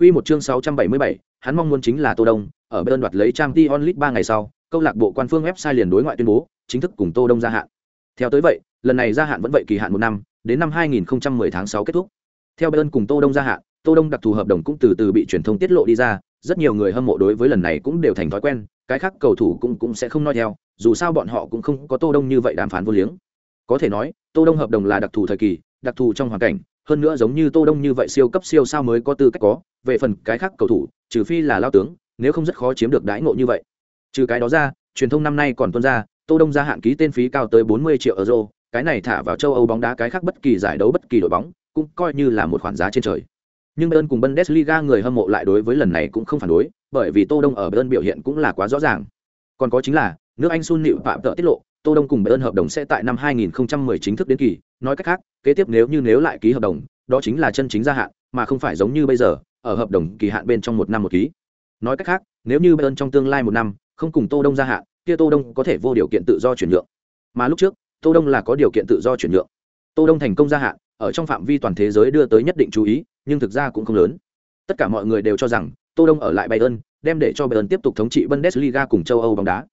Quy một chương 677, hắn mong muốn chính là Tô Đông, ở bên đoạt lấy Champions League 3 ngày sau, câu lạc bộ quan phương website liền đối ngoại tuyên bố, chính thức cùng Tô Đông gia hạn. Theo tới vậy, lần này gia hạn vẫn vậy kỳ hạn một năm, đến năm 2010 tháng 6 kết thúc. Theo Bayern cùng Tô Đông gia hạn, Tô Đông đặc thù hợp đồng cũng từ từ bị truyền thông tiết lộ đi ra, rất nhiều người hâm mộ đối với lần này cũng đều thành thói quen, cái khác cầu thủ cũng cũng sẽ không nói theo, dù sao bọn họ cũng không có Tô Đông như vậy đàm phán vô liếng. Có thể nói, Tô Đông hợp đồng là đặc thù thời kỳ, đặc thù trong hoàn cảnh, hơn nữa giống như Tô Đông như vậy siêu cấp siêu sao mới có tư cách có, về phần cái khác cầu thủ, trừ phi là lao tướng, nếu không rất khó chiếm được đãi ngộ như vậy. Trừ cái đó ra, truyền thông năm nay còn tuân ra, Tô Đông gia hạn ký tên phí cao tới 40 triệu euro, cái này thả vào châu Âu bóng đá cái khác bất kỳ giải đấu bất kỳ đội bóng, cũng coi như là một khoản giá trên trời. Nhưng Bayern cùng Bundesliga người hâm mộ lại đối với lần này cũng không phản đối, bởi vì Tô Đông ở Bayern biểu hiện cũng là quá rõ ràng. Còn có chính là, nước Anh Sun phạm Tợ tiết lộ, Tô Đông cùng Bayern hợp đồng sẽ tại năm 2010 chính thức đến kỳ, nói cách khác, kế tiếp nếu như nếu lại ký hợp đồng, đó chính là chân chính gia hạn, mà không phải giống như bây giờ, ở hợp đồng kỳ hạn bên trong một năm một ký. Nói cách khác, nếu như Bayern trong tương lai một năm không cùng Tô Đông gia hạn, kia Tô Đông có thể vô điều kiện tự do chuyển nhượng. Mà lúc trước, Tô Đông là có điều kiện tự do chuyển nhượng. Tô Đông thành công gia hạn, ở trong phạm vi toàn thế giới đưa tới nhất định chú ý, nhưng thực ra cũng không lớn. Tất cả mọi người đều cho rằng Tô Đông ở lại Bayern, đem để cho Bayern tiếp tục thống trị Bundesliga cùng châu Âu bóng đá.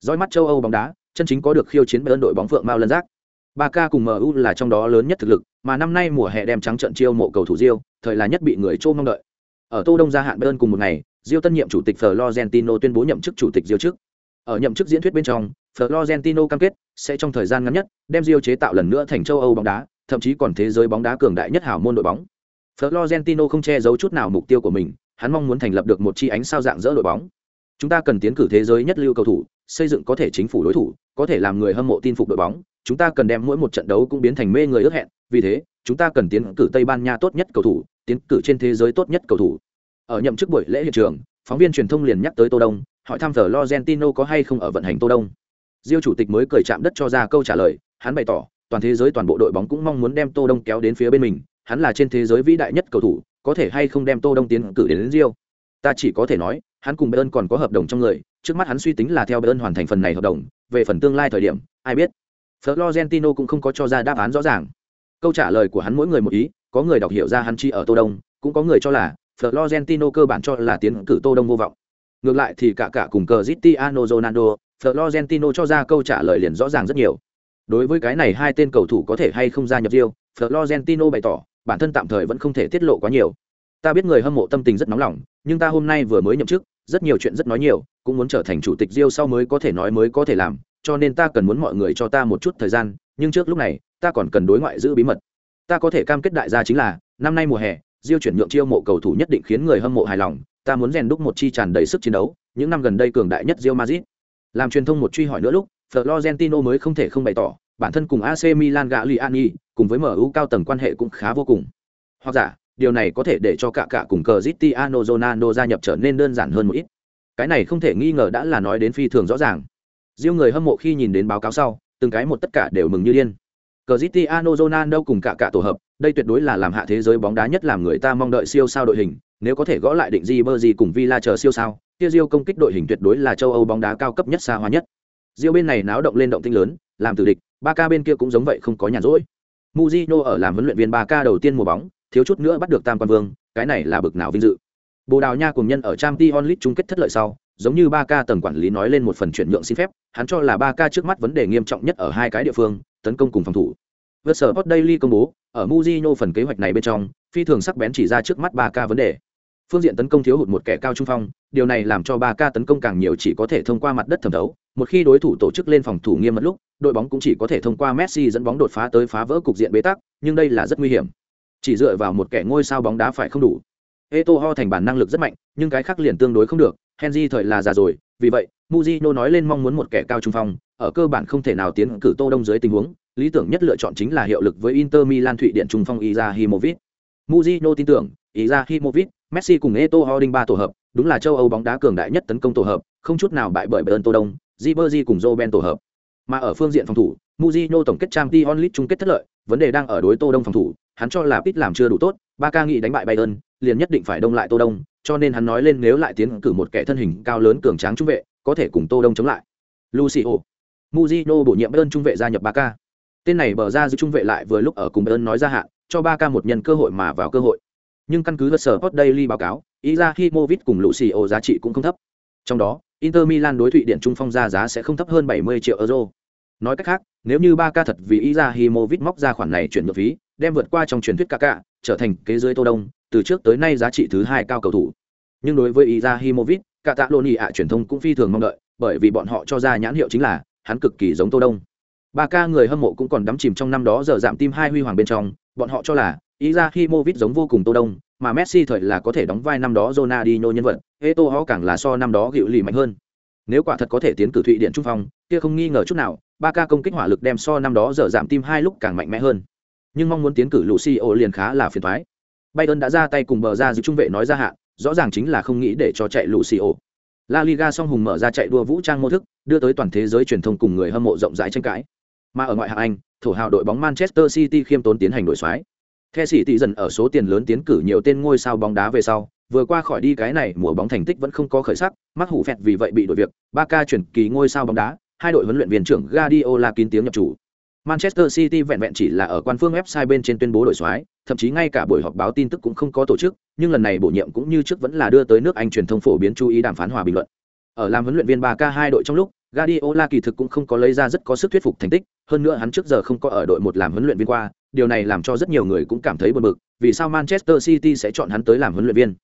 Dõi mắt châu Âu bóng đá, chân chính có được khiêu chiến Bayern đội bóng phượng mao lân giác. Barca cùng MU là trong đó lớn nhất thực lực, mà năm nay mùa hè đem trắng trận chiêu mộ cầu thủ Rio, thời là nhất bị người trô mong đợi. Ở Tô Đông gia hạn Bayern cùng một ngày, Rio tân nhiệm chủ tịch Florentino tuyên bố nhậm chức chủ tịch Rio trước. Ở nhậm chức diễn thuyết bên trong, Florentino cam kết sẽ trong thời gian ngắn nhất đem Rio chế tạo lần nữa thành châu Âu bóng đá, thậm chí còn thế giới bóng đá cường đại nhất hảo môn đội bóng. Florentino không che giấu chút nào mục tiêu của mình, hắn mong muốn thành lập được một chi ánh sao dạng dỡ đội bóng. Chúng ta cần tiến cử thế giới nhất lưu cầu thủ, xây dựng có thể chính phủ đối thủ, có thể làm người hâm mộ tin phục đội bóng, chúng ta cần đem mỗi một trận đấu cũng biến thành mê người ước hẹn, vì thế, chúng ta cần tiến cử Tây Ban Nha tốt nhất cầu thủ, tiến cử trên thế giới tốt nhất cầu thủ. Ở nhậm chức buổi lễ hiện trường, phóng viên truyền thông liền nhắc tới Tô Đông, hỏi thăm Lorenzo có hay không ở vận hành Tô Đông. Diêu chủ tịch mới cười chạm đất cho ra câu trả lời, hắn bày tỏ, toàn thế giới toàn bộ đội bóng cũng mong muốn đem Tô Đông kéo đến phía bên mình, hắn là trên thế giới vĩ đại nhất cầu thủ, có thể hay không đem Tô Đông tiến cử đến, đến Rio. Ta chỉ có thể nói, hắn cùng Bayern còn có hợp đồng trong người, trước mắt hắn suy tính là theo Bayern hoàn thành phần này hợp đồng, về phần tương lai thời điểm, ai biết. Florentino cũng không có cho ra đáp án rõ ràng. Câu trả lời của hắn mỗi người một ý, có người đọc hiểu ra hắn chi ở Tô Đông, cũng có người cho là Florentino cơ bản cho là tiến cử Tô Đông vô vọng. Ngược lại thì cả cả cùng Cristiano Ronaldo, Florentino cho ra câu trả lời liền rõ ràng rất nhiều. Đối với cái này hai tên cầu thủ có thể hay không gia nhập Rio, Florentino bày tỏ, bản thân tạm thời vẫn không thể tiết lộ quá nhiều. Ta biết người hâm mộ tâm tình rất nóng lòng, nhưng ta hôm nay vừa mới nhậm chức, rất nhiều chuyện rất nói nhiều, cũng muốn trở thành chủ tịch Rio sau mới có thể nói mới có thể làm, cho nên ta cần muốn mọi người cho ta một chút thời gian, nhưng trước lúc này, ta còn cần đối ngoại giữ bí mật. Ta có thể cam kết đại gia chính là, năm nay mùa hè, diêu chuyển nhượng chiêu mộ cầu thủ nhất định khiến người hâm mộ hài lòng, ta muốn rèn đúc một chi tràn đầy sức chiến đấu, những năm gần đây cường đại nhất Real Madrid. Làm truyền thông một truy hỏi nữa lúc, Florentino mới không thể không bày tỏ, bản thân cùng AC Milan gã liani cùng với MU cao tầng quan hệ cũng khá vô cùng. Hoặc giả, điều này có thể để cho cả cả cùng Cristiano Ronaldo gia nhập trở nên đơn giản hơn một ít. Cái này không thể nghi ngờ đã là nói đến phi thường rõ ràng. Diêu người hâm mộ khi nhìn đến báo cáo sau, từng cái một tất cả đều mừng như điên. Cristiano Ronaldo cùng cả cả tổ hợp, đây tuyệt đối là làm hạ thế giới bóng đá nhất làm người ta mong đợi siêu sao đội hình, nếu có thể gõ lại định Ribery cùng Villa chờ siêu sao, kia Rio công kích đội hình tuyệt đối là châu Âu bóng đá cao cấp nhất xa hoa nhất. Diêu bên này náo động lên động tinh lớn, làm tử địch, Barca bên kia cũng giống vậy không có nhàn rỗi. Mujino ở làm huấn luyện viên Barca đầu tiên mùa bóng, thiếu chút nữa bắt được tam quan vương, cái này là bực nào vinh dự. Bồ Đào Nha cùng nhân ở trang thi on lit chung kết thất lợi sau, giống như ba ca tầng quản lý nói lên một phần chuyển nhượng xin phép, hắn cho là ba ca trước mắt vấn đề nghiêm trọng nhất ở hai cái địa phương, tấn công cùng phòng thủ. Versport Daily công bố, ở muzino phần kế hoạch này bên trong, phi thường sắc bén chỉ ra trước mắt ba ca vấn đề phương diện tấn công thiếu hụt một kẻ cao trung phong điều này làm cho ba ca tấn công càng nhiều chỉ có thể thông qua mặt đất thẩm thấu một khi đối thủ tổ chức lên phòng thủ nghiêm mật lúc đội bóng cũng chỉ có thể thông qua messi dẫn bóng đột phá tới phá vỡ cục diện bế tắc nhưng đây là rất nguy hiểm chỉ dựa vào một kẻ ngôi sao bóng đá phải không đủ. Eto ho thành bản năng lực rất mạnh nhưng cái khác liền tương đối không được. Henry thời là già rồi vì vậy muzino nói lên mong muốn một kẻ cao trung phong ở cơ bản không thể nào tiến cử tô đông dưới tình huống. Lý tưởng nhất lựa chọn chính là hiệu lực với inter milan thụy điện trung phong izahimovic muzino tin tưởng izahimovic Messi cùng Eto đinh ba tổ hợp, đúng là châu Âu bóng đá cường đại nhất tấn công tổ hợp, không chút nào bại bởi Bayern Tô Đông, Ribery cùng Robben tổ hợp. Mà ở phương diện phòng thủ, Mourinho tổng kết Champions League chung kết thất lợi, vấn đề đang ở đối Tô Đông phòng thủ, hắn cho là Pit làm chưa đủ tốt, Barca nghĩ đánh bại Bayern, liền nhất định phải đông lại Tô Đông, cho nên hắn nói lên nếu lại tiến cử một kẻ thân hình cao lớn cường tráng trung vệ, có thể cùng Tô Đông chống lại. Lucio, Mourinho bổ nhiệm Bayern trung vệ gia nhập Barca. Tên này bờ ra giữ trung vệ lại vừa lúc ở cùng Bayern nói ra hạn, cho Barca một nhân cơ hội mà vào cơ hội nhưng căn cứ vật sở daily báo cáo Izahimovic cùng Lucio giá trị cũng không thấp. Trong đó, Inter Milan đối Thụy Điển trung phong ra giá sẽ không thấp hơn 70 triệu euro. Nói cách khác, nếu như Barca thật vì Izahimovic móc ra khoản này chuyển nhượng phí, đem vượt qua trong truyền thuyết Kaká, trở thành kế dưới Tô Đông, từ trước tới nay giá trị thứ hai cao cầu thủ. Nhưng đối với Izahimovic, Catalonia truyền thông cũng phi thường mong đợi, bởi vì bọn họ cho ra nhãn hiệu chính là hắn cực kỳ giống Tô Đông. Barca người hâm mộ cũng còn đắm chìm trong năm đó giờ giảm tim hai huy hoàng bên trong, bọn họ cho là Ý ra khi Movit giống vô cùng Tô Đông, mà Messi thời là có thể đóng vai năm đó Ronaldinho nhân vật, Eto'o càng là so năm đó gịu lì mạnh hơn. Nếu quả thật có thể tiến cử Thụy Điện trung phong, kia không nghi ngờ chút nào, ba ca công kích hỏa lực đem so năm đó giờ giảm tim hai lúc càng mạnh mẽ hơn. Nhưng mong muốn tiến cử Lucio liền khá là phiền toái. Bayern đã ra tay cùng bờ ra giữ trung vệ nói ra hạn, rõ ràng chính là không nghĩ để cho chạy Lucio. La Liga song hùng mở ra chạy đua vũ trang mô thức, đưa tới toàn thế giới truyền thông cùng người hâm mộ rộng rãi tranh cãi. Mà ở ngoại hạng Anh, thủ hào đội bóng Manchester City khiêm tốn tiến hành đổi xoái. The tỷ dần ở số tiền lớn tiến cử nhiều tên ngôi sao bóng đá về sau, vừa qua khỏi đi cái này mùa bóng thành tích vẫn không có khởi sắc, mắc hủ phẹt vì vậy bị đổi việc, Barca chuyển kỳ ngôi sao bóng đá, hai đội huấn luyện viên trưởng Guardiola kín tiếng nhập chủ. Manchester City vẹn vẹn chỉ là ở quan phương website bên trên tuyên bố đổi soái, thậm chí ngay cả buổi họp báo tin tức cũng không có tổ chức, nhưng lần này bổ nhiệm cũng như trước vẫn là đưa tới nước Anh truyền thông phổ biến chú ý đàm phán hòa bình luận. Ở làm huấn luyện viên Barca hai đội trong lúc, Guardiola kỳ thực cũng không có lấy ra rất có sức thuyết phục thành tích, hơn nữa hắn trước giờ không có ở đội một làm huấn luyện viên qua, điều này làm cho rất nhiều người cũng cảm thấy buồn bực, vì sao Manchester City sẽ chọn hắn tới làm huấn luyện viên.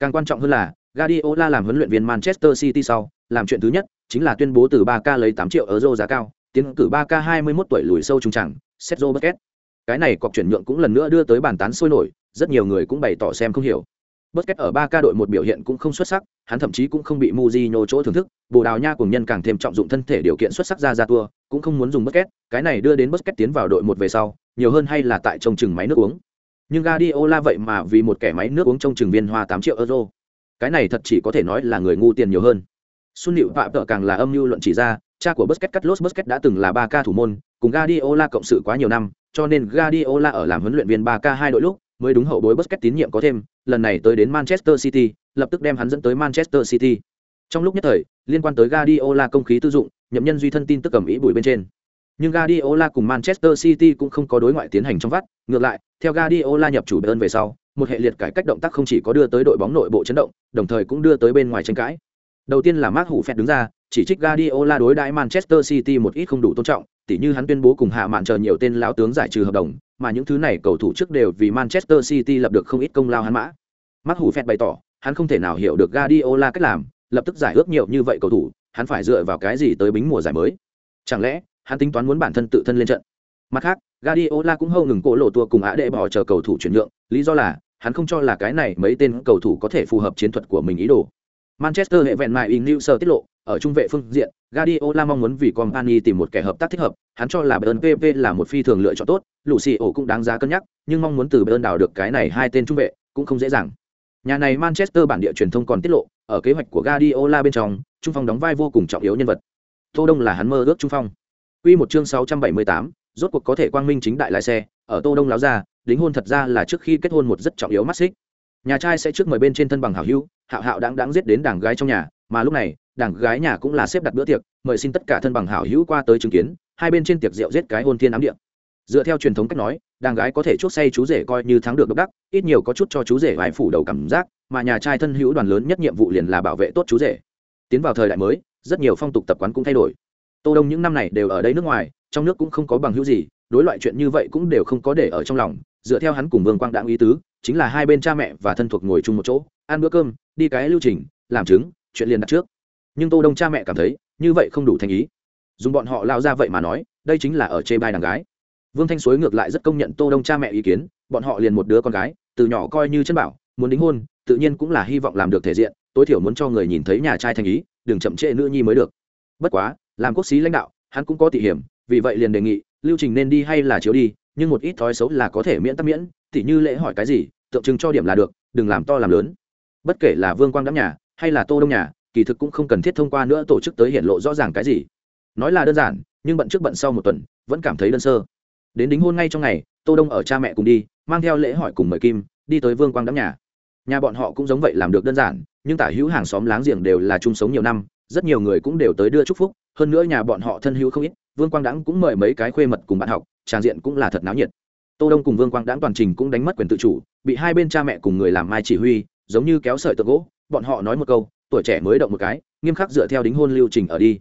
Càng quan trọng hơn là, Guardiola làm huấn luyện viên Manchester City sau, làm chuyện thứ nhất chính là tuyên bố từ 3K lấy 8 triệu euro giá cao, tiến cử 3K 21 tuổi lùi sâu trung chẳng, Sergio Busquets. Cái này cọc chuyển nhượng cũng lần nữa đưa tới bàn tán sôi nổi, rất nhiều người cũng bày tỏ xem không hiểu. Busquets ở 3K đội một biểu hiện cũng không xuất sắc, hắn thậm chí cũng không bị Mourinho chỗ thưởng thức, Bồ Đào Nha cùng nhân càng thêm trọng dụng thân thể điều kiện xuất sắc ra ra tour, cũng không muốn dùng Busquets, cái này đưa đến Busquets tiến vào đội một về sau, nhiều hơn hay là tại trông chừng máy nước uống. Nhưng Guardiola vậy mà vì một kẻ máy nước uống trông chừng viên hoa 8 triệu euro. Cái này thật chỉ có thể nói là người ngu tiền nhiều hơn. Xuân Nịu Phạm Tợ càng là âm mưu luận chỉ ra, cha của Busquets Carlos Busquets đã từng là 3K thủ môn, cùng Guardiola cộng sự quá nhiều năm, cho nên Guardiola ở làm huấn luyện viên 3K hai đội lúc, mới đúng hậu bối Busquets tín nhiệm có thêm, lần này tới đến Manchester City, lập tức đem hắn dẫn tới Manchester City. Trong lúc nhất thời, liên quan tới Guardiola công khí tư dụng, nhậm nhân duy thân tin tức cầm ý bụi bên trên. Nhưng Guardiola cùng Manchester City cũng không có đối ngoại tiến hành trong vắt, ngược lại, theo Guardiola nhập chủ Bayern về sau, một hệ liệt cải cách động tác không chỉ có đưa tới đội bóng nội bộ chấn động, đồng thời cũng đưa tới bên ngoài tranh cãi. Đầu tiên là Mark Hủ đứng ra, chỉ trích Guardiola đối đãi Manchester City một ít không đủ tôn trọng, tỉ như hắn tuyên bố cùng hạ mạn chờ nhiều tên lão tướng giải trừ hợp đồng, mà những thứ này cầu thủ trước đều vì Manchester City lập được không ít công lao hắn mã. Mark Hủ bày tỏ, hắn không thể nào hiểu được Guardiola cách làm, lập tức giải ước nhiều như vậy cầu thủ, hắn phải dựa vào cái gì tới bính mùa giải mới? Chẳng lẽ, hắn tính toán muốn bản thân tự thân lên trận? Mặt khác, Guardiola cũng hâu ngừng cổ lộ tua cùng Á đệ bỏ chờ cầu thủ chuyển nhượng, lý do là hắn không cho là cái này mấy tên cầu thủ có thể phù hợp chiến thuật của mình ý đồ. Manchester hệ vẹn mại in tiết lộ, ở trung vệ phương diện, Guardiola mong muốn vì Company tìm một kẻ hợp tác thích hợp, hắn cho là Bayern PP là một phi thường lựa chọn tốt, Lucio cũng đáng giá cân nhắc, nhưng mong muốn từ Bayern đào được cái này hai tên trung vệ cũng không dễ dàng. Nhà này Manchester bản địa truyền thông còn tiết lộ, ở kế hoạch của Guardiola bên trong, trung phong đóng vai vô cùng trọng yếu nhân vật. Tô Đông là hắn mơ ước trung phong. Quy một chương 678, rốt cuộc có thể quang minh chính đại lái xe, ở Tô Đông láo ra, đính hôn thật ra là trước khi kết hôn một rất trọng yếu mắt xích. Nhà trai sẽ trước mời bên trên thân bằng hảo hữu, hạo hạo đáng đáng giết đến đảng gái trong nhà, mà lúc này, đảng gái nhà cũng là xếp đặt bữa tiệc, mời xin tất cả thân bằng hảo hữu qua tới chứng kiến, hai bên trên tiệc rượu giết cái hôn thiên ám địa. Dựa theo truyền thống cách nói, đàng gái có thể chuốc say chú rể coi như thắng được độc đắc, ít nhiều có chút cho chú rể vài phủ đầu cảm giác, mà nhà trai thân hữu đoàn lớn nhất nhiệm vụ liền là bảo vệ tốt chú rể. Tiến vào thời đại mới, rất nhiều phong tục tập quán cũng thay đổi. Tô Đông những năm này đều ở đây nước ngoài, trong nước cũng không có bằng hữu gì, đối loại chuyện như vậy cũng đều không có để ở trong lòng, dựa theo hắn cùng Vương Quang Đãng ý tứ, chính là hai bên cha mẹ và thân thuộc ngồi chung một chỗ, ăn bữa cơm, đi cái lưu trình, làm chứng, chuyện liền đặt trước. Nhưng Tô Đông cha mẹ cảm thấy, như vậy không đủ thành ý. Dùng bọn họ lao ra vậy mà nói, đây chính là ở chê bai đàn gái. Vương Thanh Suối ngược lại rất công nhận Tô Đông cha mẹ ý kiến, bọn họ liền một đứa con gái, từ nhỏ coi như chân bảo, muốn đính hôn, tự nhiên cũng là hy vọng làm được thể diện, tối thiểu muốn cho người nhìn thấy nhà trai thành ý, đừng chậm trễ nữ nhi mới được. Bất quá, làm quốc sĩ lãnh đạo, hắn cũng có tỉ hiểm, vì vậy liền đề nghị, lưu trình nên đi hay là chiếu đi, nhưng một ít thói xấu là có thể miễn tắc miễn, tỉ như lễ hỏi cái gì, tượng trưng cho điểm là được, đừng làm to làm lớn. Bất kể là Vương Quang đắm nhà, hay là Tô Đông nhà, kỳ thực cũng không cần thiết thông qua nữa tổ chức tới hiện lộ rõ ràng cái gì. Nói là đơn giản, nhưng bận trước bận sau một tuần, vẫn cảm thấy đơn sơ đến đính hôn ngay trong ngày tô đông ở cha mẹ cùng đi mang theo lễ hỏi cùng mời kim đi tới vương quang đắm nhà nhà bọn họ cũng giống vậy làm được đơn giản, nhưng tả hữu hàng xóm láng giềng đều là chung sống nhiều năm, rất nhiều người cũng đều tới đưa chúc phúc, hơn nữa nhà bọn họ thân hữu không ít, vương quang đãng cũng mời mấy cái khuê mật cùng bạn học, tràng diện cũng là thật náo nhiệt. Tô đông cùng vương quang đãng toàn trình cũng đánh mất quyền tự chủ, bị hai bên cha mẹ cùng người làm mai chỉ huy, giống như kéo sợi tượng gỗ, bọn họ nói một câu, tuổi trẻ mới động một cái, nghiêm khắc dựa theo đính hôn lưu trình ở đi.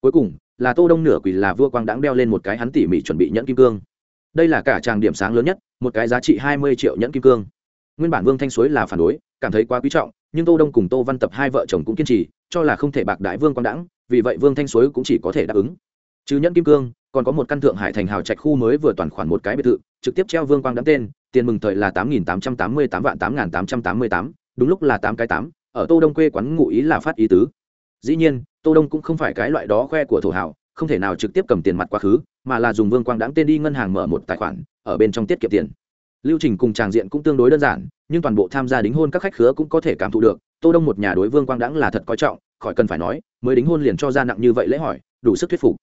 Cuối cùng, là tô đông nửa quỳ là vua quang đãng đeo lên một cái hắn tỉ mỉ chuẩn bị nhẫn kim cương. Đây là cả tràng điểm sáng lớn nhất, một cái giá trị hai mươi triệu nhẫn kim cương nguyên bản vương thanh suối là phản đối, cảm thấy quá quý trọng, nhưng tô đông cùng tô văn tập hai vợ chồng cũng kiên trì, cho là không thể bạc đại vương quang đãng vì vậy vương thanh suối cũng chỉ có thể đáp ứng. Chứ nhẫn kim cương, còn có một căn thượng hải thành hào trạch khu mới vừa toàn khoản một cái biệt thự, trực tiếp treo vương quang đãng tên, tiền mừng thời là tám nghìn tám trăm tám mươi tám vạn tám nghìn tám trăm tám mươi tám, đúng lúc là tám cái tám, ở tô đông quê quán ngụ ý là phát ý tứ. Dĩ nhiên, tô đông cũng không phải cái loại đó khoe của thổ hào, không thể nào trực tiếp cầm tiền mặt quá khứ, mà là dùng vương quang đáng tên đi ngân hàng mở một tài khoản, ở bên trong tiết kiệm tiền lưu trình cùng tràng diện cũng tương đối đơn giản, nhưng toàn bộ tham gia đính hôn các khách khứa cũng có thể cảm thụ được, tô đông một nhà đối vương quang đãng là thật coi trọng, khỏi cần phải nói, mới đính hôn liền cho ra nặng như vậy lễ hỏi, đủ sức thuyết phục.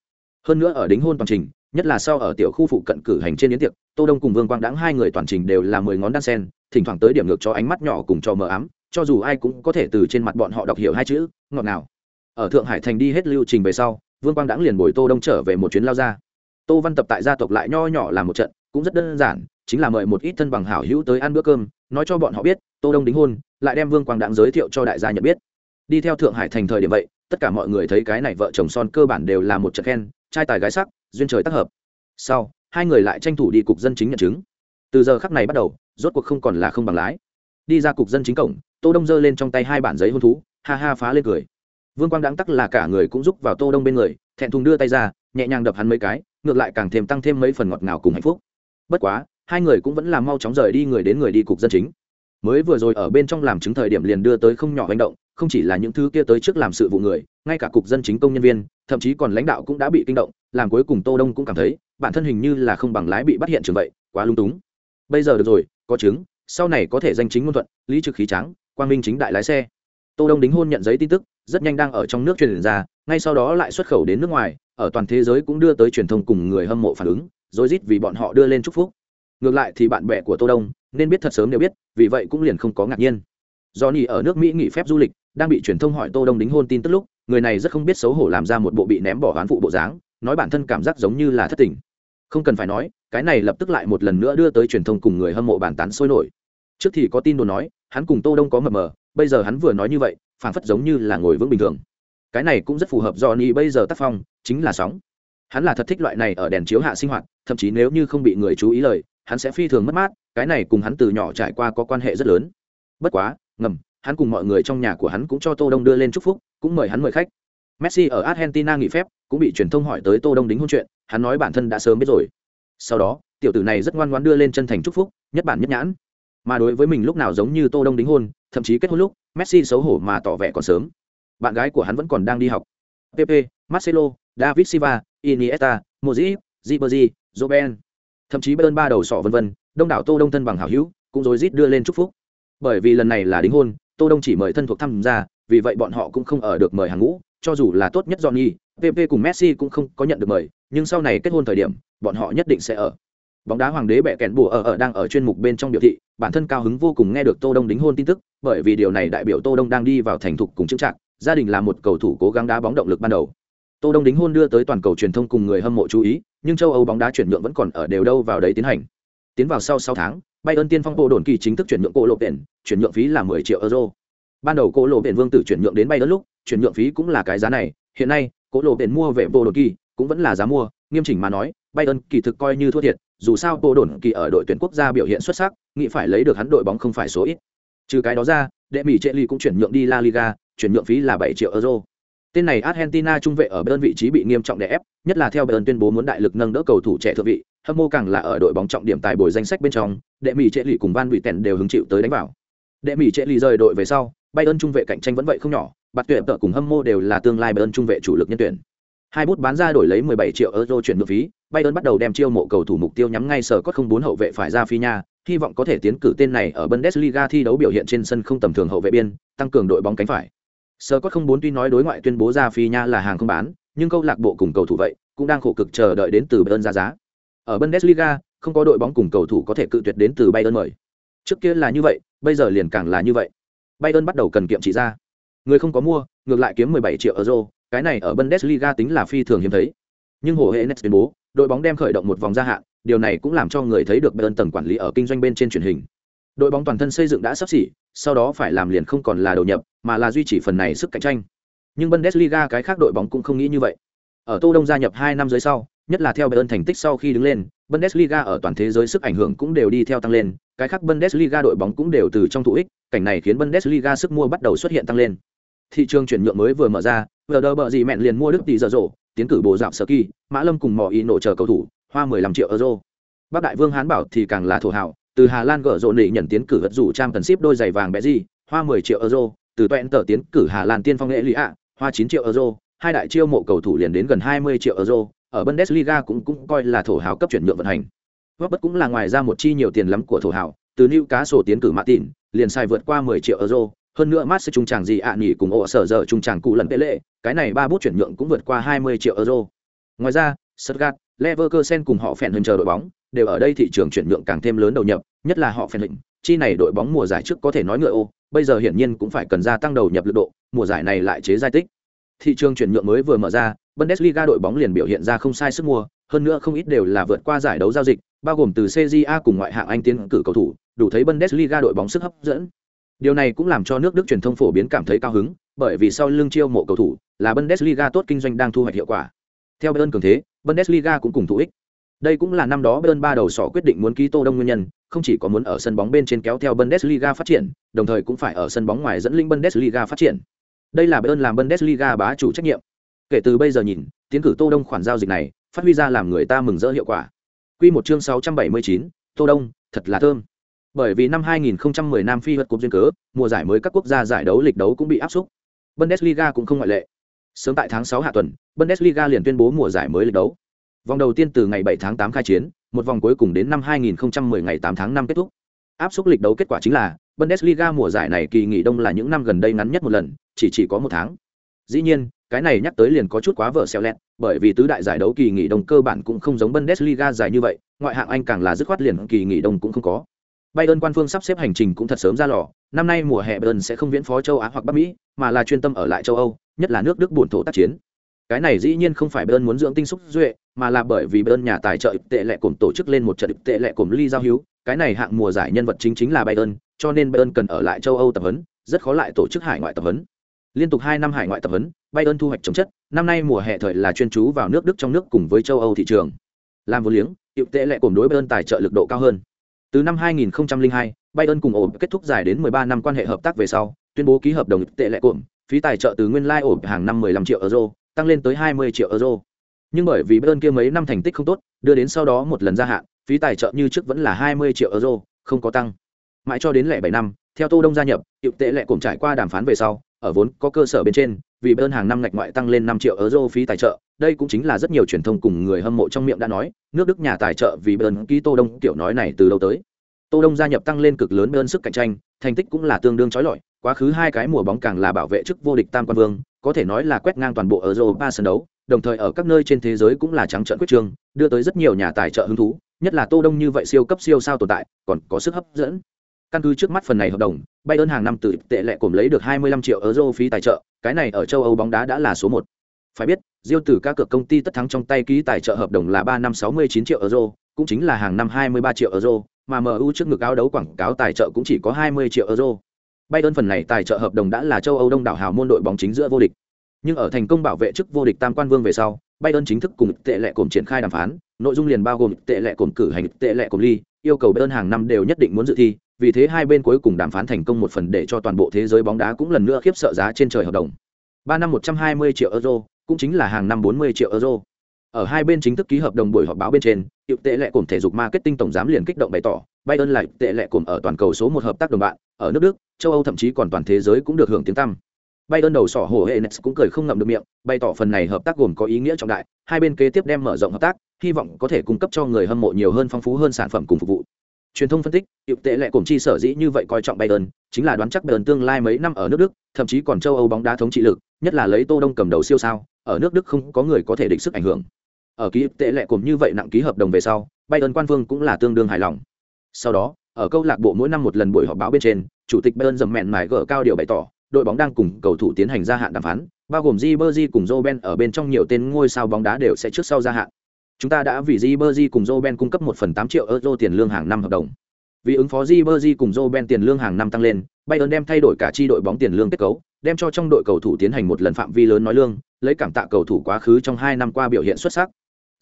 Hơn nữa ở đính hôn toàn trình, nhất là sau ở tiểu khu phụ cận cử hành trên yến tiệc, tô đông cùng vương quang đãng hai người toàn trình đều là mười ngón đan sen, thỉnh thoảng tới điểm ngược cho ánh mắt nhỏ cùng cho mờ ám, cho dù ai cũng có thể từ trên mặt bọn họ đọc hiểu hai chữ, ngọt ngào. Ở thượng hải thành đi hết lưu trình về sau, vương quang đãng liền bồi tô đông trở về một chuyến lao ra. Tô văn tập tại gia tộc lại nho nhỏ làm một trận, cũng rất đơn giản chính là mời một ít thân bằng hảo hữu tới ăn bữa cơm, nói cho bọn họ biết, tô đông đính hôn, lại đem vương quang đãng giới thiệu cho đại gia nhận biết. Đi theo thượng hải thành thời điểm vậy, tất cả mọi người thấy cái này vợ chồng son cơ bản đều là một trận khen, trai tài gái sắc, duyên trời tác hợp. Sau, hai người lại tranh thủ đi cục dân chính nhận chứng. Từ giờ khắc này bắt đầu, rốt cuộc không còn là không bằng lái. Đi ra cục dân chính cổng, tô đông giơ lên trong tay hai bản giấy hôn thú, ha ha phá lên cười. Vương quang đáng tắc là cả người cũng giúp vào tô đông bên người, thẹn thùng đưa tay ra, nhẹ nhàng đập hắn mấy cái, ngược lại càng thêm tăng thêm mấy phần ngọt ngào cùng hạnh phúc. Bất quá hai người cũng vẫn làm mau chóng rời đi người đến người đi cục dân chính. Mới vừa rồi ở bên trong làm chứng thời điểm liền đưa tới không nhỏ hành động, không chỉ là những thứ kia tới trước làm sự vụ người, ngay cả cục dân chính công nhân viên, thậm chí còn lãnh đạo cũng đã bị kinh động, làm cuối cùng tô đông cũng cảm thấy, bản thân hình như là không bằng lái bị bắt hiện trường vậy, quá lung túng. Bây giờ được rồi, có chứng, sau này có thể danh chính ngôn thuận, lý trực khí trắng quang minh chính đại lái xe. Tô đông đính hôn nhận giấy tin tức, rất nhanh đang ở trong nước truyền ra, ngay sau đó lại xuất khẩu đến nước ngoài, ở toàn thế giới cũng đưa tới truyền thông cùng người hâm mộ phản ứng rồi rít vì bọn họ đưa lên chúc phúc ngược lại thì bạn bè của tô đông nên biết thật sớm đều biết, vì vậy cũng liền không có ngạc nhiên. Do Nhi ở nước mỹ nghỉ phép du lịch, đang bị truyền thông hỏi tô đông đính hôn tin tức lúc, người này rất không biết xấu hổ làm ra một bộ bị ném bỏ hoán phụ bộ dáng, nói bản thân cảm giác giống như là thất tình. Không cần phải nói, cái này lập tức lại một lần nữa đưa tới truyền thông cùng người hâm mộ bàn tán sôi nổi. Trước thì có tin đồn nói, hắn cùng tô đông có mờ mờ, bây giờ hắn vừa nói như vậy, phảng phất giống như là ngồi vững bình thường. Cái này cũng rất phù hợp do ni bây giờ tác phong, chính là sóng. Hắn là thật thích loại này ở đèn chiếu hạ sinh hoạt, thậm chí nếu như không bị người chú ý lời hắn sẽ phi thường mất mát cái này cùng hắn từ nhỏ trải qua có quan hệ rất lớn. Bất quá ngầm hắn cùng mọi người trong nhà của hắn cũng cho tô đông đưa lên chúc phúc cũng mời hắn mời khách. Messi ở argentina nghỉ phép cũng bị truyền thông hỏi tới tô đông đính hôn chuyện hắn nói bản thân đã sớm biết rồi. Sau đó tiểu tử này rất ngoan ngoãn đưa lên chân thành chúc phúc nhất bản nhất nhãn. Mà đối với mình lúc nào giống như tô đông đính hôn thậm chí kết hôn lúc messi xấu hổ mà tỏ vẻ còn sớm. Bạn gái của hắn vẫn còn đang đi học. Pp marcelo david silva iniesta modric ribery Robben, thậm chí bayern ba đầu sọ vân vân, đông đảo tô đông thân bằng hảo hữu, cũng rối rít đưa lên chúc phúc. Bởi vì lần này là đính hôn, tô đông chỉ mời thân thuộc tham gia, vì vậy bọn họ cũng không ở được mời hàng ngũ, cho dù là tốt nhất johnny pp cùng messi cũng không có nhận được mời, nhưng sau này kết hôn thời điểm, bọn họ nhất định sẽ ở. Bóng đá hoàng đế bẻ kẹn bùa ở ở đang ở chuyên mục bên trong biểu thị, bản thân cao hứng vô cùng nghe được tô đông đính hôn tin tức, bởi vì điều này đại biểu tô đông đang đi vào thành thục cùng chững trạng gia đình là một cầu thủ cố gắng đá bóng động lực ban đầu tô đông đính hôn đưa tới toàn cầu truyền thông cùng người hâm mộ chú ý, nhưng châu âu bóng đá chuyển nhượng vẫn còn ở đều đâu vào đấy tiến hành. Tiến vào sau sáu tháng, bayern tiên phong bộ đồn kỳ chính thức chuyển nhượng cổ lộ biển, chuyển nhượng phí là 10 triệu euro. Ban đầu cổ lộ biển vương tử chuyển nhượng đến bayern lúc, chuyển nhượng phí cũng là cái giá này, hiện nay, cổ lộ biển mua về bộ đồn kỳ cũng vẫn là giá mua, nghiêm chỉnh mà nói, bayern kỳ thực coi như thua thiệt, dù sao bộ đồn kỳ ở đội tuyển quốc gia biểu hiện xuất sắc, nghĩ phải lấy được hắn đội bóng không phải số ít. Trừ cái đó ra đệ mỹ trệ ly cũng chuyển nhượng đi la liga, chuyển nhượng phí là bảy triệu euro tên này argentina trung vệ ở bên vị trí bị nghiêm trọng đè ép, nhất là theo bayern tuyên bố muốn đại lực nâng đỡ cầu thủ trẻ thượng vị, hâm mộ càng là ở đội bóng trọng điểm tài bồi danh sách bên trong, đệ mỹ trệ lì cùng van vị tèn đều hứng chịu tới đánh vào. Đệ mỹ trệ lì rời đội về sau, bayern trung vệ cạnh tranh vẫn vậy không nhỏ bạt tuyển tợ cùng hâm mộ đều là tương lai bayern trung vệ chủ lực nhân tuyển. Hai bút bán ra đổi lấy 17 triệu euro chuyển nhượng phí, bayern bắt đầu đem chiêu mộ cầu thủ mục tiêu nhắm ngay sở cốt không bốn hậu vệ phải ra phi nha, hy vọng có thể tiến cử tên này ở bundesliga thi đấu biểu hiện trên sân không tầm thường hậu vệ biên, tăng cường đội bóng cánh phải. Sơ cốt không bốn tuy nói đối ngoại tuyên bố ra phi nha là hàng không bán nhưng câu lạc bộ cùng cầu thủ vậy cũng đang khổ cực chờ đợi đến từ bayern ra giá ở bundesliga không có đội bóng cùng cầu thủ có thể cự tuyệt đến từ bayern mời trước kia là như vậy bây giờ liền càng là như vậy bayern bắt đầu cần kiệm trị ra người không có mua ngược lại kiếm 17 triệu euro cái này ở Bundesliga tính là phi thường hiếm thấy. Nhưng Hồ Hennes tuyên bố, đội bóng đem khởi động một vòng gia hạn, điều này cũng làm cho người thấy được Bayern tầng quản lý ở kinh doanh bên trên truyền hình đội bóng toàn thân xây dựng đã sắp xỉ, sau đó phải làm liền không còn là đầu nhập, mà là duy trì phần này sức cạnh tranh. Nhưng bundesliga cái khác đội bóng cũng không nghĩ như vậy. Ở tô đông gia nhập hai năm dưới sau, nhất là theo bayern thành tích sau khi đứng lên, bundesliga ở toàn thế giới sức ảnh hưởng cũng đều đi theo tăng lên, cái khác bundesliga đội bóng cũng đều từ trong thụ ích, cảnh này khiến bundesliga sức mua bắt đầu xuất hiện tăng lên. Thị trường chuyển nhượng mới vừa mở ra vừa đỡ gì mẹn liền mua đức tỷ dở dộ tiến cử bộ dạo sơ kỳ, mã lâm cùng mỏ y nổ chờ cầu thủ, hoa 15 triệu euro. Bắc đại vương hán bảo thì càng là thổ hảo từ hà lan gỡ rộ nỉ nhận tiến cử vật rủ trang cần ship đôi giày vàng bé gì hoa 10 triệu euro. Từ toẹn tờ tiến cử hà lan tiên phong nghệ lý ạ hoa 9 triệu euro. Hai đại chiêu mộ cầu thủ liền đến gần 20 triệu euro. Ở bundesliga cũng cũng coi là thổ hào cấp chuyển nhượng vận hành. Bất cũng là ngoài ra một chi nhiều tiền lắm của thổ hào. Từ Newcastle tiến cử Martin, liền sai vượt qua 10 triệu euro, hơn nữa Mars trung tràng gì ạ à nghỉ cùng ổ sở giờ trung tràng cụ lần lệ, cái này ba bút chuyển nhượng cũng vượt qua 20 triệu euro. Ngoài ra, Stuttgart, Leverkusen cùng họ phèn hơn chờ đội bóng, đều ở đây thị trường chuyển nhượng càng thêm lớn đầu nhập, nhất là họ phèn hình, chi này đội bóng mùa giải trước có thể nói ngựa ô, bây giờ hiển nhiên cũng phải cần gia tăng đầu nhập lực độ, mùa giải này lại chế giai tích. Thị trường chuyển nhượng mới vừa mở ra, Bundesliga đội bóng liền biểu hiện ra không sai sức mua, hơn nữa không ít đều là vượt qua giải đấu giao dịch, bao gồm từ CJA cùng ngoại hạng Anh tiến cử cầu thủ, đủ thấy Bundesliga đội bóng sức hấp dẫn. Điều này cũng làm cho nước Đức truyền thông phổ biến cảm thấy cao hứng, bởi vì sau lưng chiêu mộ cầu thủ là Bundesliga tốt kinh doanh đang thu hoạch hiệu quả. Theo Bayern cường thế, Bundesliga cũng cùng thụ ích. Đây cũng là năm đó Bayern ba đầu sọ quyết định muốn ký Tô Đông nguyên nhân, không chỉ có muốn ở sân bóng bên trên kéo theo Bundesliga phát triển, đồng thời cũng phải ở sân bóng ngoài dẫn linh Bundesliga phát triển. Đây là Bayern làm Bundesliga bá chủ trách nhiệm. Kể từ bây giờ nhìn, tiến cử Tô Đông khoản giao dịch này, phát huy ra làm người ta mừng rỡ hiệu quả. Quy một chương 679, Tô Đông, thật là thơm. Bởi vì năm 2010 Nam Phi vật cuộc duyên cớ, mùa giải mới các quốc gia giải đấu lịch đấu cũng bị áp suất. Bundesliga cũng không ngoại lệ. Sớm tại tháng 6 hạ tuần, Bundesliga liền tuyên bố mùa giải mới lịch đấu. Vòng đầu tiên từ ngày 7 tháng 8 khai chiến, một vòng cuối cùng đến năm 2010 ngày 8 tháng 5 kết thúc. Áp suất lịch đấu kết quả chính là Bundesliga mùa giải này kỳ nghỉ đông là những năm gần đây ngắn nhất một lần, chỉ chỉ có một tháng. Dĩ nhiên, cái này nhắc tới liền có chút quá vợ xèo lẹt, bởi vì tứ đại giải đấu kỳ nghỉ đông cơ bản cũng không giống Bundesliga giải như vậy, ngoại hạng Anh càng là dứt khoát liền kỳ nghỉ đông cũng không có. Bayern quan phương sắp xếp hành trình cũng thật sớm ra lò, năm nay mùa hè Bayern sẽ không viễn phó châu Á hoặc Bắc Mỹ, mà là chuyên tâm ở lại châu Âu, nhất là nước Đức buồn thổ tác chiến. Cái này dĩ nhiên không phải Bayern muốn dưỡng tinh xúc duệ, mà là bởi vì Bayern nhà tài trợ tệ lệ cùng tổ chức lên một trận tệ lệ cùng ly giao hữu, cái này hạng mùa giải nhân vật chính chính là Bayern, cho nên Bayern cần ở lại châu Âu tập huấn, rất khó lại tổ chức hải ngoại tập huấn. Liên tục hai năm hải ngoại tập huấn, Bayern thu hoạch chống chất, năm nay mùa hè thời là chuyên chú vào nước Đức trong nước cùng với châu Âu thị trường. Làm vô liếng, hiệu tệ lệ cùng đối Bayern tài trợ lực độ cao hơn. Từ năm 2002, Bayern cùng ổn kết thúc dài đến 13 năm quan hệ hợp tác về sau, tuyên bố ký hợp đồng tệ lệ cùng, phí tài trợ từ nguyên lai ổn hàng năm 15 triệu euro, tăng lên tới 20 triệu euro. Nhưng bởi vì Bayern kia mấy năm thành tích không tốt, đưa đến sau đó một lần gia hạn, phí tài trợ như trước vẫn là 20 triệu euro, không có tăng. Mãi cho đến lẻ 7 năm, theo Tô Đông gia nhập, hiệu tệ lệ cũng trải qua đàm phán về sau, ở vốn có cơ sở bên trên, vì Bayern hàng năm ngạch ngoại tăng lên 5 triệu euro phí tài trợ, đây cũng chính là rất nhiều truyền thông cùng người hâm mộ trong miệng đã nói, nước Đức nhà tài trợ vì Bayern ký Tô Đông tiểu nói này từ đâu tới. Tô Đông gia nhập tăng lên cực lớn bên sức cạnh tranh, thành tích cũng là tương đương chói lọi, quá khứ hai cái mùa bóng càng là bảo vệ chức vô địch tam quan vương, có thể nói là quét ngang toàn bộ ở Europa sân đấu, đồng thời ở các nơi trên thế giới cũng là trắng trợn quyết trường, đưa tới rất nhiều nhà tài trợ hứng thú, nhất là Tô Đông như vậy siêu cấp siêu sao tồn tại, còn có sức hấp dẫn. Căn cứ trước mắt phần này hợp đồng, Bayern hàng năm từ tệ lệ cùng lấy được 25 triệu euro phí tài trợ, cái này ở châu Âu bóng đá đã là số 1. Phải biết, Diêu Tử các cược công ty tất thắng trong tay ký tài trợ hợp đồng là 3 năm 69 triệu euro, cũng chính là hàng năm 23 triệu euro, mà MU trước ngực áo đấu quảng cáo tài trợ cũng chỉ có 20 triệu euro. Bayern phần này tài trợ hợp đồng đã là châu Âu đông đảo hào môn đội bóng chính giữa vô địch. Nhưng ở thành công bảo vệ chức vô địch tam quan vương về sau, Bayern chính thức cùng tệ lệ cổm triển khai đàm phán, nội dung liền bao gồm tệ lệ cổm cử hành tệ lệ cổm ly, yêu cầu Bayern hàng năm đều nhất định muốn dự thi, vì thế hai bên cuối cùng đàm phán thành công một phần để cho toàn bộ thế giới bóng đá cũng lần nữa khiếp sợ giá trên trời hợp đồng. 3 năm 120 triệu euro, cũng chính là hàng năm 40 triệu euro. Ở hai bên chính thức ký hợp đồng buổi họp báo bên trên, hiệu tệ lệ cổm thể dục marketing tổng giám liền kích động bày tỏ, Bayern lại tệ lệ cổm ở toàn cầu số một hợp tác đồng bạn, ở nước Đức, châu Âu thậm chí còn toàn thế giới cũng được hưởng tiếng tăm. Bayern đầu sỏ hổ hệ Nets cũng cười không ngậm được miệng, bày tỏ phần này hợp tác gồm có ý nghĩa trọng đại, hai bên kế tiếp đem mở rộng hợp tác, hy vọng có thể cung cấp cho người hâm mộ nhiều hơn phong phú hơn sản phẩm cùng phục vụ. Truyền thông phân tích, hiệu tệ lệ cùng chi sở dĩ như vậy coi trọng Bayern, chính là đoán chắc Bayern tương lai mấy năm ở nước Đức, thậm chí còn châu Âu bóng đá thống trị lực, nhất là lấy Tô Đông cầm đầu siêu sao, ở nước Đức không có người có thể địch sức ảnh hưởng. Ở ký tệ lệ cùng như vậy nặng ký hợp đồng về sau, Bayern quan vương cũng là tương đương hài lòng. Sau đó, ở câu lạc bộ mỗi năm một lần buổi họp báo bên trên, chủ tịch Bayern dầm mẹn mải gỡ cao điều bày tỏ, đội bóng đang cùng cầu thủ tiến hành gia hạn đàm phán, bao gồm Ribery cùng Robben ở bên trong nhiều tên ngôi sao bóng đá đều sẽ trước sau gia hạn. Chúng ta đã vì Ribery cùng Robben cung cấp 1 phần 8 triệu euro tiền lương hàng năm hợp đồng. Vì ứng phó Ribery cùng Robben tiền lương hàng năm tăng lên, Bayern đem thay đổi cả chi đội bóng tiền lương kết cấu, đem cho trong đội cầu thủ tiến hành một lần phạm vi lớn nói lương, lấy cảm tạ cầu thủ quá khứ trong hai năm qua biểu hiện xuất sắc.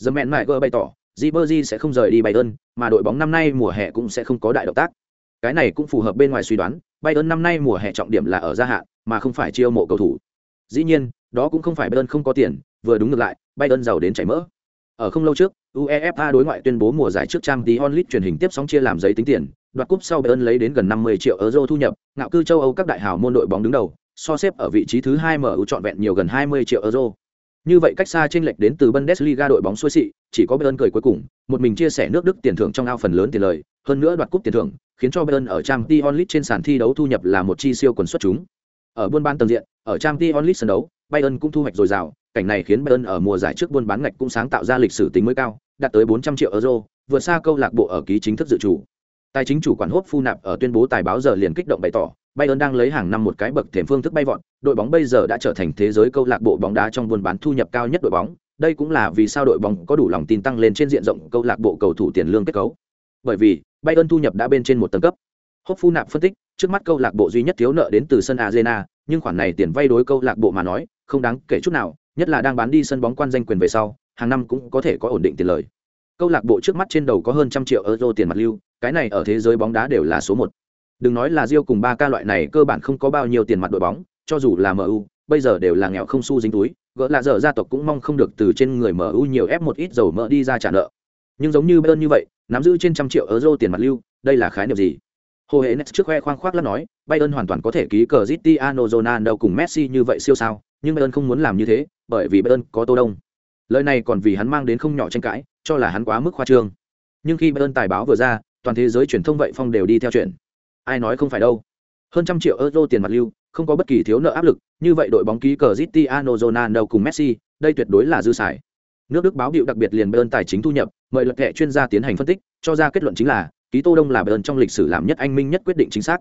The Man Mại bày tỏ, Ribery sẽ không rời đi Bayern, mà đội bóng năm nay mùa hè cũng sẽ không có đại động tác. Cái này cũng phù hợp bên ngoài suy đoán, Bayern năm nay mùa hè trọng điểm là ở gia hạn, mà không phải chiêu mộ cầu thủ. Dĩ nhiên, đó cũng không phải Bayern không có tiền, vừa đúng ngược lại, Bayern giàu đến chảy mỡ. Ở không lâu trước, UEFA đối ngoại tuyên bố mùa giải trước trang tí onlit truyền hình tiếp sóng chia làm giấy tính tiền, đoạt cúp sau Bayern lấy đến gần 50 triệu euro thu nhập, ngạo cư châu Âu các đại hào môn đội bóng đứng đầu, so xếp ở vị trí thứ 2 MU trọn vẹn nhiều gần 20 triệu euro. Như vậy cách xa chênh lệch đến từ Bundesliga đội bóng xuôi xị, chỉ có Bayern cười cuối cùng, một mình chia sẻ nước Đức tiền thưởng trong ao phần lớn tiền lời, hơn nữa đoạt cúp tiền thưởng, khiến cho Bayern ở Champions League trên sàn thi đấu thu nhập là một chi siêu quần xuất chúng. Ở buôn bán tầng diện, ở Champions League sân đấu, Bayern cũng thu hoạch dồi dào, cảnh này khiến Bayern ở mùa giải trước buôn bán ngạch cũng sáng tạo ra lịch sử tính mới cao, đạt tới 400 triệu euro, vượt xa câu lạc bộ ở ký chính thức dự chủ. Tài chính chủ quản hốt phu nạp ở tuyên bố tài báo giờ liền kích động bày tỏ, Bayern đang lấy hàng năm một cái bậc thềm phương thức bay vọt, đội bóng bây giờ đã trở thành thế giới câu lạc bộ bóng đá trong buôn bán thu nhập cao nhất đội bóng, đây cũng là vì sao đội bóng có đủ lòng tin tăng lên trên diện rộng câu lạc bộ cầu thủ tiền lương kết cấu. Bởi vì, Bayern thu nhập đã bên trên một tầng cấp. Hốc phu nạp phân tích, trước mắt câu lạc bộ duy nhất thiếu nợ đến từ sân Arena, nhưng khoản này tiền vay đối câu lạc bộ mà nói, không đáng kể chút nào, nhất là đang bán đi sân bóng quan danh quyền về sau, hàng năm cũng có thể có ổn định tiền lời. Câu lạc bộ trước mắt trên đầu có hơn trăm triệu euro tiền mặt lưu, cái này ở thế giới bóng đá đều là số một. Đừng nói là Rio cùng ba ca loại này cơ bản không có bao nhiêu tiền mặt đội bóng, cho dù là MU, bây giờ đều là nghèo không xu dính túi, gỡ là dở gia tộc cũng mong không được từ trên người MU nhiều ép một ít dầu mỡ đi ra trả nợ. Nhưng giống như Bayern như vậy, nắm giữ trên trăm triệu euro tiền mặt lưu, đây là khái niệm gì? Hồ hệ nes trước khoe khoang khoác lắm nói, Bayern hoàn toàn có thể ký cờ Cristiano Ronaldo cùng Messi như vậy siêu sao, nhưng Bayern không muốn làm như thế, bởi vì Bayern có Tô Đông. Lời này còn vì hắn mang đến không nhỏ tranh cãi, cho là hắn quá mức khoa trương. Nhưng khi Bayern tài báo vừa ra, toàn thế giới truyền thông vậy phong đều đi theo chuyện. Ai nói không phải đâu. Hơn trăm triệu euro tiền mặt lưu, không có bất kỳ thiếu nợ áp lực, như vậy đội bóng ký cờ Cristiano Ronaldo cùng Messi, đây tuyệt đối là dư xài. Nước Đức báo biểu đặc biệt liền Bayern tài chính thu nhập, mời luật kệ chuyên gia tiến hành phân tích, cho ra kết luận chính là ký Tô Đông là Bayern trong lịch sử làm nhất anh minh nhất quyết định chính xác.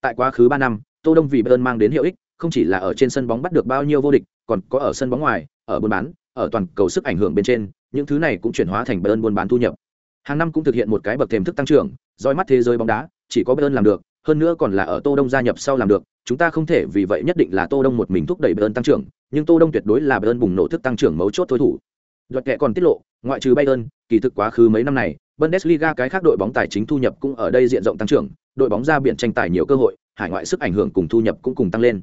Tại quá khứ ba năm, Tô Đông vì Bayern mang đến hiệu ích, không chỉ là ở trên sân bóng bắt được bao nhiêu vô địch, còn có ở sân bóng ngoài, ở buôn bán, ở toàn cầu sức ảnh hưởng bên trên, những thứ này cũng chuyển hóa thành Bayern buôn bán thu nhập. Hàng năm cũng thực hiện một cái bậc thềm thức tăng trưởng, dõi mắt thế giới bóng đá, chỉ có Bayern làm được, hơn nữa còn là ở Tô Đông gia nhập sau làm được, chúng ta không thể vì vậy nhất định là Tô Đông một mình thúc đẩy Bayern tăng trưởng, nhưng Tô Đông tuyệt đối là Bayern bùng nổ thức tăng trưởng mấu chốt tối thủ. Luật kệ còn tiết lộ, ngoại trừ Bayern, kỳ thực quá khứ mấy năm này, Bundesliga cái khác đội bóng tài chính thu nhập cũng ở đây diện rộng tăng trưởng, đội bóng ra biển tranh tài nhiều cơ hội, hải ngoại sức ảnh hưởng cùng thu nhập cũng cùng tăng lên.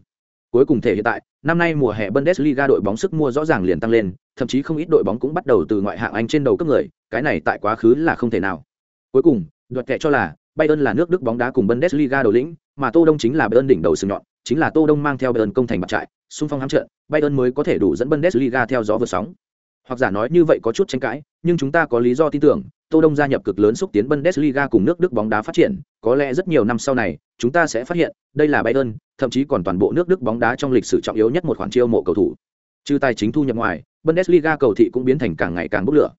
Cuối cùng thể hiện tại, năm nay mùa hè Bundesliga đội bóng sức mua rõ ràng liền tăng lên, thậm chí không ít đội bóng cũng bắt đầu từ ngoại hạng Anh trên đầu cấp người, cái này tại quá khứ là không thể nào. Cuối cùng, đoạt kệ cho là Bayern là nước Đức bóng đá cùng Bundesliga đầu lĩnh, mà Tô Đông chính là Bayern đỉnh đầu sừng nhọn, chính là Tô Đông mang theo Bayern công thành bạc trại, xung phong hám trận, Bayern mới có thể đủ dẫn Bundesliga theo gió vượt sóng. Hoặc giả nói như vậy có chút tranh cãi, nhưng chúng ta có lý do tin tưởng, Tô Đông gia nhập cực lớn xúc tiến Bundesliga cùng nước Đức bóng đá phát triển, có lẽ rất nhiều năm sau này, chúng ta sẽ phát hiện, đây là Bayern, thậm chí còn toàn bộ nước Đức bóng đá trong lịch sử trọng yếu nhất một khoản chiêu mộ cầu thủ. Trừ tài chính thu nhập ngoài, Bundesliga cầu thị cũng biến thành càng ngày càng bốc lửa.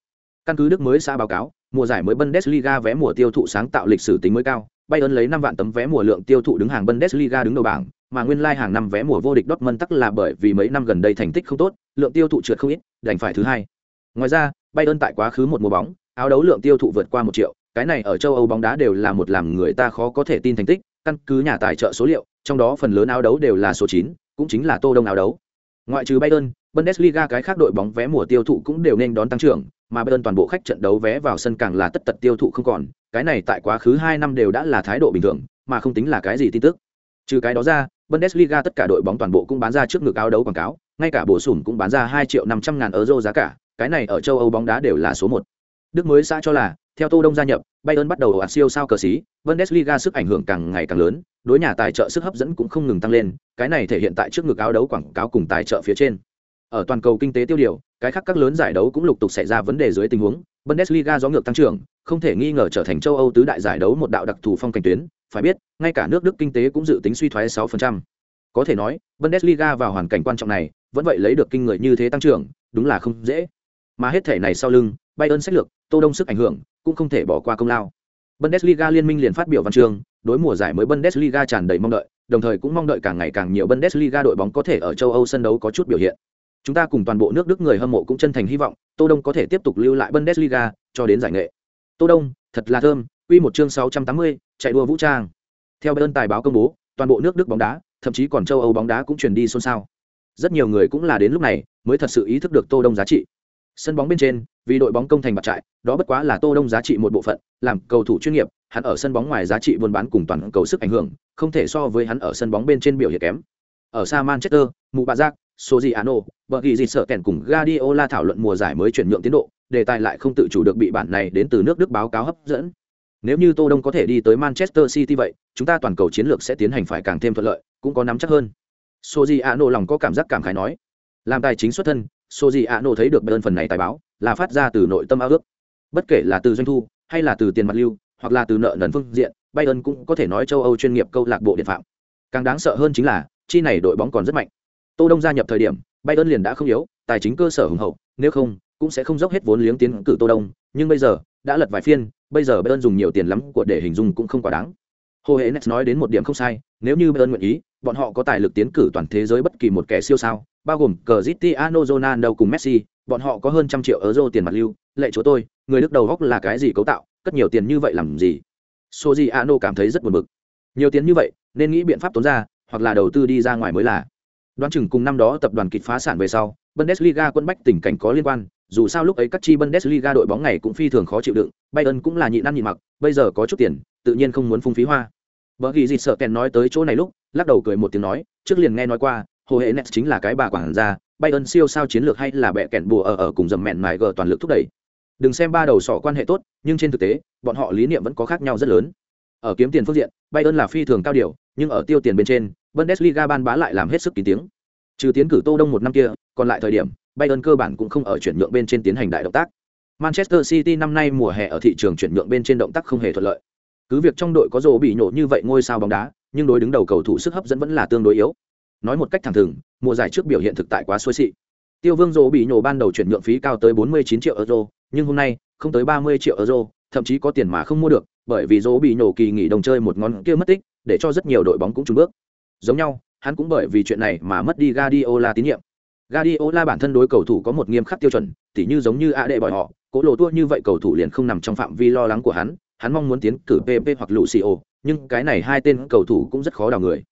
Căn cứ Đức mới xã báo cáo, mùa giải mới Bundesliga vé mùa tiêu thụ sáng tạo lịch sử tính mới cao, Bayern lấy 5 vạn tấm vé mùa lượng tiêu thụ đứng hàng Bundesliga đứng đầu bảng, mà nguyên lai like hàng năm vé mùa vô địch Dortmund tắc là bởi vì mấy năm gần đây thành tích không tốt, lượng tiêu thụ trượt không ít, đành phải thứ hai. Ngoài ra, Bayern tại quá khứ một mùa bóng, áo đấu lượng tiêu thụ vượt qua một triệu, cái này ở châu Âu bóng đá đều là một làm người ta khó có thể tin thành tích, căn cứ nhà tài trợ số liệu, trong đó phần lớn áo đấu đều là số 9, cũng chính là Tô Đông áo đấu. Ngoại trừ Bayern, Bundesliga cái khác đội bóng vé mùa tiêu thụ cũng đều nên đón tăng trưởng, mà Bayern toàn bộ khách trận đấu vé vào sân càng là tất tật tiêu thụ không còn, cái này tại quá khứ 2 năm đều đã là thái độ bình thường, mà không tính là cái gì tin tức. Trừ cái đó ra, Bundesliga tất cả đội bóng toàn bộ cũng bán ra trước ngực áo đấu quảng cáo, ngay cả bổ sủng cũng bán ra 2 triệu 500 ngàn euro giá cả, cái này ở châu Âu bóng đá đều là số 1. Đức mới xã cho là, theo Tô Đông gia nhập, Bayern bắt đầu ạt siêu sao cờ sĩ, Bundesliga sức ảnh hưởng càng ngày càng lớn, đối nhà tài trợ sức hấp dẫn cũng không ngừng tăng lên, cái này thể hiện tại trước ngực áo đấu quảng cáo cùng tài trợ phía trên. Ở toàn cầu kinh tế tiêu điều, cái khác các lớn giải đấu cũng lục tục xảy ra vấn đề dưới tình huống, Bundesliga gió ngược tăng trưởng, không thể nghi ngờ trở thành châu Âu tứ đại giải đấu một đạo đặc thù phong cảnh tuyến, phải biết, ngay cả nước Đức kinh tế cũng dự tính suy thoái 6%. Có thể nói, Bundesliga vào hoàn cảnh quan trọng này, vẫn vậy lấy được kinh người như thế tăng trưởng, đúng là không dễ. Mà hết thể này sau lưng, Bayern sách lược, Tô Đông sức ảnh hưởng, cũng không thể bỏ qua công lao. Bundesliga liên minh liền phát biểu văn chương, đối mùa giải mới Bundesliga tràn đầy mong đợi, đồng thời cũng mong đợi càng ngày càng nhiều Bundesliga đội bóng có thể ở châu Âu sân đấu có chút biểu hiện. Chúng ta cùng toàn bộ nước Đức người hâm mộ cũng chân thành hy vọng, Tô Đông có thể tiếp tục lưu lại Bundesliga cho đến giải nghệ. Tô Đông, thật là thơm, Quy một chương 680, chạy đua vũ trang. Theo bên tài báo công bố, toàn bộ nước Đức bóng đá, thậm chí còn châu Âu bóng đá cũng truyền đi xôn xao. Rất nhiều người cũng là đến lúc này mới thật sự ý thức được Tô Đông giá trị. Sân bóng bên trên, vì đội bóng công thành bạc trại, đó bất quá là Tô Đông giá trị một bộ phận, làm cầu thủ chuyên nghiệp, hắn ở sân bóng ngoài giá trị buôn bán cùng toàn cầu sức ảnh hưởng, không thể so với hắn ở sân bóng bên trên biểu hiện kém. Ở xa Manchester, Mù Bạ Giác, Sojiano, bờ ghi gì sợ kèn cùng Guardiola thảo luận mùa giải mới chuyển nhượng tiến độ, đề tài lại không tự chủ được bị bản này đến từ nước Đức báo cáo hấp dẫn. Nếu như Tô Đông có thể đi tới Manchester City vậy, chúng ta toàn cầu chiến lược sẽ tiến hành phải càng thêm thuận lợi, cũng có nắm chắc hơn. Sojiano lòng có cảm giác cảm khái nói. Làm tài chính xuất thân, Sojiano thấy được bên phần này tài báo, là phát ra từ nội tâm ao ước. Bất kể là từ doanh thu, hay là từ tiền mặt lưu, hoặc là từ nợ nần phương diện, Bayern cũng có thể nói châu Âu chuyên nghiệp câu lạc bộ điện phạm. Càng đáng sợ hơn chính là, chi này đội bóng còn rất mạnh. Tô Đông gia nhập thời điểm, Bayern liền đã không yếu, tài chính cơ sở hùng hậu, nếu không, cũng sẽ không dốc hết vốn liếng tiến cử Tô Đông, nhưng bây giờ, đã lật vài phiên, bây giờ Bayern dùng nhiều tiền lắm của để hình dung cũng không quá đáng. Hồ Hệ Nets nói đến một điểm không sai, nếu như Bayern nguyện ý, bọn họ có tài lực tiến cử toàn thế giới bất kỳ một kẻ siêu sao, bao gồm Cristiano Ronaldo cùng Messi, bọn họ có hơn trăm triệu euro tiền mặt lưu, lệ chúa tôi, người đứng đầu góc là cái gì cấu tạo, cất nhiều tiền như vậy làm gì? Sojiano cảm thấy rất buồn bực. Nhiều tiền như vậy, nên nghĩ biện pháp tốn ra, hoặc là đầu tư đi ra ngoài mới là. Đoán chừng cùng năm đó tập đoàn kịch phá sản về sau, Bundesliga quân bách tình cảnh có liên quan, dù sao lúc ấy các chi Bundesliga đội bóng này cũng phi thường khó chịu đựng, Bayern cũng là nhịn ăn nhịn mặc, bây giờ có chút tiền, tự nhiên không muốn phung phí hoa. Bở ghi gì sợ kèn nói tới chỗ này lúc, lắc đầu cười một tiếng nói, trước liền nghe nói qua, hồ hệ Nets chính là cái bà quản gia, Bayern siêu sao chiến lược hay là bẹ kẹn bùa ở ở cùng dầm mẹn mài gờ toàn lực thúc đẩy. Đừng xem ba đầu sọ quan hệ tốt, nhưng trên thực tế, bọn họ lý niệm vẫn có khác nhau rất lớn. Ở kiếm tiền phương diện, Bayern là phi thường cao điều, nhưng ở tiêu tiền bên trên, Bundesliga ban bá lại làm hết sức kín tiếng. Trừ tiến cử Tô Đông một năm kia, còn lại thời điểm, Bayern cơ bản cũng không ở chuyển nhượng bên trên tiến hành đại động tác. Manchester City năm nay mùa hè ở thị trường chuyển nhượng bên trên động tác không hề thuận lợi. Cứ việc trong đội có rồ bị nhổ như vậy ngôi sao bóng đá, nhưng đối đứng đầu cầu thủ sức hấp dẫn vẫn là tương đối yếu. Nói một cách thẳng thừng, mùa giải trước biểu hiện thực tại quá xuôi xị. Tiêu Vương rồ bị nhổ ban đầu chuyển nhượng phí cao tới 49 triệu euro, nhưng hôm nay không tới 30 triệu euro, thậm chí có tiền mà không mua được, bởi vì rồ bị nhổ kỳ nghỉ đồng chơi một ngón kia mất tích, để cho rất nhiều đội bóng cũng chùn bước. Giống nhau, hắn cũng bởi vì chuyện này mà mất đi Guardiola tín nhiệm. Guardiola bản thân đối cầu thủ có một nghiêm khắc tiêu chuẩn, tỉ như giống như đệ bọn họ, cố lộ tua như vậy cầu thủ liền không nằm trong phạm vi lo lắng của hắn, hắn mong muốn tiến cử PP hoặc Lucio, nhưng cái này hai tên cầu thủ cũng rất khó đào người.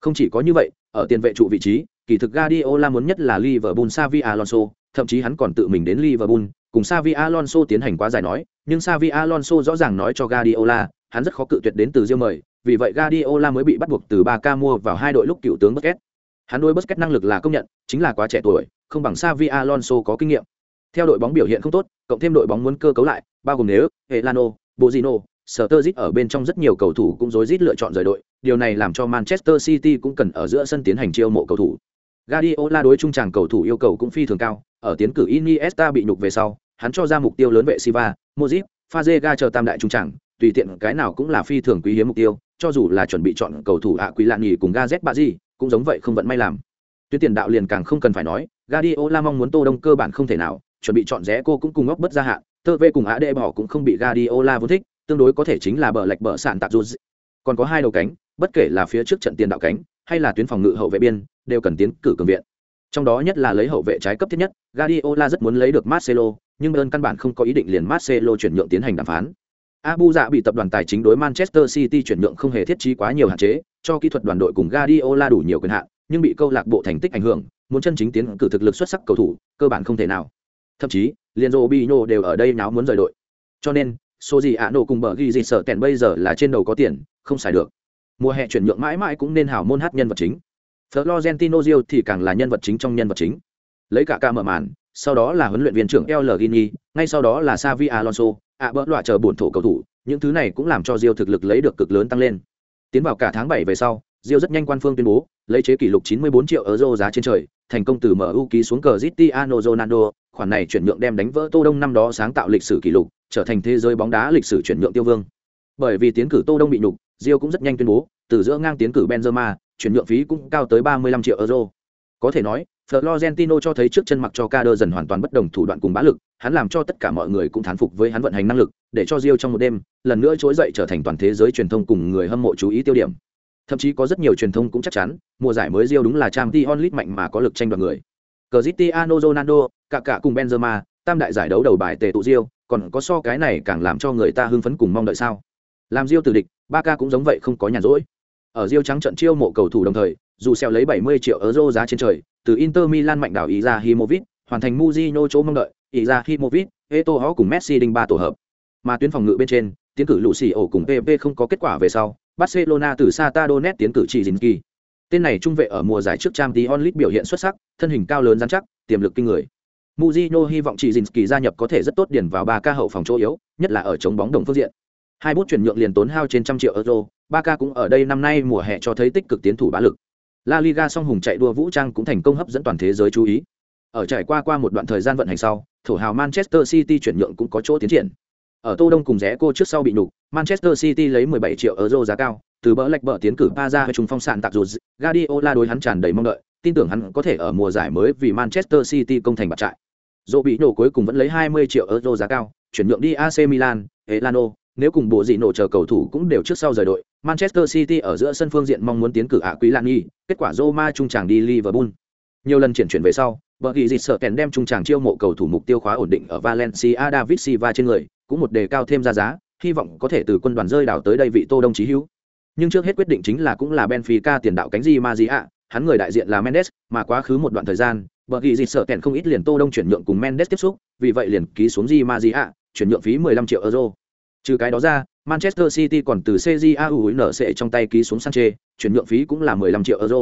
Không chỉ có như vậy, ở tiền vệ trụ vị trí, kỳ thực Guardiola muốn nhất là Liverpool Xavi Alonso, thậm chí hắn còn tự mình đến Liverpool, cùng Xavi Alonso tiến hành quá giải nói, nhưng Xavi Alonso rõ ràng nói cho Guardiola, hắn rất khó cự tuyệt đến từ riêng mời, vì vậy Guardiola mới bị bắt buộc từ Barca mua vào hai đội lúc cựu tướng Busquets. Hắn đối Busquets năng lực là công nhận, chính là quá trẻ tuổi, không bằng Xavi Alonso có kinh nghiệm. Theo đội bóng biểu hiện không tốt, cộng thêm đội bóng muốn cơ cấu lại, bao gồm nếu Elano, Bozino, Sturridge ở bên trong rất nhiều cầu thủ cũng rối rít lựa chọn rời đội, điều này làm cho Manchester City cũng cần ở giữa sân tiến hành chiêu mộ cầu thủ. Guardiola đối trung tràng cầu thủ yêu cầu cũng phi thường cao, ở tiến cử Iniesta bị nhục về sau, hắn cho ra mục tiêu lớn vệ Silva, Modric, Fazega chờ tam đại trung tràng, tùy tiện cái nào cũng là phi thường quý hiếm mục tiêu, cho dù là chuẩn bị chọn cầu thủ ạ quý lạn nghỉ cùng Gazet Bazi, cũng giống vậy không vận may làm. Tuyến tiền đạo liền càng không cần phải nói, Guardiola mong muốn Tô Đông cơ bản không thể nào, chuẩn bị chọn rẽ cô cũng cùng ngốc bất gia hạn, tơ về cùng AD bỏ cũng không bị Guardiola vốn thích, tương đối có thể chính là bờ lệch bờ sạn tạp dù. Còn có hai đầu cánh, bất kể là phía trước trận tiền đạo cánh hay là tuyến phòng ngự hậu vệ biên, đều cần tiến cử cường viện. Trong đó nhất là lấy hậu vệ trái cấp thiết nhất, Guardiola rất muốn lấy được Marcelo, nhưng bên căn bản không có ý định liền Marcelo chuyển nhượng tiến hành đàm phán. Abu Dạ bị tập đoàn tài chính đối Manchester City chuyển nhượng không hề thiết trí quá nhiều hạn chế, cho kỹ thuật đoàn đội cùng Guardiola đủ nhiều quyền hạn, nhưng bị câu lạc bộ thành tích ảnh hưởng, muốn chân chính tiến cử thực lực xuất sắc cầu thủ, cơ bản không thể nào. Thậm chí, liền Robinho đều ở đây náo muốn rời đội. Cho nên, số gì Ano cùng bờ ghi gì sợ kèn bây giờ là trên đầu có tiền, không xài được. Mùa hè chuyển nhượng mãi mãi cũng nên hảo môn hát nhân vật chính. Florentino Gio thì càng là nhân vật chính trong nhân vật chính. Lấy cả ca mở màn, sau đó là huấn luyện viên trưởng El Gini, ngay sau đó là Xavi Alonso, ạ bỡ loại chờ bổn thổ cầu thủ, những thứ này cũng làm cho diêu thực lực lấy được cực lớn tăng lên. Tiến vào cả tháng bảy về sau, diêu rất nhanh quan phương tuyên bố, lấy chế kỷ lục 94 triệu euro giá trên trời, thành công từ MU ký xuống cờ Cristiano Ronaldo, khoản này chuyển nhượng đem đánh vỡ Tô Đông năm đó sáng tạo lịch sử kỷ lục, trở thành thế giới bóng đá lịch sử chuyển nhượng tiêu vương. Bởi vì tiến cử Tô Đông bị nhục, diêu cũng rất nhanh tuyên bố, từ giữa ngang tiến cử Benzema, chuyển nhượng phí cũng cao tới 35 triệu euro. Có thể nói, Florentino cho thấy trước chân mặc cho Kader dần hoàn toàn bất đồng thủ đoạn cùng bá lực, hắn làm cho tất cả mọi người cũng thán phục với hắn vận hành năng lực, để cho Rio trong một đêm, lần nữa trỗi dậy trở thành toàn thế giới truyền thông cùng người hâm mộ chú ý tiêu điểm. Thậm chí có rất nhiều truyền thông cũng chắc chắn, mùa giải mới Rio đúng là Champions League mạnh mà có lực tranh đoạt người. Cristiano Ronaldo, cả cả cùng Benzema, tam đại giải đấu đầu bài tề tụ Rio, còn có so cái này càng làm cho người ta hưng phấn cùng mong đợi sao? Làm Rio tử địch, Barca cũng giống vậy không có nhàn rỗi. Ở Rio trắng trận chiêu mộ cầu thủ đồng thời, dù xèo lấy 70 triệu euro giá trên trời, từ Inter Milan mạnh đảo ý ra Himovic, hoàn thành Mujinho chỗ mong đợi, ý ra Himovic, Eto'o cùng Messi đinh ba tổ hợp. Mà tuyến phòng ngự bên trên, tiến cử Lucio cùng PP không có kết quả về sau, Barcelona từ Sata Donet tiến cử chỉ Zinki. Tên này trung vệ ở mùa giải trước Champions League biểu hiện xuất sắc, thân hình cao lớn rắn chắc, tiềm lực kinh người. Mujino hy vọng chỉ Zinki gia nhập có thể rất tốt điển vào ba ca hậu phòng chỗ yếu, nhất là ở chống bóng đồng phương diện. Hai bút chuyển nhượng liền tốn hao trên trăm triệu euro, ba ca cũng ở đây năm nay mùa hè cho thấy tích cực tiến thủ bá lực. La Liga song hùng chạy đua vũ trang cũng thành công hấp dẫn toàn thế giới chú ý. Ở trải qua qua một đoạn thời gian vận hành sau, thủ hào Manchester City chuyển nhượng cũng có chỗ tiến triển. Ở Tô Đông cùng rẽ cô trước sau bị nhục, Manchester City lấy 17 triệu euro giá cao, từ bỡ lệch bỡ tiến cử Paza với trung phong sạn tạc dù Guardiola đối hắn tràn đầy mong đợi, tin tưởng hắn có thể ở mùa giải mới vì Manchester City công thành bạt trại. Dỗ bị nổ cuối cùng vẫn lấy 20 triệu euro giá cao, chuyển nhượng đi AC Milan, Elano, nếu cùng bộ dị nổ chờ cầu thủ cũng đều trước sau rời đội, Manchester City ở giữa sân phương diện mong muốn tiến cử ạ Quý Lan Nghi, kết quả Roma trung tràng đi Liverpool. Nhiều lần chuyển chuyển về sau, bởi vì dịch sợ kèn đem trung tràng chiêu mộ cầu thủ mục tiêu khóa ổn định ở Valencia David Silva trên người, cũng một đề cao thêm ra giá, hy vọng có thể từ quân đoàn rơi đảo tới đây vị Tô Đông chí hữu. Nhưng trước hết quyết định chính là cũng là Benfica tiền đạo cánh Di ạ, hắn người đại diện là Mendes, mà quá khứ một đoạn thời gian, bởi vì dịch sợ kèn không ít liền Tô Đông chuyển nhượng cùng Mendes tiếp xúc, vì vậy liền ký xuống Di ạ, chuyển nhượng phí 15 triệu euro. Trừ cái đó ra, Manchester City còn từ CJAU sẽ trong tay ký xuống Sanchez, chuyển nhượng phí cũng là 15 triệu euro.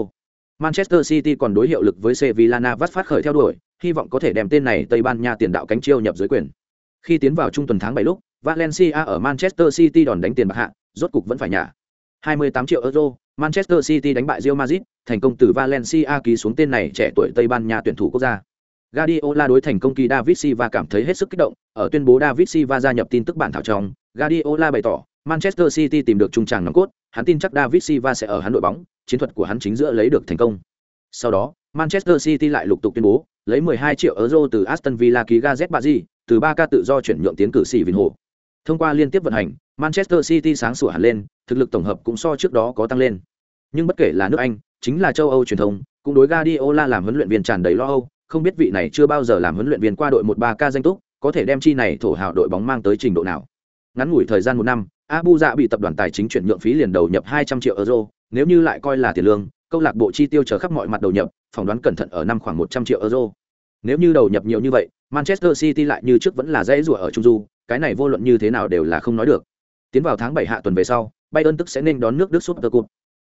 Manchester City còn đối hiệu lực với Sevilla Navas phát khởi theo đuổi, hy vọng có thể đem tên này Tây Ban Nha tiền đạo cánh chiêu nhập dưới quyền. Khi tiến vào trung tuần tháng 7 lúc, Valencia ở Manchester City đòn đánh tiền bạc hạ, rốt cục vẫn phải nhả. 28 triệu euro, Manchester City đánh bại Real Madrid, thành công từ Valencia ký xuống tên này trẻ tuổi Tây Ban Nha tuyển thủ quốc gia. Guardiola đối thành công kỳ David Silva cảm thấy hết sức kích động, ở tuyên bố David Silva gia nhập tin tức bản thảo trong, Guardiola bày tỏ, Manchester City tìm được trung tràng nòng cốt, hắn tin chắc David Silva sẽ ở hắn đội bóng, chiến thuật của hắn chính giữa lấy được thành công. Sau đó, Manchester City lại lục tục tuyên bố, lấy 12 triệu euro từ Aston Villa ký Gazet Bazi, từ 3K tự do chuyển nhượng tiến cử sĩ Vinh Hồ. Thông qua liên tiếp vận hành, Manchester City sáng sủa hẳn lên, thực lực tổng hợp cũng so trước đó có tăng lên. Nhưng bất kể là nước Anh, chính là châu Âu truyền thông, cũng đối Guardiola làm huấn luyện viên tràn đầy lo âu, không biết vị này chưa bao giờ làm huấn luyện viên qua đội một ba k danh túc, có thể đem chi này thổ hào đội bóng mang tới trình độ nào. Ngắn ngủi thời gian một năm, Abu Dạ bị tập đoàn tài chính chuyển nhượng phí liền đầu nhập 200 triệu euro, nếu như lại coi là tiền lương, câu lạc bộ chi tiêu chờ khắp mọi mặt đầu nhập, phỏng đoán cẩn thận ở năm khoảng 100 triệu euro. Nếu như đầu nhập nhiều như vậy, Manchester City lại như trước vẫn là dễ rủa ở Trung Du, cái này vô luận như thế nào đều là không nói được. Tiến vào tháng bảy hạ tuần về sau, Bayern tức sẽ nên đón nước Đức Super Cup.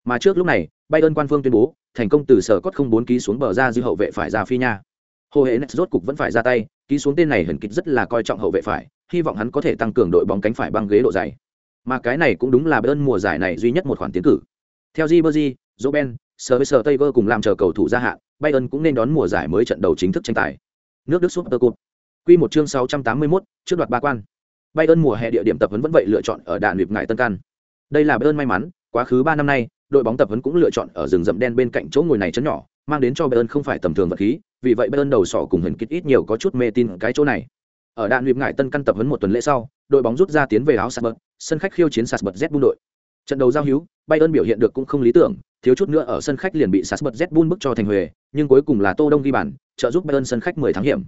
Mà trước lúc này, Bayern quan phương tuyên bố, thành công từ sở cốt không bốn ký xuống bờ ra dư hậu vệ phải ra phi nha. Hồ hệ nes rốt cục vẫn phải ra tay, ký xuống tên này hẳn kịch rất là coi trọng hậu vệ phải, hy vọng hắn có thể tăng cường đội bóng cánh phải băng ghế độ dày. Mà cái này cũng đúng là Bayern mùa giải này duy nhất một khoản tiến cử. Theo Ribery, Robben, Sir Taylor cùng làm chờ cầu thủ gia hạn, Bayern cũng nên đón mùa giải mới trận đầu chính thức tranh tài. Nước Đức Super Cup. Quy một chương 681, trước đoạt ba quan. Bayern mùa hè địa điểm tập huấn vẫn vậy lựa chọn ở đạn luyện ngải Tân Căn. Đây là Bayern may mắn, quá khứ 3 năm nay, đội bóng tập huấn cũng lựa chọn ở rừng rậm đen bên cạnh chỗ ngồi này chấn nhỏ, mang đến cho Bayern không phải tầm thường vật khí, vì vậy Bayern đầu sọ cùng hình kích ít nhiều có chút mê tin cái chỗ này. Ở đạn luyện ngải Tân Căn tập huấn một tuần lễ sau, đội bóng rút ra tiến về áo Salzburg, sân khách khiêu chiến Salzburg Z bun đội. Trận đấu giao hữu, Bayern biểu hiện được cũng không lý tưởng, thiếu chút nữa ở sân khách liền bị Salzburg Z bun bức cho thành huề, nhưng cuối cùng là Tô Đông ghi bàn, trợ giúp Bayern sân khách 10 thắng hiểm.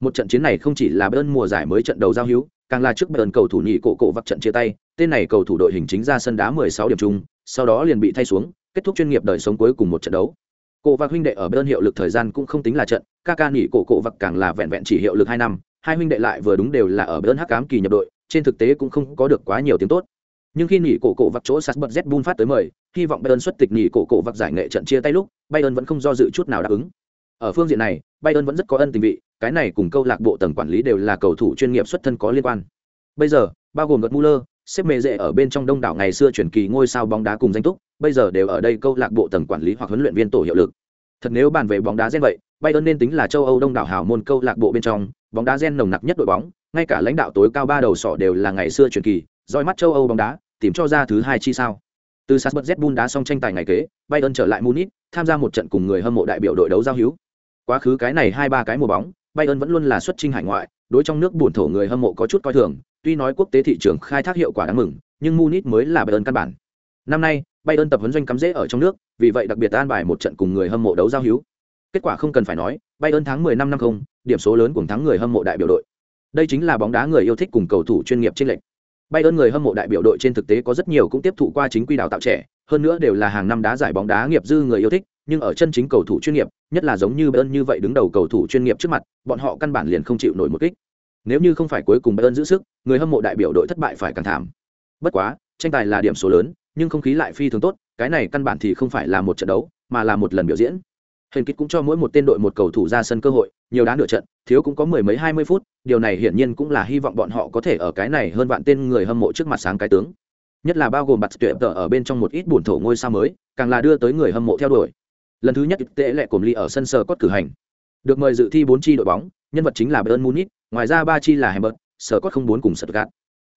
Một trận chiến này không chỉ là Bayern mùa giải mới trận đầu giao hữu, càng là trước Bayern cầu thủ nhị cổ cổ vặt trận chia tay, tên này cầu thủ đội hình chính ra sân đá 16 điểm chung, sau đó liền bị thay xuống, kết thúc chuyên nghiệp đời sống cuối cùng một trận đấu. Cổ vặt huynh đệ ở Bayern hiệu lực thời gian cũng không tính là trận, Kaka nhị cổ cổ vặt càng là vẹn vẹn chỉ hiệu lực hai năm, hai huynh đệ lại vừa đúng đều là ở bên hắc ám kỳ nhập đội, trên thực tế cũng không có được quá nhiều tiếng tốt. Nhưng khi nhị cổ cổ vặc chỗ Salzburg Z Bull phát tới mời, hy vọng Bayern xuất tịch nhị cổ cổ vặc giải nghệ trận chia tay lúc, Bayern vẫn không do dự chút nào đáp ứng. Ở phương diện này, Bayern vẫn rất có ân tình vị, cái này cùng câu lạc bộ tầng quản lý đều là cầu thủ chuyên nghiệp xuất thân có liên quan. Bây giờ, bao gồm Gerd Muller, xếp mê dễ ở bên trong đông đảo ngày xưa chuyển kỳ ngôi sao bóng đá cùng danh túc, bây giờ đều ở đây câu lạc bộ tầng quản lý hoặc huấn luyện viên tổ hiệu lực. Thật nếu bàn về bóng đá gen vậy, Bayern nên tính là châu Âu đông đảo hào môn câu lạc bộ bên trong, bóng đá gen nồng nặc nhất đội bóng, ngay cả lãnh đạo tối cao ba đầu sọ đều là ngày xưa truyền kỳ, dõi mắt châu Âu bóng đá, tìm cho ra thứ hai chi sao. Từ Salzburg Z Bund đá xong tranh tài ngày kế, Bayern trở lại Munich, tham gia một trận cùng người hâm mộ đại biểu đội đấu giao hữu. Quá khứ cái này hai ba cái mùa bóng, Bayern vẫn luôn là xuất chinh hải ngoại, đối trong nước buồn thổ người hâm mộ có chút coi thường, tuy nói quốc tế thị trường khai thác hiệu quả đáng mừng, nhưng Munich mới là Bayern căn bản. Năm nay, Bayern tập huấn doanh cắm rễ ở trong nước, vì vậy đặc biệt an bài một trận cùng người hâm mộ đấu giao hữu. Kết quả không cần phải nói, Bayern tháng 10 năm năm không, điểm số lớn cùng thắng người hâm mộ đại biểu đội. Đây chính là bóng đá người yêu thích cùng cầu thủ chuyên nghiệp trên lệnh. Bayern người hâm mộ đại biểu đội trên thực tế có rất nhiều cũng tiếp thụ qua chính quy đào tạo trẻ, hơn nữa đều là hàng năm đá giải bóng đá nghiệp dư người yêu thích, nhưng ở chân chính cầu thủ chuyên nghiệp, nhất là giống như Bayern như vậy đứng đầu cầu thủ chuyên nghiệp trước mặt, bọn họ căn bản liền không chịu nổi một kích. Nếu như không phải cuối cùng Bayern giữ sức, người hâm mộ đại biểu đội thất bại phải càng thảm. Bất quá, tranh tài là điểm số lớn, nhưng không khí lại phi thường tốt, cái này căn bản thì không phải là một trận đấu, mà là một lần biểu diễn. Hình kích cũng cho mỗi một tên đội một cầu thủ ra sân cơ hội, nhiều đá nửa trận, thiếu cũng có mười mấy hai mươi phút, điều này hiển nhiên cũng là hy vọng bọn họ có thể ở cái này hơn vạn tên người hâm mộ trước mặt sáng cái tướng. Nhất là bao gồm bặt tuyệt tờ ở bên trong một ít buồn thổ ngôi sao mới, càng là đưa tới người hâm mộ theo đuổi. Lần thứ nhất tệ lệ cổm ly ở sân sờ cốt cử hành. Được mời dự thi bốn chi đội bóng, nhân vật chính là bern Munich, ngoài ra ba chi là hemmer sờ cốt không bốn cùng sật gạt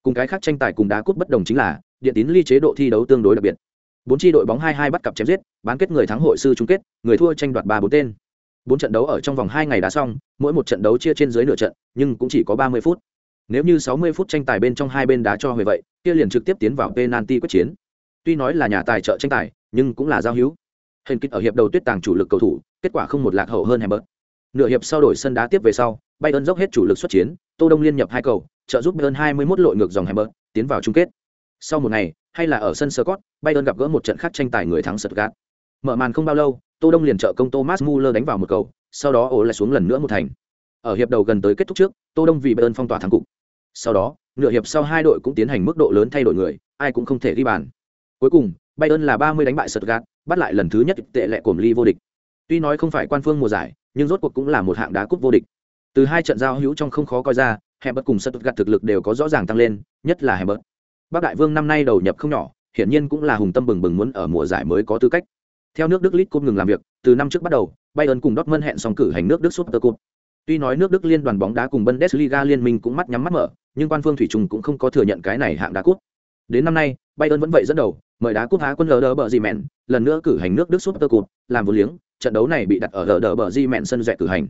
Cùng cái khác tranh tài cùng đá cốt bất đồng chính là, điện tín ly chế độ thi đấu tương đối đặc biệt bốn chi đội bóng hai hai bắt cặp chém giết bán kết người thắng hội sư chung kết người thua tranh đoạt ba bốn tên bốn trận đấu ở trong vòng hai ngày đá xong mỗi một trận đấu chia trên dưới nửa trận nhưng cũng chỉ có ba mươi phút nếu như sáu mươi phút tranh tài bên trong hai bên đá cho hồi vậy kia liền trực tiếp tiến vào penalty quyết chiến tuy nói là nhà tài trợ tranh tài nhưng cũng là giao hữu hình kích ở hiệp đầu tuyết tàng chủ lực cầu thủ kết quả không một lạc hậu hơn Hamburg. Nửa hiệp sau đổi sân đá tiếp về sau, Bayern dốc hết chủ lực xuất chiến, Tô Đông liên nhập hai cầu, trợ giúp Bayern 21 lội ngược dòng Hamburg, tiến vào chung kết. Sau một ngày, hay là ở sân Scott, Bayern gặp gỡ một trận khác tranh tài người thắng Stuttgart. Mở màn không bao lâu, Tô Đông liền trợ công Thomas Muller đánh vào một cầu, sau đó ổ lại xuống lần nữa một thành. Ở hiệp đầu gần tới kết thúc trước, Tô Đông vì Bayern phong tỏa thắng cục. Sau đó, nửa hiệp sau hai đội cũng tiến hành mức độ lớn thay đổi người, ai cũng không thể ghi bàn. Cuối cùng, Bayern là 30 đánh bại Stuttgart, bắt lại lần thứ nhất tệ lệ của ly vô địch. Tuy nói không phải quan phương mùa giải, nhưng rốt cuộc cũng là một hạng đá cúp vô địch. Từ hai trận giao hữu trong không khó coi ra, Herbert cùng Stuttgart thực lực đều có rõ ràng tăng lên, nhất là Herbert. Bắc Đại Vương năm nay đầu nhập không nhỏ, hiển nhiên cũng là hùng tâm bừng bừng muốn ở mùa giải mới có tư cách. Theo nước Đức League Cup ngừng làm việc, từ năm trước bắt đầu, Bayern cùng Dortmund hẹn xong cử hành nước Đức Super Cup. Tuy nói nước Đức liên đoàn bóng đá cùng Bundesliga liên minh cũng mắt nhắm mắt mở, nhưng quan phương thủy trùng cũng không có thừa nhận cái này hạng đá cúp. Đến năm nay, Bayern vẫn vậy dẫn đầu, mời đá cúp Á quân LD bờ gì mẹn, lần nữa cử hành nước Đức Super Cup, làm vô liếng, trận đấu này bị đặt ở LD bờ gì mẹn sân rẻ cử hành.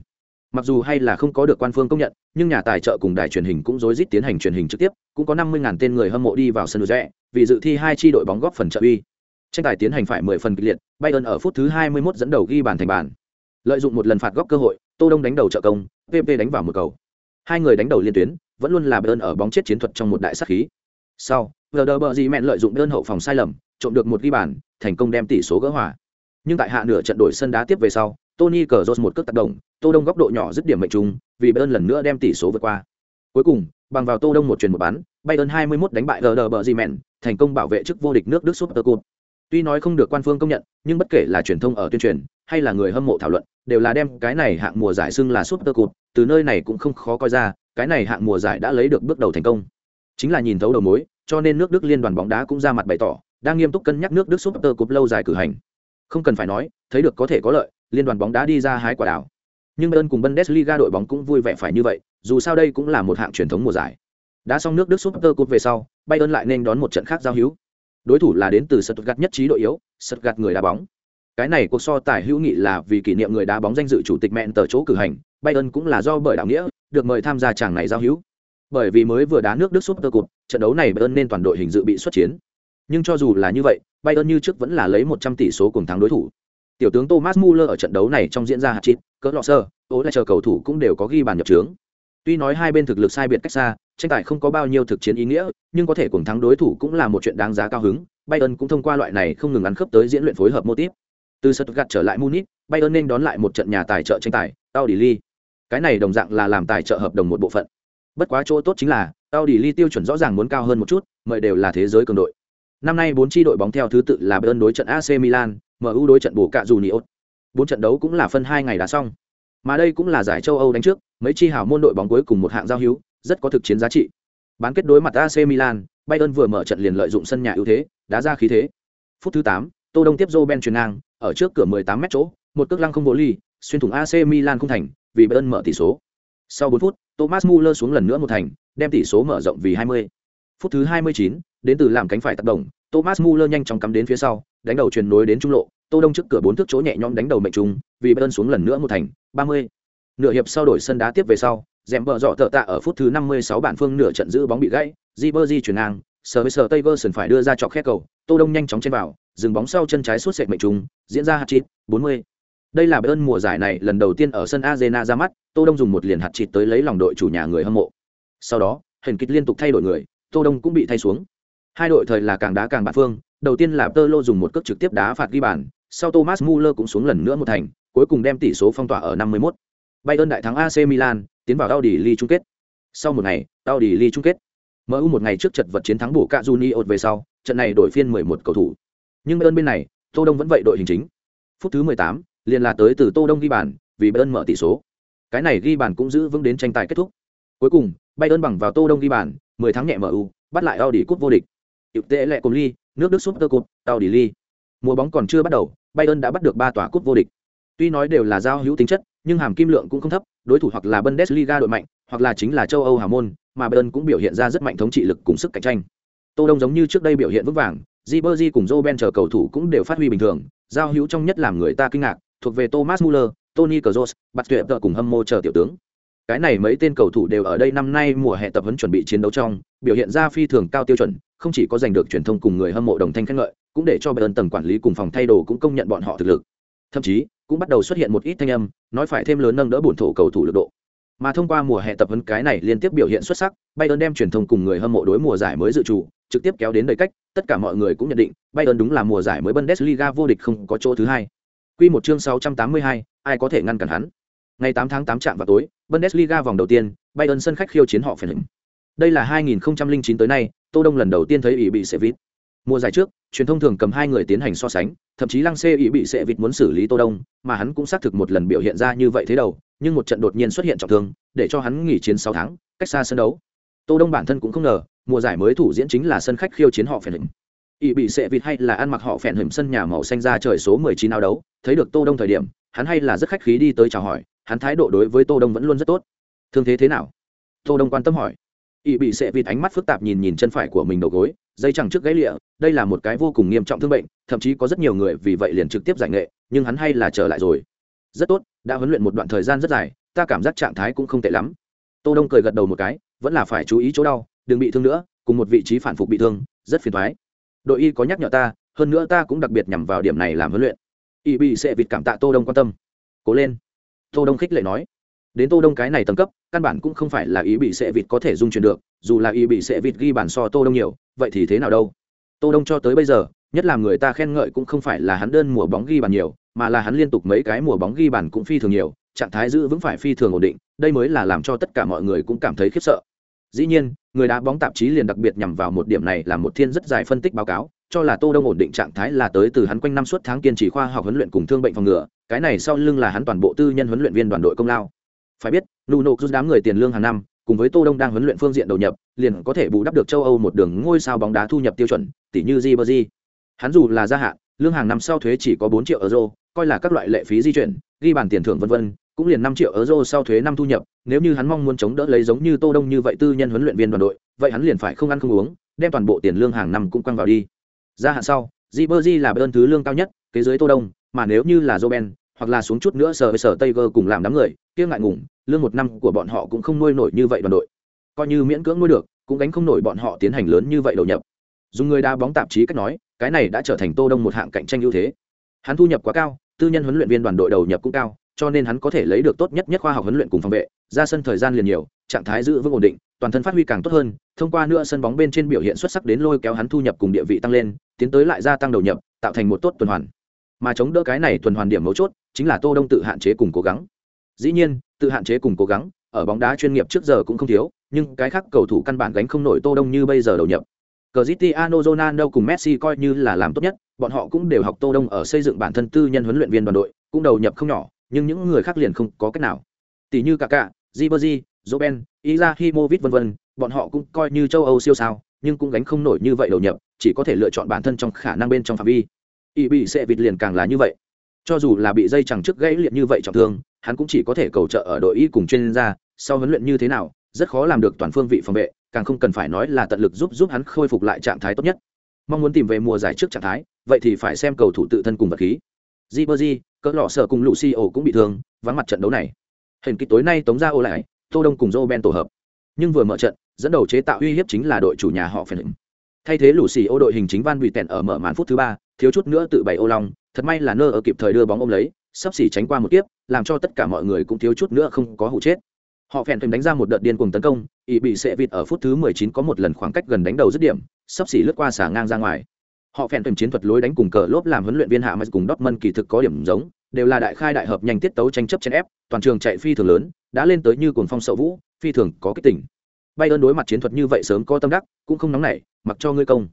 Mặc dù hay là không có được quan phương công nhận, nhưng nhà tài trợ cùng đài truyền hình cũng rối rít tiến hành truyền hình trực tiếp, cũng có 50.000 tên người hâm mộ đi vào sân rẽ, vì dự thi hai tri đội bóng góp phần trợ uy. Tranh tài tiến hành phải 10 phần kịch liệt, Bayern ở phút thứ 21 dẫn đầu ghi bàn thành bàn. Lợi dụng một lần phạt góc cơ hội, Tô Đông đánh đầu trợ công, PP đánh vào một cầu. Hai người đánh đầu liên tuyến, vẫn luôn là Bayern ở bóng chết chiến thuật trong một đại sát khí. Sau, Werder mẹn lợi dụng đơn hậu phòng sai lầm, trộm được một ghi bàn, thành công đem tỷ số gỡ hòa. Nhưng tại hạ nửa trận đổi sân đá tiếp về sau, Tony Cazorla một cước tác động, Tô Đông góc độ nhỏ dứt điểm mệnh trùng, vì Bayern lần nữa đem tỷ số vượt qua. Cuối cùng, bằng vào Tô Đông một chuyền một bán, Bayern 21 đánh bại Werder Bremen, thành công bảo vệ chức vô địch nước Đức Super Cup. Tuy nói không được quan phương công nhận, nhưng bất kể là truyền thông ở tuyên truyền hay là người hâm mộ thảo luận, đều là đem cái này hạng mùa giải xưng là Super Cup, từ nơi này cũng không khó coi ra, cái này hạng mùa giải đã lấy được bước đầu thành công. Chính là nhìn thấu đầu mối, cho nên nước Đức liên đoàn bóng đá cũng ra mặt bày tỏ, đang nghiêm túc cân nhắc nước Đức Super Cup lâu dài cử hành. Không cần phải nói, thấy được có thể có lợi, liên đoàn bóng đá đi ra hái quả đảo. Nhưng Bayern cùng Bundesliga đội bóng cũng vui vẻ phải như vậy, dù sao đây cũng là một hạng truyền thống mùa giải. Đã xong nước Đức Super Cup về sau, Bayern lại nên đón một trận khác giao hữu. Đối thủ là đến từ Stuttgart nhất trí đội yếu, Stuttgart người đá bóng. Cái này cuộc so tài hữu nghị là vì kỷ niệm người đá bóng danh dự chủ tịch mẹn tờ chỗ cử hành, Bayern cũng là do bởi đạo nghĩa, được mời tham gia chàng này giao hữu. Bởi vì mới vừa đá nước Đức Super Cup, trận đấu này Bayern nên toàn đội hình dự bị xuất chiến. Nhưng cho dù là như vậy, Bayern như trước vẫn là lấy 100 tỷ số cùng thắng đối thủ. Tiểu tướng Thomas Muller ở trận đấu này trong diễn ra hạt chít, cỡ lọ sơ, ố lại chờ cầu thủ cũng đều có ghi bàn nhập trướng. Tuy nói hai bên thực lực sai biệt cách xa, tranh tài không có bao nhiêu thực chiến ý nghĩa, nhưng có thể cùng thắng đối thủ cũng là một chuyện đáng giá cao hứng. Bayern cũng thông qua loại này không ngừng ăn khớp tới diễn luyện phối hợp mô típ. Từ Stuttgart trở lại Munich, Bayern nên đón lại một trận nhà tài trợ tranh tài, Audi Lee. Cái này đồng dạng là làm tài trợ hợp đồng một bộ phận. Bất quá chỗ tốt chính là, Audi Lee tiêu chuẩn rõ ràng muốn cao hơn một chút, mời đều là thế giới cường đội. Năm nay bốn chi đội bóng theo thứ tự là Bayern đối trận AC Milan, MU đối trận Boca Juniors. Bốn trận đấu cũng là phân hai ngày đã xong. Mà đây cũng là giải châu Âu đánh trước, mấy chi hảo môn đội bóng cuối cùng một hạng giao hữu, rất có thực chiến giá trị. Bán kết đối mặt AC Milan, Bayern vừa mở trận liền lợi dụng sân nhà ưu thế, đá ra khí thế. Phút thứ 8, Tô Đông tiếp Ben chuyền ngang, ở trước cửa 18 mét chỗ, một cước lăng không vô ly, xuyên thủng AC Milan không thành, vì Bayern mở tỷ số. Sau 4 phút, Thomas Muller xuống lần nữa một thành, đem tỷ số mở rộng vì 20. Phút thứ 29, đến từ làm cánh phải tác động, Thomas Muller nhanh chóng cắm đến phía sau, đánh đầu truyền nối đến trung lộ, Tô Đông trước cửa bốn thước chỗ nhẹ nhõm đánh đầu mệnh trung, vì Bayern xuống lần nữa một thành, 30. Nửa hiệp sau đổi sân đá tiếp về sau, dèm bờ rọ tợ tạ ở phút thứ 56 bản phương nửa trận giữ bóng bị gãy, Ribery chuyển ngang, sờ với sờ Tayverson phải đưa ra chọc khe cầu, Tô Đông nhanh chóng trên vào, dừng bóng sau chân trái suốt sệt mệnh trung, diễn ra hat-trick, 40. Đây là Bayern mùa giải này lần đầu tiên ở sân Arena ra mắt, Tô Đông dùng một liền hạt chít tới lấy lòng đội chủ nhà người hâm mộ. Sau đó, hình kịch liên tục thay đổi người, tô đông cũng bị thay xuống hai đội thời là càng đá càng bạt phương đầu tiên là tơ lô dùng một cước trực tiếp đá phạt ghi bàn sau thomas muller cũng xuống lần nữa một thành cuối cùng đem tỷ số phong tỏa ở 51. bayern đại thắng ac milan tiến vào Audi League chung kết. Sau một ngày Audi League chung kết. MU một ngày trước trận vật chiến thắng bổ cả Junior về sau trận này đổi phiên 11 cầu thủ. Nhưng bayern bên này tô đông vẫn vậy đội hình chính. Phút thứ 18, liền là tới từ tô đông ghi bàn vì bayern mở tỷ số. Cái này ghi bàn cũng giữ vững đến tranh tài kết thúc. Cuối cùng bayern bằng vào tô đông ghi bàn 10 thắng nhẹ MU bắt lại Audi Cup vô địch. Hiệu tệ lệ cùng ly, nước Đức Super Cup, đi ly. Mùa bóng còn chưa bắt đầu, Bayern đã bắt được ba tòa cúp vô địch. Tuy nói đều là giao hữu tính chất, nhưng hàm kim lượng cũng không thấp, đối thủ hoặc là Bundesliga đội mạnh, hoặc là chính là châu Âu hào môn, mà Bayern cũng biểu hiện ra rất mạnh thống trị lực cùng sức cạnh tranh. Tô Đông giống như trước đây biểu hiện vững vàng, Ribery cùng Robben chờ cầu thủ cũng đều phát huy bình thường, giao hữu trong nhất làm người ta kinh ngạc, thuộc về Thomas Muller, Tony Kroos, Bạt Tuyệt cùng hâm mộ chờ tiểu tướng. Cái này mấy tên cầu thủ đều ở đây năm nay mùa hè tập huấn chuẩn bị chiến đấu trong, biểu hiện ra phi thường cao tiêu chuẩn, không chỉ có giành được truyền thông cùng người hâm mộ đồng thanh khen ngợi, cũng để cho Bayern tầng quản lý cùng phòng thay đồ cũng công nhận bọn họ thực lực. Thậm chí, cũng bắt đầu xuất hiện một ít thanh âm, nói phải thêm lớn nâng đỡ bổn thổ cầu thủ lực độ. Mà thông qua mùa hè tập huấn cái này liên tiếp biểu hiện xuất sắc, Bayern đem truyền thông cùng người hâm mộ đối mùa giải mới dự chủ, trực tiếp kéo đến đầy cách, tất cả mọi người cũng nhận định, Bayern đúng là mùa giải mới Bundesliga vô địch không có chỗ thứ hai. Quy một chương 682, ai có thể ngăn cản hắn? Ngày 8 tháng 8 trạm vào tối, Bundesliga vòng đầu tiên, Bayern sân khách khiêu chiến họ phải lĩnh. Đây là 2009 tới nay, Tô Đông lần đầu tiên thấy ý bị sẽ vít. Mùa giải trước, truyền thông thường cầm hai người tiến hành so sánh, thậm chí Lăng Xê ý bị sẽ vít muốn xử lý Tô Đông, mà hắn cũng xác thực một lần biểu hiện ra như vậy thế đầu, nhưng một trận đột nhiên xuất hiện trọng thương, để cho hắn nghỉ chiến 6 tháng, cách xa sân đấu. Tô Đông bản thân cũng không ngờ, mùa giải mới thủ diễn chính là sân khách khiêu chiến họ phèn hình Ý bị sẽ vịt hay là ăn mặc họ phèn hình sân nhà màu xanh ra trời số 19 áo đấu, thấy được Tô Đông thời điểm, hắn hay là rất khách khí đi tới chào hỏi, hắn thái độ đối với Tô Đông vẫn luôn rất tốt. Thương thế thế nào? Tô Đông quan tâm hỏi ỵ bị sệ vịt ánh mắt phức tạp nhìn nhìn chân phải của mình đầu gối, dây chẳng trước gãy lịa, đây là một cái vô cùng nghiêm trọng thương bệnh, thậm chí có rất nhiều người vì vậy liền trực tiếp giải nghệ, nhưng hắn hay là trở lại rồi. Rất tốt, đã huấn luyện một đoạn thời gian rất dài, ta cảm giác trạng thái cũng không tệ lắm. Tô đông cười gật đầu một cái, vẫn là phải chú ý chỗ đau, đừng bị thương nữa, cùng một vị trí phản phục bị thương, rất phiền toái. Đội y có nhắc nhở ta, hơn nữa ta cũng đặc biệt nhằm vào điểm này làm huấn luyện. Y bị sẽ vịt cảm tạ tô đông quan tâm. Cố lên. Tô đông khích lệ nói. Đến tô đông cái này tầng cấp căn bản cũng không phải là ý bị sẽ vịt có thể dung chuyển được, dù là ý bị sẽ vịt ghi bản so tô đông nhiều, vậy thì thế nào đâu? Tô đông cho tới bây giờ, nhất là người ta khen ngợi cũng không phải là hắn đơn mùa bóng ghi bàn nhiều, mà là hắn liên tục mấy cái mùa bóng ghi bàn cũng phi thường nhiều, trạng thái giữ vững phải phi thường ổn định, đây mới là làm cho tất cả mọi người cũng cảm thấy khiếp sợ. Dĩ nhiên, người đá bóng tạp chí liền đặc biệt nhằm vào một điểm này là một thiên rất dài phân tích báo cáo, cho là tô đông ổn định trạng thái là tới từ hắn quanh năm suốt tháng kiên trì khoa học huấn luyện cùng thương bệnh phòng ngừa, cái này sau lưng là hắn toàn bộ tư nhân huấn luyện viên đoàn đội công lao phải biết, nụ nộp rút đám người tiền lương hàng năm, cùng với tô đông đang huấn luyện phương diện đầu nhập, liền có thể bù đắp được châu âu một đường ngôi sao bóng đá thu nhập tiêu chuẩn, tỷ như Ribery. hắn dù là gia hạn, lương hàng năm sau thuế chỉ có 4 triệu euro, coi là các loại lệ phí di chuyển, ghi bàn tiền thưởng vân vân, cũng liền 5 triệu euro sau thuế năm thu nhập, nếu như hắn mong muốn chống đỡ lấy giống như tô đông như vậy tư nhân huấn luyện viên đoàn đội, vậy hắn liền phải không ăn không uống, đem toàn bộ tiền lương hàng năm cũng quăng vào đi gia hạn sau, Ribery là bên thứ lương cao nhất, kế dưới tô đông, mà nếu như là Roben hoặc là xuống chút nữa sờ với sờ Tây cùng làm đám người, kia ngại ngùng, lương một năm của bọn họ cũng không nuôi nổi như vậy đoàn đội. Coi như miễn cưỡng nuôi được, cũng gánh không nổi bọn họ tiến hành lớn như vậy đầu nhập. Dùng người đá bóng tạp chí cách nói, cái này đã trở thành Tô Đông một hạng cạnh tranh ưu thế. Hắn thu nhập quá cao, tư nhân huấn luyện viên đoàn đội đầu nhập cũng cao, cho nên hắn có thể lấy được tốt nhất nhất khoa học huấn luyện cùng phòng vệ, ra sân thời gian liền nhiều, trạng thái giữ vững ổn định, toàn thân phát huy càng tốt hơn, thông qua nữa sân bóng bên trên biểu hiện xuất sắc đến lôi kéo hắn thu nhập cùng địa vị tăng lên, tiến tới lại gia tăng đầu nhập, tạo thành một tốt tuần hoàn mà chống đỡ cái này tuần hoàn điểm mấu chốt chính là tô đông tự hạn chế cùng cố gắng. Dĩ nhiên tự hạn chế cùng cố gắng ở bóng đá chuyên nghiệp trước giờ cũng không thiếu nhưng cái khác cầu thủ căn bản gánh không nổi tô đông như bây giờ đầu nhập. Cristiano Ronaldo cùng Messi coi như là làm tốt nhất, bọn họ cũng đều học Tô Đông ở xây dựng bản thân tư nhân huấn luyện viên đoàn đội, cũng đầu nhập không nhỏ, nhưng những người khác liền không có cách nào. Tỷ như Kaká, Ribery, Robben, Izahimovic vân vân, bọn họ cũng coi như châu Âu siêu sao, nhưng cũng gánh không nổi như vậy đầu nhập, chỉ có thể lựa chọn bản thân trong khả năng bên trong phạm vi ỵ bị sẽ vịt liền càng là như vậy cho dù là bị dây chẳng trước gãy liệt như vậy trọng thương hắn cũng chỉ có thể cầu trợ ở đội y cùng chuyên gia sau huấn luyện như thế nào rất khó làm được toàn phương vị phòng vệ càng không cần phải nói là tận lực giúp giúp hắn khôi phục lại trạng thái tốt nhất mong muốn tìm về mùa giải trước trạng thái vậy thì phải xem cầu thủ tự thân cùng vật khí Jibberjee, cỡ lọ sở cùng Lucio cũng bị thương, vắng mặt trận đấu này. Hình kịch tối nay tống ra ô lại, Tô Đông cùng Joe tổ hợp. Nhưng vừa mở trận, dẫn đầu chế tạo uy hiếp chính là đội chủ nhà họ Phèn. Thay thế Lucio đội hình chính Van bị tèn ở mở màn phút thứ ba, thiếu chút nữa tự bày ô long thật may là nơ ở kịp thời đưa bóng ôm lấy sắp xỉ tránh qua một kiếp làm cho tất cả mọi người cũng thiếu chút nữa không có hụ chết. Họ phèn thuyền đánh ra một đợt điên cuồng tấn công ỵ bị sệ vịt ở phút thứ 19 có một lần khoảng cách gần đánh đầu dứt điểm sắp xỉ lướt qua xả ngang ra ngoài. Họ phèn thuyền chiến thuật lối đánh cùng cờ lốp làm huấn luyện viên hạ mà cùng Dortmund kỳ thực có điểm giống đều là đại khai đại hợp nhanh tiết tấu tranh chấp chen ép toàn trường chạy phi thường lớn đã lên tới như cuồng phong sậu vũ phi thường có kích tỉnh Bayern đối mặt chiến thuật như vậy sớm có tâm đắc cũng không nóng nảy mặc cho ngươi công.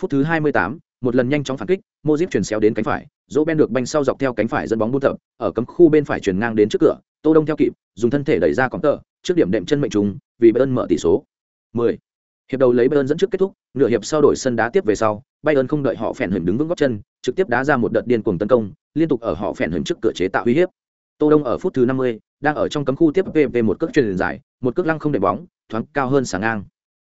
Phút thứ 28, một lần nhanh chóng phản kích Modric chuyển xéo đến cánh phải dỗ ben được banh sau dọc theo cánh phải dẫn bóng buôn tập ở cấm khu bên phải chuyển ngang đến trước cửa tô đông theo kịp dùng thân thể đẩy ra cổng tờ trước điểm đệm chân mệnh trùng vì bayern mở tỷ số. 10. hiệp đầu lấy bayern dẫn trước kết thúc nửa hiệp sau đổi sân đá tiếp về sau bayern không đợi họ phèn hình đứng vững gót chân trực tiếp đá ra một đợt điên cuồng tấn công liên tục ở họ phèn hình trước cửa chế tạo uy hiếp. Tô đông ở phút thứ 50, đang ở trong cấm khu tiếp về một cước truyền dài một cước lăng không đệm bóng thoáng cao hơn sáng ngang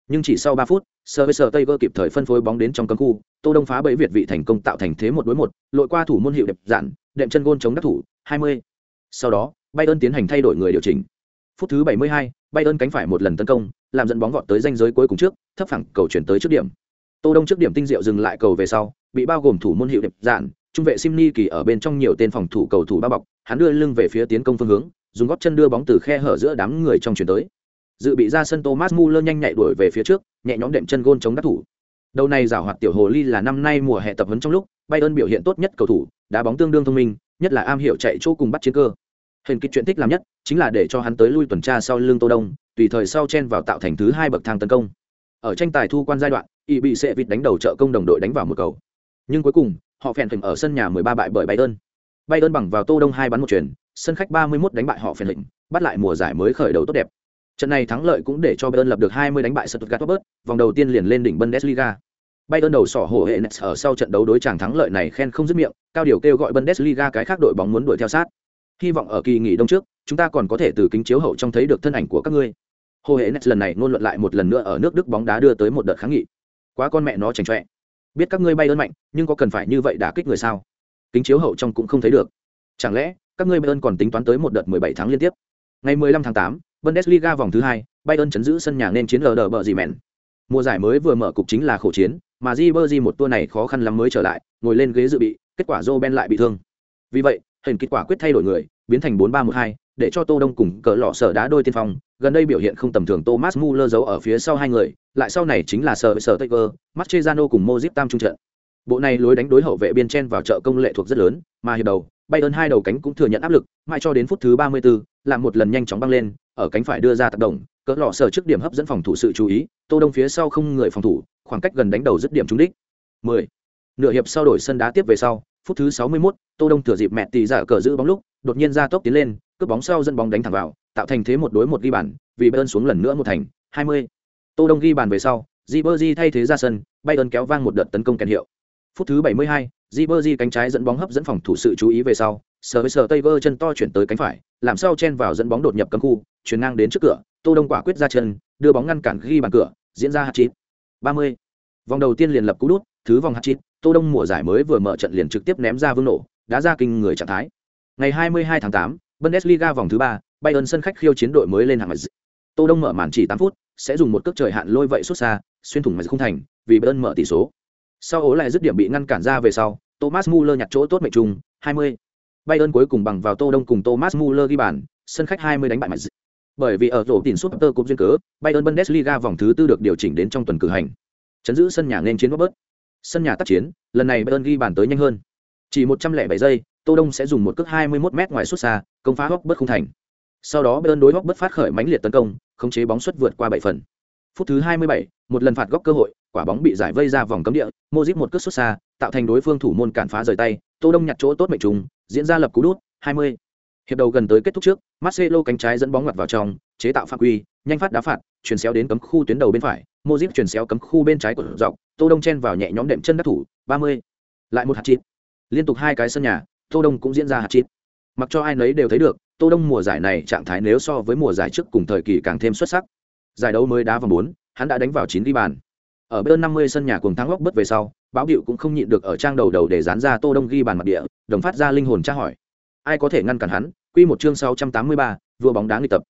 nhưng chỉ sau 3 phút sơ với sơ tây vơ kịp thời phân phối bóng đến trong cấm khu tô đông phá bẫy việt vị thành công tạo thành thế một đối một lội qua thủ môn hiệu đẹp dạn đệm chân gôn chống đắc thủ 20. sau đó bayern tiến hành thay đổi người điều chỉnh. Phút thứ 72, bayern cánh phải một lần tấn công làm dẫn bóng vọt tới danh giới cuối cùng trước thấp phẳng cầu chuyển tới trước điểm. Tô đông trước điểm tinh diệu dừng lại cầu về sau bị bao gồm thủ môn hiệu đẹp dạn trung vệ simni kỳ ở bên trong nhiều tên phòng thủ cầu thủ bao bọc hắn đưa lưng về phía tiến công phương hướng dùng gót chân đưa bóng từ khe hở giữa đám người trong chuyển tới dự bị ra sân thomas muller nhanh nhạy đuổi về phía trước nhẹ nhõm đệm chân gôn chống đắc thủ. Đầu này giảo hoạt tiểu hồ ly là năm nay mùa hè tập huấn trong lúc bayern biểu hiện tốt nhất cầu thủ đá bóng tương đương thông minh nhất là am hiểu chạy chỗ cùng bắt chiến cơ. Hình kịch chuyện thích làm nhất chính là để cho hắn tới lui tuần tra sau lưng tô đông tùy thời sau chen vào tạo thành thứ hai bậc thang tấn công. Ở tranh tài thu quan giai đoạn y bị sệ vịt đánh đầu trợ công đồng đội đánh vào một cầu. Nhưng cuối cùng họ phèn thỉnh ở sân nhà 13 bại bởi bayern. Bayern bằng vào tô đông hai bắn một chuyền sân khách 31 đánh bại họ phèn lệnh, bắt lại mùa giải mới khởi đầu tốt đẹp. Trận này thắng lợi cũng để cho Bayern lập được 20 đánh bại Stuttgart Robert, vòng đầu tiên liền lên đỉnh Bundesliga. Bayern đầu sỏ hổ hệ Nets ở sau trận đấu đối chàng thắng lợi này khen không dứt miệng, cao điều kêu gọi Bundesliga cái khác đội bóng muốn đuổi theo sát. Hy vọng ở kỳ nghỉ đông trước, chúng ta còn có thể từ kính chiếu hậu trông thấy được thân ảnh của các ngươi. Hồ hệ Nets lần này ngôn luận lại một lần nữa ở nước Đức bóng đá đưa tới một đợt kháng nghị. Quá con mẹ nó chảnh chọe. Biết các ngươi Bayern mạnh, nhưng có cần phải như vậy đả kích người sao? Kính chiếu hậu trong cũng không thấy được. Chẳng lẽ các ngươi Bayern còn tính toán tới một đợt 17 tháng liên tiếp? Ngày 15 tháng 8, Bundesliga vòng thứ hai, Bayern chấn giữ sân nhà nên chiến LD gì mèn. Mùa giải mới vừa mở cục chính là khổ chiến, mà Ribery một tour này khó khăn lắm mới trở lại, ngồi lên ghế dự bị, kết quả Roben lại bị thương. Vì vậy, hình kết quả quyết thay đổi người, biến thành 4-3-1-2, để cho Tô Đông cùng cỡ lọ sở đá đôi tiên phong, gần đây biểu hiện không tầm thường Thomas Muller giấu ở phía sau hai người, lại sau này chính là sở sở Taylor, Mascherano cùng Modric tam trung trận. Bộ này lối đánh đối hậu vệ biên chen vào trợ công lệ thuộc rất lớn, mà hiệp đầu, Bayern hai đầu cánh cũng thừa nhận áp lực, mãi cho đến phút thứ 34, làm một lần nhanh chóng băng lên, ở cánh phải đưa ra tác động, cỡ lọ sở trước điểm hấp dẫn phòng thủ sự chú ý tô đông phía sau không người phòng thủ khoảng cách gần đánh đầu dứt điểm trúng đích 10. nửa hiệp sau đổi sân đá tiếp về sau phút thứ 61, tô đông thừa dịp mẹ tỷ giả cờ giữ bóng lúc đột nhiên ra tốc tiến lên cướp bóng sau dẫn bóng đánh thẳng vào tạo thành thế một đối một ghi bàn vì bayern xuống lần nữa một thành 20. tô đông ghi bàn về sau Ribery thay thế ra sân bayern kéo vang một đợt tấn công kèn hiệu phút thứ 72, Ribery cánh trái dẫn bóng hấp dẫn phòng thủ sự chú ý về sau sờ với sờ tay vơ chân to chuyển tới cánh phải làm sao chen vào dẫn bóng đột nhập cấm khu chuyển ngang đến trước cửa tô đông quả quyết ra chân đưa bóng ngăn cản ghi bàn cửa diễn ra hạt chít ba mươi. Vòng đầu tiên liền lập cú đút thứ vòng hạt chít tô đông mùa giải mới vừa mở trận liền trực tiếp ném ra vương nổ đã ra kinh người trạng thái. Ngày 22 tháng 8, bundesliga vòng thứ ba bayern sân khách khiêu chiến đội mới lên hạng tô đông mở màn chỉ 8 phút sẽ dùng một cước trời hạn lôi vậy xuất xa xuyên thủng mặt không thành vì bayern mở tỷ số. Sau ố lại dứt điểm bị ngăn cản ra về sau thomas muller nhặt chỗ tốt mệnh trùng 20 bayern cuối cùng bằng vào tô đông cùng thomas muller ghi bàn sân khách 20 đánh bại mặt bởi vì ở rổ tiền Super Cup duyên cớ, Bayern Bundesliga vòng thứ tư được điều chỉnh đến trong tuần cử hành. Chấn giữ sân nhà nên chiến bớt. Sân nhà tác chiến, lần này Bayern ghi bàn tới nhanh hơn. Chỉ 107 giây, Tô Đông sẽ dùng một cước 21 m ngoài xuất xa, công phá góc bất không thành. Sau đó Bayern đối góc bất phát khởi mãnh liệt tấn công, khống chế bóng xuất vượt qua 7 phần. Phút thứ 27, một lần phạt góc cơ hội, quả bóng bị giải vây ra vòng cấm địa, Modric một cước xuất xa, tạo thành đối phương thủ môn cản phá rời tay, Tô Đông nhặt chỗ tốt mệnh trùng, diễn ra lập cú đút, 20. Hiệp đầu gần tới kết thúc trước, Marcelo cánh trái dẫn bóng ngoặt vào trong, chế tạo phạm quy, nhanh phát đá phạt, chuyển xéo đến cấm khu tuyến đầu bên phải, Modric chuyển xéo cấm khu bên trái của dọc, Tô Đông chen vào nhẹ nhõm đệm chân đắc thủ, 30. Lại một hạt chít. Liên tục hai cái sân nhà, Tô Đông cũng diễn ra hạt chít. Mặc cho ai nấy đều thấy được, Tô Đông mùa giải này trạng thái nếu so với mùa giải trước cùng thời kỳ càng thêm xuất sắc. Giải đấu mới đá vòng 4, hắn đã đánh vào 9 ghi bàn. Ở bên 50 sân nhà cùng thắng góc bất về sau, báo điệu cũng không nhịn được ở trang đầu đầu để dán ra Tô Đông ghi bàn mặt địa, đồng phát ra linh hồn tra hỏi. Ai có thể ngăn cản hắn, Quy một chương 683, vua bóng đá nghịch tập.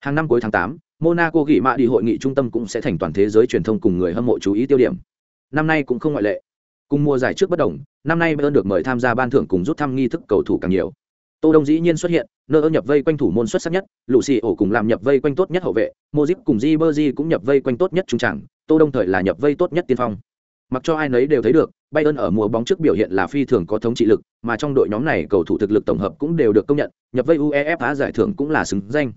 Hàng năm cuối tháng 8, Monaco ghi mạ đi hội nghị trung tâm cũng sẽ thành toàn thế giới truyền thông cùng người hâm mộ chú ý tiêu điểm. Năm nay cũng không ngoại lệ. Cùng mùa giải trước bất đồng, năm nay Bayern được mời tham gia ban thưởng cùng rút thăm nghi thức cầu thủ càng nhiều. Tô Đông dĩ nhiên xuất hiện, nơ nhập vây quanh thủ môn xuất sắc nhất, lũ xì ổ cùng làm nhập vây quanh tốt nhất hậu vệ, Modric cùng Ribery cũng nhập vây quanh tốt nhất trung trảng, Tô Đông thời là nhập vây tốt nhất tiên phong. Mặc cho ai nấy đều thấy được, Bayern ở mùa bóng trước biểu hiện là phi thường có thống trị lực, mà trong đội nhóm này cầu thủ thực lực tổng hợp cũng đều được công nhận, nhập vây UEFA giải thưởng cũng là xứng danh.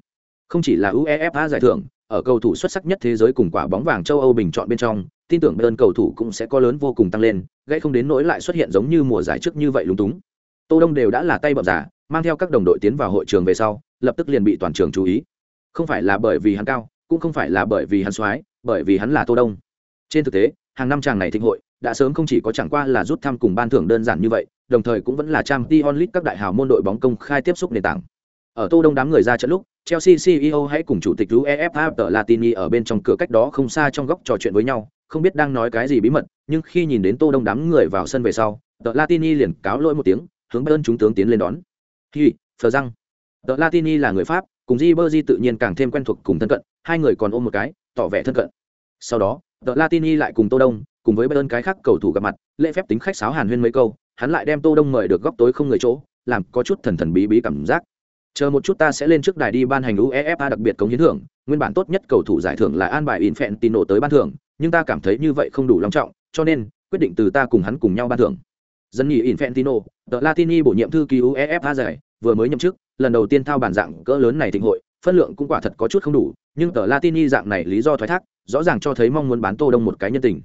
Không chỉ là UEFA giải thưởng, ở cầu thủ xuất sắc nhất thế giới cùng quả bóng vàng châu Âu bình chọn bên trong, tin tưởng Bayern cầu thủ cũng sẽ có lớn vô cùng tăng lên, gãy không đến nỗi lại xuất hiện giống như mùa giải trước như vậy lúng túng. Tô Đông đều đã là tay bậm giả, mang theo các đồng đội tiến vào hội trường về sau, lập tức liền bị toàn trường chú ý. Không phải là bởi vì hắn cao, cũng không phải là bởi vì hắn xoái, bởi vì hắn là Tô Đông. Trên thực tế, hàng năm chàng này thịnh hội, đã sớm không chỉ có chẳng qua là rút thăm cùng ban thưởng đơn giản như vậy, đồng thời cũng vẫn là trang t onlit các đại hào môn đội bóng công khai tiếp xúc nền tảng. Ở Tô Đông đám người ra trận lúc, Chelsea CEO hãy cùng chủ tịch UEFA tờ Latini ở bên trong cửa cách đó không xa trong góc trò chuyện với nhau, không biết đang nói cái gì bí mật, nhưng khi nhìn đến Tô Đông đám người vào sân về sau, tờ Latini liền cáo lỗi một tiếng, hướng Bayern chúng tướng tiến lên đón. Hi, thờ răng. Tờ Latini là người Pháp, cùng Di Berzi tự nhiên càng thêm quen thuộc cùng thân cận, hai người còn ôm một cái, tỏ vẻ thân cận. Sau đó, tờ Latini lại cùng Tô Đông, cùng với Bayern cái khác cầu thủ gặp mặt, lễ phép tính khách sáo hàn huyên mấy câu, hắn lại đem Tô Đông mời được góc tối không người chỗ, làm có chút thần thần bí bí cảm giác. Chờ một chút ta sẽ lên trước đài đi ban hành uefa đặc biệt cống hiến thưởng nguyên bản tốt nhất cầu thủ giải thưởng là an bài infantino tới ban thưởng nhưng ta cảm thấy như vậy không đủ long trọng cho nên quyết định từ ta cùng hắn cùng nhau ban thưởng. Dân nhì infantino tờ latini bổ nhiệm thư ký uefa giải vừa mới nhậm chức lần đầu tiên thao bản dạng cỡ lớn này thịnh hội phân lượng cũng quả thật có chút không đủ, nhưng tờ latini dạng này lý do thoái thác, rõ ràng cho thấy mong muốn bán tô đông một cái nhân tình.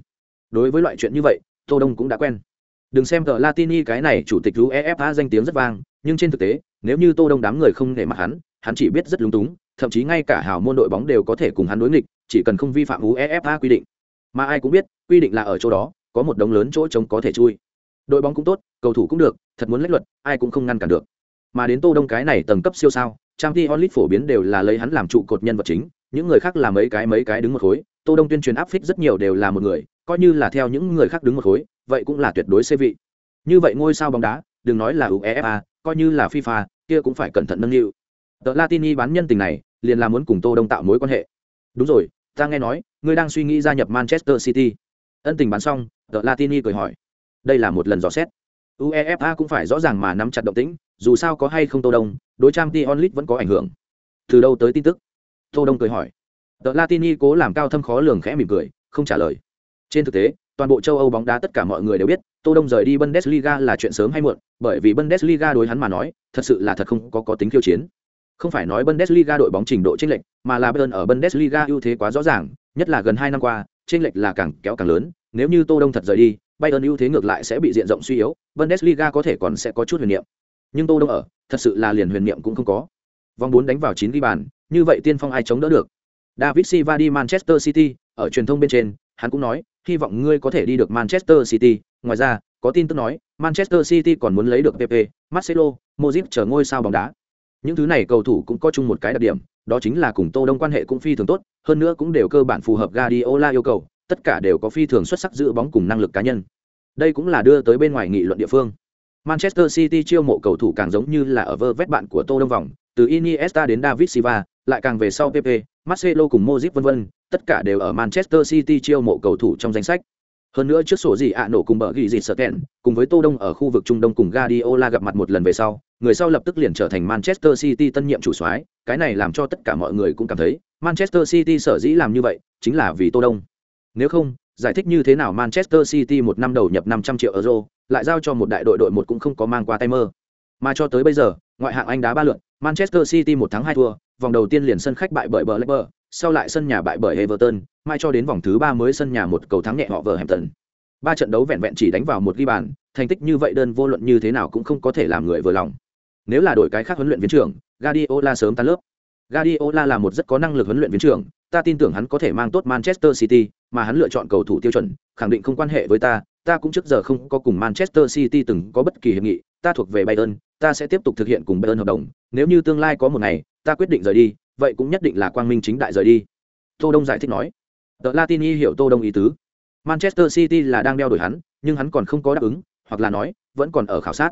Đối với loại chuyện như vậy, tô đông cũng đã quen. Đừng xem tờ latini cái này chủ tịch uefa danh tiếng rất vang, nhưng trên thực tế, nếu như tô đông đám người không để mặt hắn hắn chỉ biết rất lúng túng, thậm chí ngay cả hào môn đội bóng đều có thể cùng hắn đối nghịch, chỉ cần không vi phạm uefa quy định. Mà ai cũng biết, quy định là ở chỗ đó, có một đống lớn chỗ trống có thể chui. Đội bóng cũng tốt, cầu thủ cũng được, thật muốn lách luật, ai cũng không ngăn cản được. Mà đến tô đông cái này tầng cấp siêu sao trang t onlit phổ biến đều là lấy hắn làm trụ cột nhân vật chính, những người khác là mấy cái mấy cái đứng một khối, tô đông tuyên truyền áp phích rất nhiều đều là một người, coi như là theo những người khác đứng một khối, vậy cũng là tuyệt đối xê vị. Như vậy ngôi sao bóng đá, đừng nói là uefa, coi như là fifa, kia cũng phải cẩn thận nâng niu. Tờ latini bán nhân tình này, liền là muốn cùng tô đông tạo mối quan hệ. Đúng rồi, ta nghe nói, ngươi đang suy nghĩ gia nhập manchester city. Ân tình bán xong, tờ latini cười hỏi. Đây là một lần dò xét. Uefa cũng phải rõ ràng mà nắm chặt động tĩnh dù sao có hay không tô đông, đối trang t onlit vẫn có ảnh hưởng. Từ đâu tới tin tức? Tô đông cười hỏi. Tờ latini cố làm cao thâm khó lường khẽ mỉm cười, không trả lời. Trên thực tế, toàn bộ châu âu bóng đá tất cả mọi người đều biết, tô đông rời đi bundesliga là chuyện sớm hay muộn, bởi vì bundesliga đối hắn mà nói, thật sự là thật không có có tính khiêu chiến. Không phải nói bundesliga đội bóng trình độ chênh lệch, mà là bayern ở bundesliga ưu thế quá rõ ràng, nhất là gần hai năm qua, chênh lệch là càng kéo càng lớn. Nếu như tô đông thật rời đi, bayern ưu thế ngược lại sẽ bị diện rộng suy yếu, bundesliga có thể còn sẽ có chút huyền niệm nhưng tô đông ở, thật sự là liền huyền niệm cũng không có. Vòng bốn đánh vào chín ghi bàn, như vậy tiên phong ai chống đỡ được? David silva đi manchester city, ở truyền thông bên trên, hắn cũng nói, hy vọng ngươi có thể đi được manchester city. Ngoài ra, có tin tức nói, manchester city còn muốn lấy được pp marcelo mozip chờ ngôi sao bóng đá. Những thứ này cầu thủ cũng có chung một cái đặc điểm, đó chính là cùng tô đông quan hệ cũng phi thường tốt, hơn nữa cũng đều cơ bản phù hợp guardiola yêu cầu, tất cả đều có phi thường xuất sắc giữ bóng cùng năng lực cá nhân. Đây cũng là đưa tới bên ngoài nghị luận địa phương manchester city chiêu mộ cầu thủ càng giống như là ở vơ vét bạn của tô đông vòng từ iniesta đến david silva lại càng về sau pp marcelo cùng Modric vân vân tất cả đều ở manchester city chiêu mộ cầu thủ trong danh sách. Hơn nữa trước sổ gì ạ nổ cùng bở ghi gì sợ kẹn, cùng với tô đông ở khu vực trung đông cùng Guardiola gặp mặt một lần về sau người sau lập tức liền trở thành manchester city tân nhiệm chủ soái cái này làm cho tất cả mọi người cũng cảm thấy manchester city sở dĩ làm như vậy chính là vì tô đông. Nếu không giải thích như thế nào manchester city một năm đầu nhập 500 triệu euro lại giao cho một đại đội đội một cũng không có mang qua tay mơ mà cho tới bây giờ ngoại hạng anh đá ba lượt manchester city một thắng hai thua vòng đầu tiên liền sân khách bại bởi Blackburn sau lại sân nhà bại bởi Everton, mai cho đến vòng thứ ba mới sân nhà một cầu thắng nhẹ họ Wolverhampton. Ba trận đấu vẹn vẹn chỉ đánh vào một ghi bàn, thành tích như vậy đơn vô luận như thế nào cũng không có thể làm người vừa lòng. Nếu là đổi cái khác huấn luyện viên trưởng, Guardiola sớm tan lớp. Guardiola là một rất có năng lực huấn luyện viên trưởng, ta tin tưởng hắn có thể mang tốt Manchester City, mà hắn lựa chọn cầu thủ tiêu chuẩn, khẳng định không quan hệ với ta, ta cũng trước giờ không có cùng Manchester City từng có bất kỳ hiệp nghị, ta thuộc về Bayern, ta sẽ tiếp tục thực hiện cùng Bayern hợp đồng, nếu như tương lai có một ngày, ta quyết định rời đi, vậy cũng nhất định là quang minh chính đại rời đi. Tô đông giải thích nói. The latini hiểu tô đông ý tứ. Manchester city là đang đeo đuổi hắn nhưng hắn còn không có đáp ứng hoặc là nói vẫn còn ở khảo sát.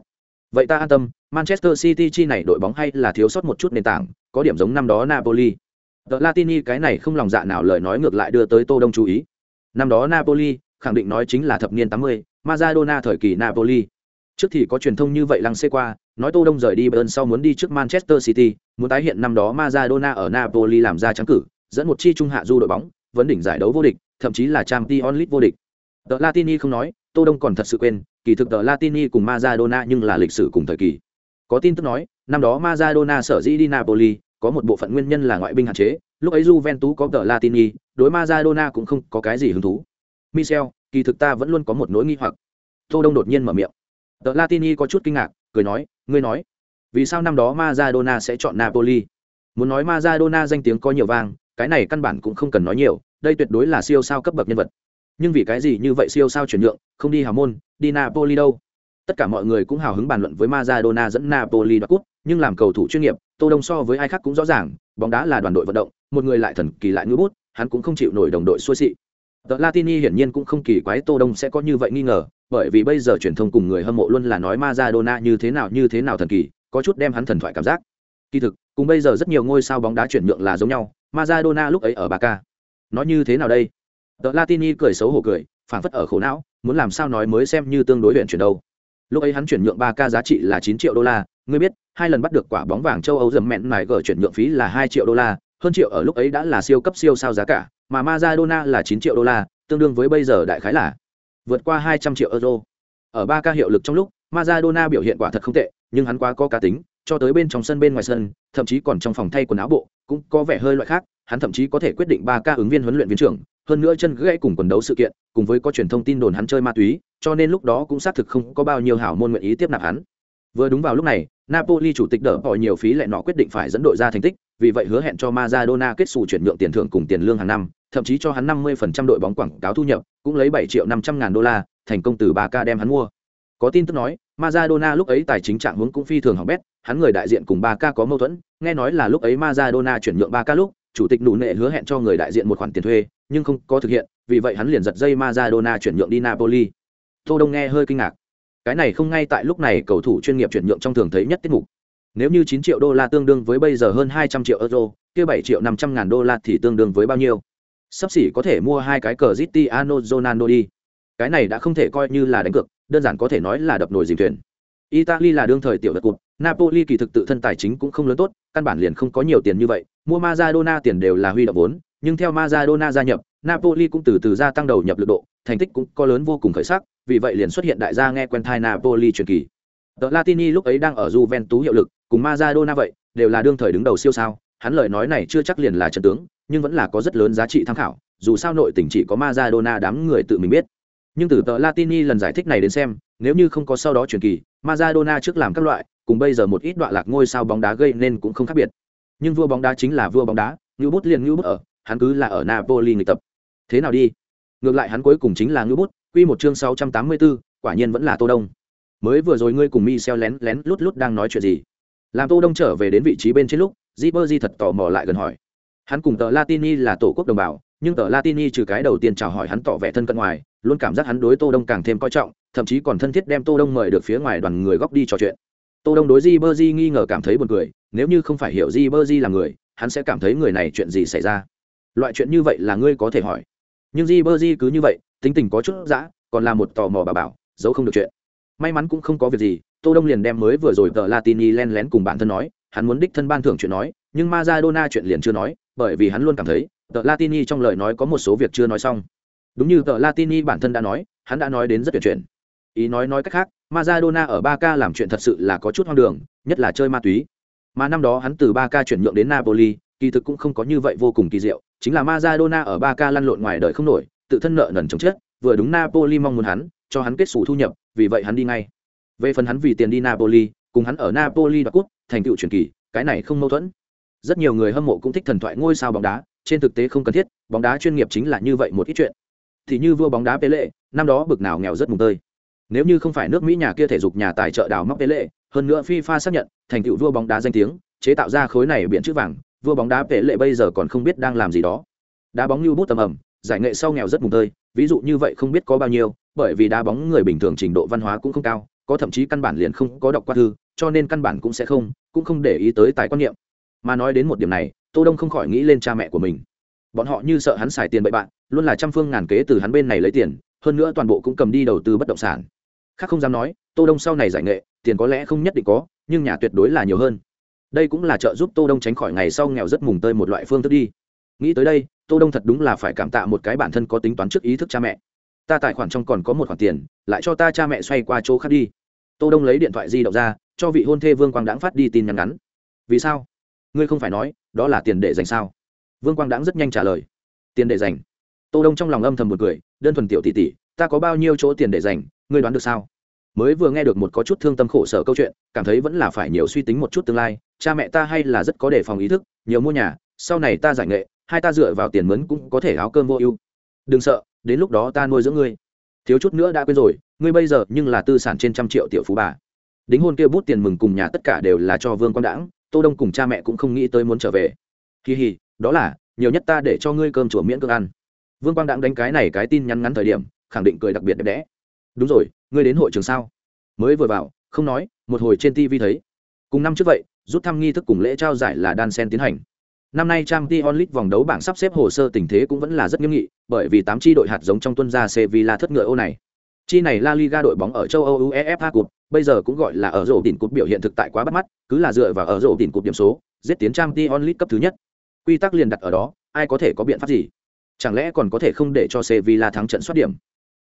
Vậy ta an tâm manchester city chi này đội bóng hay là thiếu sót một chút nền tảng có điểm giống năm đó napoli tờ latini cái này không lòng dạ nào lời nói ngược lại đưa tới tô đông chú ý năm đó napoli khẳng định nói chính là thập niên 80, Maradona thời kỳ Napoli. Trước thì có truyền thông như vậy lăng xê qua, nói Tô Đông rời đi Bayern sau muốn đi trước Manchester City, muốn tái hiện năm đó Maradona ở Napoli làm ra trắng cử, dẫn một chi trung hạ du đội bóng, vấn đỉnh giải đấu vô địch, thậm chí là Champions League vô địch. The Latini không nói, Tô Đông còn thật sự quên, kỳ thực The Latini cùng Maradona nhưng là lịch sử cùng thời kỳ. Có tin tức nói, năm đó Maradona sở dĩ đi Napoli, có một bộ phận nguyên nhân là ngoại binh hạn chế, lúc ấy Juventus có tờ Latini, đối Maradona cũng không có cái gì hứng thú. Michel, kỳ thực ta vẫn luôn có một nỗi nghi hoặc. Tô Đông đột nhiên mở miệng. Tờ Latini có chút kinh ngạc, cười nói, ngươi nói, vì sao năm đó Maradona sẽ chọn Napoli? Muốn nói Maradona danh tiếng có nhiều vang, cái này căn bản cũng không cần nói nhiều, đây tuyệt đối là siêu sao cấp bậc nhân vật. Nhưng vì cái gì như vậy siêu sao chuyển nhượng, không đi hào môn, đi Napoli đâu? Tất cả mọi người cũng hào hứng bàn luận với Maradona dẫn Napoli đoạt cúp, nhưng làm cầu thủ chuyên nghiệp, Tô Đông so với ai khác cũng rõ ràng, bóng đá là đoàn đội vận động, một người lại thần kỳ lại ngưỡng bút, hắn cũng không chịu nổi đồng đội xuôi xị. The Latini hiển nhiên cũng không kỳ quái Tô Đông sẽ có như vậy nghi ngờ, bởi vì bây giờ truyền thông cùng người hâm mộ luôn là nói Maradona như thế nào như thế nào thần kỳ, có chút đem hắn thần thoại cảm giác. Kỳ thực, cùng bây giờ rất nhiều ngôi sao bóng đá chuyển nhượng là giống nhau, Maradona lúc ấy ở Barca. Nói như thế nào đây? The Latini cười xấu hổ cười, phảng phất ở khổ não, muốn làm sao nói mới xem như tương đối luyện chuyển đâu. Lúc ấy hắn chuyển nhượng Barca giá trị là 9 triệu đô la, ngươi biết, hai lần bắt được quả bóng vàng châu Âu dầm mẹn mài gở chuyển nhượng phí là 2 triệu đô la, hơn triệu ở lúc ấy đã là siêu cấp siêu sao giá cả, mà Maradona là 9 triệu đô la, tương đương với bây giờ đại khái là vượt qua 200 triệu euro. Ở ba ca hiệu lực trong lúc, Maradona biểu hiện quả thật không tệ, nhưng hắn quá có cá tính, cho tới bên trong sân bên ngoài sân, thậm chí còn trong phòng thay quần áo bộ, cũng có vẻ hơi loại khác, hắn thậm chí có thể quyết định ba ca ứng viên huấn luyện viên trưởng, hơn nữa chân gãy cùng quần đấu sự kiện, cùng với có truyền thông tin đồn hắn chơi ma túy, cho nên lúc đó cũng xác thực không có bao nhiêu hảo môn nguyện ý tiếp nạp hắn. Vừa đúng vào lúc này, Napoli chủ tịch đỡ bỏ nhiều phí lại nọ quyết định phải dẫn đội ra thành tích, vì vậy hứa hẹn cho Maradona kết sủ chuyển nhượng tiền thưởng cùng tiền lương hàng năm, thậm chí cho hắn 50% đội bóng quảng cáo thu nhập, cũng lấy 7 triệu 500 ngàn đô la, thành công từ Barca đem hắn mua. Có tin tức nói, Maradona lúc ấy tài chính trạng huống cũng phi thường hỏng bét, hắn người đại diện cùng Barca có mâu thuẫn, nghe nói là lúc ấy Maradona chuyển nhượng Barca lúc, chủ tịch nụ nệ hứa hẹn cho người đại diện một khoản tiền thuê, nhưng không có thực hiện, vì vậy hắn liền giật dây Maradona chuyển nhượng đi Napoli. Tô Đông nghe hơi kinh ngạc. Cái này không ngay tại lúc này cầu thủ chuyên nghiệp chuyển nhượng trong thường thấy nhất tiết mục. Nếu như 9 triệu đô la tương đương với bây giờ hơn 200 triệu euro, kia 7 triệu 500 ngàn đô la thì tương đương với bao nhiêu? Sắp xỉ có thể mua hai cái cờ Cristiano Ronaldo đi. Cái này đã không thể coi như là đánh cược, đơn giản có thể nói là đập nồi dìm thuyền. Italy là đương thời tiểu đất cụt, Napoli kỳ thực tự thân tài chính cũng không lớn tốt, căn bản liền không có nhiều tiền như vậy, mua Maradona tiền đều là huy động vốn, nhưng theo Maradona gia nhập, Napoli cũng từ từ gia tăng đầu nhập lực độ, thành tích cũng có lớn vô cùng khởi sắc, vì vậy liền xuất hiện đại gia nghe quen thai Napoli truyền kỳ. The Latini lúc ấy đang ở Juventus hiệu lực, cùng Maradona vậy, đều là đương thời đứng đầu siêu sao, hắn lời nói này chưa chắc liền là trận tướng, nhưng vẫn là có rất lớn giá trị tham khảo, dù sao nội tình chỉ có Maradona đám người tự mình biết. Nhưng từ The Latini lần giải thích này đến xem, nếu như không có sau đó truyền kỳ, Maradona trước làm các loại, cùng bây giờ một ít đoạn lạc ngôi sao bóng đá gây nên cũng không khác biệt. Nhưng vua bóng đá chính là vua bóng đá, như bút liền như bút ở, hắn cứ là ở Napoli người tập. Thế nào đi? Ngược lại hắn cuối cùng chính là như bút, quy một chương 684, quả nhiên vẫn là Tô Đông. Mới vừa rồi ngươi cùng Michel lén lén lút lút đang nói chuyện gì? Làm Tô Đông trở về đến vị trí bên trên lúc, Ribery thật tò mò lại gần hỏi. Hắn cùng tờ Latini là tổ quốc đồng bào, nhưng tờ Latini trừ cái đầu tiên chào hỏi hắn tỏ vẻ thân cận ngoài, luôn cảm giác hắn đối Tô Đông càng thêm coi trọng, thậm chí còn thân thiết đem Tô Đông mời được phía ngoài đoàn người góc đi trò chuyện. Tô Đông đối Ribery nghi ngờ cảm thấy buồn cười, nếu như không phải hiểu Ribery là người, hắn sẽ cảm thấy người này chuyện gì xảy ra. Loại chuyện như vậy là ngươi có thể hỏi. Nhưng Ribery cứ như vậy, tính tình có chút dã, còn là một tò mò bà bảo, giấu không được chuyện. May mắn cũng không có việc gì, Tô Đông liền đem mới vừa rồi tờ Latini len lén cùng bản thân nói, hắn muốn đích thân ban thưởng chuyện nói, nhưng Maradona chuyện liền chưa nói, bởi vì hắn luôn cảm thấy, tờ Latini trong lời nói có một số việc chưa nói xong. Đúng như tờ Latini bản thân đã nói, hắn đã nói đến rất tuyệt chuyện. Ý nói nói cách khác, Maradona ở Barca làm chuyện thật sự là có chút hoang đường, nhất là chơi ma túy. Mà năm đó hắn từ Barca chuyển nhượng đến Napoli, kỳ thực cũng không có như vậy vô cùng kỳ diệu, chính là Maradona ở Barca lăn lộn ngoài đời không nổi, tự thân nợ nần chồng chết, vừa đúng Napoli mong muốn hắn, cho hắn kết sổ thu nhập, vì vậy hắn đi ngay. Về phần hắn vì tiền đi Napoli, cùng hắn ở Napoli đoạt cúp, thành tựu truyền kỳ, cái này không mâu thuẫn. Rất nhiều người hâm mộ cũng thích thần thoại ngôi sao bóng đá, trên thực tế không cần thiết, bóng đá chuyên nghiệp chính là như vậy một ít chuyện. Thì như vua bóng đá Pele, năm đó bực nào nghèo rất mùng tơi. Nếu như không phải nước Mỹ nhà kia thể dục nhà tài trợ đào móc Pele, hơn nữa FIFA xác nhận, thành tựu vua bóng đá danh tiếng, chế tạo ra khối này biển chữ vàng, vua bóng đá Pele bây giờ còn không biết đang làm gì đó. Đá bóng như bút tầm ẩm, giải nghệ sau nghèo rất mùng tơi, ví dụ như vậy không biết có bao nhiêu, bởi vì đá bóng người bình thường trình độ văn hóa cũng không cao, có thậm chí căn bản liền không có đọc qua thư, cho nên căn bản cũng sẽ không, cũng không để ý tới tài quan niệm. Mà nói đến một điểm này, Tô Đông không khỏi nghĩ lên cha mẹ của mình. Bọn họ như sợ hắn xài tiền bậy bạn, luôn là trăm phương ngàn kế từ hắn bên này lấy tiền, hơn nữa toàn bộ cũng cầm đi đầu tư bất động sản. Khác không dám nói, Tô Đông sau này giải nghệ, tiền có lẽ không nhất định có, nhưng nhà tuyệt đối là nhiều hơn đây cũng là trợ giúp tô đông tránh khỏi ngày sau nghèo rất mùng tơi một loại phương thức đi nghĩ tới đây tô đông thật đúng là phải cảm tạ một cái bản thân có tính toán trước ý thức cha mẹ. Ta tài khoản trong còn có một khoản tiền, lại cho ta cha mẹ xoay qua chỗ khác đi. Tô đông lấy điện thoại di động ra, cho vị hôn thê vương quang đãng phát đi tin nhắn ngắn. Vì sao? Ngươi không phải nói, đó là tiền để dành sao? Vương quang đãng rất nhanh trả lời. Tiền để dành. Tô đông trong lòng âm thầm một cười, đơn thuần tiểu tỷ tỷ, ta có bao nhiêu chỗ tiền để dành, ngươi đoán được sao? Mới vừa nghe được một có chút thương tâm khổ sở câu chuyện, cảm thấy vẫn là phải nhiều suy tính một chút tương lai, cha mẹ ta hay là rất có đề phòng ý thức, nhiều mua nhà, sau này ta giải nghệ hai ta dựa vào tiền mướn cũng có thể áo cơm vô ưu. Đừng sợ, đến lúc đó ta nuôi dưỡng ngươi. Thiếu chút nữa đã quên rồi, ngươi bây giờ nhưng là tư sản trên trăm triệu tiểu phú bà. Đính hôn kia bút tiền mừng cùng nhà tất cả đều là cho vương quang đãng, tô đông cùng cha mẹ cũng không nghĩ tới muốn trở về. Kỳ hì, đó là, nhiều nhất ta để cho ngươi cơm chùa miễn cơm ăn. Vương quang đãng đánh cái này cái tin nhắn ngắn thời điểm, khẳng định cười đặc biệt đẹp đẽ. Đúng rồi, ngươi đến hội trường sao? Mới vừa vào, không nói, một hồi trên tv thấy. Cùng năm trước vậy, rút thăm nghi thức cùng lễ trao giải là đan sen tiến hành năm nay trang League vòng đấu bảng sắp xếp hồ sơ tình thế cũng vẫn là rất nghiêm nghị bởi vì tám chi đội hạt giống trong tuân gia sevilla thất ngựa ô này. Chi này la liga đội bóng ở châu âu uefa cup bây giờ cũng gọi là ở rổ đỉnh cột biểu hiện thực tại quá bắt mắt cứ là dựa vào ở rổ đỉnh cột điểm số giết tiến trang League cấp thứ nhất. Quy tắc liền đặt ở đó ai có thể có biện pháp gì? Chẳng lẽ còn có thể không để cho sevilla thắng trận soát điểm?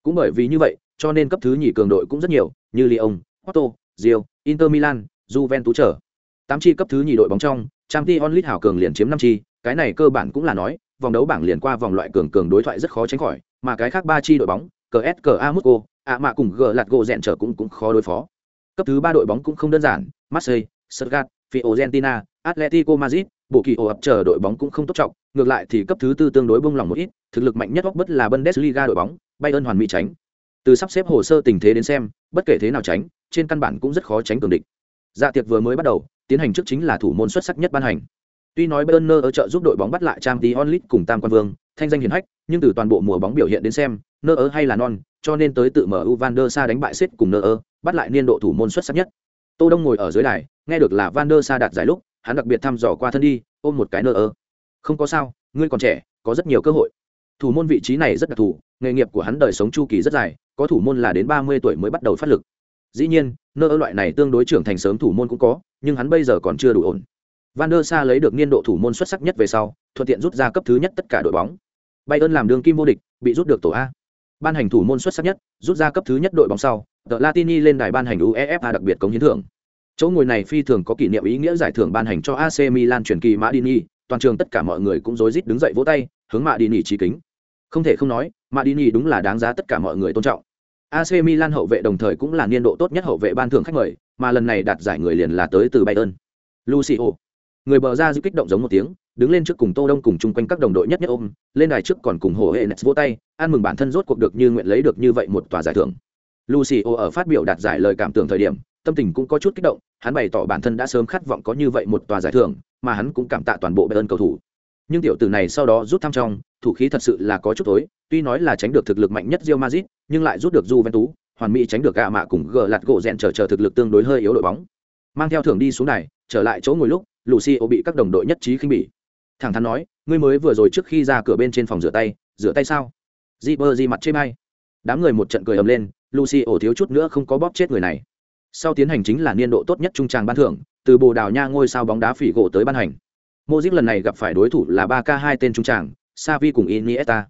Cũng bởi vì như vậy cho nên cấp thứ nhì cường đội cũng rất nhiều như lyon porto Real, inter milan juventus trở tám chi cấp thứ nhì đội bóng trong trang t onlit hảo cường liền chiếm năm chi, cái này cơ bản cũng là nói, vòng đấu bảng liền qua vòng loại cường cường đối thoại rất khó tránh khỏi, mà cái khác ba chi đội bóng cs cờ musco ạ mạ cùng g lạt gỗ rẽn trở cũng cũng khó đối phó. Cấp thứ ba đội bóng cũng không đơn giản, marseille, stuttgart, fiorentina, atletico madrid, bộ kỳ ổ ập chờ đội bóng cũng không tốt trọng, ngược lại thì cấp thứ tư tương đối bông lòng một ít, thực lực mạnh nhất góc bất là bundesliga đội bóng, bayern hoàn mỹ tránh. Từ sắp xếp hồ sơ tình thế đến xem, bất kể thế nào tránh, trên căn bản cũng rất khó tránh cường địch. Dạ tiệc vừa mới bắt đầu tiến hành trước chính là thủ môn xuất sắc nhất ban hành. Tuy nói bayern ở trợ giúp đội bóng bắt lại trang tí cùng tam quan vương, thanh danh hiển hách, nhưng từ toàn bộ mùa bóng biểu hiện đến xem, nơ ớ hay là non, cho nên tới tự mở van der sa đánh bại xếp cùng nơ ớ bắt lại niên độ thủ môn xuất sắc nhất. Tô đông ngồi ở dưới đài, nghe được là van der sa đạt giải lúc, hắn đặc biệt thăm dò qua thân đi, ôm một cái nơ ớ không có sao, ngươi còn trẻ, có rất nhiều cơ hội. Thủ môn vị trí này rất đặc thù, nghề nghiệp của hắn đời sống chu kỳ rất dài, có thủ môn là đến ba mươi tuổi mới bắt đầu phát lực dĩ nhiên, nơ ở loại này tương đối trưởng thành sớm thủ môn cũng có, nhưng hắn bây giờ còn chưa đủ ổn. Van der sa lấy được niên độ thủ môn xuất sắc nhất về sau, thuận tiện rút ra cấp thứ nhất tất cả đội bóng. Bayern làm đường kim vô địch, bị rút được tổ a. Ban hành thủ môn xuất sắc nhất, rút ra cấp thứ nhất đội bóng sau, tờ latini lên đài ban hành uefa đặc biệt cống hiến thưởng. Chỗ ngồi này phi thường có kỷ niệm ý nghĩa giải thưởng ban hành cho ac milan truyền kỳ madini toàn trường tất cả mọi người cũng rối rít đứng dậy vỗ tay, hướng madini trí kính. Không thể không nói madini đúng là đáng giá tất cả mọi người tôn trọng ac milan hậu vệ đồng thời cũng là niên độ tốt nhất hậu vệ ban thưởng khách mời, mà lần này đạt giải người liền là tới từ bayern. Lucio. Người bờ ra giữ kích động giống một tiếng, đứng lên trước cùng tô đông cùng chung quanh các đồng đội nhất nhất ôm, lên đài trước còn cùng hồ hệ nets vỗ tay ăn mừng bản thân rốt cuộc được như nguyện lấy được như vậy một tòa giải thưởng. Lucio ở phát biểu đạt giải lời cảm tưởng thời điểm, tâm tình cũng có chút kích động, hắn bày tỏ bản thân đã sớm khát vọng có như vậy một tòa giải thưởng, mà hắn cũng cảm tạ toàn bộ bayern cầu thủ. Nhưng tiểu tử này sau đó rút thăm trong thủ khí thật sự là có chút tối tuy nói là tránh được thực lực mạnh nhất Real Madrid nhưng lại rút được Juventus hoàn mỹ tránh được gạ mạ cùng gờ lạt gỗ rèn chờ chờ thực lực tương đối hơi yếu đội bóng. Mang theo thưởng đi xuống này, trở lại chỗ ngồi lúc lucio bị các đồng đội nhất trí khinh bỉ. Thẳng thắn nói ngươi mới vừa rồi trước khi ra cửa bên trên phòng rửa tay rửa tay sao? Zipper gì mặt chê may đám người một trận cười ầm lên lucio thiếu chút nữa không có bóp chết người này. Sau tiến hành chính là niên độ tốt nhất trung tràng ban thưởng từ bồ đào nha ngôi sao bóng đá phỉ gỗ tới ban hành. Mozip lần này gặp phải đối thủ là ba k hai tên trung tràng savi cùng iniesta.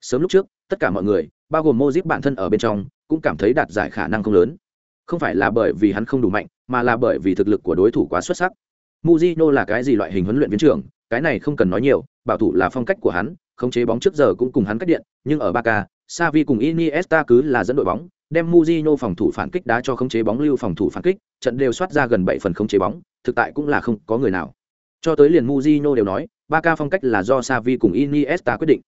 Sớm lúc trước tất cả mọi người bao gồm Modric bản thân ở bên trong cũng cảm thấy đạt giải khả năng không lớn. Không phải là bởi vì hắn không đủ mạnh mà là bởi vì thực lực của đối thủ quá xuất sắc. Mujino là cái gì loại hình huấn luyện viên trưởng, cái này không cần nói nhiều, bảo thủ là phong cách của hắn, khống chế bóng trước giờ cũng cùng hắn cách điện, nhưng ở Barca, Xavi cùng Iniesta cứ là dẫn đội bóng, đem Mujino phòng thủ phản kích đá cho khống chế bóng lưu phòng thủ phản kích, trận đều soát ra gần 7 phần khống chế bóng, thực tại cũng là không có người nào. Cho tới liền Mujino đều nói, Ba ca phong cách là do Xavi cùng Iniesta quyết định.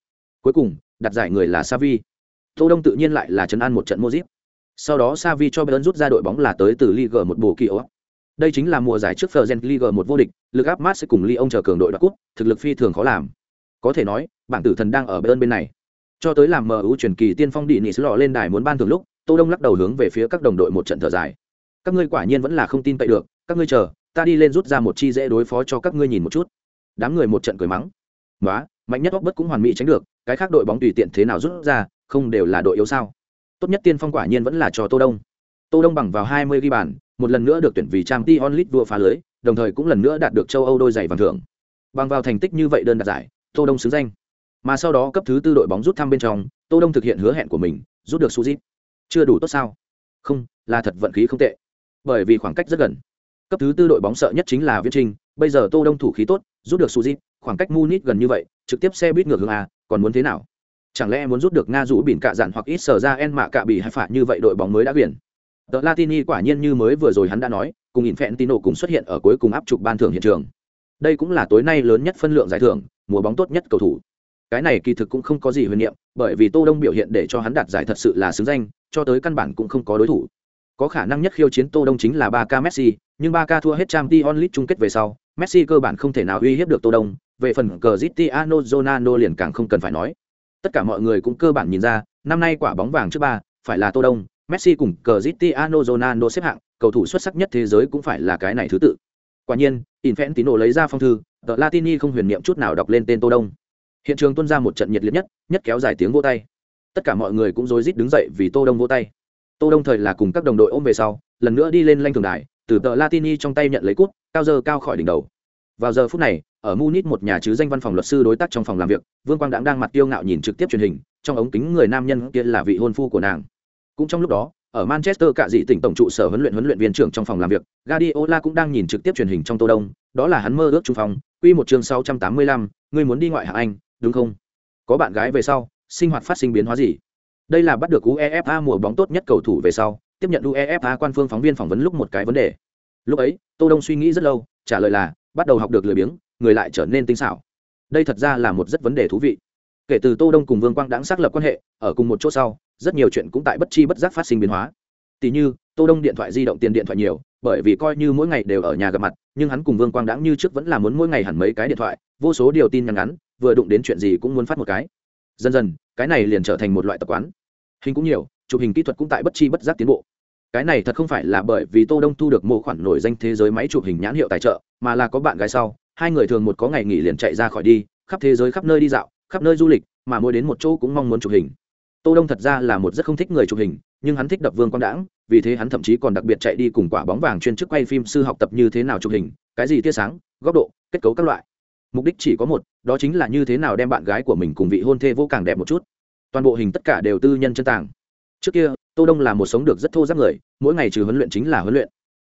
Cuối cùng, đặt giải người là Xavi. Tô Đông tự nhiên lại là trấn an một trận Modric. Sau đó Xavi cho Bayern rút ra đội bóng là tới từ Liga một bổ kỳ ốc. Đây chính là mùa giải trước Fergen Ligue một vô địch, lực áp mát sẽ cùng Lyon chờ cường đội đoạt cúp, thực lực phi thường khó làm. Có thể nói, bảng tử thần đang ở Bayern bên này. Cho tới làm MU truyền kỳ tiên phong đi nị lọ lên đài muốn ban thưởng lúc, Tô Đông lắc đầu hướng về phía các đồng đội một trận thở dài. Các ngươi quả nhiên vẫn là không tin cậy được, các ngươi chờ, ta đi lên rút ra một chi dễ đối phó cho các ngươi nhìn một chút. Đám người một trận cười mắng. nói mạnh nhất bất cũng hoàn mỹ tránh được, cái khác đội bóng tùy tiện thế nào rút ra, không đều là đội yếu sao?" Tốt nhất tiên phong quả nhiên vẫn là cho Tô Đông. Tô Đông bằng vào 20 ghi bàn, một lần nữa được tuyển vì trang t onlit vua phá lưới đồng thời cũng lần nữa đạt được châu âu đôi giày vàng thưởng bằng vào thành tích như vậy đơn đạt giải tô đông xứng danh mà sau đó cấp thứ tư đội bóng rút thăm bên trong tô đông thực hiện hứa hẹn của mình rút được suzit chưa đủ tốt sao không là thật vận khí không tệ bởi vì khoảng cách rất gần cấp thứ tư đội bóng sợ nhất chính là viễn trinh bây giờ tô đông thủ khí tốt rút được suzit khoảng cách munich gần như vậy, trực tiếp xe buýt ngược hướng a, còn muốn thế nào? Chẳng lẽ muốn rút được nga rũ biển cạ dạn hoặc ít sở ra en mạ cạ bị hay phạt như vậy đội bóng mới đã biển? Tờ latini quả nhiên như mới vừa rồi hắn đã nói, cùng infantino cùng xuất hiện ở cuối cùng áp trục ban thưởng hiện trường. Đây cũng là tối nay lớn nhất phân lượng giải thưởng, mùa bóng tốt nhất cầu thủ. Cái này kỳ thực cũng không có gì huyền niệm, bởi vì tô đông biểu hiện để cho hắn đạt giải thật sự là xứng danh, cho tới căn bản cũng không có đối thủ có khả năng nhất khiêu chiến tô đông chính là ba k messi, nhưng ba k thua hết trang t onlit chung kết về sau, messi cơ bản không thể nào uy hiếp được tô đông, về phần cờ ronaldo liền càng không cần phải nói. Tất cả mọi người cũng cơ bản nhìn ra, năm nay quả bóng vàng trước ba, phải là tô đông, messi cùng cờ ronaldo xếp hạng, cầu thủ xuất sắc nhất thế giới cũng phải là cái này thứ tự. Quả nhiên, infantino lấy ra phong thư, tờ latini không huyền niệm chút nào đọc lên tên tô đông. Hiện trường tuôn ra một trận nhiệt liệt nhất nhất kéo dài tiếng vô tay. Tất cả mọi người cũng rối rít đứng dậy vì tô đông vô tay tô đông thời là cùng các đồng đội ôm về sau lần nữa đi lên lanh thường đài từ tờ latini trong tay nhận lấy cút cao dơ cao khỏi đỉnh đầu. Vào giờ phút này ở munich một nhà chứ danh văn phòng luật sư đối tác trong phòng làm việc vương quang đãng đang mặt tiêu ngạo nhìn trực tiếp truyền hình trong ống kính người nam nhân kia là vị hôn phu của nàng. Cũng trong lúc đó ở manchester cả dị tỉnh tổng trụ sở huấn luyện huấn luyện viên trưởng trong phòng làm việc guardiola cũng đang nhìn trực tiếp truyền hình trong tô đông đó là hắn mơ ước trung phòng quy một chương 685, ngươi muốn đi ngoại hạng anh đúng không? Có bạn gái về sau sinh hoạt phát sinh biến hóa gì? Đây là bắt được uefa mùa bóng tốt nhất cầu thủ về sau, tiếp nhận uefa quan phương phóng viên phỏng vấn lúc một cái vấn đề. Lúc ấy, tô đông suy nghĩ rất lâu, trả lời là, bắt đầu học được lười biếng, người lại trở nên tinh xảo. Đây thật ra là một rất vấn đề thú vị. Kể từ tô đông cùng vương quang đãng xác lập quan hệ, ở cùng một chỗ sau, rất nhiều chuyện cũng tại bất chi bất giác phát sinh biến hóa. Tỷ như, tô đông điện thoại di động tiền điện thoại nhiều, bởi vì coi như mỗi ngày đều ở nhà gặp mặt, nhưng hắn cùng vương quang đãng như trước vẫn là muốn mỗi ngày hẳn mấy cái điện thoại, vô số điều tin nhắn ngắn, vừa đụng đến chuyện gì cũng muốn phát một cái dần dần, cái này liền trở thành một loại tập quán. Hình cũng nhiều, chụp hình kỹ thuật cũng tại bất chi bất giác tiến bộ. Cái này thật không phải là bởi vì tô đông thu được mô khoản nổi danh thế giới máy chụp hình nhãn hiệu tài trợ, mà là có bạn gái sau, hai người thường một có ngày nghỉ liền chạy ra khỏi đi, khắp thế giới khắp nơi đi dạo, khắp nơi du lịch, mà mỗi đến một chỗ cũng mong muốn chụp hình. Tô đông thật ra là một rất không thích người chụp hình, nhưng hắn thích đập vương quang đãng, vì thế hắn thậm chí còn đặc biệt chạy đi cùng quả bóng vàng chuyên chức quay phim sư học tập như thế nào chụp hình, cái gì tia sáng, góc độ, kết cấu các loại mục đích chỉ có một, đó chính là như thế nào đem bạn gái của mình cùng vị hôn thê vô càng đẹp một chút. Toàn bộ hình tất cả đều tư nhân chân tàng. Trước kia, tô đông là một sống được rất thô giáp người, mỗi ngày trừ huấn luyện chính là huấn luyện.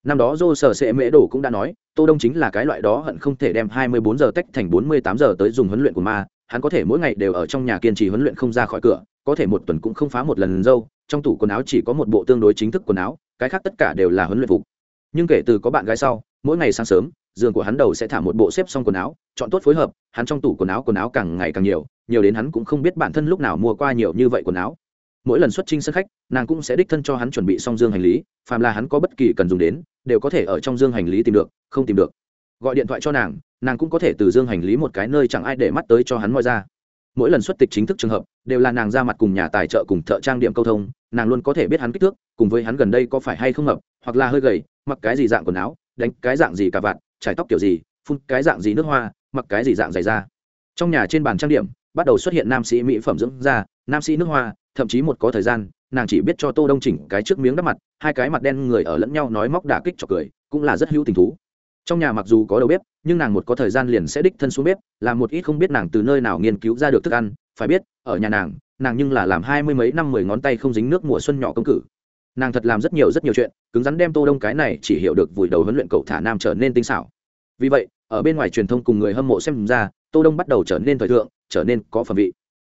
Năm đó dô sở sệ mễ đổ cũng đã nói, tô đông chính là cái loại đó hận không thể đem 24 giờ tách thành 48 giờ tới dùng huấn luyện của ma, hắn có thể mỗi ngày đều ở trong nhà kiên trì huấn luyện không ra khỏi cửa, có thể một tuần cũng không phá một lần dâu, trong tủ quần áo chỉ có một bộ tương đối chính thức quần áo, cái khác tất cả đều là huấn luyện phục. Nhưng kể từ có bạn gái sau, mỗi ngày sáng sớm giường của hắn đầu sẽ thả một bộ xếp xong quần áo, chọn tốt phối hợp, hắn trong tủ quần áo quần áo càng ngày càng nhiều nhiều đến hắn cũng không biết bản thân lúc nào mua qua nhiều như vậy quần áo mỗi lần xuất trình sân khách, nàng cũng sẽ đích thân cho hắn chuẩn bị xong dương hành lý, phàm là hắn có bất kỳ cần dùng đến, đều có thể ở trong dương hành lý tìm được, không tìm được gọi điện thoại cho nàng nàng cũng có thể từ dương hành lý một cái nơi chẳng ai để mắt tới cho hắn moi ra mỗi lần xuất tịch chính thức trường hợp, đều là nàng ra mặt cùng nhà tài trợ cùng thợ trang điểm câu thông, nàng luôn có thể biết hắn kích thước, cùng với hắn gần đây có phải hay không hợp hoặc là hơi gầy, mặc cái gì dạng quần áo, đánh cái dạng gì cả vạn trải tóc kiểu gì, phun cái dạng gì nước hoa, mặc cái gì dạng dày da. Trong nhà trên bàn trang điểm, bắt đầu xuất hiện nam sĩ mỹ phẩm dưỡng da, nam sĩ nước hoa, thậm chí một có thời gian, nàng chỉ biết cho tô đông chỉnh cái trước miếng đắp mặt, hai cái mặt đen người ở lẫn nhau nói móc đả kích cho cười, cũng là rất hữu tình thú. Trong nhà mặc dù có đầu bếp, nhưng nàng một có thời gian liền sẽ đích thân xuống bếp, làm một ít không biết nàng từ nơi nào nghiên cứu ra được thức ăn, phải biết, ở nhà nàng nàng nhưng là làm hai mươi mấy năm mười ngón tay không dính nước mùa xuân nhỏ công cử. Nàng thật làm rất nhiều rất nhiều chuyện, cứng rắn đem tô đông cái này chỉ hiểu được vùi đầu huấn luyện cậu thả nam trở nên tinh xảo vì vậy, ở bên ngoài truyền thông cùng người hâm mộ xem ra, tô đông bắt đầu trở nên thời thượng, trở nên có phẩm vị.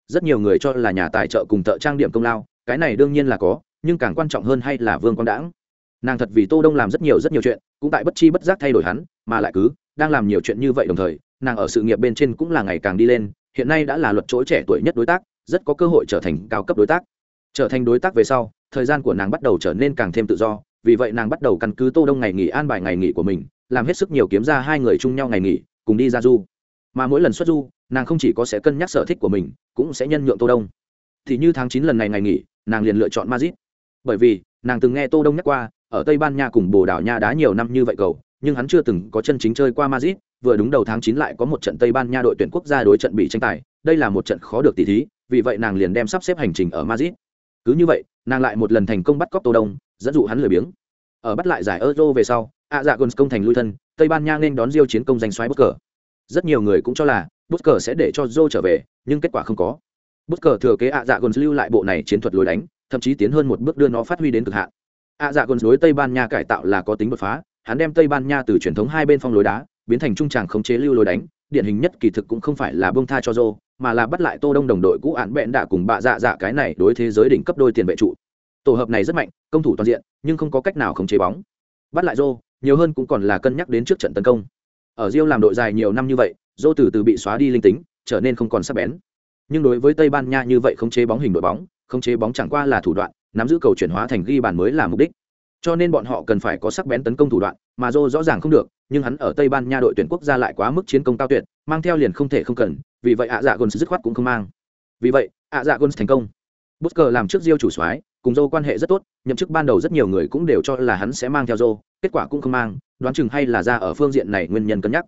Rất nhiều người cho là nhà tài trợ cùng thợ trang điểm công lao, cái này đương nhiên là có, nhưng càng quan trọng hơn hay là vương quang đãng. Nàng thật vì tô đông làm rất nhiều rất nhiều chuyện, cũng tại bất chi bất giác thay đổi hắn, mà lại cứ đang làm nhiều chuyện như vậy đồng thời, nàng ở sự nghiệp bên trên cũng là ngày càng đi lên, hiện nay đã là luật chỗ trẻ tuổi nhất đối tác, rất có cơ hội trở thành cao cấp đối tác. Trở thành đối tác về sau, thời gian của nàng bắt đầu trở nên càng thêm tự do, vì vậy nàng bắt đầu căn cứ tô đông ngày nghỉ an bài ngày nghỉ của mình làm hết sức nhiều kiếm ra hai người chung nhau ngày nghỉ, cùng đi ra du. Mà mỗi lần xuất du, nàng không chỉ có sẽ cân nhắc sở thích của mình, cũng sẽ nhân nhượng tô đông. Thì như tháng chín lần này ngày nghỉ, nàng liền lựa chọn madrid. Bởi vì, nàng từng nghe tô đông nhắc qua, ở tây ban nha cùng bồ đào nha đá nhiều năm như vậy cầu, nhưng hắn chưa từng có chân chính chơi qua madrid, vừa đúng đầu tháng chín lại có một trận tây ban nha đội tuyển quốc gia đối trận bị tranh tài, đây là một trận khó được tỷ thí, vì vậy nàng liền đem sắp xếp hành trình ở madrid. Cứ như vậy, nàng lại một lần thành công bắt cóc tô đông, dẫn dụ hắn lười biếng. Ở bắt lại giải euro về sau ạ dạ gồn công thành lui thân, tây ban nha nên đón diêu chiến công giành xoáy bất cờ. Rất nhiều người cũng cho là bất cờ sẽ để cho joe trở về, nhưng kết quả không có. Bất cờ thừa kế ạ dạ gồn lưu lại bộ này chiến thuật lối đánh, thậm chí tiến hơn một bước đưa nó phát huy đến cực hạn. Ạ dạ gồn đối tây ban nha cải tạo là có tính bứt phá, hắn đem tây ban nha từ truyền thống hai bên phong lối đá, biến thành trung tràng khống chế lưu lối đánh, điển hình nhất kỳ thực cũng không phải là bông tha cho joe mà là bắt lại tô đông đồng đội cũ án bẹn đạ cùng bạ dạ dạ cái này đối thế giới đỉnh cấp đôi tiền vệ trụ. Tổ hợp này rất mạnh, công thủ toàn diện, nhưng không có cách nào khống chế bóng. Bắt lại joe nhiều hơn cũng còn là cân nhắc đến trước trận tấn công. Ở rio làm đội dài nhiều năm như vậy, dô từ từ bị xóa đi linh tính, trở nên không còn sắc bén. Nhưng đối với tây ban nha như vậy không chế bóng hình đội bóng không chế bóng chẳng qua là thủ đoạn, nắm giữ cầu chuyển hóa thành ghi bàn mới là mục đích. Cho nên bọn họ cần phải có sắc bén tấn công thủ đoạn, mà dô rõ ràng không được, nhưng hắn ở tây ban nha đội tuyển quốc gia lại quá mức chiến công cao tuyệt, mang theo liền không thể không cần, vì vậy ạ dạ gôn dứt khoát cũng không mang. Vì vậy, ạ dạ gôn thành công. Busker cờ làm trước diêu chủ soái cùng dâu quan hệ rất tốt, nhậm chức ban đầu rất nhiều người cũng đều cho là hắn sẽ mang theo dâu, kết quả cũng không mang, đoán chừng hay là ra ở phương diện này nguyên nhân cân nhắc.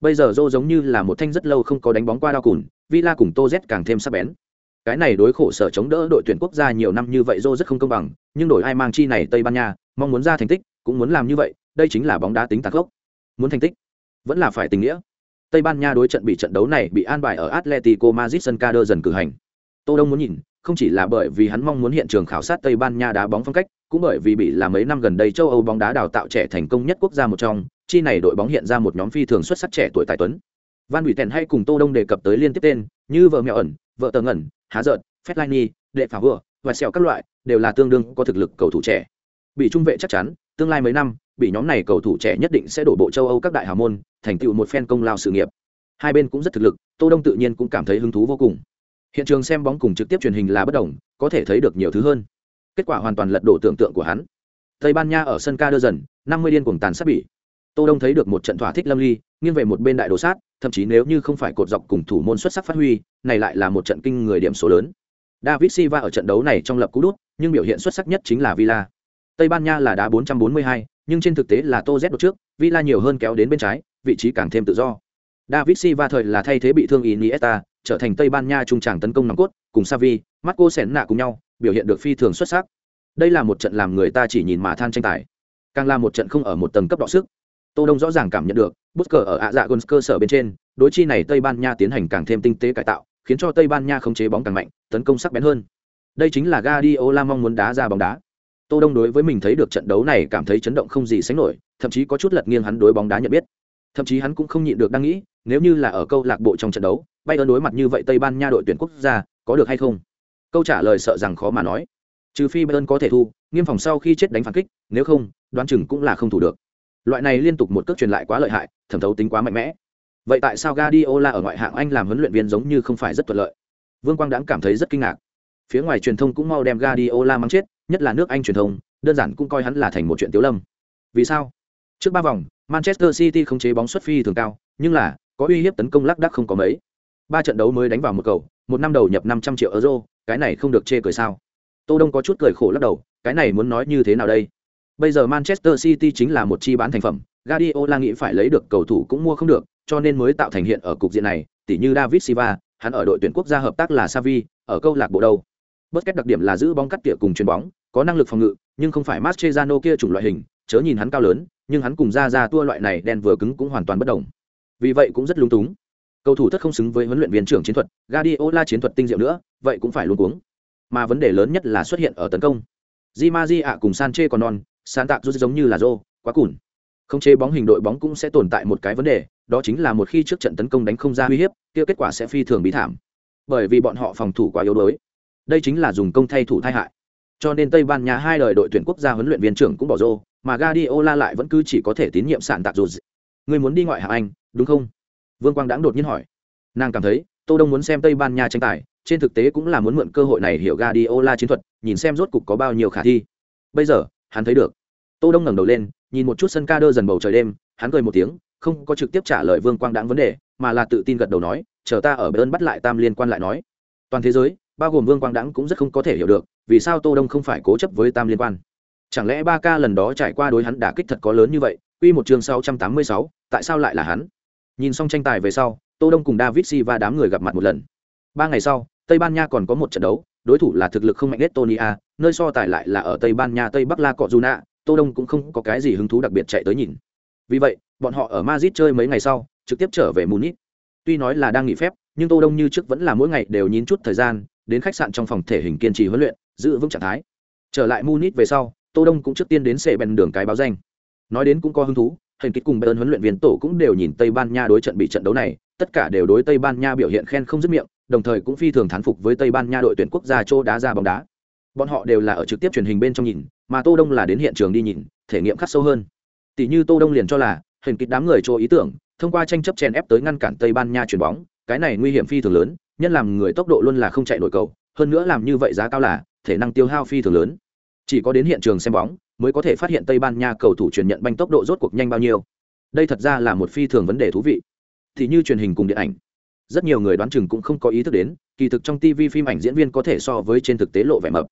Bây giờ dâu giống như là một thanh rất lâu không có đánh bóng qua đao cùn, villa cùng tô z càng thêm sắc bén. Cái này đối khổ sở chống đỡ đội tuyển quốc gia nhiều năm như vậy Joe rất không công bằng, nhưng đổi ai mang chi này tây ban nha, mong muốn ra thành tích, cũng muốn làm như vậy, đây chính là bóng đá tính tạc gốc muốn thành tích, vẫn là phải tình nghĩa. Tây ban nha đối trận bị trận đấu này bị an bài ở atletico madrid sân ca dần cử hành. Tô đông muốn nhìn không chỉ là bởi vì hắn mong muốn hiện trường khảo sát tây ban nha đá bóng phong cách cũng bởi vì bị là mấy năm gần đây châu âu bóng đá đào tạo trẻ thành công nhất quốc gia một trong chi này đội bóng hiện ra một nhóm phi thường xuất sắc trẻ tuổi tài tuấn. Van bị tèn hay cùng tô đông đề cập tới liên tiếp tên như vợ mèo ẩn vợ tờ ngẩn há giận Fellaini, đệ phá vừa và sẹo các loại đều là tương đương có thực lực cầu thủ trẻ. Bị trung vệ chắc chắn tương lai mấy năm bị nhóm này cầu thủ trẻ nhất định sẽ đổ bộ châu âu các đại hào môn thành tựu một phen công lao sự nghiệp. Hai bên cũng rất thực lực tô đông tự nhiên cũng cảm thấy hứng thú vô cùng hiện trường xem bóng cùng trực tiếp truyền hình là bất đồng có thể thấy được nhiều thứ hơn. Kết quả hoàn toàn lật đổ tưởng tượng của hắn. Tây ban nha ở sân ca đưa dần năm mươi điên cuồng tàn sát bỉ. Tô đông thấy được một trận thỏa thích lâm ly nghiêng về một bên đại đồ sát thậm chí nếu như không phải cột dọc cùng thủ môn xuất sắc phát huy này lại là một trận kinh người điểm số lớn. David silva ở trận đấu này trong lập cú đút nhưng biểu hiện xuất sắc nhất chính là villa. Tây Ban Nha là đá 442, nhưng trên thực tế là Tô Z đột trước, Villa nhiều hơn kéo đến bên trái, vị trí càng thêm tự do. David Silva thời là thay thế bị thương Iniesta, trở thành Tây Ban Nha trung tràng tấn công nòng cốt, cùng Savi, Marco Senna cùng nhau, biểu hiện được phi thường xuất sắc. Đây là một trận làm người ta chỉ nhìn mà than tranh tài, càng là một trận không ở một tầng cấp độ sức. Tô Đông rõ ràng cảm nhận được, Busquets ở ạ dạ Guns cơ sở bên trên, đối chi này Tây Ban Nha tiến hành càng thêm tinh tế cải tạo, khiến cho Tây Ban Nha khống chế bóng càng mạnh, tấn công sắc bén hơn. Đây chính là Guardiola mong muốn đá ra bóng đá tô đông đối với mình thấy được trận đấu này cảm thấy chấn động không gì sánh nổi thậm chí có chút lật nghiêng hắn đối bóng đá nhận biết thậm chí hắn cũng không nhịn được đang nghĩ nếu như là ở câu lạc bộ trong trận đấu bay ơn đối mặt như vậy tây ban nha đội tuyển quốc gia có được hay không? Câu trả lời sợ rằng khó mà nói. Trừ phi bay ơn có thể thu nghiêm phòng sau khi chết đánh phản kích nếu không đoán chừng cũng là không thủ được. Loại này liên tục một cước truyền lại quá lợi hại thẩm thấu tính quá mạnh mẽ. Vậy tại sao Guardiola ở ngoại hạng anh làm huấn luyện viên giống như không phải rất thuận lợi? Vương quang đãng cảm thấy rất kinh ngạc. Phía ngoài truyền thông cũng mau đem Guardiola mắng chết nhất là nước Anh truyền thông, đơn giản cũng coi hắn là thành một chuyện tiểu lâm. Vì sao? Trước ba vòng, Manchester City không chế bóng xuất phi thường cao, nhưng là có uy hiếp tấn công lắc đắc không có mấy. Ba trận đấu mới đánh vào một cầu, một năm đầu nhập 500 triệu euro, cái này không được chê cười sao? Tô Đông có chút cười khổ lắc đầu, cái này muốn nói như thế nào đây? Bây giờ Manchester City chính là một chi bán thành phẩm, Guardiola nghĩ phải lấy được cầu thủ cũng mua không được, cho nên mới tạo thành hiện ở cục diện này, tỷ như David Silva, hắn ở đội tuyển quốc gia hợp tác là Xavi, ở câu lạc bộ đâu. Bất kết đặc điểm là giữ bóng cắt tỉa cùng chuyền bóng, có năng lực phòng ngự, nhưng không phải Mascherano kia chủng loại hình, chớ nhìn hắn cao lớn, nhưng hắn cùng ra ra tua loại này đen vừa cứng cũng hoàn toàn bất động. Vì vậy cũng rất lung túng. Cầu thủ thất không xứng với huấn luyện viên trưởng chiến thuật, Guardiola chiến thuật tinh diệu nữa, vậy cũng phải luôn cuống. Mà vấn đề lớn nhất là xuất hiện ở tấn công. Di Maria cùng Sanchez còn non, sáng tạo giống như là rô, quá cùn. Không chế bóng hình đội bóng cũng sẽ tồn tại một cái vấn đề, đó chính là một khi trước trận tấn công đánh không ra uy hiếp, kia kết quả sẽ phi thường bí thảm. Bởi vì bọn họ phòng thủ quá yếu đuối. Đây chính là dùng công thay thủ thay hại. Cho nên Tây Ban Nha hai đời đội tuyển quốc gia huấn luyện viên trưởng cũng bỏ rô, mà Guardiola lại vẫn cứ chỉ có thể tín nhiệm sạn tạc dù. Người muốn đi ngoại hạng Anh, đúng không? Vương Quang đãng đột nhiên hỏi. Nàng cảm thấy, Tô Đông muốn xem Tây Ban Nha tranh tài, trên thực tế cũng là muốn mượn cơ hội này hiểu Guardiola chiến thuật, nhìn xem rốt cục có bao nhiêu khả thi. Bây giờ, hắn thấy được. Tô Đông ngẩng đầu lên, nhìn một chút sân ca đơ dần bầu trời đêm, hắn cười một tiếng, không có trực tiếp trả lời Vương Quang đãng vấn đề, mà là tự tin gật đầu nói, chờ ta ở bên bắt lại Tam liên quan lại nói. Toàn thế giới, bao gồm Vương Quang đãng cũng rất không có thể hiểu được, vì sao Tô Đông không phải cố chấp với Tam liên quan. Chẳng lẽ ba ca lần đó trải qua đối hắn đả kích thật có lớn như vậy, quy một chương 686, tại sao lại là hắn? Nhìn xong tranh tài về sau, Tô Đông cùng David Silva đám người gặp mặt một lần. Ba ngày sau, Tây Ban Nha còn có một trận đấu, đối thủ là thực lực không mạnh Estonia, nơi so tài lại là ở Tây Ban Nha Tây Bắc La Cọ tô đông cũng không có cái gì hứng thú đặc biệt chạy tới nhìn vì vậy bọn họ ở madrid chơi mấy ngày sau trực tiếp trở về munich tuy nói là đang nghỉ phép nhưng tô đông như trước vẫn là mỗi ngày đều nhín chút thời gian đến khách sạn trong phòng thể hình kiên trì huấn luyện giữ vững trạng thái trở lại munich về sau tô đông cũng trước tiên đến sệ bèn đường cái báo danh. Nói đến cũng có hứng thú hình kích cùng bayern huấn luyện viên tổ cũng đều nhìn tây ban nha đối trận bị trận đấu này, tất cả đều đối tây ban nha biểu hiện khen không dứt miệng, đồng thời cũng phi thường thán phục với tây ban nha đội tuyển quốc gia châu đá ra bóng đá. Bọn họ đều là ở trực tiếp truyền hình bên trong nhìn, mà tô đông là đến hiện trường đi nhìn, thể nghiệm khắc sâu hơn. Tỷ như tô đông liền cho là hình kích đám người cho ý tưởng, thông qua tranh chấp chèn ép tới ngăn cản tây ban nha chuyển bóng, cái này nguy hiểm phi thường lớn, nhân làm người tốc độ luôn là không chạy nổi cầu, hơn nữa làm như vậy giá cao là, thể năng tiêu hao phi thường lớn chỉ có đến hiện trường xem bóng, mới có thể phát hiện tây ban nha cầu thủ truyền nhận banh tốc độ rốt cuộc nhanh bao nhiêu. Đây thật ra là một phi thường vấn đề thú vị. Thì như truyền hình cùng điện ảnh, rất nhiều người đoán chừng cũng không có ý thức đến, kỳ thực trong tv phim ảnh diễn viên có thể so với trên thực tế lộ vẻ mập.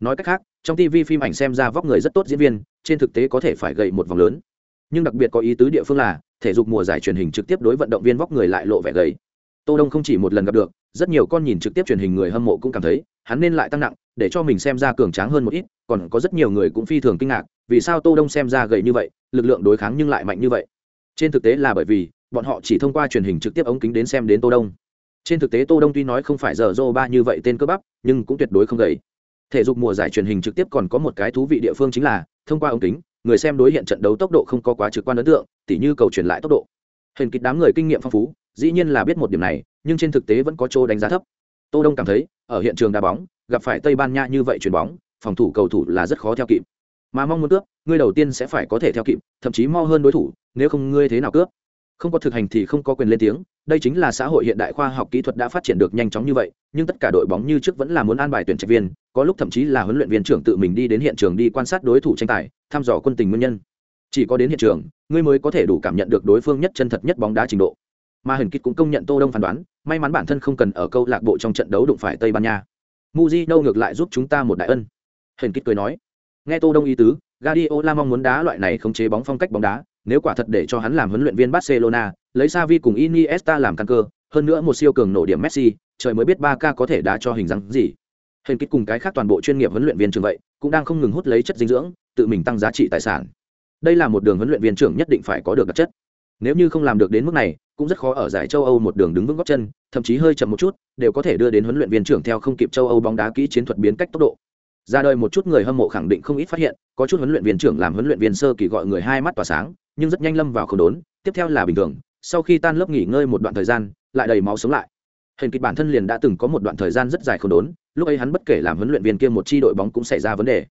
Nói cách khác, trong tv phim ảnh xem ra vóc người rất tốt diễn viên, trên thực tế có thể phải gầy một vòng lớn. Nhưng đặc biệt có ý tứ địa phương là, thể dục mùa giải truyền hình trực tiếp đối vận động viên vóc người lại lộ vẻ gầy. Tô đông không chỉ một lần gặp được, rất nhiều con nhìn trực tiếp truyền hình người hâm mộ cũng cảm thấy hắn nên lại tăng nặng, để cho mình xem ra cường tráng hơn một ít, còn có rất nhiều người cũng phi thường kinh ngạc, vì sao tô đông xem ra gầy như vậy, lực lượng đối kháng nhưng lại mạnh như vậy? Trên thực tế là bởi vì, bọn họ chỉ thông qua truyền hình trực tiếp ống kính đến xem đến tô đông. Trên thực tế tô đông tuy nói không phải giờ dô ba như vậy tên cơ bắp, nhưng cũng tuyệt đối không gầy. Thể dục mùa giải truyền hình trực tiếp còn có một cái thú vị địa phương chính là, thông qua ống kính, người xem đối hiện trận đấu tốc độ không có quá trực quan ấn tượng, tỉ như cầu truyền lại tốc độ. Hình kịch đám người kinh nghiệm phong phú, dĩ nhiên là biết một điểm này, nhưng trên thực tế vẫn có chỗ đánh giá thấp tô đông cảm thấy, ở hiện trường đá bóng, gặp phải tây ban nha như vậy chuyển bóng, phòng thủ cầu thủ là rất khó theo kịp. Mà mong muốn cướp, ngươi đầu tiên sẽ phải có thể theo kịp, thậm chí mau hơn đối thủ, nếu không ngươi thế nào cướp? Không có thực hành thì không có quyền lên tiếng, đây chính là xã hội hiện đại khoa học kỹ thuật đã phát triển được nhanh chóng như vậy, nhưng tất cả đội bóng như trước vẫn là muốn an bài tuyển trạch viên, có lúc thậm chí là huấn luyện viên trưởng tự mình đi đến hiện trường đi quan sát đối thủ tranh tài, thăm dò quân tình nguyên nhân. Chỉ có đến hiện trường, ngươi mới có thể đủ cảm nhận được đối phương nhất chân thật nhất bóng đá trình độ mà hình kích cũng công nhận tô đông phán đoán, may mắn bản thân không cần ở câu lạc bộ trong trận đấu đụng phải tây ban nha. Mujino ngược lại giúp chúng ta một đại ân. Hình kích cười nói, nghe tô đông ý tứ, Guardiola mong muốn đá loại này không chế bóng phong cách bóng đá, nếu quả thật để cho hắn làm huấn luyện viên Barcelona, lấy Xavi cùng Iniesta làm căn cơ, hơn nữa một siêu cường nổ điểm Messi, trời mới biết ba k có thể đá cho hình dáng gì. Hình kích cùng cái khác toàn bộ chuyên nghiệp huấn luyện viên trường vậy, cũng đang không ngừng hút lấy chất dinh dưỡng, tự mình tăng giá trị tài sản. Đây là một đường huấn luyện viên trưởng nhất định phải có được đặc chất. Nếu như không làm được đến mức này cũng rất khó ở giải châu âu một đường đứng vững gót chân, thậm chí hơi chậm một chút, đều có thể đưa đến huấn luyện viên trưởng theo không kịp châu âu bóng đá kỹ chiến thuật biến cách tốc độ. Ra đời một chút người hâm mộ khẳng định không ít phát hiện, có chút huấn luyện viên trưởng làm huấn luyện viên sơ kỳ gọi người hai mắt tỏa sáng, nhưng rất nhanh lâm vào không đốn, tiếp theo là bình thường, sau khi tan lớp nghỉ ngơi một đoạn thời gian, lại đầy máu sống lại. Hình kịch bản thân liền đã từng có một đoạn thời gian rất dài không đốn, lúc ấy hắn bất kể làm huấn luyện viên kia một chi đội bóng cũng xảy ra vấn đề.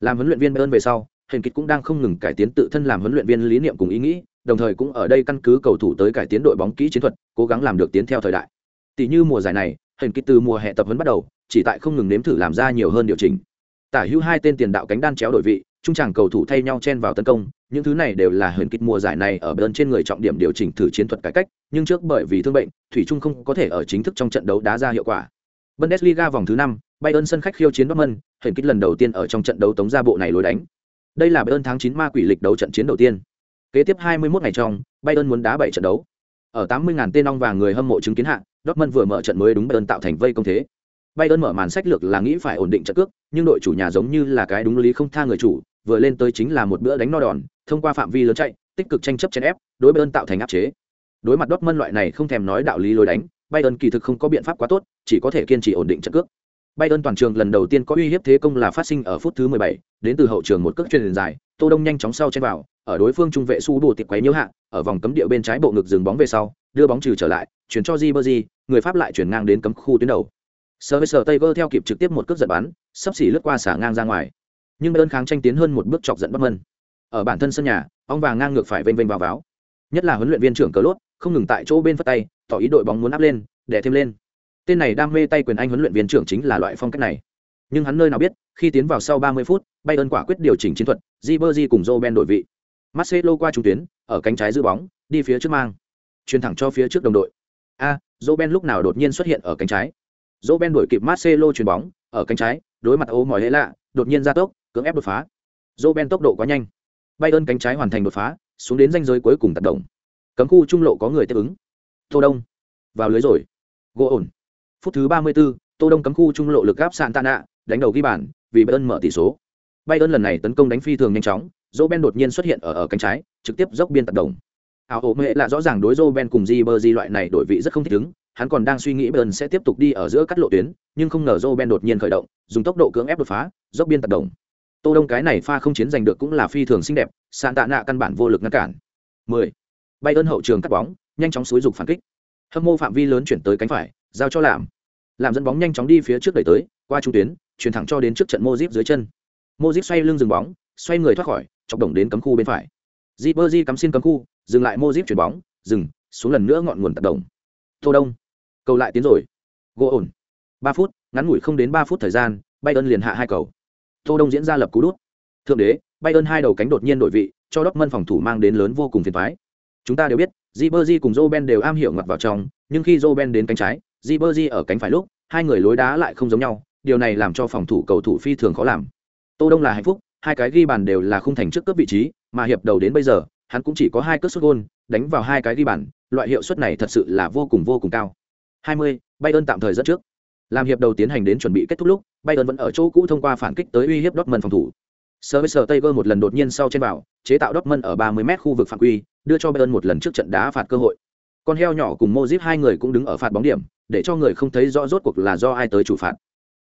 Làm huấn luyện viên bayern về sau, hình kịch cũng đang không ngừng cải tiến tự thân làm huấn luyện viên lý niệm cùng ý nghĩ đồng thời cũng ở đây căn cứ cầu thủ tới cải tiến đội bóng kỹ chiến thuật, cố gắng làm được tiến theo thời đại. Tỷ như mùa giải này, hình kịch từ mùa hè tập huấn bắt đầu, chỉ tại không ngừng nếm thử làm ra nhiều hơn điều chỉnh. Tả hữu hai tên tiền đạo cánh đan chéo đổi vị, trung tràng cầu thủ thay nhau chen vào tấn công, những thứ này đều là hình kịch mùa giải này ở bên trên người trọng điểm điều chỉnh thử chiến thuật cải cách, nhưng trước bởi vì thương bệnh, thủy trung không có thể ở chính thức trong trận đấu đá ra hiệu quả. Bundesliga vòng thứ năm, bayern sân khách khiêu chiến dortmund, hình kịch lần đầu tiên ở trong trận đấu tống ra bộ này lối đánh. Đây là bayern tháng 9 ma quỷ lịch đấu trận chiến đầu tiên kế tiếp 21 ngày trong, bayern muốn đá 7 trận đấu. Ở 80.000 tên ong vàng người hâm mộ chứng kiến hạ, dortmund vừa mở trận mới đúng bayern tạo thành vây công thế. Bayern mở màn sách lược là nghĩ phải ổn định trận cước, nhưng đội chủ nhà giống như là cái đúng lý không tha người chủ, vừa lên tới chính là một bữa đánh no đòn, thông qua phạm vi lớn chạy, tích cực tranh chấp trên ép, đối bayern tạo thành áp chế. Đối mặt dortmund loại này không thèm nói đạo lý lối đánh, bayern kỳ thực không có biện pháp quá tốt, chỉ có thể kiên trì ổn định trận cước. Bayern toàn trường lần đầu tiên có uy hiếp thế công là phát sinh ở phút thứ 17, đến từ hậu trường một cước truyền dài, Tô Đông nhanh chóng sau chen vào, ở đối phương trung vệ su Bồ tiệp quấy nhiễu hạ, ở vòng cấm địa bên trái bộ ngực dừng bóng về sau, đưa bóng trừ trở lại, chuyển cho Ribery, người Pháp lại chuyển ngang đến cấm khu tuyến đầu. Sergio Taylor theo kịp trực tiếp một cước giật bắn, sắp xỉ lướt qua xả ngang ra ngoài. Nhưng Bayern kháng tranh tiến hơn một bước chọc giận Bắc Mân. Ở bản thân sân nhà, ông vàng ngang ngược phải vênh vênh vào váo. Nhất là huấn luyện viên trưởng Cờ Lốt, không ngừng tại chỗ bên phất tay, tỏ ý đội bóng muốn áp lên, để thêm lên tên này đam mê tay quyền anh huấn luyện viên trưởng chính là loại phong cách này. Nhưng hắn nơi nào biết khi tiến vào sau 30 phút bayern quả quyết điều chỉnh chiến thuật Ribery cùng joe đổi vị. Marcelo qua trung tuyến ở cánh trái giữ bóng đi phía trước mang. Truyền thẳng cho phía trước đồng đội. A à, joe lúc nào đột nhiên xuất hiện ở cánh trái? Joe đuổi kịp marcelo chuyền bóng ở cánh trái đối mặt ô mỏi hệ lạ đột nhiên ra tốc cưỡng ép đột phá. Joe tốc độ quá nhanh. Bayern cánh trái hoàn thành đột phá xuống đến ranh giới cuối cùng tác động. Cấm khu trung lộ có người tiếp ứng. Tô đông. Vào lưới rồi. Gỗ ổn phút thứ 34, Tô Đông cấm khu trung lộ lực áp sạn tạ nạ, đánh đầu ghi bàn, vì Bayern mở tỷ số. Bayern lần này tấn công đánh phi thường nhanh chóng, Roben đột nhiên xuất hiện ở ở cánh trái trực tiếp dốc biên tạt đồng Áo ổ mẹ là rõ ràng đối Roben cùng di loại này đổi vị rất không thích ứng hắn còn đang suy nghĩ Bayern sẽ tiếp tục đi ở giữa cắt lộ tuyến nhưng không ngờ Roben đột nhiên khởi động dùng tốc độ cưỡng ép đột phá dốc biên tạt đồng tô đông cái này pha không chiến giành được cũng là phi thường xinh đẹp sàn tạ nạ căn bản vô lực ngăn cản 10. bay ơn hậu trường cắt bóng nhanh chóng xúi dục phản kích hâm mô phạm vi lớn chuyển tới cánh phải giao cho làm làm dẫn bóng nhanh chóng đi phía trước đẩy tới, qua trung tuyến, chuyển thẳng cho đến trước trận mozip dưới chân. Mozip xoay lưng dừng bóng, xoay người thoát khỏi, chọc đồng đến cấm khu bên phải. Jibberjee cắm xin cấm khu, dừng lại mozip chuyển bóng, dừng, xuống lần nữa ngọn nguồn tập đồng. Tô đông, cầu lại tiến rồi. Gỗ ổn. Ba phút, ngắn ngủi không đến ba phút thời gian, bayern liền hạ hai cầu. Tô đông diễn ra lập cú đút. Thượng đế, bayern hai đầu cánh đột nhiên đổi vị, cho Dortmund phòng thủ mang đến lớn vô cùng phiền toái. Chúng ta đều biết Jibberjee cùng Roben đều am hiểu ngặt vào trong, nhưng khi Roben đến cánh trái Ribery ở cánh phải lúc hai người lối đá lại không giống nhau điều này làm cho phòng thủ cầu thủ phi thường khó làm. Tô đông là hạnh phúc hai cái ghi bàn đều là khung thành trước cướp vị trí mà hiệp đầu đến bây giờ hắn cũng chỉ có hai cất sút gôn đánh vào hai cái ghi bàn loại hiệu suất này thật sự là vô cùng vô cùng cao. 20, Bayern tạm thời dẫn trước. Làm hiệp đầu tiến hành đến chuẩn bị kết thúc lúc Bayern vẫn ở chỗ cũ thông qua phản kích tới uy hiếp Dortmund phòng thủ. Service Taylor một lần đột nhiên sau trên vào chế tạo Dortmund ở 30m khu vực phạm quy đưa cho Bayern một lần trước trận đá phạt cơ hội. Con heo nhỏ cùng Modric hai người cũng đứng ở phạt bóng điểm để cho người không thấy rõ rốt cuộc là do ai tới chủ phạt.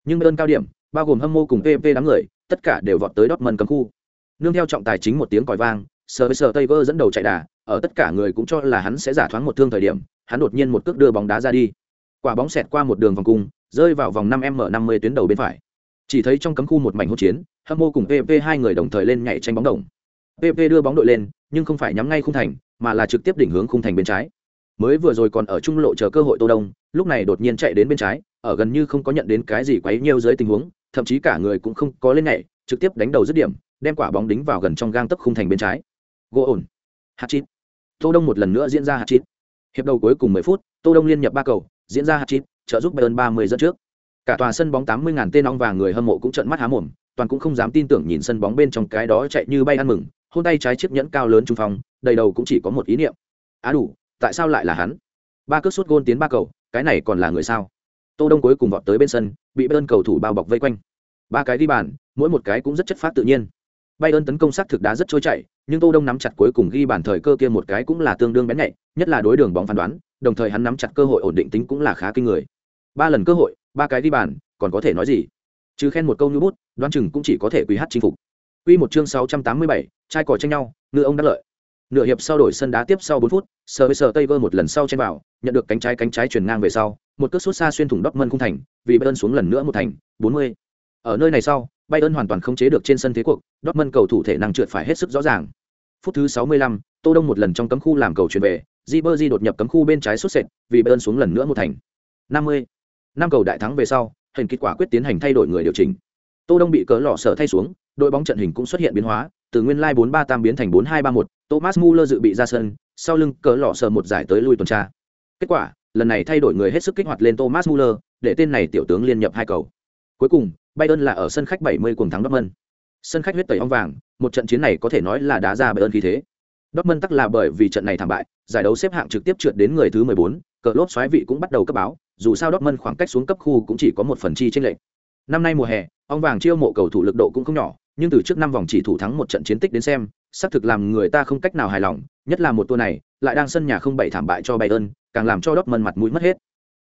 Nhưng Bayern cao điểm, bao gồm hâm mộ cùng PP đám người, tất cả đều vọt tới Dortmund cấm khu. Nương theo trọng tài chính một tiếng còi vang Service vơ dẫn đầu chạy đà, ở tất cả người cũng cho là hắn sẽ giả thoáng một thương thời điểm, hắn đột nhiên một cước đưa bóng đá ra đi. Quả bóng xẹt qua một đường vòng cung, rơi vào vòng 5 m 50 tuyến đầu bên phải. Chỉ thấy trong cấm khu một mảnh hỗn chiến, hâm mộ cùng pp hai người đồng thời lên nhảy tranh bóng đồng. Pp đưa bóng đội lên, nhưng không phải nhắm ngay khung thành, mà là trực tiếp đỉnh hướng khung thành bên trái mới vừa rồi còn ở trung lộ chờ cơ hội tô đông, lúc này đột nhiên chạy đến bên trái, ở gần như không có nhận đến cái gì quấy nhiều dưới tình huống, thậm chí cả người cũng không có lên nhảy, trực tiếp đánh đầu dứt điểm, đem quả bóng đính vào gần trong gang tấc khung thành bên trái. Gỗ ổn. Hạt chít. Tô đông một lần nữa diễn ra hạt chít. Hiệp đầu cuối cùng 10 phút, tô đông liên nhập ba cầu, diễn ra hạt chít, trợ giúp bayern 30 dẫn trước. Cả tòa sân bóng 80.000 tên ong vàng người hâm mộ cũng trợn mắt há mồm, toàn cũng không dám tin tưởng nhìn sân bóng bên trong cái đó chạy như bay ăn mừng, hôn tay trái chiếc nhẫn cao lớn trung phong, đầy đầu cũng chỉ có một ý niệm. Á đủ tại sao lại là hắn? Ba cước sút gôn tiến ba cầu cái này còn là người sao? Tô đông cuối cùng vọt tới bên sân bị bayern cầu thủ bao bọc vây quanh. Ba cái đi bàn mỗi một cái cũng rất chất phát tự nhiên. Bayern tấn công sát thực đá rất trôi chảy nhưng tô đông nắm chặt cuối cùng ghi bàn thời cơ kia một cái cũng là tương đương bén nhạy nhất là đối đường bóng phán đoán đồng thời hắn nắm chặt cơ hội ổn định tính cũng là khá kinh người. Ba lần cơ hội ba cái đi bàn còn có thể nói gì? Chứ khen một câu như bút đoán chừng cũng chỉ có thể quy hát chinh phục. Quy một chương 687, trai cỏ tranh nhau, ngựa ông đắc lợi. Nửa hiệp sau đổi sân đá tiếp sau 4 phút, sờ với sờ Taylor một lần sau trên vào, nhận được cánh trái cánh trái chuyển ngang về sau, một cước sút xa xuyên thủng Dortmund khung thành, vì Bayern xuống lần nữa một thành, 40. Ở nơi này sau, Bayern hoàn toàn không chế được trên sân thế cuộc, Dortmund cầu thủ thể năng trượt phải hết sức rõ ràng. Phút thứ 65, Tô Đông một lần trong cấm khu làm cầu chuyển về, Ribery đột nhập cấm khu bên trái sút sệt, vì Bayern xuống lần nữa một thành. 50. Năm cầu đại thắng về sau, hình kết quả quyết tiến hành thay đổi người điều chỉnh. Tô Đông bị cỡ lọ sở thay xuống, đội bóng trận hình cũng xuất hiện biến hóa, từ nguyên lai 4-3-3 biến thành 4-2-3-1, Thomas Muller dự bị ra sân, sau lưng cỡ lọ sờ một giải tới lui tuần tra. Kết quả, lần này thay đổi người hết sức kích hoạt lên Thomas Muller, để tên này tiểu tướng liên nhập hai cầu. Cuối cùng, Bayern là ở sân khách 70 cuồng thắng Dortmund. Sân khách huyết tẩy ong vàng, một trận chiến này có thể nói là đá ra Bayern khí thế. Dortmund tắc là bởi vì trận này thảm bại, giải đấu xếp hạng trực tiếp trượt đến người thứ 14, cờ lốp xoáy vị cũng bắt đầu cấp báo, dù sao Dortmund khoảng cách xuống cấp khu cũng chỉ có một phần chi trên lệch. Năm nay mùa hè, ong vàng chiêu mộ cầu thủ lực độ cũng không nhỏ, nhưng từ trước năm vòng chỉ thủ thắng một trận chiến tích đến xem, xác thực làm người ta không cách nào hài lòng, nhất là một tour này, lại đang sân nhà không bảy thảm bại cho Bayern, càng làm cho Dortmund mặt mũi mất hết.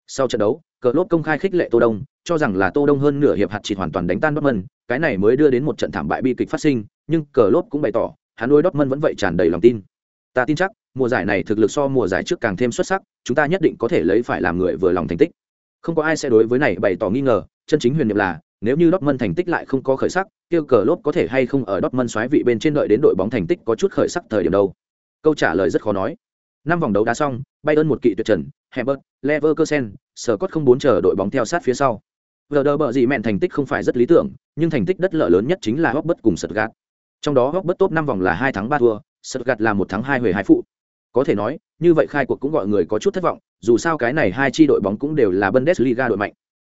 Sau trận đấu, cờ lốp công khai khích lệ Tô Đông, cho rằng là Tô Đông hơn nửa hiệp hạt chỉ hoàn toàn đánh tan Dortmund, cái này mới đưa đến một trận thảm bại bi kịch phát sinh, nhưng cờ lốp cũng bày tỏ, hắn đối Dortmund vẫn vậy tràn đầy lòng tin. Ta tin chắc, mùa giải này thực lực so mùa giải trước càng thêm xuất sắc, chúng ta nhất định có thể lấy phải làm người vừa lòng thành tích. Không có ai sẽ đối với này bày tỏ nghi ngờ, chân chính huyền niệm là, nếu như Dortmund thành tích lại không có khởi sắc, kia cờ lốp có thể hay không ở Dortmund xoáy vị bên trên đợi đến đội bóng thành tích có chút khởi sắc thời điểm đâu. Câu trả lời rất khó nói. Năm vòng đấu đá xong, Bayern một kỵ tuyệt trần, Herbert, Leverkusen, Scott không bốn chờ đội bóng theo sát phía sau. Werder bở gì mẹn thành tích không phải rất lý tưởng, nhưng thành tích đất lợi lớn nhất chính là Robert cùng Stuttgart. Trong đó Robert top năm vòng là hai thắng ba thua, Stuttgart là một thắng hai huề hai phụ. Có thể nói, như vậy khai cuộc cũng gọi người có chút thất vọng, dù sao cái này hai chi đội bóng cũng đều là Bundesliga đội mạnh.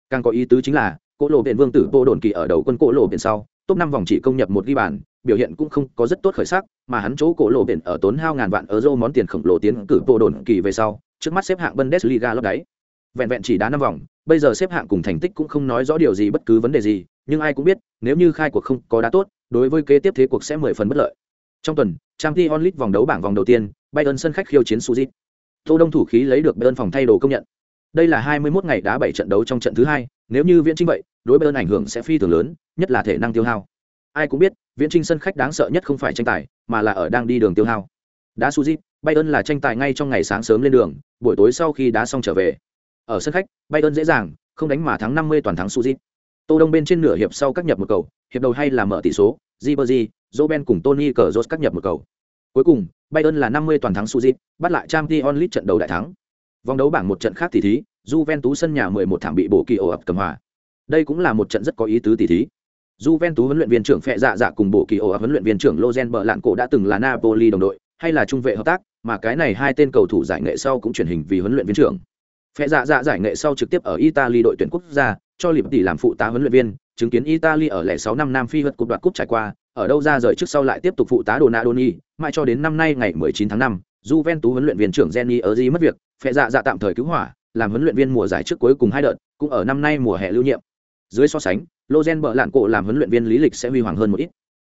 Càng có ý tứ chính là, cỗ lộ biển vương tử vô đồn kỳ ở đầu quân cỗ lộ biển sau, top năm vòng chỉ công nhập một ghi bàn, biểu hiện cũng không có rất tốt khởi sắc, mà hắn chỗ cổ lộ biển ở tốn hao ngàn vạn euro món tiền khổng lồ tiến cử vô đồn kỳ về sau, trước mắt xếp hạng Bundesliga lấp đáy. Vẹn vẹn chỉ đá năm vòng, bây giờ xếp hạng cùng thành tích cũng không nói rõ điều gì bất cứ vấn đề gì, nhưng ai cũng biết, nếu như khai cuộc không có đá tốt, đối với kế tiếp thế cuộc sẽ mười phần bất lợi. Trong tuần, Champions League vòng đấu bảng vòng đầu tiên, Bayern sân khách khiêu chiến Suzy. Tô Đông thủ khí lấy được Bayern phòng thay đồ công nhận. Đây là 21 ngày đá 7 trận đấu trong trận thứ hai, nếu như viễn trinh vậy, đối Bayern ảnh hưởng sẽ phi thường lớn, nhất là thể năng tiêu hao. Ai cũng biết, viễn trinh sân khách đáng sợ nhất không phải tranh tài, mà là ở đang đi đường tiêu hao. Đá Suji, Bayern là tranh tài ngay trong ngày sáng sớm lên đường, buổi tối sau khi đá xong trở về. Ở sân khách, Bayern dễ dàng, không đánh mà thắng 50 toàn thắng Suji. Tô Đông bên trên nửa hiệp sau các nhập một cầu, hiệp đầu hay là mở tỷ số, Ribery, Roben cùng Tony Cazorla các nhập một cầu. Cuối cùng, Bayern là 50 toàn thắng Suji, bắt lại Champions League trận đầu đại thắng. Vòng đấu bảng một trận khác tỷ thí, Juventus sân nhà 11 thảm bị bổ kỳ ổ ập cầm hòa. Đây cũng là một trận rất có ý tứ tỷ thí. Juventus huấn luyện viên trưởng Phệ Dạ Dạ cùng bộ kỳ ổ ập huấn luyện viên trưởng Lozen bợ lạn cổ đã từng là Napoli đồng đội, hay là trung vệ hợp tác, mà cái này hai tên cầu thủ giải nghệ sau cũng chuyển hình vì huấn luyện viên trưởng. Phệ Dạ Dạ giải nghệ sau trực tiếp ở Italy đội tuyển quốc gia, cho Liệp tỷ làm phụ tá huấn luyện viên, chứng kiến Italy ở lẻ 6 năm Nam Phi vượt cúp đoạt cúp trải qua, ở đâu ra rời trước sau lại tiếp tục phụ tá Donadoni, mãi cho đến năm nay ngày 19 tháng 5, Juventus huấn luyện viên trưởng Jenny Erzi mất việc, phệ dạ dạ tạm thời cứu hỏa, làm huấn luyện viên mùa giải trước cuối cùng hai đợt, cũng ở năm nay mùa hè lưu nhiệm. Dưới so sánh, Lozen bợ lạn cổ làm huấn luyện viên lý lịch sẽ huy hoàng hơn một ít.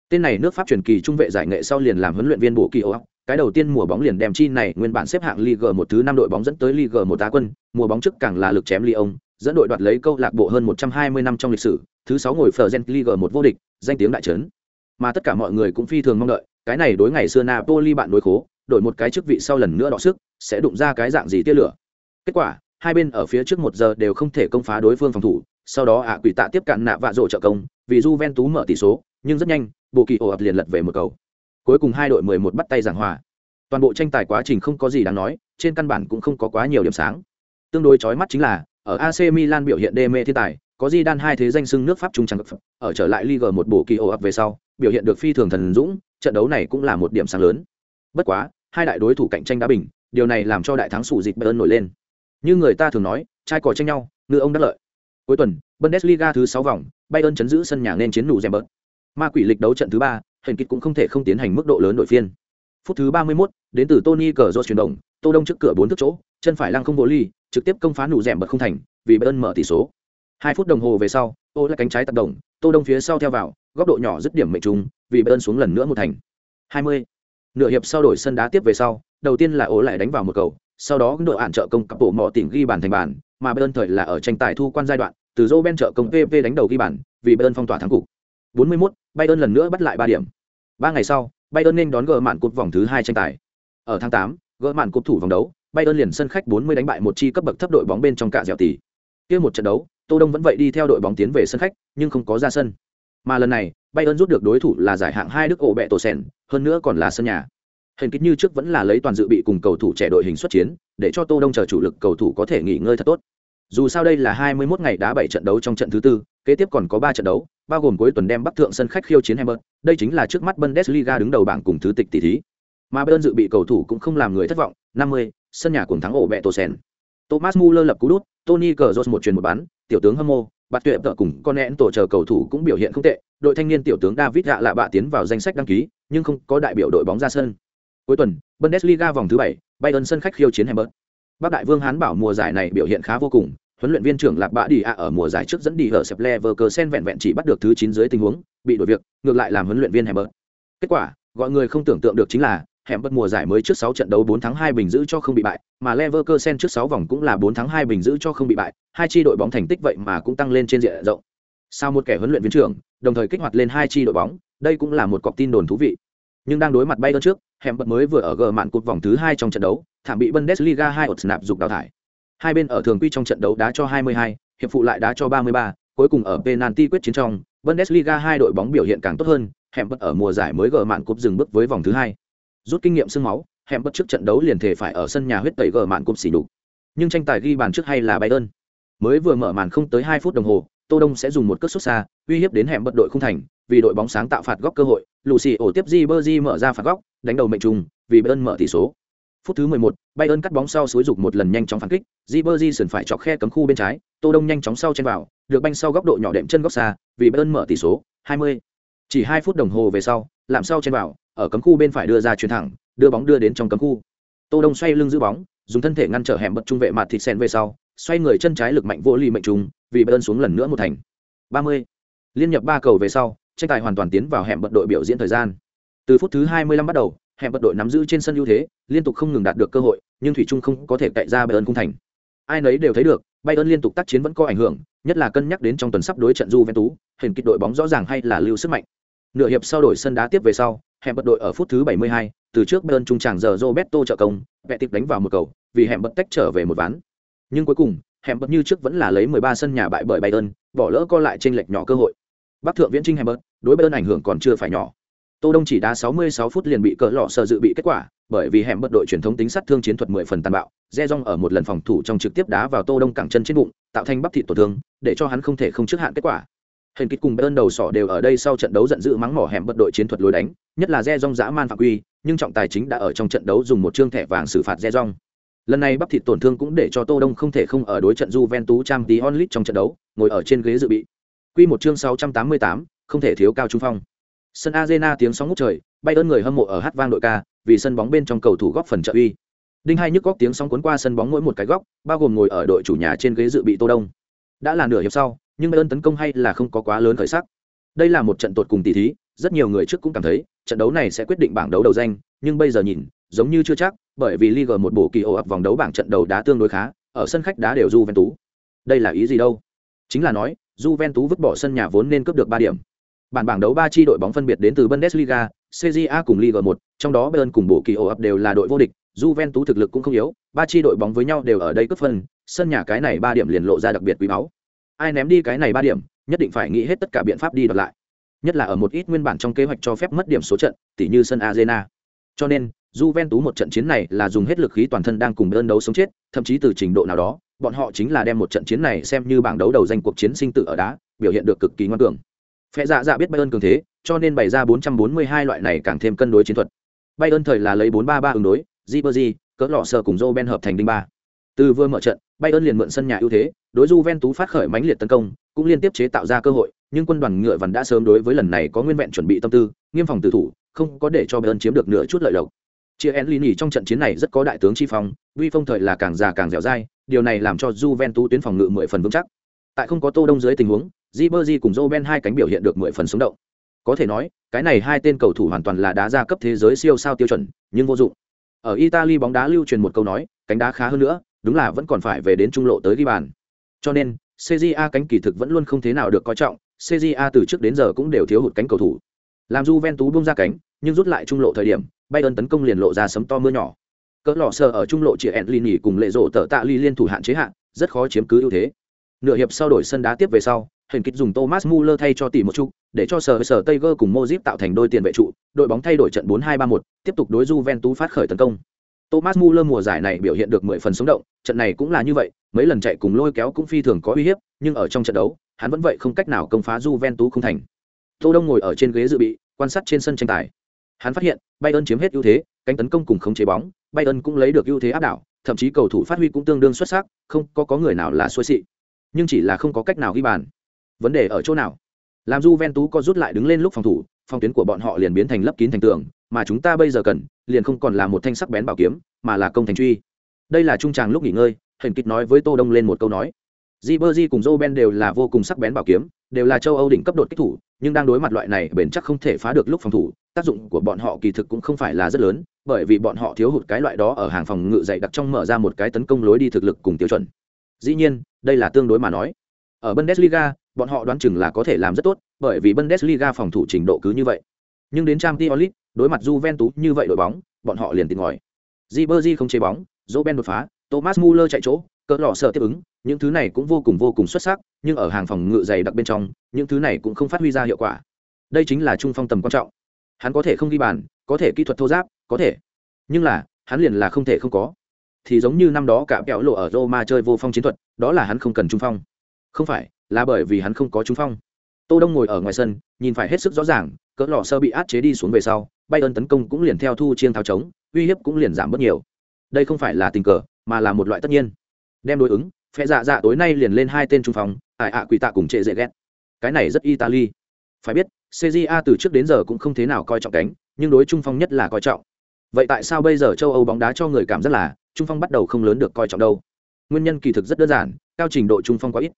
Tên này nước Pháp truyền kỳ trung vệ giải nghệ sau liền làm huấn luyện viên bộ kỳ ốc, cái đầu tiên mùa bóng liền đem chi này nguyên bản xếp hạng Ligue 1 thứ năm đội bóng dẫn tới Ligue 1 tá quân, mùa bóng trước càng là lực chém Lyon, dẫn đội đoạt lấy câu lạc bộ hơn 120 năm trong lịch sử, thứ sáu ngồi Florent Ligue 1 vô địch, danh tiếng đại trấn. Mà tất cả mọi người cũng phi thường mong đợi, cái này đối ngày xưa Napoli bạn đối khố, đổi một cái chức vị sau lần nữa đọ sức, sẽ đụng ra cái dạng gì tia lửa. Kết quả, hai bên ở phía trước một giờ đều không thể công phá đối phương phòng thủ, sau đó ạ quỷ tạ tiếp cận nạ vạ rộ trợ công, vì Juventus mở tỷ số, nhưng rất nhanh, bộ kỳ ổ ập liền lật về một cầu. Cuối cùng hai đội 11 bắt tay giảng hòa. Toàn bộ tranh tài quá trình không có gì đáng nói, trên căn bản cũng không có quá nhiều điểm sáng. Tương đối chói mắt chính là, ở AC Milan biểu hiện đê mê thiên tài, có di đan hai thế danh sưng nước Pháp trung trắng ở trở lại Liga một bộ kỳ ổ ập về sau, biểu hiện được phi thường thần dũng, trận đấu này cũng là một điểm sáng lớn. Bất quá, hai đại đối thủ cạnh tranh đã bình, điều này làm cho đại thắng sủ dịch Bayern nổi lên. Như người ta thường nói, trai cò tranh nhau, ngựa ông đắc lợi. Cuối tuần, Bundesliga thứ 6 vòng, Bayern chấn giữ sân nhà nên chiến nụ bớt. Ma quỷ lịch đấu trận thứ ba, hình kịch cũng không thể không tiến hành mức độ lớn đổi phiên. Phút thứ 31, đến từ Tony cờ do chuyển động, Tô Đông trước cửa bốn thước chỗ, chân phải lăng không vô ly, trực tiếp công phá nụ Zemberg không thành, vì Bayern mở tỷ số. 2 phút đồng hồ về sau, ô lại cánh trái tác động, Tô Đông phía sau theo vào, góc độ nhỏ dứt điểm mệnh trùng, vì Bayern xuống lần nữa một thành. 20. Nửa hiệp sau đổi sân đá tiếp về sau, đầu tiên là ố lại đánh vào một cầu, sau đó đội ản trợ công cặp bộ mỏ tỉnh ghi bàn thành bàn, mà bên thời là ở tranh tài thu quan giai đoạn, từ Roben trợ công PV đánh đầu ghi bàn, vì Bayern phong tỏa thắng cục. 41, Bayern lần nữa bắt lại 3 điểm. 3 ngày sau, Bayern nên đón gỡ mạn cột vòng thứ 2 tranh tài. Ở tháng 8, gỡ mạn cột thủ vòng đấu, Bayern liền sân khách 40 đánh bại một chi cấp bậc thấp đội bóng bên trong cả dẻo tỷ. Kia một trận đấu, Tô Đông vẫn vậy đi theo đội bóng tiến về sân khách, nhưng không có ra sân. Mà lần này, Bayern rút được đối thủ là giải hạng 2 Đức ổ bẹ tổ sen, hơn nữa còn là sân nhà. Hình kích như trước vẫn là lấy toàn dự bị cùng cầu thủ trẻ đội hình xuất chiến, để cho Tô Đông chờ chủ lực cầu thủ có thể nghỉ ngơi thật tốt. Dù sao đây là 21 ngày đá 7 trận đấu trong trận thứ tư, kế tiếp còn có 3 trận đấu, bao gồm cuối tuần đem Bắc thượng sân khách khiêu chiến Hamburg, đây chính là trước mắt Bundesliga đứng đầu bảng cùng thứ tịch tỷ thí. Mà bên dự bị cầu thủ cũng không làm người thất vọng, 50, sân nhà cùng thắng ổ bẹ tosen. Thomas Muller lập cú đút, Tony Cazorla một chuyền một bán, tiểu tướng hâm mộ, bạt tuyệt vợ cùng con nén tổ chờ cầu thủ cũng biểu hiện không tệ, đội thanh niên tiểu tướng David gạ lạ bạ tiến vào danh sách đăng ký, nhưng không có đại biểu đội bóng ra sân. Cuối tuần, Bundesliga vòng thứ 7, Bayern sân khách khiêu chiến Hamburg. Bắc Đại Vương Hán bảo mùa giải này biểu hiện khá vô cùng, huấn luyện viên trưởng Lạc Bạ Đi A ở mùa giải trước dẫn đi ở Sep Leverkusen vẹn vẹn chỉ bắt được thứ 9 dưới tình huống, bị đổi việc, ngược lại làm huấn luyện viên Hamburg. Kết quả, gọi người không tưởng tượng được chính là hẻm bất mùa giải mới trước 6 trận đấu 4 thắng 2 bình giữ cho không bị bại, mà Leverkusen trước 6 vòng cũng là 4 thắng 2 bình giữ cho không bị bại, hai chi đội bóng thành tích vậy mà cũng tăng lên trên diện rộng. Sau một kẻ huấn luyện viên trưởng, đồng thời kích hoạt lên hai chi đội bóng, đây cũng là một cọc tin đồn thú vị. Nhưng đang đối mặt Bayern trước, hẻm bật mới vừa ở gờ mạn cột vòng thứ 2 trong trận đấu, thảm bị Bundesliga 2 ột nạp dục đào thải. Hai bên ở thường quy trong trận đấu đá cho 22, hiệp phụ lại đá cho 33, cuối cùng ở penalty quyết chiến trong, Bundesliga hai đội bóng biểu hiện càng tốt hơn, hẻm bật ở mùa giải mới gờ mạn cúp dừng bước với vòng thứ hai rút kinh nghiệm sương máu hẻm bật trước trận đấu liền thể phải ở sân nhà huyết tẩy gờ mạn cúp xỉ đục nhưng tranh tài ghi bàn trước hay là bayern mới vừa mở màn không tới hai phút đồng hồ tô đông sẽ dùng một cước sút xa uy hiếp đến hẻm bật đội không thành vì đội bóng sáng tạo phạt góc cơ hội lucy ổ tiếp di mở ra phạt góc đánh đầu mệnh trùng vì bayern mở tỷ số phút thứ 11, Bayern cắt bóng sau suối dục một lần nhanh chóng phản kích, Ribery sườn phải chọc khe cấm khu bên trái, Tô Đông nhanh chóng sau chen vào, được banh sau góc độ nhỏ đệm chân góc xa, vì Bayern mở tỷ số 20. Chỉ 2 phút đồng hồ về sau, làm sau chen vào, ở cấm khu bên phải đưa ra chuyền thẳng, đưa bóng đưa đến trong cấm khu. Tô Đông xoay lưng giữ bóng, dùng thân thể ngăn trở hẻm bật trung vệ mặt thịt sen về sau, xoay người chân trái lực mạnh vô ly mệnh trùng, vì Bayern xuống lần nữa một thành. 30. Liên nhập ba cầu về sau, tranh tài hoàn toàn tiến vào hẻm bận đội biểu diễn thời gian. từ phút thứ 25 bắt đầu hẻm bật đội nắm giữ trên sân ưu thế liên tục không ngừng đạt được cơ hội nhưng thủy trung không có thể cậy ra bayern cung thành ai nấy đều thấy được bayern liên tục tác chiến vẫn có ảnh hưởng nhất là cân nhắc đến trong tuần sắp đối trận Juventus, hình kịch đội bóng rõ ràng hay là lưu sức mạnh nửa hiệp sau đổi sân đá tiếp về sau hẻm bật đội ở phút thứ 72, từ trước bayern trung tràng giờ roberto trợ công vẽ tịp đánh vào một cầu vì hẻm bật tách trở về một ván nhưng cuối cùng hẻm bật như trước vẫn là lấy 13 sân nhà bại bởi bayern, bỏ lỡ co lại trên lệch nhỏ cơ hội. Bắc thượng viễn trinh hẻm bật đối bayern ảnh hưởng còn chưa phải nhỏ. Tô đông chỉ đá 66 phút liền bị cỡ lọ sợ dự bị kết quả, bởi vì hẻm bật đội truyền thống tính sát thương chiến thuật 10 phần tàn bạo, re rong ở một lần phòng thủ trong trực tiếp đá vào tô đông cẳng chân trên bụng, tạo thành bắp thịt tổn thương, để cho hắn không thể không trước hạn kết quả. Hình kích cùng bayern đầu sỏ đều ở đây sau trận đấu giận dữ mắng mỏ hẻm bật đội chiến thuật lối đánh, nhất là re rong dã man phạm quy, nhưng trọng tài chính đã ở trong trận đấu dùng một chương thẻ vàng xử phạt re rong lần này bắp thịt tổn thương cũng để cho tô đông không thể không ở đối trận Juventus Champions League trong trận đấu ngồi ở trên ghế dự bị. Quy một chương 688, không thể thiếu cao trung phong. Sân arena tiếng sóng ngút trời bay ơn người hâm mộ ở hát vang đội ca vì sân bóng bên trong cầu thủ góp phần trợ uy. Đinh hai nhức góc tiếng sóng cuốn qua sân bóng mỗi một cái góc bao gồm ngồi ở đội chủ nhà trên ghế dự bị tô đông. Đã là nửa hiệp sau nhưng bay ơn tấn công hay là không có quá lớn khởi sắc. Đây là một trận tột cùng tỷ thí rất nhiều người trước cũng cảm thấy trận đấu này sẽ quyết định bảng đấu đầu danh nhưng bây giờ nhìn giống như chưa chắc bởi vì Liga một bộ kỳ ổ ập vòng đấu bảng trận đầu đá tương đối khá ở sân khách đá đều Juventus đây là ý gì đâu chính là nói Juventus vứt bỏ sân nhà vốn nên cướp được ba điểm Bản bảng đấu ba chi đội bóng phân biệt đến từ Bundesliga, Serie A cùng Liga 1, trong đó Bayern cùng bộ kỳ ổ ập đều là đội vô địch, Juventus thực lực cũng không yếu, ba chi đội bóng với nhau đều ở đây cướp phân, sân nhà cái này ba điểm liền lộ ra đặc biệt quý báu. Ai ném đi cái này ba điểm, nhất định phải nghĩ hết tất cả biện pháp đi đoạt lại. Nhất là ở một ít nguyên bản trong kế hoạch cho phép mất điểm số trận, tỉ như sân Arena. Cho nên, Juventus một trận chiến này là dùng hết lực khí toàn thân đang cùng đơn đấu sống chết, thậm chí từ trình độ nào đó, bọn họ chính là đem một trận chiến này xem như bảng đấu đầu danh cuộc chiến sinh tử ở đá, biểu hiện được cực kỳ ngoan cường. Phe dạ dạ biết bayern cường thế cho nên bày ra 442 loại này càng thêm cân đối chiến thuật. Bayern thời là lấy 433 ứng đối Ribery, cỡ lọ sờ cùng Ben hợp thành đinh ba. Từ vừa mở trận bayern liền mượn sân nhà ưu thế đối Juventus phát khởi mãnh liệt tấn công cũng liên tiếp chế tạo ra cơ hội nhưng quân đoàn ngựa vằn đã sớm đối với lần này có nguyên vẹn chuẩn bị tâm tư nghiêm phòng tử thủ không có để cho bayern chiếm được nửa chút lợi lộc chia Enlini trong trận chiến này rất có đại tướng chi phong uy phong thời là càng già càng dẻo dai điều này làm cho Juventus tuyến phòng ngự mười phần vững chắc tại không có tô đông dưới tình huống Ribery cùng Roben hai cánh biểu hiện được mười phần sống động. Có thể nói, cái này hai tên cầu thủ hoàn toàn là đá ra cấp thế giới siêu sao tiêu chuẩn, nhưng vô dụng. Ở Italy bóng đá lưu truyền một câu nói, cánh đá khá hơn nữa, đúng là vẫn còn phải về đến trung lộ tới ghi bàn. Cho nên, CJA cánh kỳ thực vẫn luôn không thế nào được coi trọng, CJA từ trước đến giờ cũng đều thiếu hụt cánh cầu thủ. Làm Juventus buông ra cánh, nhưng rút lại trung lộ thời điểm, Bayern tấn công liền lộ ra sấm to mưa nhỏ. Cỡ lọ sờ ở trung lộ chỉ Enlini cùng lệ rộ tở tạ ly liên thủ hạn chế hạn, rất khó chiếm cứ ưu thế. Nửa hiệp sau đổi sân đá tiếp về sau, hình kích dùng Thomas Muller thay cho tỷ một chút, để cho sở sở Tiger cùng Modric tạo thành đôi tiền vệ trụ, đội bóng thay đổi trận 4-2-3-1, tiếp tục đối Juventus phát khởi tấn công. Thomas Muller mùa giải này biểu hiện được 10 phần sống động, trận này cũng là như vậy, mấy lần chạy cùng lôi kéo cũng phi thường có uy hiếp, nhưng ở trong trận đấu, hắn vẫn vậy không cách nào công phá Juventus không thành. Tô Đông ngồi ở trên ghế dự bị, quan sát trên sân tranh tài. Hắn phát hiện, Bayern chiếm hết ưu thế, cánh tấn công cùng khống chế bóng, Bayern cũng lấy được ưu thế áp đảo, thậm chí cầu thủ phát huy cũng tương đương xuất sắc, không có có người nào là xuôi xị. Nhưng chỉ là không có cách nào ghi bàn. Vấn đề ở chỗ nào? Làm Juventus có rút lại đứng lên lúc phòng thủ, phòng tuyến của bọn họ liền biến thành lấp kín thành tường, mà chúng ta bây giờ cần, liền không còn là một thanh sắc bén bảo kiếm, mà là công thành truy. Đây là trung tràng lúc nghỉ ngơi, Hình Kịch nói với Tô Đông lên một câu nói. Ribery cùng Roben đều là vô cùng sắc bén bảo kiếm, đều là châu Âu đỉnh cấp đột kích thủ, nhưng đang đối mặt loại này bền chắc không thể phá được lúc phòng thủ, tác dụng của bọn họ kỳ thực cũng không phải là rất lớn, bởi vì bọn họ thiếu hụt cái loại đó ở hàng phòng ngự dày đặc trong mở ra một cái tấn công lối đi thực lực cùng tiêu chuẩn. Dĩ nhiên, đây là tương đối mà nói. Ở Bundesliga, bọn họ đoán chừng là có thể làm rất tốt, bởi vì Bundesliga phòng thủ trình độ cứ như vậy. Nhưng đến Champions League, đối mặt Juventus như vậy đội bóng, bọn họ liền tìm ngòi. Ribery không chế bóng, Robben đột phá, Thomas Muller chạy chỗ, cỡ lọ sợ tiếp ứng, những thứ này cũng vô cùng vô cùng xuất sắc, nhưng ở hàng phòng ngự dày đặc bên trong, những thứ này cũng không phát huy ra hiệu quả. Đây chính là trung phong tầm quan trọng. Hắn có thể không ghi bàn, có thể kỹ thuật thô giáp, có thể. Nhưng là, hắn liền là không thể không có. Thì giống như năm đó cả kẹo lộ ở Roma chơi vô phong chiến thuật, đó là hắn không cần trung phong. Không phải, là bởi vì hắn không có trung phong tô đông ngồi ở ngoài sân nhìn phải hết sức rõ ràng cỡ lọ sơ bị át chế đi xuống về sau bay ơn tấn công cũng liền theo thu chiên tháo trống uy hiếp cũng liền giảm bớt nhiều đây không phải là tình cờ mà là một loại tất nhiên đem đối ứng phe dạ dạ tối nay liền lên hai tên trung phong ải ạ quỷ tạ cùng trệ dễ ghét. Cái này rất italy. Phải biết cja từ trước đến giờ cũng không thế nào coi trọng cánh nhưng đối trung phong nhất là coi trọng. Vậy tại sao bây giờ châu âu bóng đá cho người cảm giác là trung phong bắt đầu không lớn được coi trọng đâu? Nguyên nhân kỳ thực rất đơn giản cao trình độ trung phong quá ít.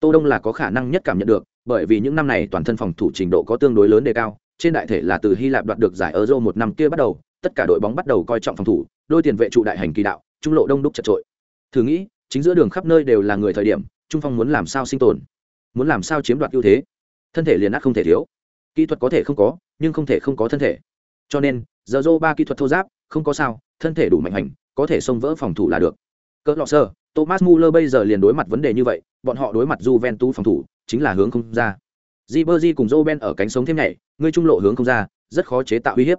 Tô đông là có khả năng nhất cảm nhận được bởi vì những năm này toàn thân phòng thủ trình độ có tương đối lớn đề cao trên đại thể là từ Hy Lạp đoạt được giải Euro một năm kia bắt đầu, tất cả đội bóng bắt đầu coi trọng phòng thủ, đôi tiền vệ trụ đại hành kỳ đạo, trung lộ đông đúc chật trội. Thử nghĩ, chính giữa đường khắp nơi đều là người thời điểm, trung phong muốn làm sao sinh tồn, muốn làm sao chiếm đoạt ưu thế, thân thể liền ác không thể thiếu. Kỹ thuật có thể không có, nhưng không thể không có thân thể. Cho nên, giờ dô ba kỹ thuật thô giáp, không có sao, thân thể đủ mạnh hành, có thể xông vỡ phòng thủ là được. Cỡ lọ sơ, Thomas Muller bây giờ liền đối mặt vấn đề như vậy, bọn họ đối mặt Juventus phòng thủ, chính là hướng không ra. Ribery cùng Roben ở cánh sống thêm nhảy, người trung lộ hướng không ra, rất khó chế tạo uy hiếp.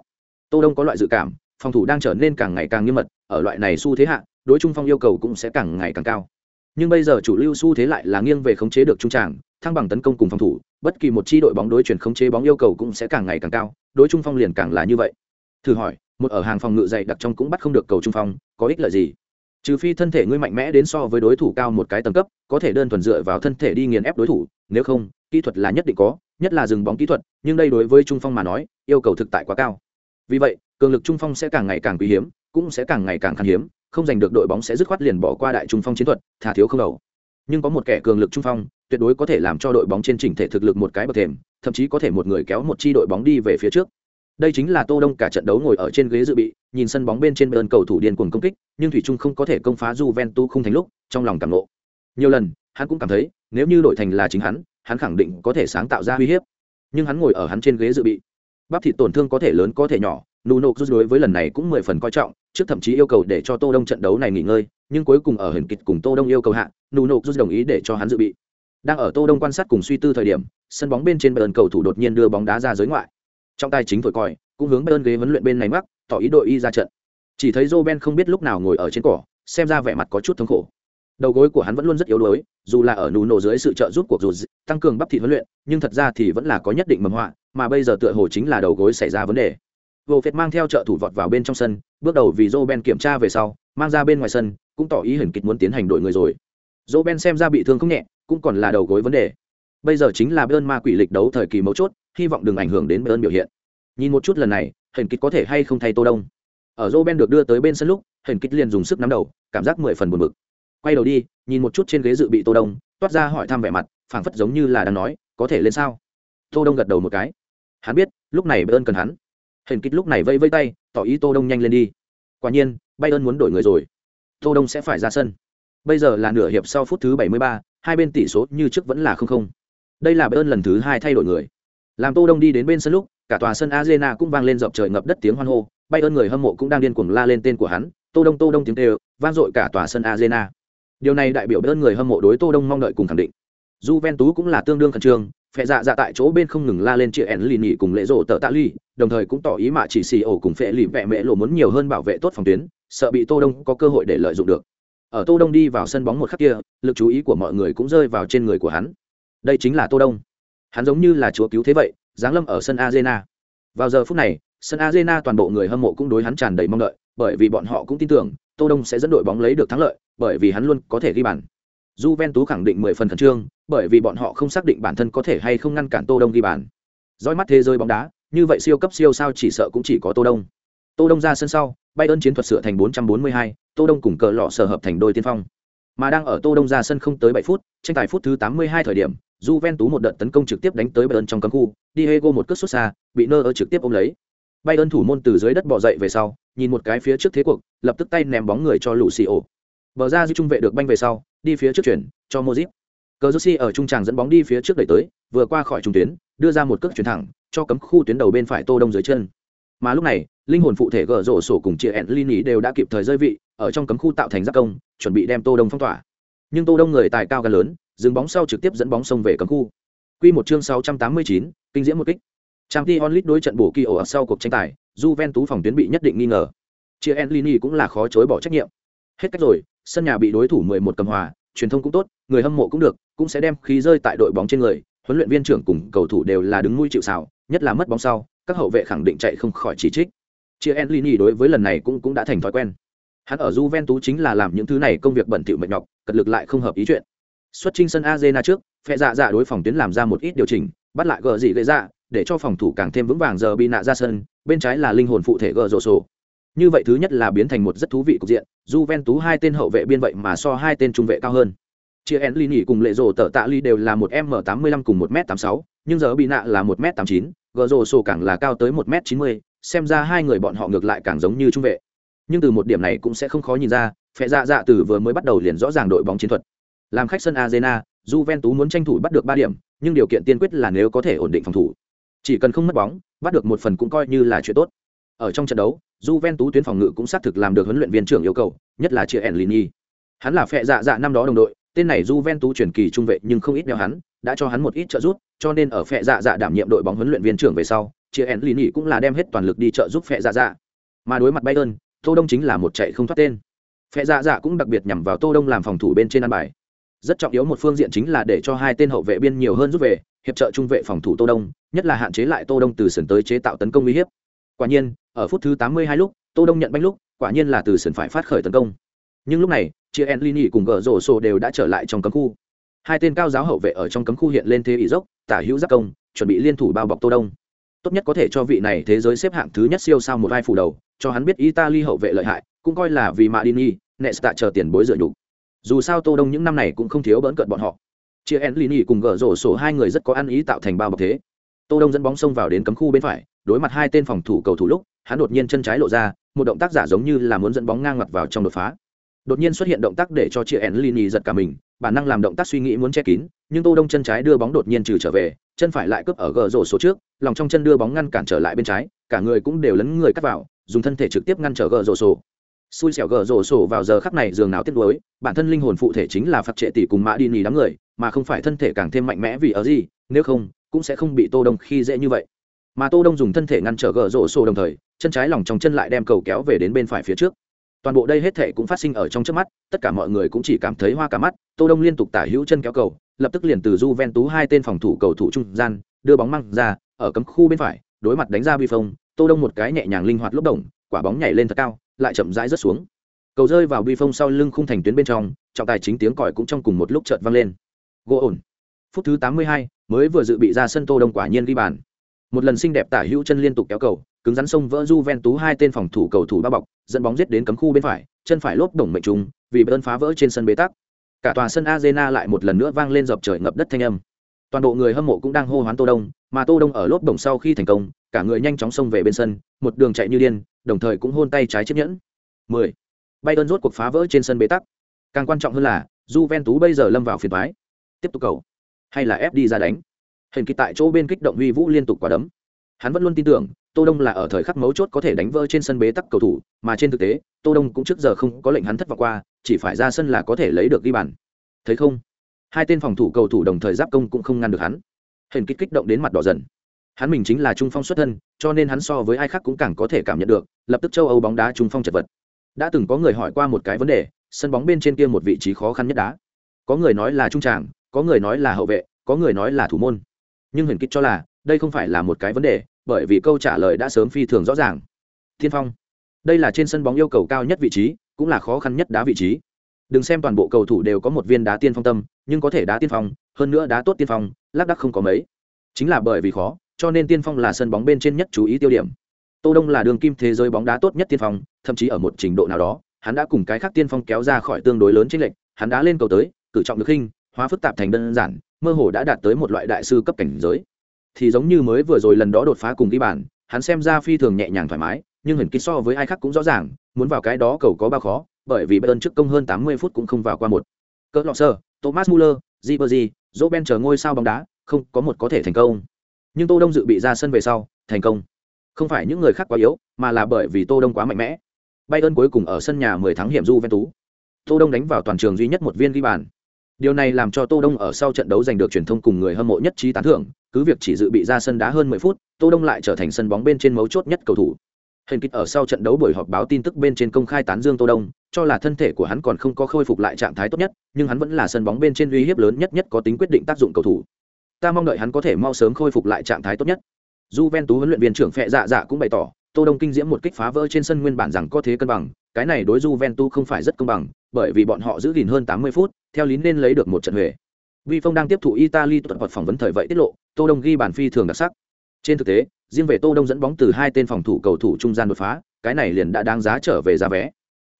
Tô Đông có loại dự cảm, phòng thủ đang trở nên càng ngày càng nghiêm mật, ở loại này xu thế hạ, đối trung phong yêu cầu cũng sẽ càng ngày càng cao. Nhưng bây giờ chủ lưu xu thế lại là nghiêng về khống chế được trung tràng, thăng bằng tấn công cùng phòng thủ, bất kỳ một chi đội bóng đối chuyển khống chế bóng yêu cầu cũng sẽ càng ngày càng cao, đối trung phong liền càng là như vậy. Thử hỏi, một ở hàng phòng ngự dày đặc trong cũng bắt không được cầu trung phong, có ích lợi gì? Trừ phi thân thể ngươi mạnh mẽ đến so với đối thủ cao một cái tầng cấp, có thể đơn thuần dựa vào thân thể đi nghiền ép đối thủ, nếu không, kỹ thuật là nhất định có nhất là dừng bóng kỹ thuật nhưng đây đối với trung phong mà nói yêu cầu thực tại quá cao vì vậy cường lực trung phong sẽ càng ngày càng quý hiếm cũng sẽ càng ngày càng khan hiếm không giành được đội bóng sẽ dứt khoát liền bỏ qua đại trung phong chiến thuật, thà thiếu không đầu. Nhưng có một kẻ cường lực trung phong, tuyệt đối có thể làm cho đội bóng trên chỉnh thể thực lực một cái bậc thềm, thậm chí có thể một người kéo một chi đội bóng đi về phía trước. Đây chính là tô đông cả trận đấu ngồi ở trên ghế dự bị, nhìn sân bóng bên trên bên cầu thủ điên cuồng công kích, nhưng thủy trung không có thể công phá Juventus không thành lúc, trong lòng cảm nộ nhiều lần, hắn cũng cảm thấy, nếu như đội thành là chính hắn hắn khẳng định có thể sáng tạo ra uy hiếp. Nhưng hắn ngồi ở hắn trên ghế dự bị. Bắp thịt tổn thương có thể lớn có thể nhỏ, nuno rút đối với lần này cũng mười phần coi trọng trước thậm chí yêu cầu để cho tô đông trận đấu này nghỉ ngơi, nhưng cuối cùng ở hình kịch cùng tô đông yêu cầu hạ nuno rút đồng ý để cho hắn dự bị. Đang ở tô đông quan sát cùng suy tư thời điểm, sân bóng bên trên bayern cầu thủ đột nhiên đưa bóng đá ra giới ngoại. Trong tay chính thổi còi, cũng hướng bayern ghế huấn luyện bên này mắc, tỏ ý đội y ra trận. Chỉ thấy joe không biết lúc nào ngồi ở trên cỏ, xem ra vẻ mặt có chút thống khổ. Đầu gối của hắn vẫn luôn rất yếu đuối, dù là ở nụ nổ dưới sự trợ giúp của dù tăng cường bắp thịt huấn luyện, nhưng thật ra thì vẫn là có nhất định mầm họa, mà bây giờ tựa hồ chính là đầu gối xảy ra vấn đề. Vô phệt mang theo trợ thủ vọt vào bên trong sân bước đầu vì joe ben kiểm tra về sau, mang ra bên ngoài sân, cũng tỏ ý hình kịch muốn tiến hành đội người rồi. Joe ben xem ra bị thương không nhẹ, cũng còn là đầu gối vấn đề. Bây giờ chính là Bơn ma quỷ lịch đấu thời kỳ mấu chốt, hy vọng đừng ảnh hưởng đến Bơn biểu hiện. Nhìn một chút lần này hình kịch có thể hay không thay tô đông. Ở joe ben được đưa tới bên sân lúc hình kịch liền dùng sức nắm đầu, cảm giác mười phần buồn bực. Quay đầu đi, nhìn một chút trên ghế dự bị tô đông, toát ra hỏi thăm vẻ mặt, phảng phất giống như là đang nói, có thể lên sao? Tô đông gật đầu một cái. Hắn biết, lúc này bayern cần hắn. Hình Kịch lúc này vây vây tay tỏ ý tô đông nhanh lên đi. Quả nhiên bayern muốn đổi người rồi. Tô đông sẽ phải ra sân. Bây giờ là nửa hiệp sau phút thứ 73, hai bên tỷ số như trước vẫn là không không. Đây là bayern lần thứ hai thay đổi người. Làm tô đông đi đến bên sân lúc cả tòa sân arena cũng vang lên dọc trời ngập đất tiếng hoan hô. Bayern người hâm mộ cũng đang điên cuồng la lên tên của hắn. Tô đông tô đông tiếng kêu vang dội cả tòa sân arena. Điều này đại biểu đơn người hâm mộ đối Tô Đông mong đợi cùng khẳng định. Juventus cũng là tương đương khẩn trương, phệ dạ dạ tại chỗ bên không ngừng la lên chị ẻn lì nhị cùng lễ rộ tờ tạ ly, đồng thời cũng tỏ ý mạ chỉ xì ổ cùng phệ lì vẹ mẹ lộ muốn nhiều hơn bảo vệ tốt phòng tuyến, sợ bị Tô Đông có cơ hội để lợi dụng được. Ở Tô Đông đi vào sân bóng một khắc kia, lực chú ý của mọi người cũng rơi vào trên người của hắn. Đây chính là Tô Đông. Hắn giống như là chúa cứu thế vậy, giáng lâm ở sân Arena. Vào giờ phút này, sân Arena toàn bộ người hâm mộ cũng đối hắn tràn đầy mong đợi, bởi vì bọn họ cũng tin tưởng, Tô Đông sẽ dẫn đội bóng lấy được thắng lợi, bởi vì hắn luôn có thể ghi bàn. Juventus khẳng định 10 phần khẩn trương, bởi vì bọn họ không xác định bản thân có thể hay không ngăn cản Tô Đông ghi bàn. Dõi mắt thế giới bóng đá, như vậy siêu cấp siêu sao chỉ sợ cũng chỉ có Tô Đông. Tô Đông ra sân sau, Bayern chiến thuật sửa thành 442, Tô Đông cùng cờ lọ sở hợp thành đôi tiên phong. Mà đang ở Tô Đông ra sân không tới 7 phút, tranh tài phút thứ 82 thời điểm, Juventus một đợt tấn công trực tiếp đánh tới Bayern trong cấm khu, Diego một cước sút xa, bị Neuer trực tiếp ôm lấy. Bayern thủ môn từ dưới đất bò dậy về sau, nhìn một cái phía trước thế cuộc, lập tức tay ném bóng người cho Lucio. Bờ ra giữ trung vệ được banh về sau, đi phía trước chuyển, cho Modric. Cờ ở trung tràng dẫn bóng đi phía trước đẩy tới, vừa qua khỏi trung tuyến, đưa ra một cước chuyển thẳng, cho cấm khu tuyến đầu bên phải Tô Đông dưới chân. Mà lúc này, linh hồn phụ thể gỡ rổ sổ cùng chia Enlini đều đã kịp thời rơi vị, ở trong cấm khu tạo thành giáp công, chuẩn bị đem Tô Đông phong tỏa. Nhưng Tô Đông người tài cao gan lớn, dừng bóng sau trực tiếp dẫn bóng xông về cấm khu. Quy một chương 689, kinh diễm một kích. Champions League đối trận bổ kỳ ổ sau cuộc tranh tài, Juventus phòng tuyến bị nhất định nghi ngờ. Chia Enlini cũng là khó chối bỏ trách nhiệm. Hết cách rồi, sân nhà bị đối thủ 11 cầm hòa, truyền thông cũng tốt, người hâm mộ cũng được, cũng sẽ đem khí rơi tại đội bóng trên người, huấn luyện viên trưởng cùng cầu thủ đều là đứng nuôi chịu sào, nhất là mất bóng sau, các hậu vệ khẳng định chạy không khỏi chỉ trích. Chia Enlini đối với lần này cũng cũng đã thành thói quen. Hắn ở Juventus chính là làm những thứ này công việc bẩn thỉu mệt nhọc, cật lực lại không hợp ý chuyện. Xuất trình sân Arena trước, phe dạ dạ đối phòng tuyến làm ra một ít điều chỉnh, bắt lại gờ gì gây ra, để cho phòng thủ càng thêm vững vàng giờ bị nạ ra sân, bên trái là linh hồn phụ thể gờ rổ sổ. Như vậy thứ nhất là biến thành một rất thú vị cục diện, Juventus hai tên hậu vệ biên vậy mà so hai tên trung vệ cao hơn. Chia Enlini cùng lệ rổ tờ tạ ly đều là một m 85 cùng một m 86 nhưng giờ bị nạ là một m 89 gờ rồ sổ càng là cao tới một m chín mươi, xem ra hai người bọn họ ngược lại càng giống như trung vệ. Nhưng từ một điểm này cũng sẽ không khó nhìn ra phe dạ dạ từ vừa mới bắt đầu liền rõ ràng đội bóng chiến thuật. Làm khách sân arena, Juventus muốn tranh thủ bắt được ba điểm, nhưng điều kiện tiên quyết là nếu có thể ổn định phòng thủ. Chỉ cần không mất bóng, bắt được một phần cũng coi như là chuyện tốt. Ở trong trận đấu, Juventus tuyến phòng ngự cũng xác thực làm được huấn luyện viên trưởng yêu cầu, nhất là chia Enlini hắn là phe dạ dạ năm đó đồng đội tên này Juventus chuyển kỳ trung vệ nhưng không ít đeo hắn, đã cho hắn một ít trợ giúp, cho nên ở phe dạ dạ đảm nhiệm đội bóng huấn luyện viên trưởng về sau chia Enlini cũng là đem hết toàn lực đi trợ giúp phe dạ dạ. Mà đối mặt Bayern, tô đông chính là một chạy không thoát tên. Phe dạ dạ cũng đặc biệt nhằm vào tô đông làm phòng thủ bên trên ăn bài. Rất trọng yếu một phương diện chính là để cho hai tên hậu vệ biên nhiều hơn giúp về, hiệp trợ trung vệ phòng thủ tô đông, nhất là hạn chế lại tô đông từ sườn tới chế tạo tấn công uy hiếp. Quả nhiên, ở phút thứ 82 lúc, tô đông nhận banh lúc, quả nhiên là từ sườn phải phát khởi tấn công. Nhưng lúc này chia enlini cùng gờ rổ sổ đều đã trở lại trong cấm khu. Hai tên cao giáo hậu vệ ở trong cấm khu hiện lên thế ý dốc, tả hữu giác công, chuẩn bị liên thủ bao bọc tô đông. Tốt nhất có thể cho vị này thế giới xếp hạng thứ nhất siêu sao một vai phủ đầu, cho hắn biết italy hậu vệ lợi hại, cũng coi là vì madini nesta chờ tiền bối dựa nhục. Dù sao tô đông những năm này cũng không thiếu bỡn cợt bọn họ. Chia enlini cùng gờ rổ sổ hai người rất có ăn ý tạo thành bao bọc thế. Tô đông dẫn bóng xông vào đến cấm khu bên phải, đối mặt hai tên phòng thủ cầu thủ lúc, hắn đột nhiên chân trái lộ ra, một động tác giả giống như là muốn dẫn bóng ngang mặt vào trong đột phá đột nhiên xuất hiện động tác để cho chia enlini giật cả mình, bản năng làm động tác suy nghĩ muốn che kín, nhưng tô đông chân trái đưa bóng đột nhiên trừ trở về, chân phải lại cướp ở gờ rổ số trước, lòng trong chân đưa bóng ngăn cản trở lại bên trái, cả người cũng đều lấn người cắt vào, dùng thân thể trực tiếp ngăn trở gờ rổ sổ xui xẻo gờ rổ sổ vào giờ khắc này dường nào tiếc nuối, bản thân linh hồn phụ thể chính là phạt trệ tỷ cùng mã đi nỉ đám người, mà không phải thân thể càng thêm mạnh mẽ vì ở gì, nếu không, cũng sẽ không bị tô đông khi dễ như vậy. Mà tô đông dùng thân thể ngăn trở gờ rổ sổ đồng thời, chân trái lòng trong chân lại đem cầu kéo về đến bên phải phía trước toàn bộ đây hết thể cũng phát sinh ở trong trước mắt tất cả mọi người cũng chỉ cảm thấy hoa cả mắt tô đông liên tục tả hữu chân kéo cầu lập tức liền từ j ven tú hai tên phòng thủ cầu thủ trung gian đưa bóng măng ra ở cấm khu bên phải đối mặt đánh ra bi phong tô đông một cái nhẹ nhàng linh hoạt lốp đồng quả bóng nhảy lên thật cao lại chậm rãi rớt xuống. Cầu rơi vào bi phong sau lưng khung thành tuyến bên trong trọng tài chính tiếng còi cũng trong cùng một lúc chợt vang lên. Gỗ ổn. Phút thứ 82, mới vừa dự bị ra sân tô đông quả nhiên ghi bàn. Một lần xinh đẹp tả hữu chân liên tục kéo cầu cứng rắn sông vỡ Juventus hai tên phòng thủ cầu thủ bao bọc, dẫn bóng giết đến cấm khu bên phải, chân phải lốp đồng mệnh trùng, vì bơn phá vỡ trên sân bế tắc. Cả tòa sân Arena lại một lần nữa vang lên dập trời ngập đất thanh âm. Toàn bộ người hâm mộ cũng đang hô hoán Tô Đông, mà Tô Đông ở lốp đồng sau khi thành công, cả người nhanh chóng xông về bên sân, một đường chạy như điên, đồng thời cũng hôn tay trái chiếc nhẫn. 10. Bayern rốt cuộc phá vỡ trên sân bế tắc. Càng quan trọng hơn là, Juventus bây giờ lâm vào phiền toái. Tiếp tục cầu, hay là ép đi ra đánh. Hình kỳ tại chỗ bên kích động huy vũ liên tục quả đấm. Hắn vẫn luôn tin tưởng, Tô Đông là ở thời khắc mấu chốt có thể đánh vỡ trên sân bế tắc cầu thủ, mà trên thực tế, Tô Đông cũng trước giờ không có lệnh hắn thất vọng qua, chỉ phải ra sân là có thể lấy được ghi bàn. Thấy không? Hai tên phòng thủ cầu thủ đồng thời giáp công cũng không ngăn được hắn. Hển kích kích động đến mặt đỏ dần. Hắn mình chính là trung phong xuất thân, cho nên hắn so với ai khác cũng càng có thể cảm nhận được, lập tức châu Âu bóng đá trung phong chật vật. Đã từng có người hỏi qua một cái vấn đề, sân bóng bên trên kia một vị trí khó khăn nhất đá. Có người nói là trung tràng, có người nói là hậu vệ, có người nói là thủ môn. Nhưng Huyền Kích cho là, đây không phải là một cái vấn đề, bởi vì câu trả lời đã sớm phi thường rõ ràng. Thiên phong, đây là trên sân bóng yêu cầu cao nhất vị trí, cũng là khó khăn nhất đá vị trí. Đừng xem toàn bộ cầu thủ đều có một viên đá tiên phong tâm, nhưng có thể đá tiên phong, hơn nữa đá tốt tiên phong, lác đắc không có mấy. Chính là bởi vì khó, cho nên tiên phong là sân bóng bên trên nhất chú ý tiêu điểm. Tô đông là đường kim thế giới bóng đá tốt nhất tiên phong, thậm chí ở một trình độ nào đó, hắn đã cùng cái khác tiên phong kéo ra khỏi tương đối lớn trên lệnh hắn đã lên cầu tới, cử trọng được hình, hóa phức tạp thành đơn giản, mơ hồ đã đạt tới một loại đại sư cấp cảnh giới thì giống như mới vừa rồi lần đó đột phá cùng ghi bàn hắn xem ra phi thường nhẹ nhàng thoải mái nhưng hình kích so với ai khác cũng rõ ràng muốn vào cái đó cầu có bao khó bởi vì bayern trước công hơn 80 phút cũng không vào qua một. Cỡ lọ sơ thomas muller Ribery, Robben chờ ngôi sao bóng đá không có một có thể thành công. Nhưng tô đông dự bị ra sân về sau thành công. Không phải những người khác quá yếu mà là bởi vì tô đông quá mạnh mẽ. Bayern cuối cùng ở sân nhà 10 thắng hiểm Juventus. Tô đông đánh vào toàn trường duy nhất một viên ghi bàn. Điều này làm cho Tô Đông ở sau trận đấu giành được truyền thông cùng người hâm mộ nhất trí tán thưởng, cứ việc chỉ dự bị ra sân đá hơn 10 phút, Tô Đông lại trở thành sân bóng bên trên mấu chốt nhất cầu thủ. Hình kịch ở sau trận đấu buổi họp báo tin tức bên trên công khai tán dương Tô Đông, cho là thân thể của hắn còn không có khôi phục lại trạng thái tốt nhất, nhưng hắn vẫn là sân bóng bên trên uy hiếp lớn nhất nhất có tính quyết định tác dụng cầu thủ. Ta mong đợi hắn có thể mau sớm khôi phục lại trạng thái tốt nhất. Juventus huấn luyện viên trưởng Phệ Dạ Dạ cũng bày tỏ, Tô Đông kinh diễm một kích phá vỡ trên sân nguyên bản rằng có thế cân bằng, cái này đối Juventus không phải rất công bằng, bởi vì bọn họ giữ gìn hơn 80 phút, theo lý nên lấy được một trận huề. Vi Phong đang tiếp thụ Italy tuần hoạt phỏng vấn thời vậy tiết lộ, Tô Đông ghi bàn phi thường đặc sắc. Trên thực tế, riêng về Tô Đông dẫn bóng từ hai tên phòng thủ cầu thủ trung gian đột phá, cái này liền đã đáng giá trở về giá vé.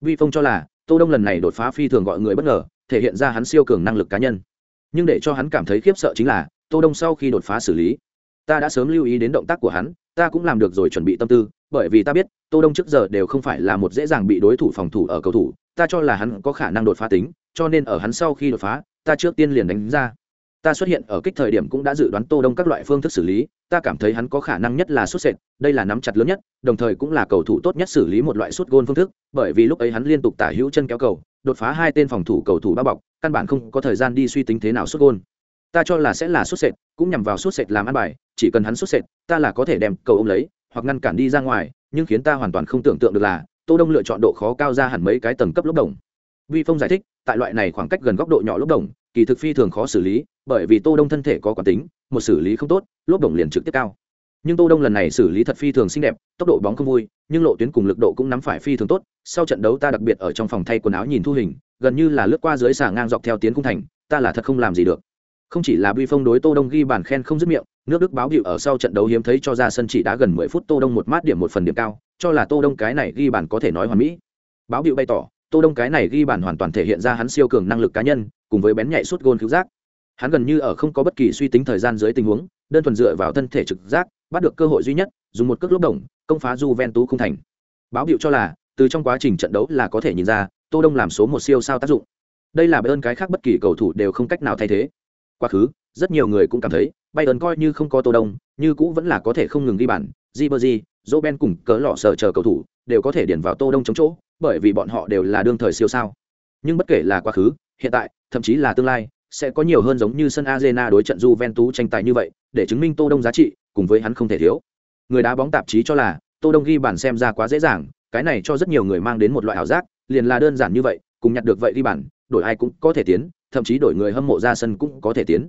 Vi Phong cho là, Tô Đông lần này đột phá phi thường gọi người bất ngờ, thể hiện ra hắn siêu cường năng lực cá nhân. Nhưng để cho hắn cảm thấy khiếp sợ chính là, Tô Đông sau khi đột phá xử lý, ta đã sớm lưu ý đến động tác của hắn ta cũng làm được rồi chuẩn bị tâm tư bởi vì ta biết tô đông trước giờ đều không phải là một dễ dàng bị đối thủ phòng thủ ở cầu thủ ta cho là hắn có khả năng đột phá tính cho nên ở hắn sau khi đột phá ta trước tiên liền đánh ra ta xuất hiện ở kích thời điểm cũng đã dự đoán tô đông các loại phương thức xử lý, ta cảm thấy hắn có khả năng nhất là sút sệt, đây là nắm chặt lớn nhất, đồng thời cũng là cầu thủ tốt nhất xử lý một loại sút gôn phương thức, bởi vì lúc ấy hắn liên tục tả hữu chân kéo cầu, đột phá hai tên phòng thủ cầu thủ bao bọc, căn bản không có thời gian đi suy tính thế nào sút gôn. Ta cho là sẽ là sút sệt, cũng nhằm vào sút sệt làm ăn bài, chỉ cần hắn sút sệt, ta là có thể đem cầu ôm lấy, hoặc ngăn cản đi ra ngoài, nhưng khiến ta hoàn toàn không tưởng tượng được là, tô đông lựa chọn độ khó cao ra hẳn mấy cái tầng cấp lốc đồng. Vi phong giải thích, tại loại này khoảng cách gần góc độ nhỏ lốc đồng kỳ thực phi thường khó xử lý, bởi vì tô đông thân thể có quán tính, một xử lý không tốt, lốp đồng liền trực tiếp cao. Nhưng tô đông lần này xử lý thật phi thường xinh đẹp, tốc độ bóng không vui, nhưng lộ tuyến cùng lực độ cũng nắm phải phi thường tốt. Sau trận đấu ta đặc biệt ở trong phòng thay quần áo nhìn thu hình, gần như là lướt qua dưới xà ngang dọc theo tiến cung thành, ta là thật không làm gì được. Không chỉ là bi phong đối tô đông ghi bàn khen không dứt miệng, nước đức báo hiệu ở sau trận đấu hiếm thấy cho ra sân chỉ đá gần 10 phút tô đông một mát điểm một phần điểm cao, cho là tô đông cái này ghi bàn có thể nói hoàn mỹ. Báo hiệu bày tỏ, tô đông cái này ghi bàn hoàn toàn thể hiện ra hắn siêu cường năng lực cá nhân cùng với bén nhạy suốt gôn cứu giác. Hắn gần như ở không có bất kỳ suy tính thời gian dưới tình huống đơn thuần dựa vào thân thể trực giác bắt được cơ hội duy nhất dùng một cước lốp đồng công phá j ven tú không thành. Báo hiệu cho là từ trong quá trình trận đấu là có thể nhìn ra tô đông làm số một siêu sao tác dụng. Đây là ơn cái khác bất kỳ cầu thủ đều không cách nào thay thế. Quá khứ rất nhiều người cũng cảm thấy bayern coi như không có tô đông như cũ vẫn là có thể không ngừng ghi bàn. Ribery, Roben cùng cỡ lọ sở chờ cầu thủ đều có thể điền vào tô đông chống chỗ bởi vì bọn họ đều là đương thời siêu sao. Nhưng bất kể là quá khứ hiện tại thậm chí là tương lai sẽ có nhiều hơn giống như sân Arena đối trận Juventus tranh tài như vậy, để chứng minh Tô Đông giá trị, cùng với hắn không thể thiếu. Người đá bóng tạp chí cho là, Tô Đông ghi bàn xem ra quá dễ dàng, cái này cho rất nhiều người mang đến một loại ảo giác, liền là đơn giản như vậy, cùng nhặt được vậy ghi bàn, đổi ai cũng có thể tiến, thậm chí đổi người hâm mộ ra sân cũng có thể tiến.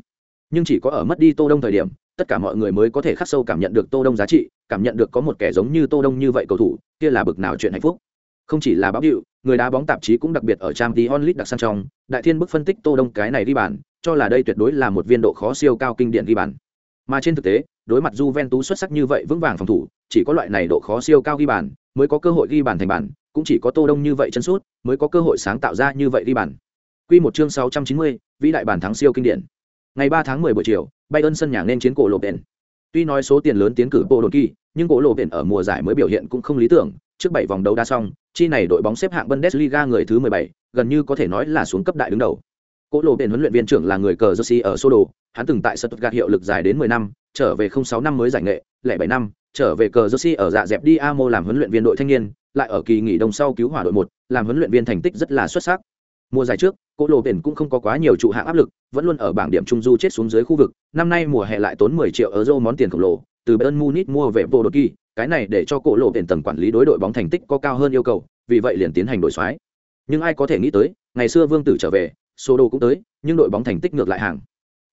Nhưng chỉ có ở mất đi Tô Đông thời điểm, tất cả mọi người mới có thể khắc sâu cảm nhận được Tô Đông giá trị, cảm nhận được có một kẻ giống như Tô Đông như vậy cầu thủ, kia là bực nào chuyện hạnh phúc. Không chỉ là báo hiệu, người đá bóng tạp chí cũng đặc biệt ở trang tí onlit đặc sang trong, đại thiên bức phân tích Tô Đông cái này đi bàn, cho là đây tuyệt đối là một viên độ khó siêu cao kinh điển ghi bàn. Mà trên thực tế, đối mặt Juventus xuất sắc như vậy vững vàng phòng thủ, chỉ có loại này độ khó siêu cao ghi bàn, mới có cơ hội ghi bàn thành bàn, cũng chỉ có Tô Đông như vậy chân sút, mới có cơ hội sáng tạo ra như vậy ghi bàn. Quy một chương 690, vĩ đại bàn thắng siêu kinh điển. Ngày 3 tháng 10 buổi chiều, Bayern sân nhà nên chiến cổ lộ. Tuy nói số tiền lớn tiến cử bộ đồn kỳ, nhưng cổ lộ ở mùa giải mới biểu hiện cũng không lý tưởng, trước 7 vòng đấu đá xong, chi này đội bóng xếp hạng Bundesliga người thứ 17, gần như có thể nói là xuống cấp đại đứng đầu. Cố Lộ Bền huấn luyện viên trưởng là người cờ Jersey ở Sodo, hắn từng tại Stuttgart hiệu lực dài đến 10 năm, trở về 06 năm mới giải nghệ, lẻ 7 năm, trở về cờ Jersey ở dạ dẹp đi Amo làm huấn luyện viên đội thanh niên, lại ở kỳ nghỉ đông sau cứu hỏa đội 1, làm huấn luyện viên thành tích rất là xuất sắc. Mùa giải trước, Cố Lộ Bền cũng không có quá nhiều trụ hạng áp lực, vẫn luôn ở bảng điểm trung du chết xuống dưới khu vực, năm nay mùa hè lại tốn 10 triệu euro món tiền khổng lồ, từ Bayern Munich mua về bộ đột kỳ, cái này để cho Cổ Lộ Bền tầng quản lý đối đội bóng thành tích có cao hơn yêu cầu, vì vậy liền tiến hành đổi xoái. Nhưng ai có thể nghĩ tới, ngày xưa Vương Tử trở về, số đồ cũng tới nhưng đội bóng thành tích ngược lại hàng.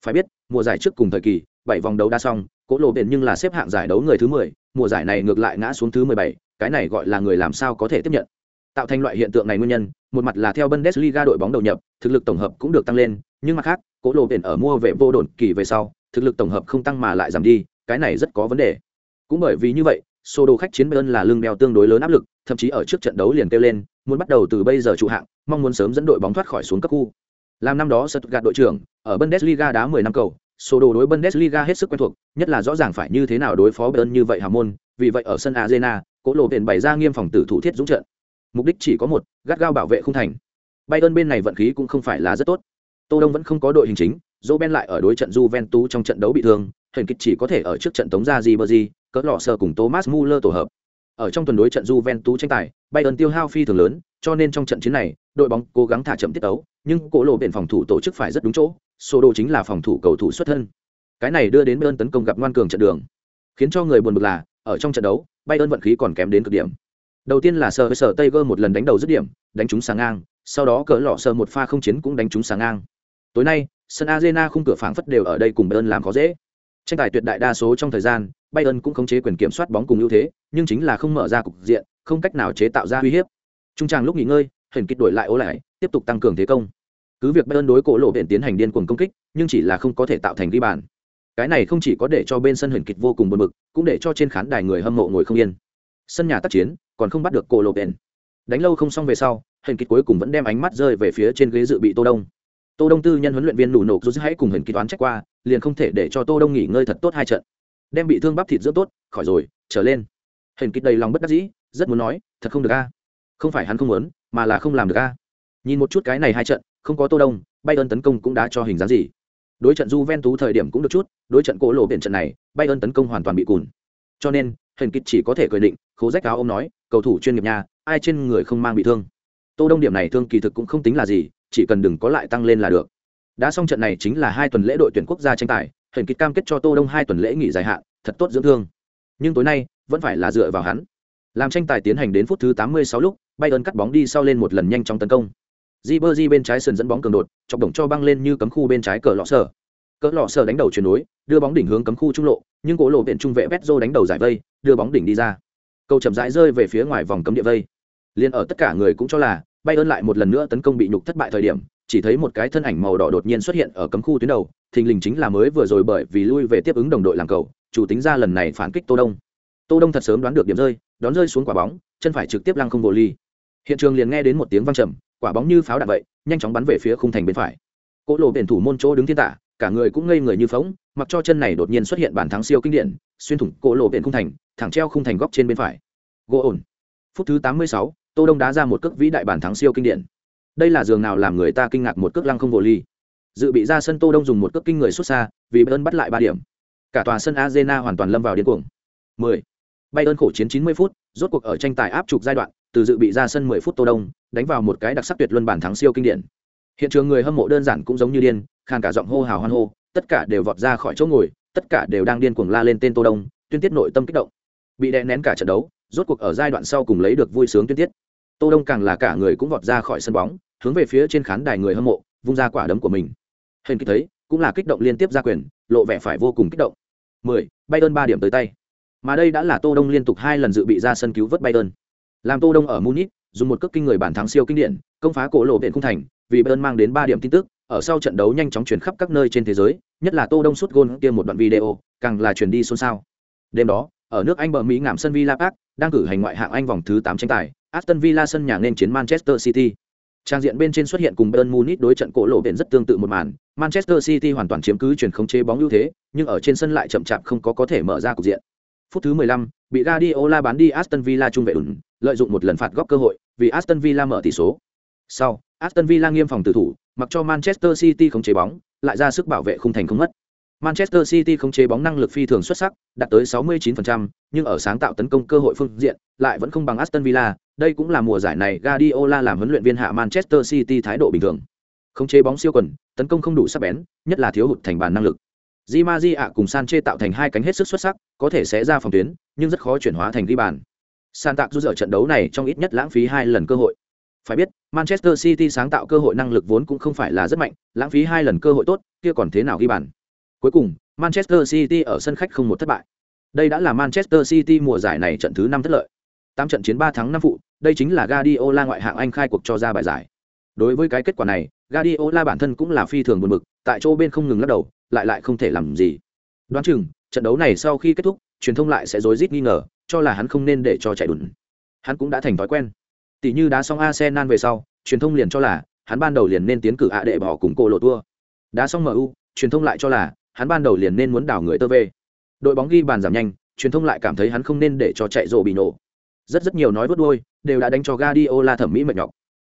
Phải biết mùa giải trước cùng thời kỳ bảy vòng đấu đã xong Cổ lộ bền nhưng là xếp hạng giải đấu người thứ mười mùa giải này ngược lại ngã xuống thứ mười bảy cái này gọi là người làm sao có thể tiếp nhận. Tạo thành loại hiện tượng này nguyên nhân một mặt là theo bundesliga đội bóng đầu nhập thực lực tổng hợp cũng được tăng lên nhưng mặt khác Cổ lộ bền ở mua về vô đồn kỳ về sau thực lực tổng hợp không tăng mà lại giảm đi cái này rất có vấn đề cũng bởi vì như vậy sô đồ khách chiến bayern là lưng đeo tương đối lớn áp lực thậm chí ở trước trận đấu liền kêu lên muốn bắt đầu từ bây giờ trụ hạng mong muốn sớm dẫn đội bóng thoát khỏi xuống cấp khu làm năm đó Stuttgart đội trưởng, ở Bundesliga đá 10 năm cầu, số đồ đối Bundesliga hết sức quen thuộc, nhất là rõ ràng phải như thế nào đối phó Bayern như vậy hà môn, vì vậy ở sân Arena, Cố Lộ Tiền bày ra nghiêm phòng tử thủ thiết dũng trận. Mục đích chỉ có một, gắt gao bảo vệ không thành. Bayern bên này vận khí cũng không phải là rất tốt. Tô Đông vẫn không có đội hình chính, Roben lại ở đối trận Juventus trong trận đấu bị thương, hình kịch chỉ có thể ở trước trận tống ra Ribery, cỡ lọ sơ cùng Thomas Muller tổ hợp. Ở trong tuần đối trận Juventus tranh tài, Bayern tiêu hao phi thường lớn, cho nên trong trận chiến này, đội bóng cố gắng thả chậm tiết tấu, nhưng cổ lộ biển phòng thủ tổ chức phải rất đúng chỗ sô đồ chính là phòng thủ cầu thủ xuất thân. Cái này đưa đến bayern tấn công gặp ngoan cường trận đường khiến cho người buồn bực là ở trong trận đấu bayern vận khí còn kém đến cực điểm. Đầu tiên là sờ với sờ tây một lần đánh đầu dứt điểm đánh trúng sáng ngang sau đó cỡ lọ sờ một pha không chiến cũng đánh trúng sáng ngang. Tối nay sân arena khung cửa phảng phất đều ở đây cùng bayern làm khó dễ tranh tài tuyệt đại đa số trong thời gian, bayern cũng khống chế quyền kiểm soát bóng cùng ưu thế, nhưng chính là không mở ra cục diện, không cách nào chế tạo ra uy hiếp. Trung tràng lúc nghỉ ngơi hình kích đổi lại ố lại tiếp tục tăng cường thế công. Cứ việc bayern đối cổ lộ viện tiến hành điên cuồng công kích, nhưng chỉ là không có thể tạo thành ghi bàn. Cái này không chỉ có để cho bên sân hình kịch vô cùng buồn bực, cũng để cho trên khán đài người hâm mộ ngồi không yên. Sân nhà tác chiến, còn không bắt được cổ lộ viện. Đánh lâu không xong về sau hình kịch cuối cùng vẫn đem ánh mắt rơi về phía trên ghế dự bị tô đông. Tô đông tư nhân huấn luyện viên nụ nổ rút hãy cùng hình kịch toán trách qua liền không thể để cho tô đông nghỉ ngơi thật tốt hai trận. Đem bị thương bắp thịt dưỡng tốt, khỏi rồi, trở lên. Hình kịch đầy lòng bất đắc dĩ, rất muốn nói, thật không được a. Không phải hắn không muốn, mà là không làm được a. Nhìn một chút cái này hai trận, không có tô đông bay ơn tấn công cũng đã cho hình dáng gì. Đối trận Juventus thời điểm cũng được chút, đối trận cổ lộ biển trận này, bayern tấn công hoàn toàn bị cùn. Cho nên hình kịch chỉ có thể cười định, khố rách áo ông nói, cầu thủ chuyên nghiệp nhà, ai trên người không mang bị thương? Tô đông điểm này thương kỳ thực cũng không tính là gì, chỉ cần đừng có lại tăng lên là được đã xong trận này chính là hai tuần lễ đội tuyển quốc gia tranh tài hển kịch cam kết cho tô đông hai tuần lễ nghỉ dài hạn thật tốt dưỡng thương nhưng tối nay vẫn phải là dựa vào hắn làm tranh tài tiến hành đến phút thứ 86 lúc bayern cắt bóng đi sau lên một lần nhanh chóng tấn công Ribery bên trái sườn dẫn bóng cường đột, chọc đồng cho băng lên như cấm khu bên trái cờ lọ sở. Cờ lọ sở đánh đầu chuyển núi, đưa bóng đỉnh hướng cấm khu trung lộ, nhưng cố lộ viện trung vệ Petro đánh đầu giải vây, đưa bóng đỉnh đi ra. Cầu chậm rãi rơi về phía ngoài vòng cấm địa vây. Liên ở tất cả người cũng cho là Bay ơn lại một lần nữa tấn công bị nhục thất bại thời điểm, chỉ thấy một cái thân ảnh màu đỏ đột nhiên xuất hiện ở cấm khu tuyến đầu, thình lình chính là mới vừa rồi bởi vì lui về tiếp ứng đồng đội làm cầu, chủ tính ra lần này phản kích Tô Đông. Tô Đông thật sớm đoán được điểm rơi, đón rơi xuống quả bóng, chân phải trực tiếp lăng không vô ly. Hiện trường liền nghe đến một tiếng vang trầm, quả bóng như pháo đạn vậy, nhanh chóng bắn về phía khung thành bên phải. cỗ lộ biển thủ môn chỗ đứng thiên tả, cả người cũng ngây người như phóng, mặc cho chân này đột nhiên xuất hiện bàn thắng siêu kinh điển, xuyên thủng cỗ lộ biển khung thành, thẳng treo khung thành góc trên bên phải. Gỗ ổn. Phút thứ 86, Tô Đông đá ra một cước vĩ đại bàn thắng siêu kinh điển. Đây là giường nào làm người ta kinh ngạc một cước lăng không vô ly. Dự bị ra sân Tô Đông dùng một cước kinh người xuất xa, vì Bayern bắt lại ba điểm. Cả tòa sân Arena hoàn toàn lâm vào điên cuồng. 10. Bayern khổ chiến 90 phút, rốt cuộc ở tranh tài áp trục giai đoạn, từ dự bị ra sân 10 phút Tô Đông, đánh vào một cái đặc sắc tuyệt luân bản thắng siêu kinh điển. Hiện trường người hâm mộ đơn giản cũng giống như điên, khàn cả giọng hô hào hoan hô, tất cả đều vọt ra khỏi chỗ ngồi, tất cả đều đang điên cuồng la lên tên Tô Đông, tuyên tiết nội tâm kích động. Bị đè nén cả trận đấu, rốt cuộc ở giai đoạn sau cùng lấy được vui sướng tuyên tiết. Tô Đông càng là cả người cũng vọt ra khỏi sân bóng, hướng về phía trên khán đài người hâm mộ, vung ra quả đấm của mình. Hình kích thấy, cũng là kích động liên tiếp ra quyền, lộ vẻ phải vô cùng kích động. 10, Bayern 3 điểm tới tay. Mà đây đã là Tô Đông liên tục hai lần dự bị ra sân cứu vớt Bayern. Làm Tô Đông ở Munich, dùng một cước kinh người bản thắng siêu kinh điển, công phá cổ lộ viện cung thành, vì Bayern mang đến 3 điểm tin tức, ở sau trận đấu nhanh chóng truyền khắp các nơi trên thế giới, nhất là Tô Đông sút gôn kia một đoạn video, càng là truyền đi xôn xao. Đêm đó, ở nước Anh bờ Mỹ ngảm sân Villa Park, đang cử hành ngoại hạng Anh vòng thứ 8 tranh tài, Aston Villa sân nhà nên chiến Manchester City. Trang diện bên trên xuất hiện cùng Bayern Munich đối trận cổ lộ biển rất tương tự một màn, Manchester City hoàn toàn chiếm cứ chuyển khống chế bóng ưu thế, nhưng ở trên sân lại chậm chạp không có có thể mở ra cục diện. Phút thứ 15, bị Guardiola bán đi Aston Villa trung vệ ủn, lợi dụng một lần phạt góc cơ hội, vì Aston Villa mở tỷ số. Sau, Aston Villa nghiêm phòng tử thủ, mặc cho Manchester City không chế bóng, lại ra sức bảo vệ khung thành không mất. Manchester City không chế bóng năng lực phi thường xuất sắc, đạt tới 69%, nhưng ở sáng tạo tấn công cơ hội phương diện, lại vẫn không bằng Aston Villa, đây cũng là mùa giải này Guardiola làm huấn luyện viên hạ Manchester City thái độ bình thường. Không chế bóng siêu quần, tấn công không đủ sắc bén, nhất là thiếu hụt thành bàn năng lực. Di Maria ạ cùng Sanchez tạo thành hai cánh hết sức xuất sắc, có thể sẽ ra phòng tuyến, nhưng rất khó chuyển hóa thành ghi bàn. San tạc rút ở trận đấu này trong ít nhất lãng phí hai lần cơ hội. Phải biết, Manchester City sáng tạo cơ hội năng lực vốn cũng không phải là rất mạnh, lãng phí hai lần cơ hội tốt, kia còn thế nào ghi bàn. Cuối cùng, Manchester City ở sân khách không một thất bại. Đây đã là Manchester City mùa giải này trận thứ năm thất lợi. Tám trận chiến ba thắng năm phụ, đây chính là Guardiola ngoại hạng Anh khai cuộc cho ra bài giải. Đối với cái kết quả này, Guardiola bản thân cũng là phi thường buồn bực, tại chỗ bên không ngừng lắc đầu, lại lại không thể làm gì. Đoán chừng, trận đấu này sau khi kết thúc, truyền thông lại sẽ rối rít nghi ngờ, cho là hắn không nên để cho chạy đùn. Hắn cũng đã thành thói quen. Tỷ như đá xong Arsenal về sau, truyền thông liền cho là hắn ban đầu liền nên tiến cử ạ đệ bỏ cùng cô lộ tua. Đá xong MU, truyền thông lại cho là hắn ban đầu liền nên muốn đảo người tơ về. Đội bóng ghi bàn giảm nhanh, truyền thông lại cảm thấy hắn không nên để cho chạy rồ bị nổ. Rất rất nhiều nói vớt đuôi, đều đã đánh cho Guardiola thẩm mỹ mệt nhọc.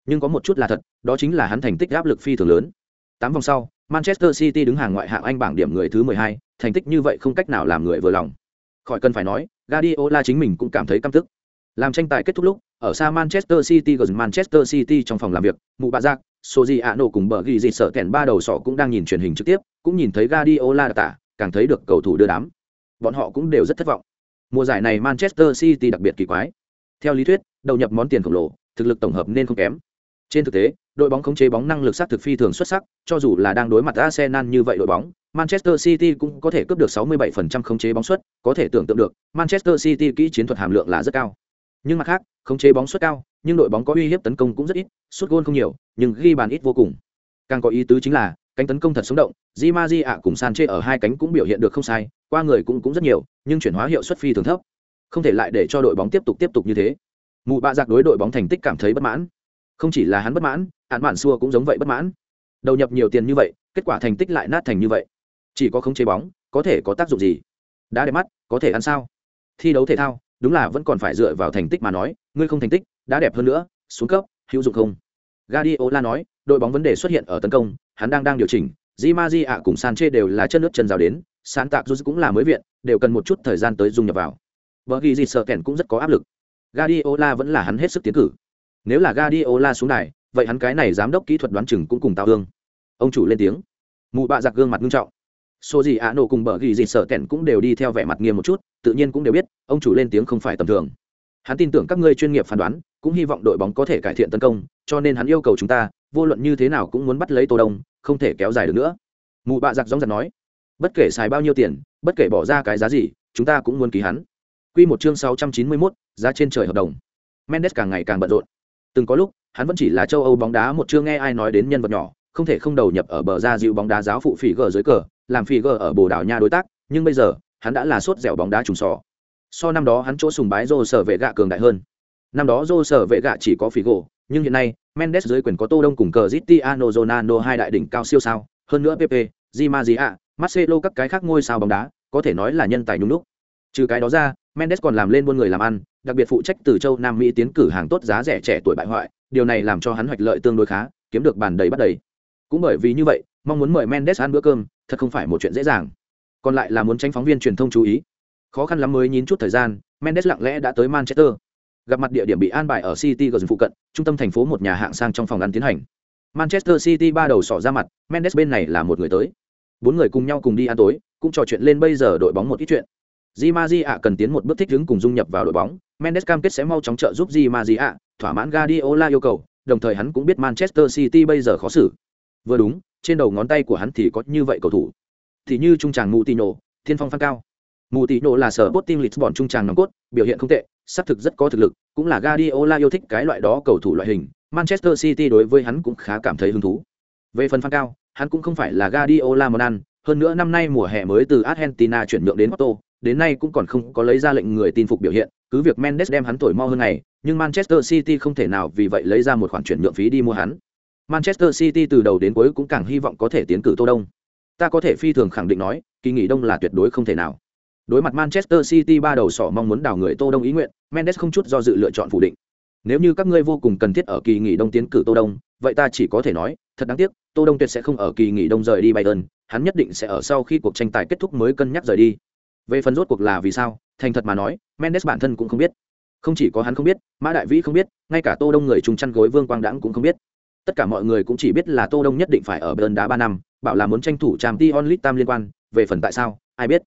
Nhưng có một chút là thật, đó chính là hắn thành tích áp lực phi thường lớn. Tám vòng sau, Manchester City đứng hàng ngoại hạng Anh bảng điểm người thứ 12, thành tích như vậy không cách nào làm người vừa lòng. Khỏi cần phải nói, Guardiola chính mình cũng cảm thấy căm tức. Làm tranh tài kết thúc lúc, ở xa Manchester City gần Manchester City trong phòng làm việc, mụ bà giác, Sojiano cùng bờ ghi Gì sợ kèn ba đầu sọ cũng đang nhìn truyền hình trực tiếp, cũng nhìn thấy Guardiola tả, càng thấy được cầu thủ đưa đám. Bọn họ cũng đều rất thất vọng. Mùa giải này Manchester City đặc biệt kỳ quái. Theo lý thuyết, đầu nhập món tiền khổng lồ, thực lực tổng hợp nên không kém. Trên thực tế, đội bóng khống chế bóng năng lực sát thực phi thường xuất sắc, cho dù là đang đối mặt Arsenal như vậy đội bóng, Manchester City cũng có thể cướp được 67% khống chế bóng suất, có thể tưởng tượng được, Manchester City kỹ chiến thuật hàm lượng là rất cao. Nhưng mặt khác, khống chế bóng suất cao, nhưng đội bóng có uy hiếp tấn công cũng rất ít, suất gôn không nhiều, nhưng ghi bàn ít vô cùng. Càng có ý tứ chính là, cánh tấn công thật sống động, Di Maji ạ cùng Sanchez ở hai cánh cũng biểu hiện được không sai, qua người cũng cũng rất nhiều, nhưng chuyển hóa hiệu suất phi thường thấp. Không thể lại để cho đội bóng tiếp tục tiếp tục như thế. mụ bạ giặc đối đội bóng thành tích cảm thấy bất mãn. Không chỉ là hắn bất mãn, hạn bản xua cũng giống vậy bất mãn. Đầu nhập nhiều tiền như vậy, kết quả thành tích lại nát thành như vậy. Chỉ có khống chế bóng, có thể có tác dụng gì? đã đẹp mắt có thể ăn sao thi đấu thể thao đúng là vẫn còn phải dựa vào thành tích mà nói ngươi không thành tích đã đẹp hơn nữa xuống cấp hữu dụng không Guardiola nói đội bóng vấn đề xuất hiện ở tấn công hắn đang đang điều chỉnh Di Maji ạ cùng Sanche đều là chân nước chân rào đến sáng tạc dù cũng là mới viện đều cần một chút thời gian tới dung nhập vào vợ ghi gì sợ kèn cũng rất có áp lực. Guardiola vẫn là hắn hết sức tiến cử. Nếu là Guardiola xuống này, vậy hắn cái này giám đốc kỹ thuật đoán chừng cũng cùng tao hương ông chủ lên tiếng. Mụ bạ giặc gương mặt nghiêm trọng. Số gì ạ nổ cùng bờ ghi gì sợ kèn cũng đều đi theo vẻ mặt nghiêm một chút tự nhiên cũng đều biết ông chủ lên tiếng không phải tầm thường. Hắn tin tưởng các ngươi chuyên nghiệp phán đoán cũng hy vọng đội bóng có thể cải thiện tấn công cho nên hắn yêu cầu chúng ta vô luận như thế nào cũng muốn bắt lấy tô đông không thể kéo dài được nữa. Mụ bạ giặc gióng giật nói. Bất kể xài bao nhiêu tiền bất kể bỏ ra cái giá gì chúng ta cũng muốn ký hắn quy một chương 691, giá trên trời hợp đồng mendes càng ngày càng bận rộn từng có lúc hắn vẫn chỉ là châu âu bóng đá một chương nghe ai nói đến nhân vật nhỏ không thể không đầu nhập ở bờ ra dịu bóng đá giáo phụ phỉ gờ dưới cờ làm phỉ gờ ở bồ đào nha đối tác nhưng bây giờ hắn đã là sốt dẻo bóng đá trùng sọ. so năm đó hắn chỗ sùng bái rô sở vệ gạ cường đại hơn năm đó rô sở vệ gạ chỉ có phỉ gỗ nhưng hiện nay mendes dưới quyền có tô đông cùng cờ zitiano ronaldo hai đại đỉnh cao siêu sao hơn nữa pp di Maria, marcelo các cái khác ngôi sao bóng đá có thể nói là nhân tài nhung lúc. trừ cái đó ra mendes còn làm lên buôn người làm ăn, đặc biệt phụ trách từ châu nam mỹ tiến cử hàng tốt giá rẻ trẻ tuổi bại hoại, điều này làm cho hắn hoạch lợi tương đối khá, kiếm được bàn đầy bắt đầy. Cũng bởi vì như vậy, mong muốn mời mendes ăn bữa cơm, thật không phải một chuyện dễ dàng. Còn lại là muốn tránh phóng viên truyền thông chú ý. Khó khăn lắm mới nhín chút thời gian, mendes lặng lẽ đã tới manchester. Gặp mặt địa điểm bị an bài ở city gần phụ cận, trung tâm thành phố một nhà hạng sang trong phòng ăn tiến hành. Manchester city ba đầu sỏ ra mặt, mendes bên này là một người tới. Bốn người cùng nhau cùng đi ăn tối, cũng trò chuyện lên bây giờ đội bóng một ít chuyện. Di Maji ạ cần tiến một bước thích ứng cùng dung nhập vào đội bóng, Mendes cam kết sẽ mau chóng trợ giúp Di Maji ạ, thỏa mãn Guardiola yêu cầu, đồng thời hắn cũng biết Manchester City bây giờ khó xử. Vừa đúng, trên đầu ngón tay của hắn thì có như vậy cầu thủ. Thì như trung tràng Moutinho, thiên phong phan cao. Moutinho là sở Sporting Lisbon trung tràng nòng cốt, biểu hiện không tệ, xác thực rất có thực lực, cũng là Guardiola yêu thích cái loại đó cầu thủ loại hình. Manchester City đối với hắn cũng khá cảm thấy hứng thú. Về phần phan cao, hắn cũng không phải là Guardiola món ăn, hơn nữa năm nay mùa hè mới từ Argentina chuyển nhượng đến Porto, đến nay cũng còn không có lấy ra lệnh người tin phục biểu hiện, cứ việc Mendes đem hắn tuổi mau hơn ngày, nhưng Manchester City không thể nào vì vậy lấy ra một khoản chuyển nhượng phí đi mua hắn. Manchester City từ đầu đến cuối cũng càng hy vọng có thể tiến cử Tô Đông. Ta có thể phi thường khẳng định nói, kỳ nghỉ đông là tuyệt đối không thể nào. Đối mặt Manchester City ba đầu sỏ mong muốn đào người Tô Đông ý nguyện, Mendes không chút do dự lựa chọn phủ định. Nếu như các ngươi vô cùng cần thiết ở kỳ nghỉ đông tiến cử Tô Đông, vậy ta chỉ có thể nói, thật đáng tiếc, Tô Đông tuyệt sẽ không ở kỳ nghỉ đông rời đi Bayern, hắn nhất định sẽ ở sau khi cuộc tranh tài kết thúc mới cân nhắc rời đi. Về phần rốt cuộc là vì sao, thành thật mà nói, Mendes bản thân cũng không biết. Không chỉ có hắn không biết, Mã Đại Vĩ không biết, ngay cả Tô Đông người trùng chăn gối Vương Quang Đãng cũng không biết. Tất cả mọi người cũng chỉ biết là Tô Đông nhất định phải ở bên đá ba năm, bảo là muốn tranh thủ trang t onlit tam liên quan, về phần tại sao, ai biết.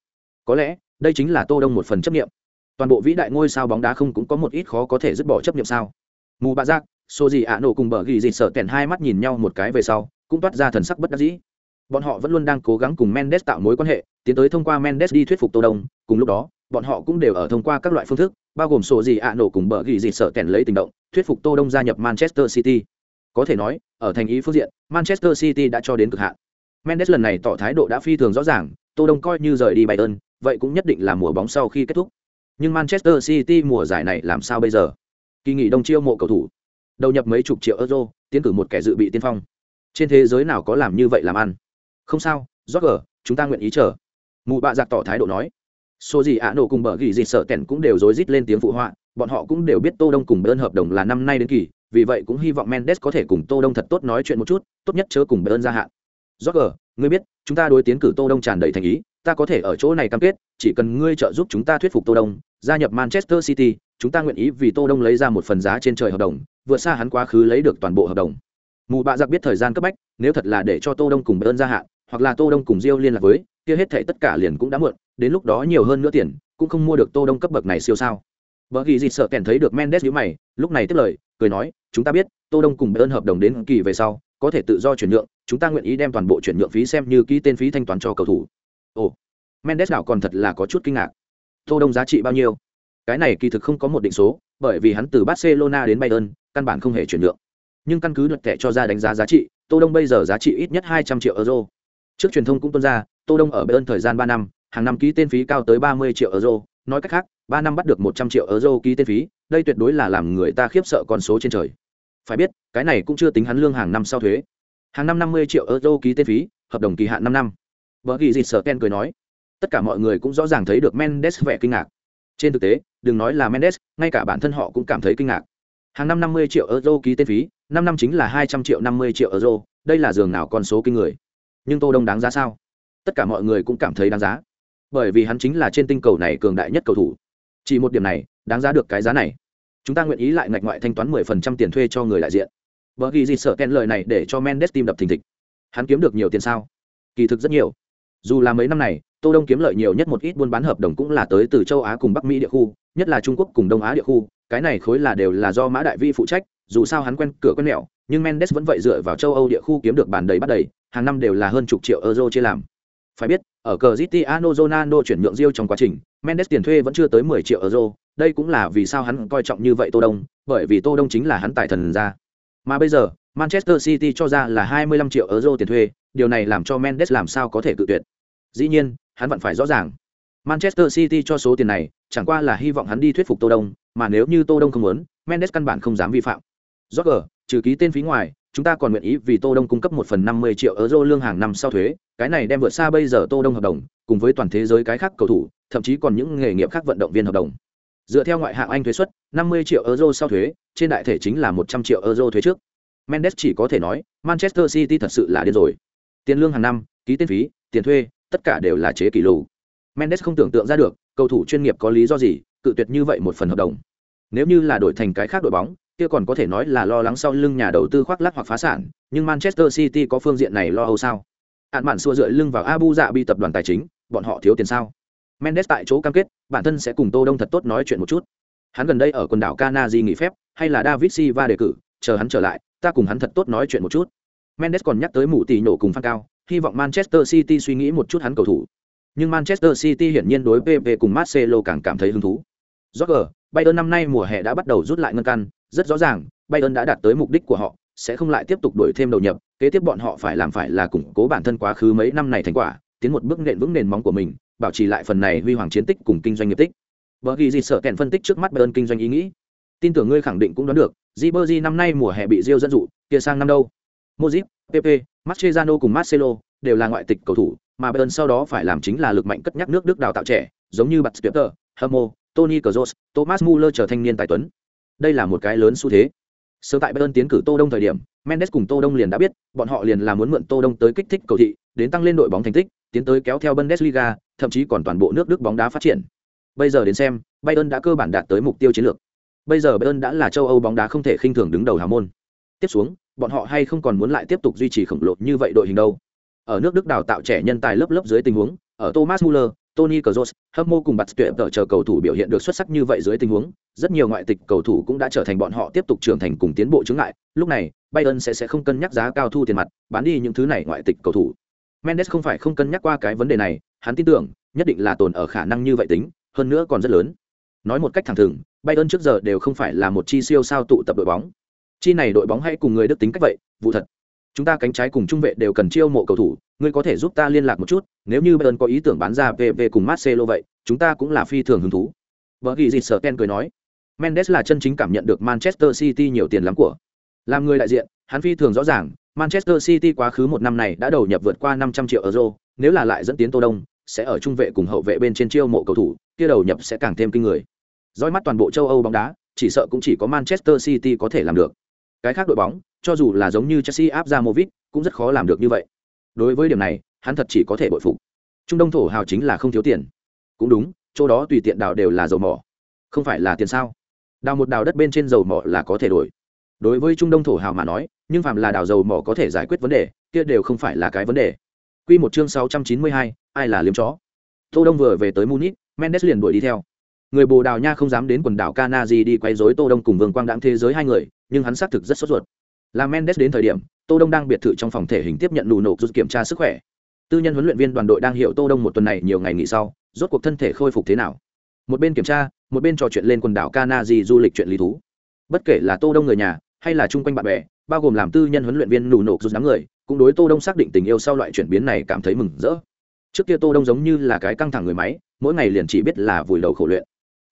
Có lẽ, đây chính là Tô Đông một phần chấp niệm. Toàn bộ vĩ đại ngôi sao bóng đá không cũng có một ít khó có thể dứt bỏ chấp niệm sao? Mù Bạ Giác, số gì ạ nổ cùng bờ ghi gì sợ kèn hai mắt nhìn nhau một cái về sau, cũng toát ra thần sắc bất đắc dĩ. Bọn họ vẫn luôn đang cố gắng cùng Mendes tạo mối quan hệ, tiến tới thông qua Mendes đi thuyết phục Tô Đông, cùng lúc đó, bọn họ cũng đều ở thông qua các loại phương thức, bao gồm sổ gì ạ nổ cùng bờ gỉ gì sợ kèn lấy tình động, thuyết phục Tô Đông gia nhập Manchester City. Có thể nói, ở thành ý phương diện, Manchester City đã cho đến cực hạn. Mendes lần này tỏ thái độ đã phi thường rõ ràng, Tô Đông coi như rời đi Bayern, vậy cũng nhất định là mùa bóng sau khi kết thúc. Nhưng Manchester City mùa giải này làm sao bây giờ? Kỳ nghỉ đông chiêu mộ cầu thủ, đầu nhập mấy chục triệu euro, tiến cử một kẻ dự bị tiên phong. Trên thế giới nào có làm như vậy làm ăn? Không sao, Roger, chúng ta nguyện ý chờ. Mụ bạ giặc tỏ thái độ nói. Số gì ạ nổ cùng bờ gỉ gì sợ tẻn cũng đều rối rít lên tiếng phụ họa, bọn họ cũng đều biết Tô Đông cùng bơn hợp đồng là năm nay đến kỳ, vì vậy cũng hy vọng Mendes có thể cùng Tô Đông thật tốt nói chuyện một chút, tốt nhất chớ cùng bơn gia hạn. Roger, ngươi biết, chúng ta đối tiến cử Tô Đông tràn đầy thành ý, ta có thể ở chỗ này cam kết, chỉ cần ngươi trợ giúp chúng ta thuyết phục Tô Đông, gia nhập Manchester City, chúng ta nguyện ý vì Tô Đông lấy ra một phần giá trên trời hợp đồng, vượt xa hắn quá khứ lấy được toàn bộ hợp đồng. Mù bạ giặc biết thời gian cấp bách, nếu thật là để cho Tô Đông cùng bơn gia hạn, hoặc là Tô Đông cùng diêu liên lạc với, kia hết thảy tất cả liền cũng đã muộn, đến lúc đó nhiều hơn nữa tiền, cũng không mua được Tô Đông cấp bậc này siêu sao. vợ ghi gì sợ kèn thấy được Mendes nhíu mày, lúc này tiếp lời, cười nói, chúng ta biết, Tô Đông cùng Bayern hợp đồng đến kỳ về sau, có thể tự do chuyển nhượng, chúng ta nguyện ý đem toàn bộ chuyển nhượng phí xem như ký tên phí thanh toán cho cầu thủ. Ồ, Mendes đảo còn thật là có chút kinh ngạc. Tô Đông giá trị bao nhiêu? Cái này kỳ thực không có một định số, bởi vì hắn từ Barcelona đến Bayern, căn bản không hề chuyển nhượng. Nhưng căn cứ luật thẻ cho ra đánh giá giá trị, Tô Đông bây giờ giá trị ít nhất 200 triệu euro. Trước truyền thông cũng tuân ra, Tô Đông ở Bayern thời gian ba năm, hàng năm ký tên phí cao tới 30 triệu euro, nói cách khác, ba năm bắt được 100 triệu euro ký tên phí, đây tuyệt đối là làm người ta khiếp sợ con số trên trời. Phải biết, cái này cũng chưa tính hắn lương hàng năm sau thuế. Hàng năm 50 triệu euro ký tên phí, hợp đồng kỳ hạn 5 năm. vợ kỳ dịt sở Ken cười nói, tất cả mọi người cũng rõ ràng thấy được mendes vẻ kinh ngạc trên thực tế đừng nói là mendes ngay cả bản thân họ cũng cảm thấy kinh ngạc hàng năm năm mươi triệu euro ký tên phí năm năm chính là hai trăm triệu năm mươi triệu euro đây là giường nào con số kinh người nhưng tô đông đáng giá sao? Tất cả mọi người cũng cảm thấy đáng giá. Bởi vì hắn chính là trên tinh cầu này cường đại nhất cầu thủ. Chỉ một điểm này, đáng giá được cái giá này. Chúng ta nguyện ý lại ngạch ngoại thanh toán 10% tiền thuê cho người đại diện. Vợ ghi gì sợ kèn lời này để cho mendes tim đập thình thịch. Hắn kiếm được nhiều tiền sao? Kỳ thực rất nhiều. Dù là mấy năm này, tô đông kiếm lợi nhiều nhất một ít buôn bán hợp đồng cũng là tới từ châu á cùng bắc mỹ địa khu, nhất là trung quốc cùng đông á địa khu. Cái này khối là đều là do mã đại vi phụ trách, dù sao hắn quen cửa quen mẹo, nhưng mendes vẫn vậy dựa vào châu âu địa khu kiếm được bàn đầy bắt đầy hàng năm đều là hơn chục triệu euro chia làm. Phải biết ở Cristiano Ronaldo chuyển nhượng Rio trong quá trình Mendes tiền thuê vẫn chưa tới 10 triệu euro. Đây cũng là vì sao hắn coi trọng như vậy Tô Đông bởi vì Tô Đông chính là hắn tài thần ra. Mà bây giờ Manchester City cho ra là 25 triệu euro tiền thuê điều này làm cho Mendes làm sao có thể cự tuyệt. Dĩ nhiên hắn vẫn phải rõ ràng. Manchester City cho số tiền này chẳng qua là hy vọng hắn đi thuyết phục Tô Đông mà nếu như Tô Đông không muốn Mendes căn bản không dám vi phạm. Roger, trừ ký tên phí ngoài chúng ta còn nguyện ý vì tô đông cung cấp một phần năm mươi triệu euro lương hàng năm sau thuế, cái này đem vượt xa bây giờ tô đông hợp đồng, cùng với toàn thế giới cái khác cầu thủ, thậm chí còn những nghề nghiệp khác vận động viên hợp đồng. Dựa theo ngoại hạng anh thuế suất, năm mươi triệu euro sau thuế, trên đại thể chính là một trăm triệu euro thuế trước. Mendes chỉ có thể nói, manchester city thật sự là điên rồi. Tiền lương hàng năm, ký tên phí, tiền thuê, tất cả đều là chế kỷ lù. mendes không tưởng tượng ra được, cầu thủ chuyên nghiệp có lý do gì, cự tuyệt như vậy một phần hợp đồng. Nếu như là đổi thành cái khác đội bóng kia còn có thể nói là lo lắng sau lưng nhà đầu tư khoác lác hoặc phá sản, nhưng Manchester City có phương diện này lo âu sao? Hạn mạn xua rượi lưng vào Abu Dhabi tập đoàn tài chính, bọn họ thiếu tiền sao? Mendes tại chỗ cam kết, bản thân sẽ cùng Tô Đông thật tốt nói chuyện một chút. Hắn gần đây ở quần đảo Canary nghỉ phép, hay là David Silva đề cử, chờ hắn trở lại, ta cùng hắn thật tốt nói chuyện một chút. Mendes còn nhắc tới mụ tỷ nổ cùng phan cao, hy vọng Manchester City suy nghĩ một chút hắn cầu thủ. Nhưng Manchester City hiển nhiên đối PP cùng Marcelo càng cảm thấy hứng thú. Roger, Bayern năm nay mùa hè đã bắt đầu rút lại ngân căn, rất rõ ràng, Bayern đã đạt tới mục đích của họ, sẽ không lại tiếp tục đổi thêm đầu nhập, kế tiếp bọn họ phải làm phải là củng cố bản thân quá khứ mấy năm này thành quả, tiến một bước nền vững nền móng của mình, bảo trì lại phần này huy hoàng chiến tích cùng kinh doanh nghiệp tích. Bởi vì gì sợ kèn phân tích trước mắt Bayern kinh doanh ý nghĩ. Tin tưởng ngươi khẳng định cũng đoán được, Ribery năm nay mùa hè bị Real dẫn dụ, kia sang năm đâu? Modric, Pepe, Mascherano cùng Marcelo đều là ngoại tịch cầu thủ, mà Bayern sau đó phải làm chính là lực mạnh cất nhắc nước Đức đào tạo trẻ, giống như Battistuta, Hamo, Tony Kroos, Thomas Muller trở thanh niên tài tuấn. Đây là một cái lớn xu thế. Sớm tại Bayern tiến cử Tô Đông thời điểm, Mendes cùng Tô Đông liền đã biết, bọn họ liền là muốn mượn Tô Đông tới kích thích cầu thị, đến tăng lên đội bóng thành tích, tiến tới kéo theo Bundesliga, thậm chí còn toàn bộ nước Đức bóng đá phát triển. Bây giờ đến xem, Bayern đã cơ bản đạt tới mục tiêu chiến lược. Bây giờ Bayern đã là châu Âu bóng đá không thể khinh thường đứng đầu hào môn. Tiếp xuống, bọn họ hay không còn muốn lại tiếp tục duy trì khổng lồ như vậy đội hình đâu. Ở nước Đức đào tạo trẻ nhân tài lớp lớp dưới tình huống, ở Thomas Muller, Tony Kroos, hâm mộ cùng bật tuyệt vời chờ cầu thủ biểu hiện được xuất sắc như vậy dưới tình huống, rất nhiều ngoại tịch cầu thủ cũng đã trở thành bọn họ tiếp tục trưởng thành cùng tiến bộ chứng ngại. Lúc này, Bayern sẽ sẽ không cân nhắc giá cao thu tiền mặt, bán đi những thứ này ngoại tịch cầu thủ. Mendes không phải không cân nhắc qua cái vấn đề này, hắn tin tưởng, nhất định là tồn ở khả năng như vậy tính, hơn nữa còn rất lớn. Nói một cách thẳng thừng, Bayern trước giờ đều không phải là một chi siêu sao tụ tập đội bóng. Chi này đội bóng hay cùng người Đức tính cách vậy, vụ thật. Chúng ta cánh trái cùng trung vệ đều cần chiêu mộ cầu thủ, ngươi có thể giúp ta liên lạc một chút, nếu như Bayern có ý tưởng bán ra PV cùng Marcelo vậy, chúng ta cũng là phi thường hứng thú. vợ ghi dịt sở Ken cười nói. Mendes là chân chính cảm nhận được Manchester City nhiều tiền lắm của. Làm người đại diện, hắn phi thường rõ ràng, Manchester City quá khứ một năm này đã đầu nhập vượt qua 500 triệu euro, nếu là lại dẫn tiến Tô Đông, sẽ ở trung vệ cùng hậu vệ bên trên chiêu mộ cầu thủ, kia đầu nhập sẽ càng thêm kinh người. Dõi mắt toàn bộ châu Âu bóng đá, chỉ sợ cũng chỉ có Manchester City có thể làm được. Cái khác đội bóng, cho dù là giống như Chelsea áp ra Movit, cũng rất khó làm được như vậy. Đối với điểm này, hắn thật chỉ có thể bội phục. Trung Đông thổ hào chính là không thiếu tiền. Cũng đúng, chỗ đó tùy tiện đào đều là dầu mỏ. Không phải là tiền sao? Đào một đào đất bên trên dầu mỏ là có thể đổi. Đối với Trung Đông thổ hào mà nói, nhưng phàm là đào dầu mỏ có thể giải quyết vấn đề, kia đều không phải là cái vấn đề. Quy một chương 692, ai là liếm chó? Tô Đông vừa về tới Munich, Mendes liền đuổi đi theo. Người Bồ Đào Nha không dám đến quần đảo Canary đi quấy rối Tô Đông cùng Vương Quang Đãng thế giới hai người, nhưng hắn xác thực rất sốt ruột. Là Mendes đến thời điểm, Tô Đông đang biệt thự trong phòng thể hình tiếp nhận nụ nộp rút kiểm tra sức khỏe. Tư nhân huấn luyện viên đoàn đội đang hiểu Tô Đông một tuần này nhiều ngày nghỉ sau, rốt cuộc thân thể khôi phục thế nào. Một bên kiểm tra, một bên trò chuyện lên quần đảo kanaji du lịch chuyện lý thú. Bất kể là Tô Đông người nhà, hay là chung quanh bạn bè, bao gồm làm tư nhân huấn luyện viên nụ nộp rút đám người, cũng đối Tô Đông xác định tình yêu sau loại chuyển biến này cảm thấy mừng rỡ. Trước kia Tô Đông giống như là cái căng thẳng người máy, mỗi ngày liền chỉ biết là vùi đầu khổ luyện.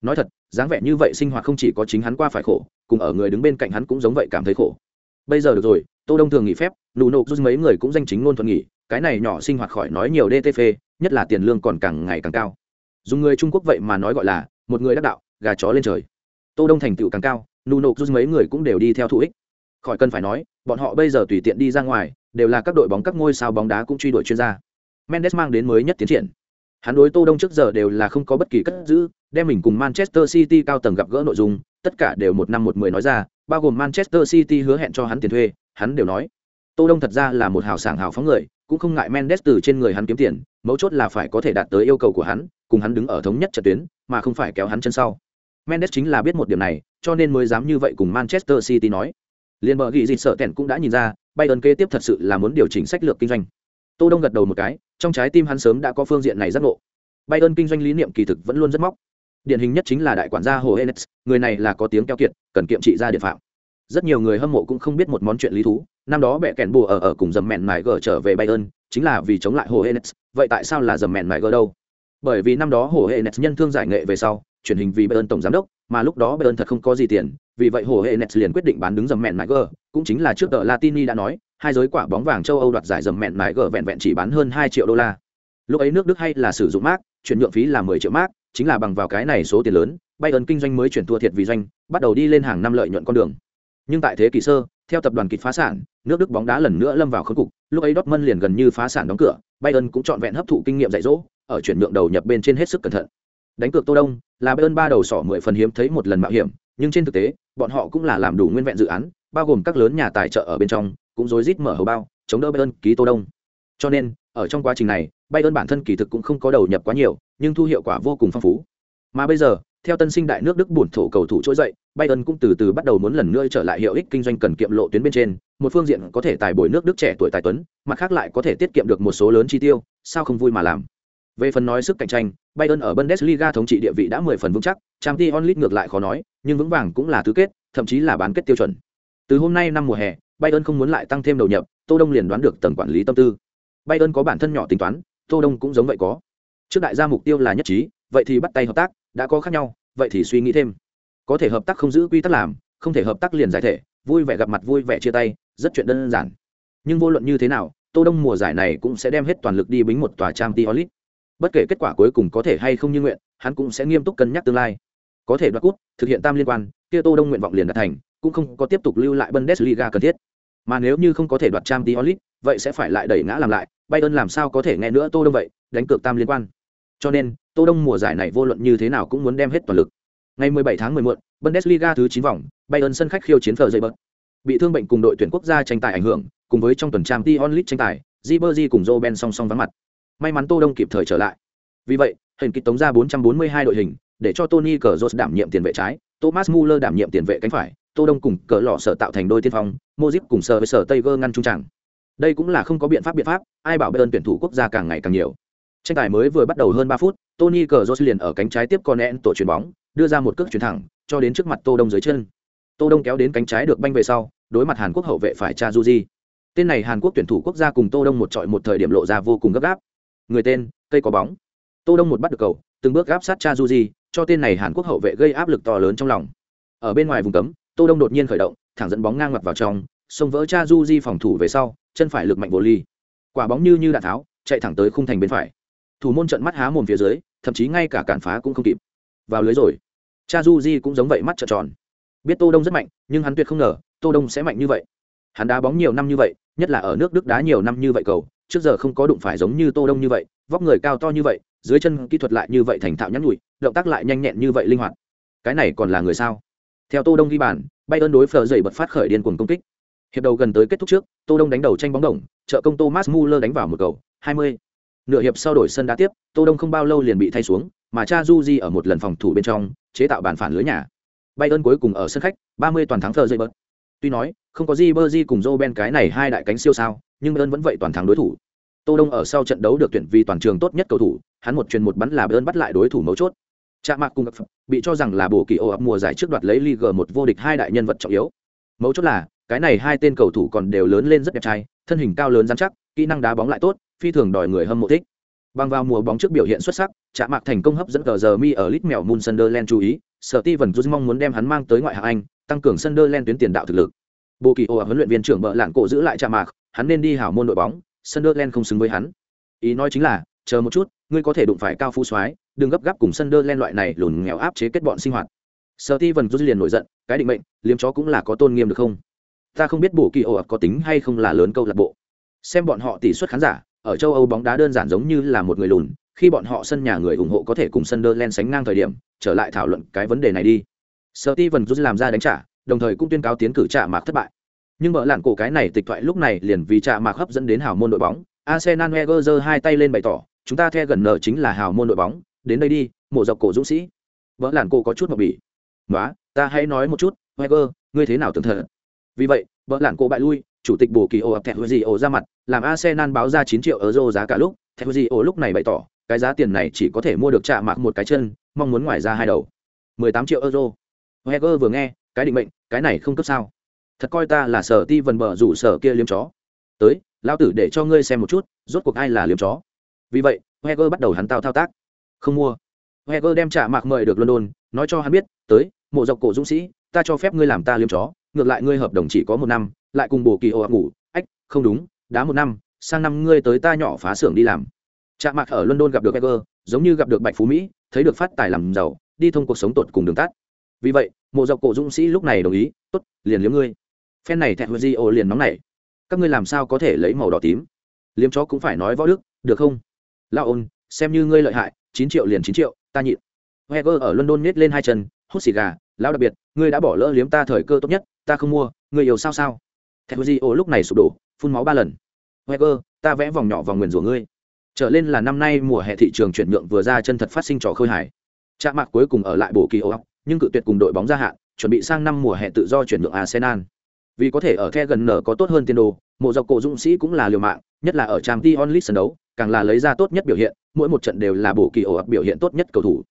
Nói thật, dáng vẻ như vậy sinh hoạt không chỉ có chính hắn qua phải khổ, cùng ở người đứng bên cạnh hắn cũng giống vậy cảm thấy khổ bây giờ được rồi, tô đông thường nghỉ phép, nụ nộp rút mấy người cũng danh chính ngôn thuận nghỉ, cái này nhỏ sinh hoạt khỏi nói nhiều dtp nhất là tiền lương còn càng ngày càng cao. Dùng người trung quốc vậy mà nói gọi là, một người đắc đạo, gà chó lên trời. Tô đông thành tựu càng cao, nụ nộp rút mấy người cũng đều đi theo thụ ích. Khỏi cần phải nói, bọn họ bây giờ tùy tiện đi ra ngoài, đều là các đội bóng các ngôi sao bóng đá cũng truy đuổi chuyên gia. Mendes mang đến mới nhất tiến triển. Hắn đối tô đông trước giờ đều là không có bất kỳ cất giữ, đem mình cùng manchester city cao tầng gặp gỡ nội dung, tất cả đều một năm một mười nói ra bao gồm manchester city hứa hẹn cho hắn tiền thuê, hắn đều nói. Tô đông thật ra là một hào sảng hào phóng người, cũng không ngại mendes từ trên người hắn kiếm tiền, mấu chốt là phải có thể đạt tới yêu cầu của hắn, cùng hắn đứng ở thống nhất trận tuyến, mà không phải kéo hắn chân sau. Mendes chính là biết một điểm này, cho nên mới dám như vậy cùng manchester city nói. Liên bờ ghi dịt sợ tẻn cũng đã nhìn ra, bayern kế tiếp thật sự là muốn điều chỉnh sách lược kinh doanh. Tô đông gật đầu một cái, trong trái tim hắn sớm đã có phương diện này giác ngộ. Bayern kinh doanh lý niệm kỳ thực vẫn luôn rất móc điển hình nhất chính là đại quản gia hồ Hennes, người này là có tiếng keo kiệt cần kiệm trị ra địa phạm rất nhiều người hâm mộ cũng không biết một món chuyện lý thú năm đó bẹ kèn bùa ở ở cùng dầm mẹn mải gờ trở về bayern chính là vì chống lại hồ Hennes. vậy tại sao là dầm mẹn mải gờ đâu bởi vì năm đó hồ Hennes nhân thương giải nghệ về sau chuyển hình vì bayern tổng giám đốc mà lúc đó bayern thật không có gì tiền vì vậy hồ Hennes liền quyết định bán đứng dầm mẹn mải gờ cũng chính là trước tờ latini đã nói hai giới quả bóng vàng châu âu đoạt giải dầm mẹn mải gờ vẹn vẹn chỉ bán hơn hai triệu đô la lúc ấy nước đức hay là sử dụng mark chuyển nhượng phí là mười triệu mark chính là bằng vào cái này số tiền lớn Bayern kinh doanh mới chuyển thua thiệt vì doanh, bắt đầu đi lên hàng năm lợi nhuận con đường. Nhưng tại thế kỷ sơ, theo tập đoàn kịch phá sản, nước Đức bóng đá lần nữa lâm vào khốn cục, lúc ấy Dortmund liền gần như phá sản đóng cửa, Bayern cũng chọn vẹn hấp thụ kinh nghiệm dạy dỗ, ở chuyển nhượng đầu nhập bên trên hết sức cẩn thận. Đánh cược Tô Đông, là Bayern ba đầu sỏ mười phần hiếm thấy một lần mạo hiểm, nhưng trên thực tế, bọn họ cũng là làm đủ nguyên vẹn dự án, bao gồm các lớn nhà tài trợ ở bên trong, cũng rối rít mở hầu bao, chống đỡ Bayern ký Tô Đông. Cho nên, ở trong quá trình này, Bayern bản thân kỳ thực cũng không có đầu nhập quá nhiều, nhưng thu hiệu quả vô cùng phong phú. Mà bây giờ, theo tân sinh đại nước Đức buồn thổ cầu thủ trỗi dậy, Bayern cũng từ từ bắt đầu muốn lần nữa trở lại hiệu ích kinh doanh cần kiệm lộ tuyến bên trên, một phương diện có thể tài bồi nước Đức trẻ tuổi tài tuấn, mặt khác lại có thể tiết kiệm được một số lớn chi tiêu, sao không vui mà làm. Về phần nói sức cạnh tranh, Bayern ở Bundesliga thống trị địa vị đã 10 phần vững chắc, Champions League ngược lại khó nói, nhưng vững vàng cũng là tứ kết, thậm chí là bán kết tiêu chuẩn. Từ hôm nay năm mùa hè, Bayern không muốn lại tăng thêm đầu nhập, Tô Đông liền đoán được tầng quản lý tâm tư. Bayern có bản thân nhỏ tính toán, Tô Đông cũng giống vậy có. Trước đại gia mục tiêu là nhất trí, vậy thì bắt tay hợp tác, đã có khác nhau, vậy thì suy nghĩ thêm. Có thể hợp tác không giữ quy tắc làm không thể hợp tác liền giải thể vui vẻ gặp mặt vui vẻ chia tay rất chuyện đơn giản. Nhưng vô luận như thế nào tô đông mùa giải này cũng sẽ đem hết toàn lực đi bính một tòa trang t bất kể kết quả cuối cùng có thể hay không như nguyện hắn cũng sẽ nghiêm túc cân nhắc tương lai. Có thể đoạt cút thực hiện tam liên quan kia tô đông nguyện vọng liền đạt thành cũng không có tiếp tục lưu lại bundesliga cần thiết. Mà nếu như không có thể đoạt trang t vậy sẽ phải lại đẩy ngã làm lại bayern làm sao có thể nghe nữa tô đông vậy đánh cược tam liên quan. Cho nên tô đông mùa giải này vô luận như thế nào cũng muốn đem hết toàn lực. Ngày 17 tháng 11, bundesliga thứ 9 vòng bayern sân khách khiêu chiến phờ dây bớt bị thương bệnh cùng đội tuyển quốc gia tranh tài ảnh hưởng cùng với trong tuần trang t League tranh tài Ribery cùng Robben song song vắng mặt. May mắn tô đông kịp thời trở lại. Vì vậy hình kịch tống ra 442 đội hình để cho Tony Cazorla đảm nhiệm tiền vệ trái Thomas Muller đảm nhiệm tiền vệ cánh phải tô đông cùng cỡ lọ sở tạo thành đôi tiên phong Modric cùng sở với sở Tiger ngăn trung trảng đây cũng là không có biện pháp biện pháp, ai bảo bayern tuyển thủ quốc gia càng ngày càng nhiều. Tranh tài mới vừa bắt đầu hơn ba phút tony cờ liền ở cánh trái tiếp con en tổ chuyền bóng, đưa ra một cước chuyền thẳng, cho đến trước mặt tô đông dưới chân. Tô đông kéo đến cánh trái được banh về sau, đối mặt hàn quốc hậu vệ phải cha juji. Tên này hàn quốc tuyển thủ quốc gia cùng tô đông một trọi một thời điểm lộ ra vô cùng gấp gáp. Người tên, cây có bóng. Tô đông một bắt được cầu, từng bước gáp sát cha juji, cho tên này hàn quốc hậu vệ gây áp lực to lớn trong lòng. Ở bên ngoài vùng cấm, tô đông đột nhiên khởi động, thẳng dẫn bóng ngang mặt vào trong, xông vỡ cha juji phòng thủ về sau chân phải lực mạnh vô ly. Quả bóng như như đạn tháo, chạy thẳng tới khung thành bên phải. Thủ môn trận mắt há mồm phía dưới, thậm chí ngay cả cản phá cũng không kịp. Vào lưới rồi. Cha du di cũng giống vậy mắt trợn tròn. Biết tô đông rất mạnh, nhưng hắn tuyệt không ngờ, tô đông sẽ mạnh như vậy. Hắn đá bóng nhiều năm như vậy, nhất là ở nước đức đá nhiều năm như vậy cầu, trước giờ không có đụng phải giống như tô đông như vậy, vóc người cao to như vậy, dưới chân kỹ thuật lại như vậy thành thạo nhắn nhụi động tác lại nhanh nhẹn như vậy linh hoạt. Cái này còn là người sao? Theo tô đông ghi bàn bay ơn đối phờ dày bật phát khởi điên cuồng công kích hiệp đầu gần tới kết thúc trước tô đông đánh đầu tranh bóng đồng trợ công thomas muller đánh vào một cầu 20 nửa hiệp sau đổi sân đá tiếp tô đông không bao lâu liền bị thay xuống mà cha Juji ở một lần phòng thủ bên trong chế tạo bàn phản lưới nhà. Bayern cuối cùng ở sân khách 30 toàn thắng thờ dây bớt tuy nói không có Ribery cùng Robben Ben cái này hai đại cánh siêu sao nhưng bayern vẫn vậy toàn thắng đối thủ. Tô đông ở sau trận đấu được tuyển vì toàn trường tốt nhất cầu thủ hắn một truyền một bắn là bayern bắt lại đối thủ mấu chốt. Trạm mạc cùng bị cho rằng là bổ kỳ ô ập mùa giải trước đoạt lấy Ligue một vô địch hai đại nhân vật trọng yếu. Mấu chốt là, cái này hai tên cầu thủ còn đều lớn lên rất đẹp trai, thân hình cao lớn dán chắc, kỹ năng đá bóng lại tốt, phi thường đòi người hâm mộ thích. Bằng vào mùa bóng trước biểu hiện xuất sắc, trả Mạc thành công hấp dẫn cờ giờ mi ở lit mèo Moon Sunderland chú ý, sở Steven Jus mong muốn đem hắn mang tới ngoại hạng Anh, tăng cường Sunderland tuyến tiền đạo thực lực. bộ kỳ ô huấn luyện viên trưởng bợ lạng cổ giữ lại trả mạc hắn nên đi hảo môn đội bóng sunderland không xứng với hắn ý nói chính là chờ một chút ngươi có thể đụng phải cao phú soái đừng gấp gáp cùng sunderland loại này lùn nghèo áp chế kết bọn sinh hoạt sở ti vần rút liền nổi giận cái định mệnh liếm chó cũng là có tôn nghiêm được không ta không biết bộ kỳ ô có tính hay không là lớn câu lạc bộ. Xem bọn họ tỷ suất khán giả, ở châu âu bóng đá đơn giản giống như là một người lùn, khi bọn họ sân nhà người ủng hộ có thể cùng sân Netherland sánh ngang thời điểm, trở lại thảo luận cái vấn đề này đi. Sợ ti vần rút làm ra đánh trả, đồng thời cũng tuyên cáo tiến cử trả mạc thất bại. Nhưng mở lạn cổ cái này tịch thoại lúc này liền vì trả mạc hấp dẫn đến hào môn đội bóng. Arsenal heger giơ hai tay lên bày tỏ, chúng ta theo gần nở chính là hào môn đội bóng, đến đây đi, mổ dọc cổ dũng sĩ. Vợ làn cô có chút mập bỉ nói ta hãy nói một chút heger ngươi thế nào tưởng thật vì vậy, vợ làn cô bại lui, chủ tịch bổ kỳ ồ ập thẹt gì ồ ra mặt, làm arsenal báo ra chín triệu euro giá cả lúc thẹt gì ồ lúc này bày tỏ, cái giá tiền này chỉ có thể mua được trả mạc một cái chân, mong muốn ngoài ra hai đầu. mười tám triệu euro. Heger vừa nghe, cái định mệnh, cái này không cấp sao? Thật coi ta là sở ti vần bờ rủ sở kia liếm chó. Tới lao tử để cho ngươi xem một chút, rốt cuộc ai là liếm chó. Vì vậy heger bắt đầu hắn tao thao tác. Không mua. Heger đem trả mạc mời được london, nói cho hắn biết, tới, mộ dọc cổ dũng sĩ, ta cho phép ngươi làm ta liếm chó ngược lại ngươi hợp đồng chỉ có một năm, lại cùng bồ kỳ ô ngủ. Ách, không đúng đá một năm, sang năm ngươi tới ta nhỏ phá xưởng đi làm. Trả mạc ở london gặp được heger giống như gặp được bạch phú mỹ, thấy được phát tài làm giàu, đi thông cuộc sống tột cùng đường tắt. Vì vậy, mộ dọc cổ dũng sĩ lúc này đồng ý, tốt, liền liếm ngươi. Phen này thẹn di ô liền nóng này các ngươi làm sao có thể lấy màu đỏ tím? Liếm chó cũng phải nói võ đức, được không? Lao ôn, xem như ngươi lợi hại, chín triệu liền chín triệu, ta nhịn. Heger ở london nhét lên hai chân, hút xì gà, lão đặc biệt, ngươi đã bỏ lỡ liếm ta thời cơ tốt nhất ta không mua, người yêu sao sao? Thẹn di ô lúc này sụp đổ, phun máu ba lần. Heger ta vẽ vòng nhỏ vòng nguyền rủa ngươi. Trở lên là năm nay mùa hè thị trường chuyển nhượng vừa ra chân thật phát sinh trò khơi hải Trạm mạc cuối cùng ở lại bổ kỳ ô nhưng cự tuyệt cùng đội bóng gia hạn, chuẩn bị sang năm mùa hè tự do chuyển nhượng arsenal. Vì có thể ở the gần nở có tốt hơn tiền đồ, mộ dọc cổ dũng sĩ cũng là liều mạng, nhất là ở trang t onlit sân đấu, càng là lấy ra tốt nhất biểu hiện, mỗi một trận đều là bộ kỳ ổ ập biểu hiện tốt nhất cầu thủ.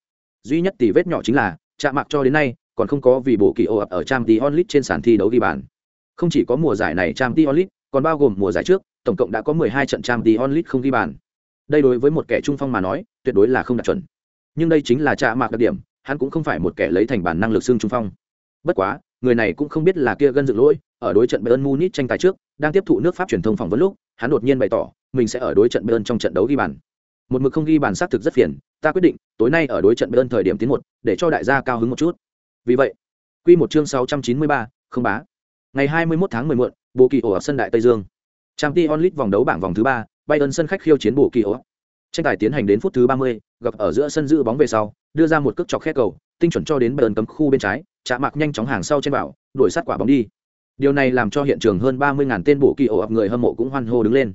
Duy nhất tỷ vết nhỏ chính là, Trạm mạc cho đến nay còn không có vì bộ kỳ ô ập ở trang t onlit trên sàn thi đấu ghi bàn không chỉ có mùa giải này trang t onlit còn bao gồm mùa giải trước tổng cộng đã có 12 trận trang t onlit không ghi bàn đây đối với một kẻ trung phong mà nói tuyệt đối là không đạt chuẩn nhưng đây chính là trạ mạc đặc điểm hắn cũng không phải một kẻ lấy thành bản năng lực xương trung phong bất quá người này cũng không biết là kia gân dựng lỗi ở đối trận Bayern Munich tranh tài trước, đang tiếp thụ nước Pháp truyền thông phỏng vấn lúc, hắn đột nhiên bày tỏ, mình sẽ ở đối trận Bayern trong trận đấu ghi bàn. Một mực không ghi bàn xác thực rất phiền, ta quyết định, tối nay ở đối trận Bayern thời điểm tiến một, để cho đại gia cao hứng một chút. Vì vậy, quy một chương 693, không bá. Ngày 21 tháng 10 muộn, Bộ Kỳ ổ ở sân Đại Tây Dương. Champions League vòng đấu bảng vòng thứ 3, Bayern sân khách khiêu chiến Bộ Kỳ ổ. Tranh tài tiến hành đến phút thứ 30, gặp ở giữa sân giữ bóng về sau, đưa ra một cước chọc khe cầu, tinh chuẩn cho đến Bayern cấm khu bên trái, chạm mạc nhanh chóng hàng sau trên bảo, đuổi sát quả bóng đi điều này làm cho hiện trường hơn ba mươi ngàn tên bộ kỳ ổ ập người hâm mộ cũng hoan hô đứng lên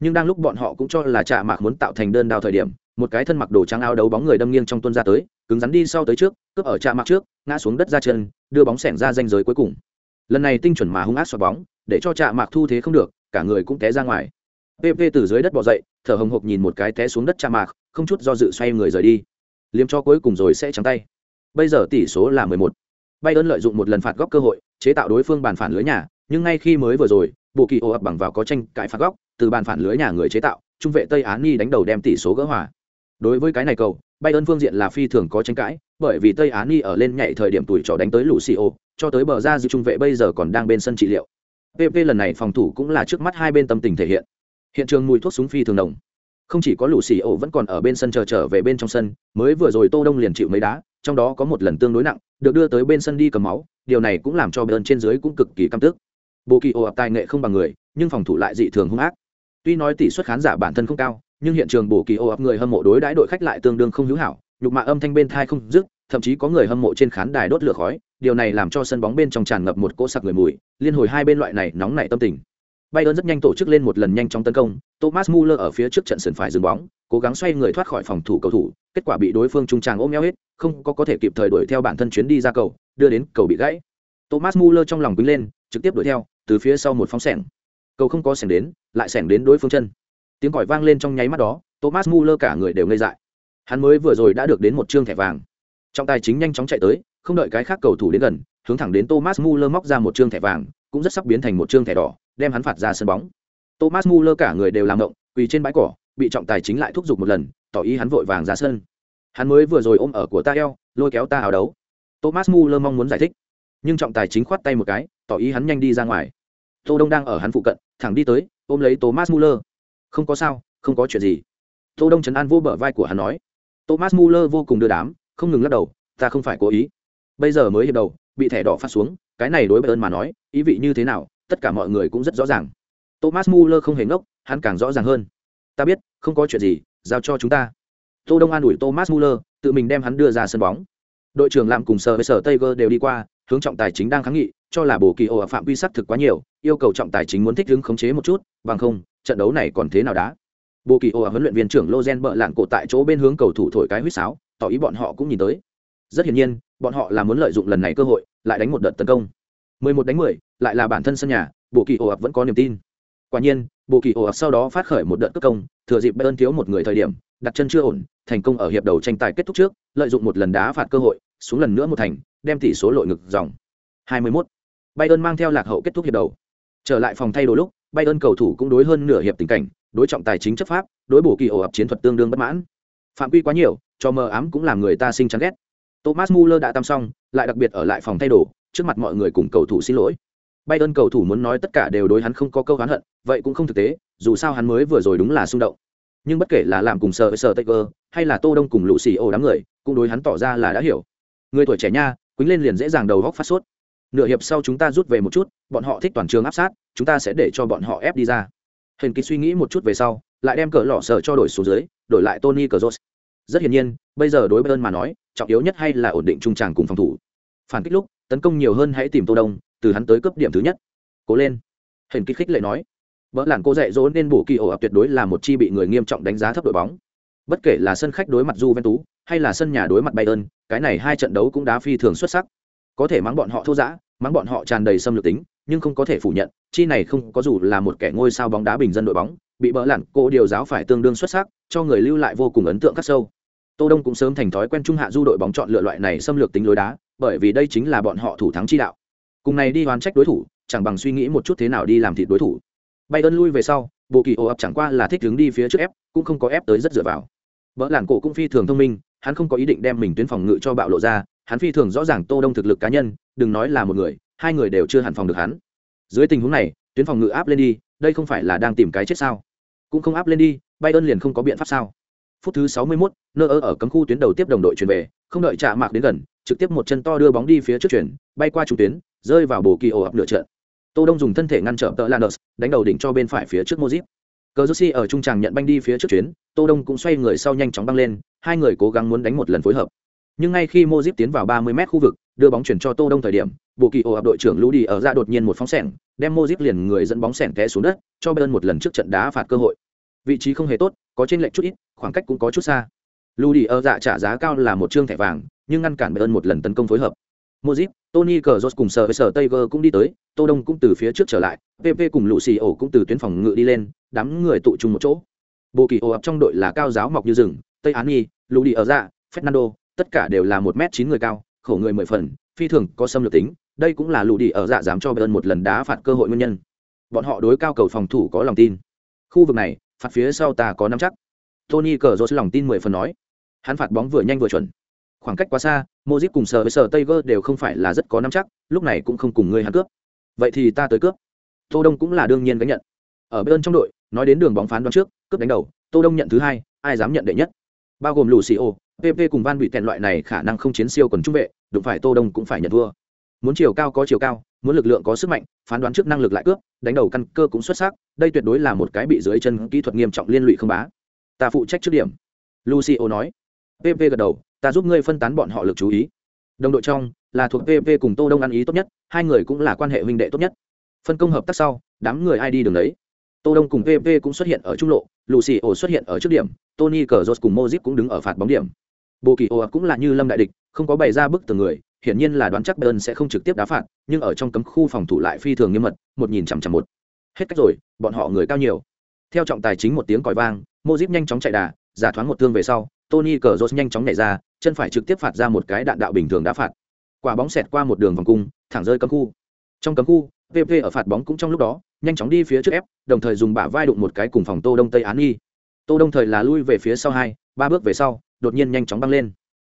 nhưng đang lúc bọn họ cũng cho là chạ mạc muốn tạo thành đơn đao thời điểm một cái thân mặc đồ trắng áo đấu bóng người đâm nghiêng trong tuân ra tới, cứng rắn đi sau tới trước, cướp ở trạ mặt trước, ngã xuống đất ra chân, đưa bóng sẻng ra danh giới cuối cùng. Lần này tinh chuẩn mà hung ác xoạt bóng, để cho trạ mạc thu thế không được, cả người cũng té ra ngoài. Pp từ dưới đất bỏ dậy, thở hồng hộc nhìn một cái té xuống đất trạ mạc, không chút do dự xoay người rời đi. Liếm cho cuối cùng rồi sẽ trắng tay. Bây giờ tỷ số là mười một. Bay ơn lợi dụng một lần phạt góc cơ hội, chế tạo đối phương bàn phản lưới nhà, nhưng ngay khi mới vừa rồi bộ kỳ ồ ập bằng vào có tranh cãi phạt góc, từ bàn phản lưới nhà người chế tạo, trung vệ tây á ni đánh đầu đem tỷ số gỡ hòa đối với cái này cầu bay ơn phương diện là phi thường có tranh cãi bởi vì tây á ni ở lên nhảy thời điểm tuổi trò đánh tới lũ xì ô cho tới bờ ra dư trung vệ bây giờ còn đang bên sân trị liệu. Pp lần này phòng thủ cũng là trước mắt hai bên tâm tình thể hiện. Hiện trường mùi thuốc súng phi thường nồng, không chỉ có lũ xì ổ vẫn còn ở bên sân chờ trở về bên trong sân mới vừa rồi tô đông liền chịu mấy đá trong đó có một lần tương đối nặng được đưa tới bên sân đi cầm máu điều này cũng làm cho bên trên dưới cũng cực kỳ căm tức. Bộ kỳ ồ tài nghệ không bằng người nhưng phòng thủ lại dị thường hung ác. Tuy nói tỷ suất khán giả bản thân không cao nhưng hiện trường bổ kỳ ô ập người hâm mộ đối đãi đội khách lại tương đương không hữu hảo nhục mạ âm thanh bên thai không dứt thậm chí có người hâm mộ trên khán đài đốt lửa khói điều này làm cho sân bóng bên trong tràn ngập một cỗ sặc người mùi liên hồi hai bên loại này nóng nảy tâm tình Bayern rất nhanh tổ chức lên một lần nhanh chóng tấn công, Thomas Muller ở phía trước trận sườn phải dừng bóng, cố gắng xoay người thoát khỏi phòng thủ cầu thủ, kết quả bị đối phương trung tràng ôm eo hết, không có có thể kịp thời đuổi theo bản thân chuyến đi ra cầu, đưa đến cầu bị gãy. Thomas Muller trong lòng quýnh lên, trực tiếp đuổi theo, từ phía sau một phóng sẻng. Cầu không có sẻng đến, lại sẻng đến đối phương chân. Tiếng còi vang lên trong nháy mắt đó, Thomas Muller cả người đều ngây dại. Hắn mới vừa rồi đã được đến một trương thẻ vàng. trọng tài chính nhanh chóng chạy tới, không đợi cái khác cầu thủ đến gần, hướng thẳng đến Thomas Muller móc ra một trương thẻ vàng, cũng rất sắp biến thành một trương thẻ đỏ, đem hắn phạt ra sân bóng. Thomas Muller cả người đều làm động, quỳ trên bãi cỏ, bị trọng tài chính lại thúc giục một lần, tỏ ý hắn vội vàng ra sân. Hắn mới vừa rồi ôm ở của ta eo, lôi kéo ta áo đấu. Thomas Muller mong muốn giải thích, nhưng trọng tài chính khoát tay một cái tỏ ý hắn nhanh đi ra ngoài tô đông đang ở hắn phụ cận thẳng đi tới ôm lấy thomas muller không có sao, không có chuyện gì. Tô đông trấn an vô bờ vai của hắn nói. Thomas muller vô cùng đưa đám, không ngừng lắc đầu, ta không phải cố ý. Bây giờ mới hiệp đầu, bị thẻ đỏ phát xuống, cái này đối ơn mà nói, ý vị như thế nào, tất cả mọi người cũng rất rõ ràng. Thomas muller không hề ngốc, hắn càng rõ ràng hơn. Ta biết, không có chuyện gì, giao cho chúng ta. Tô đông an ủi thomas muller, tự mình đem hắn đưa ra sân bóng. Đội trưởng làm cùng sở với sở Tiger đều đi qua, hướng trọng tài chính đang kháng nghị, cho là bổ kỳ ồ phạm vi sắc thực quá nhiều, yêu cầu trọng tài chính muốn thích ứng khống chế một chút, bằng không trận đấu này còn thế nào đá? Bộ kỳ ô huấn luyện viên trưởng lozen bợ lạng cổ tại chỗ bên hướng cầu thủ thổi cái huýt sáo tỏ ý bọn họ cũng nhìn tới. Rất hiển nhiên bọn họ là muốn lợi dụng lần này cơ hội lại đánh một đợt tấn công. 11 đánh 10, lại là bản thân sân nhà bộ kỳ ô vẫn có niềm tin. Quả nhiên bộ kỳ ô sau đó phát khởi một đợt cất công thừa dịp bayern thiếu một người thời điểm đặt chân chưa ổn thành công ở hiệp đầu tranh tài kết thúc trước lợi dụng một lần đá phạt cơ hội xuống lần nữa một thành đem tỷ số lội ngực dòng. 21. bayern mang theo lạc hậu kết thúc hiệp đầu. Trở lại phòng thay đồ lúc bayern cầu thủ cũng đối hơn nửa hiệp tình cảnh, đối trọng tài chính chấp pháp, đối bổ kỳ ổ ập chiến thuật tương đương bất mãn. Phạm quy quá nhiều, cho mờ ám cũng làm người ta sinh chán ghét. Thomas muller đã tam xong, lại đặc biệt ở lại phòng thay đồ, trước mặt mọi người cùng cầu thủ xin lỗi. Bayern cầu thủ muốn nói tất cả đều đối hắn không có câu oán hận, vậy cũng không thực tế, dù sao hắn mới vừa rồi đúng là xung động. Nhưng bất kể là làm cùng sở với sở tây hay là tô đông cùng lũ xì đám người, cũng đối hắn tỏ ra là đã hiểu. Người tuổi trẻ nha, quýnh lên liền dễ dàng đầu góc phát sốt nửa hiệp sau chúng ta rút về một chút bọn họ thích toàn trường áp sát chúng ta sẽ để cho bọn họ ép đi ra. Hình kỳ suy nghĩ một chút về sau lại đem cờ lỏ sở cho đổi xuống dưới đổi lại tony cờ rất hiển nhiên bây giờ đối bayern mà nói trọng yếu nhất hay là ổn định trung tràng cùng phòng thủ. Phản kích lúc tấn công nhiều hơn hãy tìm tô đông từ hắn tới cấp điểm thứ nhất. Cố lên. Hình Kỳ khích lệ nói. Vỡ làn cô dạy dỗ nên bổ kỳ ổ ập tuyệt đối là một chi bị người nghiêm trọng đánh giá thấp đội bóng. Bất kể là sân khách đối mặt Juventus hay là sân nhà đối mặt Bayern, cái này hai trận đấu cũng đá phi thường xuất sắc. Có thể mắng bọn họ thô dã, mắng bọn họ tràn đầy xâm lược tính, nhưng không có thể phủ nhận, chi này không có dù là một kẻ ngôi sao bóng đá bình dân đội bóng, bị bỡ lặn, cô điều giáo phải tương đương xuất sắc, cho người lưu lại vô cùng ấn tượng khắc sâu. Tô Đông cũng sớm thành thói quen trung hạ du đội bóng chọn lựa loại này xâm lược tính lối đá, bởi vì đây chính là bọn họ thủ thắng chi đạo. Cùng này đi hoàn trách đối thủ, chẳng bằng suy nghĩ một chút thế nào đi làm thịt đối thủ. bay ơn lui về sau, bộ kỳ ồ ập chẳng qua là thích đứng đi phía trước ép, cũng không có ép tới rất dựa vào. Bỡ lặn cổ cũng phi thường thông minh, hắn không có ý định đem mình tuyến phòng ngự cho bạo lộ ra, hắn phi thường rõ ràng Tô Đông thực lực cá nhân, đừng nói là một người, hai người đều chưa hẳn phòng được hắn. Dưới tình huống này, tuyến phòng ngự áp lên đi, đây không phải là đang tìm cái chết sao? Cũng không áp lên đi, bay ơn liền không có biện pháp sao? Phút thứ 61, nơ ở ở cấm khu tuyến đầu tiếp đồng đội chuyển về, không đợi trả mạc đến gần, trực tiếp một chân to đưa bóng đi phía trước chuyển, bay qua chủ tuyến, rơi vào bổ kỳ ổ ập nửa trận. Tô Đông dùng thân thể ngăn trở tợ Laners, đánh đầu đỉnh cho bên phải phía trước mozip. Cờ ở trung tràng nhận banh đi phía trước chuyến, Tô Đông cũng xoay người sau nhanh chóng băng lên, hai người cố gắng muốn đánh một lần phối hợp. Nhưng ngay khi Modric tiến vào 30m khu vực, đưa bóng chuyển cho Tô Đông thời điểm, bộ kỳ ổ ập đội trưởng Ludi ở ra đột nhiên một phóng sẹn, đem Modric liền người dẫn bóng sẹn té xuống đất, cho Bayern một lần trước trận đá phạt cơ hội. Vị trí không hề tốt, có trên lệch chút ít, khoảng cách cũng có chút xa. Ludi ở dạ trả giá cao là một trương thẻ vàng, nhưng ngăn cản Bayern một lần tấn công phối hợp. Modric, Tony Kroos cùng sở với sở Tiger cũng đi tới, Tô Đông cũng từ phía trước trở lại, PP cùng Lucio cũng từ tuyến phòng ngự đi lên, đám người tụ chung một chỗ. Bộ kỳ ổ ập trong đội là cao giáo mọc như rừng, Tây Án Nhi, Ludi ở dạ, Fernando, tất cả đều là một m chín người cao, khổ người mười phần, phi thường có xâm lược tính, đây cũng là Ludi ở dạ dám cho Bayern một lần đá phạt cơ hội nguyên nhân. Bọn họ đối cao cầu phòng thủ có lòng tin. Khu vực này, phạt phía sau ta có nắm chắc. Tony Kroos lòng tin mười phần nói. Hắn phạt bóng vừa nhanh vừa chuẩn khoảng cách quá xa mozip cùng sở với sở tay vơ đều không phải là rất có nắm chắc lúc này cũng không cùng người hắn cướp vậy thì ta tới cướp tô đông cũng là đương nhiên gánh nhận ở bên trong đội nói đến đường bóng phán đoán trước cướp đánh đầu tô đông nhận thứ hai ai dám nhận đệ nhất bao gồm lucio pp cùng van bị tèn loại này khả năng không chiến siêu còn trung vệ, đụng phải tô đông cũng phải nhận thua muốn chiều cao có chiều cao, muốn lực lượng có sức mạnh, phán đoán trước năng lực lại cướp, đánh đầu căn cơ cũng xuất sắc, đây tuyệt đối là một cái bị dưới chân kỹ thuật nghiêm trọng liên lụy không bá. Ta phụ trách trước điểm. Lucio nói. Pp gật đầu, ta giúp ngươi phân tán bọn họ lực chú ý. Đồng đội trong, là thuộc pp cùng tô đông ăn ý tốt nhất, hai người cũng là quan hệ huynh đệ tốt nhất. Phân công hợp tác sau, đám người ai đi đường đấy? Tô đông cùng pp cũng xuất hiện ở trung lộ lucio xuất hiện ở trước điểm tony cờ cùng mozip cũng đứng ở phạt bóng điểm bồ kỳ Oa cũng là như lâm đại địch không có bày ra bức từ người hiển nhiên là đoán chắc bayern sẽ không trực tiếp đá phạt nhưng ở trong cấm khu phòng thủ lại phi thường nghiêm mật một nhìn chằm chằm một hết cách rồi bọn họ người cao nhiều theo trọng tài chính một tiếng còi vang mozip nhanh chóng chạy đà giả thoáng một thương về sau Tony cờ nhanh chóng nhảy ra, chân phải trực tiếp phạt ra một cái đạn đạo bình thường đã phạt. Quả bóng xẹt qua một đường vòng cung, thẳng rơi cấm khu. Trong cấm khu, PP ở phạt bóng cũng trong lúc đó, nhanh chóng đi phía trước ép, đồng thời dùng bả vai đụng một cái cùng phòng Tô Đông Tây Án Nhi. Tô Đông thời là lui về phía sau hai, ba bước về sau, đột nhiên nhanh chóng băng lên.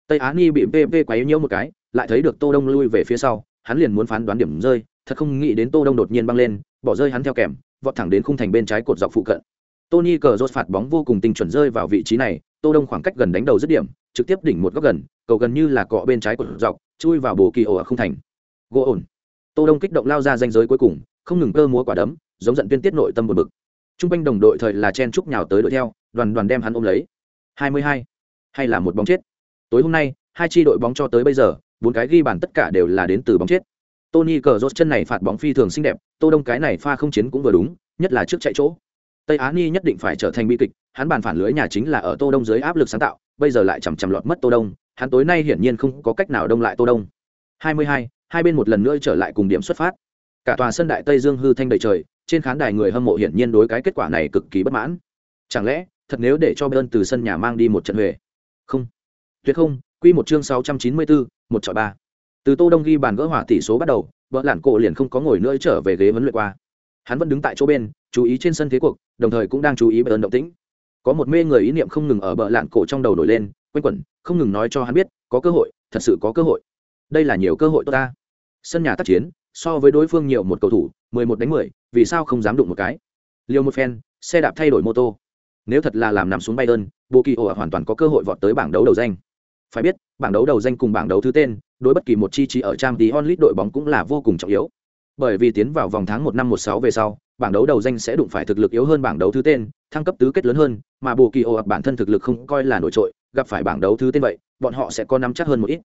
Tây Án Nhi bị PP quấy nhiễu một cái, lại thấy được Tô Đông lui về phía sau, hắn liền muốn phán đoán điểm rơi thật không nghĩ đến tô đông đột nhiên băng lên bỏ rơi hắn theo kèm vọt thẳng đến khung thành bên trái cột dọc phụ cận tony cờ rốt phạt bóng vô cùng tinh chuẩn rơi vào vị trí này tô đông khoảng cách gần đánh đầu dứt điểm trực tiếp đỉnh một góc gần cầu gần như là cọ bên trái cột dọc chui vào bồ kỳ ổ ở khung thành gỗ ổn tô đông kích động lao ra danh giới cuối cùng không ngừng cơ múa quả đấm giống giận tuyên tiết nội tâm một bực. Trung quanh đồng đội thời là chen trúc nhào tới đuổi theo đoàn đoàn đem hắn ôm lấy. 22. hay là một bóng chết. Tối hôm nay hai chi đội bóng cho tới bây giờ bốn cái ghi bàn tất cả đều là đến từ bóng chết. Tony cờ rốt chân này phạt bóng phi thường xinh đẹp tô đông cái này pha không chiến cũng vừa đúng nhất là trước chạy chỗ. Tây á ni nhất định phải trở thành bi kịch hắn bàn phản lưới nhà chính là ở tô đông dưới áp lực sáng tạo bây giờ lại chằm chằm lọt mất tô đông hắn tối nay hiển nhiên không có cách nào đông lại tô đông. 22, hai bên một lần nữa trở lại cùng điểm xuất phát cả tòa sân đại tây dương hư thanh đầy trời trên khán đài người hâm mộ hiển nhiên đối cái kết quả này cực kỳ bất mãn. Chẳng lẽ thật nếu để cho bern từ sân nhà mang đi một trận huề không. Tuyệt không quy một chương 694, một chọi ba. Từ tô đông ghi bàn gỡ hỏa tỷ số bắt đầu vợ lản cổ liền không có ngồi nữa trở về ghế vấn luyện qua. Hắn vẫn đứng tại chỗ bên chú ý trên sân thế cuộc đồng thời cũng đang chú ý bern động tĩnh. Có một mê người ý niệm không ngừng ở bờ lạn cổ trong đầu nổi lên quanh quẩn không ngừng nói cho hắn biết có cơ hội thật sự có cơ hội. Đây là nhiều cơ hội tốt ta. Sân nhà tác chiến so với đối phương nhiều một cầu thủ, mười một đánh mười, vì sao không dám đụng một cái? Liều một phen, xe đạp thay đổi mô tô. Nếu thật là làm nằm xuống bay đơn bộ kỳ ổ hoàn toàn có cơ hội vọt tới bảng đấu đầu danh. Phải biết, bảng đấu đầu danh cùng bảng đấu thứ tên, đối bất kỳ một chi trí ở trang tí onlit đội bóng cũng là vô cùng trọng yếu. Bởi vì tiến vào vòng tháng một năm một sáu về sau, bảng đấu đầu danh sẽ đụng phải thực lực yếu hơn bảng đấu thứ tên, thăng cấp tứ kết lớn hơn, mà bộ kỳ ổ bản thân thực lực không coi là nổi trội, gặp phải bảng đấu thứ tên vậy, bọn họ sẽ có nắm chắc hơn một ít.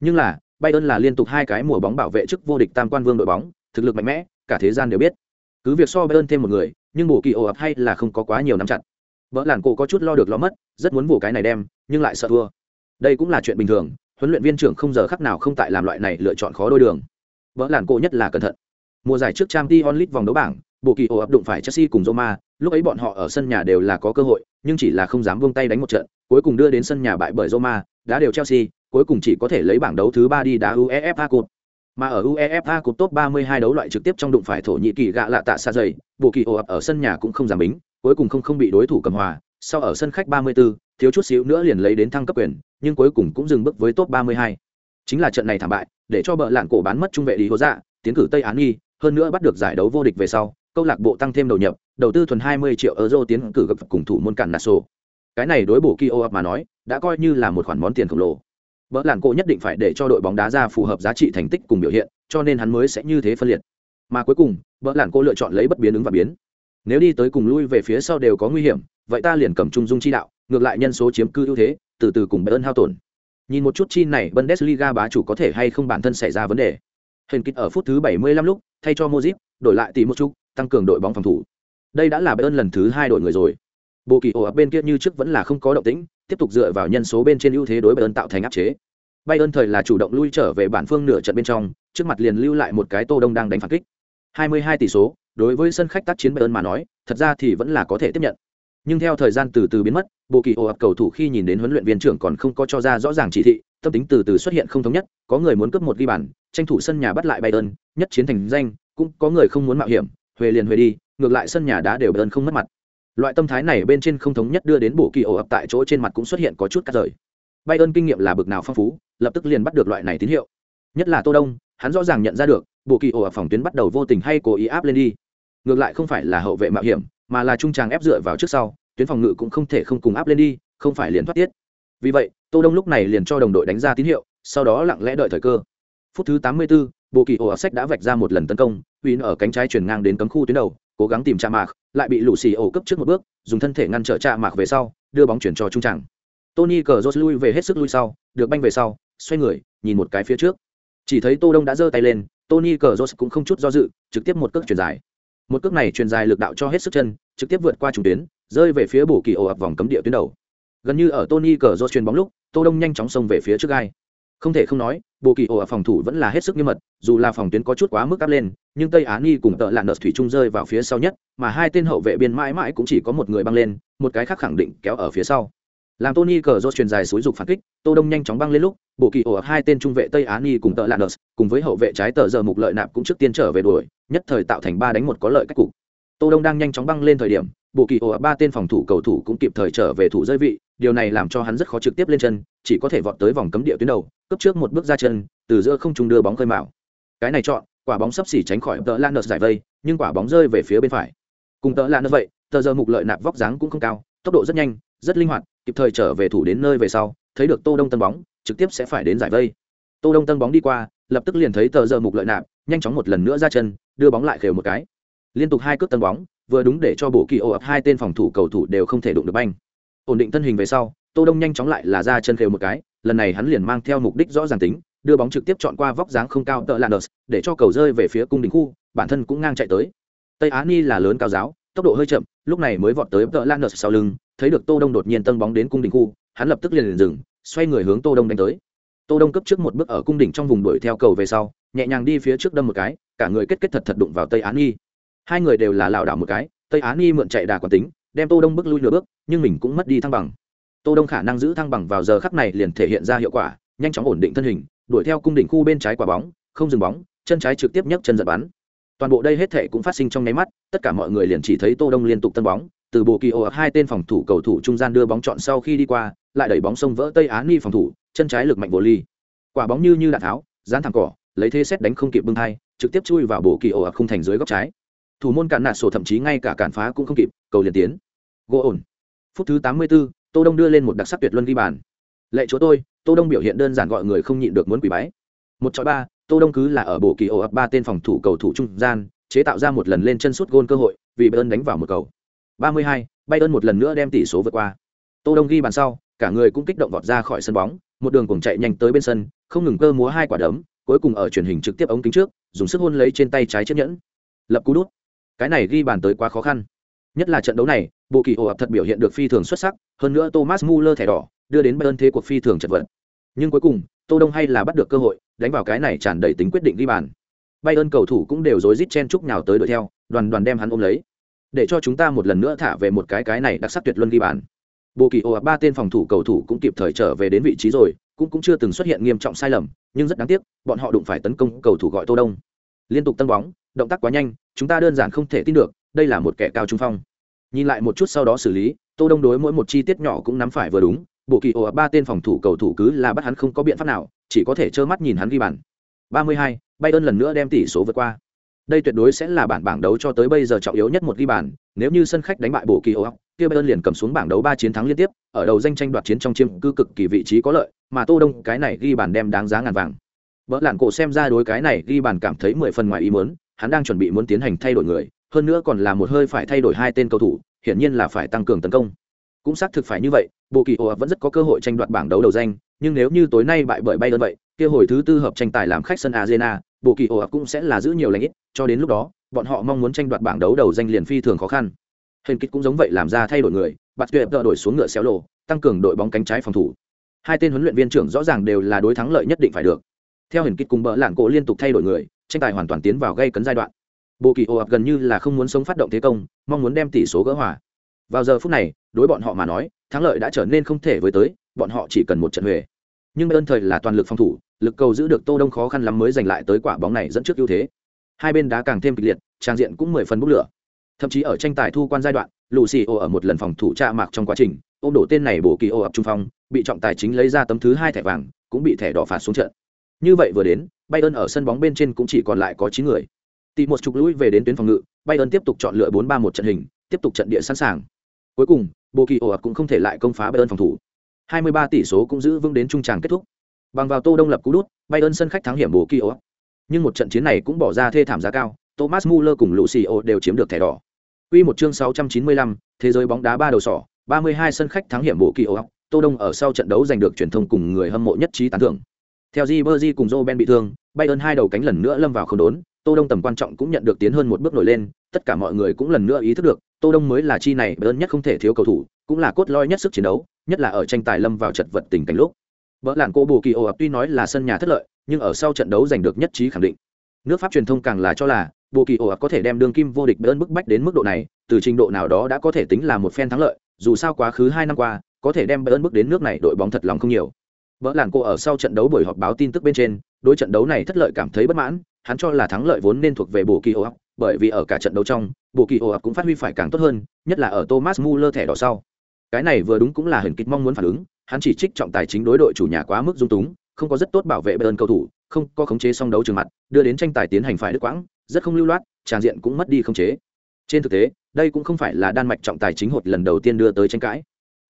Nhưng là Bayern là liên tục hai cái mùa bóng bảo vệ chức vô địch tam quan vương đội bóng, thực lực mạnh mẽ, cả thế gian đều biết. Cứ việc so Bayern thêm một người, nhưng bổ kỳ ồ ập hay là không có quá nhiều nắm chặt. Vỡ làn cổ có chút lo được lo mất, rất muốn bổ cái này đem, nhưng lại sợ thua. Đây cũng là chuyện bình thường, huấn luyện viên trưởng không giờ khắc nào không tại làm loại này lựa chọn khó đôi đường. Vỡ làn cổ nhất là cẩn thận. Mùa giải trước Champions League vòng đấu bảng, bộ kỳ ổ ập đụng phải Chelsea cùng Roma, lúc ấy bọn họ ở sân nhà đều là có cơ hội, nhưng chỉ là không dám buông tay đánh một trận, cuối cùng đưa đến sân nhà bại bởi Roma, đã đều Chelsea, cuối cùng chỉ có thể lấy bảng đấu thứ ba đi đá UEFA Cup. Mà ở UEFA Cup top 32 đấu loại trực tiếp trong đụng phải Thổ Nhĩ Kỳ gạ lạ tạ xa dày, bộ kỳ ổ ập ở sân nhà cũng không giảm bính, cuối cùng không không bị đối thủ cầm hòa, sau ở sân khách 34, thiếu chút xíu nữa liền lấy đến thăng cấp quyền, nhưng cuối cùng cũng dừng bước với top 32. Chính là trận này thảm bại, để cho bợ lạn cổ bán mất trung vệ đi hố dạ, tiến cử Tây Án Nghi, hơn nữa bắt được giải đấu vô địch về sau, câu lạc bộ tăng thêm đầu nhập, đầu tư thuần 20 triệu euro tiến cử gặp cùng thủ môn cản Naso. Cái này đối bổ Kio mà nói, đã coi như là một khoản món tiền khổng lồ. Bỡ làn cổ nhất định phải để cho đội bóng đá ra phù hợp giá trị thành tích cùng biểu hiện, cho nên hắn mới sẽ như thế phân liệt. Mà cuối cùng, bỡ làn cổ lựa chọn lấy bất biến ứng và biến. Nếu đi tới cùng lui về phía sau đều có nguy hiểm, vậy ta liền cầm trung dung chi đạo, ngược lại nhân số chiếm cư ưu thế, từ từ cùng Bayern hao tổn. Nhìn một chút chi này Bundesliga bá chủ có thể hay không bản thân xảy ra vấn đề. Hình kích ở phút thứ 75 lúc, thay cho Modric, đổi lại tỷ một chút, tăng cường đội bóng phòng thủ. Đây đã là Bayern lần thứ hai đổi người rồi. Bộ kỳ ổ ở bên kia như trước vẫn là không có động tĩnh, tiếp tục dựa vào nhân số bên trên ưu thế đối Bayern tạo thành áp chế. Bayern thời là chủ động lui trở về bản phương nửa trận bên trong, trước mặt liền lưu lại một cái Tô Đông đang đánh phản kích. 22 tỷ số, đối với sân khách tác chiến Bayern mà nói, thật ra thì vẫn là có thể tiếp nhận. Nhưng theo thời gian từ từ biến mất, bộ kỳ ổ ập cầu thủ khi nhìn đến huấn luyện viên trưởng còn không có cho ra rõ ràng chỉ thị, tâm tính từ từ xuất hiện không thống nhất, có người muốn cướp một ghi bàn, tranh thủ sân nhà bắt lại Bayern, nhất chiến thành danh, cũng có người không muốn mạo hiểm, huề liền huề đi, ngược lại sân nhà đá đều Bayern không mất mặt. Loại tâm thái này bên trên không thống nhất đưa đến bộ kỳ ổ ập tại chỗ trên mặt cũng xuất hiện có chút cắt rời. Bay ơn kinh nghiệm là bực nào phong phú lập tức liền bắt được loại này tín hiệu. Nhất là tô đông hắn rõ ràng nhận ra được bộ kỳ ổ ập phòng tuyến bắt đầu vô tình hay cố ý áp lên đi. Ngược lại không phải là hậu vệ mạo hiểm mà là trung tràng ép dựa vào trước sau tuyến phòng ngự cũng không thể không cùng áp lên đi không phải liền thoát tiết. Vì vậy tô đông lúc này liền cho đồng đội đánh ra tín hiệu sau đó lặng lẽ đợi thời cơ. Phút thứ 84, bộ kỳ ổ ập sách đã vạch ra một lần tấn công uy ở cánh trái chuyển ngang đến cấm khu tuyến đầu, cố gắng tìm chạm mạc, lại bị lũ xì ổ cấp trước một bước, dùng thân thể ngăn trở chạm mạc về sau, đưa bóng chuyển cho trung tràng. Tony cờ rốt lui về hết sức lui sau, được banh về sau, xoay người, nhìn một cái phía trước. Chỉ thấy tô đông đã giơ tay lên, tony cờ rốt cũng không chút do dự, trực tiếp một cước chuyển dài. Một cước này truyền dài lực đạo cho hết sức chân, trực tiếp vượt qua trung tuyến, rơi về phía bổ kỳ ổ ập vòng cấm địa tuyến đầu. Gần như ở tony cờ rốt chuyền bóng lúc, tô đông nhanh chóng xông về phía trước gai không thể không nói bộ kỳ ổ ở phòng thủ vẫn là hết sức nghiêm mật, dù là phòng tuyến có chút quá mức áp lên, nhưng tây á nghi cùng tợ lạn nợ thủy trung rơi vào phía sau nhất, mà hai tên hậu vệ biên mãi mãi cũng chỉ có một người băng lên, một cái khác khẳng định kéo ở phía sau. Làm tony cờ rô truyền dài xúi dục phản kích, tô đông nhanh chóng băng lên lúc, bộ kỳ ổ ở hai tên trung vệ tây á nghi cùng tợ lạn nợ cùng với hậu vệ trái tờ giờ mục lợi nạp cũng trước tiên trở về đuổi, nhất thời tạo thành ba đánh một có lợi cách cục. Tô đông đang nhanh chóng băng lên thời điểm, bộ kỳ ổ ba tên phòng thủ cầu thủ cũng kịp thời trở về thủ rơi vị điều này làm cho hắn rất khó trực tiếp lên chân, chỉ có thể vọt tới vòng cấm địa tuyến đầu cấp trước một bước ra chân, từ giữa không trung đưa bóng khơi mạo cái này chọn, quả bóng sắp xỉ tránh khỏi Tờ lan nợ giải vây, nhưng quả bóng rơi về phía bên phải. Cùng Tờ lan nợ vậy, tờ giờ mục lợi nạp vóc dáng cũng không cao, tốc độ rất nhanh, rất linh hoạt, kịp thời trở về thủ đến nơi về sau, thấy được tô đông tân bóng, trực tiếp sẽ phải đến giải vây. Tô đông tân bóng đi qua, lập tức liền thấy tờ giờ mục lợi nạp, nhanh chóng một lần nữa ra chân, đưa bóng lại khều một cái. Liên tục hai cước tân bóng, vừa đúng để cho bộ kỳ ô ập hai tên phòng thủ cầu thủ đều không thể đụng được banh ổn định thân hình về sau, tô đông nhanh chóng lại là ra chân khều một cái, lần này hắn liền mang theo mục đích rõ ràng tính, đưa bóng trực tiếp chọn qua vóc dáng không cao tợ landers để cho cầu rơi về phía cung đỉnh khu, bản thân cũng ngang chạy tới. Tây á ni là lớn cao giáo, tốc độ hơi chậm, lúc này mới vọt tới tợ landers sau lưng, thấy được tô đông đột nhiên tân bóng đến cung đỉnh khu, hắn lập tức liền liền dừng, xoay người hướng tô đông đánh tới. Tô đông cấp trước một bước ở cung đỉnh trong vùng đuổi theo cầu về sau, nhẹ nhàng đi phía trước đâm một cái, cả người kết kết thật thật đụng vào tây á ni. Hai người đều là lảo đảo một cái, tây á ni mượn chạy đà quán tính đem tô đông bước lui nửa bước, nhưng mình cũng mất đi thăng bằng. Tô đông khả năng giữ thăng bằng vào giờ khắc này liền thể hiện ra hiệu quả, nhanh chóng ổn định thân hình, đuổi theo cung đỉnh khu bên trái quả bóng, không dừng bóng, chân trái trực tiếp nhấc chân giật bắn. Toàn bộ đây hết thể cũng phát sinh trong nháy mắt, tất cả mọi người liền chỉ thấy tô đông liên tục tân bóng, từ bộ kỳ ồ hai tên phòng thủ cầu thủ trung gian đưa bóng chọn sau khi đi qua, lại đẩy bóng sông vỡ tây á ni phòng thủ, chân trái lực mạnh vô ly. Quả bóng như như đạn tháo, dán thẳng cỏ, lấy thế xét đánh không kịp bưng thai, trực tiếp chui vào bộ kỳ ồ không thành dưới góc trái thủ môn cản nạt sổ thậm chí ngay cả cản phá cũng không kịp cầu liền tiến. Gỗ ổn. Phút thứ tám mươi 84, tô đông đưa lên một đặc sắc tuyệt luân ghi bàn. Lệ chúa tôi tô đông biểu hiện đơn giản gọi người không nhịn được muốn quỳ bái. Một chọi ba tô đông cứ là ở bộ kỳ ổ ập ba tên phòng thủ cầu thủ trung gian chế tạo ra một lần lên chân sút gôn cơ hội vì bayern đánh vào một cầu. 32, bayern một lần nữa đem tỷ số vượt qua. Tô đông ghi bàn sau cả người cũng kích động vọt ra khỏi sân bóng một đường cùng chạy nhanh tới bên sân không ngừng cơ múa hai quả đấm cuối cùng ở truyền hình trực tiếp ống kính trước dùng sức hôn lấy trên tay trái chiếc nhẫn. Lập cú đút cái này ghi bàn tới quá khó khăn. Nhất là trận đấu này, bộ kỳ ổ ập thật biểu hiện được phi thường xuất sắc, hơn nữa thomas muller thẻ đỏ, đưa đến bayern thế cuộc phi thường chật vật. Nhưng cuối cùng, tô đông hay là bắt được cơ hội, đánh vào cái này tràn đầy tính quyết định ghi bàn. Bayern cầu thủ cũng đều rối rít chen chúc nhào tới đuổi theo, đoàn đoàn đem hắn ôm lấy. Để cho chúng ta một lần nữa thả về một cái cái này đặc sắc tuyệt luân ghi bàn. Bộ kỳ ổ ập ba tên phòng thủ cầu thủ cũng kịp thời trở về đến vị trí rồi, cũng cũng chưa từng xuất hiện nghiêm trọng sai lầm, nhưng rất đáng tiếc, bọn họ đụng phải tấn công cầu thủ gọi tô đông. Liên tục tân bóng, động tác quá nhanh chúng ta đơn giản không thể tin được đây là một kẻ cao trung phong. Nhìn lại một chút sau đó xử lý tô đông đối mỗi một chi tiết nhỏ cũng nắm phải vừa đúng bộ kỳ ồ ba tên phòng thủ cầu thủ cứ là bắt hắn không có biện pháp nào chỉ có thể trơ mắt nhìn hắn ghi bàn. 32, Bayern lần nữa đem tỷ số vượt qua. Đây tuyệt đối sẽ là bản bảng đấu cho tới bây giờ trọng yếu nhất một ghi bàn nếu như sân khách đánh bại bộ kỳ ồ kia Bayern liền cầm xuống bảng đấu ba chiến thắng liên tiếp ở đầu danh tranh đoạt chiến trong chiêm cư cực kỳ vị trí có lợi mà tô đông cái này ghi bàn đem đáng giá ngàn vàng. Vợ lạn cổ xem ra đối cái này ghi bàn cảm thấy mười phần ngoài ý muốn hắn đang chuẩn bị muốn tiến hành thay đổi người, hơn nữa còn là một hơi phải thay đổi hai tên cầu thủ, hiển nhiên là phải tăng cường tấn công. Cũng xác thực phải như vậy bộ kỳ ồ vẫn rất có cơ hội tranh đoạt bảng đấu đầu danh, nhưng nếu như tối nay bại bởi bay đơn vậy, kia hồi thứ tư hợp tranh tài làm khách sân arena bộ kỳ ồ cũng sẽ là giữ nhiều lãnh ít, cho đến lúc đó, bọn họ mong muốn tranh đoạt bảng đấu đầu danh liền phi thường khó khăn. Hình kích cũng giống vậy làm ra thay đổi người bạt tuyệt đổi xuống ngựa xéo lộ, tăng cường đội bóng cánh trái phòng thủ. Hai tên huấn luyện viên trưởng rõ ràng đều là đối thắng lợi nhất định phải được. Theo hình kích cùng bỡ lạng cổ liên tục thay đổi người tranh tài hoàn toàn tiến vào gây cấn giai đoạn. Bộ kỳ ồ ập gần như là không muốn sống phát động thế công, mong muốn đem tỷ số gỡ hòa. Vào giờ phút này, đối bọn họ mà nói, thắng lợi đã trở nên không thể với tới, bọn họ chỉ cần một trận huề. Nhưng ơn thời là toàn lực phòng thủ, lực cầu giữ được tô đông khó khăn lắm mới giành lại tới quả bóng này dẫn trước ưu thế. Hai bên đá càng thêm kịch liệt, trang diện cũng mười phần bốc lửa. Thậm chí ở tranh tài thu quan giai đoạn lù xì ô ở một lần phòng thủ tra mạc trong quá trình ô đổ tên này bổ kỳ ô ập trung phong, bị trọng tài chính lấy ra tấm thứ hai thẻ vàng, cũng bị thẻ đỏ phạt xuống trận như vậy vừa đến bayern ở sân bóng bên trên cũng chỉ còn lại có chín người. Tỷ một chục lũi về đến tuyến phòng ngự bayern tiếp tục chọn lựa bốn ba một trận hình tiếp tục trận địa sẵn sàng. Cuối cùng bộ kỳ ổ ập cũng không thể lại công phá bayern phòng thủ. 23 tỷ số cũng giữ vững đến trung tràng kết thúc. Bằng vào tô đông lập cú đút bayern sân khách thắng hiểm bộ kỳ ổ nhưng một trận chiến này cũng bỏ ra thê thảm giá cao thomas muller cùng lucio đều chiếm được thẻ đỏ. Quy một chương 695, thế giới bóng đá ba đầu sỏ 32 sân khách thắng hiểm bộ kỳ ổ tô đông ở sau trận đấu giành được truyền thông cùng người hâm mộ nhất trí tán thưởng theo Ribery cùng Joe Ben bị thương bayern hai đầu cánh lần nữa lâm vào không đốn, tô đông tầm quan trọng cũng nhận được tiến hơn một bước nổi lên, tất cả mọi người cũng lần nữa ý thức được, tô đông mới là chi này Bayern nhất không thể thiếu cầu thủ, cũng là cốt lõi nhất sức chiến đấu, nhất là ở tranh tài lâm vào chật vật tình cảnh lúc. Bỡ lạn cô bù kỳ ồ tuy nói là sân nhà thất lợi, nhưng ở sau trận đấu giành được nhất trí khẳng định. Nước pháp truyền thông càng là cho là, bù kỳ ồ có thể đem đương kim vô địch bơn bức bách đến mức độ này, từ trình độ nào đó đã có thể tính là một phen thắng lợi, dù sao quá khứ hai năm qua, có thể đem bơn bước đến nước này đội bóng thật lòng không nhiều vợ làng cô ở sau trận đấu buổi họp báo tin tức bên trên, đối trận đấu này thất lợi cảm thấy bất mãn, hắn cho là thắng lợi vốn nên thuộc về bù kỳ ồ bởi vì ở cả trận đấu trong bộ kỳ Hồ cũng phát huy phải càng tốt hơn, nhất là ở thomas muller thẻ đỏ sau. Cái này vừa đúng cũng là hình kịch mong muốn phản ứng, hắn chỉ trích trọng tài chính đối đội chủ nhà quá mức dung túng, không có rất tốt bảo vệ bên cầu thủ, không có khống chế song đấu trường mặt, đưa đến tranh tài tiến hành phải đứt quãng, rất không lưu loát, tràn diện cũng mất đi khống chế. Trên thực tế, đây cũng không phải là đan mạch trọng tài chính hột lần đầu tiên đưa tới tranh cãi.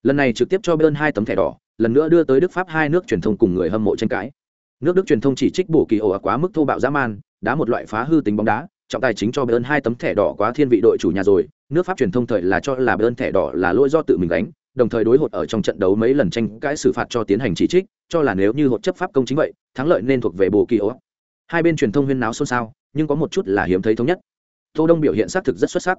Lần này trực tiếp cho bayern hai tấm thẻ đỏ lần nữa đưa tới đức pháp hai nước truyền thông cùng người hâm mộ tranh cãi. Nước đức truyền thông chỉ trích bổ kỳ ổ quá mức thô bạo dã man, đá một loại phá hư tính bóng đá, trọng tài chính cho bern hai tấm thẻ đỏ quá thiên vị đội chủ nhà rồi, nước pháp truyền thông thời là cho là bern thẻ đỏ là lỗi do tự mình đánh đồng thời đối hột ở trong trận đấu mấy lần tranh cãi xử phạt cho tiến hành chỉ trích, cho là nếu như hột chấp pháp công chính vậy, thắng lợi nên thuộc về bồ kỳ ổ hai bên truyền thông huyên náo xôn xao, nhưng có một chút là hiếm thấy thống nhất. Tô đông biểu hiện xác thực rất xuất sắc.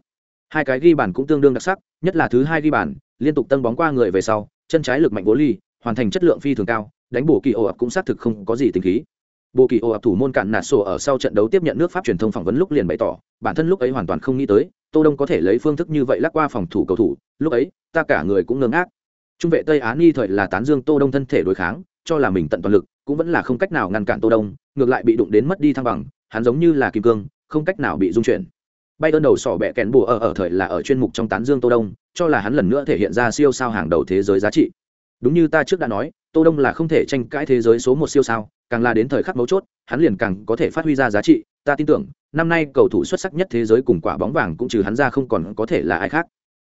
Hai cái ghi bàn cũng tương đương đặc sắc, nhất là thứ hai ghi bàn, liên tục tân bóng qua người về sau, chân trái lực mạnh bố ly hoàn thành chất lượng phi thường cao, đánh bổ kỳ ô ập cũng xác thực không có gì tình khí. Bộ kỳ ô ập thủ môn cạn nạt sổ ở sau trận đấu tiếp nhận nước pháp truyền thông phỏng vấn lúc liền bày tỏ, bản thân lúc ấy hoàn toàn không nghĩ tới, tô đông có thể lấy phương thức như vậy lắc qua phòng thủ cầu thủ, lúc ấy, ta cả người cũng ngơ ngác. Trung vệ tây á nghi thời là tán dương tô đông thân thể đối kháng, cho là mình tận toàn lực, cũng vẫn là không cách nào ngăn cản tô đông, ngược lại bị đụng đến mất đi thăng bằng, hắn giống như là kim cương, không cách nào bị dung chuyển. Bay ơn đầu sỏ bẹ kèn bùa ở ở thời là ở chuyên mục trong tán dương tô đông, cho là hắn lần nữa thể hiện ra siêu sao hàng đầu thế giới giá trị đúng như ta trước đã nói tô đông là không thể tranh cãi thế giới số một siêu sao càng là đến thời khắc mấu chốt hắn liền càng có thể phát huy ra giá trị. Ta tin tưởng năm nay cầu thủ xuất sắc nhất thế giới cùng quả bóng vàng cũng trừ hắn ra không còn có thể là ai khác.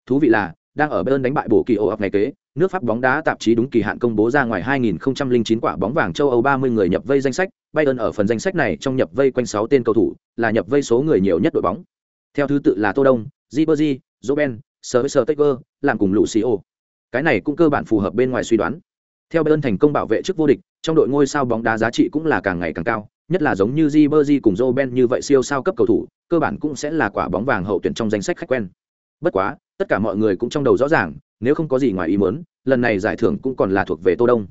Thú vị là đang ở bên đánh bại bổ kỳ ổ ập ngày kế nước pháp bóng đá tạp chí đúng kỳ hạn công bố ra ngoài 2009 quả bóng vàng châu âu 30 người nhập vây danh sách. Bayern ở phần danh sách này trong nhập vây quanh 6 tên cầu thủ là nhập vây số người nhiều nhất đội bóng. Theo thứ tự là tô đông Ribery, Robben, Sir Taker, làm cùng Lucio. Cái này cũng cơ bản phù hợp bên ngoài suy đoán. Theo Bayern thành công bảo vệ chức vô địch, trong đội ngôi sao bóng đá giá trị cũng là càng ngày càng cao, nhất là giống như Ribery cùng Robben như vậy siêu sao cấp cầu thủ, cơ bản cũng sẽ là quả bóng vàng hậu tuyển trong danh sách khách quen. Bất quá, tất cả mọi người cũng trong đầu rõ ràng, nếu không có gì ngoài ý muốn, lần này giải thưởng cũng còn là thuộc về Tô Đông.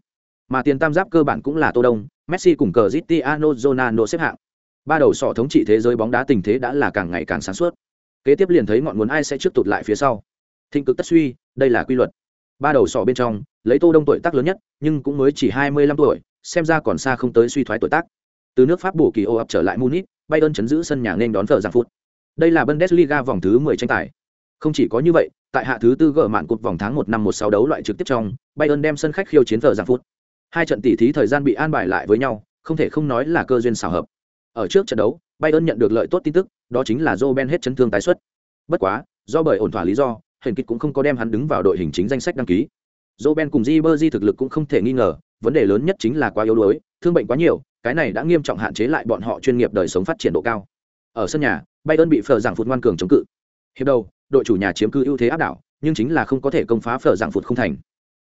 Mà tiền tam giáp cơ bản cũng là Tô Đông, Messi cùng cờ zitiano zonano xếp hạng ba đầu sọ thống trị thế giới bóng đá tình thế đã là càng ngày càng sáng suốt kế tiếp liền thấy ngọn nguồn ai sẽ trước tụt lại phía sau thịnh cực tất suy đây là quy luật ba đầu sọ bên trong lấy tô đông tuổi tác lớn nhất nhưng cũng mới chỉ hai mươi lăm tuổi xem ra còn xa không tới suy thoái tuổi tác. Từ nước pháp bổ kỳ ô ập trở lại munich bayern chấn giữ sân nhà nên đón thợ giang phút. Đây là bundesliga vòng thứ mười tranh tài. Không chỉ có như vậy tại hạ thứ tư gỡ mạn cột vòng tháng một năm một sáu đấu loại trực tiếp trong bayern đem sân khách khiêu chiến thợ giang phút. Hai trận tỷ thí thời gian bị an bài lại với nhau không thể không nói là cơ duyên xảo hợp. Ở trước trận đấu, Bayern nhận được lợi tốt tin tức, đó chính là Joe Ben hết chấn thương tái xuất. Bất quá, do bởi ổn thỏa lý do, Hình Kịch cũng không có đem hắn đứng vào đội hình chính danh sách đăng ký. Joe Ben cùng Ribery thực lực cũng không thể nghi ngờ, vấn đề lớn nhất chính là quá yếu đuối, thương bệnh quá nhiều, cái này đã nghiêm trọng hạn chế lại bọn họ chuyên nghiệp đời sống phát triển độ cao. Ở sân nhà, Bayern bị phở giảng phụt ngoan cường chống cự. Hiệp đầu, đội chủ nhà chiếm cư ưu thế áp đảo, nhưng chính là không có thể công phá phở giảng phụt không thành.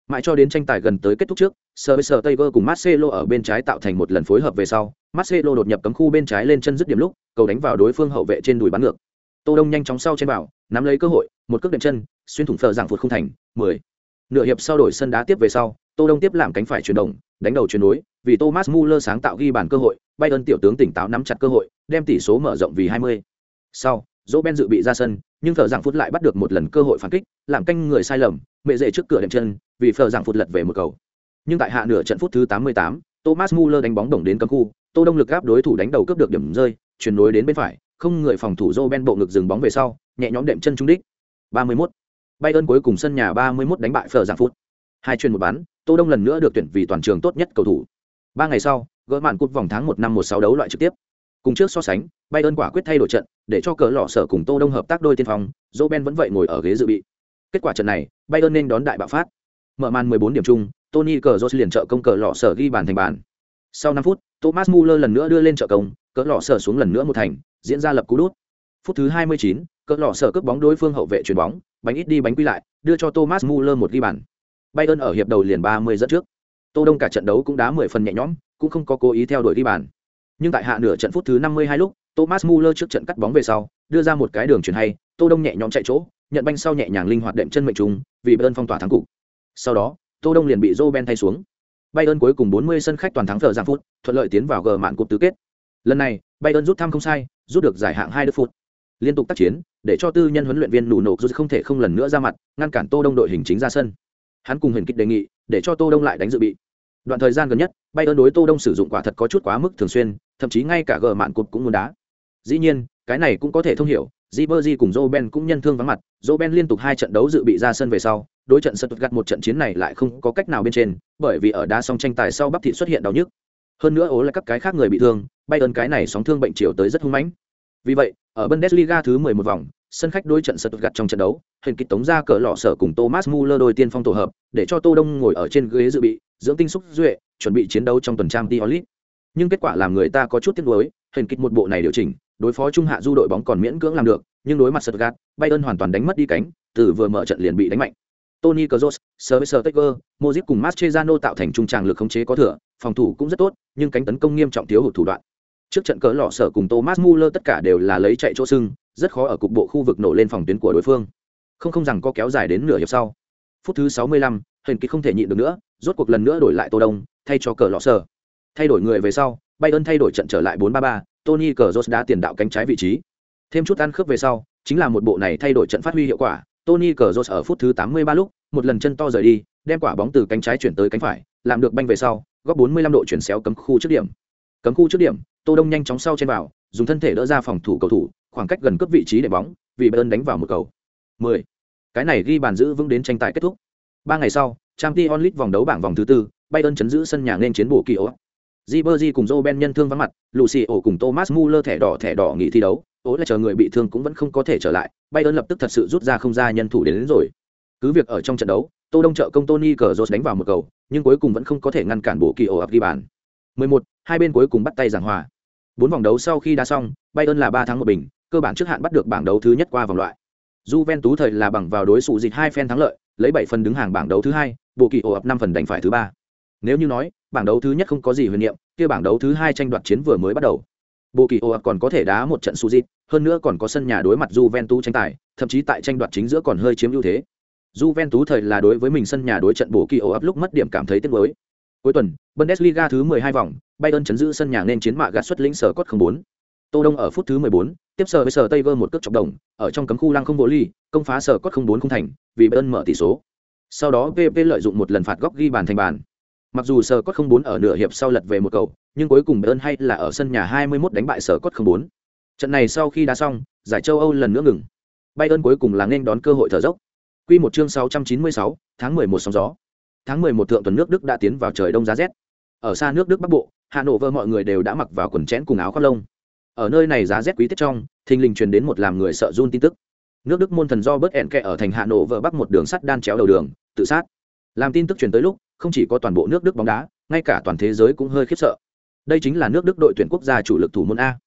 Mãi cho đến tranh tài gần tới kết thúc trước, Sergio Taylor cùng Marcelo ở bên trái tạo thành một lần phối hợp về sau, Marcelo đột nhập cấm khu bên trái lên chân dứt điểm lúc, cầu đánh vào đối phương hậu vệ trên đùi bắn ngược. Tô Đông nhanh chóng sau trên bảo, nắm lấy cơ hội, một cước đệm chân, xuyên thủng phở dạng phụt không thành, 10. Nửa hiệp sau đổi sân đá tiếp về sau, Tô Đông tiếp làm cánh phải chuyển động, đánh đầu chuyển đối, vì Thomas Muller sáng tạo ghi bàn cơ hội, Bayern tiểu tướng tỉnh táo nắm chặt cơ hội, đem tỷ số mở rộng vì 20. Sau, Ben dự bị ra sân, nhưng phở dạng phút lại bắt được một lần cơ hội phản kích, làm canh người sai lầm, mẹ dễ trước cửa đệm chân, vì phở dạng phút lật về một cầu. Nhưng tại hạ nửa trận phút thứ 88, Thomas Muller đánh bóng đồng đến cấm khu, Tô Đông lực áp đối thủ đánh đầu cướp được điểm rơi, chuyển nối đến bên phải, không người phòng thủ Ben bộ ngực dừng bóng về sau, nhẹ nhõm đệm chân trúng đích. 31. Bayern cuối cùng sân nhà 31 đánh bại Phở Giảng Phút. Hai chuyên một bán, Tô Đông lần nữa được tuyển vì toàn trường tốt nhất cầu thủ. Ba ngày sau, gỡ màn cúp vòng tháng 1 năm 16 đấu loại trực tiếp. Cùng trước so sánh, Bayern quả quyết thay đổi trận, để cho cờ lọ sở cùng Tô Đông hợp tác đôi tiên phong, Ben vẫn vậy ngồi ở ghế dự bị. Kết quả trận này, Bayern nên đón đại bạo phát. Mở màn 14 điểm chung, Tony Cazorla liền trợ công cờ lọ sở ghi bàn thành bàn. Sau 5 phút, Thomas Muller lần nữa đưa lên trợ công, cỡ lọ sở xuống lần nữa một thành, diễn ra lập cú đút. Phút thứ 29, cỡ lọ sở cướp bóng đối phương hậu vệ chuyền bóng, bánh ít đi bánh quy lại, đưa cho Thomas Muller một ghi bàn. Bayern ở hiệp đầu liền 30 dẫn trước. Tô Đông cả trận đấu cũng đá 10 phần nhẹ nhõm, cũng không có cố ý theo đuổi ghi bàn. Nhưng tại hạ nửa trận phút thứ 52 lúc, Thomas Muller trước trận cắt bóng về sau, đưa ra một cái đường chuyển hay, Tô Đông nhẹ nhõm chạy chỗ, nhận banh sau nhẹ nhàng linh hoạt đệm chân mệnh trùng, vì Bayern phong tỏa thắng cục. Sau đó, Tô Đông liền bị Roben thay xuống. Bayern cuối cùng 40 sân khách toàn thắng giờ giang phút, thuận lợi tiến vào gờ mạn cúp tứ kết. Lần này, Bayern rút thăm không sai, rút được giải hạng 2 được phút. Liên tục tác chiến, để cho tư nhân huấn luyện viên nụ nộ rút không thể không lần nữa ra mặt, ngăn cản Tô Đông đội hình chính ra sân. Hắn cùng Huyền kích đề nghị, để cho Tô Đông lại đánh dự bị. Đoạn thời gian gần nhất, bay ơn đối Tô Đông sử dụng quả thật có chút quá mức thường xuyên, thậm chí ngay cả gờ mạn cụt cũng muốn đá. Dĩ nhiên, cái này cũng có thể thông hiểu, Ribery cùng Roben cũng nhân thương vắng mặt, Roben liên tục hai trận đấu dự bị ra sân về sau, đối trận Stuttgart một trận chiến này lại không có cách nào bên trên, bởi vì ở đá xong tranh tài sau bắp thịt xuất hiện đau nhức. hơn nữa ố là các cái khác người bị thương bay ơn cái này sóng thương bệnh chiều tới rất hung mãnh vì vậy ở bundesliga thứ 11 vòng sân khách đối trận Stuttgart trong trận đấu hình kịch tống ra cờ lọ sở cùng thomas muller đôi tiên phong tổ hợp để cho tô đông ngồi ở trên ghế dự bị dưỡng tinh xúc duệ chuẩn bị chiến đấu trong tuần trang tiolit nhưng kết quả làm người ta có chút tiếc nuối hình kịch một bộ này điều chỉnh đối phó trung hạ du đội bóng còn miễn cưỡng làm được nhưng đối mặt Stuttgart, Bayern hoàn toàn đánh mất đi cánh, từ vừa mở trận liền bị đánh mạnh. Tony Kroos, Sergio Taker, Modric cùng Mascherano tạo thành trung tràng lực khống chế có thừa, phòng thủ cũng rất tốt, nhưng cánh tấn công nghiêm trọng thiếu hụt thủ đoạn. Trước trận cỡ lọ sở cùng Thomas Muller tất cả đều là lấy chạy chỗ sưng, rất khó ở cục bộ khu vực nổ lên phòng tuyến của đối phương. Không không rằng có kéo dài đến nửa hiệp sau. Phút thứ 65, hình kỳ không thể nhịn được nữa, rốt cuộc lần nữa đổi lại Tô Đông, thay cho cỡ lọ sở. Thay đổi người về sau, Bayern thay đổi trận trở lại 4-3-3, Tony Kroos đã tiền đạo cánh trái vị trí. Thêm chút ăn khớp về sau, chính là một bộ này thay đổi trận phát huy hiệu quả. Tony Kroos ở phút thứ 83 lúc, một lần chân to rời đi, đem quả bóng từ cánh trái chuyển tới cánh phải, làm được banh về sau, góc 45 độ chuyển xéo cấm khu trước điểm. Cấm khu trước điểm, Tô Đông nhanh chóng sau trên vào, dùng thân thể đỡ ra phòng thủ cầu thủ, khoảng cách gần cướp vị trí để bóng, vì Bayern đánh vào một cầu. 10. Cái này ghi bàn giữ vững đến tranh tài kết thúc. Ba ngày sau, Champions League vòng đấu bảng vòng thứ tư, Bayern chấn giữ sân nhà nên chiến bộ kỳ ố Ribery cùng Roben nhân thương vắng mặt, Lucio cùng Thomas Muller thẻ đỏ thẻ đỏ nghỉ thi đấu, ố là chờ người bị thương cũng vẫn không có thể trở lại, Bayern lập tức thật sự rút ra không ra nhân thủ đến, đến rồi. Cứ việc ở trong trận đấu, Tô Đông trợ công Tony Cazorla đánh vào một cầu, nhưng cuối cùng vẫn không có thể ngăn cản bộ kỳ ổ ập ghi bàn. 11, hai bên cuối cùng bắt tay giảng hòa. Bốn vòng đấu sau khi đá xong, Bayern là 3 thắng một bình, cơ bản trước hạn bắt được bảng đấu thứ nhất qua vòng loại. Juventus thời là bằng vào đối thủ dịch hai phen thắng lợi, lấy 7 phần đứng hàng bảng đấu thứ hai, bộ kỳ ổ ập 5 phần đánh phải thứ ba. Nếu như nói, bảng đấu thứ nhất không có gì huyền niệm, kia bảng đấu thứ hai tranh đoạt chiến vừa mới bắt đầu. Bộ kỳ ổ ập còn có thể đá một trận Suzy, hơn nữa còn có sân nhà đối mặt Juventus tranh tài, thậm chí tại tranh đoạt chính giữa còn hơi chiếm ưu thế. Juventus thời là đối với mình sân nhà đối trận bổ kỳ ổ ấp lúc mất điểm cảm thấy tiếc nuối. Cuối tuần, Bundesliga thứ 12 vòng, Bayern chấn giữ sân nhà nên chiến mạ gạt xuất lĩnh sở cốt 04. Tô Đông ở phút thứ 14, tiếp sở với sở tây vơ một cước chọc đồng, ở trong cấm khu lăng không vô ly, công phá sở cốt 04 không thành, vì Bayern mở tỷ số. Sau đó PP lợi dụng một lần phạt góc ghi bàn thành bàn. Mặc dù sở cốt 04 ở nửa hiệp sau lật về một cầu, nhưng cuối cùng Bayern hay là ở sân nhà 21 đánh bại sở cốt 04. Trận này sau khi đá xong, giải châu Âu lần nữa ngừng. Bayern cuối cùng là nên đón cơ hội thở dốc. Quy một chương 696, tháng 11 sóng gió. Tháng 11 thượng tuần nước Đức đã tiến vào trời đông giá rét. Ở xa nước Đức Bắc Bộ, Hà Nội vơ mọi người đều đã mặc vào quần chén cùng áo khoác lông. Ở nơi này giá rét quý tiết trong, thình lình truyền đến một làm người sợ run tin tức. Nước Đức môn thần do bớt ẹn kẹ ở thành Hà Nội vợ bắc một đường sắt đan chéo đầu đường, tự sát. Làm tin tức truyền tới lúc, không chỉ có toàn bộ nước Đức bóng đá, ngay cả toàn thế giới cũng hơi khiếp sợ. Đây chính là nước Đức đội tuyển quốc gia chủ lực thủ môn a.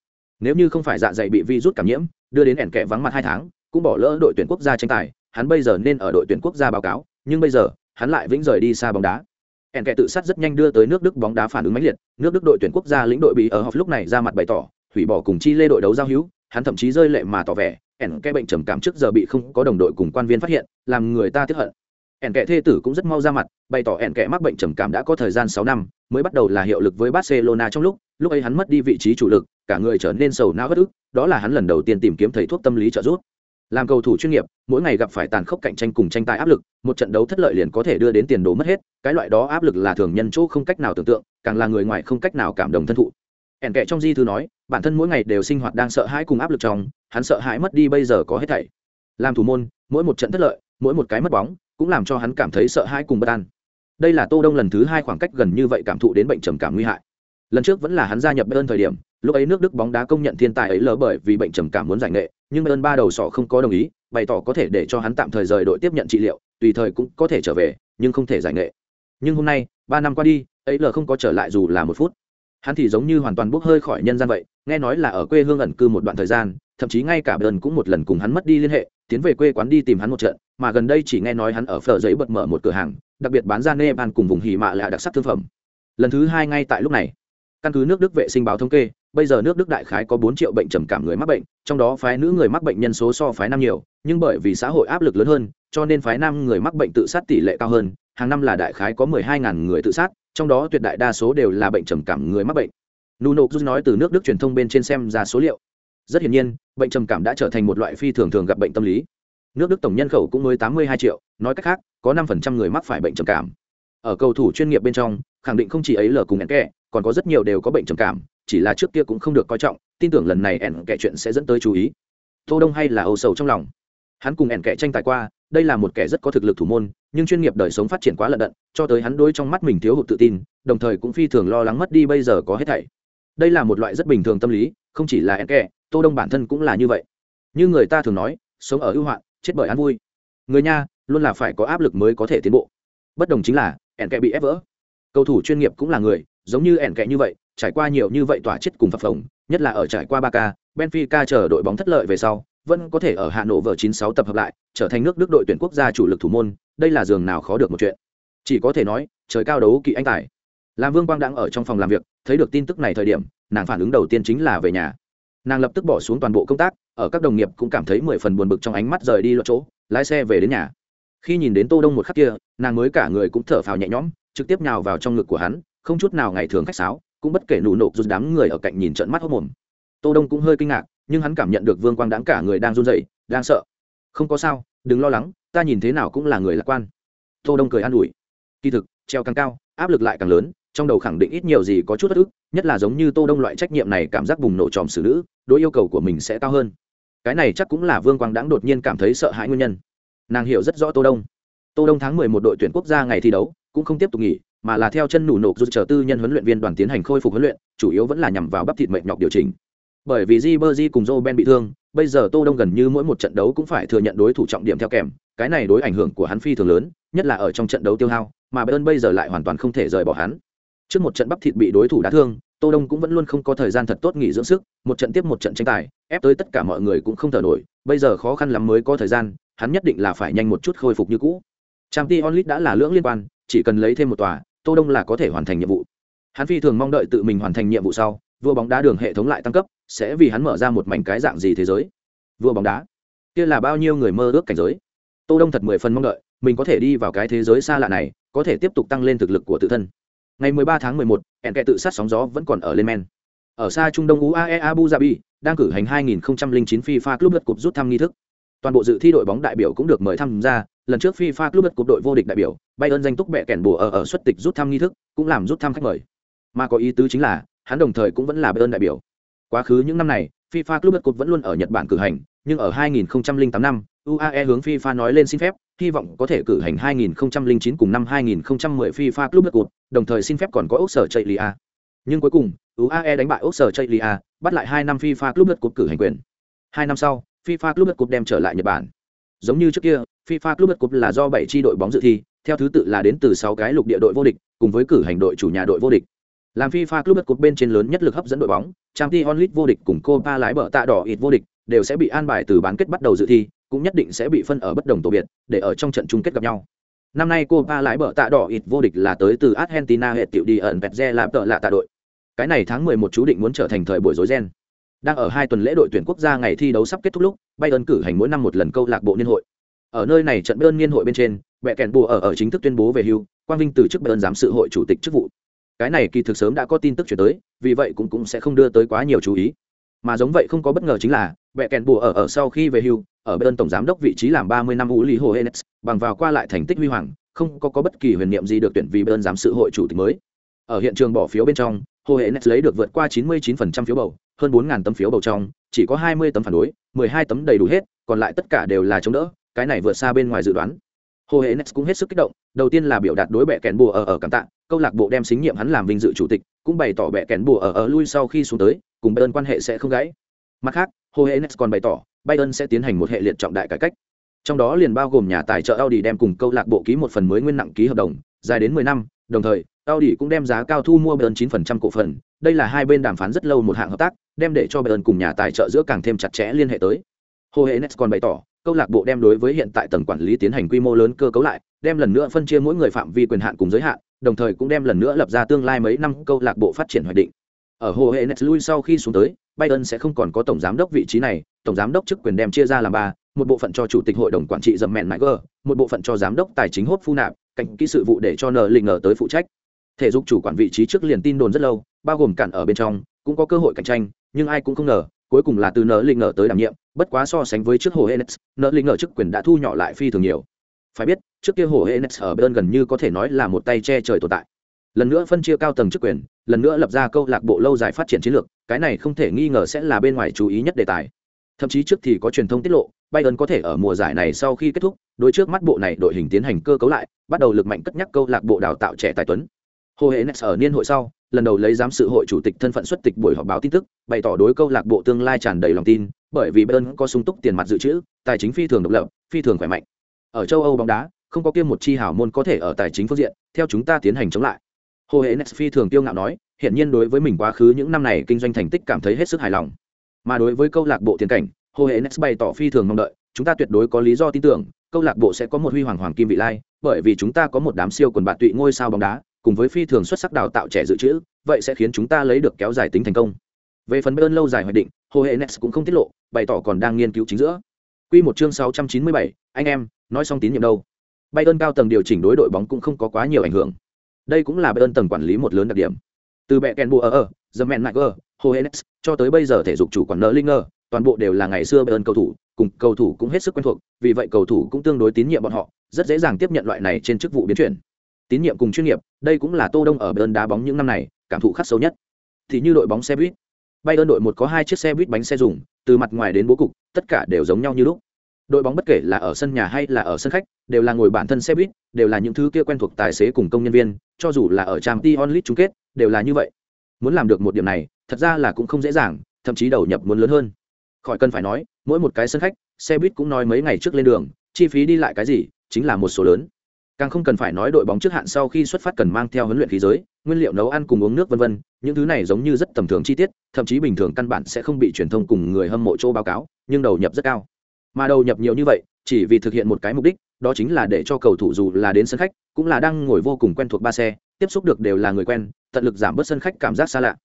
Nếu như không phải dạ dày bị virus cảm nhiễm, đưa đến ẻn kẹ vắng mặt hai tháng, cũng bỏ lỡ đội tuyển quốc gia tranh tài, hắn bây giờ nên ở đội tuyển quốc gia báo cáo nhưng bây giờ hắn lại vĩnh rời đi xa bóng đá ẻn kệ tự sát rất nhanh đưa tới nước đức bóng đá phản ứng mãnh liệt. Nước đức đội tuyển quốc gia lĩnh đội bị ở họp lúc này ra mặt bày tỏ, hủy bỏ cùng chi lê đội đấu giao hữu, hắn thậm chí rơi lệ mà tỏ vẻ ẻn kệ bệnh trầm cảm trước giờ bị không có đồng đội cùng quan viên phát hiện, làm người ta tiếp hận. Ẻn kệ thê tử cũng rất mau ra mặt, bày tỏ ẻn kệ mắc bệnh trầm cảm đã có thời gian sáu năm, mới bắt đầu là hiệu lực với barcelona trong lúc lúc ấy hắn mất đi vị trí chủ lực, cả người trở nên sầu não bất ức, đó là hắn lần đầu tiên tìm kiếm thầy thuốc tâm lý trợ giúp làm cầu thủ chuyên nghiệp, mỗi ngày gặp phải tàn khốc cạnh tranh cùng tranh tài áp lực, một trận đấu thất lợi liền có thể đưa đến tiền đồ mất hết, cái loại đó áp lực là thường nhân chỗ không cách nào tưởng tượng, càng là người ngoài không cách nào cảm động thân thụ. Ẻn kệ trong di thư nói, bản thân mỗi ngày đều sinh hoạt đang sợ hãi cùng áp lực trong, hắn sợ hãi mất đi bây giờ có hết thảy. Làm thủ môn, mỗi một trận thất lợi, mỗi một cái mất bóng, cũng làm cho hắn cảm thấy sợ hãi cùng bất an. Đây là tô đông lần thứ hai khoảng cách gần như vậy cảm thụ đến bệnh trầm cảm nguy hại. Lần trước vẫn là hắn gia nhập bayern thời điểm, lúc ấy nước đức bóng đá công nhận thiên tài ấy lỡ bởi vì bệnh trầm cảm muốn giải nghệ nhưng ơn ba đầu sọ không có đồng ý, bày tỏ có thể để cho hắn tạm thời rời đội tiếp nhận trị liệu, tùy thời cũng có thể trở về, nhưng không thể giải nghệ. Nhưng hôm nay, ba năm qua đi, ấy lờ không có trở lại dù là một phút. Hắn thì giống như hoàn toàn bốc hơi khỏi nhân gian vậy, nghe nói là ở quê hương ẩn cư một đoạn thời gian, thậm chí ngay cả bờn cũng một lần cùng hắn mất đi liên hệ, tiến về quê quán đi tìm hắn một trận, mà gần đây chỉ nghe nói hắn ở phở giấy bật mở một cửa hàng, đặc biệt bán ra nê ban cùng vùng hì mạ là đặc sắc thương phẩm. Lần thứ hai ngay tại lúc này, căn cứ nước đức vệ sinh báo thống kê bây giờ nước đức đại khái có bốn triệu bệnh trầm cảm người mắc bệnh, trong đó phái nữ người mắc bệnh nhân số so phái nam nhiều, nhưng bởi vì xã hội áp lực lớn hơn, cho nên phái nam người mắc bệnh tự sát tỷ lệ cao hơn, hàng năm là đại khái có mười hai ngàn người tự sát, trong đó tuyệt đại đa số đều là bệnh trầm cảm người mắc bệnh. Nuno rút nói từ nước đức truyền thông bên trên xem ra số liệu. Rất hiển nhiên, bệnh trầm cảm đã trở thành một loại phi thường thường gặp bệnh tâm lý. Nước đức tổng nhân khẩu cũng mới tám mươi hai triệu, nói cách khác, có năm phần trăm người mắc phải bệnh trầm cảm. Ở cầu thủ chuyên nghiệp bên trong, khẳng định không chỉ ấy lờ cùng ẻn kẹ, còn có rất nhiều đều có bệnh trầm cảm chỉ là trước kia cũng không được coi trọng, tin tưởng lần này ẻn kệ chuyện sẽ dẫn tới chú ý. Tô đông hay là âu sầu trong lòng? Hắn cùng ẻn kệ tranh tài qua, đây là một kẻ rất có thực lực thủ môn, nhưng chuyên nghiệp đời sống phát triển quá lận đận, cho tới hắn đôi trong mắt mình thiếu hụt tự tin, đồng thời cũng phi thường lo lắng mất đi bây giờ có hết thảy. Đây là một loại rất bình thường tâm lý, không chỉ là ẻn kệ tô đông bản thân cũng là như vậy. Như người ta thường nói, sống ở ưu hoạn, chết bởi an vui. Người nha, luôn là phải có áp lực mới có thể tiến bộ. Bất đồng chính là, ẻn kệ bị ép vỡ. Cầu thủ chuyên nghiệp cũng là người, giống như ẻn kệ như vậy trải qua nhiều như vậy tỏa chết cùng phập phồng nhất là ở trải qua ba k benfica chờ đội bóng thất lợi về sau vẫn có thể ở Hà Nội vở 96 tập hợp lại, trở thành nước Đức đội tuyển quốc gia chủ lực thủ môn, đây là giường nào khó được một chuyện. Chỉ có thể nói, trời cao đấu kỵ anh tài. Lam Vương Quang đang ở trong phòng làm việc, thấy được tin tức này thời điểm, nàng phản ứng đầu tiên chính là về nhà. Nàng lập tức bỏ xuống toàn bộ công tác, ở các đồng nghiệp cũng cảm thấy mười phần buồn bực trong ánh mắt rời đi lộ chỗ, lái xe về đến nhà. Khi nhìn đến Tô Đông một khắc kia, nàng mới cả người cũng thở phào nhẹ nhõm, trực tiếp nhào vào trong ngực của hắn, không chút nào ngày thường khách sáo, cũng bất kể nụ nộp rút đám người ở cạnh nhìn trận mắt hốt mồm. Tô Đông cũng hơi kinh ngạc, nhưng hắn cảm nhận được vương quang đáng cả người đang run rẩy đang sợ. Không có sao đừng lo lắng ta nhìn thế nào cũng là người lạc quan. Tô đông cười an ủi. Kỳ thực treo càng cao áp lực lại càng lớn trong đầu khẳng định ít nhiều gì có chút bất ức nhất là giống như tô đông loại trách nhiệm này cảm giác bùng nổ tròm xử nữ đối yêu cầu của mình sẽ cao hơn. Cái này chắc cũng là vương quang đáng đột nhiên cảm thấy sợ hãi nguyên nhân. Nàng hiểu rất rõ tô đông. Tô đông tháng 11 đội tuyển quốc gia ngày thi đấu cũng không tiếp tục nghỉ mà là theo chân nụ nộp rút chờ tư nhân huấn luyện viên đoàn tiến hành khôi phục huấn luyện chủ yếu vẫn là nhằm vào bắp thịt mệt nhọc điều chỉnh bởi vì Jibberjee cùng Joe Ben bị thương, bây giờ Tô Đông gần như mỗi một trận đấu cũng phải thừa nhận đối thủ trọng điểm theo kèm, cái này đối ảnh hưởng của hắn phi thường lớn, nhất là ở trong trận đấu tiêu hao, mà Bayern bây giờ lại hoàn toàn không thể rời bỏ hắn. Trước một trận bắp thịt bị đối thủ đá thương, Tô Đông cũng vẫn luôn không có thời gian thật tốt nghỉ dưỡng sức, một trận tiếp một trận tranh tài, ép tới tất cả mọi người cũng không thở nổi, bây giờ khó khăn lắm mới có thời gian, hắn nhất định là phải nhanh một chút khôi phục như cũ. Champions League đã là lưỡng liên quan, chỉ cần lấy thêm một tòa, Tô Đông là có thể hoàn thành nhiệm vụ. Hắn phi thường mong đợi tự mình hoàn thành nhiệm vụ sau, vua bóng đá đường hệ thống lại tăng cấp sẽ vì hắn mở ra một mảnh cái dạng gì thế giới? Vua bóng đá kia là bao nhiêu người mơ ước cảnh giới? Tô đông thật mười phần mong đợi mình có thể đi vào cái thế giới xa lạ này có thể tiếp tục tăng lên thực lực của tự thân. Ngày 13 tháng 11, ẻn kẹ tự sát sóng gió vẫn còn ở lên men. Ở xa trung đông uae abu dhabi đang cử hành 2009 fifa club lượt cục rút thăm nghi thức toàn bộ dự thi đội bóng đại biểu cũng được mời tham gia. Lần trước fifa club đất cúp đội vô địch đại biểu, bayern danh túc bẹ kèn bùa ở ở xuất tịch rút thăm nghi thức, cũng làm rút thăm khách mời. Mà có ý tứ chính là, hắn đồng thời cũng vẫn là bayern đại biểu. Quá khứ những năm này, fifa club cup vẫn luôn ở nhật bản cử hành, nhưng ở 2008 năm uae hướng fifa nói lên xin phép, hy vọng có thể cử hành 2009 cùng năm 2010 fifa club cup, đồng thời xin phép còn có ốc sở chạy lia nhưng cuối cùng uae đánh bại ốc sở chạy lia bắt lại hai năm fifa club cup cử hành quyền. Hai năm sau fifa club cup đem trở lại nhật bản giống như trước kia fifa club cup là do bảy tri đội bóng dự thi theo thứ tự là đến từ sáu cái lục địa đội vô địch cùng với cử hành đội chủ nhà đội vô địch làm FIFA Club Cup bên trên lớn nhất lực hấp dẫn đội bóng, Champions League vô địch cùng Copa lái bờ tạ đỏ ít vô địch, đều sẽ bị an bài từ bán kết bắt đầu dự thi, cũng nhất định sẽ bị phân ở bất đồng tổ biệt, để ở trong trận chung kết gặp nhau. Năm nay Copa lái bờ tạ đỏ ít vô địch là tới từ Argentina hệ tiểu đi ẩn Petze làm tợ lạ tạ đội. Cái này tháng 11 chú định muốn trở thành thời buổi rối ren. Đang ở hai tuần lễ đội tuyển quốc gia ngày thi đấu sắp kết thúc lúc, Bayern cử hành mỗi năm một lần câu lạc bộ niên hội. Ở nơi này trận Bayern niên hội bên trên, mẹ kèn bùa ở ở chính thức tuyên bố về hưu, Quang Vinh từ chức Bayern giám sự hội chủ tịch chức vụ. Cái này kỳ thực sớm đã có tin tức chuyển tới vì vậy cũng cũng sẽ không đưa tới quá nhiều chú ý. Mà giống vậy không có bất ngờ chính là mẹ kèn bùa ở ở sau khi về hưu ở bên tổng giám đốc vị trí làm ba mươi năm Uli lý hồ hennes bằng vào qua lại thành tích huy hoàng không có, có bất kỳ huyền niệm gì được tuyển vì bên giám sự hội chủ tịch mới. Ở hiện trường bỏ phiếu bên trong hồ hennes lấy được vượt qua chín mươi 99% phiếu bầu hơn bốn tấm phiếu bầu trong, chỉ có hai mươi tấm phản đối, mười hai tấm đầy đủ hết, còn lại tất cả đều là chống đỡ, cái này vượt xa bên ngoài dự đoán. Hồ hệ cũng hết sức kích động, đầu tiên là biểu đạt đối bệ kèn bùa ở ở cảm tạ, câu lạc bộ đem xính nhiệm hắn làm vinh dự chủ tịch, cũng bày tỏ bệ kèn bùa ở ở lui sau khi xuống tới, cùng bayern quan hệ sẽ không gãy. Mặt khác, hồ hệ còn bày tỏ bayern sẽ tiến hành một hệ liệt trọng đại cải cách. Trong đó liền bao gồm nhà tài trợ audi đem cùng câu lạc bộ ký một phần mới nguyên nặng ký hợp đồng, dài đến 10 năm, đồng thời audi cũng đem giá cao thu mua bayern 9% cổ phần. Đây là hai bên đàm phán rất lâu một hạng hợp tác đem để cho bayern cùng nhà tài trợ giữa càng thêm chặt chẽ liên hệ tới. Hồ còn bày tỏ câu lạc bộ đem đối với hiện tại tầng quản lý tiến hành quy mô lớn cơ cấu lại đem lần nữa phân chia mỗi người phạm vi quyền hạn cùng giới hạn đồng thời cũng đem lần nữa lập ra tương lai mấy năm câu lạc bộ phát triển hoạch định. Ở hồ lui sau khi xuống tới Bayern sẽ không còn có tổng giám đốc vị trí này, tổng giám đốc chức quyền đem chia ra làm ba, một bộ phận cho chủ tịch hội đồng quản trị dầm mẹn một bộ phận cho giám đốc tài chính hốt phu nạp, cảnh kỹ sự vụ để cho nợ lình ở tới phụ trách. Thể dục chủ quản vị trí trước liền tin đồn rất lâu, bao gồm cản ở bên trong, cũng có cơ hội cạnh tranh, nhưng ai cũng không ngờ, cuối cùng là từ nợ linh ngờ tới đảm nhiệm, bất quá so sánh với trước hồ Hennes, nợ linh ngờ chức quyền đã thu nhỏ lại phi thường nhiều. Phải biết, trước kia hồ Hennes ở bên gần như có thể nói là một tay che trời tồn tại. Lần nữa phân chia cao tầng chức quyền lần nữa lập ra câu lạc bộ lâu dài phát triển chiến lược cái này không thể nghi ngờ sẽ là bên ngoài chú ý nhất đề tài. Thậm chí trước thì có truyền thông tiết lộ bayern có thể ở mùa giải này sau khi kết thúc đối trước mắt bộ này đội hình tiến hành cơ cấu lại bắt đầu lực mạnh cất nhắc câu lạc bộ đào tạo trẻ tài tuấn hồ hệ nes ở niên hội sau, lần đầu lấy giám sự hội chủ tịch thân phận xuất tịch buổi họp báo tin tức, bày tỏ đối câu lạc bộ tương lai tràn đầy lòng tin, bởi vì bayern có sung túc tiền mặt dự trữ, tài chính phi thường độc lập, phi thường khỏe mạnh. Ở châu âu bóng đá, không có kiêm một chi hảo môn có thể ở tài chính phương diện, theo chúng ta tiến hành chống lại. Hồ hệ nes phi thường tiêu ngạo nói hiện nhiên đối với mình quá khứ những năm này kinh doanh thành tích cảm thấy hết sức hài lòng. Mà đối với câu lạc bộ tiền cảnh, hồ hệ nes bày tỏ phi thường mong đợi, chúng ta tuyệt đối có lý do tin tưởng, câu lạc bộ sẽ có một huy hoàng hoàng kim vị lai, bởi vì chúng ta có một đám siêu quần bạn tụy ngôi sao bóng đá cùng với phi thường xuất sắc đào tạo trẻ dự trữ vậy sẽ khiến chúng ta lấy được kéo dài tính thành công về phần bayern lâu dài hoạch định hồ hệ nes cũng không tiết lộ bày tỏ còn đang nghiên cứu chính giữa Quy một chương 697, anh em, nói xong tín nhiệm đâu. Bayern cao tầng điều chỉnh đối đội bóng cũng không có quá nhiều ảnh hưởng. Đây cũng là Bayern tầng quản lý một lớn đặc điểm. Từ bẹ kèn bùa ở The Man Niger, Hohenex, cho tới bây giờ thể dục chủ quản nợ Linger, toàn bộ đều là ngày xưa Bayern cầu thủ, cùng cầu thủ cũng hết sức quen thuộc, vì vậy cầu thủ cũng tương đối tín nhiệm bọn họ, rất dễ dàng tiếp nhận loại này trên chức vụ biến chuyển. Tín nhiệm cùng chuyên nghiệp, đây cũng là Tô Đông ở Bayern đá bóng những năm này, cảm thụ khắc sâu nhất. Thì như đội bóng xe buýt, bay ơn đội một có hai chiếc xe buýt bánh xe dùng, từ mặt ngoài đến bố cục, tất cả đều giống nhau như lúc. Đội bóng bất kể là ở sân nhà hay là ở sân khách, đều là ngồi bản thân xe buýt, đều là những thứ kia quen thuộc tài xế cùng công nhân viên, cho dù là ở trang t onlit chung kết, đều là như vậy. Muốn làm được một điểm này, thật ra là cũng không dễ dàng, thậm chí đầu nhập muốn lớn hơn. Khỏi cần phải nói, mỗi một cái sân khách, xe buýt cũng nói mấy ngày trước lên đường, chi phí đi lại cái gì, chính là một số lớn. Càng không cần phải nói đội bóng trước hạn sau khi xuất phát cần mang theo huấn luyện khí giới, nguyên liệu nấu ăn cùng uống nước vân vân, những thứ này giống như rất tầm thường chi tiết, thậm chí bình thường căn bản sẽ không bị truyền thông cùng người hâm mộ chỗ báo cáo, nhưng đầu nhập rất cao. Mà đầu nhập nhiều như vậy, chỉ vì thực hiện một cái mục đích, đó chính là để cho cầu thủ dù là đến sân khách, cũng là đang ngồi vô cùng quen thuộc ba xe, tiếp xúc được đều là người quen, tận lực giảm bớt sân khách cảm giác xa lạ.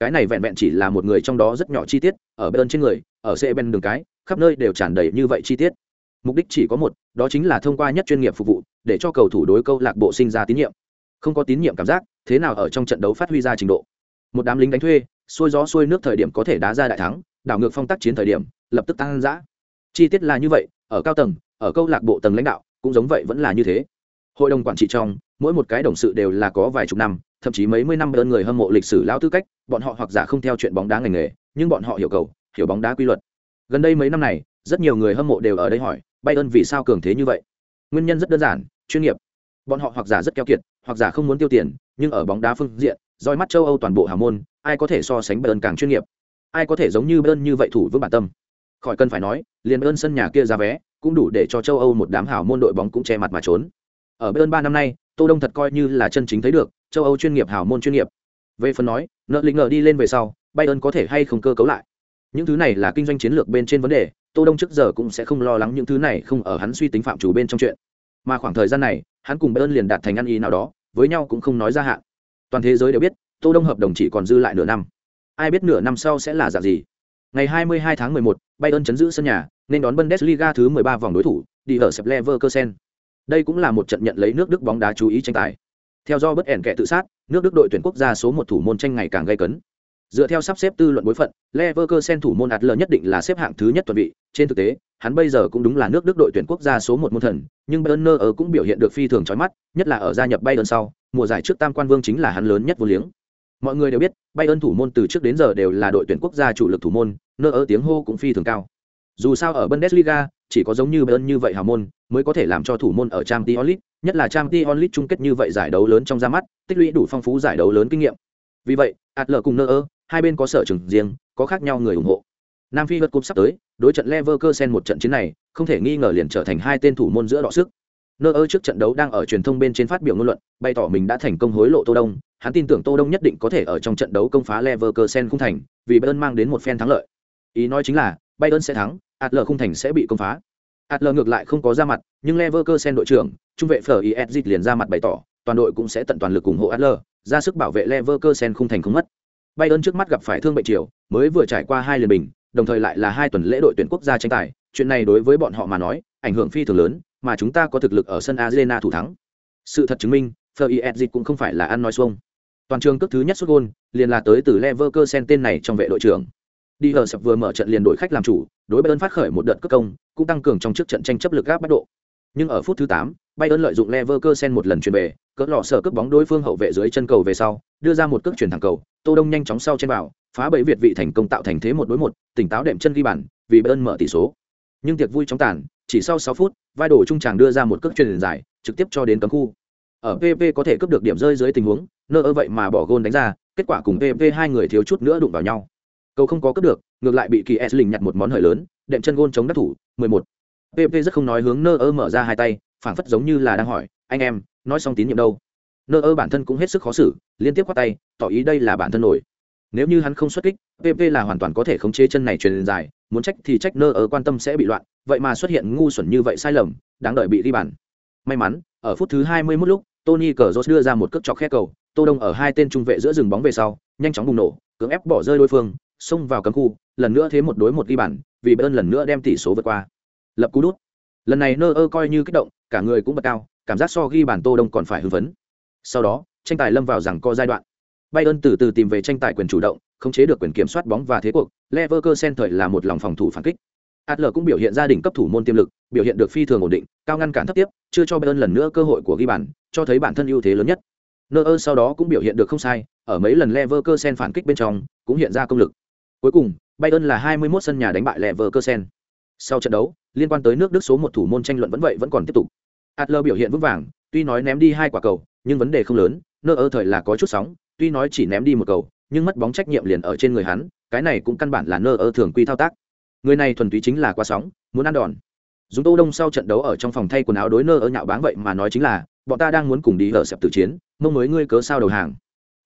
Cái này vẹn vẹn chỉ là một người trong đó rất nhỏ chi tiết, ở bên trên người, ở xe bên đường cái, khắp nơi đều tràn đầy như vậy chi tiết. Mục đích chỉ có một, đó chính là thông qua nhất chuyên nghiệp phục vụ, để cho cầu thủ đối câu lạc bộ sinh ra tín nhiệm. Không có tín nhiệm cảm giác, thế nào ở trong trận đấu phát huy ra trình độ. Một đám lính đánh thuê, xuôi gió xuôi nước thời điểm có thể đá ra đại thắng, đảo ngược phong tác chiến thời điểm, lập tức tăng dã. Chi tiết là như vậy, ở cao tầng, ở câu lạc bộ tầng lãnh đạo, cũng giống vậy vẫn là như thế. Hội đồng quản trị trong, mỗi một cái đồng sự đều là có vài chục năm, thậm chí mấy mươi năm đơn người hâm mộ lịch sử lão tư cách, bọn họ hoặc giả không theo chuyện bóng đá ngành nghề, nhưng bọn họ hiểu cầu, hiểu bóng đá quy luật. Gần đây mấy năm này, rất nhiều người hâm mộ đều ở đây hỏi, Bayern vì sao cường thế như vậy? Nguyên nhân rất đơn giản, chuyên nghiệp. Bọn họ hoặc giả rất keo kiệt, hoặc giả không muốn tiêu tiền, nhưng ở bóng đá phương diện, dõi mắt châu Âu toàn bộ hào môn, ai có thể so sánh Bayern càng chuyên nghiệp? Ai có thể giống như Bayern như vậy thủ vững bản tâm? Khỏi cần phải nói, liền Bayern sân nhà kia ra vé, cũng đủ để cho châu Âu một đám hào môn đội bóng cũng che mặt mà trốn. Ở Bayern ba năm nay, Tô Đông thật coi như là chân chính thấy được, châu Âu chuyên nghiệp hào môn chuyên nghiệp. Về phần nói, nợ lĩnh ngờ đi lên về sau, Bayern có thể hay không cơ cấu lại. Những thứ này là kinh doanh chiến lược bên trên vấn đề, Tô Đông trước giờ cũng sẽ không lo lắng những thứ này không ở hắn suy tính phạm chủ bên trong chuyện. Mà khoảng thời gian này, hắn cùng Bayern liền đạt thành ăn ý nào đó, với nhau cũng không nói ra hạn. Toàn thế giới đều biết, Tô Đông hợp đồng chỉ còn dư lại nửa năm. Ai biết nửa năm sau sẽ là dạng gì? Ngày 22 tháng 11, Bayern chấn giữ sân nhà, nên đón Bundesliga thứ 13 vòng đối thủ, đi ở sập Leverkusen. Đây cũng là một trận nhận lấy nước Đức bóng đá chú ý tranh tài. Theo do bất ẻn kẻ tự sát, nước Đức đội tuyển quốc gia số 1 thủ môn tranh ngày càng gay cấn. Dựa theo sắp xếp tư luận bối phận, Leverkusen thủ môn Adler nhất định là xếp hạng thứ nhất toàn vị, trên thực tế, hắn bây giờ cũng đúng là nước Đức đội tuyển quốc gia số 1 môn thần, nhưng Bayern ở cũng biểu hiện được phi thường chói mắt, nhất là ở gia nhập Bayern sau, mùa giải trước tam quan vương chính là hắn lớn nhất vô liếng. Mọi người đều biết, Bayern thủ môn từ trước đến giờ đều là đội tuyển quốc gia chủ lực thủ môn, nơ ở tiếng hô cũng phi thường cao. Dù sao ở Bundesliga, chỉ có giống như Bayern như vậy hào môn mới có thể làm cho thủ môn ở Champions League, nhất là Champions League chung kết như vậy giải đấu lớn trong ra mắt, tích lũy đủ phong phú giải đấu lớn kinh nghiệm. Vì vậy, Adler cùng Neuer, hai bên có sở trường riêng, có khác nhau người ủng hộ. Nam Phi vượt cúp sắp tới, đối trận Leverkusen một trận chiến này, không thể nghi ngờ liền trở thành hai tên thủ môn giữa đọ sức. Neuer trước trận đấu đang ở truyền thông bên trên phát biểu ngôn luận, bày tỏ mình đã thành công hối lộ Tô Đông, hắn tin tưởng Tô Đông nhất định có thể ở trong trận đấu công phá Leverkusen khung thành, vì Bayern mang đến một phen thắng lợi. Ý nói chính là, Bayern sẽ thắng, Adler không thành sẽ bị công phá. Adler ngược lại không có ra mặt, nhưng Leverkusen đội trưởng, trung vệ Fleur liền ra mặt bày tỏ, toàn đội cũng sẽ tận toàn lực ủng hộ Adler, ra sức bảo vệ Leverkusen khung thành không mất. Bayern trước mắt gặp phải thương bệnh triều mới vừa trải qua hai lần bình, đồng thời lại là hai tuần lễ đội tuyển quốc gia tranh tài, chuyện này đối với bọn họ mà nói, ảnh hưởng phi thường lớn, mà chúng ta có thực lực ở sân Arena thủ thắng. Sự thật chứng minh, Fleur cũng không phải là ăn nói xuông. Toàn trường cước thứ nhất xuất gôn, liền là tới từ Leverkusen tên này trong vệ đội trưởng. Đi ở sập vừa mở trận liền đội khách làm chủ, đối Bayern phát khởi một đợt cước công, cũng tăng cường trong trước trận tranh chấp lực áp bắt độ. Nhưng ở phút thứ 8, Bayern lợi dụng Leverkusen một lần chuyển về, cỡ lọ sở cướp bóng đối phương hậu vệ dưới chân cầu về sau, đưa ra một cước chuyển thẳng cầu, Tô Đông nhanh chóng sau trên vào, phá bẫy Việt vị thành công tạo thành thế một đối một, tỉnh táo đệm chân ghi bàn, vì Bayern mở tỷ số. Nhưng tiệc vui chóng tàn, chỉ sau 6 phút, vai đổ trung tràng đưa ra một cước chuyền dài, trực tiếp cho đến cấm khu. Ở PP có thể cướp được điểm rơi dưới tình huống, nơ ơ vậy mà bỏ gôn đánh ra, kết quả cùng PP hai người thiếu chút nữa đụng vào nhau. Cầu không có cướp được, ngược lại bị Kỳ Esling nhặt một món hời lớn, đệm chân gôn chống đắc thủ, 11. PP rất không nói hướng nơ ơ mở ra hai tay, phảng phất giống như là đang hỏi, anh em, nói xong tín nhiệm đâu? Nơ ơ bản thân cũng hết sức khó xử, liên tiếp quát tay, tỏ ý đây là bản thân nổi. Nếu như hắn không xuất kích, PP là hoàn toàn có thể khống chế chân này truyền dài, muốn trách thì trách nơ ơ quan tâm sẽ bị loạn, vậy mà xuất hiện ngu xuẩn như vậy sai lầm, đáng đợi bị ghi bàn. May mắn, ở phút thứ 21 lúc, Tony Cazorla đưa ra một cước chọc khe cầu, Tô Đông ở hai tên trung vệ giữa rừng bóng về sau, nhanh chóng bùng nổ, cưỡng ép bỏ rơi đối phương, xông vào cấm khu, lần nữa thế một đối một ghi bàn, vì bơn lần nữa đem tỷ số vượt qua. Lập cú đút. Lần này Nơ ơ coi như kích động, cả người cũng bật cao, cảm giác so ghi bàn Tô Đông còn phải hưng phấn. Sau đó, tranh tài lâm vào rằng co giai đoạn. Bayern từ từ tìm về tranh tài quyền chủ động, khống chế được quyền kiểm soát bóng và thế cuộc, Leverkusen thời là một lòng phòng thủ phản kích. Adler cũng biểu hiện ra đỉnh cấp thủ môn tiềm lực, biểu hiện được phi thường ổn định, cao ngăn cản thấp tiếp, chưa cho Bayern lần nữa cơ hội của ghi bàn, cho thấy bản thân ưu thế lớn nhất. Neuer sau đó cũng biểu hiện được không sai, ở mấy lần Leverkusen phản kích bên trong, cũng hiện ra công lực. Cuối cùng, Bayern là 21 sân nhà đánh bại Leverkusen. Sau trận đấu, liên quan tới nước Đức số một thủ môn tranh luận vẫn vậy vẫn còn tiếp tục. Adler biểu hiện vững vàng, tuy nói ném đi hai quả cầu, nhưng vấn đề không lớn, Nơ ơ thời là có chút sóng, tuy nói chỉ ném đi một cầu, nhưng mất bóng trách nhiệm liền ở trên người hắn, cái này cũng căn bản là Nơ ơ thường quy thao tác. Người này thuần túy chính là quá sóng, muốn ăn đòn. Dùng Tô Đông sau trận đấu ở trong phòng thay quần áo đối Nơ ơ nhạo báng vậy mà nói chính là, bọn ta đang muốn cùng đi ở sẹp tử chiến, mong mới ngươi cớ sao đầu hàng.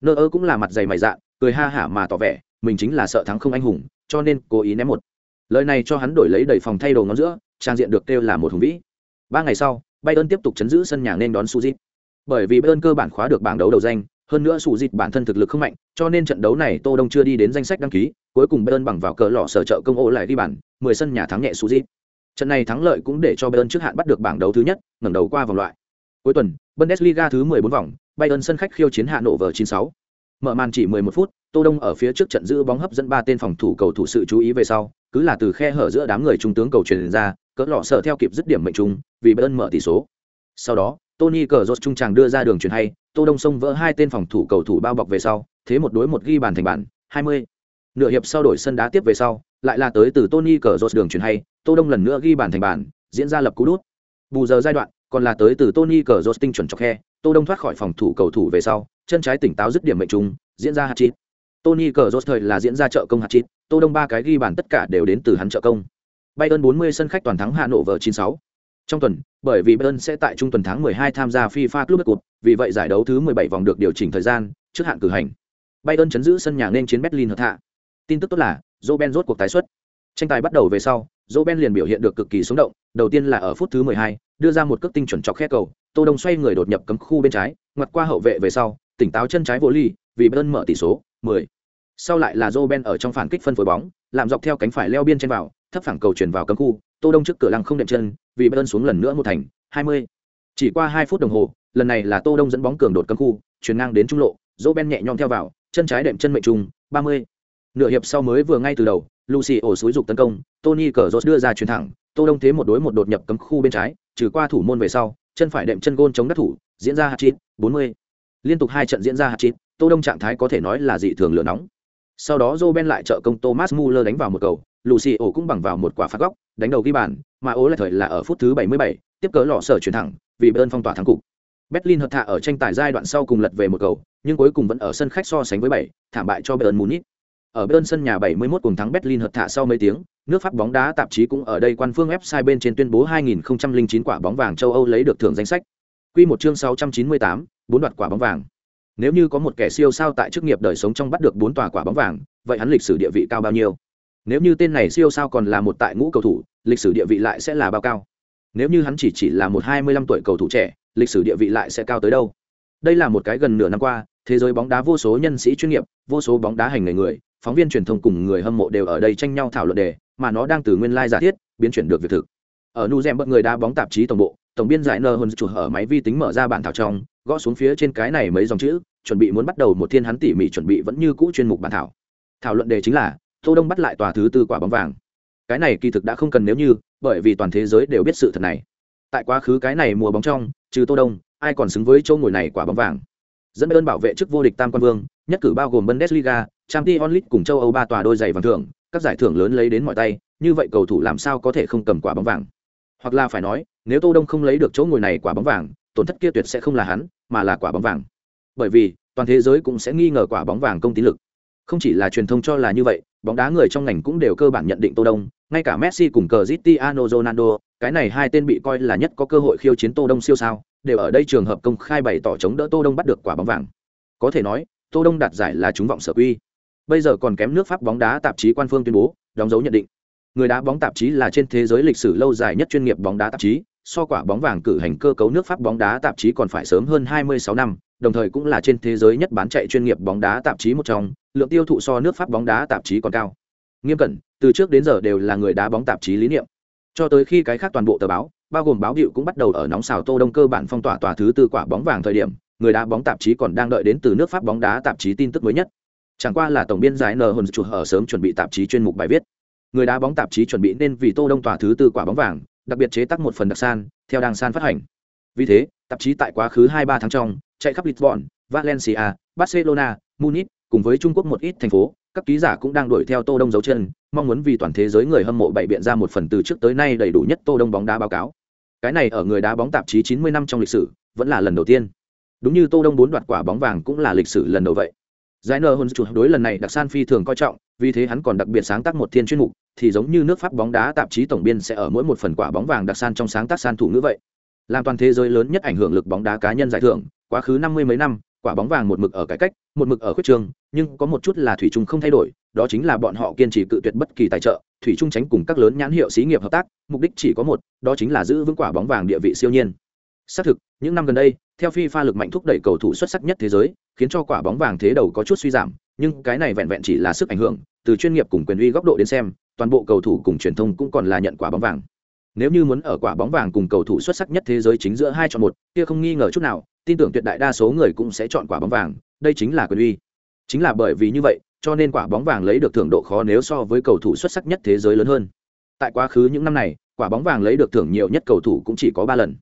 Nơ ơ cũng là mặt dày mày dạn, cười ha hả mà tỏ vẻ, mình chính là sợ thắng không anh hùng, cho nên cố ý ném một. Lời này cho hắn đổi lấy đầy phòng thay đồ ngón giữa, trang diện được kêu là một hùng vĩ. Ba ngày sau, Bayern tiếp tục chấn giữ sân nhà nên đón Suzit. Bởi vì Bayern cơ bản khóa được bảng đấu đầu danh, hơn nữa Suzit bản thân thực lực không mạnh, cho nên trận đấu này Tô Đông chưa đi đến danh sách đăng ký, cuối cùng Bayern bằng vào cờ lọ sở trợ công ô lại đi bàn, 10 sân nhà thắng nhẹ Suzit. Trận này thắng lợi cũng để cho Bayern trước hạn bắt được bảng đấu thứ nhất, ngẩng đầu qua vòng loại. Cuối tuần, Bundesliga thứ 14 vòng, Bayern sân khách khiêu chiến Hà Nội vở 96. Mở màn chỉ 11 phút, Tô Đông ở phía trước trận giữ bóng hấp dẫn ba tên phòng thủ cầu thủ sự chú ý về sau, cứ là từ khe hở giữa đám người trung tướng cầu truyền ra, cỡ lọ sở theo kịp dứt điểm mệnh trung, vì Bayern mở tỷ số. Sau đó, Tony cờ rột trung tràng đưa ra đường truyền hay, Tô Đông sông vỡ hai tên phòng thủ cầu thủ bao bọc về sau, thế một đối một ghi bàn thành bàn, 20. Nửa hiệp sau đổi sân đá tiếp về sau, lại là tới từ Tony cờ rột đường truyền hay, Tô Đông lần nữa ghi bàn thành bàn, diễn ra lập cú đút. Bù giờ giai đoạn, còn là tới từ Tony cờ rột tinh chuẩn chọc khe, Tô Đông thoát khỏi phòng thủ cầu thủ về sau, chân trái tỉnh táo dứt điểm mệnh trung, diễn ra hạt chít Tony Cazorla thời là diễn ra trợ công hạt chít, Tô Đông ba cái ghi bàn tất cả đều đến từ hắn trợ công. Bayern 40 sân khách toàn thắng Hà Nội vở 96. Trong tuần, bởi vì Bayern sẽ tại trung tuần tháng 12 tham gia FIFA Club Cup, vì vậy giải đấu thứ 17 vòng được điều chỉnh thời gian, trước hạn cử hành. Bayern chấn giữ sân nhà nên chiến Berlin hợp hạ. Tin tức tốt là, Robben rốt cuộc tái xuất. Tranh tài bắt đầu về sau, Robben liền biểu hiện được cực kỳ sống động, đầu tiên là ở phút thứ 12, đưa ra một cước tinh chuẩn chọc khe cầu, Tô Đông xoay người đột nhập cấm khu bên trái, ngoặt qua hậu vệ về sau, tỉnh táo chân trái vô ly, vì Bayern mở tỷ số 10. Sau lại là Robben ở trong phản kích phân phối bóng, làm dọc theo cánh phải leo biên trên vào, thấp phẳng cầu chuyển vào cấm khu, Tô Đông trước cửa lăng không đệm chân, vì Bayern xuống lần nữa một thành 20. Chỉ qua hai phút đồng hồ, lần này là Tô Đông dẫn bóng cường đột cấm khu, chuyển ngang đến trung lộ, Roben nhẹ nhõm theo vào, chân trái đệm chân mệnh trùng, 30. Nửa hiệp sau mới vừa ngay từ đầu, Lucy ổ suối dục tấn công, Tony Cazorla đưa ra chuyền thẳng, Tô Đông thế một đối một đột nhập cấm khu bên trái, trừ qua thủ môn về sau, chân phải đệm chân gôn chống đất thủ, diễn ra hat-trick, 40. Liên tục hai trận diễn ra hạt chín, Tô Đông trạng thái có thể nói là dị thường lửa nóng. Sau đó Roben lại trợ công Thomas Muller đánh vào một cầu, Lucio cũng bằng vào một quả phạt góc, đánh đầu ghi bàn, mà ố lại thời là ở phút thứ 77, tiếp cớ lọ sở chuyển thẳng, vì Bayern phong tỏa thắng cục. Berlin hợp thạ ở tranh tài giai đoạn sau cùng lật về một cầu, nhưng cuối cùng vẫn ở sân khách so sánh với 7, thảm bại cho Bayern Munich. Ở bên sân nhà 71 cùng thắng Berlin hợp thạ sau mấy tiếng, nước Pháp bóng đá tạp chí cũng ở đây quan phương website bên trên tuyên bố 2009 quả bóng vàng châu Âu lấy được thưởng danh sách. Quy một chương 698, bốn đoạt quả bóng vàng. Nếu như có một kẻ siêu sao tại chức nghiệp đời sống trong bắt được bốn tòa quả bóng vàng, vậy hắn lịch sử địa vị cao bao nhiêu? Nếu như tên này siêu sao còn là một tại ngũ cầu thủ, lịch sử địa vị lại sẽ là bao cao? Nếu như hắn chỉ chỉ là một 25 tuổi cầu thủ trẻ, lịch sử địa vị lại sẽ cao tới đâu? Đây là một cái gần nửa năm qua, thế giới bóng đá vô số nhân sĩ chuyên nghiệp, vô số bóng đá hành nghề người, phóng viên truyền thông cùng người hâm mộ đều ở đây tranh nhau thảo luận đề, mà nó đang từ nguyên lai giả thiết biến chuyển được việc thực. Ở nu rèm bất người đá bóng tạp chí tổng bộ, tổng biên giải nơ hơn chủ ở máy vi tính mở ra bản thảo trong, gõ xuống phía trên cái này mấy dòng chữ, chuẩn bị muốn bắt đầu một thiên hắn tỉ mỉ chuẩn bị vẫn như cũ chuyên mục bản thảo. Thảo luận đề chính là Tô Đông bắt lại tòa thứ tư quả bóng vàng. Cái này kỳ thực đã không cần nếu như, bởi vì toàn thế giới đều biết sự thật này. Tại quá khứ cái này mùa bóng trong, trừ Tô Đông, ai còn xứng với chỗ ngồi này quả bóng vàng. Dẫn ơn bảo vệ chức vô địch tam quan vương, nhất cử bao gồm Bundesliga, Champions League cùng châu Âu ba tòa đôi giày vàng thưởng, các giải thưởng lớn lấy đến mọi tay, như vậy cầu thủ làm sao có thể không cầm quả bóng vàng? Hoặc là phải nói, nếu Tô Đông không lấy được chỗ ngồi này quả bóng vàng, tổn thất kia tuyệt sẽ không là hắn, mà là quả bóng vàng bởi vì toàn thế giới cũng sẽ nghi ngờ quả bóng vàng công tín lực không chỉ là truyền thông cho là như vậy bóng đá người trong ngành cũng đều cơ bản nhận định tô đông, ngay cả messi cùng cờ ronaldo, cái này hai tên bị coi là nhất có cơ hội khiêu chiến tô đông siêu sao, đều ở đây trường hợp công khai bày tỏ chống đỡ tô đông bắt được quả bóng vàng. Có thể nói, tô đông đạt giải là chúng vọng sở quy. Bây giờ còn kém nước pháp bóng đá tạp chí quan phương tuyên bố, đóng dấu nhận định. Người đá bóng tạp chí là trên thế giới lịch sử lâu dài nhất chuyên nghiệp bóng đá tạp chí, so quả bóng vàng cử hành cơ cấu nước pháp bóng đá tạp chí còn phải sớm hơn 26 năm đồng thời cũng là trên thế giới nhất bán chạy chuyên nghiệp bóng đá tạp chí một trong lượng tiêu thụ so nước pháp bóng đá tạp chí còn cao nghiêm cẩn từ trước đến giờ đều là người đá bóng tạp chí lý niệm cho tới khi cái khác toàn bộ tờ báo bao gồm báo điệu cũng bắt đầu ở nóng xào tô đông cơ bản phong tỏa tòa thứ tư quả bóng vàng thời điểm người đá bóng tạp chí còn đang đợi đến từ nước pháp bóng đá tạp chí tin tức mới nhất chẳng qua là tổng biên giải nờ hồn chuột ở sớm chuẩn bị tạp chí chuyên mục bài viết người đá bóng tạp chí chuẩn bị nên vì tô đông tòa thứ tư quả bóng vàng đặc biệt chế tác một phần đặc san theo đang san phát hành vì thế tạp chí tại quá khứ hai ba tháng trong chạy khắp lisbon, valencia, barcelona, munich, cùng với trung quốc một ít thành phố. Các ký giả cũng đang đuổi theo tô đông dấu chân, mong muốn vì toàn thế giới người hâm mộ bày biện ra một phần từ trước tới nay đầy đủ nhất tô đông bóng đá báo cáo. Cái này ở người đá bóng tạp chí 90 năm trong lịch sử, vẫn là lần đầu tiên. Đúng như tô đông bốn đoạt quả bóng vàng cũng là lịch sử lần đầu vậy. Giải nơ hồn chủ đối lần này đặc san phi thường coi trọng, vì thế hắn còn đặc biệt sáng tác một thiên chuyên mục, thì giống như nước pháp bóng đá tạp chí tổng biên sẽ ở mỗi một phần quả bóng vàng đặc san trong sáng tác san thủ ngữ vậy. Làm toàn thế giới lớn nhất ảnh hưởng lực bóng đá cá nhân giải thưởng quá khứ năm mươi mấy năm, quả bóng vàng một mực ở cải cách, một mực ở khuyết trường, nhưng có một chút là thủy chung không thay đổi, đó chính là bọn họ kiên trì cự tuyệt bất kỳ tài trợ, thủy chung tránh cùng các lớn nhãn hiệu xí nghiệp hợp tác, mục đích chỉ có một, đó chính là giữ vững quả bóng vàng địa vị siêu nhiên. Xác thực, những năm gần đây, theo FIFA lực mạnh thúc đẩy cầu thủ xuất sắc nhất thế giới, khiến cho quả bóng vàng thế đầu có chút suy giảm, nhưng cái này vẹn vẹn chỉ là sức ảnh hưởng, từ chuyên nghiệp cùng quyền uy góc độ đến xem, toàn bộ cầu thủ cùng truyền thông cũng còn là nhận quả bóng vàng. Nếu như muốn ở quả bóng vàng cùng cầu thủ xuất sắc nhất thế giới chính giữa hai chọn một, kia không nghi ngờ chút nào tin tưởng tuyệt đại đa số người cũng sẽ chọn quả bóng vàng đây chính là quyền uy. Chính là bởi vì như vậy cho nên quả bóng vàng lấy được thưởng độ khó nếu so với cầu thủ xuất sắc nhất thế giới lớn hơn. Tại quá khứ những năm này quả bóng vàng lấy được thưởng nhiều nhất cầu thủ cũng chỉ có ba lần.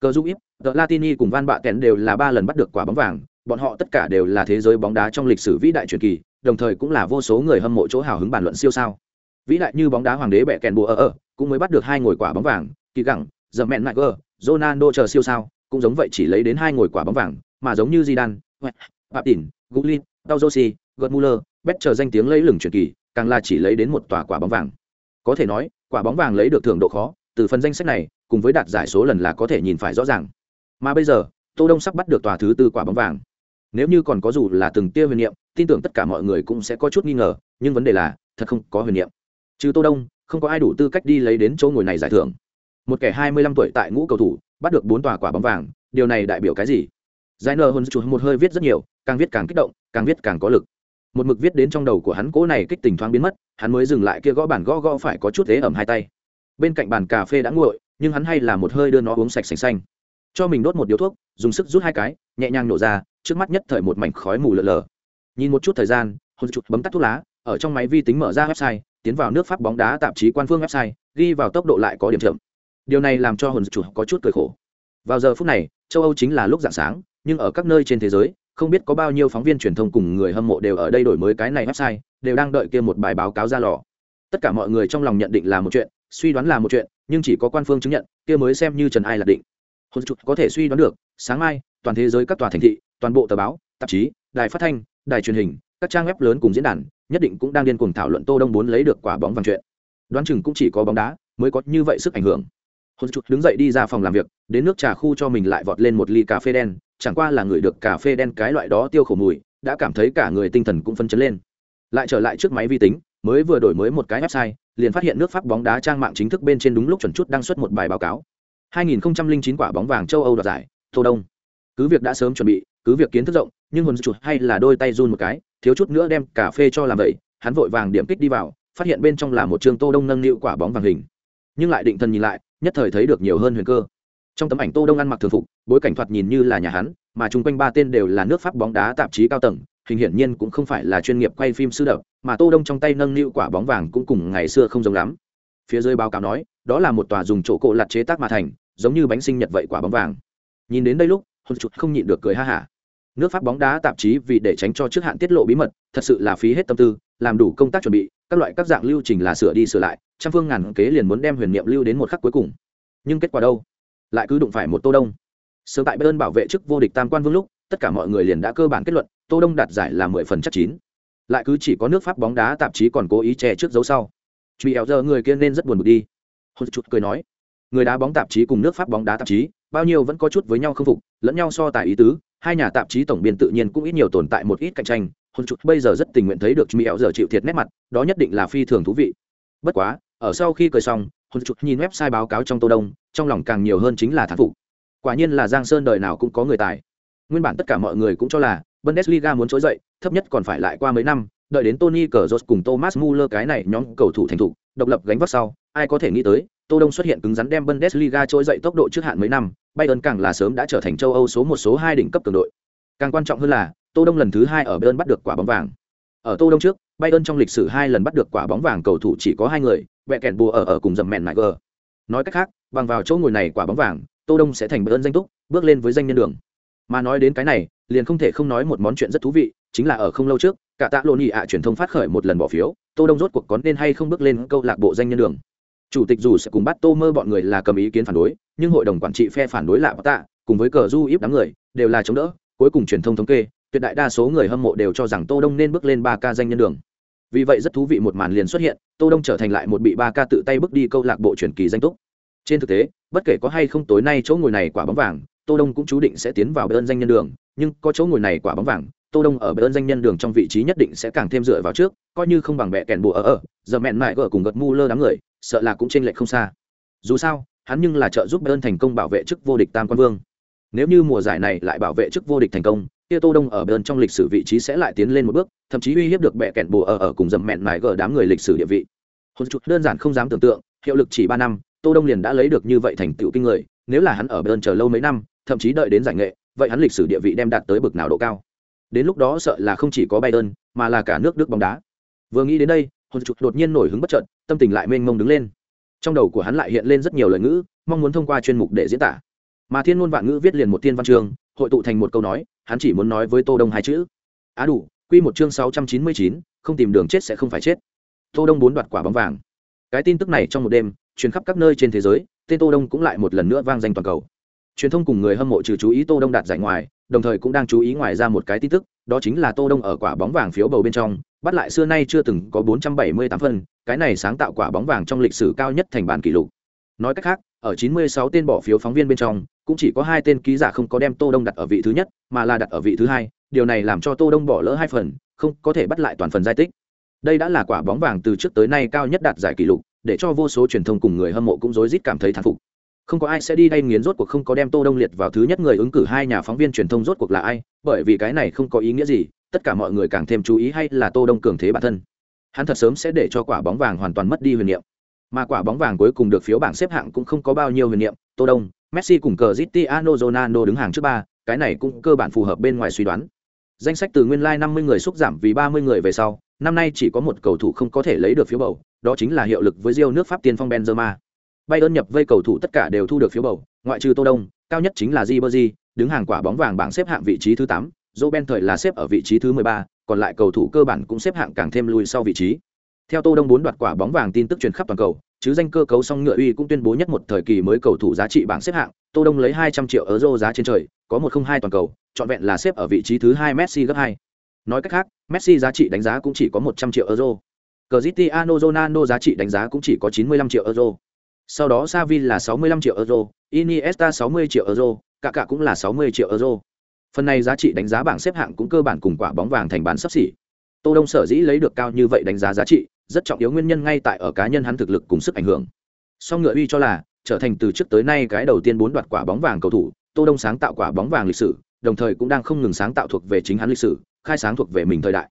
Cờ giúp ít The Latini cùng Van Bạ kèn đều là ba lần bắt được quả bóng vàng, bọn họ tất cả đều là thế giới bóng đá trong lịch sử vĩ đại truyền kỳ, đồng thời cũng là vô số người hâm mộ chỗ hào hứng bàn luận siêu sao. Vĩ đại như bóng đá hoàng đế bẻ kèn bùa ở ở, cũng mới bắt được hai ngồi quả bóng vàng, kỳ gẳng, giờ mẹn Niger, Ronaldo chờ siêu sao, cũng giống vậy chỉ lấy đến hai ngồi quả bóng vàng, mà giống như Zidane, Papin, Gullit, Tauzosi, Götmuller, Bet danh tiếng lấy lừng truyền kỳ, càng là chỉ lấy đến một tòa quả bóng vàng. Có thể nói, quả bóng vàng lấy được thưởng độ khó, từ phần danh sách này, cùng với đạt giải số lần là có thể nhìn phải rõ ràng. Mà bây giờ tô đông sắp bắt được tòa thứ tư quả bóng vàng. Nếu như còn có dù là từng tia huyền niệm tin tưởng tất cả mọi người cũng sẽ có chút nghi ngờ nhưng vấn đề là thật không có huyền niệm. Trừ tô đông không có ai đủ tư cách đi lấy đến chỗ ngồi này giải thưởng. Một kẻ 25 tuổi tại ngũ cầu thủ bắt được bốn tòa quả bóng vàng, điều này đại biểu cái gì? Giải nờ hôn chủ một hơi viết rất nhiều, càng viết càng kích động, càng viết càng có lực. Một mực viết đến trong đầu của hắn cố này kích tình thoáng biến mất, hắn mới dừng lại kia gõ bàn gõ gõ phải có chút thế ẩm hai tay. Bên cạnh bàn cà phê đã nguội, nhưng hắn hay là một hơi đưa nó uống sạch sành xanh. Cho mình đốt một điếu thuốc, dùng sức rút hai cái, nhẹ nhàng nổ ra, trước mắt nhất thời một mảnh khói mù lờ lờ nhìn một chút thời gian hôn chụt bấm tắt thuốc lá, ở trong máy vi tính mở ra website, tiến vào nước pháp bóng đá tạp chí quan phương website, ghi vào tốc độ lại có điểm chậm điều này làm cho hồn chủ có chút cười khổ. Vào giờ phút này, châu âu chính là lúc dạng sáng, nhưng ở các nơi trên thế giới, không biết có bao nhiêu phóng viên truyền thông cùng người hâm mộ đều ở đây đổi mới cái này website, đều đang đợi kia một bài báo cáo ra lò. Tất cả mọi người trong lòng nhận định là một chuyện, suy đoán là một chuyện, nhưng chỉ có quan phương chứng nhận, kia mới xem như trần ai là định. Hồn chủ có thể suy đoán được, sáng mai, toàn thế giới các tòa thành thị, toàn bộ tờ báo, tạp chí, đài phát thanh, đài truyền hình, các trang web lớn cùng diễn đàn, nhất định cũng đang điên cuồng thảo luận tô đông muốn lấy được quả bóng vàng chuyện. Đoán chừng cũng chỉ có bóng đá mới có như vậy sức ảnh hưởng hôn chút đứng dậy đi ra phòng làm việc đến nước trà khu cho mình lại vọt lên một ly cà phê đen chẳng qua là người được cà phê đen cái loại đó tiêu khổ mùi đã cảm thấy cả người tinh thần cũng phân chấn lên lại trở lại trước máy vi tính mới vừa đổi mới một cái website liền phát hiện nước pháp bóng đá trang mạng chính thức bên trên đúng lúc chuẩn chút đăng xuất một bài báo cáo 2009 quả bóng vàng châu Âu đoạt giải, Tô Đông. Cứ việc đã sớm chuẩn bị, cứ việc kiến thức rộng, nhưng hồn chuột hay là đôi tay run một cái, thiếu chút nữa đem cà phê cho làm vậy, hắn vội vàng điểm kích đi vào, phát hiện bên trong là một trường Tô Đông nâng niu quả bóng vàng hình. Nhưng lại định thần nhìn lại, nhất thời thấy được nhiều hơn huyền cơ. Trong tấm ảnh Tô Đông ăn mặc thường phục, bối cảnh thoạt nhìn như là nhà hắn, mà chung quanh ba tên đều là nước Pháp bóng đá tạp chí cao tầng, hình hiển nhiên cũng không phải là chuyên nghiệp quay phim sư đập, mà Tô Đông trong tay nâng niu quả bóng vàng cũng cùng ngày xưa không giống lắm. Phía dưới báo cáo nói, đó là một tòa dùng chỗ cổ lặt chế tác mà thành, giống như bánh sinh nhật vậy quả bóng vàng nhìn đến đây lúc hôn chuột không nhịn được cười ha hả nước pháp bóng đá tạp chí vì để tránh cho trước hạn tiết lộ bí mật thật sự là phí hết tâm tư làm đủ công tác chuẩn bị các loại các dạng lưu trình là sửa đi sửa lại, trăm phương ngàn kế liền muốn đem huyền niệm lưu đến một khắc cuối cùng. Nhưng kết quả đâu? Lại cứ đụng phải một tô đông. Sớm tại bayern bảo vệ chức vô địch tam quan vương lúc, tất cả mọi người liền đã cơ bản kết luận, tô đông đạt giải là mười phần chắc chín. Lại cứ chỉ có nước pháp bóng đá tạp chí còn cố ý che trước dấu sau. Truy éo giờ người kia nên rất buồn bực đi. Hôn chút cười nói, người đá bóng tạp chí cùng nước pháp bóng đá tạp chí, bao nhiêu vẫn có chút với nhau không phục, lẫn nhau so tài ý tứ, hai nhà tạp chí tổng biên tự nhiên cũng ít nhiều tồn tại một ít cạnh tranh hôn chút bây giờ rất tình nguyện thấy được mỹ ảo giờ chịu thiệt nét mặt đó nhất định là phi thường thú vị. Bất quá ở sau khi cười xong hôn chút nhìn website báo cáo trong tô đông trong lòng càng nhiều hơn chính là thán phục. Quả nhiên là giang sơn đời nào cũng có người tài. Nguyên bản tất cả mọi người cũng cho là bundesliga muốn trỗi dậy thấp nhất còn phải lại qua mấy năm đợi đến tony cờ cùng thomas muller cái này nhóm cầu thủ thành thủ, độc lập gánh vác sau ai có thể nghĩ tới tô đông xuất hiện cứng rắn đem bundesliga trỗi dậy tốc độ trước hạn mấy năm bayern càng là sớm đã trở thành châu âu số một số hai đỉnh cấp cường đội. Càng quan trọng hơn là tô đông lần thứ hai ở bayern bắt được quả bóng vàng. Ở tô đông trước, bayern trong lịch sử hai lần bắt được quả bóng vàng cầu thủ chỉ có hai người bẹ kèn bùa ở ở cùng dầm mẹn nại gờ nói cách khác, bằng vào chỗ ngồi này quả bóng vàng, tô đông sẽ thành bayern danh túc, bước lên với danh nhân đường. Mà nói đến cái này, liền không thể không nói một món chuyện rất thú vị, chính là ở không lâu trước, cả tạ lộn ị ạ truyền thông phát khởi một lần bỏ phiếu, tô đông rốt cuộc có nên hay không bước lên câu lạc bộ danh nhân đường. Chủ tịch dù sẽ cùng bắt tô mơ bọn người là cầm ý kiến phản đối, nhưng hội đồng quản trị phe phản đối lạ tạ, cùng với cờ du íp đám người, đều là chống đỡ, cuối cùng truyền thông thống kê tuyệt đại đa số người hâm mộ đều cho rằng tô đông nên bước lên ba ca danh nhân đường. Vì vậy rất thú vị một màn liền xuất hiện, tô đông trở thành lại một bị ba ca tự tay bước đi câu lạc bộ truyền kỳ danh túc. Trên thực tế, bất kể có hay không tối nay chỗ ngồi này quả bóng vàng, tô đông cũng chú định sẽ tiến vào bên danh nhân đường, nhưng có chỗ ngồi này quả bóng vàng, tô đông ở bên danh nhân đường trong vị trí nhất định sẽ càng thêm dựa vào trước, coi như không bằng bẹ kèn bùa ở ở, giờ mẹn mại gỡ cùng gật mu lơ đám người, sợ là cũng trên lệch không xa. Dù sao, hắn nhưng là trợ giúp bayern thành công bảo vệ chức vô địch tam quan vương nếu như mùa giải này lại bảo vệ chức vô địch thành công kia tô đông ở bên trong lịch sử vị trí sẽ lại tiến lên một bước, thậm chí uy hiếp được bẹ kẹn bùa ở ở cùng dầm mẹn mải gờ đám người lịch sử địa vị. Hôn chút, đơn giản không dám tưởng tượng, hiệu lực chỉ ba năm, tô đông liền đã lấy được như vậy thành tựu kinh người, nếu là hắn ở bên chờ lâu mấy năm, thậm chí đợi đến giải nghệ, vậy hắn lịch sử địa vị đem đạt tới bậc nào độ cao? Đến lúc đó sợ là không chỉ có bayern mà là cả nước đức bóng đá. Vừa nghĩ đến đây, hôn chút đột nhiên nổi hứng bất chợt, tâm tình lại mênh mông đứng lên. Trong đầu của hắn lại hiện lên rất nhiều lời ngữ, mong muốn thông qua chuyên mục để diễn tả mà thiên ngôn vạn ngữ viết liền một thiên văn chương hội tụ thành một câu nói hắn chỉ muốn nói với tô đông hai chữ. Á đủ quy một chương sáu trăm chín mươi chín, không tìm đường chết sẽ không phải chết. Tô đông bốn đoạt quả bóng vàng. Cái tin tức này trong một đêm truyền khắp các nơi trên thế giới tên tô đông cũng lại một lần nữa vang danh toàn cầu. Truyền thông cùng người hâm mộ trừ chú ý tô đông đạt giải ngoài đồng thời cũng đang chú ý ngoài ra một cái tin tức đó chính là tô đông ở quả bóng vàng phiếu bầu bên trong bắt lại xưa nay chưa từng có 478 phân cái này sáng tạo quả bóng vàng trong lịch sử cao nhất thành bàn kỷ lục. Nói cách khác ở 96 tên bỏ phiếu phóng viên bên trong cũng chỉ có hai tên ký giả không có đem tô đông đặt ở vị thứ nhất, mà là đặt ở vị thứ hai, điều này làm cho tô đông bỏ lỡ hai phần, không có thể bắt lại toàn phần giải tích. Đây đã là quả bóng vàng từ trước tới nay cao nhất đạt giải kỷ lục, để cho vô số truyền thông cùng người hâm mộ cũng rối rít cảm thấy thán phục. Không có ai sẽ đi đây nghiến rốt cuộc không có đem tô đông liệt vào thứ nhất người ứng cử hai nhà phóng viên truyền thông rốt cuộc là ai, bởi vì cái này không có ý nghĩa gì, tất cả mọi người càng thêm chú ý hay là tô đông cường thế bản thân. Hắn thật sớm sẽ để cho quả bóng vàng hoàn toàn mất đi huyền niệm. Mà quả bóng vàng cuối cùng được phiếu bảng xếp hạng cũng không có bao nhiêu huyền niệm, tô đông messi cùng Cristiano ronaldo đứng hàng trước ba cái này cũng cơ bản phù hợp bên ngoài suy đoán danh sách từ nguyên lai like 50 người xúc giảm vì 30 người về sau năm nay chỉ có một cầu thủ không có thể lấy được phiếu bầu đó chính là hiệu lực với Real nước Pháp tiền phong Benzema Bayern nhập vây cầu thủ tất cả đều thu được phiếu bầu, ngoại trừ Tô Đông, cao nhất chính là Ribery, đứng hàng quả bóng vàng bảng xếp hạng vị trí thứ 8, Ben thời là xếp ở vị trí thứ 13, còn lại cầu thủ cơ bản cũng xếp hạng càng thêm lùi sau vị trí. Theo Tô Đông bốn đoạt quả bóng vàng tin tức truyền khắp toàn cầu, chứ danh cơ cấu song ngựa uy cũng tuyên bố nhất một thời kỳ mới cầu thủ giá trị bảng xếp hạng, Tô Đông lấy 200 triệu euro giá trên trời, có 102 toàn cầu, chọn vẹn là xếp ở vị trí thứ 2 Messi gấp 2. Nói cách khác, Messi giá trị đánh giá cũng chỉ có 100 triệu euro. Cristiano Ronaldo giá trị đánh giá cũng chỉ có 95 triệu euro. Sau đó Xavi là 65 triệu euro, Iniesta 60 triệu euro, cả cả cũng là 60 triệu euro. Phần này giá trị đánh giá bảng xếp hạng cũng cơ bản cùng quả bóng vàng thành bán sắp xỉ. Tô Đông sở dĩ lấy được cao như vậy đánh giá giá trị, rất trọng yếu nguyên nhân ngay tại ở cá nhân hắn thực lực cùng sức ảnh hưởng. Song ngựa uy cho là trở thành từ trước tới nay cái đầu tiên bốn đoạt quả bóng vàng cầu thủ, Tô Đông sáng tạo quả bóng vàng lịch sử, đồng thời cũng đang không ngừng sáng tạo thuộc về chính hắn lịch sử, khai sáng thuộc về mình thời đại.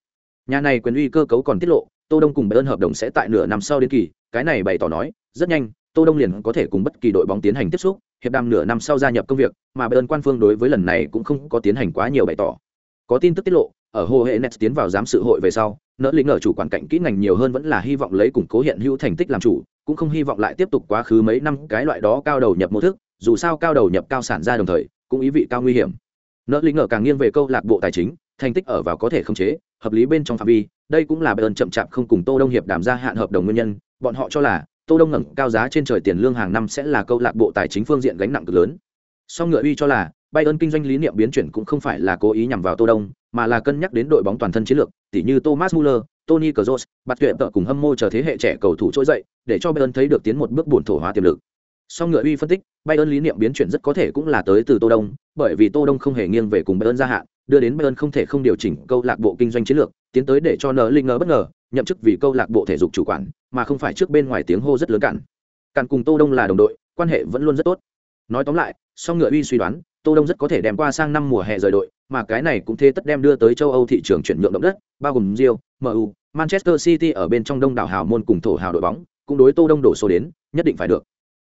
Nhà này quyền uy cơ cấu còn tiết lộ, Tô Đông cùng Bayern hợp đồng sẽ tại nửa năm sau đến kỳ, cái này bày tỏ nói, rất nhanh, Tô Đông liền có thể cùng bất kỳ đội bóng tiến hành tiếp xúc, hiệp đàm nửa năm sau gia nhập công việc, mà Bayern quan phương đối với lần này cũng không có tiến hành quá nhiều bày tỏ. Có tin tức tiết lộ, ở hồ hệ Nets tiến vào giám sự hội về sau, nỡ lĩnh ở chủ quản cạnh kỹ ngành nhiều hơn vẫn là hy vọng lấy củng cố hiện hữu thành tích làm chủ, cũng không hy vọng lại tiếp tục quá khứ mấy năm cái loại đó cao đầu nhập mô thức, dù sao cao đầu nhập cao sản ra đồng thời, cũng ý vị cao nguy hiểm. Nỡ lĩnh ở càng nghiêng về câu lạc bộ tài chính, thành tích ở vào có thể khống chế, hợp lý bên trong phạm vi, đây cũng là Bayern chậm chạp không cùng Tô Đông hiệp đàm gia hạn hợp đồng nguyên nhân, bọn họ cho là tô đông ngẩng cao giá trên trời tiền lương hàng năm sẽ là câu lạc bộ tài chính phương diện gánh nặng cực lớn song ngựa uy cho là Bayern kinh doanh lý niệm biến chuyển cũng không phải là cố ý nhằm vào Tô Đông, mà là cân nhắc đến đội bóng toàn thân chiến lược, tỉ như Thomas Muller, Toni Kroos, bắt Tuyệt tự cùng hâm mộ chờ thế hệ trẻ cầu thủ trỗi dậy, để cho Bayern thấy được tiến một bước buồn thổ hóa tiềm lực. Song ngựa uy phân tích, Bayern lý niệm biến chuyển rất có thể cũng là tới từ Tô Đông, bởi vì Tô Đông không hề nghiêng về cùng Bayern gia hạn, đưa đến Bayern không thể không điều chỉnh câu lạc bộ kinh doanh chiến lược, tiến tới để cho Nở linh ngờ bất ngờ, nhậm chức vì câu lạc bộ thể dục chủ quản, mà không phải trước bên ngoài tiếng hô rất lớn cản. Cản cùng Tô Đông là đồng đội, quan hệ vẫn luôn rất tốt. Nói tóm lại, song ngựa uy suy đoán, Tô Đông rất có thể đem qua sang năm mùa hè rời đội, mà cái này cũng thế tất đem đưa tới châu Âu thị trường chuyển nhượng động đất, bao gồm Real, MU, Manchester City ở bên trong đông đảo hào môn cùng thổ hào đội bóng, cũng đối Tô Đông đổ số đến, nhất định phải được.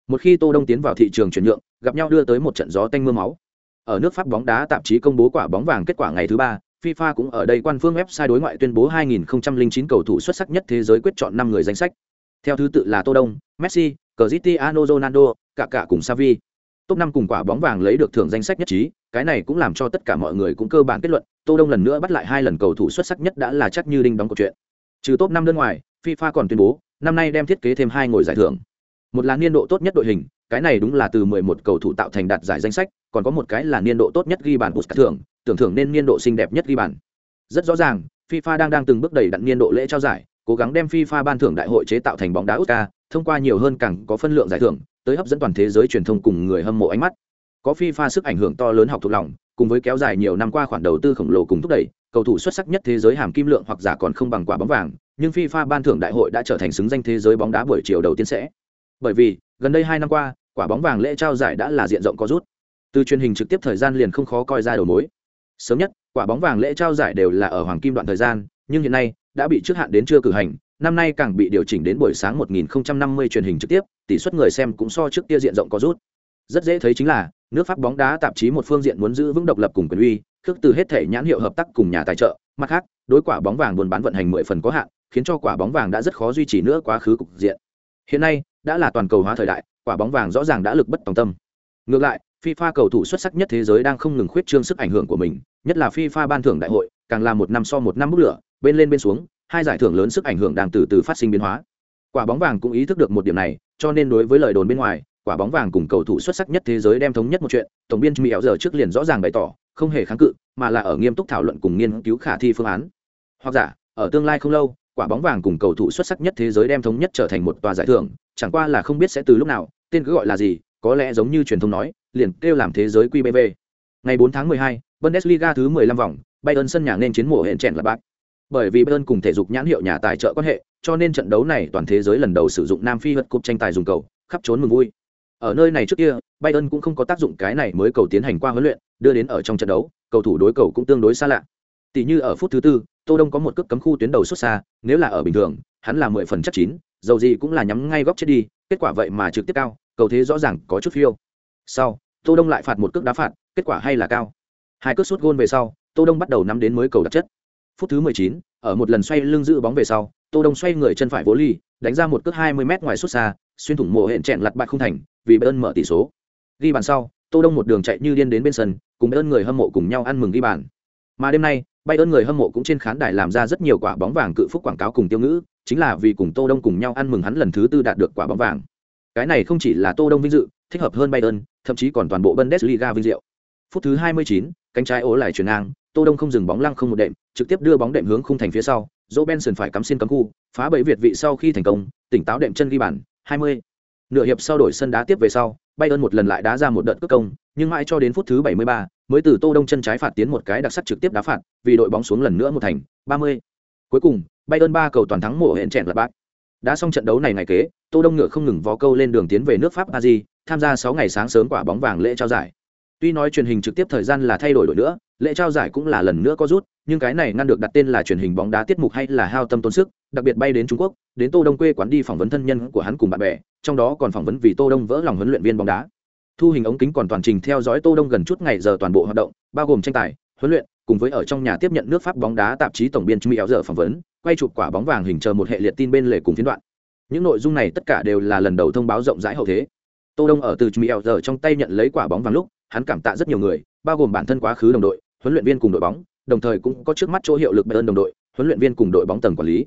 Một khi Tô Đông tiến vào thị trường chuyển nhượng, gặp nhau đưa tới một trận gió tanh mưa máu. Ở nước Pháp bóng đá tạp chí công bố quả bóng vàng kết quả ngày thứ ba, FIFA cũng ở đây quan phương website đối ngoại tuyên bố 2009 cầu thủ xuất sắc nhất thế giới quyết chọn 5 người danh sách. Theo thứ tự là Tô Đông, Messi, Cristiano Ronaldo, cả cả cùng Xavi. Top 5 cùng quả bóng vàng lấy được thưởng danh sách nhất trí, cái này cũng làm cho tất cả mọi người cũng cơ bản kết luận, Tô Đông lần nữa bắt lại hai lần cầu thủ xuất sắc nhất đã là chắc như đinh đóng cột chuyện. Trừ top 5 đơn ngoài, FIFA còn tuyên bố, năm nay đem thiết kế thêm hai ngồi giải thưởng. Một là niên độ tốt nhất đội hình, cái này đúng là từ 11 cầu thủ tạo thành đạt giải danh sách, còn có một cái là niên độ tốt nhất ghi bàn Puskas thưởng, tưởng thưởng nên niên độ xinh đẹp nhất ghi bàn. Rất rõ ràng, FIFA đang đang từng bước đẩy đặn niên độ lễ trao giải, cố gắng đem FIFA ban thưởng đại hội chế tạo thành bóng đá Oscar, thông qua nhiều hơn càng có phân lượng giải thưởng, tới hấp dẫn toàn thế giới truyền thông cùng người hâm mộ ánh mắt. Có FIFA sức ảnh hưởng to lớn học thuộc lòng, cùng với kéo dài nhiều năm qua khoản đầu tư khổng lồ cùng thúc đẩy, cầu thủ xuất sắc nhất thế giới hàm kim lượng hoặc giả còn không bằng quả bóng vàng, nhưng FIFA ban thưởng đại hội đã trở thành xứng danh thế giới bóng đá buổi chiều đầu tiên sẽ. Bởi vì, gần đây hai năm qua, quả bóng vàng lễ trao giải đã là diện rộng có rút. Từ truyền hình trực tiếp thời gian liền không khó coi ra đầu mối. Sớm nhất, quả bóng vàng lễ trao giải đều là ở hoàng kim đoạn thời gian, nhưng hiện nay đã bị trước hạn đến chưa cử hành, năm nay càng bị điều chỉnh đến buổi sáng 1050 truyền hình trực tiếp, tỷ suất người xem cũng so trước kia diện rộng có rút. Rất dễ thấy chính là, nước Pháp bóng đá tạp chí một phương diện muốn giữ vững độc lập cùng quyền uy, khước từ hết thể nhãn hiệu hợp tác cùng nhà tài trợ, mặt khác, đối quả bóng vàng buôn bán vận hành 10 phần có hạn, khiến cho quả bóng vàng đã rất khó duy trì nữa quá khứ cục diện. Hiện nay, đã là toàn cầu hóa thời đại, quả bóng vàng rõ ràng đã lực bất tòng tâm. Ngược lại, FIFA cầu thủ xuất sắc nhất thế giới đang không ngừng khuyết trương sức ảnh hưởng của mình, nhất là FIFA ban thưởng đại hội, càng là một năm so một năm bốc lửa, bên lên bên xuống, hai giải thưởng lớn sức ảnh hưởng đang từ từ phát sinh biến hóa. Quả bóng vàng cũng ý thức được một điểm này, cho nên đối với lời đồn bên ngoài, quả bóng vàng cùng cầu thủ xuất sắc nhất thế giới đem thống nhất một chuyện, tổng biên Mỹ giờ trước liền rõ ràng bày tỏ, không hề kháng cự, mà là ở nghiêm túc thảo luận cùng nghiên cứu khả thi phương án. Hoặc giả, ở tương lai không lâu, quả bóng vàng cùng cầu thủ xuất sắc nhất thế giới đem thống nhất trở thành một tòa giải thưởng, chẳng qua là không biết sẽ từ lúc nào, tên cứ gọi là gì, có lẽ giống như truyền thông nói, liền kêu làm thế giới QBV. Ngày 4 tháng 12, Bundesliga thứ 15 vòng, Bayern sân nhà nên chiến mùa hẹn chèn là bạc bởi vì Bayern cùng thể dục nhãn hiệu nhà tài trợ quan hệ, cho nên trận đấu này toàn thế giới lần đầu sử dụng Nam Phi vật cúp tranh tài dùng cầu, khắp trốn mừng vui. Ở nơi này trước kia, Bayern cũng không có tác dụng cái này mới cầu tiến hành qua huấn luyện, đưa đến ở trong trận đấu, cầu thủ đối cầu cũng tương đối xa lạ. Tỷ như ở phút thứ tư, Tô Đông có một cước cấm khu tuyến đầu xuất xa, nếu là ở bình thường, hắn là mười phần chắc chín, dầu gì cũng là nhắm ngay góc chết đi, kết quả vậy mà trực tiếp cao, cầu thế rõ ràng có chút phiêu. Sau, Tô Đông lại phạt một cước đá phạt, kết quả hay là cao. Hai cước sút gôn về sau, Tô Đông bắt đầu nắm đến mới cầu đặc chất. Phút thứ 19, ở một lần xoay lưng giữ bóng về sau, Tô Đông xoay người chân phải vô ly, đánh ra một cước 20m ngoài xuất xa, xuyên thủng mộ hẹn chẹn lật bạc không thành, vì Bayern mở tỷ số. Ghi bàn sau, Tô Đông một đường chạy như điên đến bên sân, cùng Bayern người hâm mộ cùng nhau ăn mừng ghi bàn. Mà đêm nay, Bayern người hâm mộ cũng trên khán đài làm ra rất nhiều quả bóng vàng cự phúc quảng cáo cùng tiêu ngữ, chính là vì cùng Tô Đông cùng nhau ăn mừng hắn lần thứ tư đạt được quả bóng vàng. Cái này không chỉ là Tô Đông vinh dự, thích hợp hơn Bayern, thậm chí còn toàn bộ Bundesliga vinh diệu. Phút thứ 29, cánh trái ố lại chuyển ngang, Tô Đông không dừng bóng lăng không một đệm, trực tiếp đưa bóng đệm hướng khung thành phía sau, Joe Benson phải cắm xin cấm khu, phá bẫy Việt vị sau khi thành công, tỉnh táo đệm chân ghi bàn, 20. Nửa hiệp sau đổi sân đá tiếp về sau, Bayern một lần lại đá ra một đợt cước công, nhưng mãi cho đến phút thứ 73, mới từ Tô Đông chân trái phạt tiến một cái đặc sắc trực tiếp đá phạt, vì đội bóng xuống lần nữa một thành, 30. Cuối cùng, Bayern ba cầu toàn thắng mùa hẹn chẹn là bác. Đã xong trận đấu này ngày kế, Tô Đông ngựa không ngừng vó câu lên đường tiến về nước Pháp Paris, tham gia 6 ngày sáng sớm quả bóng vàng lễ trao giải. Tuy nói truyền hình trực tiếp thời gian là thay đổi đổi nữa, lễ trao giải cũng là lần nữa có rút, nhưng cái này ngăn được đặt tên là truyền hình bóng đá tiết mục hay là hao tâm tốn sức, đặc biệt bay đến Trung Quốc, đến Tô Đông quê quán đi phỏng vấn thân nhân của hắn cùng bạn bè, trong đó còn phỏng vấn vì Tô Đông vỡ lòng huấn luyện viên bóng đá. Thu hình ống kính còn toàn trình theo dõi Tô Đông gần chút ngày giờ toàn bộ hoạt động, bao gồm tranh tài, huấn luyện, cùng với ở trong nhà tiếp nhận nước Pháp bóng đá tạp chí tổng biên Trung Mỹ giờ phỏng vấn, quay chụp quả bóng vàng hình chờ một hệ liệt tin bên lề cùng phiến đoạn. Những nội dung này tất cả đều là lần đầu thông báo rộng rãi hậu thế. Tô Đông ở từ Trung Mỹ giờ trong tay nhận lấy quả bóng vàng lúc, hắn cảm tạ rất nhiều người, bao gồm bản thân quá khứ đồng đội, huấn luyện viên cùng đội bóng, đồng thời cũng có trước mắt chỗ hiệu lực bayern đồng đội huấn luyện viên cùng đội bóng tầng quản lý.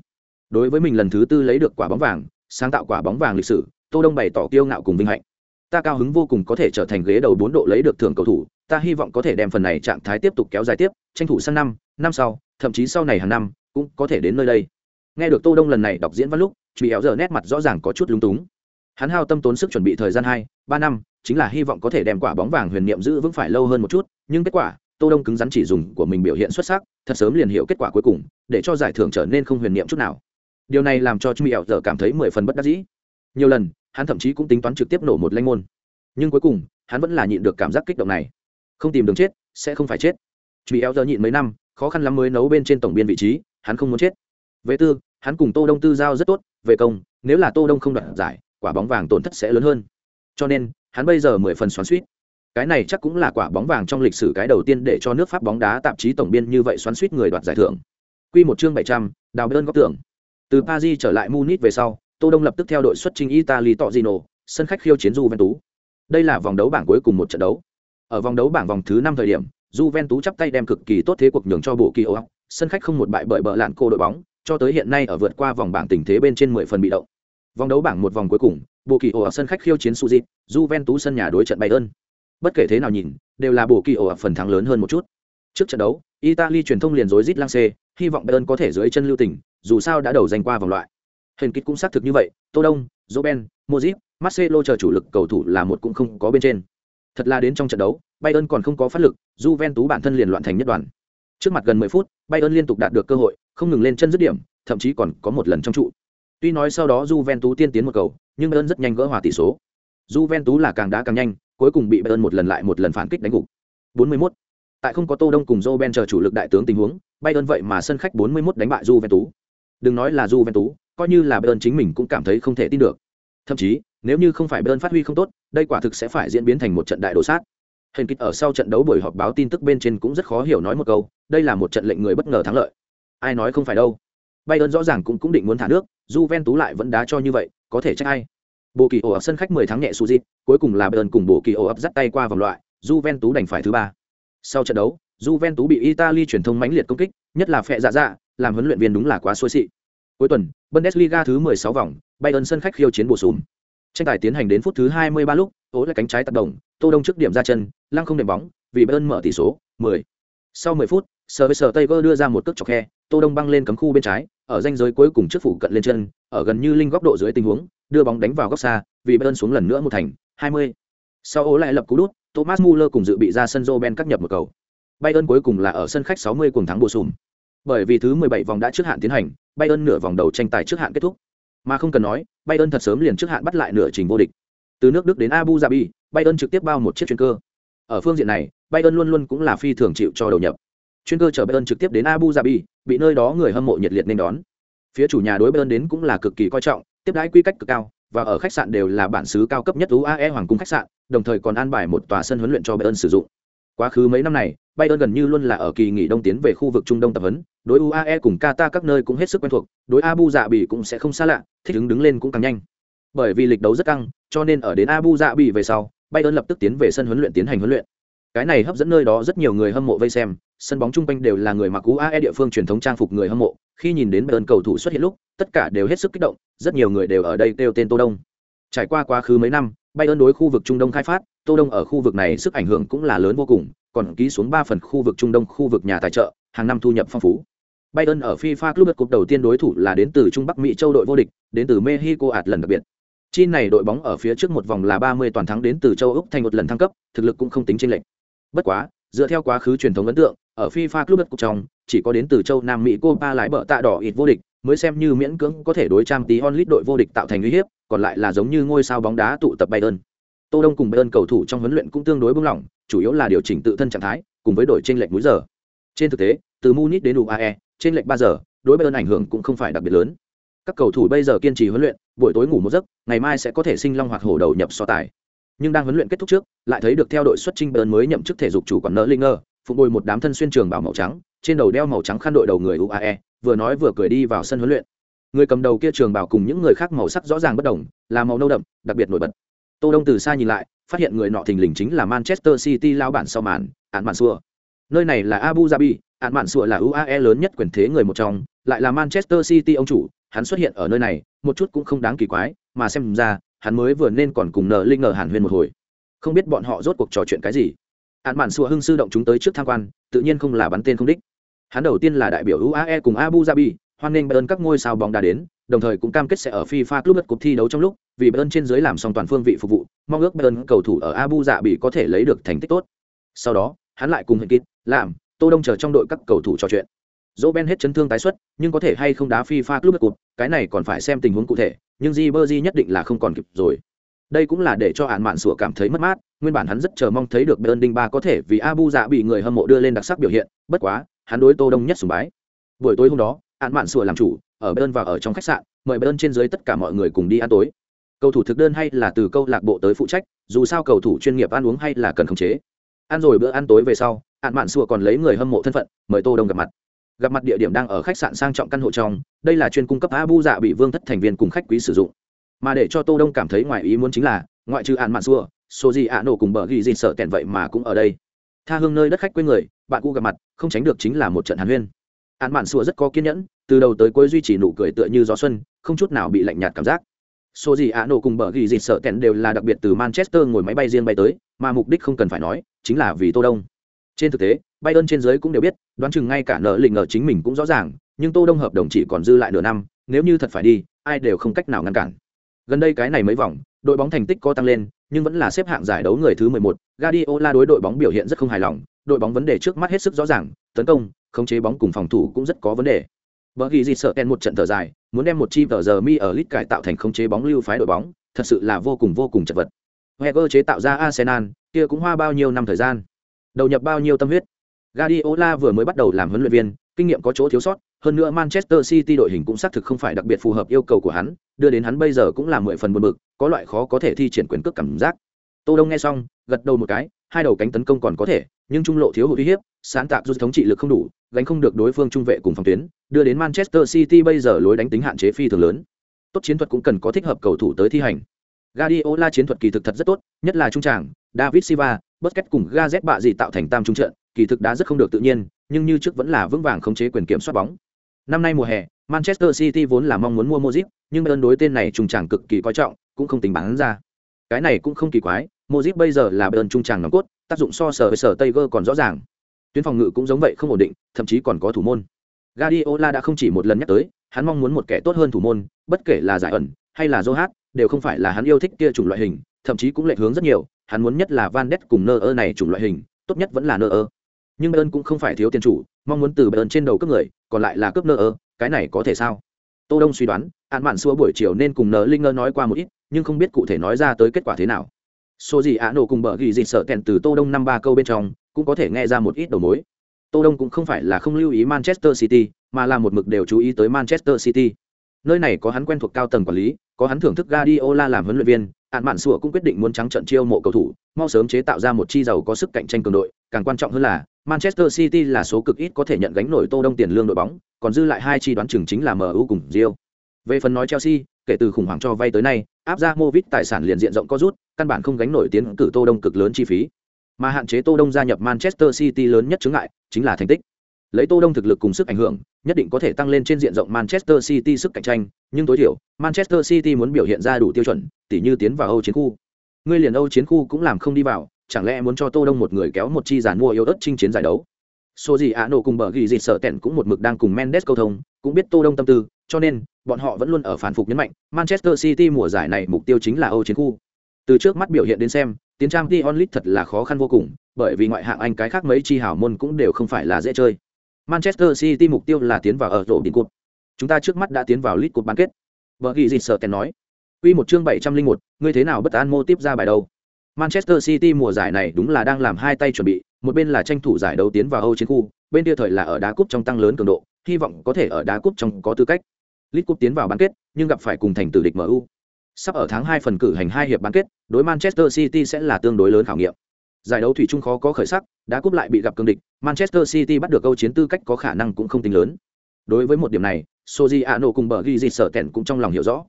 Đối với mình lần thứ tư lấy được quả bóng vàng sáng tạo quả bóng vàng lịch sử tô đông bày tỏ kiêu ngạo cùng vinh hạnh. Ta cao hứng vô cùng có thể trở thành ghế đầu bốn độ lấy được thưởng cầu thủ ta hy vọng có thể đem phần này trạng thái tiếp tục kéo dài tiếp tranh thủ sang năm năm sau thậm chí sau này hàng năm cũng có thể đến nơi đây. Nghe được tô đông lần này đọc diễn văn lúc truy éo giờ nét mặt rõ ràng có chút lúng túng hắn hao tâm tốn sức chuẩn bị thời gian hai, ba năm, chính là hy vọng có thể đem quả bóng vàng huyền niệm giữ vững phải lâu hơn một chút, nhưng kết quả, tô đông cứng rắn chỉ dùng của mình biểu hiện xuất sắc, thật sớm liền hiểu kết quả cuối cùng, để cho giải thưởng trở nên không huyền niệm chút nào. Điều này làm cho truy éo giờ cảm thấy mười phần bất đắc dĩ. Nhiều lần, hắn thậm chí cũng tính toán trực tiếp nổ một lanh môn. Nhưng cuối cùng, hắn vẫn là nhịn được cảm giác kích động này. Không tìm đường chết, sẽ không phải chết. Truy éo giờ nhịn mấy năm, khó khăn lắm mới nấu bên trên tổng biên vị trí, hắn không muốn chết. Về tư, hắn cùng tô đông tư giao rất tốt, về công, nếu là tô đông không đoạt giải quả bóng vàng tổn thất sẽ lớn hơn. Cho nên, hắn bây giờ mười phần xoắn suýt. Cái này chắc cũng là quả bóng vàng trong lịch sử cái đầu tiên để cho nước pháp bóng đá tạp chí tổng biên như vậy xoắn suýt người đoạt giải thưởng. Quy một chương bảy trăm, đào bơn góc tưởng từ paris trở lại munich về sau, tô đông lập tức theo đội xuất trình italy tọ gino, sân khách khiêu chiến juventus. Đây là vòng đấu bảng cuối cùng một trận đấu. Ở vòng đấu bảng vòng thứ năm thời điểm, juventus chắp tay đem cực kỳ tốt thế cuộc nhường cho bộ kỳ sân khách không một bại bởi bờ lạn cô đội bóng, cho tới hiện nay ở vượt qua vòng bảng tình thế bên trên mười phần bị động vòng đấu bảng một vòng cuối cùng bộ kỳ ổ ở sân khách khiêu chiến suzy juventus sân nhà đối trận bayern. Bất kể thế nào nhìn đều là bộ kỳ ổ ở phần thắng lớn hơn một chút. Trước trận đấu italy truyền thông liền rối rít lang xê hy vọng bayern có thể dưới chân lưu tình dù sao đã đầu giành qua vòng loại. Hình kích cũng xác thực như vậy tô đông Roben, Modric, marcelo chờ chủ lực cầu thủ là một cũng không có bên trên. Thật là đến trong trận đấu bayern còn không có phát lực juventus bản thân liền loạn thành nhất đoàn. Trước mặt gần 10 phút bayern liên tục đạt được cơ hội không ngừng lên chân dứt điểm thậm chí còn có một lần trong trụ. Tuy nói sau đó Juventus tiên tiến một cầu, nhưng Bayern rất nhanh gỡ hòa tỷ số. Juventus là càng đá càng nhanh, cuối cùng bị Bayern một lần lại một lần phản kích đánh gục. 41. Tại không có Tô Đông cùng Roben chờ chủ lực đại tướng tình huống, Bayern vậy mà sân khách 41 đánh bại Juventus. Đừng nói là Juventus, coi như là Bayern chính mình cũng cảm thấy không thể tin được. Thậm chí, nếu như không phải Bayern phát huy không tốt, đây quả thực sẽ phải diễn biến thành một trận đại đổ sát. Hình kịch ở sau trận đấu buổi họp báo tin tức bên trên cũng rất khó hiểu nói một câu, đây là một trận lệnh người bất ngờ thắng lợi. Ai nói không phải đâu. Bayern rõ ràng cũng cũng định muốn thả nước, Juventus lại vẫn đá cho như vậy, có thể trách ai? Bộ kỳ ổ ở sân khách 10 tháng nhẹ Suzy, cuối cùng là Bayern cùng bộ kỳ ổ ập dắt tay qua vòng loại, Juventus đành phải thứ ba. Sau trận đấu, Juventus bị Italy truyền thông mãnh liệt công kích, nhất là phệ dạ dạ, làm huấn luyện viên đúng là quá xuôi xị. Cuối tuần, Bundesliga thứ 16 vòng, Bayern sân khách khiêu chiến bổ sung. Tranh tài tiến hành đến phút thứ 23 lúc, ố là cánh trái tác động, Tô Đông trước điểm ra chân, lăng không đệm bóng, vì Bayern mở tỷ số, 10. Sau 10 phút, Service Tiger đưa ra một cước chọc khe, Tô Đông băng lên cấm khu bên trái, ở danh giới cuối cùng trước phủ cận lên chân, ở gần như linh góc độ dưới tình huống, đưa bóng đánh vào góc xa, vì Bayern xuống lần nữa một thành, 20. Sau ố lại lập cú đút, Thomas Muller cùng dự bị ra sân Ben cắt nhập một cầu. Bayern cuối cùng là ở sân khách 60 cùng thắng bổ sung. Bởi vì thứ 17 vòng đã trước hạn tiến hành, Bayern nửa vòng đầu tranh tài trước hạn kết thúc. Mà không cần nói, Bayern thật sớm liền trước hạn bắt lại nửa trình vô địch. Từ nước Đức đến Abu Dhabi, Bayern trực tiếp bao một chiếc chuyên cơ. Ở phương diện này, Bayern luôn luôn cũng là phi thường chịu cho đầu nhập chuyên cơ chở Bayern trực tiếp đến Abu Dhabi, bị nơi đó người hâm mộ nhiệt liệt nên đón. Phía chủ nhà đối Bayern đến cũng là cực kỳ coi trọng, tiếp đãi quy cách cực cao, và ở khách sạn đều là bản xứ cao cấp nhất UAE Hoàng cung khách sạn, đồng thời còn an bài một tòa sân huấn luyện cho Bayern sử dụng. Quá khứ mấy năm này, Bayern gần như luôn là ở kỳ nghỉ đông tiến về khu vực Trung Đông tập huấn, đối UAE cùng Qatar các nơi cũng hết sức quen thuộc, đối Abu Dhabi cũng sẽ không xa lạ, thích ứng đứng lên cũng càng nhanh. Bởi vì lịch đấu rất căng, cho nên ở đến Abu Dhabi về sau, Bayern lập tức tiến về sân huấn luyện tiến hành huấn luyện. Cái này hấp dẫn nơi đó rất nhiều người hâm mộ vây xem, sân bóng chung quanh đều là người mặc UAE địa phương truyền thống trang phục người hâm mộ, khi nhìn đến Bayern cầu thủ xuất hiện lúc, tất cả đều hết sức kích động, rất nhiều người đều ở đây kêu tên Tô Đông. Trải qua quá khứ mấy năm, Bayern đối khu vực Trung Đông khai phát, Tô Đông ở khu vực này sức ảnh hưởng cũng là lớn vô cùng, còn ký xuống 3 phần khu vực Trung Đông, khu vực nhà tài trợ, hàng năm thu nhập phong phú. Bayern ở FIFA Club Cup đầu tiên đối thủ là đến từ Trung Bắc Mỹ châu đội vô địch, đến từ Mexico ạt lần đặc biệt. Chi này đội bóng ở phía trước một vòng là 30 toàn thắng đến từ châu Úc thành một lần thăng cấp, thực lực cũng không tính chênh lệch. Bất quá, dựa theo quá khứ truyền thống ấn tượng, ở FIFA Club Cup trong, chỉ có đến từ châu Nam Mỹ Copa lái bờ tạ đỏ ít vô địch, mới xem như miễn cưỡng có thể đối trang tí onlit đội vô địch tạo thành uy hiếp, còn lại là giống như ngôi sao bóng đá tụ tập Bayern. Tô Đông cùng Bayern cầu thủ trong huấn luyện cũng tương đối buông lỏng, chủ yếu là điều chỉnh tự thân trạng thái, cùng với đội trên lệch múi giờ. Trên thực tế, từ Munich đến UAE, trên lệch ba giờ, đối Bayern ảnh hưởng cũng không phải đặc biệt lớn. Các cầu thủ bây giờ kiên trì huấn luyện, buổi tối ngủ một giấc, ngày mai sẽ có thể sinh long hoạt hổ đầu nhập so tài. Nhưng đang huấn luyện kết thúc trước, lại thấy được theo đội xuất trình Bayern mới nhậm chức thể dục chủ quản nợ ngơ phục bồi một đám thân xuyên trường bảo màu trắng, trên đầu đeo màu trắng khăn đội đầu người UAE, vừa nói vừa cười đi vào sân huấn luyện. Người cầm đầu kia trường bảo cùng những người khác màu sắc rõ ràng bất đồng, là màu nâu đậm, đặc biệt nổi bật. Tô Đông từ xa nhìn lại, phát hiện người nọ thình lình chính là Manchester City lao bản sau màn, ạn Mạn Xua. Nơi này là Abu Dhabi, ạn Mạn Xua là UAE lớn nhất quyền thế người một trong, lại là Manchester City ông chủ, hắn xuất hiện ở nơi này, một chút cũng không đáng kỳ quái, mà xem ra, hắn mới vừa nên còn cùng nợ linh ngờ hàn huyên một hồi. Không biết bọn họ rốt cuộc trò chuyện cái gì. Án mạn xua hưng sư động chúng tới trước tham quan, tự nhiên không là bắn tên không đích. Hắn đầu tiên là đại biểu UAE cùng Abu Dhabi, hoan nghênh Bayern các ngôi sao bóng đá đến, đồng thời cũng cam kết sẽ ở FIFA Club cuộc thi đấu trong lúc, vì Bayern trên dưới làm xong toàn phương vị phục vụ, mong ước Bayern cầu thủ ở Abu Dhabi có thể lấy được thành tích tốt. Sau đó, hắn lại cùng Hình Kít, làm, Tô Đông chờ trong đội các cầu thủ trò chuyện. Dỗ Ben hết chấn thương tái xuất, nhưng có thể hay không đá phi pha Club cụt cái này còn phải xem tình huống cụ thể, nhưng Di Berji nhất định là không còn kịp rồi. Đây cũng là để cho hạn mạn sủa cảm thấy mất mát, nguyên bản hắn rất chờ mong thấy được bern Đinh Ba có thể vì Abu Dạ bị người hâm mộ đưa lên đặc sắc biểu hiện, bất quá, hắn đối Tô Đông nhất sùng bái. Buổi tối hôm đó, hạn mạn sủa làm chủ, ở bern và ở trong khách sạn, mời bern trên dưới tất cả mọi người cùng đi ăn tối. Cầu thủ thực đơn hay là từ câu lạc bộ tới phụ trách, dù sao cầu thủ chuyên nghiệp ăn uống hay là cần khống chế. Ăn rồi bữa ăn tối về sau, hạn mạn sủa còn lấy người hâm mộ thân phận, mời Tô Đông gặp mặt gặp mặt địa điểm đang ở khách sạn sang trọng căn hộ trong, đây là chuyên cung cấp abu dạ bị vương thất thành viên cùng khách quý sử dụng. Mà để cho tô đông cảm thấy ngoài ý muốn chính là, ngoại trừ ạn mạn xua số gì ạ nổ cùng bờ ghi gì sợ kẹn vậy mà cũng ở đây. Tha hương nơi đất khách quê người, bạn cũ gặp mặt, không tránh được chính là một trận hàn huyên. Ạn mạn xua rất có kiên nhẫn, từ đầu tới cuối duy trì nụ cười tựa như gió xuân, không chút nào bị lạnh nhạt cảm giác. Số gì ạ nổ cùng bờ ghi gì sợ kẹn đều là đặc biệt từ manchester ngồi máy bay riêng bay tới, mà mục đích không cần phải nói, chính là vì tô đông. Trên thực tế Bayern trên dưới cũng đều biết, đoán chừng ngay cả nợ lĩnh ở chính mình cũng rõ ràng, nhưng Tô Đông hợp đồng chỉ còn dư lại nửa năm, nếu như thật phải đi, ai đều không cách nào ngăn cản. Gần đây cái này mấy vòng, đội bóng thành tích có tăng lên, nhưng vẫn là xếp hạng giải đấu người thứ 11, Guardiola đối đội bóng biểu hiện rất không hài lòng, đội bóng vấn đề trước mắt hết sức rõ ràng, tấn công, khống chế bóng cùng phòng thủ cũng rất có vấn đề. Bởi vì gì sợ ten một trận thở dài, muốn đem một chi tờ giờ mi ở lit cải tạo thành khống chế bóng lưu phái đội bóng, thật sự là vô cùng vô cùng chật vật. Wenger chế tạo ra Arsenal, kia cũng hoa bao nhiêu năm thời gian, đầu nhập bao nhiêu tâm huyết. Guardiola vừa mới bắt đầu làm huấn luyện viên, kinh nghiệm có chỗ thiếu sót, hơn nữa Manchester City đội hình cũng xác thực không phải đặc biệt phù hợp yêu cầu của hắn, đưa đến hắn bây giờ cũng là mười phần buồn bực, có loại khó có thể thi triển quyền cước cảm giác. Tô Đông nghe xong, gật đầu một cái, hai đầu cánh tấn công còn có thể, nhưng trung lộ thiếu hụt uy hiếp, sáng tạo rút thống trị lực không đủ, gánh không được đối phương trung vệ cùng phòng tuyến, đưa đến Manchester City bây giờ lối đánh tính hạn chế phi thường lớn. Tốt chiến thuật cũng cần có thích hợp cầu thủ tới thi hành. Guardiola chiến thuật kỳ thực thật rất tốt, nhất là trung trảng, David Silva, Busquets cùng Gazet bạ gì tạo thành tam trung trận, kỳ thực đã rất không được tự nhiên, nhưng như trước vẫn là vững vàng khống chế quyền kiểm soát bóng. Năm nay mùa hè, Manchester City vốn là mong muốn mua Modric, nhưng Bayern đối tên này trung trảng cực kỳ coi trọng, cũng không tính bán ra. Cái này cũng không kỳ quái, Modric bây giờ là Bayern trung trảng nòng cốt, tác dụng so sở với sở Tiger còn rõ ràng. Tuyến phòng ngự cũng giống vậy không ổn định, thậm chí còn có thủ môn. Guardiola đã không chỉ một lần nhắc tới, hắn mong muốn một kẻ tốt hơn thủ môn, bất kể là giải ẩn hay là Zohat, đều không phải là hắn yêu thích kia chủng loại hình, thậm chí cũng lệch hướng rất nhiều, hắn muốn nhất là Van Ness cùng Neuer này chủng loại hình, tốt nhất vẫn là Neuer nhưng bayern cũng không phải thiếu tiền chủ mong muốn từ bayern trên đầu cướp người còn lại là cướp nơ ơ cái này có thể sao? Tô đông suy đoán an mạn xua buổi chiều nên cùng nờ linh ngơ nói qua một ít nhưng không biết cụ thể nói ra tới kết quả thế nào. Số gì ạ nổ cùng bờ ghi gì sợ kèn từ tô đông năm ba câu bên trong cũng có thể nghe ra một ít đầu mối. Tô đông cũng không phải là không lưu ý manchester city mà là một mực đều chú ý tới manchester city. Nơi này có hắn quen thuộc cao tầng quản lý có hắn thưởng thức Guardiola làm huấn luyện viên ạn mạn sủa cũng quyết định muốn trắng trận chiêu mộ cầu thủ mau sớm chế tạo ra một chi giàu có sức cạnh tranh cường đội càng quan trọng hơn là Manchester City là số cực ít có thể nhận gánh nổi Tô Đông tiền lương đội bóng, còn dư lại hai chi đoán chừng chính là MU cùng Real. Về phần nói Chelsea, kể từ khủng hoảng cho vay tới nay, áp ra Movit tài sản liền diện rộng có rút, căn bản không gánh nổi tiến cử Tô Đông cực lớn chi phí. Mà hạn chế Tô Đông gia nhập Manchester City lớn nhất chướng ngại chính là thành tích. Lấy Tô Đông thực lực cùng sức ảnh hưởng, nhất định có thể tăng lên trên diện rộng Manchester City sức cạnh tranh, nhưng tối thiểu, Manchester City muốn biểu hiện ra đủ tiêu chuẩn, tỉ như tiến vào Âu chiến khu. Ngươi liền Âu chiến khu cũng làm không đi vào, chẳng lẽ muốn cho tô đông một người kéo một chi giàn mua yếu ớt chinh chiến giải đấu? Số gì ạ nổ cùng bờ ghi gì sợ tẹn cũng một mực đang cùng mendes câu thông cũng biết tô đông tâm tư cho nên bọn họ vẫn luôn ở phản phục nhấn mạnh manchester city mùa giải này mục tiêu chính là âu chiến khu. Từ trước mắt biểu hiện đến xem tiến trang Dion onlit thật là khó khăn vô cùng bởi vì ngoại hạng anh cái khác mấy chi hảo môn cũng đều không phải là dễ chơi manchester city mục tiêu là tiến vào ở rổ đỉnh cột chúng ta trước mắt đã tiến vào lít cột bán kết vợ ghi gì sợ tẻn nói Quy một chương 701, ngươi thế nào bất an mô tiếp ra bài đầu. Manchester City mùa giải này đúng là đang làm hai tay chuẩn bị, một bên là tranh thủ giải đấu tiến vào Âu chiến khu, bên kia thời là ở đá cúp trong tăng lớn cường độ, hy vọng có thể ở đá cúp trong có tư cách. League Cup tiến vào bán kết, nhưng gặp phải cùng thành tử địch MU. Sắp ở tháng 2 phần cử hành hai hiệp bán kết, đối Manchester City sẽ là tương đối lớn khảo nghiệm. Giải đấu thủy chung khó có khởi sắc, đá cúp lại bị gặp cương địch, Manchester City bắt được câu chiến tư cách có khả năng cũng không tính lớn. Đối với một điểm này, Sojiano cùng bờ ghi gì sở tẹn cũng trong lòng hiểu rõ.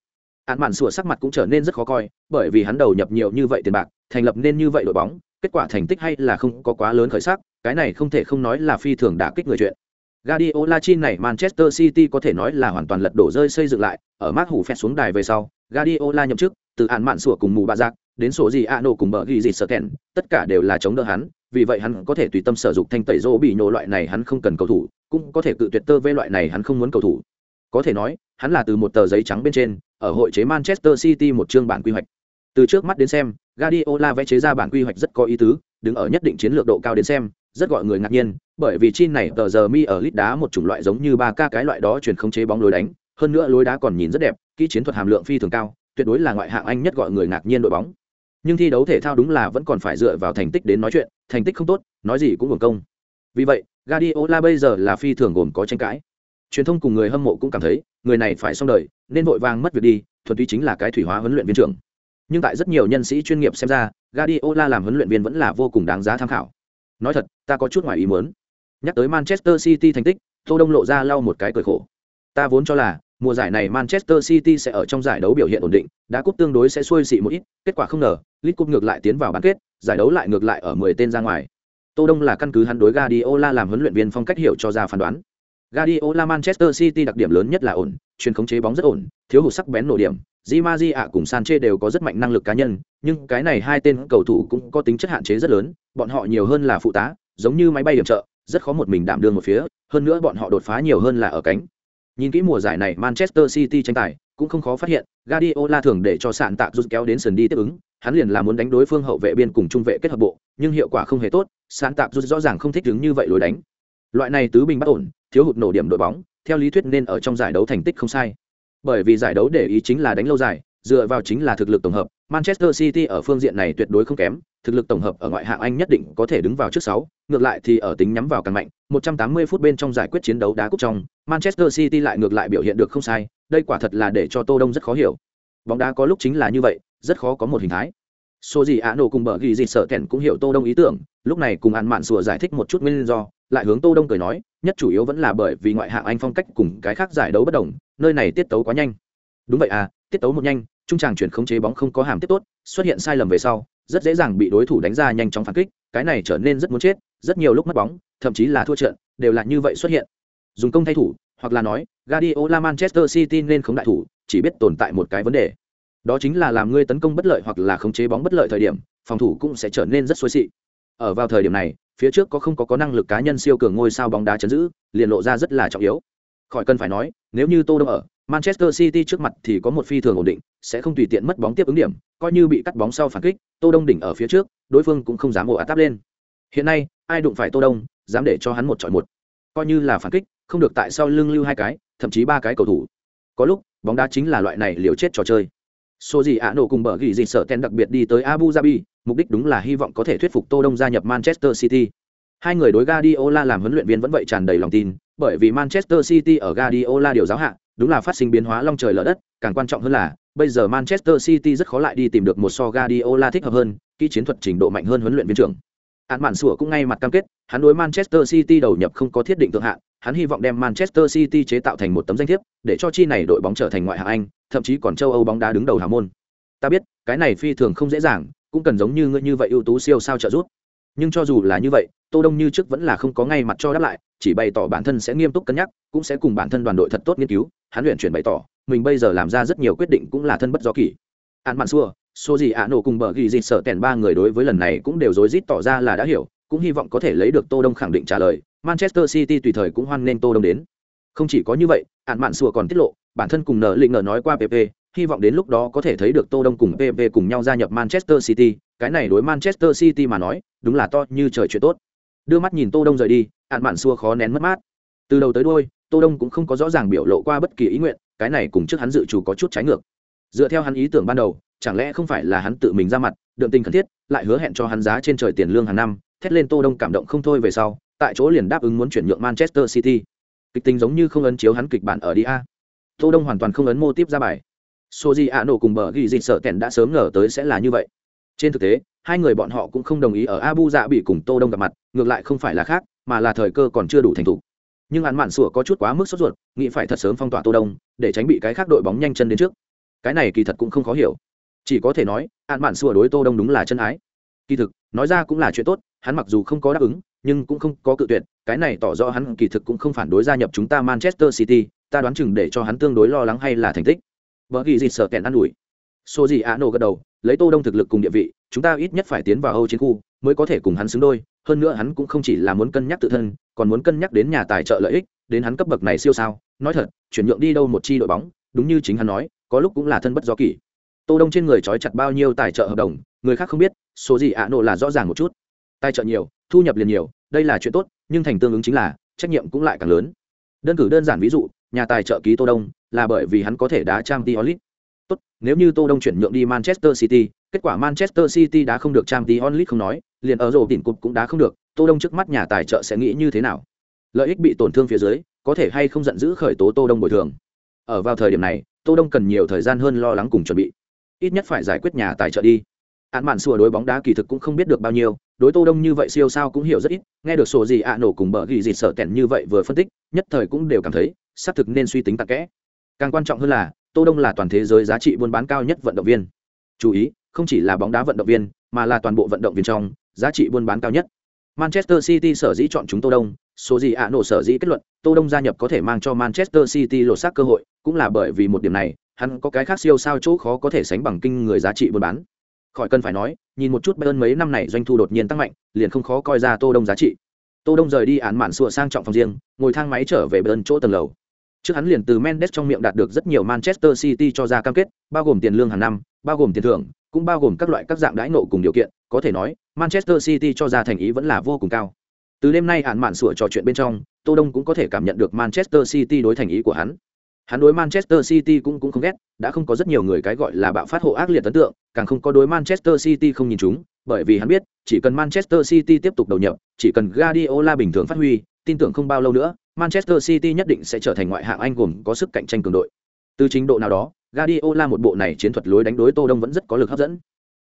Án mạn sủa sắc mặt cũng trở nên rất khó coi, bởi vì hắn đầu nhập nhiều như vậy tiền bạc, thành lập nên như vậy đội bóng, kết quả thành tích hay là không có quá lớn khởi sắc, cái này không thể không nói là phi thường đả kích người chuyện. Guardiola chi này Manchester City có thể nói là hoàn toàn lật đổ rơi xây dựng lại, ở mát Hủ phẹt xuống đài về sau, Guardiola nhậm chức, từ án mạn sủa cùng mù bạ giặc, đến số gì a nổ cùng bờ ghi gì sợ kẹn tất cả đều là chống đỡ hắn, vì vậy hắn có thể tùy tâm sở dụng thanh tẩy rô bị nhổ loại này hắn không cần cầu thủ, cũng có thể cự tuyệt tơ vê loại này hắn không muốn cầu thủ. Có thể nói, hắn là từ một tờ giấy trắng bên trên, ở hội chế manchester city một chương bản quy hoạch. Từ trước mắt đến xem, Guardiola vẽ chế ra bản quy hoạch rất có ý tứ, đứng ở nhất định chiến lược độ cao đến xem, rất gọi người ngạc nhiên, bởi vì chi này tờ giờ mi ở lít đá một chủng loại giống như ba ca cái loại đó chuyển không chế bóng lối đánh, hơn nữa lối đá còn nhìn rất đẹp, kỹ chiến thuật hàm lượng phi thường cao, tuyệt đối là ngoại hạng anh nhất gọi người ngạc nhiên đội bóng nhưng thi đấu thể thao đúng là vẫn còn phải dựa vào thành tích đến nói chuyện, thành tích không tốt, nói gì cũng hưởng công. Vì vậy, Guardiola bây giờ là phi thường gồm có tranh cãi. Truyền thông cùng người hâm mộ cũng cảm thấy, người này phải xong đời, nên vội vàng mất việc đi, thuần túy chính là cái thủy hóa huấn luyện viên trưởng. Nhưng tại rất nhiều nhân sĩ chuyên nghiệp xem ra, Guardiola làm huấn luyện viên vẫn là vô cùng đáng giá tham khảo. Nói thật, ta có chút ngoài ý muốn. Nhắc tới manchester city thành tích, tô đông lộ ra lau một cái cười khổ. Ta vốn cho là mùa giải này manchester city sẽ ở trong giải đấu biểu hiện ổn định đá cúp tương đối sẽ xuôi xị một ít kết quả không ngờ League Cup ngược lại tiến vào bán kết giải đấu lại ngược lại ở 10 tên ra ngoài tô đông là căn cứ hắn đối Guardiola làm huấn luyện viên phong cách hiểu cho ra phán đoán Guardiola Manchester City đặc điểm lớn nhất là ổn, chuyên khống chế bóng rất ổn, thiếu hụt sắc bén nổ điểm. Di Maria cùng Sanchez đều có rất mạnh năng lực cá nhân, nhưng cái này hai tên cầu thủ cũng có tính chất hạn chế rất lớn, bọn họ nhiều hơn là phụ tá, giống như máy bay điểm trợ, rất khó một mình đảm đương một phía, hơn nữa bọn họ đột phá nhiều hơn là ở cánh. Nhìn kỹ mùa giải này Manchester City tranh tài, cũng không khó phát hiện, Guardiola thường để cho sạn tạc rút kéo đến sân đi tiếp ứng, hắn liền là muốn đánh đối phương hậu vệ biên cùng trung vệ kết hợp bộ, nhưng hiệu quả không hề tốt, sạn tạc rút rõ ràng không thích đứng như vậy lối đánh. Loại này tứ bình bất ổn, thiếu hụt nổ điểm đội bóng, theo lý thuyết nên ở trong giải đấu thành tích không sai. Bởi vì giải đấu để ý chính là đánh lâu dài, dựa vào chính là thực lực tổng hợp, Manchester City ở phương diện này tuyệt đối không kém, thực lực tổng hợp ở ngoại hạng Anh nhất định có thể đứng vào trước 6, ngược lại thì ở tính nhắm vào càng mạnh, 180 phút bên trong giải quyết chiến đấu đá cúp trong, Manchester City lại ngược lại biểu hiện được không sai, đây quả thật là để cho Tô Đông rất khó hiểu. Bóng đá có lúc chính là như vậy, rất khó có một hình thái. Số gì án nổ cùng bở ghi gì sợ kèn cũng hiểu Tô Đông ý tưởng, lúc này cùng An mạn sủa giải thích một chút nguyên do, lại hướng Tô Đông cười nói, nhất chủ yếu vẫn là bởi vì ngoại hạng Anh phong cách cùng cái khác giải đấu bất đồng, nơi này tiết tấu quá nhanh. Đúng vậy à, tiết tấu một nhanh, trung tràng chuyển khống chế bóng không có hàm tiếp tốt, xuất hiện sai lầm về sau, rất dễ dàng bị đối thủ đánh ra nhanh chóng phản kích, cái này trở nên rất muốn chết, rất nhiều lúc mất bóng, thậm chí là thua trận, đều là như vậy xuất hiện. Dùng công thay thủ, hoặc là nói, Guardiola Manchester City nên không đại thủ, chỉ biết tồn tại một cái vấn đề. Đó chính là làm ngươi tấn công bất lợi hoặc là khống chế bóng bất lợi thời điểm, phòng thủ cũng sẽ trở nên rất xuôi xị. Ở vào thời điểm này, phía trước có không có có năng lực cá nhân siêu cường ngôi sao bóng đá chấn giữ, liền lộ ra rất là trọng yếu. Khỏi cần phải nói, nếu như Tô Đông ở, Manchester City trước mặt thì có một phi thường ổn định, sẽ không tùy tiện mất bóng tiếp ứng điểm, coi như bị cắt bóng sau phản kích, Tô Đông đỉnh ở phía trước, đối phương cũng không dám ồ ạt táp lên. Hiện nay, ai đụng phải Tô Đông, dám để cho hắn một chọi một. Coi như là phản kích, không được tại sau lưng lưu hai cái, thậm chí ba cái cầu thủ. Có lúc, bóng đá chính là loại này liều chết trò chơi. Số gì ạ nổ cùng bờ ghi gì sợ tên đặc biệt đi tới Abu Dhabi, mục đích đúng là hy vọng có thể thuyết phục Tô Đông gia nhập Manchester City. Hai người đối Guardiola làm huấn luyện viên vẫn vậy tràn đầy lòng tin, bởi vì Manchester City ở Guardiola điều giáo hạ, đúng là phát sinh biến hóa long trời lở đất, càng quan trọng hơn là, bây giờ Manchester City rất khó lại đi tìm được một so Guardiola thích hợp hơn, kỹ chiến thuật trình độ mạnh hơn huấn luyện viên trưởng. Án mạn sủa cũng ngay mặt cam kết, hắn đối Manchester City đầu nhập không có thiết định thượng hạn, hắn hy vọng đem Manchester City chế tạo thành một tấm danh thiếp, để cho chi này đội bóng trở thành ngoại hạng Anh, thậm chí còn châu Âu bóng đá đứng đầu hào môn. Ta biết, cái này phi thường không dễ dàng, cũng cần giống như ngươi như vậy ưu tú siêu sao trợ giúp. Nhưng cho dù là như vậy, Tô Đông như trước vẫn là không có ngay mặt cho đáp lại, chỉ bày tỏ bản thân sẽ nghiêm túc cân nhắc, cũng sẽ cùng bản thân đoàn đội thật tốt nghiên cứu, hắn luyện chuyển bày tỏ, mình bây giờ làm ra rất nhiều quyết định cũng là thân bất do kỳ an mạn xua, số gì ạ nổ cùng bờ ghi gì sợ tèn ba người đối với lần này cũng đều rối rít tỏ ra là đã hiểu, cũng hy vọng có thể lấy được Tô Đông khẳng định trả lời, Manchester City tùy thời cũng hoan nghênh Tô Đông đến. Không chỉ có như vậy, an mạn xua còn tiết lộ, bản thân cùng nợ lịnh nợ nói qua PP, hy vọng đến lúc đó có thể thấy được Tô Đông cùng PP cùng nhau gia nhập Manchester City, cái này đối Manchester City mà nói, đúng là to như trời chuyện tốt. Đưa mắt nhìn Tô Đông rời đi, án mạn xua khó nén mất mát. Từ đầu tới đuôi, Tô Đông cũng không có rõ ràng biểu lộ qua bất kỳ ý nguyện, cái này cùng trước hắn dự chủ có chút trái ngược. Dựa theo hắn ý tưởng ban đầu, chẳng lẽ không phải là hắn tự mình ra mặt, đượm tình khẩn thiết, lại hứa hẹn cho hắn giá trên trời tiền lương hàng năm, thét lên Tô Đông cảm động không thôi về sau, tại chỗ liền đáp ứng muốn chuyển nhượng Manchester City. Kịch tính giống như không ấn chiếu hắn kịch bản ở đi a. Tô Đông hoàn toàn không ấn mô tiếp ra bài. Soji Ano cùng bờ ghi dịch sợ kèn đã sớm ngờ tới sẽ là như vậy. Trên thực tế, hai người bọn họ cũng không đồng ý ở Abu Dạ bị cùng Tô Đông gặp mặt, ngược lại không phải là khác, mà là thời cơ còn chưa đủ thành thủ. Nhưng hắn mạn sủa có chút quá mức sốt ruột, nghĩ phải thật sớm phong tỏa Tô Đông, để tránh bị cái khác đội bóng nhanh chân đến trước. Cái này kỳ thật cũng không khó hiểu. Chỉ có thể nói, hắn mạn sủa đối Tô Đông đúng là chân ái. Kỳ thực, nói ra cũng là chuyện tốt, hắn mặc dù không có đáp ứng, nhưng cũng không có cự tuyệt, cái này tỏ rõ hắn kỳ thực cũng không phản đối gia nhập chúng ta Manchester City, ta đoán chừng để cho hắn tương đối lo lắng hay là thành tích. Vợ ghi gì sợ kẹn ăn ủi. Số gì Ano gật đầu, lấy tô đông thực lực cùng địa vị chúng ta ít nhất phải tiến vào âu chiến khu mới có thể cùng hắn xứng đôi. Hơn nữa hắn cũng không chỉ là muốn cân nhắc tự thân còn muốn cân nhắc đến nhà tài trợ lợi ích đến hắn cấp bậc này siêu sao. Nói thật chuyển nhượng đi đâu một chi đội bóng đúng như chính hắn nói có lúc cũng là thân bất do kỷ. Tô đông trên người trói chặt bao nhiêu tài trợ hợp đồng người khác không biết số gì ạ nổ là rõ ràng một chút. Tài trợ nhiều thu nhập liền nhiều đây là chuyện tốt nhưng thành tương ứng chính là trách nhiệm cũng lại càng lớn. Đơn cử đơn giản ví dụ nhà tài trợ ký tô đông là bởi vì hắn có thể đá trang League tốt, nếu như tô đông chuyển nhượng đi manchester city, kết quả manchester city đã không được Champions League không nói, liền ở rổ tỉnh cục cũng đã không được, tô đông trước mắt nhà tài trợ sẽ nghĩ như thế nào? Lợi ích bị tổn thương phía dưới, có thể hay không giận dữ khởi tố tô đông bồi thường? Ở vào thời điểm này, tô đông cần nhiều thời gian hơn lo lắng cùng chuẩn bị. Ít nhất phải giải quyết nhà tài trợ đi. Án mạn Sủa đối bóng đá kỳ thực cũng không biết được bao nhiêu, đối tô đông như vậy siêu sao cũng hiểu rất ít, nghe được sổ gì ạ nổ cùng bở gỉ gì sợ tẹn như vậy vừa phân tích, nhất thời cũng đều cảm thấy, xác thực nên suy tính tạc kẽ. Càng quan trọng hơn là tô đông là toàn thế giới giá trị buôn bán cao nhất vận động viên. Chú ý, không chỉ là bóng đá vận động viên, mà là toàn bộ vận động viên trong, giá trị buôn bán cao nhất. Manchester city sở dĩ chọn chúng tô đông, số gì ạ, nổ sở dĩ kết luận, tô đông gia nhập có thể mang cho manchester city lột xác cơ hội, cũng là bởi vì một điểm này, hắn có cái khác siêu sao chỗ khó có thể sánh bằng kinh người giá trị buôn bán. Khỏi cần phải nói, nhìn một chút bayern mấy năm này doanh thu đột nhiên tăng mạnh, liền không khó coi ra tô đông giá trị. Tô đông rời đi án mạn sủa sang trọng phòng riêng, ngồi thang máy trở về bayern chỗ tầng lầu trước hắn liền từ mendes trong miệng đạt được rất nhiều manchester city cho ra cam kết bao gồm tiền lương hàng năm bao gồm tiền thưởng cũng bao gồm các loại các dạng đãi nộ cùng điều kiện. Có thể nói manchester city cho ra thành ý vẫn là vô cùng cao. Từ đêm nay hạn mạn sủa trò chuyện bên trong tô đông cũng có thể cảm nhận được manchester city đối thành ý của hắn. Hắn đối Manchester City cũng cũng không ghét, đã không có rất nhiều người cái gọi là bạo phát hộ ác liệt ấn tượng, càng không có đối Manchester City không nhìn chúng, bởi vì hắn biết, chỉ cần Manchester City tiếp tục đầu nhập, chỉ cần Guardiola bình thường phát huy, tin tưởng không bao lâu nữa, Manchester City nhất định sẽ trở thành ngoại hạng Anh gồm có sức cạnh tranh cường đội. Từ chính độ nào đó, Guardiola một bộ này chiến thuật lối đánh đối Tô Đông vẫn rất có lực hấp dẫn.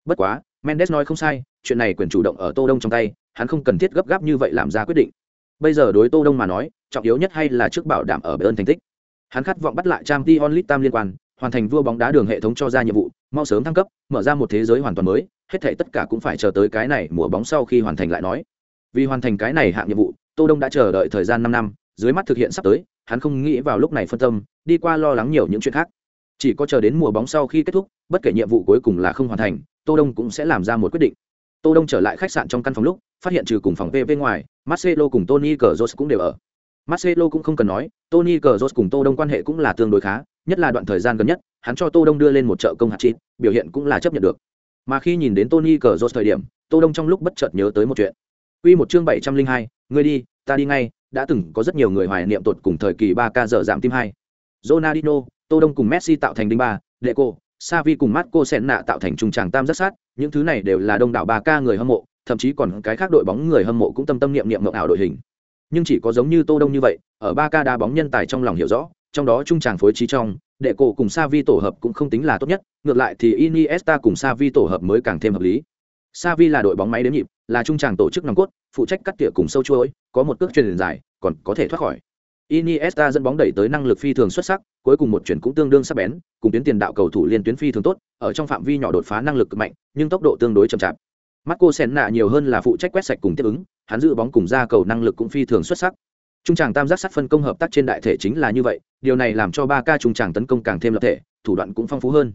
Bất quá, Mendes nói không sai, chuyện này quyền chủ động ở Tô Đông trong tay, hắn không cần thiết gấp gáp như vậy làm ra quyết định. Bây giờ đối Tô Đông mà nói, trọng yếu nhất hay là trước bảo đảm ở Bayern thành tích. Hắn khát vọng bắt lại Champions League tam liên quan, hoàn thành vua bóng đá đường hệ thống cho ra nhiệm vụ, mau sớm thăng cấp, mở ra một thế giới hoàn toàn mới, hết thảy tất cả cũng phải chờ tới cái này mùa bóng sau khi hoàn thành lại nói. Vì hoàn thành cái này hạng nhiệm vụ, Tô Đông đã chờ đợi thời gian 5 năm, dưới mắt thực hiện sắp tới, hắn không nghĩ vào lúc này phân tâm, đi qua lo lắng nhiều những chuyện khác. Chỉ có chờ đến mùa bóng sau khi kết thúc, bất kể nhiệm vụ cuối cùng là không hoàn thành, Tô Đông cũng sẽ làm ra một quyết định. Tô Đông trở lại khách sạn trong căn phòng lúc, phát hiện trừ cùng phòng PV ngoài, Marcelo cùng Tony Cazorla cũng đều ở. Marcelo cũng không cần nói, Tony Cazorla cùng Tô Đông quan hệ cũng là tương đối khá, nhất là đoạn thời gian gần nhất, hắn cho Tô Đông đưa lên một trợ công hạt chín, biểu hiện cũng là chấp nhận được. Mà khi nhìn đến Tony Cazorla thời điểm, Tô Đông trong lúc bất chợt nhớ tới một chuyện. Quy một chương 702, ngươi đi, ta đi ngay, đã từng có rất nhiều người hoài niệm tột cùng thời kỳ 3K giờ giảm tim hai. Ronaldinho, Tô Đông cùng Messi tạo thành đinh ba, Deco, Xavi cùng Marco Senna tạo thành trung tràng tam rất sát, những thứ này đều là đông đảo 3K người hâm mộ, thậm chí còn cái khác đội bóng người hâm mộ cũng tâm tâm niệm niệm mộng ảo đội hình nhưng chỉ có giống như tô đông như vậy ở ba ca đá bóng nhân tài trong lòng hiểu rõ trong đó trung tràng phối trí trong Deco cùng Xavi tổ hợp cũng không tính là tốt nhất ngược lại thì Iniesta cùng Xavi tổ hợp mới càng thêm hợp lý Savi là đội bóng máy đếm nhịp là trung tràng tổ chức nòng cốt phụ trách cắt tỉa cùng sâu chuỗi có một cước truyền dài còn có thể thoát khỏi Iniesta dẫn bóng đẩy tới năng lực phi thường xuất sắc, cuối cùng một chuyển cũng tương đương sắc bén, cùng tuyến tiền đạo cầu thủ liên tuyến phi thường tốt, ở trong phạm vi nhỏ đột phá năng lực cực mạnh, nhưng tốc độ tương đối chậm chạp. Marco Senna nhiều hơn là phụ trách quét sạch cùng tiếp ứng, hắn giữ bóng cùng ra cầu năng lực cũng phi thường xuất sắc. Trung tràng tam giác sắt phân công hợp tác trên đại thể chính là như vậy, điều này làm cho 3K trung tràng tấn công càng thêm lập thể, thủ đoạn cũng phong phú hơn.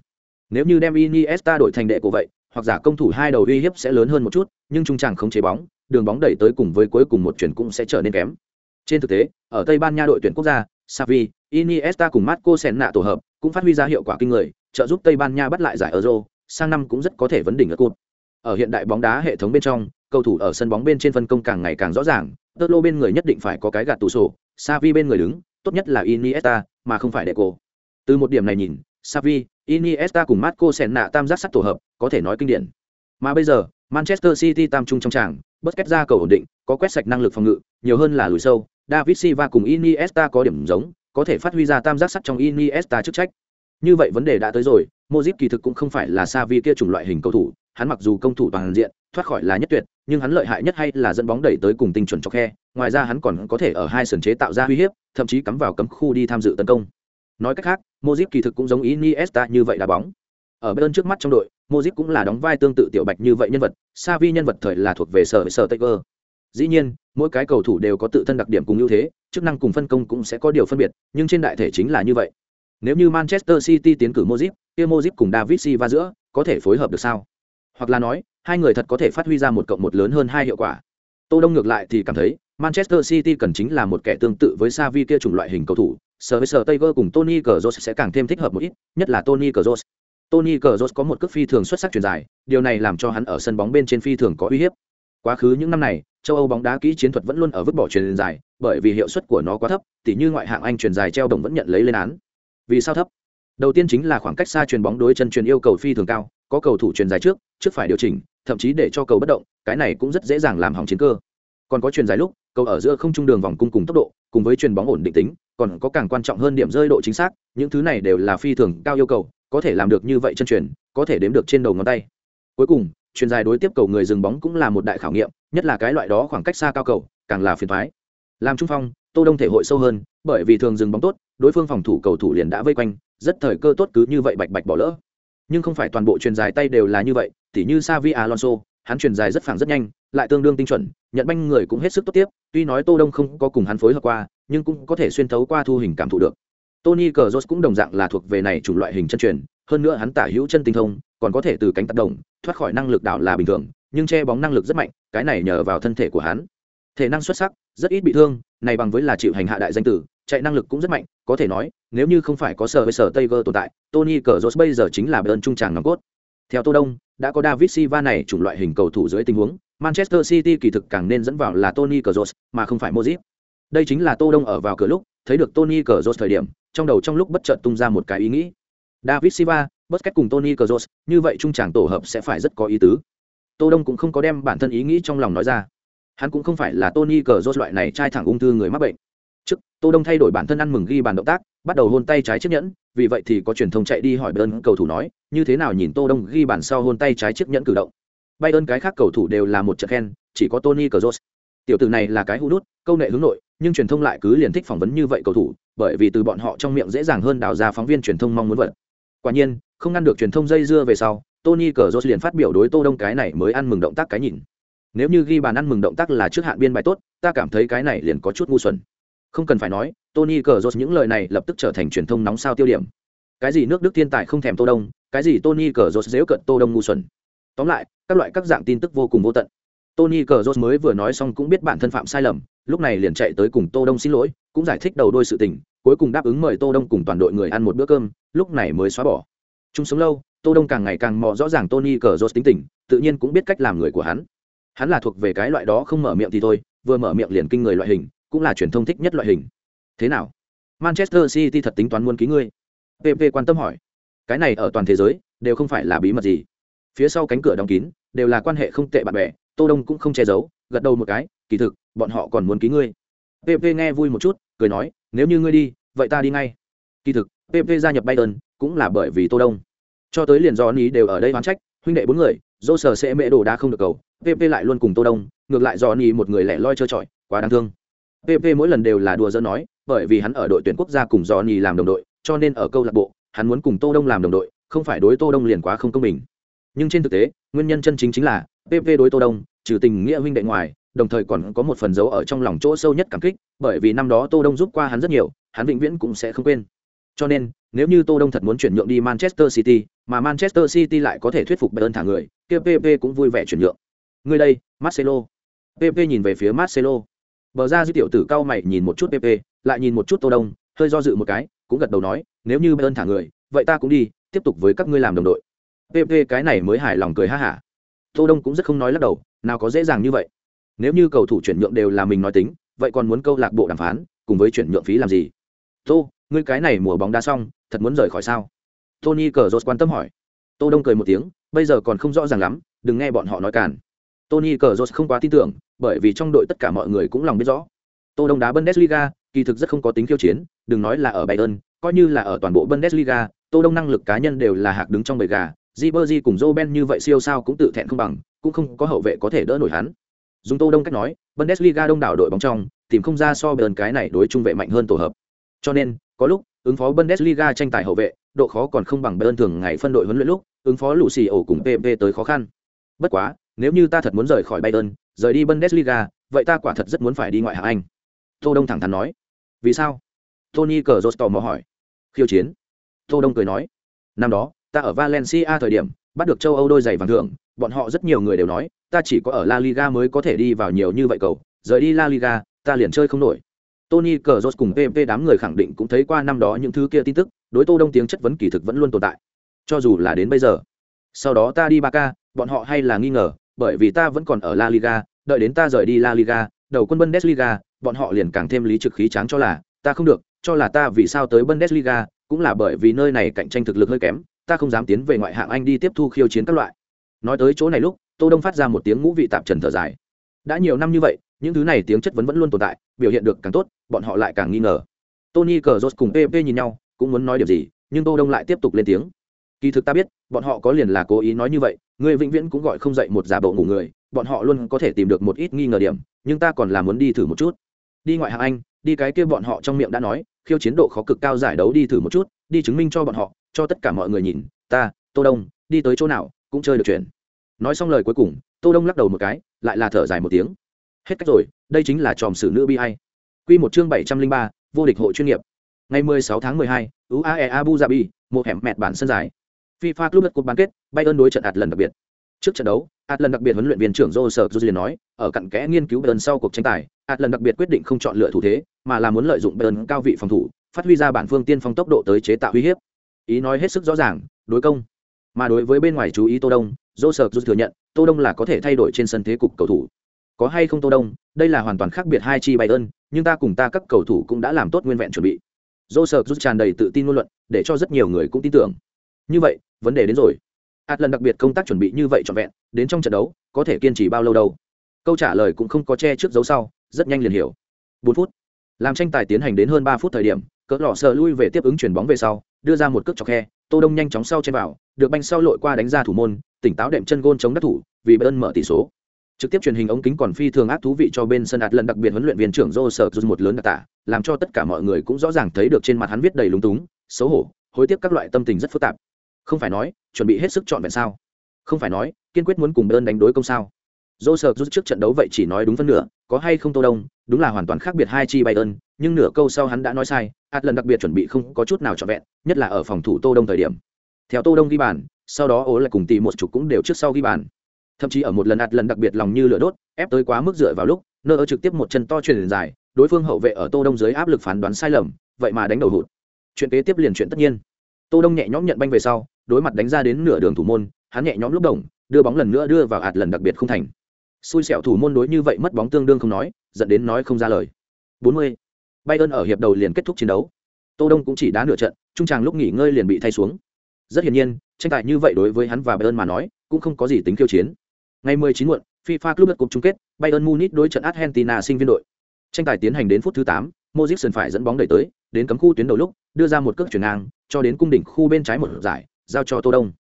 Nếu như đem Iniesta đổi thành đệ của vậy, hoặc giả công thủ hai đầu uy hiếp sẽ lớn hơn một chút, nhưng trung tràng không chế bóng, đường bóng đẩy tới cùng với cuối cùng một chuyển cũng sẽ trở nên kém. Trên thực tế, ở Tây Ban Nha đội tuyển quốc gia, Xavi, Iniesta cùng Marco Senna tổ hợp cũng phát huy ra hiệu quả kinh người, trợ giúp Tây Ban Nha bắt lại giải Euro, sang năm cũng rất có thể vấn đỉnh ở cột. Ở hiện đại bóng đá hệ thống bên trong, cầu thủ ở sân bóng bên trên phân công càng ngày càng rõ ràng, tơ lô bên người nhất định phải có cái gạt tủ sổ, Savi bên người đứng, tốt nhất là Iniesta, mà không phải Deco. Từ một điểm này nhìn, Savi, Iniesta cùng Marco Senna tam giác sắt tổ hợp, có thể nói kinh điển. Mà bây giờ, Manchester City tam trung trong tràng, Busquets ra cầu ổn định, có quét sạch năng lực phòng ngự, nhiều hơn là lùi sâu, David Silva cùng Iniesta có điểm giống, có thể phát huy ra tam giác sắt trong Iniesta chức trách. Như vậy vấn đề đã tới rồi, Modric kỳ thực cũng không phải là Xavi kia chủng loại hình cầu thủ, hắn mặc dù công thủ toàn diện, thoát khỏi là nhất tuyệt, nhưng hắn lợi hại nhất hay là dẫn bóng đẩy tới cùng tinh chuẩn cho khe, ngoài ra hắn còn có thể ở hai sườn chế tạo ra uy hiếp, thậm chí cắm vào cấm khu đi tham dự tấn công. Nói cách khác, Modric kỳ thực cũng giống Iniesta như vậy đá bóng. Ở bên trước mắt trong đội, Modric cũng là đóng vai tương tự tiểu bạch như vậy nhân vật, Xavi nhân vật thời là thuộc về sở sở Taker. Dĩ nhiên, mỗi cái cầu thủ đều có tự thân đặc điểm cùng ưu thế, chức năng cùng phân công cũng sẽ có điều phân biệt, nhưng trên đại thể chính là như vậy. Nếu như Manchester City tiến cử Modric, kia Modric cùng David Silva giữa, có thể phối hợp được sao hoặc là nói hai người thật có thể phát huy ra một cộng một lớn hơn hai hiệu quả tô đông ngược lại thì cảm thấy manchester city cần chính là một kẻ tương tự với savi kia chủng loại hình cầu thủ sở với sở Tiger cùng Tony Kroos sẽ càng thêm thích hợp một ít, nhất là Tony Kroos. Tony Kroos có một cước phi thường xuất sắc truyền dài, điều này làm cho hắn ở sân bóng bên trên phi thường có uy hiếp. Quá khứ những năm này, châu Âu bóng đá kỹ chiến thuật vẫn luôn ở vứt bỏ truyền dài, bởi vì hiệu suất của nó quá thấp, tỉ như ngoại hạng Anh truyền dài treo đồng vẫn nhận lấy lên án. Vì sao thấp? Đầu tiên chính là khoảng cách xa truyền bóng đối chân truyền yêu cầu phi thường cao, có cầu thủ truyền dài trước, trước phải điều chỉnh, thậm chí để cho cầu bất động, cái này cũng rất dễ dàng làm hỏng chiến cơ. Còn có truyền dài lúc, cầu ở giữa không trung đường vòng cung cùng tốc độ, cùng với truyền bóng ổn định tính, còn có càng quan trọng hơn điểm rơi độ chính xác, những thứ này đều là phi thường cao yêu cầu, có thể làm được như vậy chân truyền, có thể đếm được trên đầu ngón tay. Cuối cùng, truyền dài đối tiếp cầu người dừng bóng cũng là một đại khảo nghiệm, nhất là cái loại đó khoảng cách xa cao cầu, càng là phiền thoái Làm trung phong, Tô Đông thể hội sâu hơn, bởi vì thường dừng bóng tốt, đối phương phòng thủ cầu thủ liền đã vây quanh, rất thời cơ tốt cứ như vậy bạch bạch bỏ lỡ. Nhưng không phải toàn bộ truyền dài tay đều là như vậy, tỉ như Xavi Alonso, hắn truyền dài rất phẳng rất nhanh, lại tương đương tinh chuẩn, nhận banh người cũng hết sức tốt tiếp, tuy nói Tô Đông không có cùng hắn phối hợp qua, nhưng cũng có thể xuyên thấu qua thu hình cảm thụ được. Tony Cazorla cũng đồng dạng là thuộc về này chủng loại hình chân truyền, hơn nữa hắn tả hữu chân tinh thông, còn có thể từ cánh tác động, thoát khỏi năng lực đảo là bình thường, nhưng che bóng năng lực rất mạnh, cái này nhờ vào thân thể của hắn. Thể năng xuất sắc, rất ít bị thương, này bằng với là chịu hành hạ đại danh tử, chạy năng lực cũng rất mạnh, có thể nói, nếu như không phải có sở với sở Tiger tồn tại, Tony Cazorla bây giờ chính là bên trung tràng nòng cốt. Theo Tô Đông, đã có David Silva này chủng loại hình cầu thủ dưới tình huống, Manchester City kỳ thực càng nên dẫn vào là Tony Kroos, mà không phải Modric. Đây chính là Tô Đông ở vào cửa lúc, thấy được Tony Kroos thời điểm, trong đầu trong lúc bất chợt tung ra một cái ý nghĩ. David Silva, Busquets cùng Tony Kroos, như vậy trung trảng tổ hợp sẽ phải rất có ý tứ. Tô Đông cũng không có đem bản thân ý nghĩ trong lòng nói ra. Hắn cũng không phải là Tony Kroos loại này trai thẳng ung thư người mắc bệnh. Trước, Tô Đông thay đổi bản thân ăn mừng ghi bàn động tác, bắt đầu hôn tay trái chiếc nhẫn, vì vậy thì có truyền thông chạy đi hỏi Bayern cầu thủ nói, như thế nào nhìn Tô Đông ghi bàn sau hôn tay trái chiếc nhẫn cử động. Bayern cái khác cầu thủ đều là một trận khen, chỉ có Tony kroos Tiểu tử này là cái hú nút, câu nệ hướng nội, nhưng truyền thông lại cứ liền thích phỏng vấn như vậy cầu thủ, bởi vì từ bọn họ trong miệng dễ dàng hơn đào ra phóng viên truyền thông mong muốn vật. Quả nhiên, không ngăn được truyền thông dây dưa về sau, Tony kroos liền phát biểu đối Tô Đông cái này mới ăn mừng động tác cái nhìn. Nếu như ghi bàn ăn mừng động tác là trước hạn biên bài tốt, ta cảm thấy cái này liền có chút ngu xuẩn. Không cần phải nói, Tony Cazorla những lời này lập tức trở thành truyền thông nóng sao tiêu điểm. Cái gì nước Đức thiên tài không thèm Tô Đông, cái gì Tony Cerritos dễ cận Tô Đông ngu xuẩn. Tóm lại, các loại các dạng tin tức vô cùng vô tận. Tony Cazorla mới vừa nói xong cũng biết bản thân phạm sai lầm, lúc này liền chạy tới cùng Tô Đông xin lỗi, cũng giải thích đầu đuôi sự tình, cuối cùng đáp ứng mời Tô Đông cùng toàn đội người ăn một bữa cơm, lúc này mới xóa bỏ. Chung sống lâu, Tô Đông càng ngày càng mò rõ ràng Tony Cazorla tính tình, tự nhiên cũng biết cách làm người của hắn. Hắn là thuộc về cái loại đó không mở miệng thì thôi, vừa mở miệng liền kinh người loại hình, cũng là truyền thông thích nhất loại hình. Thế nào? Manchester City thật tính toán muốn ký ngươi? PP quan tâm hỏi. Cái này ở toàn thế giới đều không phải là bí mật gì. Phía sau cánh cửa đóng kín, đều là quan hệ không tệ bạn bè, Tô Đông cũng không che giấu, gật đầu một cái, kỳ thực, bọn họ còn muốn ký ngươi. PP nghe vui một chút, cười nói, nếu như ngươi đi, vậy ta đi ngay. Kỳ thực, PP gia nhập Bayern cũng là bởi vì Tô Đông. Cho tới liền do ní đều ở đây oán trách, huynh đệ bốn người, dô sở sẽ mẹ đồ đá không được cầu, PP lại luôn cùng Tô Đông, ngược lại do ní một người lẻ loi chơi chọi, quá đáng thương. PP mỗi lần đều là đùa giỡn nói, bởi vì hắn ở đội tuyển quốc gia cùng Johnny làm đồng đội, cho nên ở câu lạc bộ, hắn muốn cùng Tô Đông làm đồng đội, không phải đối Tô Đông liền quá không công bình. Nhưng trên thực tế, nguyên nhân chân chính chính là PP đối Tô Đông, trừ tình nghĩa huynh đệ ngoài, đồng thời còn có một phần dấu ở trong lòng chỗ sâu nhất cảm kích, bởi vì năm đó Tô Đông giúp qua hắn rất nhiều, hắn vĩnh viễn cũng sẽ không quên. Cho nên, nếu như Tô Đông thật muốn chuyển nhượng đi Manchester City, mà Manchester City lại có thể thuyết phục Bayern thả người, kia PP cũng vui vẻ chuyển nhượng. Người đây, Marcelo. PP nhìn về phía Marcelo. Bờ ra dư tiểu tử cao mày nhìn một chút PP, lại nhìn một chút Tô Đông, hơi do dự một cái, cũng gật đầu nói, nếu như Bayern thả người, vậy ta cũng đi, tiếp tục với các ngươi làm đồng đội. PP cái này mới hài lòng cười ha hả. Tô Đông cũng rất không nói lắc đầu, nào có dễ dàng như vậy. Nếu như cầu thủ chuyển nhượng đều là mình nói tính, vậy còn muốn câu lạc bộ đàm phán, cùng với chuyển nhượng phí làm gì? Tô, ngươi cái này mùa bóng đá xong, thật muốn rời khỏi sao? Tony cờ quan tâm hỏi. Tô Đông cười một tiếng, bây giờ còn không rõ ràng lắm, đừng nghe bọn họ nói càn. Tony cờ không quá tin tưởng, bởi vì trong đội tất cả mọi người cũng lòng biết rõ. Tô Đông đá Bundesliga, kỳ thực rất không có tính khiêu chiến, đừng nói là ở Bayern, coi như là ở toàn bộ Bundesliga, Tô Đông năng lực cá nhân đều là hạc đứng trong bầy gà, Ribery cùng Robben như vậy siêu sao cũng tự thẹn không bằng, cũng không có hậu vệ có thể đỡ nổi hắn. Dùng Tô Đông cách nói, Bundesliga đông đảo đội bóng trong, tìm không ra so Bayern cái này đối trung vệ mạnh hơn tổ hợp. Cho nên, có lúc, ứng phó Bundesliga tranh tài hậu vệ, độ khó còn không bằng Bayern thường ngày phân đội huấn luyện lúc, ứng phó Lucio cùng PP tới khó khăn. Bất quá, nếu như ta thật muốn rời khỏi Bayern, rời đi Bundesliga, vậy ta quả thật rất muốn phải đi ngoại hạng Anh. Tô Đông thẳng thắn nói. Vì sao? Tony Cazorla mò hỏi. Khiêu chiến. Tô Đông cười nói. Năm đó, ta ở Valencia thời điểm, bắt được châu âu đôi giày vàng thưởng bọn họ rất nhiều người đều nói ta chỉ có ở la liga mới có thể đi vào nhiều như vậy cầu rời đi la liga ta liền chơi không nổi tony Cerruto cùng pp đám người khẳng định cũng thấy qua năm đó những thứ kia tin tức đối tô đông tiếng chất vấn kỳ thực vẫn luôn tồn tại cho dù là đến bây giờ sau đó ta đi Barca, bọn họ hay là nghi ngờ bởi vì ta vẫn còn ở la liga, đợi đến ta rời đi la liga, đầu quân bundesliga, bọn họ liền càng thêm lý trực khí tráng cho là, ta không được, cho là ta vì sao tới bundesliga, cũng là bởi vì nơi này cạnh tranh thực lực hơi kém, ta không dám tiến về ngoại hạng anh đi tiếp thu khiêu chiến các loại. Nói tới chỗ này lúc, tô đông phát ra một tiếng ngũ vị tạm trần thở dài. Đã nhiều năm như vậy, những thứ này tiếng chất vấn vẫn luôn tồn tại, biểu hiện được càng tốt, bọn họ lại càng nghi ngờ. Tony Cerros cùng pp nhìn nhau, cũng muốn nói điều gì, nhưng tô đông lại tiếp tục lên tiếng. Kỳ thực ta biết, bọn họ có liền là cố ý nói như vậy người vĩnh viễn cũng gọi không dậy một giả bộ ngủ người bọn họ luôn có thể tìm được một ít nghi ngờ điểm nhưng ta còn là muốn đi thử một chút. Đi ngoại hạng anh đi cái kia bọn họ trong miệng đã nói khiêu chiến độ khó cực cao giải đấu đi thử một chút đi chứng minh cho bọn họ cho tất cả mọi người nhìn ta tô đông đi tới chỗ nào cũng chơi được chuyện. Nói xong lời cuối cùng tô đông lắc đầu một cái lại là thở dài một tiếng. Hết cách rồi đây chính là tròm sử nữ bi hay quy một chương bảy trăm linh ba vô địch hội chuyên nghiệp. Ngày 16 tháng 12, UAE Abu Dhabi, một hẻm mẹt bản sân dài. FIFA Club cuộc bán kết, Bayern đối trận ạt lần đặc biệt. Trước trận đấu, ạt lần đặc biệt huấn luyện viên trưởng Joseph Julian nói, ở cặn kẽ nghiên cứu Bayern sau cuộc tranh tài, ạt lần đặc biệt quyết định không chọn lựa thủ thế, mà là muốn lợi dụng Bayern cao vị phòng thủ, phát huy ra bản phương tiên phong tốc độ tới chế tạo uy hiếp. Ý nói hết sức rõ ràng, đối công. Mà đối với bên ngoài chú ý Tô Đông, Joseph Julian thừa nhận, Tô Đông là có thể thay đổi trên sân thế cục cầu thủ. Có hay không Tô Đông, đây là hoàn toàn khác biệt hai chi Bayern, nhưng ta cùng ta các cầu thủ cũng đã làm tốt nguyên vẹn chuẩn bị. Joseph Julian tràn đầy tự tin ngôn luận, để cho rất nhiều người cũng tin tưởng. Như vậy, vấn đề đến rồi. Át lần đặc biệt công tác chuẩn bị như vậy trọn vẹn, đến trong trận đấu, có thể kiên trì bao lâu đâu? Câu trả lời cũng không có che trước dấu sau, rất nhanh liền hiểu. Bốn phút. Làm tranh tài tiến hành đến hơn ba phút thời điểm, cỡ lọ sợ lui về tiếp ứng chuyển bóng về sau, đưa ra một cước chọc khe, Tô Đông nhanh chóng sau trên vào, được banh sau lội qua đánh ra thủ môn, tỉnh táo đệm chân gôn chống đất thủ, vì Bayern mở tỷ số. Trực tiếp truyền hình ống kính còn phi thường ác thú vị cho bên sân ạt lần đặc biệt huấn luyện viên trưởng Joseph một lớn đặc tả, làm cho tất cả mọi người cũng rõ ràng thấy được trên mặt hắn viết đầy lúng túng, xấu hổ, hối tiếc các loại tâm tình rất phức tạp. Không phải nói, chuẩn bị hết sức chọn vẹn sao? Không phải nói, kiên quyết muốn cùng đơn đánh đối công sao? Joseph rút trước trận đấu vậy chỉ nói đúng phân nửa, có hay không Tô Đông, đúng là hoàn toàn khác biệt hai chi Bayern, nhưng nửa câu sau hắn đã nói sai, ạt lần đặc biệt chuẩn bị không có chút nào chọn vẹn, nhất là ở phòng thủ Tô Đông thời điểm. Theo Tô Đông ghi bàn, sau đó ố lại cùng tỷ một chục cũng đều trước sau ghi bàn thậm chí ở một lần ạt lần đặc biệt lòng như lửa đốt ép tới quá mức dựa vào lúc nơ ở trực tiếp một chân to truyền dài đối phương hậu vệ ở tô đông dưới áp lực phán đoán sai lầm vậy mà đánh đầu hụt chuyện kế tiếp liền chuyện tất nhiên tô đông nhẹ nhõm nhận banh về sau đối mặt đánh ra đến nửa đường thủ môn hắn nhẹ nhõm lúc đồng đưa bóng lần nữa đưa vào ạt lần đặc biệt không thành. Xui xẻo thủ môn đối như vậy mất bóng tương đương không nói dẫn đến nói không ra lời. 40. Bayern ở hiệp đầu liền kết thúc chiến đấu. Tô đông cũng chỉ đá nửa trận trung tràng lúc nghỉ ngơi liền bị thay xuống. Rất hiển nhiên tranh tài như vậy đối với hắn và Bayern mà nói cũng không có gì tính khiêu chiến. Ngày 19 muộn, FIFA Club Cup chung kết, Bayern Munich đối trận Argentina sinh viên đội. Tranh tài tiến hành đến phút thứ 8, Modric phải dẫn bóng đẩy tới, đến cấm khu tuyến đầu lúc, đưa ra một cước chuyển ngang, cho đến cung đỉnh khu bên trái một giải, giao cho Tô Đông.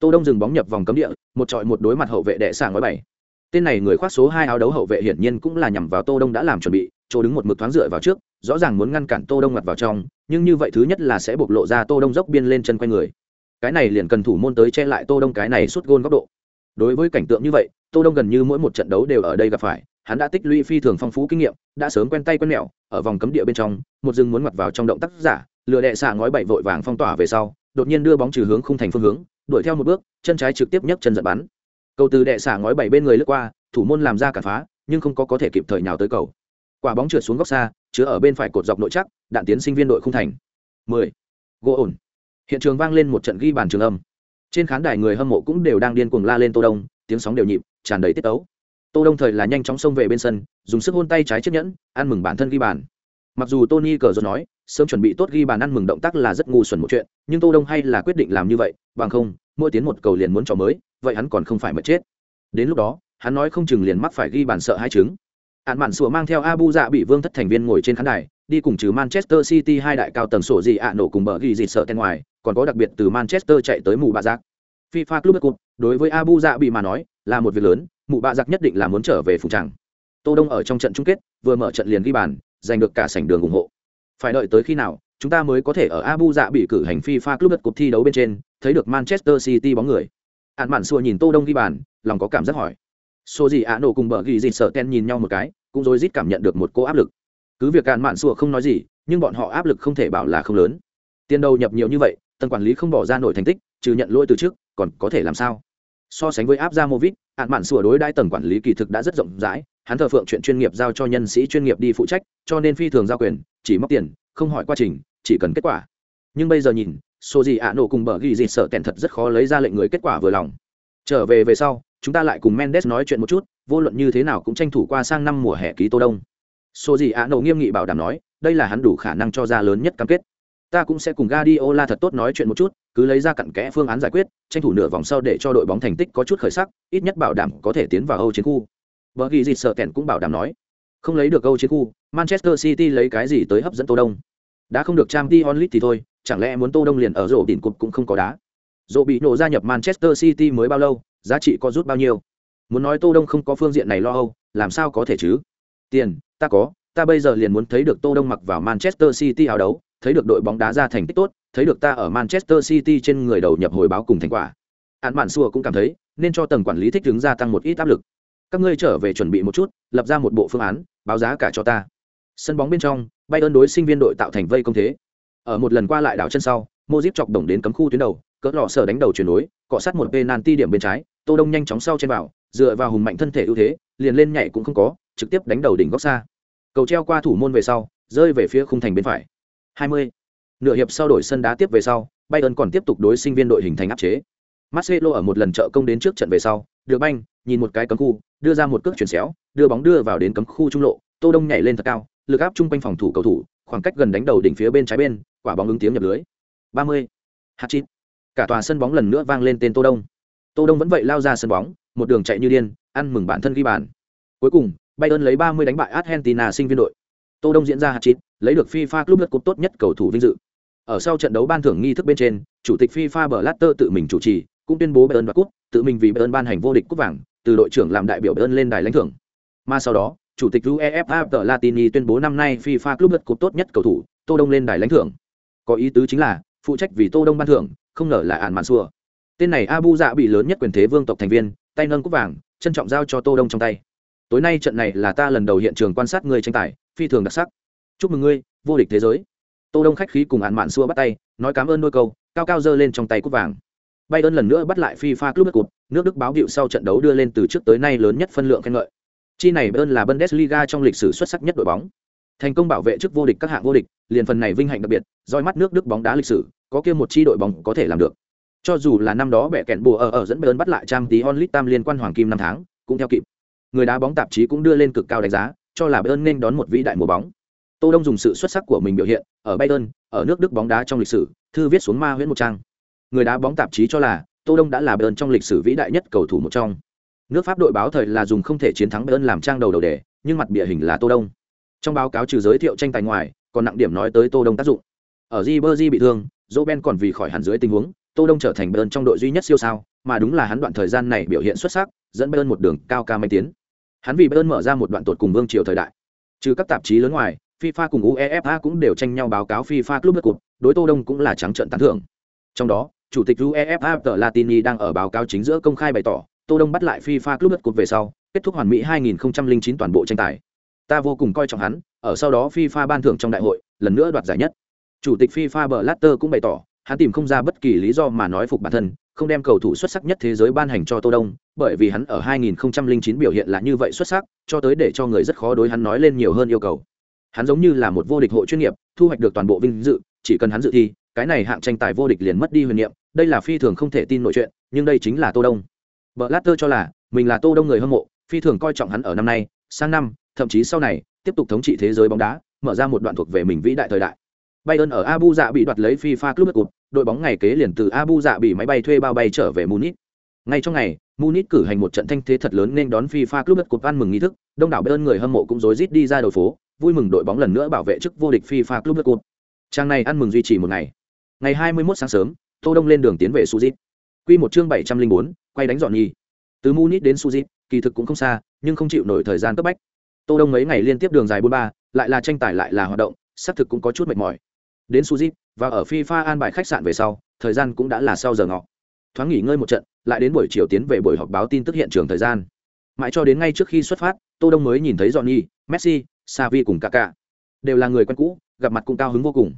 Tô Đông dừng bóng nhập vòng cấm địa, một trọi một đối mặt hậu vệ đệ xả ngói bảy. Tên này người khoác số hai áo đấu hậu vệ hiển nhiên cũng là nhằm vào Tô Đông đã làm chuẩn bị, chỗ đứng một mực thoáng dựa vào trước, rõ ràng muốn ngăn cản Tô Đông mặt vào trong, nhưng như vậy thứ nhất là sẽ bộc lộ ra Tô Đông dốc biên lên chân quay người. Cái này liền cần thủ môn tới che lại Tô Đông cái này suốt gôn góc độ đối với cảnh tượng như vậy tô đông gần như mỗi một trận đấu đều ở đây gặp phải hắn đã tích lũy phi thường phong phú kinh nghiệm đã sớm quen tay quen mẹo ở vòng cấm địa bên trong một rừng muốn mặt vào trong động tác giả lừa đệ xạ ngói bảy vội vàng phong tỏa về sau đột nhiên đưa bóng trừ hướng khung thành phương hướng, đuổi theo một bước, chân trái trực tiếp nhấc chân giật bắn. Cầu từ đệ xả ngói bảy bên người lướt qua, thủ môn làm ra cản phá, nhưng không có có thể kịp thời nào tới cầu. Quả bóng trượt xuống góc xa, chứa ở bên phải cột dọc nội chắc, đạn tiến sinh viên đội khung thành. 10. gỗ ổn. Hiện trường vang lên một trận ghi bàn trường âm. Trên khán đài người hâm mộ cũng đều đang điên cuồng la lên tô đông, tiếng sóng đều nhịp, tràn đầy tiết tấu. Tô đông thời là nhanh chóng xông về bên sân, dùng sức hôn tay trái chiếc nhẫn, ăn mừng bản thân ghi bàn. Mặc dù tony cờ rồi nói sớm chuẩn bị tốt ghi bàn ăn mừng động tác là rất ngu xuẩn một chuyện nhưng tô đông hay là quyết định làm như vậy bằng không mỗi tiến một cầu liền muốn trò mới vậy hắn còn không phải mất chết đến lúc đó hắn nói không chừng liền mắc phải ghi bàn sợ hai chứng ạn mạn sủa mang theo abu dạ bị vương thất thành viên ngồi trên khán đài đi cùng trừ manchester city hai đại cao tầng sổ gì ạ nổ cùng bờ ghi gì sợ tên ngoài còn có đặc biệt từ manchester chạy tới mù bạ giác FIFA Club Cup, đối với Abu dạ Dhabi mà nói, là một việc lớn, mù bạ giặc nhất định là muốn trở về phủ tràng. Tô Đông ở trong trận chung kết, vừa mở trận liền ghi bàn, giành được cả sảnh đường ủng hộ. Phải đợi tới khi nào, chúng ta mới có thể ở Abu Dhabi cử hành FIFA Club Cup thi đấu bên trên, thấy được Manchester City bóng người. Ản Mạn Xua nhìn Tô Đông ghi bàn, lòng có cảm giác hỏi. Số gì ạ nổ cùng bờ ghi gì sợ ten nhìn nhau một cái, cũng rối rít cảm nhận được một cô áp lực. Cứ việc Ản Mạn Xua không nói gì, nhưng bọn họ áp lực không thể bảo là không lớn. Tiền đầu nhập nhiều như vậy, tân quản lý không bỏ ra nổi thành tích trừ nhận lỗi từ trước còn có thể làm sao so sánh với áp ra movit hạn mạn sửa đối đãi tầng quản lý kỳ thực đã rất rộng rãi hắn thờ phượng chuyện chuyên nghiệp giao cho nhân sĩ chuyên nghiệp đi phụ trách cho nên phi thường giao quyền chỉ móc tiền không hỏi quá trình chỉ cần kết quả. Nhưng bây giờ nhìn số gì ạ nổ cùng bờ ghi gì sợ tẻn thật rất khó lấy ra lệnh người kết quả vừa lòng. Trở về về sau chúng ta lại cùng mendes nói chuyện một chút vô luận như thế nào cũng tranh thủ qua sang năm mùa hè ký tô đông. Số gì ạ nổ nghiêm nghị bảo đảm nói đây là hắn đủ khả năng cho ra lớn nhất cam kết. Ta cũng sẽ cùng Guardiola thật tốt nói chuyện một chút, cứ lấy ra cặn kẽ phương án giải quyết, tranh thủ nửa vòng sau để cho đội bóng thành tích có chút khởi sắc, ít nhất bảo đảm có thể tiến vào Âu chiến khu. Bờ ghi dịt sợ kèn cũng bảo đảm nói, không lấy được câu chiến khu, Manchester City lấy cái gì tới hấp dẫn Tô Đông? Đã không được Champions League thì thôi, chẳng lẽ muốn Tô Đông liền ở rổ đỉnh cục cũng không có đá. Rổ bị nổ gia nhập Manchester City mới bao lâu, giá trị có rút bao nhiêu? Muốn nói Tô Đông không có phương diện này lo âu, làm sao có thể chứ? Tiền, ta có, ta bây giờ liền muốn thấy được Tô Đông mặc vào Manchester City áo đấu, thấy được đội bóng đá ra thành tích tốt, thấy được ta ở Manchester City trên người đầu nhập hồi báo cùng thành quả. Án Mạn Xua cũng cảm thấy, nên cho tầng quản lý thích ứng gia tăng một ít áp lực. Các ngươi trở về chuẩn bị một chút, lập ra một bộ phương án, báo giá cả cho ta. Sân bóng bên trong, bay ơn đối sinh viên đội tạo thành vây công thế. Ở một lần qua lại đảo chân sau, mozip chọc đồng đến cấm khu tuyến đầu, cỡ lọ sở đánh đầu chuyển đối, cọ sát một penalty điểm bên trái, Tô Đông nhanh chóng sau trên vào, dựa vào hùng mạnh thân thể ưu thế, liền lên nhảy cũng không có, trực tiếp đánh đầu đỉnh góc xa. Cầu treo qua thủ môn về sau, rơi về phía khung thành bên phải. 20. Nửa hiệp sau đổi sân đá tiếp về sau, Bayern còn tiếp tục đối sinh viên đội hình thành áp chế. Marcelo ở một lần trợ công đến trước trận về sau, được banh, nhìn một cái cấm khu, đưa ra một cước chuyển xéo, đưa bóng đưa vào đến cấm khu trung lộ, Tô Đông nhảy lên thật cao, lực áp chung quanh phòng thủ cầu thủ, khoảng cách gần đánh đầu đỉnh phía bên trái bên, quả bóng ứng tiếng nhập lưới. 30. Hat-trick. Cả tòa sân bóng lần nữa vang lên tên Tô Đông. Tô Đông vẫn vậy lao ra sân bóng, một đường chạy như điên, ăn mừng bản thân ghi bàn. Cuối cùng, Bayern lấy 30 đánh bại Argentina sinh viên đội. Tô Đông diễn ra hat-trick, lấy được FIFA Club World Cup tốt nhất cầu thủ vinh dự. Ở sau trận đấu ban thưởng nghi thức bên trên, chủ tịch FIFA Blatter tự mình chủ trì, cũng tuyên bố Bayern đoạt cúp, tự mình vì Bayern ban hành vô địch cúp vàng, từ đội trưởng làm đại biểu Bayern lên đài lãnh thưởng. Mà sau đó, chủ tịch UEFA tờ Latini tuyên bố năm nay FIFA Club World Cup tốt nhất cầu thủ, Tô Đông lên đài lãnh thưởng. Có ý tứ chính là, phụ trách vì Tô Đông ban thưởng, không ngờ là Ản Mạn Xua. Tên này Abu Dạ bị lớn nhất quyền thế vương tộc thành viên, tay nâng cúp vàng, trân trọng giao cho Tô Đông trong tay. Tối nay trận này là ta lần đầu hiện trường quan sát người tranh tài, phi thường đặc sắc. Chúc mừng ngươi, vô địch thế giới. Tô Đông khách khí cùng Ản Mạn Xua bắt tay, nói cảm ơn đôi câu, cao cao giơ lên trong tay cúp vàng. Bayern lần nữa bắt lại FIFA Club Cup, nước Đức báo hiệu sau trận đấu đưa lên từ trước tới nay lớn nhất phân lượng khen ngợi. Chi này Bayern là Bundesliga trong lịch sử xuất sắc nhất đội bóng. Thành công bảo vệ chức vô địch các hạng vô địch, liền phần này vinh hạnh đặc biệt, roi mắt nước Đức bóng đá lịch sử, có kia một chi đội bóng có thể làm được. Cho dù là năm đó bẻ kẹn bùa ở ở dẫn Bayern bắt lại trang tí onlit tam liên quan hoàng kim năm tháng, cũng theo kịp. Người đá bóng tạp chí cũng đưa lên cực cao đánh giá, cho là Bayern nên đón một vĩ đại mùa bóng. Tô Đông dùng sự xuất sắc của mình biểu hiện, ở Bayern, ở nước Đức bóng đá trong lịch sử, thư viết xuống ma huyễn một trang. Người đá bóng tạp chí cho là, Tô Đông đã là Bayern trong lịch sử vĩ đại nhất cầu thủ một trong. Nước Pháp đội báo thời là dùng không thể chiến thắng Bayern làm trang đầu đầu đề, nhưng mặt bìa hình là Tô Đông. Trong báo cáo trừ giới thiệu tranh tài ngoài, còn nặng điểm nói tới Tô Đông tác dụng. Ở Ribery bị thương, Roben còn vì khỏi hẳn dưới tình huống, Tô Đông trở thành Bayern trong đội duy nhất siêu sao, mà đúng là hắn đoạn thời gian này biểu hiện xuất sắc, dẫn Bayern một đường cao ca manh tiến. Hắn vì Bayern mở ra một đoạn tuột cùng vương triều thời đại. Trừ các tạp chí lớn ngoài, FIFA cùng UEFA cũng đều tranh nhau báo cáo FIFA Club World Cup, đối Tô Đông cũng là trắng trợn tán thưởng. Trong đó, chủ tịch UEFA tờ Latini đang ở báo cáo chính giữa công khai bày tỏ, Tô Đông bắt lại FIFA Club World Cup về sau, kết thúc hoàn mỹ 2009 toàn bộ tranh tài. Ta vô cùng coi trọng hắn, ở sau đó FIFA ban thưởng trong đại hội, lần nữa đoạt giải nhất. Chủ tịch FIFA Blatter cũng bày tỏ, hắn tìm không ra bất kỳ lý do mà nói phục bản thân, không đem cầu thủ xuất sắc nhất thế giới ban hành cho Tô Đông, bởi vì hắn ở 2009 biểu hiện là như vậy xuất sắc, cho tới để cho người rất khó đối hắn nói lên nhiều hơn yêu cầu. Hắn giống như là một vô địch hộ chuyên nghiệp, thu hoạch được toàn bộ vinh dự, chỉ cần hắn dự thi, cái này hạng tranh tài vô địch liền mất đi huyền niệm, đây là phi thường không thể tin nội chuyện, nhưng đây chính là Tô Đông. Blatter cho là mình là Tô Đông người hâm mộ, phi thường coi trọng hắn ở năm nay, sang năm, thậm chí sau này, tiếp tục thống trị thế giới bóng đá, mở ra một đoạn thuộc về mình vĩ đại thời đại. Bayern ở Abu Dạ bị đoạt lấy FIFA Club Cup, đội bóng ngày kế liền từ Abu Dạ bị máy bay thuê bao bay trở về Munich. Ngay trong ngày, Munich cử hành một trận thanh thế thật lớn nên đón FIFA Club Cup ăn mừng nghi thức, đông đảo Bayern người hâm mộ cũng rối rít đi ra đầu phố, vui mừng đội bóng lần nữa bảo vệ chức vô địch FIFA Club Cup. Trang này ăn mừng duy trì một ngày. Ngày 21 sáng sớm, Tô Đông lên đường tiến về Suzit. Quy một chương 704, quay đánh dọn nhì. Từ Munich đến Suzit, kỳ thực cũng không xa, nhưng không chịu nổi thời gian cấp bách. Tô Đông mấy ngày liên tiếp đường dài 43, lại là tranh tài lại là hoạt động, xác thực cũng có chút mệt mỏi. Đến Suzit, và ở FIFA an bài khách sạn về sau, thời gian cũng đã là sau giờ ngọ. Thoáng nghỉ ngơi một trận, lại đến buổi chiều tiến về buổi họp báo tin tức hiện trường thời gian. Mãi cho đến ngay trước khi xuất phát, Tô Đông mới nhìn thấy Johnny, Messi, Xavi cùng Kaká. Đều là người quen cũ, gặp mặt cũng cao hứng vô cùng.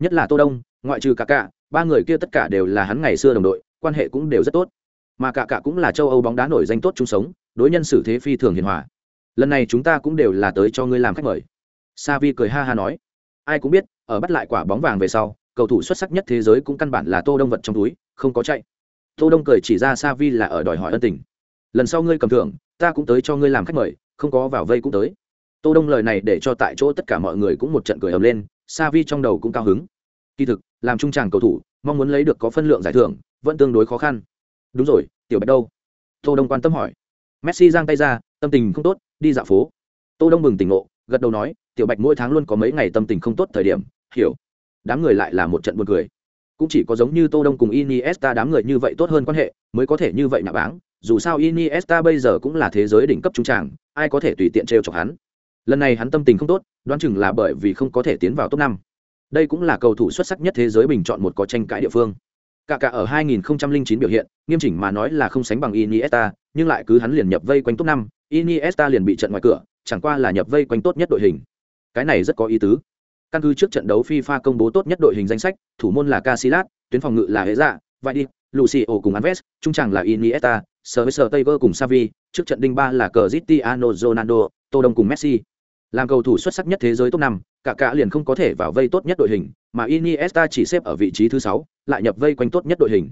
Nhất là Tô Đông, ngoại trừ Kaká, ba người kia tất cả đều là hắn ngày xưa đồng đội, quan hệ cũng đều rất tốt. Mà cả cả cũng là châu âu bóng đá nổi danh tốt chung sống, đối nhân xử thế phi thường hiền hòa. Lần này chúng ta cũng đều là tới cho ngươi làm khách mời. Sa Vi cười ha ha nói. Ai cũng biết, ở bắt lại quả bóng vàng về sau, cầu thủ xuất sắc nhất thế giới cũng căn bản là tô đông vật trong túi, không có chạy. Tô đông cười chỉ ra Sa Vi là ở đòi hỏi ân tình. Lần sau ngươi cầm thưởng, ta cũng tới cho ngươi làm khách mời, không có vào vây cũng tới. Tô đông lời này để cho tại chỗ tất cả mọi người cũng một trận cười ầm lên Sa Vi trong đầu cũng cao hứng kỳ thực, làm trung tràng cầu thủ, mong muốn lấy được có phân lượng giải thưởng, vẫn tương đối khó khăn. Đúng rồi, tiểu bạch đâu? Tô đông quan tâm hỏi. Messi giang tay ra, tâm tình không tốt, đi dạo phố. Tô đông mừng tỉnh ngộ, gật đầu nói, tiểu bạch mỗi tháng luôn có mấy ngày tâm tình không tốt thời điểm, hiểu. Đám người lại là một trận buồn cười. Cũng chỉ có giống như tô đông cùng iniesta đám người như vậy tốt hơn quan hệ, mới có thể như vậy nạ báng. Dù sao iniesta bây giờ cũng là thế giới đỉnh cấp trung tràng, ai có thể tùy tiện trêu chọc hắn? Lần này hắn tâm tình không tốt, đoán chừng là bởi vì không có thể tiến vào top năm đây cũng là cầu thủ xuất sắc nhất thế giới bình chọn một có tranh cãi địa phương. Cả cả ở 2009 biểu hiện, nghiêm chỉnh mà nói là không sánh bằng iniesta, nhưng lại cứ hắn liền nhập vây quanh top năm, iniesta liền bị trận ngoài cửa, chẳng qua là nhập vây quanh tốt nhất đội hình. Cái này rất có ý tứ. Căn cứ trước trận đấu FIFA công bố tốt nhất đội hình danh sách, thủ môn là Casillas, tuyến phòng ngự là Heza dạ vai đi Lucio cùng Alves, trung tràng là Iniesta, Sergio Taylor cùng Xavi, trước trận đinh ba là Cristiano Ronaldo, Tô Đông cùng Messi. Làm cầu thủ xuất sắc nhất thế giới top năm cả cả liền không có thể vào vây tốt nhất đội hình, mà Iniesta chỉ xếp ở vị trí thứ sáu, lại nhập vây quanh tốt nhất đội hình.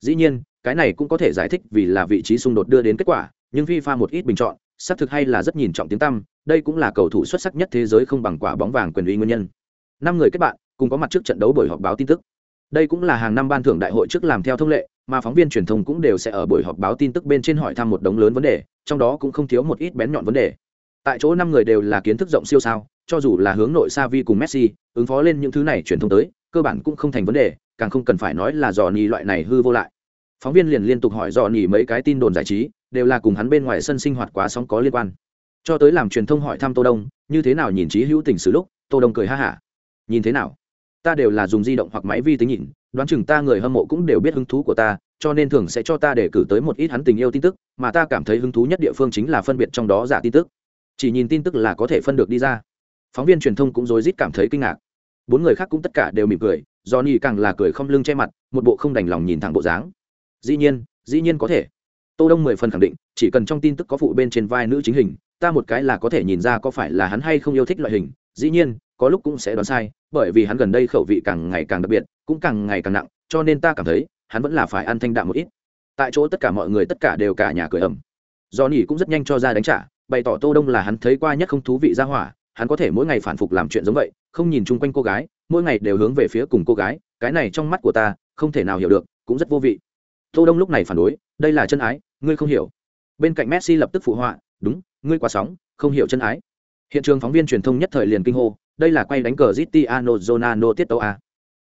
Dĩ nhiên, cái này cũng có thể giải thích vì là vị trí xung đột đưa đến kết quả, nhưng FIFA một ít bình chọn, xác thực hay là rất nhìn trọng tiếng tăm, đây cũng là cầu thủ xuất sắc nhất thế giới không bằng quả bóng vàng quyền uy nguyên nhân. Năm người kết bạn, cùng có mặt trước trận đấu buổi họp báo tin tức. Đây cũng là hàng năm ban thưởng đại hội trước làm theo thông lệ, mà phóng viên truyền thông cũng đều sẽ ở buổi họp báo tin tức bên trên hỏi thăm một đống lớn vấn đề, trong đó cũng không thiếu một ít bén nhọn vấn đề. Tại chỗ năm người đều là kiến thức rộng siêu sao cho dù là hướng nội Xavi cùng Messi, ứng phó lên những thứ này truyền thông tới, cơ bản cũng không thành vấn đề, càng không cần phải nói là dò loại này hư vô lại. Phóng viên liền liên tục hỏi dò mấy cái tin đồn giải trí, đều là cùng hắn bên ngoài sân sinh hoạt quá sóng có liên quan. Cho tới làm truyền thông hỏi thăm Tô Đông, như thế nào nhìn trí hữu tình xử lúc, Tô Đông cười ha hả. Nhìn thế nào? Ta đều là dùng di động hoặc máy vi tính nhìn, đoán chừng ta người hâm mộ cũng đều biết hứng thú của ta, cho nên thường sẽ cho ta để cử tới một ít hắn tình yêu tin tức, mà ta cảm thấy hứng thú nhất địa phương chính là phân biệt trong đó giả tin tức. Chỉ nhìn tin tức là có thể phân được đi ra phóng viên truyền thông cũng rối rít cảm thấy kinh ngạc. Bốn người khác cũng tất cả đều mỉm cười do ni càng là cười không lưng che mặt, một bộ không đành lòng nhìn thẳng bộ dáng. Dĩ nhiên dĩ nhiên có thể. Tô đông mười phần khẳng định, chỉ cần trong tin tức có phụ bên trên vai nữ chính hình, ta một cái là có thể nhìn ra có phải là hắn hay không yêu thích loại hình. Dĩ nhiên, có lúc cũng sẽ đoán sai, bởi vì hắn gần đây khẩu vị càng ngày càng đặc biệt, cũng càng ngày càng nặng, cho nên ta cảm thấy, hắn vẫn là phải ăn thanh đạm một ít. Tại chỗ tất cả mọi người tất cả đều cả nhà cười ẩm do nỉ cũng rất nhanh cho ra đánh trả, bày tỏ tô đông là hắn thấy qua nhất không thú vị ra hỏa hắn có thể mỗi ngày phản phục làm chuyện giống vậy, không nhìn chung quanh cô gái, mỗi ngày đều hướng về phía cùng cô gái, cái này trong mắt của ta, không thể nào hiểu được, cũng rất vô vị. Tô đông lúc này phản đối, đây là chân ái, ngươi không hiểu. Bên cạnh messi lập tức phụ họa, đúng, ngươi quá sóng, không hiểu chân ái. Hiện trường phóng viên truyền thông nhất thời liền kinh hô, đây là quay đánh cờ Cristiano Ronaldo tiết tấu a.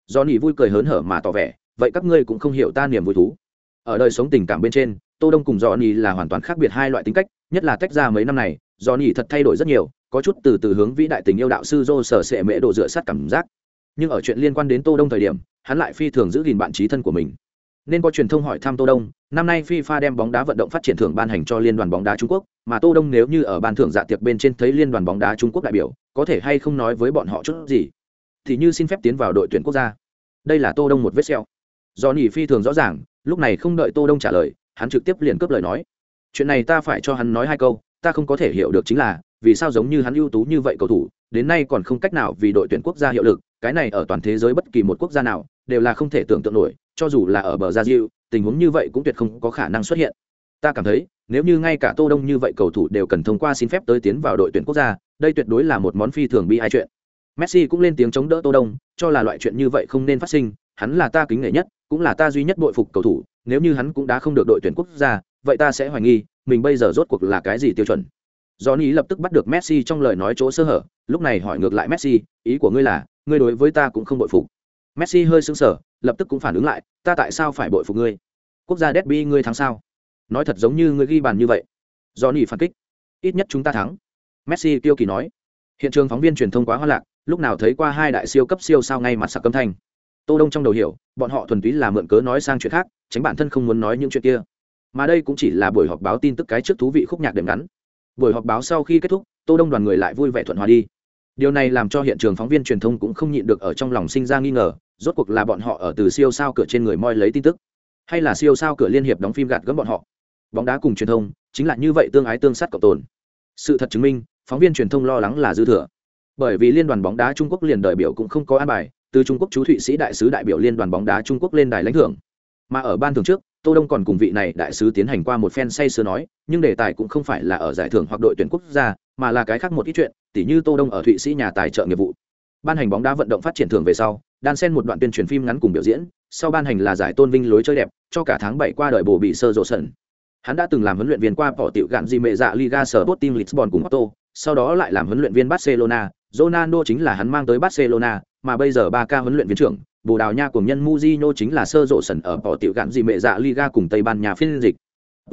Do nỉ vui cười hớn hở mà tỏ vẻ, vậy các ngươi cũng không hiểu ta niềm vui thú. Ở đời sống tình cảm bên trên, tô đông cùng do nỉ là hoàn toàn khác biệt hai loại tính cách, nhất là tách ra mấy năm này do nỉ thật thay đổi rất nhiều có chút từ từ hướng vĩ đại tình yêu đạo sư dô sở sệ mễ độ dựa sát cảm giác. Nhưng ở chuyện liên quan đến tô đông thời điểm, hắn lại phi thường giữ gìn bạn trí thân của mình. Nên có truyền thông hỏi thăm tô đông, năm nay fifa đem bóng đá vận động phát triển thưởng ban hành cho liên đoàn bóng đá trung quốc, mà tô đông nếu như ở ban thưởng dạ tiệc bên trên thấy liên đoàn bóng đá trung quốc đại biểu, có thể hay không nói với bọn họ chút gì? Thì như xin phép tiến vào đội tuyển quốc gia. Đây là tô đông một vết sẹo. Do nhỉ phi thường rõ ràng, lúc này không đợi tô đông trả lời, hắn trực tiếp liền cướp lời nói. Chuyện này ta phải cho hắn nói hai câu, ta không có thể hiểu được chính là vì sao giống như hắn ưu tú như vậy cầu thủ, đến nay còn không cách nào vì đội tuyển quốc gia hiệu lực, cái này ở toàn thế giới bất kỳ một quốc gia nào, đều là không thể tưởng tượng nổi, cho dù là ở bờ gia diệu tình huống như vậy cũng tuyệt không có khả năng xuất hiện. Ta cảm thấy, nếu như ngay cả tô đông như vậy cầu thủ đều cần thông qua xin phép tới tiến vào đội tuyển quốc gia, đây tuyệt đối là một món phi thường bi ai chuyện. Messi cũng lên tiếng chống đỡ tô đông, cho là loại chuyện như vậy không nên phát sinh, hắn là ta kính nể nhất, cũng là ta duy nhất bội phục cầu thủ, nếu như hắn cũng đã không được đội tuyển quốc gia, vậy ta sẽ hoài nghi, mình bây giờ rốt cuộc là cái gì tiêu chuẩn. Johnny lập tức bắt được Messi trong lời nói chỗ sơ hở, lúc này hỏi ngược lại Messi, ý của ngươi là, ngươi đối với ta cũng không bội phục. Messi hơi sững sờ, lập tức cũng phản ứng lại, ta tại sao phải bội phục ngươi? Quốc gia derby ngươi thắng sao? Nói thật giống như ngươi ghi bàn như vậy. Johnny phản kích, ít nhất chúng ta thắng. Messi tiêu kỳ nói. Hiện trường phóng viên truyền thông quá hoa lạc, lúc nào thấy qua hai đại siêu cấp siêu sao ngay mặt sặc cấm thành. Tô Đông trong đầu hiểu, bọn họ thuần túy là mượn cớ nói sang chuyện khác, tránh bản thân không muốn nói những chuyện kia. Mà đây cũng chỉ là buổi họp báo tin tức cái trước thú vị khúc nhạc đệm ngắn buổi họp báo sau khi kết thúc, tô đông đoàn người lại vui vẻ thuận hòa đi. Điều này làm cho hiện trường phóng viên truyền thông cũng không nhịn được ở trong lòng sinh ra nghi ngờ, rốt cuộc là bọn họ ở từ siêu sao cửa trên người moi lấy tin tức, hay là siêu sao cửa liên hiệp đóng phim gạt gẫm bọn họ. Bóng đá cùng truyền thông, chính là như vậy tương ái tương sát cộng tồn. Sự thật chứng minh, phóng viên truyền thông lo lắng là dư thừa. Bởi vì liên đoàn bóng đá trung quốc liền đại biểu cũng không có an bài, từ trung quốc chú thụy sĩ đại sứ đại biểu liên đoàn bóng đá trung quốc lên đài lãnh thưởng. Mà ở ban thường trước tô đông còn cùng vị này đại sứ tiến hành qua một phen say sưa nói, nhưng đề tài cũng không phải là ở giải thưởng hoặc đội tuyển quốc gia, mà là cái khác một ít chuyện, tỉ như tô đông ở thụy sĩ nhà tài trợ nghiệp vụ. Ban hành bóng đá vận động phát triển thường về sau, đan xen một đoạn tuyên truyền phim ngắn cùng biểu diễn, sau ban hành là giải tôn vinh lối chơi đẹp, cho cả tháng bảy qua đời bổ bị sơ rộ sẩn hắn đã từng làm huấn luyện viên qua bỏ tiểu gạn di mệ dạ liga sở tốt team lisbon cùng otto sau đó lại làm huấn luyện viên barcelona. Ronaldo chính là hắn mang tới barcelona, mà bây giờ ba ca huấn luyện viên trưởng bồ đào nha của nhân Mujino chính là sơ rộ sần ở bỏ tiểu gạn gì mẹ dạ liga cùng tây ban nha phiên dịch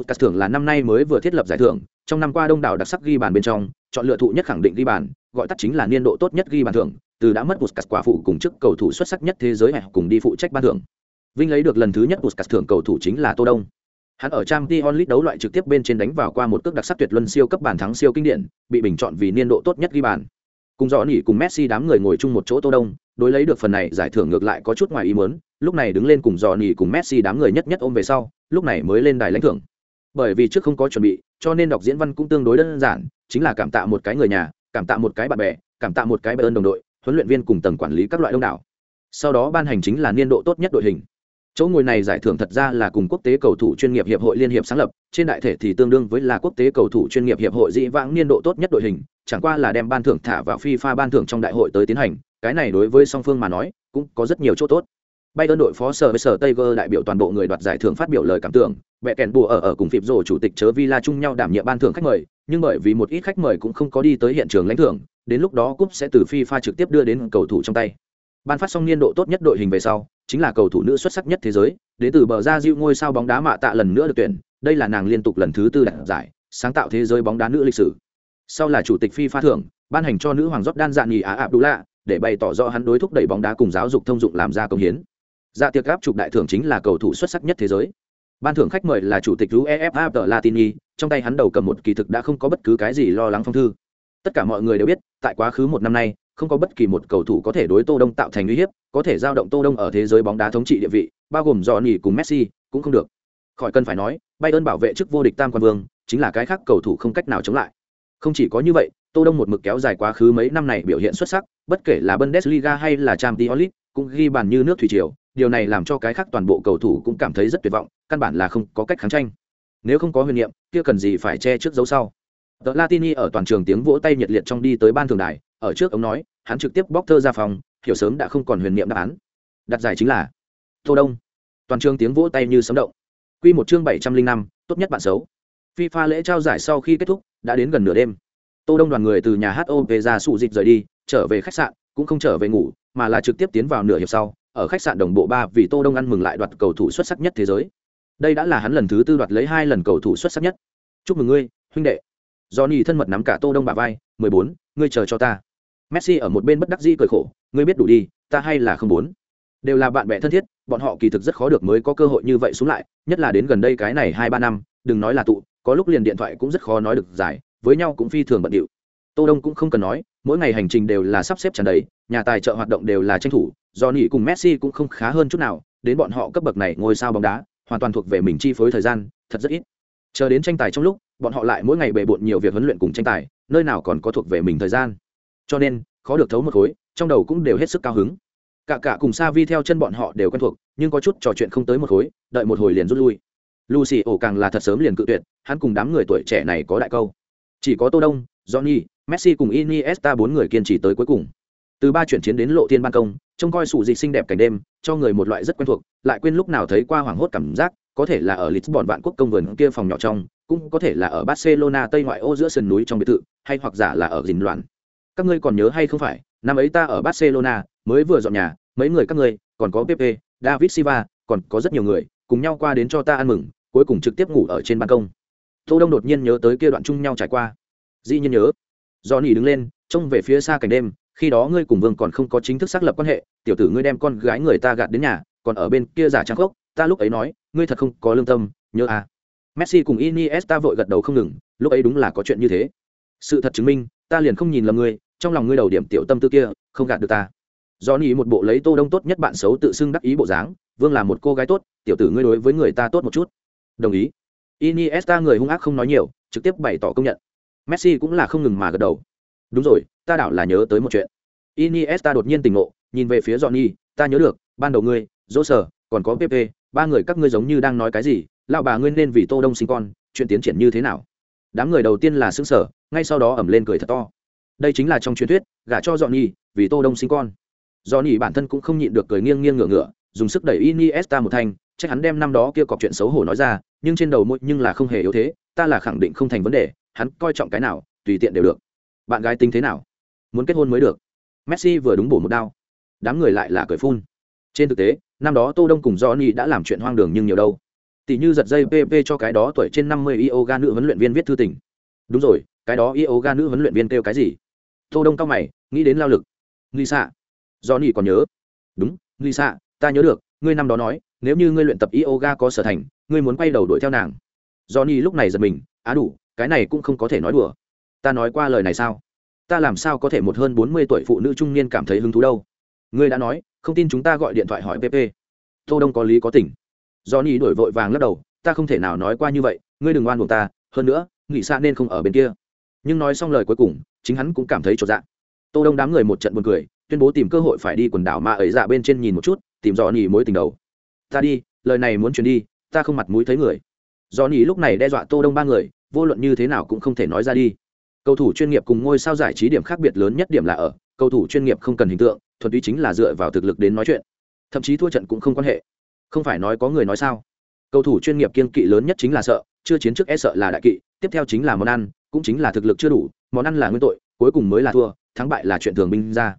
Các thưởng là năm nay mới vừa thiết lập giải thưởng, trong năm qua đông đảo đặc sắc ghi bàn bên trong, chọn lựa thụ nhất khẳng định ghi bàn, gọi tắt chính là niên độ tốt nhất ghi bàn thưởng, từ đã mất Puskas quả phụ cùng chức cầu thủ xuất sắc nhất thế giới hay cùng đi phụ trách ban thưởng. Vinh lấy được lần thứ nhất Puskas thưởng cầu thủ chính là Tô Đông. Hắn ở trang Champions League đấu loại trực tiếp bên trên đánh vào qua một cước đặc sắc tuyệt luân siêu cấp bàn thắng siêu kinh điển, bị bình chọn vì niên độ tốt nhất ghi bàn. Cùng rõ nghỉ cùng Messi đám người ngồi chung một chỗ Tô Đông, đối lấy được phần này giải thưởng ngược lại có chút ngoài ý muốn, lúc này đứng lên cùng dò nỉ cùng Messi đám người nhất nhất ôm về sau, lúc này mới lên đài lãnh thưởng. Bởi vì trước không có chuẩn bị, cho nên đọc diễn văn cũng tương đối đơn giản, chính là cảm tạ một cái người nhà, cảm tạ một cái bạn bè, cảm tạ một cái bạn ơn đồng đội, huấn luyện viên cùng tầng quản lý các loại đông đảo sau đó ban hành chính là niên độ tốt nhất đội hình chỗ ngồi này giải thưởng thật ra là cùng quốc tế cầu thủ chuyên nghiệp hiệp hội liên hiệp sáng lập trên đại thể thì tương đương với là quốc tế cầu thủ chuyên nghiệp hiệp hội dị vãng niên độ tốt nhất đội hình chẳng qua là đem ban thưởng thả vào FIFA ban thưởng trong đại hội tới tiến hành cái này đối với song phương mà nói cũng có rất nhiều chỗ tốt bay ơn đội phó sở với sở Tiger đại biểu toàn bộ người đoạt giải thưởng phát biểu lời cảm tưởng vẽ kèn bùa ở ở cùng phịp rổ chủ tịch chớ villa chung nhau đảm nhiệm ban thưởng khách mời nhưng bởi vì một ít khách mời cũng không có đi tới hiện trường lãnh thưởng đến lúc đó cúp sẽ từ phi pha trực tiếp đưa đến cầu thủ trong tay. Ban phát xong niên độ tốt nhất đội hình về sau, chính là cầu thủ nữ xuất sắc nhất thế giới, đến từ bờ ra diệu ngôi sao bóng đá mạ tạ lần nữa được tuyển, đây là nàng liên tục lần thứ tư đạt giải, sáng tạo thế giới bóng đá nữ lịch sử. Sau là chủ tịch phi pha thưởng, ban hành cho nữ hoàng Jordan Dạn Nhì Á Abdullah, để bày tỏ rõ hắn đối thúc đẩy bóng đá cùng giáo dục thông dụng làm ra công hiến. Dạ tiệc áp trục đại thưởng chính là cầu thủ xuất sắc nhất thế giới. Ban thưởng khách mời là chủ tịch UEFA tờ Latini, trong tay hắn đầu cầm một kỳ thực đã không có bất cứ cái gì lo lắng phong thư tất cả mọi người đều biết tại quá khứ một năm nay không có bất kỳ một cầu thủ có thể đối tô đông tạo thành uy hiếp có thể giao động tô đông ở thế giới bóng đá thống trị địa vị bao gồm Johnny cùng messi cũng không được khỏi cần phải nói bayern bảo vệ chức vô địch tam quan vương chính là cái khác cầu thủ không cách nào chống lại không chỉ có như vậy tô đông một mực kéo dài quá khứ mấy năm này biểu hiện xuất sắc bất kể là bundesliga hay là champions league cũng ghi bàn như nước thủy triều điều này làm cho cái khác toàn bộ cầu thủ cũng cảm thấy rất tuyệt vọng căn bản là không có cách kháng tranh nếu không có huyền niệm kia cần gì phải che trước dấu sau The Latini ở toàn trường tiếng vỗ tay nhiệt liệt trong đi tới ban thường đài, ở trước ông nói, hắn trực tiếp bóc thơ ra phòng, hiểu sớm đã không còn huyền niệm đáp án. Đặt giải chính là Tô Đông. Toàn trường tiếng vỗ tay như sấm động. Quy một chương 705, tốt nhất bạn xấu. FIFA lễ trao giải sau khi kết thúc, đã đến gần nửa đêm. Tô Đông đoàn người từ nhà HOV về ra sụ dịch rời đi, trở về khách sạn, cũng không trở về ngủ, mà là trực tiếp tiến vào nửa hiệp sau, ở khách sạn đồng bộ ba vì Tô Đông ăn mừng lại đoạt cầu thủ xuất sắc nhất thế giới. Đây đã là hắn lần thứ tư đoạt lấy hai lần cầu thủ xuất sắc nhất. Chúc mừng ngươi, huynh đệ Johnny thân mật nắm cả Tô Đông bả vai, "14, bốn, ngươi chờ cho ta." Messi ở một bên bất đắc dĩ cười khổ, "Ngươi biết đủ đi, ta hay là không muốn." Đều là bạn bè thân thiết, bọn họ kỳ thực rất khó được mới có cơ hội như vậy xuống lại, nhất là đến gần đây cái này hai ba năm, đừng nói là tụ, có lúc liền điện thoại cũng rất khó nói được giải, với nhau cũng phi thường bận điệu. Tô Đông cũng không cần nói, mỗi ngày hành trình đều là sắp xếp tràn đầy, nhà tài trợ hoạt động đều là tranh thủ, Johnny cùng Messi cũng không khá hơn chút nào, đến bọn họ cấp bậc này ngôi sao bóng đá, hoàn toàn thuộc về mình chi phối thời gian, thật rất ít. Chờ đến tranh tài trong lúc, bọn họ lại mỗi ngày bề bộn nhiều việc huấn luyện cùng tranh tài nơi nào còn có thuộc về mình thời gian. Cho nên khó được thấu một khối trong đầu cũng đều hết sức cao hứng. Cả cả cùng sa vi theo chân bọn họ đều quen thuộc nhưng có chút trò chuyện không tới một khối đợi một hồi liền rút lui. Lucy ổ càng là thật sớm liền cự tuyệt hắn cùng đám người tuổi trẻ này có đại câu. Chỉ có tô đông johnny messi cùng iniesta bốn người kiên trì tới cuối cùng. Từ ba chuyển chiến đến lộ thiên ban công, trông coi sủ dịch xinh đẹp cảnh đêm, cho người một loại rất quen thuộc, lại quên lúc nào thấy qua hoàng hốt cảm giác, có thể là ở lisbon vạn quốc công vườn kia phòng nhỏ trong, cũng có thể là ở barcelona tây ngoại ô giữa sườn núi trong biệt thự, hay hoặc giả là ở dình loạn các ngươi còn nhớ hay không phải, năm ấy ta ở barcelona, mới vừa dọn nhà, mấy người các ngươi, còn có pepe, david silva, còn có rất nhiều người, cùng nhau qua đến cho ta ăn mừng, cuối cùng trực tiếp ngủ ở trên ban công. Tô đông đột nhiên nhớ tới kia đoạn chung nhau trải qua. Dĩ nhiên nhớ do nỉ đứng lên, trông về phía xa cảnh đêm, khi đó ngươi cùng vương còn không có chính thức xác lập quan hệ, tiểu tử ngươi đem con gái người ta gạt đến nhà, còn ở bên kia giả trang khốc, ta lúc ấy nói, ngươi thật không có lương tâm, nhớ à. Messi cùng iniesta vội gật đầu không ngừng, lúc ấy đúng là có chuyện như thế. Sự thật chứng minh, ta liền không nhìn lầm ngươi, trong lòng ngươi đầu điểm tiểu tâm tư kia, không gạt được ta. Do ni một bộ lấy tô đông tốt nhất bạn xấu tự xưng đắc ý bộ dáng, vương là một cô gái tốt, tiểu tử ngươi đối với người ta tốt một chút. Đồng ý. Iniesta người hung ác không nói nhiều, trực tiếp bày tỏ công nhận messi cũng là không ngừng mà gật đầu. Đúng rồi, ta đảo là nhớ tới một chuyện. Iniesta đột nhiên tỉnh ngộ, nhìn về phía johnny, ta nhớ được, ban đầu ngươi dỗ sở còn có pp ba người các ngươi giống như đang nói cái gì, lão bà ngươi nên vì tô đông sinh con, chuyện tiến triển như thế nào? Đám người đầu tiên là xứng sở ngay sau đó ẩm lên cười thật to. Đây chính là trong truyền thuyết, gả cho johnny, vì tô đông sinh con. Johnny bản thân cũng không nhịn được cười nghiêng nghiêng ngửa ngửa, dùng sức đẩy iniesta một thanh, chắc hắn đem năm đó kia cọc chuyện xấu hổ nói ra, nhưng trên đầu môi nhưng là không hề yếu thế, ta là khẳng định không thành vấn đề hắn coi trọng cái nào, tùy tiện đều được. Bạn gái tính thế nào? Muốn kết hôn mới được. Messi vừa đúng bổ một đao. Đám người lại là cười phun. Trên thực tế, năm đó tô đông cùng johnny đã làm chuyện hoang đường nhưng nhiều đâu. Tỷ như giật dây pp cho cái đó tuổi trên năm mươi yoga nữ huấn luyện viên viết thư tình. Đúng rồi, cái đó yoga nữ huấn luyện viên kêu cái gì? Tô đông cao mày, nghĩ đến lao lực. Lisa. Johnny còn nhớ. Đúng, lisa, ta nhớ được, ngươi năm đó nói, nếu như ngươi luyện tập yoga có sở thành, ngươi muốn quay đầu đuổi theo nàng. Johnny lúc này giật mình, á đủ cái này cũng không có thể nói đùa. Ta nói qua lời này sao? Ta làm sao có thể một hơn bốn mươi tuổi phụ nữ trung niên cảm thấy hứng thú đâu? Ngươi đã nói, không tin chúng ta gọi điện thoại hỏi pp tô đông có lý có tỉnh do ni đổi vội vàng lắc đầu, ta không thể nào nói qua như vậy, ngươi đừng oan buộc ta, hơn nữa, nghỉ xa nên không ở bên kia. Nhưng nói xong lời cuối cùng, chính hắn cũng cảm thấy chột dạ. Tô đông đám người một trận buồn cười, tuyên bố tìm cơ hội phải đi quần đảo mà ấy dạ bên trên nhìn một chút, tìm dò nỉ mối tình đầu. Ta đi, lời này muốn truyền đi, ta không mặt mũi thấy người. Do nỉ lúc này đe dọa tô đông ba người vô luận như thế nào cũng không thể nói ra đi. Cầu thủ chuyên nghiệp cùng ngôi sao giải trí điểm khác biệt lớn nhất điểm là ở, cầu thủ chuyên nghiệp không cần hình tượng, thuần túy chính là dựa vào thực lực đến nói chuyện. Thậm chí thua trận cũng không quan hệ. Không phải nói có người nói sao? Cầu thủ chuyên nghiệp kiên kỵ lớn nhất chính là sợ, chưa chiến trước e sợ là đại kỵ, tiếp theo chính là món ăn, cũng chính là thực lực chưa đủ, món ăn là nguyên tội, cuối cùng mới là thua, thắng bại là chuyện thường binh ra.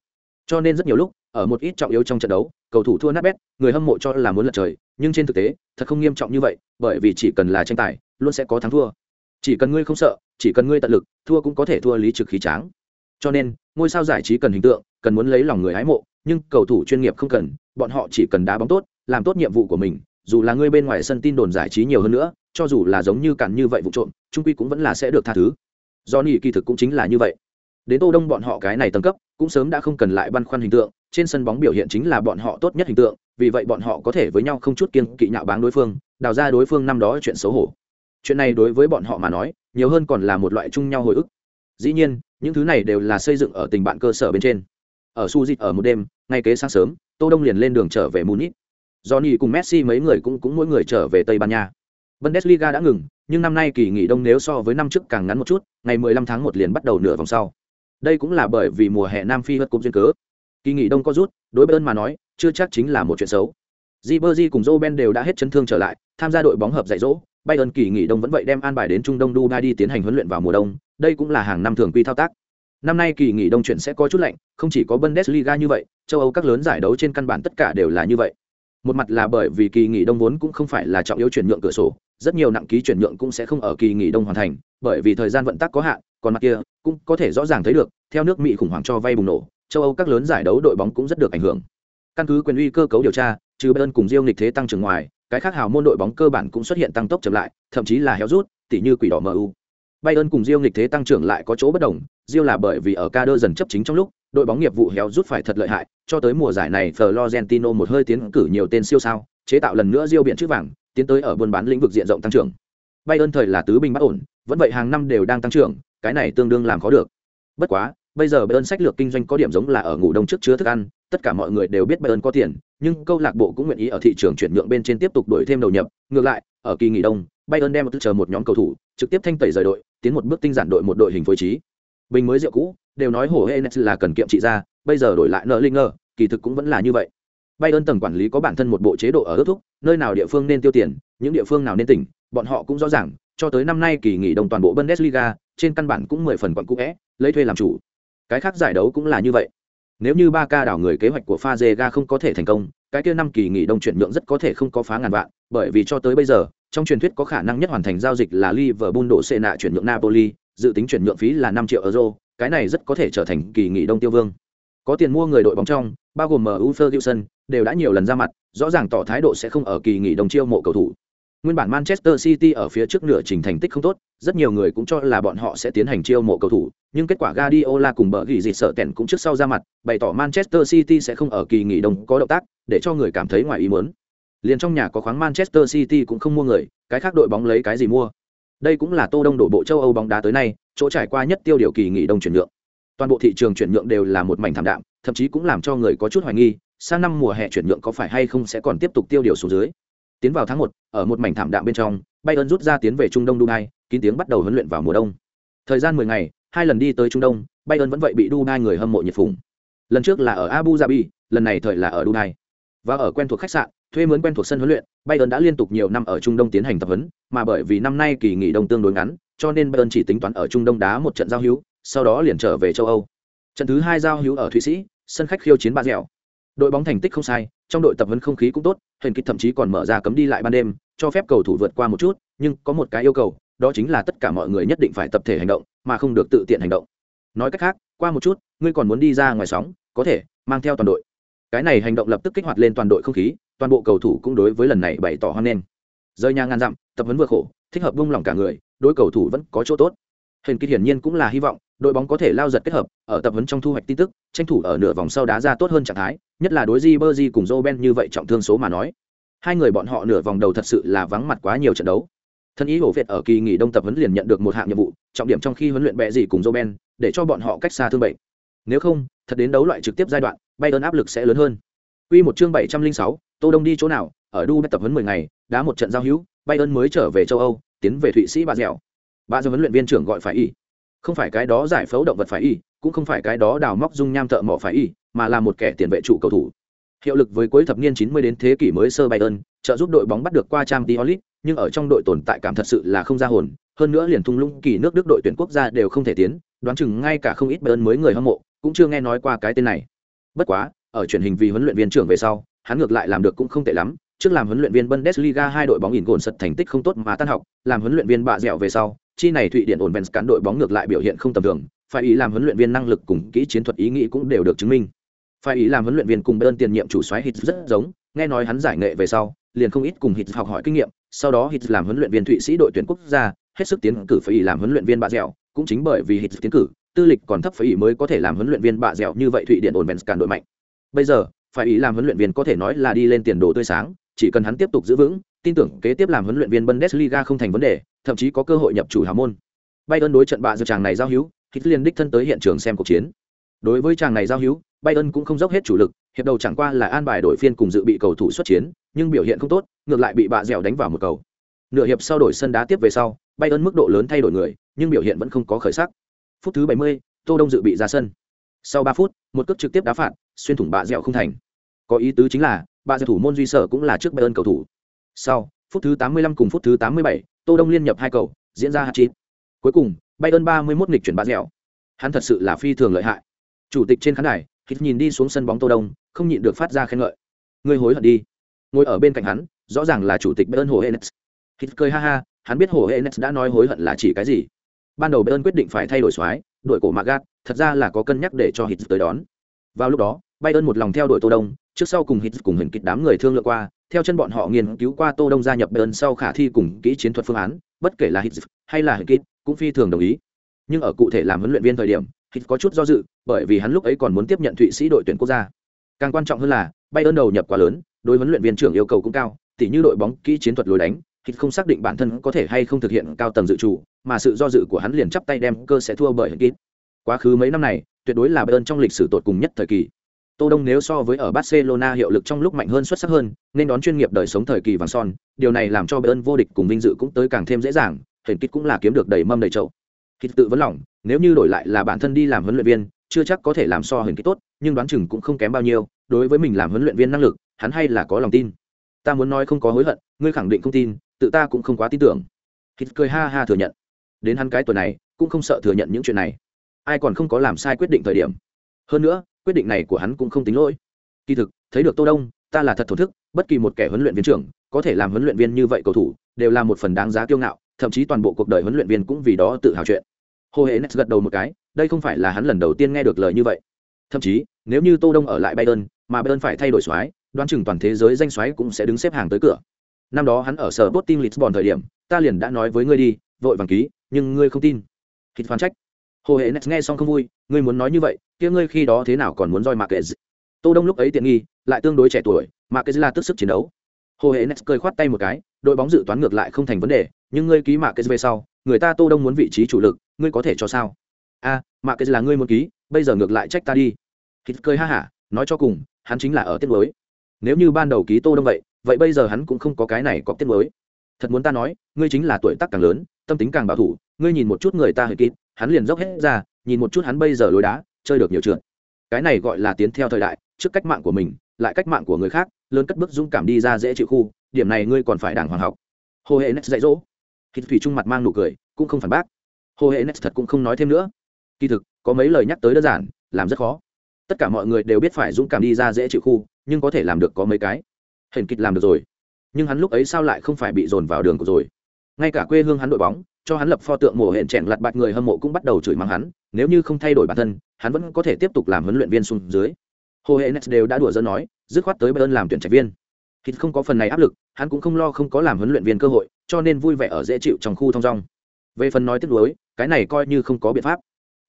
Cho nên rất nhiều lúc, ở một ít trọng yếu trong trận đấu, cầu thủ thua nát bét, người hâm mộ cho là muốn lật trời, nhưng trên thực tế, thật không nghiêm trọng như vậy, bởi vì chỉ cần là tranh tài, luôn sẽ có thắng thua chỉ cần ngươi không sợ, chỉ cần ngươi tận lực, thua cũng có thể thua lý trực khí tráng. Cho nên, ngôi sao giải trí cần hình tượng, cần muốn lấy lòng người hái mộ, nhưng cầu thủ chuyên nghiệp không cần, bọn họ chỉ cần đá bóng tốt, làm tốt nhiệm vụ của mình, dù là ngươi bên ngoài sân tin đồn giải trí nhiều hơn nữa, cho dù là giống như cản như vậy vụ trộm, trung quy cũng vẫn là sẽ được tha thứ. Do nỉ kỳ thực cũng chính là như vậy. Đến tô đông bọn họ cái này tầng cấp, cũng sớm đã không cần lại băn khoăn hình tượng, trên sân bóng biểu hiện chính là bọn họ tốt nhất hình tượng, vì vậy bọn họ có thể với nhau không chút kiên kỵ nhạo báng đối phương, đào ra đối phương năm đó chuyện xấu hổ chuyện này đối với bọn họ mà nói nhiều hơn còn là một loại chung nhau hồi ức. Dĩ nhiên những thứ này đều là xây dựng ở tình bạn cơ sở bên trên. Ở su dịp ở một đêm ngay kế sáng sớm tô đông liền lên đường trở về munich. Johnny cùng messi mấy người cũng cũng mỗi người trở về tây ban nha. Bundesliga đã ngừng nhưng năm nay kỳ nghỉ đông nếu so với năm trước càng ngắn một chút ngày 15 tháng 1 liền bắt đầu nửa vòng sau. Đây cũng là bởi vì mùa hè nam phi hất cũng duyên cớ. Kỳ nghỉ đông có rút đối bên mà nói chưa chắc chính là một chuyện xấu. Ribery cùng Joe Ben đều đã hết chấn thương trở lại, tham gia đội bóng hợp dạy dỗ, Bayern kỳ nghỉ đông vẫn vậy đem an bài đến Trung Đông Dubai đi tiến hành huấn luyện vào mùa đông, đây cũng là hàng năm thường quy thao tác. Năm nay kỳ nghỉ đông chuyển sẽ có chút lạnh, không chỉ có Bundesliga như vậy, châu Âu các lớn giải đấu trên căn bản tất cả đều là như vậy. Một mặt là bởi vì kỳ nghỉ đông vốn cũng không phải là trọng yếu chuyển nhượng cửa sổ, rất nhiều nặng ký chuyển nhượng cũng sẽ không ở kỳ nghỉ đông hoàn thành, bởi vì thời gian vận tắc có hạn, còn mặt kia cũng có thể rõ ràng thấy được, theo nước Mỹ khủng hoảng cho vay bùng nổ, châu Âu các lớn giải đấu đội bóng cũng rất được ảnh hưởng. Căn cứ quyền uy cơ cấu điều tra, trừ Bayern cùng Real nghịch thế tăng trưởng ngoài, cái khác hào môn đội bóng cơ bản cũng xuất hiện tăng tốc chậm lại, thậm chí là héo rút, tỉ như quỷ đỏ MU. Bayern cùng Real nghịch thế tăng trưởng lại có chỗ bất đồng, Real là bởi vì ở Kader dần chấp chính trong lúc, đội bóng nghiệp vụ héo rút phải thật lợi hại, cho tới mùa giải này Florentino một hơi tiến cử nhiều tên siêu sao, chế tạo lần nữa Real biển chữ vàng, tiến tới ở buôn bán lĩnh vực diện rộng tăng trưởng. Bayern thời là tứ binh bất ổn, vẫn vậy hàng năm đều đang tăng trưởng, cái này tương đương làm khó được. Bất quá, bây giờ Bayern sách lược kinh doanh có điểm giống là ở ngủ đông trước chứa thức ăn, tất cả mọi người đều biết Bayern có tiền, nhưng câu lạc bộ cũng nguyện ý ở thị trường chuyển nhượng bên trên tiếp tục đổi thêm đầu nhập, ngược lại, ở kỳ nghỉ đông, Bayern đem một chờ một nhóm cầu thủ, trực tiếp thanh tẩy rời đội, tiến một bước tinh giản đội một đội hình phối trí. Bình mới rượu cũ, đều nói hổ Enes là cần kiệm trị ra, bây giờ đổi lại nợ linh kỳ thực cũng vẫn là như vậy. Bayern tầng quản lý có bản thân một bộ chế độ ở ước thúc, nơi nào địa phương nên tiêu tiền, những địa phương nào nên tỉnh, bọn họ cũng rõ ràng, cho tới năm nay kỳ nghỉ đông toàn bộ Bundesliga, trên căn bản cũng mười phần quận cũ é, lấy thuê làm chủ. Cái khác giải đấu cũng là như vậy. Nếu như ba ca đảo người kế hoạch của Pha Zéga không có thể thành công, cái kia năm kỳ nghỉ đông chuyển nhượng rất có thể không có phá ngàn vạn, bởi vì cho tới bây giờ, trong truyền thuyết có khả năng nhất hoàn thành giao dịch là Liverpool đổ xệ nạ chuyển nhượng Napoli, dự tính chuyển nhượng phí là năm triệu euro, cái này rất có thể trở thành kỳ nghỉ đông tiêu vương. Có tiền mua người đội bóng trong, bao gồm MU Ferguson, đều đã nhiều lần ra mặt, rõ ràng tỏ thái độ sẽ không ở kỳ nghỉ đông chiêu mộ cầu thủ. Nguyên bản Manchester City ở phía trước nửa trình thành tích không tốt, rất nhiều người cũng cho là bọn họ sẽ tiến hành chiêu mộ cầu thủ, nhưng kết quả Guardiola cùng bở gỉ gì sợ tèn cũng trước sau ra mặt, bày tỏ Manchester City sẽ không ở kỳ nghỉ đông có động tác, để cho người cảm thấy ngoài ý muốn. Liền trong nhà có khoáng Manchester City cũng không mua người, cái khác đội bóng lấy cái gì mua. Đây cũng là Tô Đông đổ bộ châu Âu bóng đá tới nay, chỗ trải qua nhất tiêu điều kỳ nghỉ đông chuyển nhượng. Toàn bộ thị trường chuyển nhượng đều là một mảnh thảm đạm, thậm chí cũng làm cho người có chút hoài nghi, sang năm mùa hè chuyển nhượng có phải hay không sẽ còn tiếp tục tiêu điều xuống dưới. Tiến vào tháng 1, ở một mảnh thảm đạm bên trong, Bayern rút ra tiến về Trung Đông Dubai, kín tiếng bắt đầu huấn luyện vào mùa đông. Thời gian 10 ngày, hai lần đi tới Trung Đông, Bayern vẫn vậy bị Dubai người hâm mộ nhiệt phụng. Lần trước là ở Abu Dhabi, lần này thời là ở Dubai. Và ở quen thuộc khách sạn, thuê mướn quen thuộc sân huấn luyện, Bayern đã liên tục nhiều năm ở Trung Đông tiến hành tập huấn, mà bởi vì năm nay kỳ nghỉ đông tương đối ngắn, cho nên Bayern chỉ tính toán ở Trung Đông đá một trận giao hữu, sau đó liền trở về châu Âu. Trận thứ hai giao hữu ở Thụy Sĩ, sân khách khiêu chiến ba dẻo. Đội bóng thành tích không sai, trong đội tập huấn không khí cũng tốt, Huyền kịch thậm chí còn mở ra cấm đi lại ban đêm, cho phép cầu thủ vượt qua một chút, nhưng có một cái yêu cầu, đó chính là tất cả mọi người nhất định phải tập thể hành động, mà không được tự tiện hành động. Nói cách khác, qua một chút, ngươi còn muốn đi ra ngoài sóng, có thể mang theo toàn đội. Cái này hành động lập tức kích hoạt lên toàn đội không khí, toàn bộ cầu thủ cũng đối với lần này bày tỏ hoan nghênh. Rơi nhà ngàn dặm, tập huấn vừa khổ, thích hợp buông lỏng cả người, đối cầu thủ vẫn có chỗ tốt. Hình kịch hiển nhiên cũng là hy vọng, đội bóng có thể lao giật kết hợp, ở tập huấn trong thu hoạch tin tức, tranh thủ ở nửa vòng sau đá ra tốt hơn trạng thái, nhất là đối Ribery cùng Roben như vậy trọng thương số mà nói. Hai người bọn họ nửa vòng đầu thật sự là vắng mặt quá nhiều trận đấu. Thân ý hổ Việt ở kỳ nghỉ đông tập huấn liền nhận được một hạng nhiệm vụ, trọng điểm trong khi huấn luyện bẹ gì cùng Roben, để cho bọn họ cách xa thương bệnh. Nếu không, thật đến đấu loại trực tiếp giai đoạn, Bayern áp lực sẽ lớn hơn. Quy một chương 706, Tô Đông đi chỗ nào? Ở Dubai tập huấn 10 ngày, đá một trận giao hữu, Bayern mới trở về châu Âu, tiến về Thụy Sĩ bà dẻo. Bà giờ huấn luyện viên trưởng gọi phải y, không phải cái đó giải phẫu động vật phải y, cũng không phải cái đó đào móc dung nham thợ mỏ phải y, mà là một kẻ tiền vệ trụ cầu thủ. Hiệu lực với cuối thập niên 90 đến thế kỷ mới sơ Bayern, trợ giúp đội bóng bắt được qua Champions League, nhưng ở trong đội tồn tại cảm thật sự là không ra hồn, hơn nữa liền thung lũng kỳ nước Đức đội tuyển quốc gia đều không thể tiến, đoán chừng ngay cả không ít Bayern mới người hâm mộ, cũng chưa nghe nói qua cái tên này. Bất quá, ở truyền hình vì huấn luyện viên trưởng về sau, hắn ngược lại làm được cũng không tệ lắm, trước làm huấn luyện viên Bundesliga hai đội bóng ỉn gồn sật thành tích không tốt mà tan học, làm huấn luyện viên bạ dẻo về sau, chi này Thụy Điển ổn vẹn cán đội bóng ngược lại biểu hiện không tầm thường, phải ý làm huấn luyện viên năng lực cùng kỹ chiến thuật ý nghĩ cũng đều được chứng minh. Phải ý làm huấn luyện viên cùng bên tiền nhiệm chủ soái Hit rất giống, nghe nói hắn giải nghệ về sau, liền không ít cùng Hit học hỏi kinh nghiệm, sau đó Hit làm huấn luyện viên Thụy Sĩ đội tuyển quốc gia, hết sức tiến cử phải ý làm huấn luyện viên bạ dẻo, cũng chính bởi vì Hit tiến cử, tư lịch còn thấp phải ý mới có thể làm huấn luyện viên bạ dẻo như vậy Thụy điện ổn bền cán đội mạnh. Bây giờ, phải ý làm huấn luyện viên có thể nói là đi lên tiền đồ tươi sáng, chỉ cần hắn tiếp tục giữ vững, tin tưởng kế tiếp làm huấn luyện viên Bundesliga không thành vấn đề, thậm chí có cơ hội nhập chủ hào môn. Bayern đối trận bạ giờ chàng này giao hữu, Hít liền đích thân tới hiện trường xem cuộc chiến. Đối với chàng này giao hữu, Bayern cũng không dốc hết chủ lực, hiệp đầu chẳng qua là an bài đội phiên cùng dự bị cầu thủ xuất chiến, nhưng biểu hiện không tốt, ngược lại bị bạ dẻo đánh vào một cầu. Nửa hiệp sau đổi sân đá tiếp về sau, Bayern mức độ lớn thay đổi người, nhưng biểu hiện vẫn không có khởi sắc. Phút thứ 70, Tô Đông dự bị ra sân. Sau 3 phút, một cước trực tiếp đá phạt, xuyên thủng bạ dẻo không thành. Có ý tứ chính là, bạ dẻo thủ môn duy sở cũng là trước Bayern cầu thủ. Sau, phút thứ 85 cùng phút thứ 87, Tô Đông liên nhập hai cầu, diễn ra hat-trick. Cuối cùng, Bayern 31 nghịch chuyển bạ dẻo. Hắn thật sự là phi thường lợi hại. Chủ tịch trên khán đài, hít nhìn đi xuống sân bóng Tô Đông, không nhịn được phát ra khen ngợi. Ngươi hối hận đi. Ngồi ở bên cạnh hắn, rõ ràng là chủ tịch bern Hồ Hennes. Hít cười ha ha, hắn biết Hồ Hennes đã nói hối hận là chỉ cái gì. Ban đầu bern quyết định phải thay đổi soái, đội cổ Magat, thật ra là có cân nhắc để cho hít tới đón. Vào lúc đó, Bayern một lòng theo đuổi Tô Đông, trước sau cùng hít cùng hình kịch đám người thương lượng qua, theo chân bọn họ nghiên cứu qua Tô Đông gia nhập Bayern sau khả thi cùng kỹ chiến thuật phương án, bất kể là hít hay là hình cũng phi thường đồng ý nhưng ở cụ thể làm huấn luyện viên thời điểm hít có chút do dự bởi vì hắn lúc ấy còn muốn tiếp nhận thụy sĩ đội tuyển quốc gia. Càng quan trọng hơn là bay ơn đầu nhập quá lớn đối huấn luyện viên trưởng yêu cầu cũng cao tỉ như đội bóng kỹ chiến thuật lối đánh hít không xác định bản thân có thể hay không thực hiện cao tầng dự trù mà sự do dự của hắn liền chắp tay đem cơ sẽ thua bởi hít. Quá khứ mấy năm này tuyệt đối là bayern trong lịch sử tột cùng nhất thời kỳ. Tô Đông nếu so với ở Barcelona hiệu lực trong lúc mạnh hơn xuất sắc hơn, nên đón chuyên nghiệp đời sống thời kỳ vàng son, điều này làm cho Bayern vô địch cùng vinh dự cũng tới càng thêm dễ dàng, hiển kích cũng là kiếm được đầy mâm đầy chậu khi tự vấn lòng, nếu như đổi lại là bản thân đi làm huấn luyện viên, chưa chắc có thể làm so hình kích tốt, nhưng đoán chừng cũng không kém bao nhiêu, đối với mình làm huấn luyện viên năng lực, hắn hay là có lòng tin. Ta muốn nói không có hối hận, ngươi khẳng định không tin, tự ta cũng không quá tin tưởng. Hít cười ha ha thừa nhận. Đến hắn cái tuổi này, cũng không sợ thừa nhận những chuyện này. Ai còn không có làm sai quyết định thời điểm. Hơn nữa, quyết định này của hắn cũng không tính lỗi. Kỳ thực, thấy được Tô Đông, ta là thật thổ thức, bất kỳ một kẻ huấn luyện viên trưởng, có thể làm huấn luyện viên như vậy cầu thủ, đều là một phần đáng giá kiêu ngạo, thậm chí toàn bộ cuộc đời huấn luyện viên cũng vì đó tự hào chuyện hồ hệ nets gật đầu một cái, đây không phải là hắn lần đầu tiên nghe được lời như vậy. Thậm chí, nếu như tô đông ở lại bayern, mà bayern phải thay đổi soái, đoán chừng toàn thế giới danh soái cũng sẽ đứng xếp hàng tới cửa. Năm đó hắn ở sở Sporting Lisbon thời điểm, ta liền đã nói với ngươi đi, vội vàng ký, nhưng ngươi không tin. Hít phán trách. Hồ hệ Nets nghe xong không vui, ngươi muốn nói như vậy, kia ngươi khi đó thế nào còn muốn roi mạc kệ tô đông lúc ấy tiện nghi, lại tương đối trẻ tuổi, mạc kệ là tức sức chiến đấu. Hồ hệ Nets cười khoát tay một cái, đội bóng dự toán ngược lại không thành vấn đề, nhưng ngươi ký mạc kệ về sau, người ta tô đông muốn vị trí chủ lực ngươi có thể cho sao? A à, mạc kệ là ngươi muốn ký bây giờ ngược lại trách ta đi. Hít cười ha hả nói cho cùng hắn chính là ở tiết mới. Nếu như ban đầu ký tô đông vậy vậy bây giờ hắn cũng không có cái này có tiết mới. Thật muốn ta nói ngươi chính là tuổi tác càng lớn tâm tính càng bảo thủ ngươi nhìn một chút người ta hơi kín, hắn liền dốc hết ra nhìn một chút hắn bây giờ lối đá chơi được nhiều trượt. Cái này gọi là tiến theo thời đại trước cách mạng của mình lại cách mạng của người khác lớn cất bước dũng cảm đi ra dễ chịu khu điểm này ngươi còn phải đàng hoàng học. Hồ hệ next dạy dỗ. Hít thủy trung mặt mang nụ cười cũng không phản bác hồ hệ Nest thật cũng không nói thêm nữa. Kỳ thực, có mấy lời nhắc tới đơn giản, làm rất khó. Tất cả mọi người đều biết phải dũng cảm đi ra dễ chịu khu, nhưng có thể làm được có mấy cái. Hển kịch làm được rồi. Nhưng hắn lúc ấy sao lại không phải bị dồn vào đường của rồi? Ngay cả quê hương hắn đội bóng, cho hắn lập pho tượng mổ hẹn chèn lặt bạt người hâm mộ cũng bắt đầu chửi mắng hắn, nếu như không thay đổi bản thân, hắn vẫn có thể tiếp tục làm huấn luyện viên xuống dưới. Hồ hệ nes đều đã đùa dân nói, dứt khoát tới bayern làm tuyển trạch viên. Khi không có phần này áp lực, hắn cũng không lo không có làm huấn luyện viên cơ hội, cho nên vui vẻ ở dễ chịu trong khu thong dong về phần nói tiếp nối cái này coi như không có biện pháp.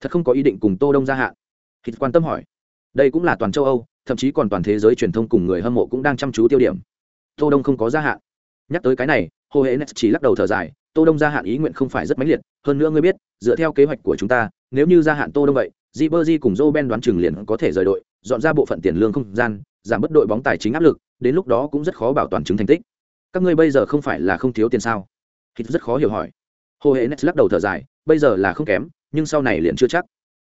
Thật không có ý định cùng tô đông gia hạn hít quan tâm hỏi. Đây cũng là toàn châu âu, thậm chí còn toàn thế giới truyền thông cùng người hâm mộ cũng đang chăm chú tiêu điểm. Tô đông không có gia hạn nhắc tới cái này, hồ hệ chỉ lắc đầu thở dài, tô đông gia hạn ý nguyện không phải rất mãnh liệt, hơn nữa ngươi biết, dựa theo kế hoạch của chúng ta, nếu như gia hạn tô đông vậy, Ribery cùng Joe Ben đoán chừng liền có thể rời đội, dọn ra bộ phận tiền lương không gian, giảm bớt đội bóng tài chính áp lực, đến lúc đó cũng rất khó bảo toàn chứng thành tích. Các ngươi bây giờ không phải là không thiếu tiền sao? Hít rất khó hiểu hỏi hồ hệ nes lắc đầu thở dài, bây giờ là không kém, nhưng sau này liền chưa chắc.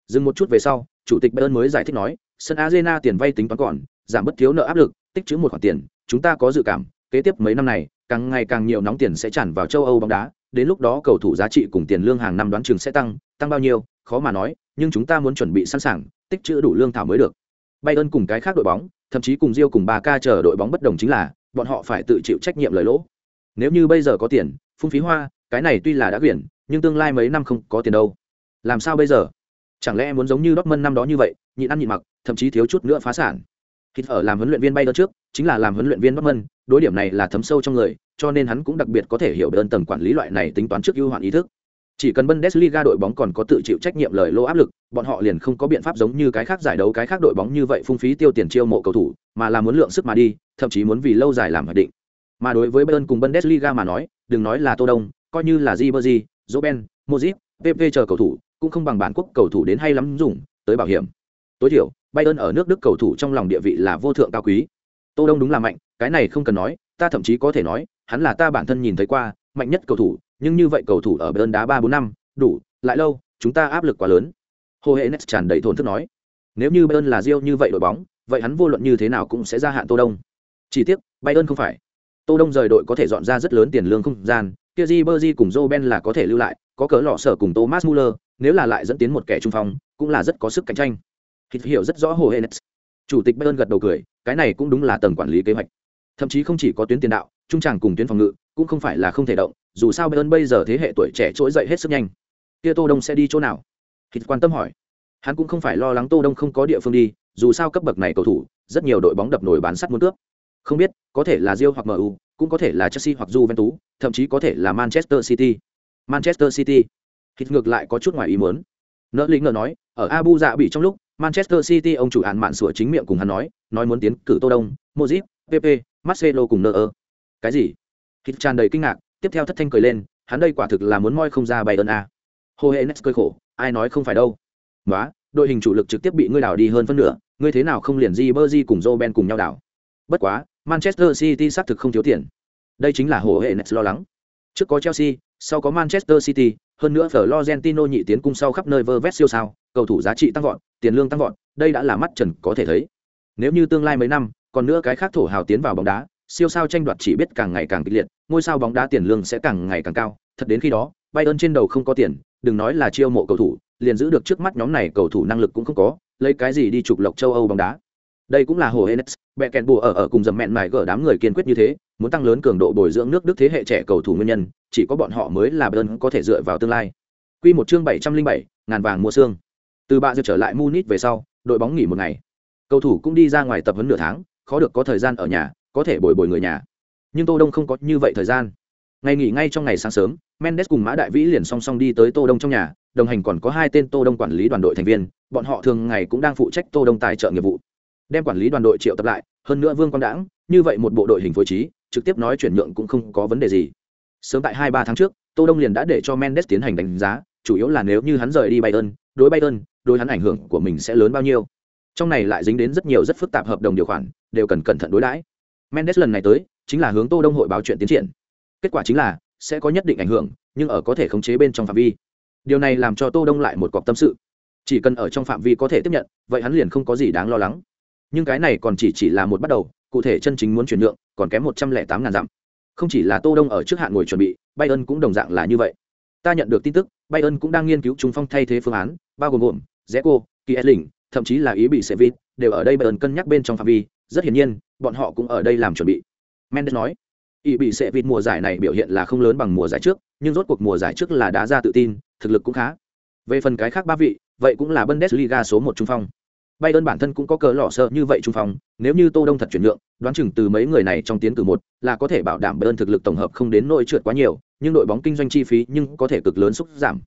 Dừng một chút về sau, chủ tịch bayern mới giải thích nói, sân arena tiền vay tính toán còn, giảm bớt thiếu nợ áp lực, tích chữ một khoản tiền, chúng ta có dự cảm, kế tiếp mấy năm này, càng ngày càng nhiều nóng tiền sẽ tràn vào châu âu bóng đá, đến lúc đó cầu thủ giá trị cùng tiền lương hàng năm đoán chừng sẽ tăng tăng bao nhiêu, khó mà nói, nhưng chúng ta muốn chuẩn bị sẵn sàng, tích chữ đủ lương thảo mới được. Bayern cùng cái khác đội bóng, thậm chí cùng Rio cùng ba ca chờ đội bóng bất đồng chính là, bọn họ phải tự chịu trách nhiệm lời lỗ. Nếu như bây giờ có tiền, phung phí hoa cái này tuy là đã quyển nhưng tương lai mấy năm không có tiền đâu làm sao bây giờ chẳng lẽ muốn giống như Dortmund năm đó như vậy nhịn ăn nhịn mặc thậm chí thiếu chút nữa phá sản Hít ở làm huấn luyện viên bay đó trước, chính là làm huấn luyện viên Dortmund, đối điểm này là thấm sâu trong người, cho nên hắn cũng đặc biệt có thể hiểu đơn tầng quản lý loại này tính toán trước ưu hoạn ý thức. Chỉ cần Bundesliga đội bóng còn có tự chịu trách nhiệm lời lô áp lực, bọn họ liền không có biện pháp giống như cái khác giải đấu cái khác đội bóng như vậy phung phí tiêu tiền chiêu mộ cầu thủ, mà là muốn lượng sức mà đi, thậm chí muốn vì lâu dài làm hoạch định. Mà đối với Bayern cùng Bundesliga mà nói, đừng nói là Tô Đông, coi như là Ribery, Robben, Modric, PP chờ cầu thủ, cũng không bằng bản quốc cầu thủ đến hay lắm dùng, tới bảo hiểm. Tối thiểu, Bayern ở nước Đức cầu thủ trong lòng địa vị là vô thượng cao quý. Tô Đông đúng là mạnh, cái này không cần nói, ta thậm chí có thể nói, hắn là ta bản thân nhìn thấy qua, mạnh nhất cầu thủ, nhưng như vậy cầu thủ ở Bayern đá ba bốn năm, đủ, lại lâu, chúng ta áp lực quá lớn. Hồ Hễ Nets tràn đầy thốn thức nói, nếu như Bayern là Rio như vậy đội bóng, vậy hắn vô luận như thế nào cũng sẽ gia hạn Tô Đông. Chỉ tiếc, Bayern không phải. Tô Đông rời đội có thể dọn ra rất lớn tiền lương không gian, kia Ribery cùng Roben là có thể lưu lại, có cỡ lọ sở cùng Thomas Muller, nếu là lại dẫn tiến một kẻ trung phong, cũng là rất có sức cạnh tranh. Hít hiểu rất rõ hồ Hennes. chủ tịch bayern gật đầu cười cái này cũng đúng là tầng quản lý kế hoạch. Thậm chí không chỉ có tuyến tiền đạo trung tràng cùng tuyến phòng ngự cũng không phải là không thể động dù sao bayern bây giờ thế hệ tuổi trẻ trỗi dậy hết sức nhanh. Kia tô đông sẽ đi chỗ nào? Hít quan tâm hỏi. Hắn cũng không phải lo lắng tô đông không có địa phương đi dù sao cấp bậc này cầu thủ rất nhiều đội bóng đập nổi bán sắt muốn cướp không biết có thể là Real hoặc MU cũng có thể là Chelsea hoặc Juventus thậm chí có thể là Manchester City Manchester City hít ngược lại có chút ngoài ý muốn nợ lính ngờ nói ở Abu Dạ bị trong lúc Manchester City ông chủ án mạn sửa chính miệng cùng hắn nói, nói muốn tiến cử Tô Đông, Modric, PP, Marcelo cùng nợ ơ. Cái gì? Hít tràn đầy kinh ngạc, tiếp theo thất thanh cười lên, hắn đây quả thực là muốn moi không ra Bayern a. Hồ hệ Nets cười khổ, ai nói không phải đâu. quá, đội hình chủ lực trực tiếp bị ngươi đảo đi hơn phân nửa, ngươi thế nào không liền di Ribery cùng Robben cùng nhau đảo. Bất quá, Manchester City xác thực không thiếu tiền. Đây chính là hổ hệ Nets lo lắng. Trước có Chelsea, sau có Manchester City, hơn nữa Florentino nhị tiến cung sau khắp nơi vơ vét siêu sao, cầu thủ giá trị tăng vọt, tiền lương tăng vọt, đây đã là mắt trần có thể thấy. Nếu như tương lai mấy năm, còn nữa cái khác thổ hào tiến vào bóng đá, siêu sao tranh đoạt chỉ biết càng ngày càng kịch liệt, ngôi sao bóng đá tiền lương sẽ càng ngày càng cao, thật đến khi đó, Bayern trên đầu không có tiền, đừng nói là chiêu mộ cầu thủ, liền giữ được trước mắt nhóm này cầu thủ năng lực cũng không có, lấy cái gì đi trục lộc châu Âu bóng đá. Đây cũng là hồ Hennes, bẹ kẹn bùa ở ở cùng dầm mẹn mài gở đám người kiên quyết như thế, muốn tăng lớn cường độ bồi dưỡng nước Đức thế hệ trẻ cầu thủ nguyên nhân, chỉ có bọn họ mới là Bayern có thể dựa vào tương lai. Quy một chương 707, ngàn vàng mua xương. Từ bạ giờ trở lại Munich về sau, đội bóng nghỉ một ngày. Cầu thủ cũng đi ra ngoài tập huấn nửa tháng, khó được có thời gian ở nhà, có thể bồi bồi người nhà. nhưng tô đông không có như vậy thời gian ngày nghỉ ngay trong ngày sáng sớm mendes cùng mã đại vĩ liền song song đi tới tô đông trong nhà đồng hành còn có hai tên tô đông quản lý đoàn đội thành viên bọn họ thường ngày cũng đang phụ trách tô đông tài trợ nghiệp vụ đem quản lý đoàn đội triệu tập lại, hơn nữa vương quang đãng, như vậy một bộ đội hình phối trí, trực tiếp nói chuyển nhượng cũng không có vấn đề gì. Sớm tại hai ba tháng trước, tô đông liền đã để cho mendes tiến hành đánh giá, chủ yếu là nếu như hắn rời đi bayern, đối bayern, đối hắn ảnh hưởng của mình sẽ lớn bao nhiêu. Trong này lại dính đến rất nhiều rất phức tạp hợp đồng điều khoản, đều cần cẩn thận đối đãi. Mendes lần này tới, chính là hướng tô đông hội báo chuyện tiến triển. Kết quả chính là, sẽ có nhất định ảnh hưởng, nhưng ở có thể khống chế bên trong phạm vi. Điều này làm cho tô đông lại một cọc tâm sự. Chỉ cần ở trong phạm vi có thể tiếp nhận, vậy hắn liền không có gì đáng lo lắng nhưng cái này còn chỉ chỉ là một bắt đầu cụ thể chân chính muốn chuyển nhượng còn kém một trăm lẻ tám ngàn dặm. Không chỉ là tô đông ở trước hạn ngồi chuẩn bị bayern cũng đồng dạng là như vậy. Ta nhận được tin tức bayern cũng đang nghiên cứu trung phong thay thế phương án bao gồm gồm Zeko, Kiesling, thậm chí là ý bị Sevilla đều ở đây bayern cân nhắc bên trong phạm vi. Rất hiển nhiên bọn họ cũng ở đây làm chuẩn bị. Mendes nói ý bị Sevilla mùa giải này biểu hiện là không lớn bằng mùa giải trước nhưng rốt cuộc mùa giải trước là đá ra tự tin thực lực cũng khá. Về phần cái khác ba vị vậy cũng là bundesliga số một trung phong. Bayern bản thân cũng có cờ lọ sợ như vậy trung phong, nếu như Tô Đông thật chuyển nhượng, đoán chừng từ mấy người này trong tiến cử một, là có thể bảo đảm Bayern thực lực tổng hợp không đến nỗi trượt quá nhiều, nhưng đội bóng kinh doanh chi phí nhưng có thể cực lớn xúc giảm.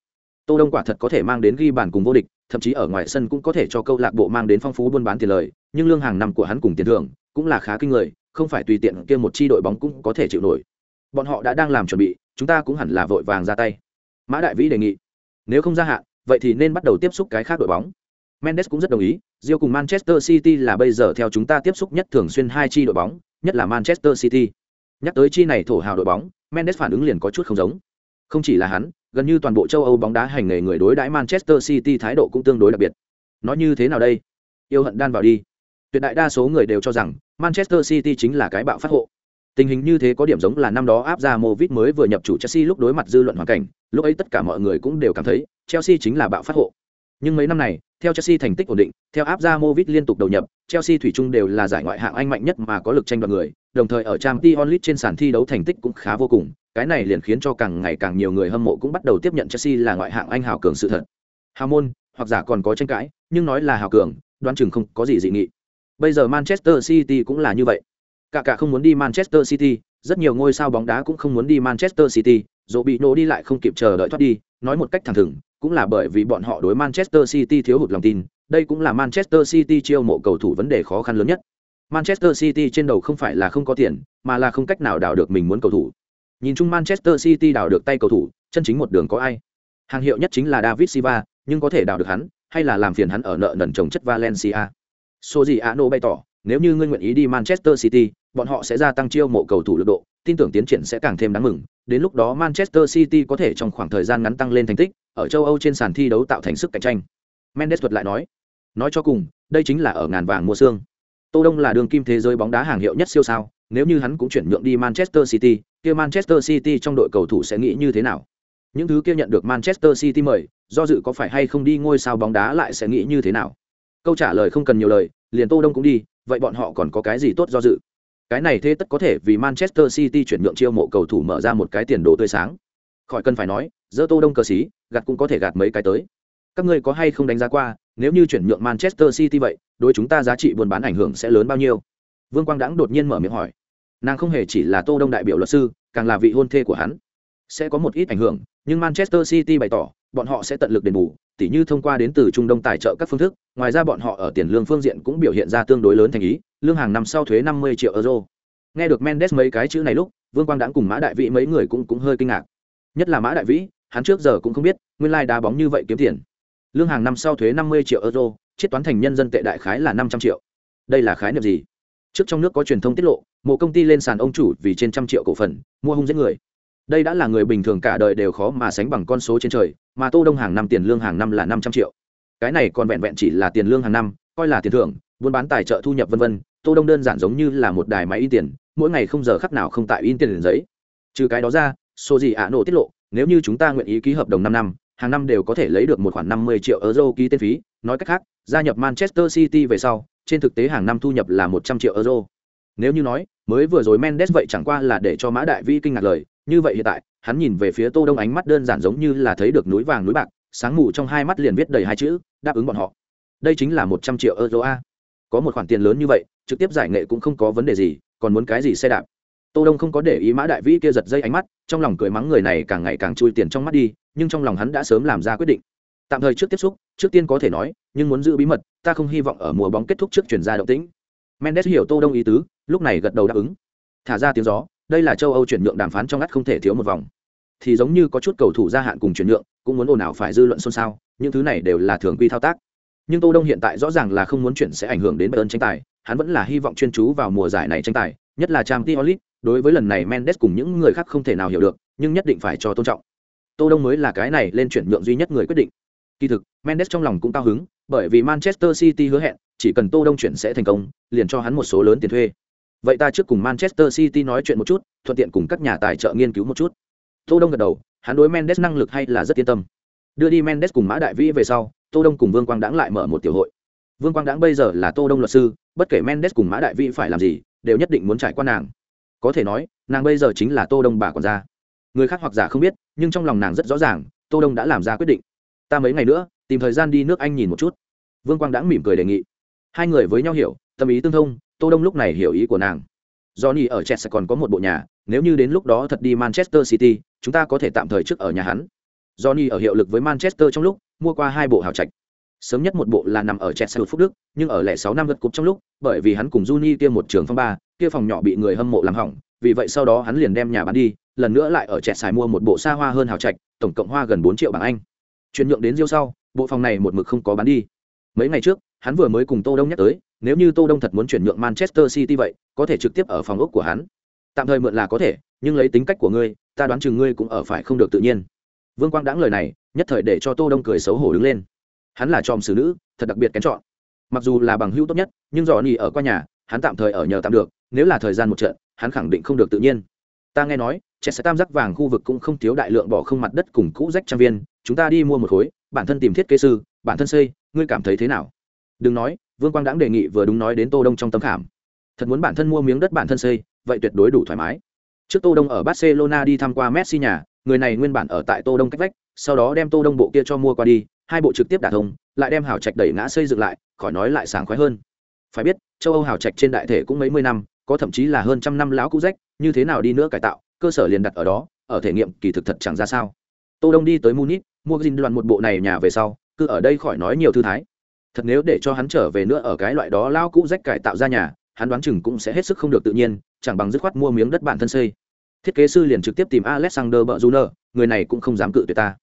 Tô Đông quả thật có thể mang đến ghi bàn cùng vô địch, thậm chí ở ngoài sân cũng có thể cho câu lạc bộ mang đến phong phú buôn bán tiền lời, nhưng lương hàng năm của hắn cùng tiền thưởng cũng là khá kinh người, không phải tùy tiện kia một chi đội bóng cũng có thể chịu nổi. Bọn họ đã đang làm chuẩn bị, chúng ta cũng hẳn là vội vàng ra tay. Mã Đại Vĩ đề nghị, nếu không gia hạn, vậy thì nên bắt đầu tiếp xúc cái khác đội bóng. Mendes cũng rất đồng ý, Rio cùng Manchester City là bây giờ theo chúng ta tiếp xúc nhất thường xuyên hai chi đội bóng, nhất là Manchester City. Nhắc tới chi này thổ hào đội bóng, Mendes phản ứng liền có chút không giống. Không chỉ là hắn, gần như toàn bộ châu Âu bóng đá hành nghề người đối đãi Manchester City thái độ cũng tương đối đặc biệt. Nói như thế nào đây? Yêu hận đan vào đi. Tuyệt đại đa số người đều cho rằng Manchester City chính là cái bạo phát hộ. Tình hình như thế có điểm giống là năm đó áp ra Movit mới vừa nhập chủ Chelsea lúc đối mặt dư luận hoàn cảnh, lúc ấy tất cả mọi người cũng đều cảm thấy Chelsea chính là bạo phát hộ. Nhưng mấy năm này, theo Chelsea thành tích ổn định, theo Abramovich liên tục đầu nhập, Chelsea thủy chung đều là giải ngoại hạng Anh mạnh nhất mà có lực tranh đoạt người, đồng thời ở Champions League trên sàn thi đấu thành tích cũng khá vô cùng, cái này liền khiến cho càng ngày càng nhiều người hâm mộ cũng bắt đầu tiếp nhận Chelsea là ngoại hạng Anh hào cường sự thật. Hào môn, hoặc giả còn có tranh cãi, nhưng nói là hào cường, đoán chừng không có gì dị nghị. Bây giờ Manchester City cũng là như vậy. Cả cả không muốn đi Manchester City, rất nhiều ngôi sao bóng đá cũng không muốn đi Manchester City, Robinho bị nổ đi lại không kịp chờ đợi thoát đi, nói một cách thẳng thừng, cũng là bởi vì bọn họ đối Manchester City thiếu hụt lòng tin, đây cũng là Manchester City chiêu mộ cầu thủ vấn đề khó khăn lớn nhất. Manchester City trên đầu không phải là không có tiền, mà là không cách nào đào được mình muốn cầu thủ. Nhìn chung Manchester City đào được tay cầu thủ, chân chính một đường có ai? Hàng hiệu nhất chính là David Silva, nhưng có thể đào được hắn, hay là làm phiền hắn ở nợ nần chồng chất Valencia. Số gì Ano bày tỏ, nếu như ngươi nguyện ý đi Manchester City, bọn họ sẽ gia tăng chiêu mộ cầu thủ lực độ, tin tưởng tiến triển sẽ càng thêm đáng mừng. Đến lúc đó Manchester City có thể trong khoảng thời gian ngắn tăng lên thành tích, ở châu Âu trên sàn thi đấu tạo thành sức cạnh tranh. Mendes thuật lại nói, nói cho cùng, đây chính là ở ngàn vàng mua xương. Tô Đông là đường kim thế giới bóng đá hàng hiệu nhất siêu sao, nếu như hắn cũng chuyển nhượng đi Manchester City, kia Manchester City trong đội cầu thủ sẽ nghĩ như thế nào? Những thứ kia nhận được Manchester City mời, do dự có phải hay không đi ngôi sao bóng đá lại sẽ nghĩ như thế nào? Câu trả lời không cần nhiều lời, liền Tô Đông cũng đi, vậy bọn họ còn có cái gì tốt do dự? Cái này thế tất có thể vì Manchester City chuyển nhượng chiêu mộ cầu thủ mở ra một cái tiền đồ tươi sáng. Khỏi cần phải nói, dơ Tô Đông cờ sĩ, gạt cũng có thể gạt mấy cái tới. Các ngươi có hay không đánh giá qua, nếu như chuyển nhượng Manchester City vậy, đối chúng ta giá trị buôn bán ảnh hưởng sẽ lớn bao nhiêu? Vương Quang Đãng đột nhiên mở miệng hỏi. Nàng không hề chỉ là Tô Đông đại biểu luật sư, càng là vị hôn thê của hắn. Sẽ có một ít ảnh hưởng, nhưng Manchester City bày tỏ, bọn họ sẽ tận lực đền bù, tỉ như thông qua đến từ Trung Đông tài trợ các phương thức, ngoài ra bọn họ ở tiền lương phương diện cũng biểu hiện ra tương đối lớn thành ý, lương hàng năm sau thuế 50 triệu euro. Nghe được Mendes mấy cái chữ này lúc, Vương Quang Đãng cùng Mã Đại Vĩ mấy người cũng cũng hơi kinh ngạc. Nhất là Mã Đại Vĩ, hắn trước giờ cũng không biết, nguyên lai like đá bóng như vậy kiếm tiền. Lương hàng năm sau thuế 50 triệu euro, chiết toán thành nhân dân tệ đại khái là 500 triệu. Đây là khái niệm gì? Trước trong nước có truyền thông tiết lộ, một công ty lên sàn ông chủ vì trên trăm triệu cổ phần, mua hung giết người. Đây đã là người bình thường cả đời đều khó mà sánh bằng con số trên trời, mà Tô Đông hàng năm tiền lương hàng năm là 500 triệu. Cái này còn vẹn vẹn chỉ là tiền lương hàng năm, coi là tiền thưởng, buôn bán tài trợ thu nhập vân vân, Tô Đông đơn giản giống như là một đài máy in tiền, mỗi ngày không giờ khắc nào không tại in tiền giấy. Trừ cái đó ra, số gì ạ nổ tiết lộ, nếu như chúng ta nguyện ý ký hợp đồng năm năm, hàng năm đều có thể lấy được một khoản 50 triệu euro ký tên phí, nói cách khác, gia nhập Manchester City về sau, trên thực tế hàng năm thu nhập là 100 triệu euro. Nếu như nói, mới vừa rồi Mendes vậy chẳng qua là để cho Mã Đại Vi kinh ngạc lời, như vậy hiện tại, hắn nhìn về phía Tô Đông ánh mắt đơn giản giống như là thấy được núi vàng núi bạc, sáng mù trong hai mắt liền viết đầy hai chữ, đáp ứng bọn họ. Đây chính là 100 triệu euro a. Có một khoản tiền lớn như vậy, trực tiếp giải nghệ cũng không có vấn đề gì, còn muốn cái gì xe đạp. tô đông không có để ý mã đại vĩ kia giật dây ánh mắt trong lòng cười mắng người này càng ngày càng chui tiền trong mắt đi nhưng trong lòng hắn đã sớm làm ra quyết định tạm thời trước tiếp xúc trước tiên có thể nói nhưng muốn giữ bí mật ta không hy vọng ở mùa bóng kết thúc trước chuyển ra động tĩnh mendes hiểu tô đông ý tứ lúc này gật đầu đáp ứng thả ra tiếng gió đây là châu âu chuyển nhượng đàm phán trong ngắt không thể thiếu một vòng. Thì giống như có chút cầu thủ gia hạn cùng chuyển nhượng, cũng muốn ồn ào phải dư luận xôn xao, những thứ này đều là thường quy thao tác. Nhưng tô đông hiện tại rõ ràng là không muốn chuyển sẽ ảnh hưởng đến bayern tranh tài, hắn vẫn là hy vọng chuyên chú vào mùa giải này tranh tài, nhất là Champions League, đối với lần này mendes cùng những người khác không thể nào hiểu được, nhưng nhất định phải cho tôn trọng. Tô đông mới là cái này lên chuyển nhượng duy nhất người quyết định. Kỳ thực, mendes trong lòng cũng cao hứng, bởi vì manchester city hứa hẹn, chỉ cần tô đông chuyển sẽ thành công, liền cho hắn một số lớn tiền thuê vậy ta trước cùng manchester city nói chuyện một chút, thuận tiện cùng các nhà tài trợ nghiên cứu một chút. Tô đông gật đầu, hắn đối mendes năng lực hay là rất yên tâm. Đưa đi mendes cùng mã đại vĩ về sau, tô đông cùng vương quang đãng lại mở một tiểu hội. Vương quang đãng bây giờ là tô đông luật sư, bất kể mendes cùng mã đại vĩ phải làm gì, đều nhất định muốn trải qua nàng. Có thể nói, nàng bây giờ chính là tô đông bà còn ra người khác hoặc giả không biết, nhưng trong lòng nàng rất rõ ràng, tô đông đã làm ra quyết định. Ta mấy ngày nữa, tìm thời gian đi nước anh nhìn một chút. Vương quang đãng mỉm cười đề nghị. Hai người với nhau hiểu, tâm ý tương thông tô đông lúc này hiểu ý của nàng. Johnny ở chelsea còn có một bộ nhà, nếu như đến lúc đó thật đi manchester city, chúng ta có thể tạm thời trước ở nhà hắn. Johnny ở hiệu lực với manchester trong lúc, mua qua hai bộ hào trạch. Sớm nhất một bộ là nằm ở chelsea phúc đức, nhưng ở lẻ sáu năm gật cục trong lúc, bởi vì hắn cùng Juni kia một trường phong ba, kia phòng nhỏ bị người hâm mộ làm hỏng, vì vậy sau đó hắn liền đem nhà bán đi, lần nữa lại ở chelsea mua một bộ xa hoa hơn hào trạch, tổng cộng hoa gần bốn triệu bảng anh. Chuyển nhượng đến riêu sau, bộ phòng này một mực không có bán đi. Mấy ngày trước hắn vừa mới cùng tô đông nhắc tới, nếu như tô đông thật muốn chuyển nhượng manchester city vậy, có thể trực tiếp ở phòng ốc của hắn. Tạm thời mượn là có thể, nhưng lấy tính cách của ngươi, ta đoán chừng ngươi cũng ở phải không được tự nhiên. Vương quang đãng lời này, nhất thời để cho tô đông cười xấu hổ đứng lên. Hắn là tròm xử nữ, thật đặc biệt kén chọn. Mặc dù là bằng hữu tốt nhất, nhưng dò nỉ ở qua nhà, hắn tạm thời ở nhờ tạm được, nếu là thời gian một trận, hắn khẳng định không được tự nhiên. Ta nghe nói trẻ sẽ tam giác vàng khu vực cũng không thiếu đại lượng bỏ không mặt đất cùng cũ rách trang viên, chúng ta đi mua một khối, bản thân tìm thiết kế sư, bản thân xây, ngươi cảm thấy thế nào? Đừng nói, vương quang đãng đề nghị vừa đúng nói đến tô đông trong tấm khảm. Thật muốn bản thân mua miếng đất bản thân xây, vậy tuyệt đối đủ thoải mái. Trước tô đông ở barcelona đi tham qua messi nhà, người này nguyên bản ở tại tô đông cách vách, sau đó đem tô đông bộ kia cho mua qua đi, hai bộ trực tiếp đả thông, lại đem hào trạch đẩy ngã xây dựng lại, khỏi nói lại sảng khoái hơn. Phải biết, châu âu hào trạch trên đại thể cũng mấy mươi năm, có thậm chí là hơn trăm năm lão cũ rách, như thế nào đi nữa cải tạo, cơ sở liền đặt ở đó, ở thể nghiệm kỳ thực thật chẳng ra sao. Tô đông đi tới munich, mua dinh đoàn một bộ này nhà về sau, cứ ở đây khỏi nói nhiều thư thái thật nếu để cho hắn trở về nữa ở cái loại đó lao cũ rách cải tạo ra nhà, hắn đoán chừng cũng sẽ hết sức không được tự nhiên, chẳng bằng dứt khoát mua miếng đất bản thân xây. Thiết kế sư liền trực tiếp tìm alexander bợ juner người này cũng không dám cự tuyệt ta.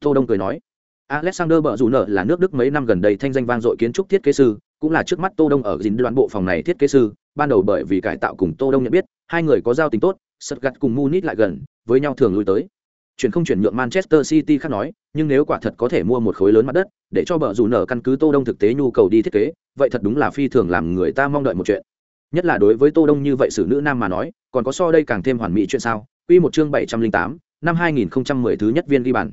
Tô đông cười nói, alexander bợ juner là nước đức mấy năm gần đây thanh danh vang dội kiến trúc thiết kế sư, cũng là trước mắt tô đông ở dính đoán bộ phòng này thiết kế sư, ban đầu bởi vì cải tạo cùng tô đông nhận biết, hai người có giao tình tốt, sật gặt cùng munich lại gần, với nhau thường lui tới chuyển không chuyển nhượng manchester city khác nói, nhưng nếu quả thật có thể mua một khối lớn mặt đất, để cho bờ rủ nở căn cứ tô đông thực tế nhu cầu đi thiết kế, vậy thật đúng là phi thường làm người ta mong đợi một chuyện. Nhất là đối với tô đông như vậy xử nữ nam mà nói, còn có so đây càng thêm hoàn mỹ chuyện sao? Quy một chương bảy trăm linh tám, năm hai nghìn mười thứ nhất viên ghi bàn.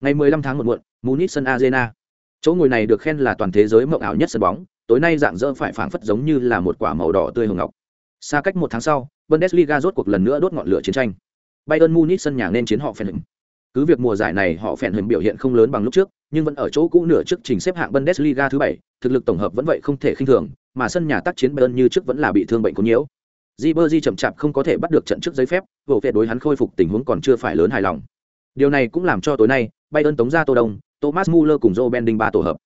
Ngày mười lăm tháng một muộn, munich sân arena. Chỗ ngồi này được khen là toàn thế giới mộng ảo nhất sân bóng, tối nay dạng dỡ phải phảng phất giống như là một quả màu đỏ tươi hồng ngọc. Xa cách một tháng sau, bundesliga rốt cuộc lần nữa đốt ngọn lửa chiến tranh bayern munich sân nhà nên chiến họ phèn hình cứ việc mùa giải này họ phèn hình biểu hiện không lớn bằng lúc trước nhưng vẫn ở chỗ cũ nửa trước trình xếp hạng bundesliga thứ bảy thực lực tổng hợp vẫn vậy không thể khinh thường mà sân nhà tác chiến bayern như trước vẫn là bị thương bệnh có nhiễu Ribery chậm chạp không có thể bắt được trận trước giấy phép, vô về đối hắn khôi phục tình huống còn chưa phải lớn hài lòng. Điều này cũng làm cho tối nay, Bayern tống ra Tô Đông, Thomas Muller cùng Joe Bending ba tổ hợp.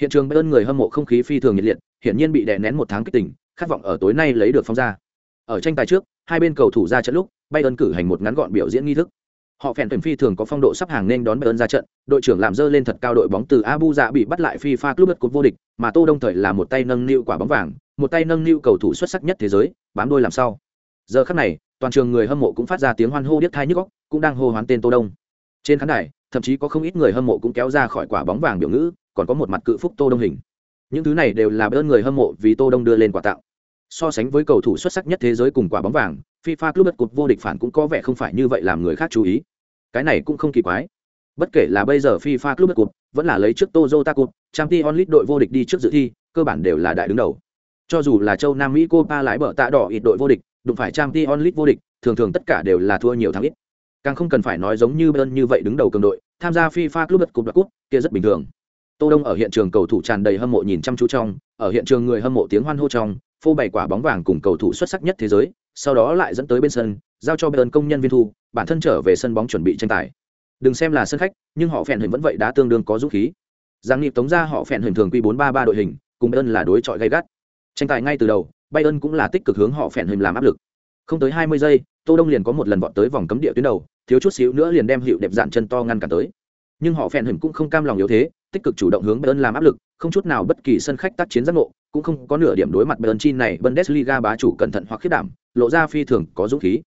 Hiện trường Bayern người hâm mộ không khí phi thường nhiệt liệt, hiển nhiên bị đè nén một tháng kích tỉnh, khát vọng ở tối nay lấy được phong ra. Ở tranh tài trước, hai bên cầu thủ ra trận lúc, Bayern cử hành một ngắn gọn biểu diễn nghi thức. Họ phèn tuyển phi thường có phong độ sắp hàng nên đón Bayern ra trận, đội trưởng làm dơ lên thật cao đội bóng từ Abu Dạ bị bắt lại FIFA Club Cup vô địch, mà Tô Đông thời là một tay nâng niu quả bóng vàng, một tay nâng niu cầu thủ xuất sắc nhất thế giới, bám đôi làm sao. Giờ khắc này, toàn trường người hâm mộ cũng phát ra tiếng hoan hô điếc tai nhức óc, cũng đang hô hoán tên Tô Đông. Trên khán đài, thậm chí có không ít người hâm mộ cũng kéo ra khỏi quả bóng vàng biểu ngữ, còn có một mặt cự phúc Tô Đông hình. Những thứ này đều là ơn người hâm mộ vì Tô Đông đưa lên quả tặng. So sánh với cầu thủ xuất sắc nhất thế giới cùng quả bóng vàng, FIFA Club Cup vô địch phản cũng có vẻ không phải như vậy làm người khác chú ý. Cái này cũng không kỳ quái. Bất kể là bây giờ FIFA Club Cup vẫn là lấy trước Toyota Cup, Champions League đội vô địch đi trước dự thi, cơ bản đều là đại đứng đầu. Cho dù là châu Nam Mỹ Copa lái bờ tạ đỏ ít đội vô địch, đụng phải Champions League vô địch, thường thường tất cả đều là thua nhiều thắng ít. Càng không cần phải nói giống như Bayern như vậy đứng đầu cường đội, tham gia FIFA Club Cup đặc cúp, kia rất bình thường. Tô Đông ở hiện trường cầu thủ tràn đầy hâm mộ nhìn chăm chú trong, ở hiện trường người hâm mộ tiếng hoan hô trong, phô bày quả bóng vàng cùng cầu thủ xuất sắc nhất thế giới, sau đó lại dẫn tới bên sân giao cho bayern công nhân viên thu bản thân trở về sân bóng chuẩn bị tranh tài. Đừng xem là sân khách nhưng họ phèn hình vẫn vậy đã tương đương có dũng khí. Giang nghiệp tống ra họ phèn hình thường quy bốn ba ba đội hình cùng bayern là đối chọi gay gắt. Tranh tài ngay từ đầu bayern cũng là tích cực hướng họ phèn hình làm áp lực. Không tới hai mươi giây tô đông liền có một lần vọt tới vòng cấm địa tuyến đầu thiếu chút xíu nữa liền đem hiệu đẹp dạn chân to ngăn cản tới. Nhưng họ phèn hình cũng không cam lòng yếu thế tích cực chủ động hướng bayern làm áp lực, không chút nào bất kỳ sân khách tác chiến giác ngộ, cũng không có nửa điểm đối mặt bayern chi này bundesliga bá chủ cẩn thận hoặc khiếp đảm, lộ ra phi thường có dũng khí.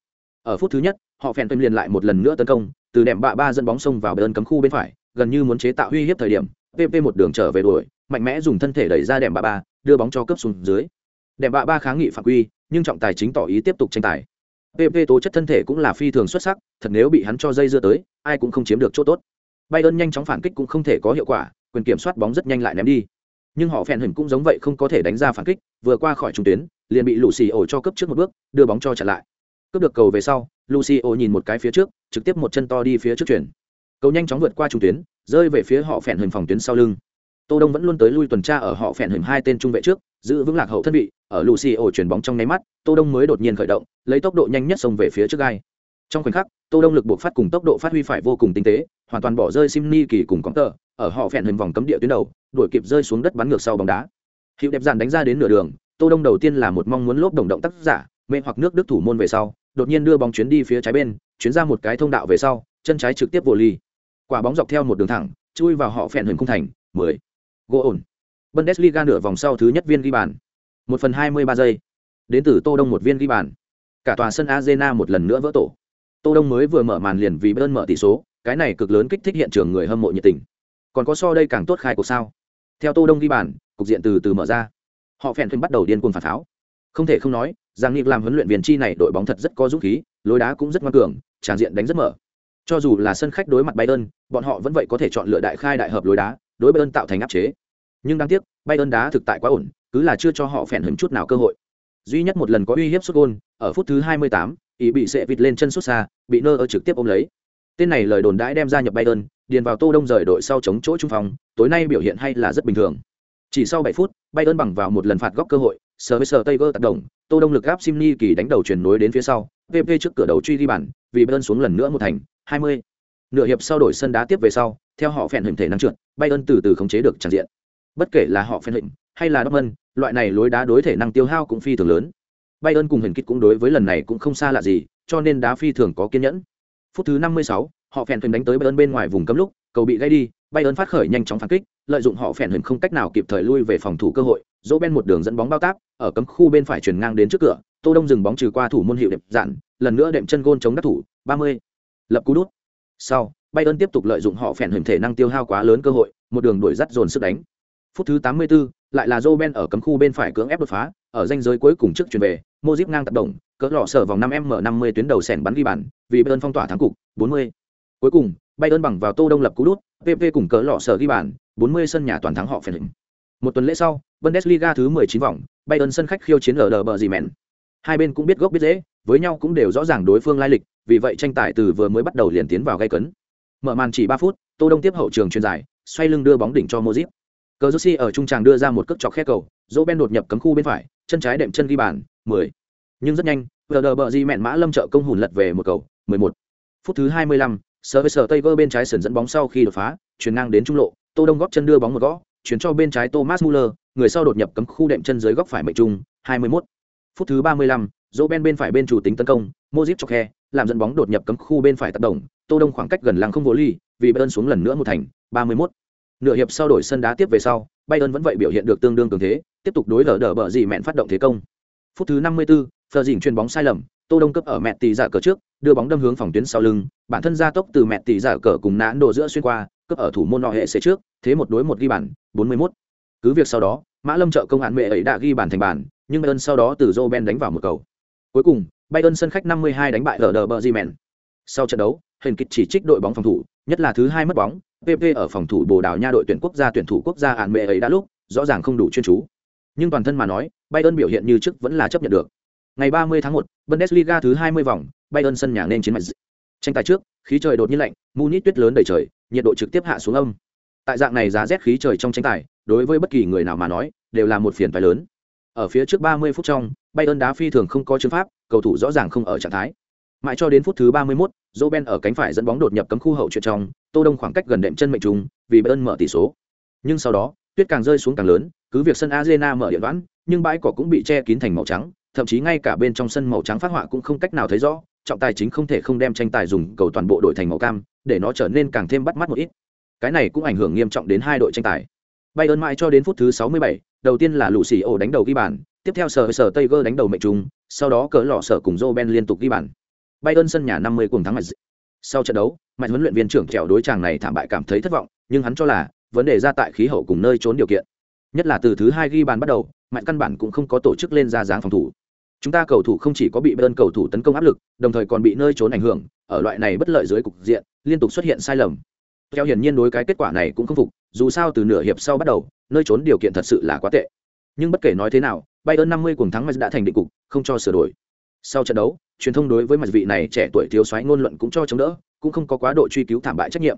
Ở phút thứ nhất, họ phèn liền lại một lần nữa tấn công, từ đệm bạ ba dẫn bóng xông vào bayern cấm khu bên phải, gần như muốn chế tạo uy hiếp thời điểm pp một đường trở về đuổi, mạnh mẽ dùng thân thể đẩy ra đệm bạ ba, đưa bóng cho cấp xuống dưới. Đệm bạ ba kháng nghị phạm quy, nhưng trọng tài chính tỏ ý tiếp tục tranh tài. Pp tố chất thân thể cũng là phi thường xuất sắc, thật nếu bị hắn cho dây dưa tới, ai cũng không chiếm được chỗ tốt bayern nhanh chóng phản kích cũng không thể có hiệu quả, quyền kiểm soát bóng rất nhanh lại ném đi. Nhưng họ phèn hình cũng giống vậy không có thể đánh ra phản kích, vừa qua khỏi trung tuyến, liền bị Lucio cho cấp trước một bước, đưa bóng cho chặn lại. Cướp được cầu về sau lucio nhìn một cái phía trước, trực tiếp một chân to đi phía trước chuyển. Cầu nhanh chóng vượt qua trung tuyến, rơi về phía họ phèn hình phòng tuyến sau lưng. Tô đông vẫn luôn tới lui tuần tra ở họ phèn hình hai tên trung vệ trước, giữ vững lạc hậu thân vị, ở lucio chuyển bóng trong nháy mắt, tô đông mới đột nhiên khởi động, lấy tốc độ nhanh nhất xông về phía trước gai trong khoảnh khắc, tô đông lực buộc phát cùng tốc độ phát huy phải vô cùng tinh tế, hoàn toàn bỏ rơi simni kỳ cùng cóng tờ ở họ phèn hình vòng cấm địa tuyến đầu, đuổi kịp rơi xuống đất bắn ngược sau bóng đá. Hiệu đẹp dàn đánh ra đến nửa đường, tô đông đầu tiên là một mong muốn lốp đồng động tác giả, mê hoặc nước đức thủ môn về sau, đột nhiên đưa bóng chuyến đi phía trái bên, chuyến ra một cái thông đạo về sau, chân trái trực tiếp vô ly. Quả bóng dọc theo một đường thẳng, chui vào họ phèn hình khung thành, mười. Gỗ ổn. Bundesliga nửa vòng sau thứ nhất viên ghi bàn. Một phần hai mươi ba giây. Đến từ tô đông một viên ghi bàn. Cả tòa sân arena một lần nữa vỡ tổ tô đông mới vừa mở màn liền vì bơn mở tỷ số cái này cực lớn kích thích hiện trường người hâm mộ nhiệt tình. Còn có so đây càng tốt khai cuộc sao? Theo tô đông ghi bàn cục diện từ từ mở ra. Họ phèn thuyền bắt đầu điên cuồng phản pháo. không thể không nói giang nghiệp làm huấn luyện viên chi này đội bóng thật rất có dũng khí lối đá cũng rất ngoan cường tràn diện đánh rất mở. Cho dù là sân khách đối mặt bayern bọn họ vẫn vậy có thể chọn lựa đại khai đại hợp lối đá đối bayern tạo thành áp chế. Nhưng đáng tiếc bayern đá thực tại quá ổn cứ là chưa cho họ phèn hứng chút nào cơ hội. Duy nhất một lần có uy hiếp xuất gol, ở phút thứ 28, ý bị sệ vịt lên chân xuất xa bị nơ ở trực tiếp ôm lấy. Tên này lời đồn đãi đem ra nhập bayern điền vào tô đông rời đội sau chống chỗ trung phòng tối nay biểu hiện hay là rất bình thường. Chỉ sau 7 phút bayern bằng vào một lần phạt góc cơ hội sờ với sờ tay gơ tác động tô đông lực gáp simni kỳ đánh đầu chuyển nối đến phía sau vp trước cửa đầu truy đi bàn vì bayern xuống lần nữa một thành 20. nửa hiệp sau đổi sân đá tiếp về sau theo họ phèn hình thể năng trượt bayern từ từ khống chế được tràn diện. Bất kể là họ phèn hình hay là Dortmund, loại này lối đá đối thể năng tiêu hao cũng phi thường lớn bayern cùng Huyền kích cũng đối với lần này cũng không xa lạ gì cho nên đá phi thường có kiên nhẫn. Phút thứ 56, họ phèn thuyền đánh tới bayern bên ngoài vùng cấm lúc cầu bị gãy đi bayern phát khởi nhanh chóng phản kích lợi dụng họ phèn Huyền không cách nào kịp thời lui về phòng thủ cơ hội dỗ ben một đường dẫn bóng bao táp ở cấm khu bên phải chuyển ngang đến trước cửa tô đông dừng bóng trừ qua thủ môn hiệu đẹp dạn lần nữa đệm chân gôn chống đất thủ 30. lập cú đút. Sau bayern tiếp tục lợi dụng họ phèn Huyền thể năng tiêu hao quá lớn cơ hội một đường đuổi dắt dồn sức đánh. Phút thứ 84, lại là Joe Ben ở cấm khu bên phải cưỡng ép đột phá, ở danh giới cuối cùng trước chuyển về, Modric ngang tập động, cỡ lọ sở vòng 5m50 tuyến đầu sèn bắn ghi bàn, vì Bayern phong tỏa thắng cục, 40. Cuối cùng, Bayern bằng vào Tô Đông lập cú đút, PP cùng cỡ lọ sở ghi bàn, 40 sân nhà toàn thắng họ phèn hình. Một tuần lễ sau, Bundesliga thứ 19 vòng, Bayern sân khách khiêu chiến ở bờ gì mèn. Hai bên cũng biết gốc biết dễ, với nhau cũng đều rõ ràng đối phương lai lịch, vì vậy tranh tài từ vừa mới bắt đầu liền tiến vào gay cấn. Mở màn chỉ 3 phút, Tô Đông tiếp hậu trường truyền dài, xoay lưng đưa bóng đỉnh cho Modric. Cờ Jersey ở trung tràng đưa ra một cước chọc khe cầu, Dỗ Ben đột nhập cấm khu bên phải, chân trái đệm chân ghi bàn, 10. Nhưng rất nhanh, Werder bờ di mẹn mã lâm trợ công hùn lật về một cầu, 11. Phút thứ 25, Service Taylor bên trái sườn dẫn bóng sau khi đột phá, chuyển ngang đến trung lộ, Tô Đông góp chân đưa bóng một gõ, chuyển cho bên trái Thomas Muller, người sau đột nhập cấm khu đệm chân dưới góc phải mệnh trung, 21. Phút thứ 35, Dỗ Ben bên phải bên chủ tính tấn công, Modric chọc khe, làm dẫn bóng đột nhập cấm khu bên phải tác động, Tô Đông khoảng cách gần lăng không vô ly, vì bơn xuống lần nữa một thành, 31. Nửa hiệp sau đổi sân đá tiếp về sau, Bayern vẫn vậy biểu hiện được tương đương cường thế, tiếp tục đối lờ đờ bờ gì mẹn phát động thế công. Phút thứ 54, Phờ dìn chuyền bóng sai lầm, Tô Đông cấp ở mẹ tỷ giả cờ trước, đưa bóng đâm hướng phòng tuyến sau lưng, bản thân ra tốc từ mẹ tỷ giả cờ cùng nãn đồ giữa xuyên qua, cấp ở thủ môn nọ hệ sẽ trước, thế một đối một ghi bàn, 41. Cứ việc sau đó, Mã Lâm trợ công án mẹ ấy đã ghi bàn thành bàn, nhưng Bayern sau đó từ Roben đánh vào một cầu. Cuối cùng, Bayern sân khách 52 đánh bại lờ đờ bờ gì mẹn. Sau trận đấu, Hình kịch chỉ trích đội bóng phòng thủ, nhất là thứ hai mất bóng, PP ở phòng thủ Bồ Đào Nha đội tuyển quốc gia tuyển thủ quốc gia án mẹ ấy đã lúc, rõ ràng không đủ chuyên chú. Nhưng toàn thân mà nói, Bayern biểu hiện như trước vẫn là chấp nhận được. Ngày 30 tháng 1, Bundesliga thứ 20 vòng, Bayern sân nhà nên chiến mạnh. Tranh tài trước, khí trời đột nhiên lạnh, Munich tuyết lớn đầy trời, nhiệt độ trực tiếp hạ xuống âm. Tại dạng này giá rét khí trời trong tranh tài, đối với bất kỳ người nào mà nói, đều là một phiền toái lớn. Ở phía trước 30 phút trong, Bayern đá phi thường không có chiến pháp, cầu thủ rõ ràng không ở trạng thái. Mãi cho đến phút thứ 31, Roben ở cánh phải dẫn bóng đột nhập cấm khu hậu chuyện trong, Tô Đông khoảng cách gần đệm chân mệnh trùng, vì Bayern mở tỷ số. Nhưng sau đó, tuyết càng rơi xuống càng lớn, cứ việc sân Arena mở điện đoán, nhưng bãi cỏ cũng bị che kín thành màu trắng, thậm chí ngay cả bên trong sân màu trắng phát họa cũng không cách nào thấy rõ, trọng tài chính không thể không đem tranh tài dùng cầu toàn bộ đội thành màu cam, để nó trở nên càng thêm bắt mắt một ít. Cái này cũng ảnh hưởng nghiêm trọng đến hai đội tranh tài. Bayern mãi cho đến phút thứ 67, đầu tiên là lũ xì ổ đánh đầu ghi bàn, tiếp theo sở sở Tiger đánh đầu mệnh trùng, sau đó cỡ lọ sở cùng Roben liên tục ghi bàn. Bayern sân nhà 50 cùng thắng mạnh. Sau trận đấu, mạnh huấn luyện viên trưởng trèo đối chàng này thảm bại cảm thấy thất vọng, nhưng hắn cho là vấn đề ra tại khí hậu cùng nơi trốn điều kiện. Nhất là từ thứ hai ghi bàn bắt đầu, mạnh căn bản cũng không có tổ chức lên ra dáng phòng thủ. Chúng ta cầu thủ không chỉ có bị Bayern cầu thủ tấn công áp lực, đồng thời còn bị nơi trốn ảnh hưởng, ở loại này bất lợi dưới cục diện, liên tục xuất hiện sai lầm. Theo hiển nhiên đối cái kết quả này cũng không phục, dù sao từ nửa hiệp sau bắt đầu, nơi trốn điều kiện thật sự là quá tệ. Nhưng bất kể nói thế nào, Bayern 50 cuồng thắng mà đã thành định cục, không cho sửa đổi. Sau trận đấu, truyền thông đối với mặt vị này trẻ tuổi thiếu soái ngôn luận cũng cho chống đỡ, cũng không có quá độ truy cứu thảm bại trách nhiệm.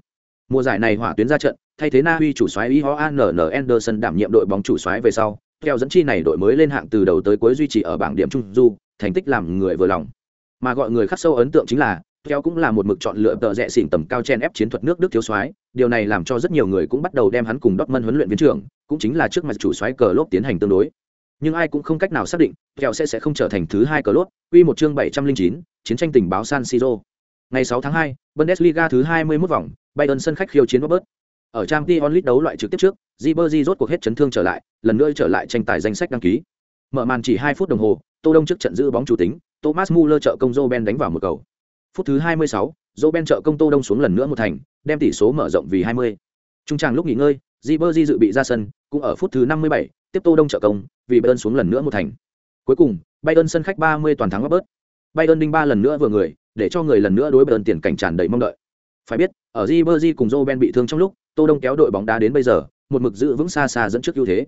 Mùa giải này hỏa tuyến ra trận, thay thế Na Uy chủ soái Johan Anderson đảm nhiệm đội bóng chủ soái về sau, theo dẫn chi này đội mới lên hạng từ đầu tới cuối duy trì ở bảng điểm trung du, thành tích làm người vừa lòng. Mà gọi người khắc sâu ấn tượng chính là, theo cũng là một mực chọn lựa tờ rẽ xỉn tầm cao chen ép chiến thuật nước Đức thiếu soái, điều này làm cho rất nhiều người cũng bắt đầu đem hắn cùng Dortmund huấn luyện viên trưởng, cũng chính là trước mặt chủ soái cờ lốp tiến hành tương đối nhưng ai cũng không cách nào xác định kẹo sẽ sẽ không trở thành thứ hai cờ lốt quy một chương bảy trăm linh chín chiến tranh tình báo san siro. Ngày sáu tháng hai bundesliga thứ hai mươi 21 vòng bayern sân khách khiêu chiến robert. Ở trang t onlit đấu loại trực tiếp trước jibberji rốt cuộc hết chấn thương trở lại lần nữa trở lại tranh tài danh sách đăng ký. Mở màn chỉ hai phút đồng hồ tô đông trước trận giữ bóng chủ tính thomas muller trợ công joe ben đánh vào một cầu. Phút thứ hai mươi sáu, joe ben trợ công tô đông xuống lần nữa một thành đem tỷ số mở rộng vì hai mươi. trung tràng lúc nghỉ ngơi jibberji dự bị ra sân cũng ở phút thứ năm mươi bảy tiếp Tô Đông trợ công, vì Bayern xuống lần nữa một thành. Cuối cùng, Bayern sân khách 30 toàn thắng Robert. Bayern đinh ba lần nữa vừa người, để cho người lần nữa đối Bayern tiền cảnh tràn đầy mong đợi. Phải biết, ở Ribery cùng Robben bị thương trong lúc, Tô Đông kéo đội bóng đá đến bây giờ, một mực giữ vững xa xa dẫn trước ưu thế.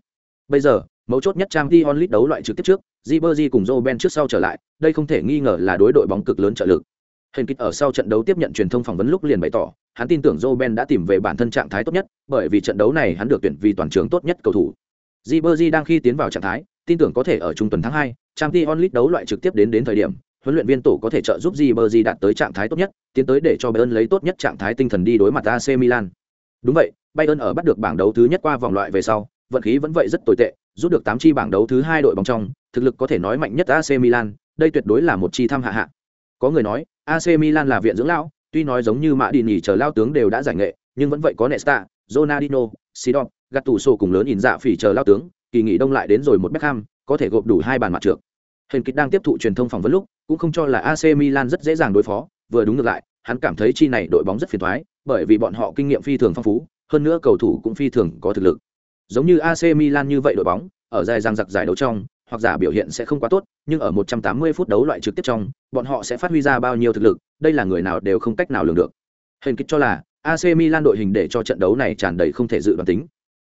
Bây giờ, mấu chốt nhất trang Dion Lee đấu loại trực tiếp trước, Ribery cùng Robben trước sau trở lại, đây không thể nghi ngờ là đối đội bóng cực lớn trợ lực. Hình kịch ở sau trận đấu tiếp nhận truyền thông phỏng vấn lúc liền bày tỏ, hắn tin tưởng Robben đã tìm về bản thân trạng thái tốt nhất, bởi vì trận đấu này hắn được tuyển vì toàn trường tốt nhất cầu thủ. Ribery đang khi tiến vào trạng thái, tin tưởng có thể ở trung tuần tháng 2, Champions League đấu loại trực tiếp đến đến thời điểm, huấn luyện viên tổ có thể trợ giúp Ribery đạt tới trạng thái tốt nhất, tiến tới để cho Bayern lấy tốt nhất trạng thái tinh thần đi đối mặt AC Milan. Đúng vậy, Bayern ở bắt được bảng đấu thứ nhất qua vòng loại về sau, vận khí vẫn vậy rất tồi tệ, rút được 8 chi bảng đấu thứ hai đội bóng trong, thực lực có thể nói mạnh nhất AC Milan, đây tuyệt đối là một chi tham hạ hạ. Có người nói, AC Milan là viện dưỡng lão, tuy nói giống như Mã Đi nghỉ chờ lao tướng đều đã giải nghệ, nhưng vẫn vậy có Nesta, Ronaldinho, Sidon, gạt tủ sổ cùng lớn in dạ phỉ chờ lao tướng, kỳ nghỉ đông lại đến rồi một Beckham, có thể gộp đủ hai bàn mặt trượt hình kịch đang tiếp thụ truyền thông phỏng vấn lúc, cũng không cho là AC Milan rất dễ dàng đối phó, vừa đúng ngược lại, hắn cảm thấy chi này đội bóng rất phiền toái bởi vì bọn họ kinh nghiệm phi thường phong phú, hơn nữa cầu thủ cũng phi thường có thực lực. Giống như AC Milan như vậy đội bóng, ở dài giang giặc giải đấu trong, hoặc giả biểu hiện sẽ không quá tốt, nhưng ở 180 phút đấu loại trực tiếp trong, bọn họ sẽ phát huy ra bao nhiêu thực lực, đây là người nào đều không cách nào lường được. Hình kịch cho là AC Milan đội hình để cho trận đấu này tràn đầy không thể dự đoán tính.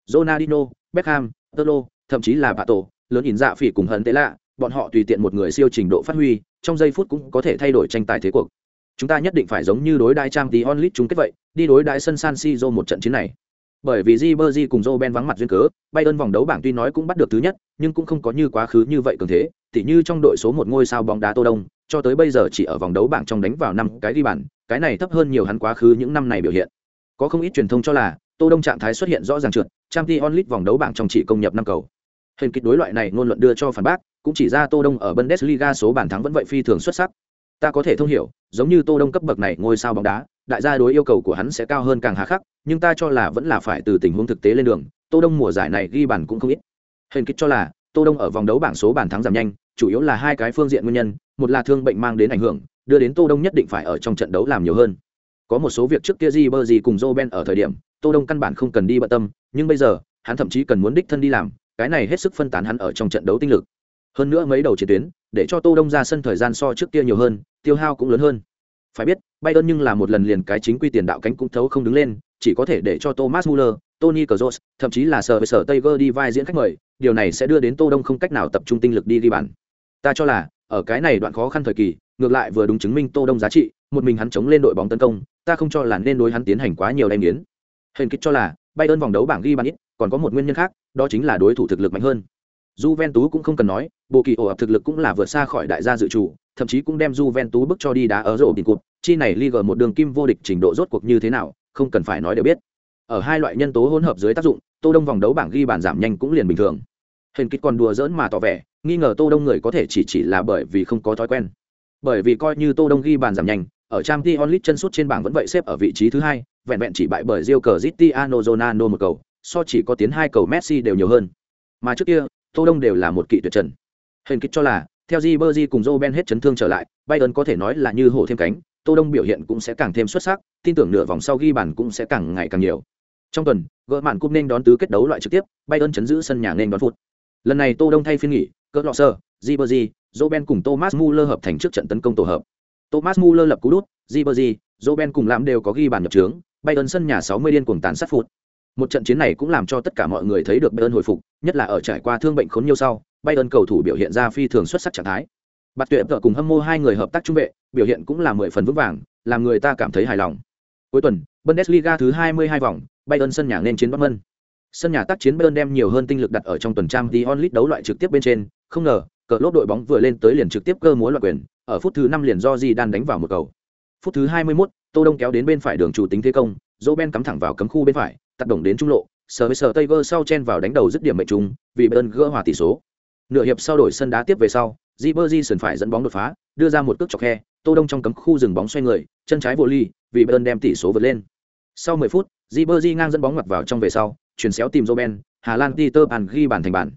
Ronaldinho, Beckham, Tolo, thậm chí là Pato, lớn nhìn dạ phỉ cùng hận tế lạ, bọn họ tùy tiện một người siêu trình độ phát huy, trong giây phút cũng có thể thay đổi tranh tài thế cuộc. Chúng ta nhất định phải giống như đối đai trang tí onlit chung kết vậy, đi đối đai sân San Siro một trận chiến này. Bởi vì Ribery cùng Roben vắng mặt duyên cớ, Bayern vòng đấu bảng tuy nói cũng bắt được thứ nhất, nhưng cũng không có như quá khứ như vậy cường thế, tỉ như trong đội số một ngôi sao bóng đá Tô Đông, cho tới bây giờ chỉ ở vòng đấu bảng trong đánh vào năm cái đi bàn, cái này thấp hơn nhiều hắn quá khứ những năm này biểu hiện. Có không ít truyền thông cho là Tô Đông trạng thái xuất hiện rõ ràng trượt, Champions Onlit vòng đấu bảng trong chỉ công nhập năm cầu. Hình kịch đối loại này ngôn luận đưa cho phản bác, cũng chỉ ra Tô Đông ở Bundesliga số bàn thắng vẫn vậy phi thường xuất sắc. Ta có thể thông hiểu, giống như Tô Đông cấp bậc này ngôi sao bóng đá, đại gia đối yêu cầu của hắn sẽ cao hơn càng hà khắc, nhưng ta cho là vẫn là phải từ tình huống thực tế lên đường, Tô Đông mùa giải này ghi bàn cũng không ít. Hình kịch cho là, Tô Đông ở vòng đấu bảng số bàn thắng giảm nhanh, chủ yếu là hai cái phương diện nguyên nhân, một là thương bệnh mang đến ảnh hưởng, đưa đến Tô Đông nhất định phải ở trong trận đấu làm nhiều hơn. Có một số việc trước kia gì bơ gì cùng Roben ở thời điểm, Tô Đông căn bản không cần đi bận tâm, nhưng bây giờ, hắn thậm chí cần muốn đích thân đi làm, cái này hết sức phân tán hắn ở trong trận đấu tinh lực. Hơn nữa mấy đầu chiến tuyến, để cho Tô Đông ra sân thời gian so trước kia nhiều hơn, tiêu hao cũng lớn hơn. Phải biết, Bayern nhưng là một lần liền cái chính quy tiền đạo cánh cũng thấu không đứng lên, chỉ có thể để cho Thomas Muller, Tony Kroos, thậm chí là sở với sở Tiger đi vai diễn khách mời, điều này sẽ đưa đến Tô Đông không cách nào tập trung tinh lực đi ghi bàn. Ta cho là, ở cái này đoạn khó khăn thời kỳ, ngược lại vừa đúng chứng minh Tô Đông giá trị, một mình hắn chống lên đội bóng tấn công, ta không cho là nên đối hắn tiến hành quá nhiều đem biến. Hình kịch cho là, Bayern vòng đấu bảng ghi bàn ít, còn có một nguyên nhân khác, đó chính là đối thủ thực lực mạnh hơn. Juventus cũng không cần nói, bộ kỳ ổ ập thực lực cũng là vượt xa khỏi đại gia dự chủ, thậm chí cũng đem Juventus bước cho đi đá ở rổ đỉnh cột, chi này Liga một đường kim vô địch trình độ rốt cuộc như thế nào, không cần phải nói đều biết. Ở hai loại nhân tố hỗn hợp dưới tác dụng, Tô Đông vòng đấu bảng ghi bàn giảm nhanh cũng liền bình thường. Hình kịch còn đùa giỡn mà tỏ vẻ, nghi ngờ Tô Đông người có thể chỉ chỉ là bởi vì không có thói quen. Bởi vì coi như Tô Đông ghi bàn giảm nhanh, ở Champions League chân sút trên bảng vẫn vậy xếp ở vị trí thứ hai, vẹn vẹn chỉ bại bởi Real Cristiano zonano một cầu, so chỉ có tiến hai cầu Messi đều nhiều hơn. Mà trước kia, Tô Đông đều là một kỵ tuyệt trần. Hình kích cho là, theo Di Berti cùng Joe Ben hết chấn thương trở lại, Bayern có thể nói là như hổ thêm cánh, Tô Đông biểu hiện cũng sẽ càng thêm xuất sắc, tin tưởng nửa vòng sau ghi bàn cũng sẽ càng ngày càng nhiều. Trong tuần, gỡ mạn cúp nên đón tứ kết đấu loại trực tiếp, Bayern chấn giữ sân nhà nên đón phút. Lần này Tô Đông thay phiên nghỉ, cỡ lọ sơ, Di Berti, Joe Ben cùng Thomas Muller hợp thành trước trận tấn công tổ hợp. Thomas Muller lập cú đút, Ribery, Robben cùng làm đều có ghi bàn nhập trướng, Bayern sân nhà 60 điên cuồng tàn sát phút. Một trận chiến này cũng làm cho tất cả mọi người thấy được Bayern hồi phục, nhất là ở trải qua thương bệnh khốn nhiều sau, Bayern cầu thủ biểu hiện ra phi thường xuất sắc trạng thái. Bạt Tuyệt cùng Hâm Mô hai người hợp tác trung vệ, biểu hiện cũng là mười phần vững vàng, làm người ta cảm thấy hài lòng. Cuối tuần, Bundesliga thứ 22 vòng, Bayern sân nhà nên chiến Dortmund. Sân nhà tác chiến Bayern đem nhiều hơn tinh lực đặt ở trong tuần trang Dion League đấu loại trực tiếp bên trên, không ngờ, cờ lốp đội bóng vừa lên tới liền trực tiếp cơ múa loại quyền, ở phút thứ 5 liền do Zidane đánh vào một cầu. Phút thứ 21, Tô Đông kéo đến bên phải đường chủ tính thế công, Roben cắm thẳng vào cấm khu bên phải, tác động đến trung lộ, sờ với sờ Tiger sau chen vào đánh đầu dứt điểm mệnh trung vì Bayern gỡ hòa tỷ số. Nửa hiệp sau đổi sân đá tiếp về sau, Ribery sườn phải dẫn bóng đột phá, đưa ra một cước chọc khe, Tô Đông trong cấm khu dừng bóng xoay người, chân trái vô ly, vì Bayern đem tỷ số vượt lên. Sau 10 phút, Ribery ngang dẫn bóng ngoặt vào trong về sau, chuyển xéo tìm Roben, Hà Lan Peter bàn ghi bàn thành bàn.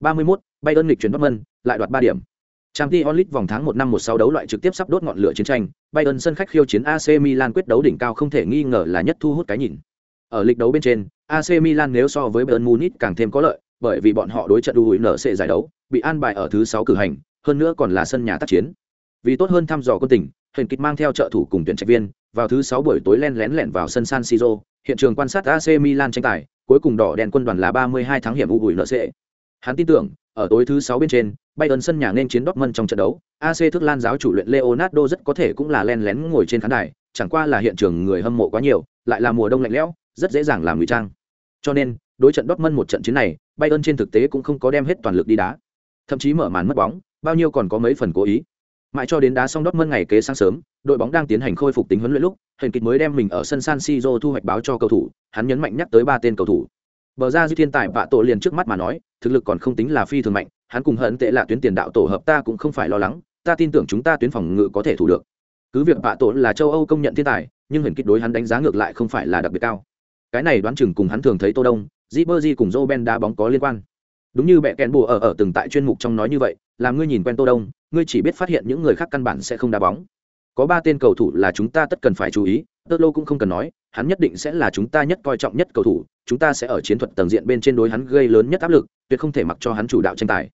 31, Bayern nghịch chuyển Dortmund, lại đoạt 3 điểm. Champions League vòng tháng 1 năm 16 đấu loại trực tiếp sắp đốt ngọn lửa chiến tranh, Bayern sân khách khiêu chiến AC Milan quyết đấu đỉnh cao không thể nghi ngờ là nhất thu hút cái nhìn. Ở lịch đấu bên trên, AC Milan nếu so với Bayern Munich càng thêm có lợi, bởi vì bọn họ đối trận đuổi nở sẽ giải đấu, bị an bài ở thứ 6 cử hành, hơn nữa còn là sân nhà tác chiến. Vì tốt hơn thăm dò quân tình, Huyền Kịch mang theo trợ thủ cùng tuyển trạch viên, vào thứ 6 buổi tối len lén lẻn vào sân San Siro, hiện trường quan sát AC Milan tranh tài, cuối cùng đỏ đèn quân đoàn là 32 tháng hiểm u bùi nợ sẽ. Hắn tin tưởng, ở tối thứ 6 bên trên, Bayern sân nhà nên chiến Dortmund trong trận đấu, AC thức Lan giáo chủ luyện Leonardo rất có thể cũng là len lén ngồi trên khán đài, chẳng qua là hiện trường người hâm mộ quá nhiều, lại là mùa đông lạnh lẽo, rất dễ dàng làm ngụy trang. Cho nên, đối trận Dortmund một trận chiến này, Bayern trên thực tế cũng không có đem hết toàn lực đi đá. Thậm chí mở màn mất bóng, bao nhiêu còn có mấy phần cố ý. Mãi cho đến đá xong Dortmund ngày kế sáng sớm, đội bóng đang tiến hành khôi phục tính huấn luyện lúc, Huyền Kịch mới đem mình ở sân San Siro thu hoạch báo cho cầu thủ, hắn nhấn mạnh nhắc tới ba tên cầu thủ. Bờ ra dư thiên tài bạ tổ liền trước mắt mà nói, thực lực còn không tính là phi thường mạnh, hắn cùng hận tệ là tuyến tiền đạo tổ hợp ta cũng không phải lo lắng, ta tin tưởng chúng ta tuyến phòng ngự có thể thủ được. Cứ việc bạ tổ là châu Âu công nhận thiên tài, nhưng hình kích đối hắn đánh giá ngược lại không phải là đặc biệt cao. Cái này đoán chừng cùng hắn thường thấy Tô Đông, Ribery cùng Roben đá bóng có liên quan. Đúng như bẹ kèn bùa ở ở từng tại chuyên mục trong nói như vậy, làm ngươi nhìn quen Tô Đông, ngươi chỉ biết phát hiện những người khác căn bản sẽ không đá bóng. Có ba tên cầu thủ là chúng ta tất cần phải chú ý, Tơ Lô cũng không cần nói, hắn nhất định sẽ là chúng ta nhất coi trọng nhất cầu thủ, chúng ta sẽ ở chiến thuật tầng diện bên trên đối hắn gây lớn nhất áp lực, tuyệt không thể mặc cho hắn chủ đạo tranh tài.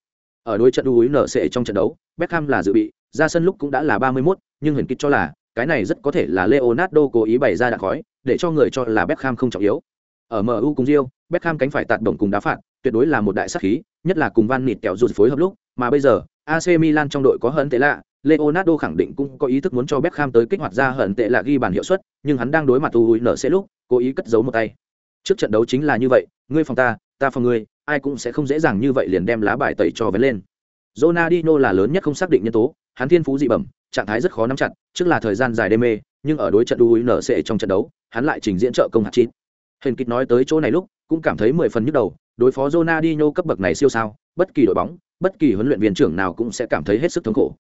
Ở đối trận UNC trong trận đấu, Beckham là dự bị, ra sân lúc cũng đã là 31, nhưng huyền Kịch cho là, cái này rất có thể là Leonardo cố ý bày ra đạn khói, để cho người cho là Beckham không trọng yếu. Ở MU cùng Rio, Beckham cánh phải tạt động cùng đá phạt, tuyệt đối là một đại sát khí, nhất là cùng Van Nịt kẹo rụt phối hợp lúc, mà bây giờ, AC Milan trong đội có hận tệ lạ, Leonardo khẳng định cũng có ý thức muốn cho Beckham tới kích hoạt ra hận tệ lạ ghi bàn hiệu suất, nhưng hắn đang đối mặt UNC lúc, cố ý cất giấu một tay. Trước trận đấu chính là như vậy, ngươi phòng ta, ta phòng ngươi, ai cũng sẽ không dễ dàng như vậy liền đem lá bài tẩy cho vén lên. Ronaldinho là lớn nhất không xác định nhân tố, hắn thiên phú dị bẩm, trạng thái rất khó nắm chặt, trước là thời gian dài đê mê, nhưng ở đối trận UNC trong trận đấu, hắn lại trình diễn trợ công hạt chín. Hình kịch nói tới chỗ này lúc, cũng cảm thấy mười phần nhức đầu, đối phó Ronaldinho cấp bậc này siêu sao, bất kỳ đội bóng, bất kỳ huấn luyện viên trưởng nào cũng sẽ cảm thấy hết sức thống khổ.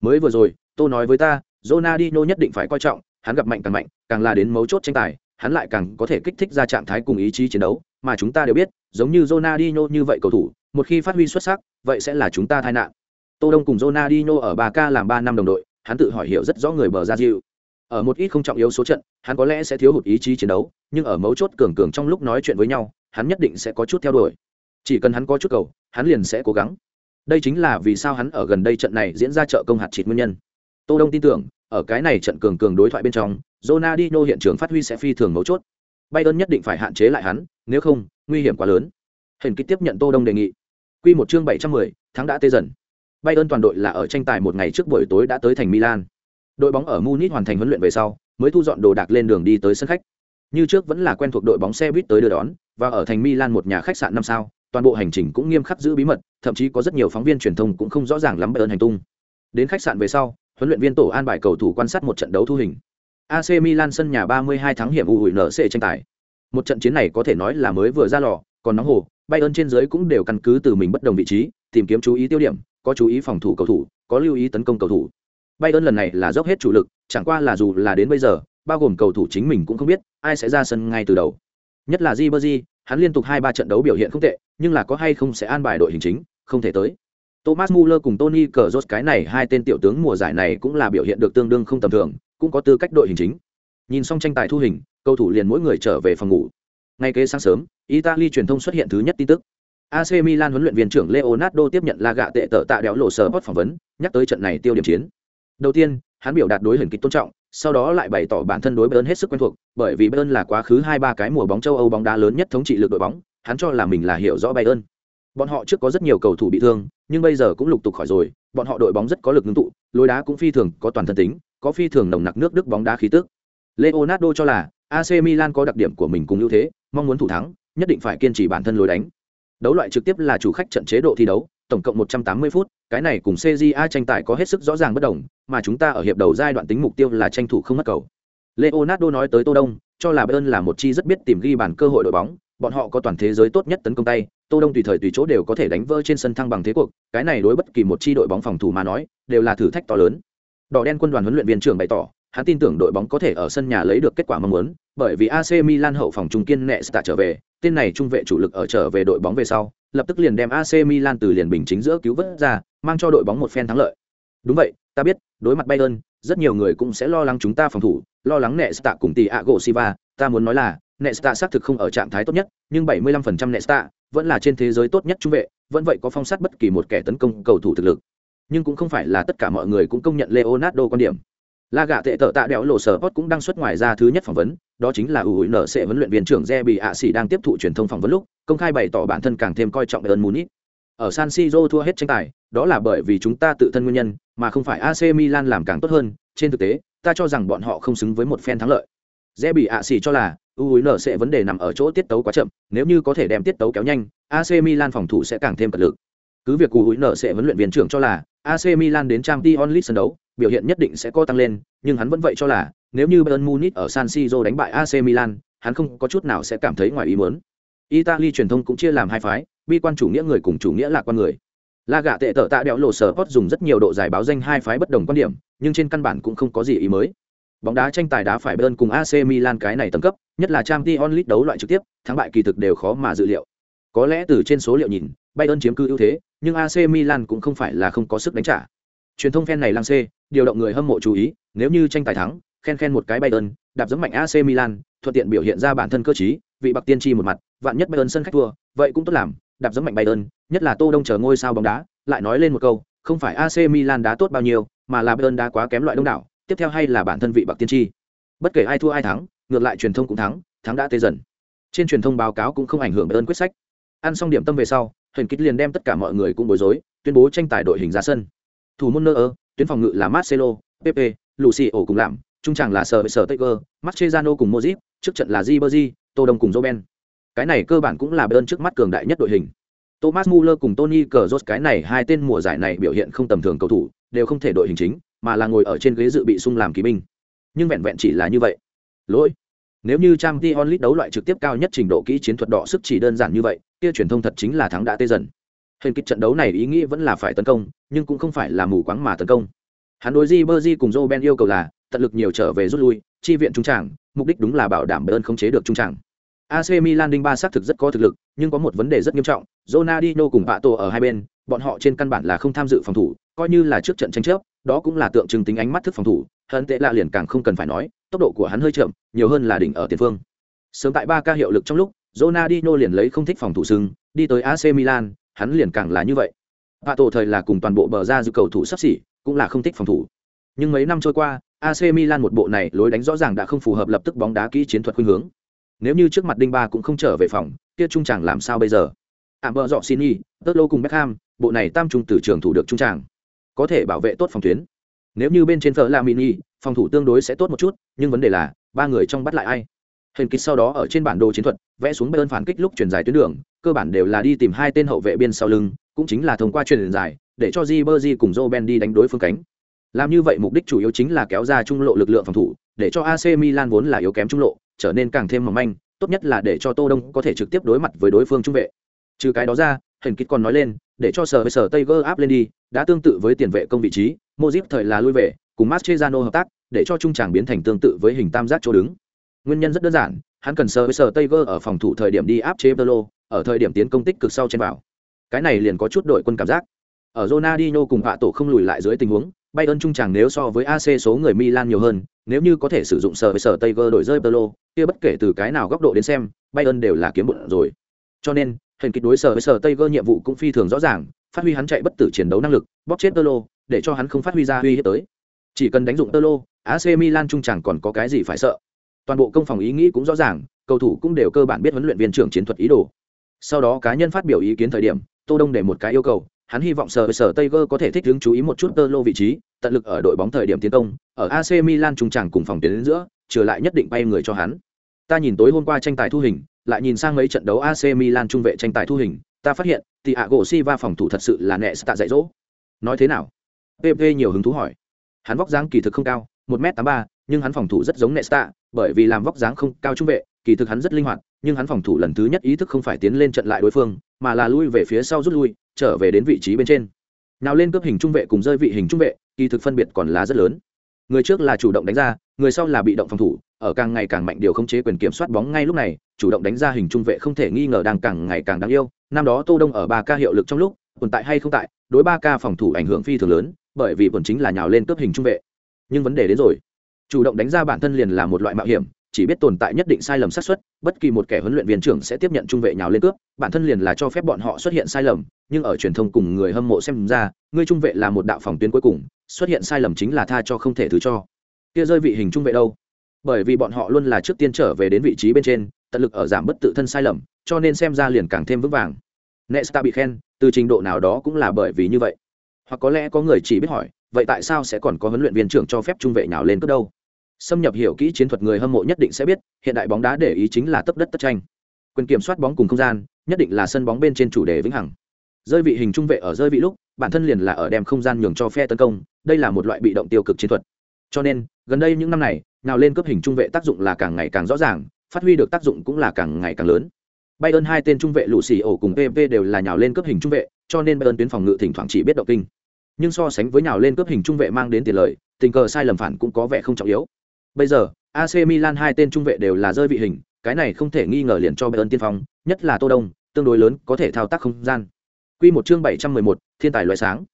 Mới vừa rồi, tôi nói với ta, Ronaldinho nhất định phải coi trọng, hắn gặp mạnh càng mạnh, càng là đến mấu chốt tranh tài, hắn lại càng có thể kích thích ra trạng thái cùng ý chí chiến đấu, mà chúng ta đều biết, giống như Ronaldinho như vậy cầu thủ, một khi phát huy xuất sắc, vậy sẽ là chúng ta tai nạn. Tô Đông cùng Ronaldinho ở Barca làm 3 năm đồng đội, hắn tự hỏi hiểu rất rõ người bờ ra dịu. Ở một ít không trọng yếu số trận, hắn có lẽ sẽ thiếu hụt ý chí chiến đấu, nhưng ở mấu chốt cường cường trong lúc nói chuyện với nhau, hắn nhất định sẽ có chút theo đuổi. Chỉ cần hắn có chút cầu, hắn liền sẽ cố gắng. Đây chính là vì sao hắn ở gần đây trận này diễn ra trợ công hạt chít nguyên nhân. Tô Đông tin tưởng, ở cái này trận cường cường đối thoại bên trong, Ronaldinho hiện trường phát huy sẽ phi thường mấu chốt. Bayern nhất định phải hạn chế lại hắn, nếu không, nguy hiểm quá lớn. Hình kích tiếp nhận Tô Đông đề nghị. Quy một chương 710, tháng đã tê dần. Bayern toàn đội là ở tranh tài một ngày trước buổi tối đã tới thành Milan. Đội bóng ở Munich hoàn thành huấn luyện về sau, mới thu dọn đồ đạc lên đường đi tới sân khách. Như trước vẫn là quen thuộc đội bóng xe buýt tới đưa đón, và ở thành Milan một nhà khách sạn năm sao, toàn bộ hành trình cũng nghiêm khắc giữ bí mật thậm chí có rất nhiều phóng viên truyền thông cũng không rõ ràng lắm bayern hành tung đến khách sạn về sau huấn luyện viên tổ an bài cầu thủ quan sát một trận đấu thu hình AC Milan sân nhà 32 thắng hiểm ủi nở sẽ tranh tài. Một trận chiến này có thể nói là mới vừa ra lò còn nóng hổ, Bayern trên dưới cũng đều căn cứ từ mình bất đồng vị trí tìm kiếm chú ý tiêu điểm có chú ý phòng thủ cầu thủ có lưu ý tấn công cầu thủ. Bayern lần này là dốc hết chủ lực chẳng qua là dù là đến bây giờ bao gồm cầu thủ chính mình cũng không biết ai sẽ ra sân ngay từ đầu. Nhất là Ribery hắn liên tục hai ba trận đấu biểu hiện không tệ nhưng là có hay không sẽ an bài đội hình chính không thể tới. Thomas Muller cùng Tony Kroos cái này hai tên tiểu tướng mùa giải này cũng là biểu hiện được tương đương không tầm thường, cũng có tư cách đội hình chính. Nhìn xong tranh tài thu hình, cầu thủ liền mỗi người trở về phòng ngủ. Ngay kế sáng sớm, Italy truyền thông xuất hiện thứ nhất tin tức. AC Milan huấn luyện viên trưởng Leonardo tiếp nhận La Gạ tệ tợ tạ đéo lộ sở hot phỏng vấn, nhắc tới trận này tiêu điểm chiến. Đầu tiên, hắn biểu đạt đối hình kịch tôn trọng, sau đó lại bày tỏ bản thân đối Bayern hết sức quen thuộc, bởi vì Bayern là quá khứ hai ba cái mùa bóng châu Âu bóng đá lớn nhất thống trị lực đội bóng, hắn cho là mình là hiểu rõ Bayern. Bọn họ trước có rất nhiều cầu thủ bị thương, nhưng bây giờ cũng lục tục khỏi rồi, bọn họ đội bóng rất có lực ngưng tụ, lối đá cũng phi thường có toàn thân tính, có phi thường nồng nặc nước Đức bóng đá khí tức. Leonardo cho là AC Milan có đặc điểm của mình cùng ưu thế, mong muốn thủ thắng, nhất định phải kiên trì bản thân lối đánh. Đấu loại trực tiếp là chủ khách trận chế độ thi đấu, tổng cộng 180 phút, cái này cùng CJA tranh tài có hết sức rõ ràng bất đồng, mà chúng ta ở hiệp đầu giai đoạn tính mục tiêu là tranh thủ không mất cầu. Leonardo nói tới Tô Đông, cho là Bayern là một chi rất biết tìm ghi bàn cơ hội đội bóng, bọn họ có toàn thế giới tốt nhất tấn công tay, Tô Đông tùy thời tùy chỗ đều có thể đánh vỡ trên sân thăng bằng thế cuộc, cái này đối bất kỳ một chi đội bóng phòng thủ mà nói, đều là thử thách to lớn. Đỏ đen quân đoàn huấn luyện viên trưởng bày tỏ, hắn tin tưởng đội bóng có thể ở sân nhà lấy được kết quả mong muốn, bởi vì AC Milan hậu phòng trung kiên Nesta trở về, tên này trung vệ chủ lực ở trở về đội bóng về sau, lập tức liền đem AC Milan từ liền bình chính giữa cứu vớt ra, mang cho đội bóng một phen thắng lợi. Đúng vậy, ta biết, đối mặt Bayern, rất nhiều người cũng sẽ lo lắng chúng ta phòng thủ, lo lắng Nesta cùng Thiago Silva, ta muốn nói là, Nesta xác thực không ở trạng thái tốt nhất, nhưng 75% Nesta vẫn là trên thế giới tốt nhất trung vệ, vẫn vậy có phong sát bất kỳ một kẻ tấn công cầu thủ thực lực. Nhưng cũng không phải là tất cả mọi người cũng công nhận Leonardo quan điểm. La gạ tệ tợ tạ đẽo lộ sở Post cũng đăng xuất ngoài ra thứ nhất phỏng vấn, đó chính là ủi nở sẽ huấn luyện viên trưởng Zebi ạ sĩ đang tiếp thụ truyền thông phỏng vấn lúc, công khai bày tỏ bản thân càng thêm coi trọng Bayern Munich. Ở San Siro thua hết tranh tài, đó là bởi vì chúng ta tự thân nguyên nhân, mà không phải AC Milan làm càng tốt hơn, trên thực tế, ta cho rằng bọn họ không xứng với một phen thắng lợi. Zebi ạ sĩ cho là UNC sẽ vấn đề nằm ở chỗ tiết tấu quá chậm, nếu như có thể đem tiết tấu kéo nhanh, AC Milan phòng thủ sẽ càng thêm cật lực. Cứ việc UNC nở sẽ huấn luyện viên trưởng cho là AC Milan đến Champions League sân đấu, biểu hiện nhất định sẽ có tăng lên, nhưng hắn vẫn vậy cho là, nếu như Bayern Munich ở San Siro đánh bại AC Milan, hắn không có chút nào sẽ cảm thấy ngoài ý muốn. Italy truyền thông cũng chia làm hai phái, bi quan chủ nghĩa người cùng chủ nghĩa lạc quan người. La gạ tệ tở tạ đẽo lộ sở Post dùng rất nhiều độ giải báo danh hai phái bất đồng quan điểm, nhưng trên căn bản cũng không có gì ý mới. Bóng đá tranh tài đá phải Bayern cùng AC Milan cái này tầng cấp, nhất là Champions League đấu loại trực tiếp, thắng bại kỳ thực đều khó mà dự liệu. Có lẽ từ trên số liệu nhìn, Bayern chiếm cứ ưu thế, nhưng AC Milan cũng không phải là không có sức đánh trả. Truyền thông fan này lang xê, điều động người hâm mộ chú ý, nếu như tranh tài thắng, khen khen một cái Bayern, đạp giẫm mạnh AC Milan, thuận tiện biểu hiện ra bản thân cơ trí, vị bạc tiên tri một mặt, vạn nhất Bayern sân khách thua, vậy cũng tốt làm, đạp giẫm mạnh Bayern, nhất là Tô Đông chờ ngôi sao bóng đá, lại nói lên một câu, không phải AC Milan đá tốt bao nhiêu, mà là Bayern đá quá kém loại đông đảo, tiếp theo hay là bản thân vị bạc tiên tri. Bất kể ai thua ai thắng, ngược lại truyền thông cũng thắng, thắng đã tê dần. Trên truyền thông báo cáo cũng không ảnh hưởng ơn quyết sách. Ăn xong điểm tâm về sau, Hình Kích liền đem tất cả mọi người cũng bối rối, tuyên bố tranh tài đội hình ra sân. Thủ môn nơ ơ, tuyến phòng ngự là Marcelo, Pepe, Lucio cùng làm, trung tràng là Sở Sở Taker, Mascherano cùng mozip trước trận là Ribery, Tô Đông cùng joben Cái này cơ bản cũng là bên trước mắt cường đại nhất đội hình. Thomas Muller cùng Tony Kroos cái này hai tên mùa giải này biểu hiện không tầm thường cầu thủ, đều không thể đội hình chính, mà là ngồi ở trên ghế dự bị sung làm kỳ binh. Nhưng vẹn vẹn chỉ là như vậy. Lỗi. Nếu như trang t onlit đấu loại trực tiếp cao nhất trình độ kỹ chiến thuật đỏ sức chỉ đơn giản như vậy, kia truyền thông thật chính là thắng đã tê dần. Hình kích trận đấu này ý nghĩ vẫn là phải tấn công, nhưng cũng không phải là mù quáng mà tấn công. Hắn đối Di Berji cùng Joe Ben yêu cầu là tận lực nhiều trở về rút lui, chi viện trung tràng mục đích đúng là bảo đảm bơn không chế được trung tràng AC Milan đinh ba xác thực rất có thực lực, nhưng có một vấn đề rất nghiêm trọng, Ronaldinho cùng Pato ở hai bên, bọn họ trên căn bản là không tham dự phòng thủ, coi như là trước trận tranh chấp, đó cũng là tượng trưng tính ánh mắt thức phòng thủ, hận tệ lạ liền càng không cần phải nói, tốc độ của hắn hơi chậm, nhiều hơn là đỉnh ở tiền phương. Sớm tại ba ca hiệu lực trong lúc, Ronaldinho liền lấy không thích phòng thủ sưng, đi tới AC Milan, hắn liền càng là như vậy. Pato thời là cùng toàn bộ bờ ra dự cầu thủ sắp xỉ, cũng là không thích phòng thủ. Nhưng mấy năm trôi qua, AC Milan một bộ này lối đánh rõ ràng đã không phù hợp lập tức bóng đá kỹ chiến thuật khuynh hướng. Nếu như trước mặt Đinh Ba cũng không trở về phòng, kia trung tràng làm sao bây giờ? Àm bờ dọ Rossini, Tottenham cùng Beckham, bộ này tam trung tử trường thủ được trung tràng, có thể bảo vệ tốt phòng tuyến. Nếu như bên trên thờ là mini, phòng thủ tương đối sẽ tốt một chút, nhưng vấn đề là ba người trong bắt lại ai? hình kích sau đó ở trên bản đồ chiến thuật vẽ xuống bayern phản kích lúc chuyển dài tuyến đường cơ bản đều là đi tìm hai tên hậu vệ biên sau lưng cũng chính là thông qua truyền dài để cho Ribery cùng Joe đi đánh đối phương cánh làm như vậy mục đích chủ yếu chính là kéo ra trung lộ lực lượng phòng thủ để cho AC Milan vốn là yếu kém trung lộ trở nên càng thêm mỏng manh tốt nhất là để cho Tô Đông có thể trực tiếp đối mặt với đối phương trung vệ trừ cái đó ra hình kịch còn nói lên để cho sở với sở Tiger áp lên đi đã tương tự với tiền vệ công vị trí Modric thời là lui về cùng Mascherano hợp tác để cho trung tràng biến thành tương tự với hình tam giác chỗ đứng nguyên nhân rất đơn giản hắn cần sở với sở tây gơ ở phòng thủ thời điểm đi áp chế Tolo, ở thời điểm tiến công tích cực sau trên vào. Cái này liền có chút đội quân cảm giác. Ở Ronaldinho cùng hạ Tổ không lùi lại dưới tình huống, Bayern trung tràng nếu so với AC số người Milan nhiều hơn, nếu như có thể sử dụng sở với sờ Tiger đổi rơi Tolo, kia bất kể từ cái nào góc độ đến xem, Bayern đều là kiếm bụng rồi. Cho nên, hình kịch đối sở với sở Tiger nhiệm vụ cũng phi thường rõ ràng, phát huy hắn chạy bất tử chiến đấu năng lực, bóp chết tơ lô để cho hắn không phát huy ra uy hiếp tới. Chỉ cần đánh dụng tơ lô AC Milan trung chẳng còn có cái gì phải sợ. Toàn bộ công phòng ý nghĩ cũng rõ ràng cầu thủ cũng đều cơ bản biết huấn luyện viên trưởng chiến thuật ý đồ. Sau đó cá nhân phát biểu ý kiến thời điểm tô đông để một cái yêu cầu hắn hy vọng sở sở tây có thể thích ứng chú ý một chút tơ lô vị trí tận lực ở đội bóng thời điểm tiến công ở ac milan trung chẳng cùng phòng tiến đến giữa trở lại nhất định bay người cho hắn. Ta nhìn tối hôm qua tranh tài thu hình lại nhìn sang mấy trận đấu ac milan trung vệ tranh tài thu hình, ta phát hiện thì ạ gỗ phòng thủ thật sự là nệ tạ dạy dỗ. Nói thế nào? Pp nhiều hứng thú hỏi. Hắn vóc dáng kỳ thực không cao, một m tám ba, nhưng hắn phòng thủ rất giống nesta bởi vì làm vóc dáng không cao trung vệ, kỳ thực hắn rất linh hoạt, nhưng hắn phòng thủ lần thứ nhất ý thức không phải tiến lên trận lại đối phương, mà là lui về phía sau rút lui, trở về đến vị trí bên trên. Nào lên cướp hình trung vệ cùng rơi vị hình trung vệ, kỳ thực phân biệt còn là rất lớn. Người trước là chủ động đánh ra, người sau là bị động phòng thủ ở càng ngày càng mạnh điều không chế quyền kiểm soát bóng ngay lúc này, chủ động đánh ra hình trung vệ không thể nghi ngờ đang càng ngày càng đáng yêu. Năm đó tô đông ở ba ca hiệu lực trong lúc, tồn tại hay không tại, đối ba ca phòng thủ ảnh hưởng phi thường lớn, bởi vì vốn chính là nhào lên cướp hình trung vệ. Nhưng vấn đề đến rồi. Chủ động đánh ra bản thân liền là một loại mạo hiểm, chỉ biết tồn tại nhất định sai lầm xác suất, bất kỳ một kẻ huấn luyện viên trưởng sẽ tiếp nhận trung vệ nhào lên cướp, bản thân liền là cho phép bọn họ xuất hiện sai lầm, nhưng ở truyền thông cùng người hâm mộ xem ra, người trung vệ là một đạo phòng tuyến cuối cùng, xuất hiện sai lầm chính là tha cho không thể thứ cho. Kia rơi vị hình trung vệ đâu? Bởi vì bọn họ luôn là trước tiên trở về đến vị trí bên trên, tận lực ở giảm bất tự thân sai lầm, cho nên xem ra liền càng thêm vững vàng. Nesta bị khen, từ trình độ nào đó cũng là bởi vì như vậy. Hoặc có lẽ có người chỉ biết hỏi, vậy tại sao sẽ còn có huấn luyện viên trưởng cho phép trung vệ nhào lên cất đâu? Xâm nhập hiểu kỹ chiến thuật người hâm mộ nhất định sẽ biết, hiện đại bóng đá để ý chính là tấp đất tất tranh. Quyền kiểm soát bóng cùng không gian, nhất định là sân bóng bên trên chủ đề vĩnh hằng. Rơi vị hình trung vệ ở rơi vị lúc, bản thân liền là ở đem không gian nhường cho phe tấn công, đây là một loại bị động tiêu cực chiến thuật. Cho nên, gần đây những năm này nào lên cấp hình trung vệ tác dụng là càng ngày càng rõ ràng phát huy được tác dụng cũng là càng ngày càng lớn Bayern hai tên trung vệ lũ xì ổ cùng PP đều là nhào lên cấp hình trung vệ, cho nên Bayern tuyến phòng ngự thỉnh thoảng chỉ biết động kinh. Nhưng so sánh với nhào lên cấp hình trung vệ mang đến tiền lợi, tình cờ sai lầm phản cũng có vẻ không trọng yếu. Bây giờ, AC Milan hai tên trung vệ đều là rơi vị hình, cái này không thể nghi ngờ liền cho Bayern tiên phong, nhất là Tô Đông, tương đối lớn, có thể thao tác không gian. Quy một chương 711, thiên tài loại sáng.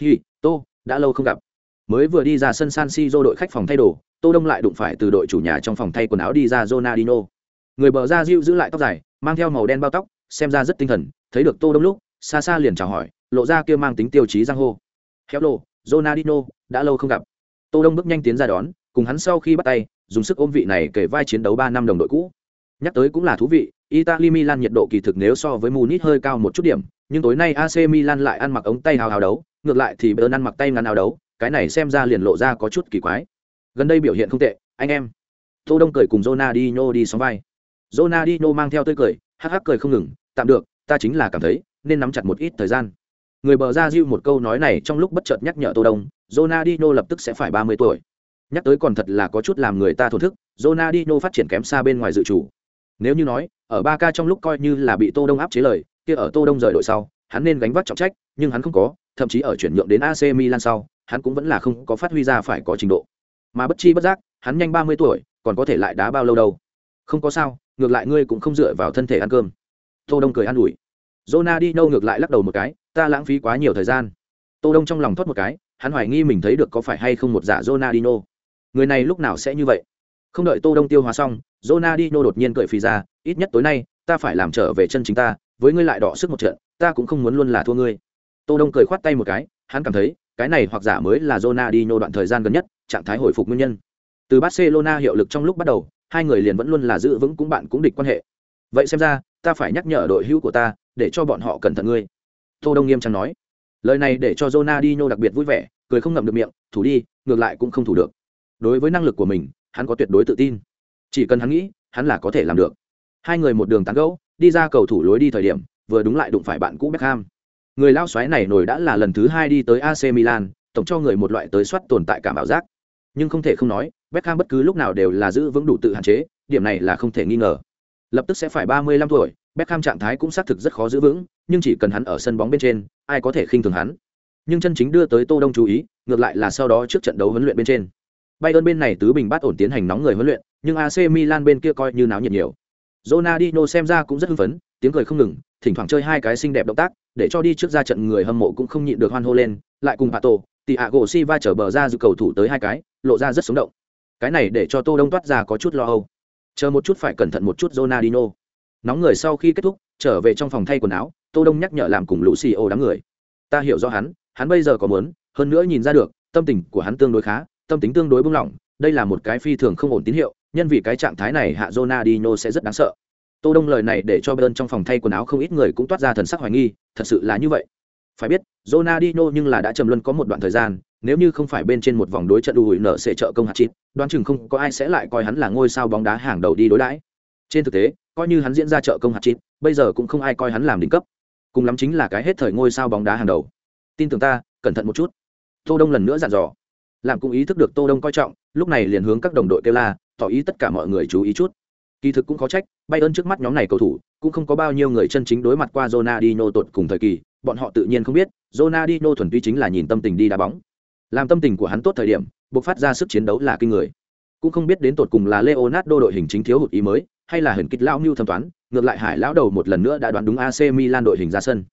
Hi, Tô, đã lâu không gặp. Mới vừa đi ra sân San Siro đội khách phòng thay đồ, Tô Đông lại đụng phải từ đội chủ nhà trong phòng thay quần áo đi ra Ronaldinho. Người bờ ra Diu giữ lại tóc dài, mang theo màu đen bao tóc, xem ra rất tinh thần, thấy được Tô Đông lúc, xa xa liền chào hỏi, lộ ra kia mang tính tiêu chí giang hô. Hello, Ronaldinho, đã lâu không gặp. Tô Đông bước nhanh tiến ra đón, cùng hắn sau khi bắt tay dùng sức ôm vị này kể vai chiến đấu ba năm đồng đội cũ nhắc tới cũng là thú vị italy milan nhiệt độ kỳ thực nếu so với munich hơi cao một chút điểm nhưng tối nay ac milan lại ăn mặc ống tay hào hào đấu ngược lại thì bern ăn mặc tay ngắn áo đấu cái này xem ra liền lộ ra có chút kỳ quái. Gần đây biểu hiện không tệ, anh em. Tô đông cười cùng Ronaldinho đi sóng vai. Ronaldinho mang theo tươi cười, hắc hắc cười không ngừng, tạm được, ta chính là cảm thấy nên nắm chặt một ít thời gian. Người bờ ra diêu một câu nói này trong lúc bất chợt nhắc nhở tô đông, Ronaldinho lập tức sẽ phải ba mươi tuổi. Nhắc tới còn thật là có chút làm người ta thổn thức, Ronaldinho phát triển kém xa bên ngoài dự chủ. Nếu như nói, ở ba ca trong lúc coi như là bị tô đông áp chế lời, kia ở tô đông rời đội sau hắn nên gánh vác trọng trách, nhưng hắn không có, thậm chí ở chuyển nhượng đến AC Milan sau, hắn cũng vẫn là không có phát huy ra phải có trình độ. Mà bất chi bất giác, hắn nhanh ba mươi tuổi, còn có thể lại đá bao lâu đâu? Không có sao, ngược lại ngươi cũng không dựa vào thân thể ăn cơm. Tô đông cười an ủi. Ronaldinho ngược lại lắc đầu một cái, ta lãng phí quá nhiều thời gian. Tô đông trong lòng thoát một cái, hắn hoài nghi mình thấy được có phải hay không một giả Ronaldinho. Người này lúc nào sẽ như vậy? Không đợi tô đông tiêu hóa xong, Ronaldinho đột nhiên cười phì ra, ít nhất tối nay, ta phải làm trở về chân chính ta, với ngươi lại đọ sức một trận ta cũng không muốn luôn là thua ngươi. Tô đông cười khoát tay một cái, hắn cảm thấy, cái này hoặc giả mới là Ronaldinho đoạn thời gian gần nhất, trạng thái hồi phục nguyên nhân. Từ Barcelona hiệu lực trong lúc bắt đầu, hai người liền vẫn luôn là giữ vững cũng bạn cũng địch quan hệ. Vậy xem ra, ta phải nhắc nhở đội hữu của ta, để cho bọn họ cẩn thận ngươi. Tô đông nghiêm trang nói. Lời này để cho Ronaldinho đặc biệt vui vẻ, cười không ngậm được miệng, thủ đi, ngược lại cũng không thủ được. Đối với năng lực của mình, hắn có tuyệt đối tự tin. Chỉ cần hắn nghĩ, hắn là có thể làm được. Hai người một đường tán gẫu, đi ra cầu thủ lối đi thời điểm vừa đúng lại đụng phải bạn cũ Beckham. Người lao xoáy này nổi đã là lần thứ hai đi tới AC Milan, tổng cho người một loại tới soát tồn tại cảm ảo giác. Nhưng không thể không nói, Beckham bất cứ lúc nào đều là giữ vững đủ tự hạn chế, điểm này là không thể nghi ngờ. Lập tức sẽ phải 35 tuổi, Beckham trạng thái cũng xác thực rất khó giữ vững, nhưng chỉ cần hắn ở sân bóng bên trên, ai có thể khinh thường hắn. Nhưng chân chính đưa tới Tô Đông chú ý, ngược lại là sau đó trước trận đấu huấn luyện bên trên. Bayern bên này tứ bình bát ổn tiến hành nóng người huấn luyện, nhưng AC Milan bên kia coi như náo nhiệt nhiều. Ronaldinho xem ra cũng rất hưng phấn tiếng cười không ngừng, thỉnh thoảng chơi hai cái xinh đẹp động tác, để cho đi trước ra trận người hâm mộ cũng không nhịn được hoan hô lên, lại cùng bà tổ tị ạ gỗ si va trở bờ ra dự cầu thủ tới hai cái, lộ ra rất sống động. Cái này để cho Tô Đông toát ra có chút lo âu. Chờ một chút phải cẩn thận một chút Ronaldinho. Nóng người sau khi kết thúc, trở về trong phòng thay quần áo, Tô Đông nhắc nhở làm cùng lũ xiêu đám người. Ta hiểu rõ hắn hắn bây giờ có muốn, hơn nữa nhìn ra được, tâm tình của hắn tương đối khá, tâm tính tương đối bung lỏng, đây là một cái phi thường không ổn tín hiệu, nhân vì cái trạng thái này hạ Ronaldinho sẽ rất đáng sợ tô đông lời này để cho bên trong phòng thay quần áo không ít người cũng toát ra thần sắc hoài nghi, thật sự là như vậy. Phải biết, Ronaldinho nhưng là đã trầm luân có một đoạn thời gian, nếu như không phải bên trên một vòng đối trận đùi nở sẽ trợ công hạt chít đoán chừng không có ai sẽ lại coi hắn là ngôi sao bóng đá hàng đầu đi đối đãi. Trên thực tế, coi như hắn diễn ra trợ công hạt chít bây giờ cũng không ai coi hắn làm đỉnh cấp. Cùng lắm chính là cái hết thời ngôi sao bóng đá hàng đầu. Tin tưởng ta, cẩn thận một chút. Tô đông lần nữa dặn dò. Làm cũng ý thức được tô đông coi trọng, lúc này liền hướng các đồng đội kêu la, tỏ ý tất cả mọi người chú ý chút kỳ thực cũng khó trách bay ơn trước mắt nhóm này cầu thủ cũng không có bao nhiêu người chân chính đối mặt qua Ronaldinho tột cùng thời kỳ bọn họ tự nhiên không biết Ronaldinho thuần túy chính là nhìn tâm tình đi đá bóng. Làm tâm tình của hắn tốt thời điểm buộc phát ra sức chiến đấu là kinh người. Cũng không biết đến tột cùng là Leonardo đội hình chính thiếu hụt ý mới hay là hình kịch lão mưu thẩm toán ngược lại hải lão đầu một lần nữa đã đoán đúng AC Milan đội hình ra sân.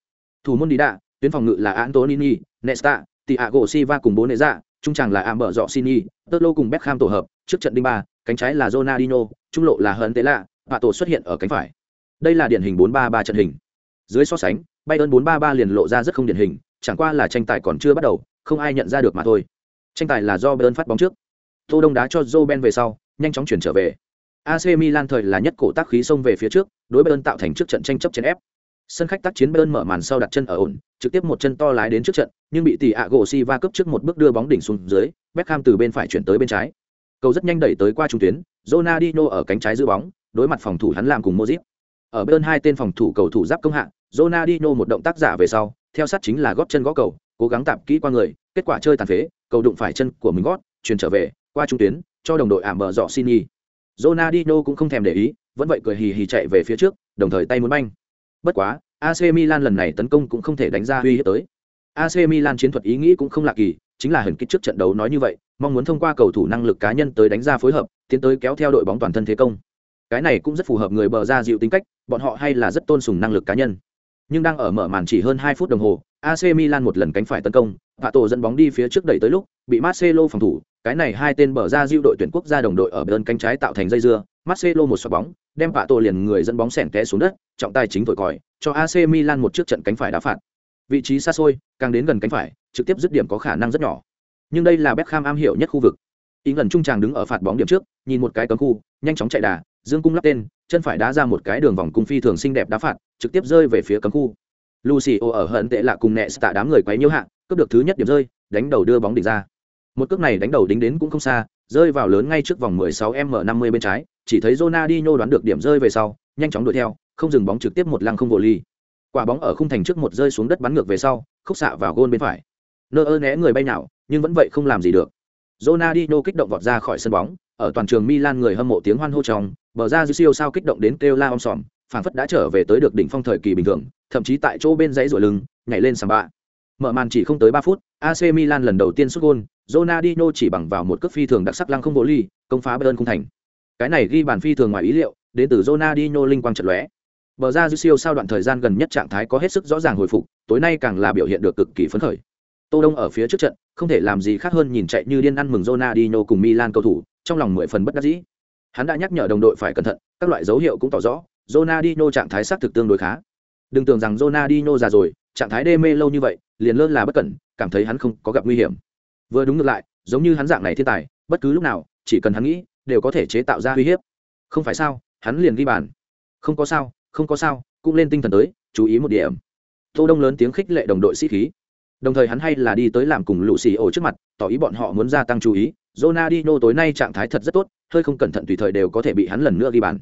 Thủ môn đi đạ tuyến phòng ngự là Antonini Nesta Thiago Silva cùng bố dạ, trung tràng là Amber Sini, Totlo cùng Beckham tổ hợp, trước trận đinh ba, cánh trái là Ronaldinho, trung lộ là Hận Tế Lạ, và tổ xuất hiện ở cánh phải. Đây là điển hình 4-3-3 trận hình. Dưới so sánh, Bayern 4-3-3 liền lộ ra rất không điển hình, chẳng qua là tranh tài còn chưa bắt đầu, không ai nhận ra được mà thôi. Tranh tài là do Bayern phát bóng trước. Tô Đông đá cho Roben về sau, nhanh chóng chuyển trở về. AC Milan thời là nhất cổ tác khí xông về phía trước, đối Bayern tạo thành trước trận tranh chấp trên ép. Sân khách tác chiến Bayern mở màn sau đặt chân ở ổn, trực tiếp một chân to lái đến trước trận, nhưng bị tỷ ạ va cướp trước một bước đưa bóng đỉnh xuống dưới, Beckham từ bên phải chuyển tới bên trái. Cầu rất nhanh đẩy tới qua trung tuyến, Ronaldinho ở cánh trái giữ bóng, đối mặt phòng thủ hắn làm cùng Modric. Ở bên hai tên phòng thủ cầu thủ giáp công hạng, Ronaldinho một động tác giả về sau, theo sát chính là gót chân gõ cầu, cố gắng tạm kỹ qua người, kết quả chơi tàn phế, cầu đụng phải chân của mình gót, truyền trở về, qua trung tuyến, cho đồng đội ảm bờ dọ Sini. Ronaldinho cũng không thèm để ý, vẫn vậy cười hì hì chạy về phía trước, đồng thời tay muốn banh. Bất quá, AC Milan lần này tấn công cũng không thể đánh ra uy hiếp tới. AC Milan chiến thuật ý nghĩ cũng không lạ kỳ, chính là hẳn kích trước trận đấu nói như vậy, mong muốn thông qua cầu thủ năng lực cá nhân tới đánh ra phối hợp, tiến tới kéo theo đội bóng toàn thân thế công. Cái này cũng rất phù hợp người bờ ra dịu tính cách, bọn họ hay là rất tôn sùng năng lực cá nhân. Nhưng đang ở mở màn chỉ hơn 2 phút đồng hồ, AC Milan một lần cánh phải tấn công, và tổ dẫn bóng đi phía trước đẩy tới lúc, bị Marcelo phòng thủ, cái này hai tên bờ ra dịu đội tuyển quốc gia đồng đội ở bên cánh trái tạo thành dây dưa, Marcelo một xoạc bóng, đem Vạ Tổ liền người dẫn bóng xẻng té xuống đất, trọng tài chính thổi còi, cho AC Milan một trước trận cánh phải đá phạt. Vị trí xa xôi, càng đến gần cánh phải, trực tiếp dứt điểm có khả năng rất nhỏ. Nhưng đây là Beckham am hiểu nhất khu vực. Ý gần trung tràng đứng ở phạt bóng điểm trước, nhìn một cái cấm khu, nhanh chóng chạy đà, dương cung lắp tên, chân phải đá ra một cái đường vòng cung phi thường xinh đẹp đá phạt, trực tiếp rơi về phía cấm khu. Lucio ở hận tệ lạ cùng nẹ tạ đám người quấy nhiễu hạ, cướp được thứ nhất điểm rơi, đánh đầu đưa bóng đỉnh ra. Một cước này đánh đầu đính đến cũng không xa, rơi vào lớn ngay trước vòng 16m50 bên trái, chỉ thấy Ronaldinho đoán được điểm rơi về sau, nhanh chóng đuổi theo, không dừng bóng trực tiếp một lăng không vô ly. Quả bóng ở khung thành trước một rơi xuống đất bắn ngược về sau, khúc xạ vào gôn bên phải. Nơ ơ né người bay nào, nhưng vẫn vậy không làm gì được. Ronaldinho kích động vọt ra khỏi sân bóng, ở toàn trường Milan người hâm mộ tiếng hoan hô trong, bờ ra dư siêu sao kích động đến kêu la om sòm, phảng phất đã trở về tới được đỉnh phong thời kỳ bình thường, thậm chí tại chỗ bên dãy rồi lưng, nhảy lên sàm bạ. Mở màn chỉ không tới 3 phút, AC Milan lần đầu tiên xuất gôn Ronaldinho chỉ bằng vào một cước phi thường đặc sắc lăng không vô ly, công phá Bayern khung thành. Cái này ghi bàn phi thường ngoài ý liệu, đến từ Ronaldinho linh quang trận lóe. Bờ ra dư siêu sau đoạn thời gian gần nhất trạng thái có hết sức rõ ràng hồi phục, tối nay càng là biểu hiện được cực kỳ phấn khởi. Tô Đông ở phía trước trận, không thể làm gì khác hơn nhìn chạy như điên ăn mừng Ronaldinho cùng Milan cầu thủ, trong lòng mười phần bất đắc dĩ. Hắn đã nhắc nhở đồng đội phải cẩn thận, các loại dấu hiệu cũng tỏ rõ, Ronaldinho trạng thái xác thực tương đối khá. Đừng tưởng rằng Ronaldinho già rồi, trạng thái đê mê lâu như vậy, liền lơ là bất cẩn, cảm thấy hắn không có gặp nguy hiểm. Vừa đúng ngược lại, giống như hắn dạng này thiên tài, bất cứ lúc nào, chỉ cần hắn nghĩ, đều có thể chế tạo ra uy hiếp. Không phải sao? Hắn liền ghi bàn. Không có sao, không có sao, cũng lên tinh thần tới, chú ý một điểm. Tô Đông lớn tiếng khích lệ đồng đội sĩ khí. Đồng thời hắn hay là đi tới làm cùng lũ xì ổ trước mặt, tỏ ý bọn họ muốn gia tăng chú ý. Ronaldinho tối nay trạng thái thật rất tốt, hơi không cẩn thận tùy thời đều có thể bị hắn lần nữa ghi bàn.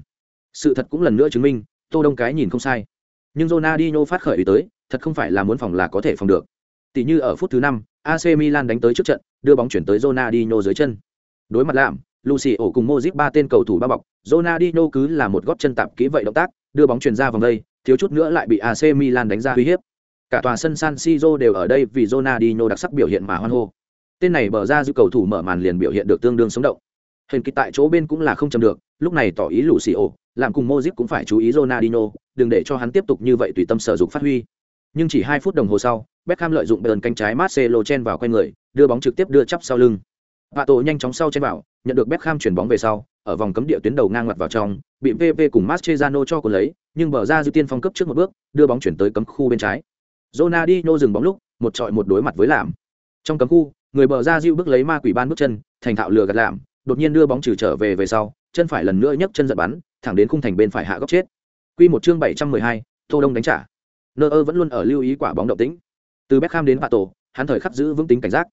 Sự thật cũng lần nữa chứng minh, Tô Đông cái nhìn không sai. Nhưng Ronaldinho phát khởi ý tới, thật không phải là muốn phòng là có thể phòng được. Tỷ như ở phút thứ 5, AC Milan đánh tới trước trận, đưa bóng chuyển tới Ronaldinho dưới chân. Đối mặt làm, Lucio cùng Modric ba tên cầu thủ ba bọc, Ronaldinho cứ là một gót chân tạm kỹ vậy động tác, đưa bóng chuyển ra vòng đây, thiếu chút nữa lại bị AC Milan đánh ra uy hiếp. Cả tòa sân San Siro đều ở đây vì Ronaldinho đặc sắc biểu hiện mà hoan hô. Tên này bờ ra giữ cầu thủ mở màn liền biểu hiện được tương đương sống động. Hình kịch tại chỗ bên cũng là không chầm được, lúc này tỏ ý Lucio, làm cùng Modric cũng phải chú ý Ronaldinho, đừng để cho hắn tiếp tục như vậy tùy tâm sở dụng phát huy. Nhưng chỉ 2 phút đồng hồ sau, Beckham lợi dụng bờn cánh trái Marcelo chen vào quanh người, đưa bóng trực tiếp đưa chắp sau lưng. Pato nhanh chóng sau trên bảo nhận được Beckham chuyển bóng về sau, ở vòng cấm địa tuyến đầu ngang ngoặt vào trong, bị PP cùng Mascherano cho cuốn lấy, nhưng bờ ra dư tiên phong cấp trước một bước, đưa bóng chuyển tới cấm khu bên trái. Ronaldinho dừng bóng lúc, một trọi một đối mặt với làm. Trong cấm khu, người bờ ra dư bước lấy ma quỷ ban bước chân, thành thạo lừa gạt làm, đột nhiên đưa bóng trừ trở về về sau, chân phải lần nữa nhấc chân giật bắn, thẳng đến khung thành bên phải hạ góc chết. Quy một chương 712, Tô Đông đánh trả. Nơ vẫn luôn ở lưu ý quả bóng động tĩnh. Từ Beckham đến Pato, hắn thời khắc giữ vững tính cảnh giác.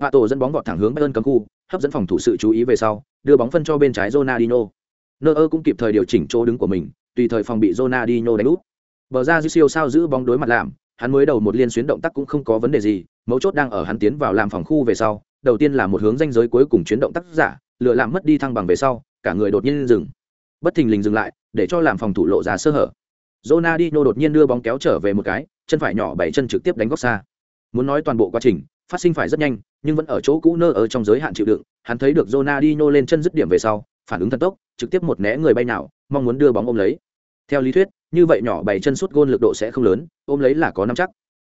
Pato dẫn bóng vọt thẳng hướng Bayern cấm khu, hấp dẫn phòng thủ sự chú ý về sau, đưa bóng phân cho bên trái Ronaldinho. Nơ cũng kịp thời điều chỉnh chỗ đứng của mình, tùy thời phòng bị Ronaldinho đánh úp. Bờ ra dư siêu sao giữ bóng đối mặt làm, hắn mới đầu một liên xuyến động tác cũng không có vấn đề gì, mấu chốt đang ở hắn tiến vào làm phòng khu về sau, đầu tiên là một hướng danh giới cuối cùng chuyến động tác giả, lựa làm mất đi thăng bằng về sau, cả người đột nhiên dừng. Bất thình lình dừng lại, để cho làm phòng thủ lộ ra sơ hở. Ronaldinho đột nhiên đưa bóng kéo trở về một cái, chân phải nhỏ bảy chân trực tiếp đánh góc xa. Muốn nói toàn bộ quá trình, phát sinh phải rất nhanh, nhưng vẫn ở chỗ cũ nơ ở trong giới hạn chịu đựng, hắn thấy được Ronaldinho lên chân dứt điểm về sau, phản ứng thần tốc, trực tiếp một né người bay nào, mong muốn đưa bóng ôm lấy. Theo lý thuyết, như vậy nhỏ bảy chân sút gôn lực độ sẽ không lớn, ôm lấy là có nắm chắc.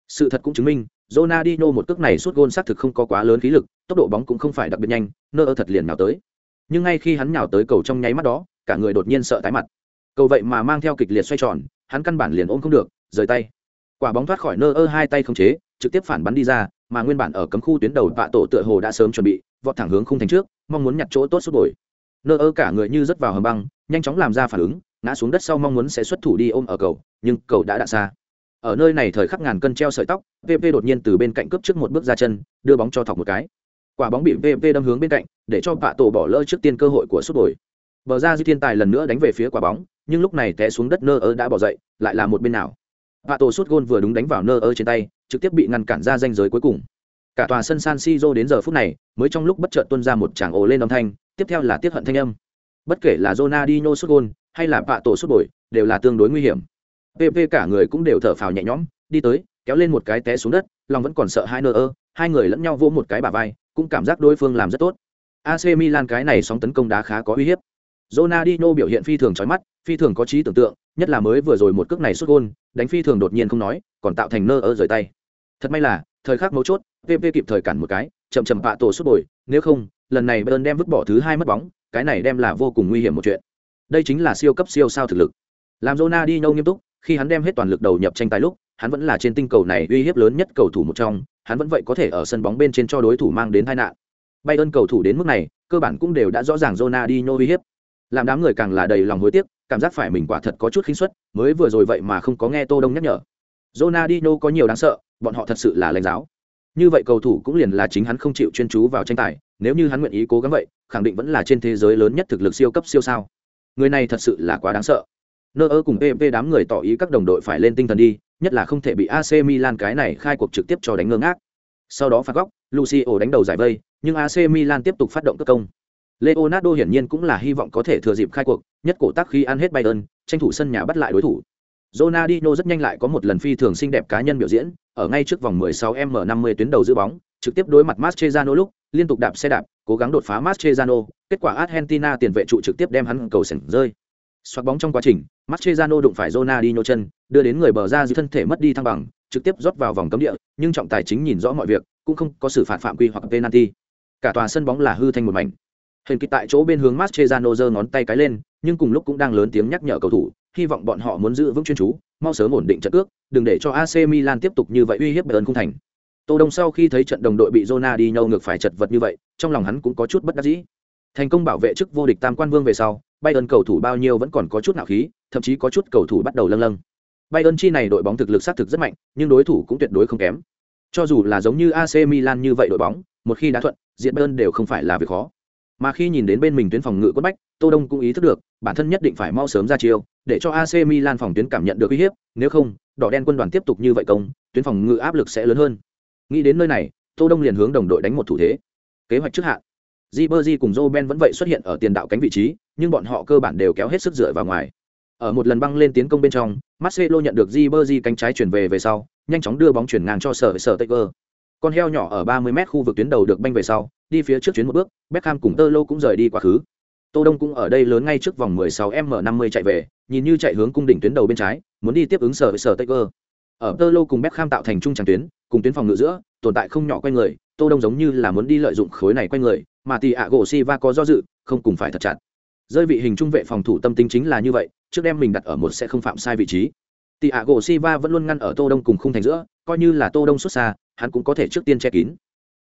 Sự thật cũng chứng minh, Ronaldinho một cước này sút gôn xác thực không có quá lớn khí lực, tốc độ bóng cũng không phải đặc biệt nhanh, nơ ở thật liền nào tới. Nhưng ngay khi hắn nhào tới cầu trong nháy mắt đó, cả người đột nhiên sợ tái mặt. Cầu vậy mà mang theo kịch liệt xoay tròn, hắn căn bản liền ôm không được, rời tay. Quả bóng thoát khỏi nơ ơ hai tay không chế, trực tiếp phản bắn đi ra, mà nguyên bản ở cấm khu tuyến đầu vạ tổ tựa hồ đã sớm chuẩn bị, vọt thẳng hướng khung thành trước, mong muốn nhặt chỗ tốt suốt bồi. Nơ ơ cả người như rất vào hầm băng, nhanh chóng làm ra phản ứng, ngã xuống đất sau mong muốn sẽ xuất thủ đi ôm ở cầu, nhưng cầu đã đạ xa. Ở nơi này thời khắc ngàn cân treo sợi tóc, PP đột nhiên từ bên cạnh cướp trước một bước ra chân, đưa bóng cho thọc một cái. Quả bóng bị PP đâm hướng bên cạnh, để cho vạ tổ bỏ lỡ trước tiên cơ hội của suốt bồi. Bờ ra Di Thiên Tài lần nữa đánh về phía quả bóng, nhưng lúc này té xuống đất nơ ơ đã bỏ dậy, lại là một bên nào. Vạ tổ suốt gôn vừa đúng đánh vào nơ ơ trên tay, trực tiếp bị ngăn cản ra danh giới cuối cùng. Cả tòa sân San Siro đến giờ phút này, mới trong lúc bất chợt tuôn ra một tràng ồ lên âm thanh, tiếp theo là tiếp hận thanh âm. Bất kể là Ronaldinho sút gôn hay là bạ tổ sút bồi, đều là tương đối nguy hiểm. PP cả người cũng đều thở phào nhẹ nhõm, đi tới, kéo lên một cái té xuống đất, lòng vẫn còn sợ hai nơ ơ, hai người lẫn nhau vỗ một cái bả vai, cũng cảm giác đối phương làm rất tốt. AC Milan cái này sóng tấn công đá khá có uy hiếp. Ronaldinho biểu hiện phi thường chói mắt, phi thường có trí tưởng tượng, nhất là mới vừa rồi một cước này xuất gôn, đánh phi thường đột nhiên không nói, còn tạo thành nơ ở rời tay. Thật may là, thời khắc mấu chốt, PP kịp thời cản một cái, chậm chậm bạ tổ xuất bồi, nếu không, lần này Bayern đem vứt bỏ thứ hai mất bóng, cái này đem là vô cùng nguy hiểm một chuyện. Đây chính là siêu cấp siêu sao thực lực. Làm Ronaldinho nghiêm túc, khi hắn đem hết toàn lực đầu nhập tranh tài lúc, hắn vẫn là trên tinh cầu này uy hiếp lớn nhất cầu thủ một trong, hắn vẫn vậy có thể ở sân bóng bên trên cho đối thủ mang đến tai nạn. Bayern cầu thủ đến mức này, cơ bản cũng đều đã rõ ràng Ronaldinho uy hiếp. Làm đám người càng là đầy lòng hối tiếc, cảm giác phải mình quả thật có chút khinh suất, mới vừa rồi vậy mà không có nghe Tô Đông nhắc nhở. Ronaldinho có nhiều đáng sợ, bọn họ thật sự là lãnh giáo. Như vậy cầu thủ cũng liền là chính hắn không chịu chuyên chú vào tranh tài, nếu như hắn nguyện ý cố gắng vậy, khẳng định vẫn là trên thế giới lớn nhất thực lực siêu cấp siêu sao. Người này thật sự là quá đáng sợ. Nơ ơ cùng PP đám người tỏ ý các đồng đội phải lên tinh thần đi, nhất là không thể bị AC Milan cái này khai cuộc trực tiếp cho đánh ngơ ngác. Sau đó phạt góc, Lucio đánh đầu giải vây, nhưng AC Milan tiếp tục phát động tấn công. Leonardo hiển nhiên cũng là hy vọng có thể thừa dịp khai cuộc, nhất cổ tác khi ăn hết Bayern, tranh thủ sân nhà bắt lại đối thủ. Ronaldinho rất nhanh lại có một lần phi thường xinh đẹp cá nhân biểu diễn, ở ngay trước vòng 16m50 tuyến đầu giữ bóng, trực tiếp đối mặt Mascherano lúc, liên tục đạp xe đạp, cố gắng đột phá Mascherano, kết quả Argentina tiền vệ trụ trực tiếp đem hắn cầu sảnh rơi. Xoạc bóng trong quá trình, Mascherano đụng phải Ronaldinho chân, đưa đến người bờ ra dưới thân thể mất đi thăng bằng, trực tiếp rót vào vòng cấm địa, nhưng trọng tài chính nhìn rõ mọi việc, cũng không có xử phạt phạm quy hoặc penalty. Cả tòa sân bóng là hư thành một mảnh. Hình kịch tại chỗ bên hướng Mascherano giơ ngón tay cái lên, nhưng cùng lúc cũng đang lớn tiếng nhắc nhở cầu thủ, hy vọng bọn họ muốn giữ vững chuyên chú, mau sớm ổn định trận cước, đừng để cho AC Milan tiếp tục như vậy uy hiếp Bayern không thành. Tô Đông sau khi thấy trận đồng đội bị Ronaldinho ngược phải chật vật như vậy, trong lòng hắn cũng có chút bất đắc dĩ. Thành công bảo vệ chức vô địch tam quan vương về sau, Bayern cầu thủ bao nhiêu vẫn còn có chút nạo khí, thậm chí có chút cầu thủ bắt đầu lâng lâng. Bayern chi này đội bóng thực lực sát thực rất mạnh, nhưng đối thủ cũng tuyệt đối không kém. Cho dù là giống như AC Milan như vậy đội bóng, một khi đã thuận, diện Bayern đều không phải là việc khó. Mà khi nhìn đến bên mình tuyến phòng ngự quất bách, Tô Đông cũng ý thức được, bản thân nhất định phải mau sớm ra chiêu, để cho AC Milan phòng tuyến cảm nhận được uy hiếp, nếu không, đỏ đen quân đoàn tiếp tục như vậy công, tuyến phòng ngự áp lực sẽ lớn hơn. Nghĩ đến nơi này, Tô Đông liền hướng đồng đội đánh một thủ thế. Kế hoạch trước hạn. Ribery cùng Roben vẫn vậy xuất hiện ở tiền đạo cánh vị trí, nhưng bọn họ cơ bản đều kéo hết sức dựa vào ngoài. Ở một lần băng lên tiến công bên trong, Marcelo nhận được Ribery cánh trái chuyển về về sau, nhanh chóng đưa bóng chuyển ngang cho sở sở Taker. Con heo nhỏ ở 30m khu vực tuyến đầu được banh về sau, đi phía trước chuyến một bước, Beckham cùng Tơ Lô cũng rời đi quá khứ. Tô Đông cũng ở đây lớn ngay trước vòng 16m50 chạy về, nhìn như chạy hướng cung đỉnh tuyến đầu bên trái, muốn đi tiếp ứng sở sở Taker. Ở Tơ Lô cùng Beckham tạo thành trung tràng tuyến, cùng tuyến phòng ngự giữa, tồn tại không nhỏ quay người, Tô Đông giống như là muốn đi lợi dụng khối này quay người, mà tỷ ạ gỗ Silva có do dự, không cùng phải thật chặt. Rơi vị hình trung vệ phòng thủ tâm tính chính là như vậy, trước đem mình đặt ở một sẽ không phạm sai vị trí. Tỷ ạ gỗ Silva vẫn luôn ngăn ở Tô Đông cùng khung thành giữa, coi như là Tô Đông xuất xa, hắn cũng có thể trước tiên che kín.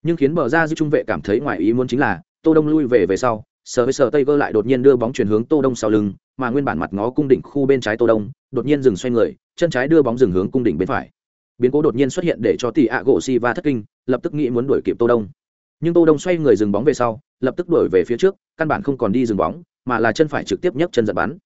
Nhưng khiến bờ ra giữa trung vệ cảm thấy ngoài ý muốn chính là, Tô Đông lui về về sau, sờ với sờ tây vơ lại đột nhiên đưa bóng chuyển hướng Tô Đông sau lưng, mà nguyên bản mặt ngó cung đỉnh khu bên trái Tô Đông, đột nhiên dừng xoay người, chân trái đưa bóng dừng hướng cung đỉnh bên phải. Biến cố đột nhiên xuất hiện để cho tỷ ạ gỗ si va thất kinh, lập tức nghĩ muốn đuổi kịp Tô Đông. Nhưng Tô Đông xoay người dừng bóng về sau, lập tức đuổi về phía trước, căn bản không còn đi dừng bóng, mà là chân phải trực tiếp nhấc chân giật bắn.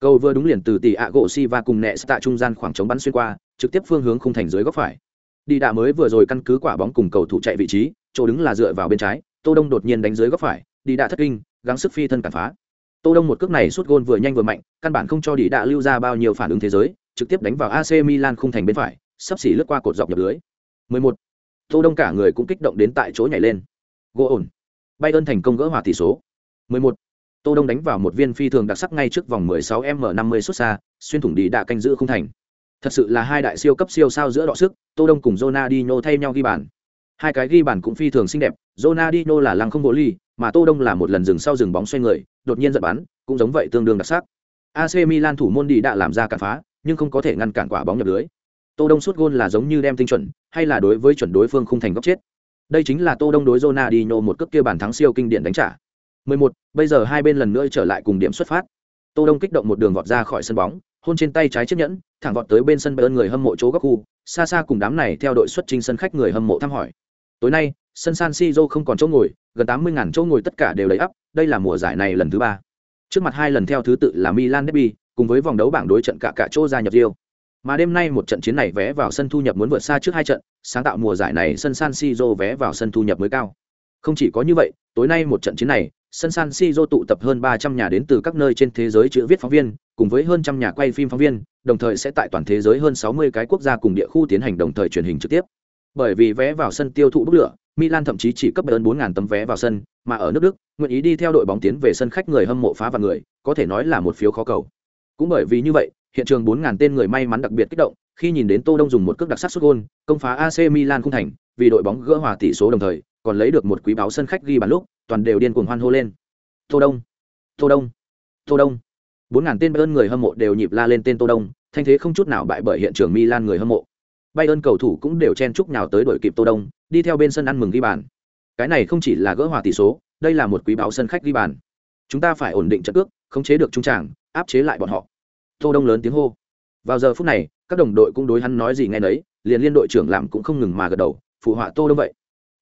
Cầu vừa đúng liền từ tỷ ạ gỗ si va cùng nẹ tạ trung gian khoảng trống bắn xuyên qua, trực tiếp phương hướng khung thành dưới góc phải. Đi đạ mới vừa rồi căn cứ quả bóng cùng cầu thủ chạy vị trí, chỗ đứng là dựa vào bên trái, Tô Đông đột nhiên đánh dưới góc phải, đi đạ thất kinh, gắng sức phi thân cản phá. Tô Đông một cước này sút gôn vừa nhanh vừa mạnh, căn bản không cho đi đạ lưu ra bao nhiêu phản ứng thế giới, trực tiếp đánh vào AC Milan khung thành bên phải, sắp xỉ lướt qua cột dọc nhập lưới. 11. Tô Đông cả người cũng kích động đến tại chỗ nhảy lên. Gỗ ổn. Bayern thành công gỡ hòa tỷ số. 11. Tô Đông đánh vào một viên phi thường đặc sắc ngay trước vòng 16m50 xuất xa, xuyên thủng đi đạ canh giữ khung thành. Thật sự là hai đại siêu cấp siêu sao giữa đọ sức, Tô Đông cùng Ronaldinho thay nhau ghi bàn. Hai cái ghi bàn cũng phi thường xinh đẹp, Ronaldinho là lăng không bộ ly, mà Tô Đông là một lần dừng sau dừng bóng xoay người, đột nhiên giật bắn, cũng giống vậy tương đương đặc sắc. AC Milan thủ môn đi đã làm ra cản phá, nhưng không có thể ngăn cản quả bóng nhập lưới. Tô Đông sút gôn là giống như đem tinh chuẩn, hay là đối với chuẩn đối phương không thành góc chết. Đây chính là Tô Đông đối Ronaldinho một cước kia bàn thắng siêu kinh điển đánh trả. 11, bây giờ hai bên lần nữa trở lại cùng điểm xuất phát. Tô Đông kích động một đường vọt ra khỏi sân bóng, hôn trên tay trái chiếc nhẫn, thẳng vọt tới bên sân Bayern người hâm mộ chỗ góc khu, xa xa cùng đám này theo đội xuất trình sân khách người hâm mộ thăm hỏi. Tối nay, sân San Siro không còn chỗ ngồi, gần 80.000 chỗ ngồi tất cả đều đầy ắp, đây là mùa giải này lần thứ ba. Trước mặt hai lần theo thứ tự là Milan derby, cùng với vòng đấu bảng đối trận cả cả chỗ gia nhập Rio. Mà đêm nay một trận chiến này vé vào sân thu nhập muốn vượt xa trước hai trận, sáng tạo mùa giải này sân San Siro vé vào sân thu nhập mới cao. Không chỉ có như vậy, tối nay một trận chiến này, sân San Siro tụ tập hơn 300 nhà đến từ các nơi trên thế giới chữ viết phóng viên, cùng với hơn trăm nhà quay phim phóng viên, đồng thời sẽ tại toàn thế giới hơn 60 cái quốc gia cùng địa khu tiến hành đồng thời truyền hình trực tiếp. Bởi vì vé vào sân tiêu thụ bức lửa, Milan thậm chí chỉ cấp hơn 4000 tấm vé vào sân, mà ở nước Đức, nguyện ý đi theo đội bóng tiến về sân khách người hâm mộ phá và người, có thể nói là một phiếu khó cầu. Cũng bởi vì như vậy, hiện trường 4000 tên người may mắn đặc biệt kích động, khi nhìn đến Tô Đông dùng một cước đặc sắc sút gol, công phá AC Milan khung thành, vì đội bóng gỡ hòa tỷ số đồng thời, còn lấy được một quý báo sân khách ghi bàn lúc, toàn đều điên cuồng hoan hô lên. Tô Đông, Tô Đông, Tô Đông. bốn ngàn tên Bayern người hâm mộ đều nhịp la lên tên Tô Đông, thanh thế không chút nào bại bởi hiện trường Milan người hâm mộ. Bayern cầu thủ cũng đều chen chúc nhào tới đội kịp Tô Đông, đi theo bên sân ăn mừng ghi bàn. Cái này không chỉ là gỡ hòa tỷ số, đây là một quý báo sân khách ghi bàn. Chúng ta phải ổn định trận cước, khống chế được trung tràng, áp chế lại bọn họ. Tô Đông lớn tiếng hô. Vào giờ phút này, các đồng đội cũng đối hắn nói gì nghe nấy, liền liên đội trưởng làm cũng không ngừng mà gật đầu, phụ họa Tô Đông vậy.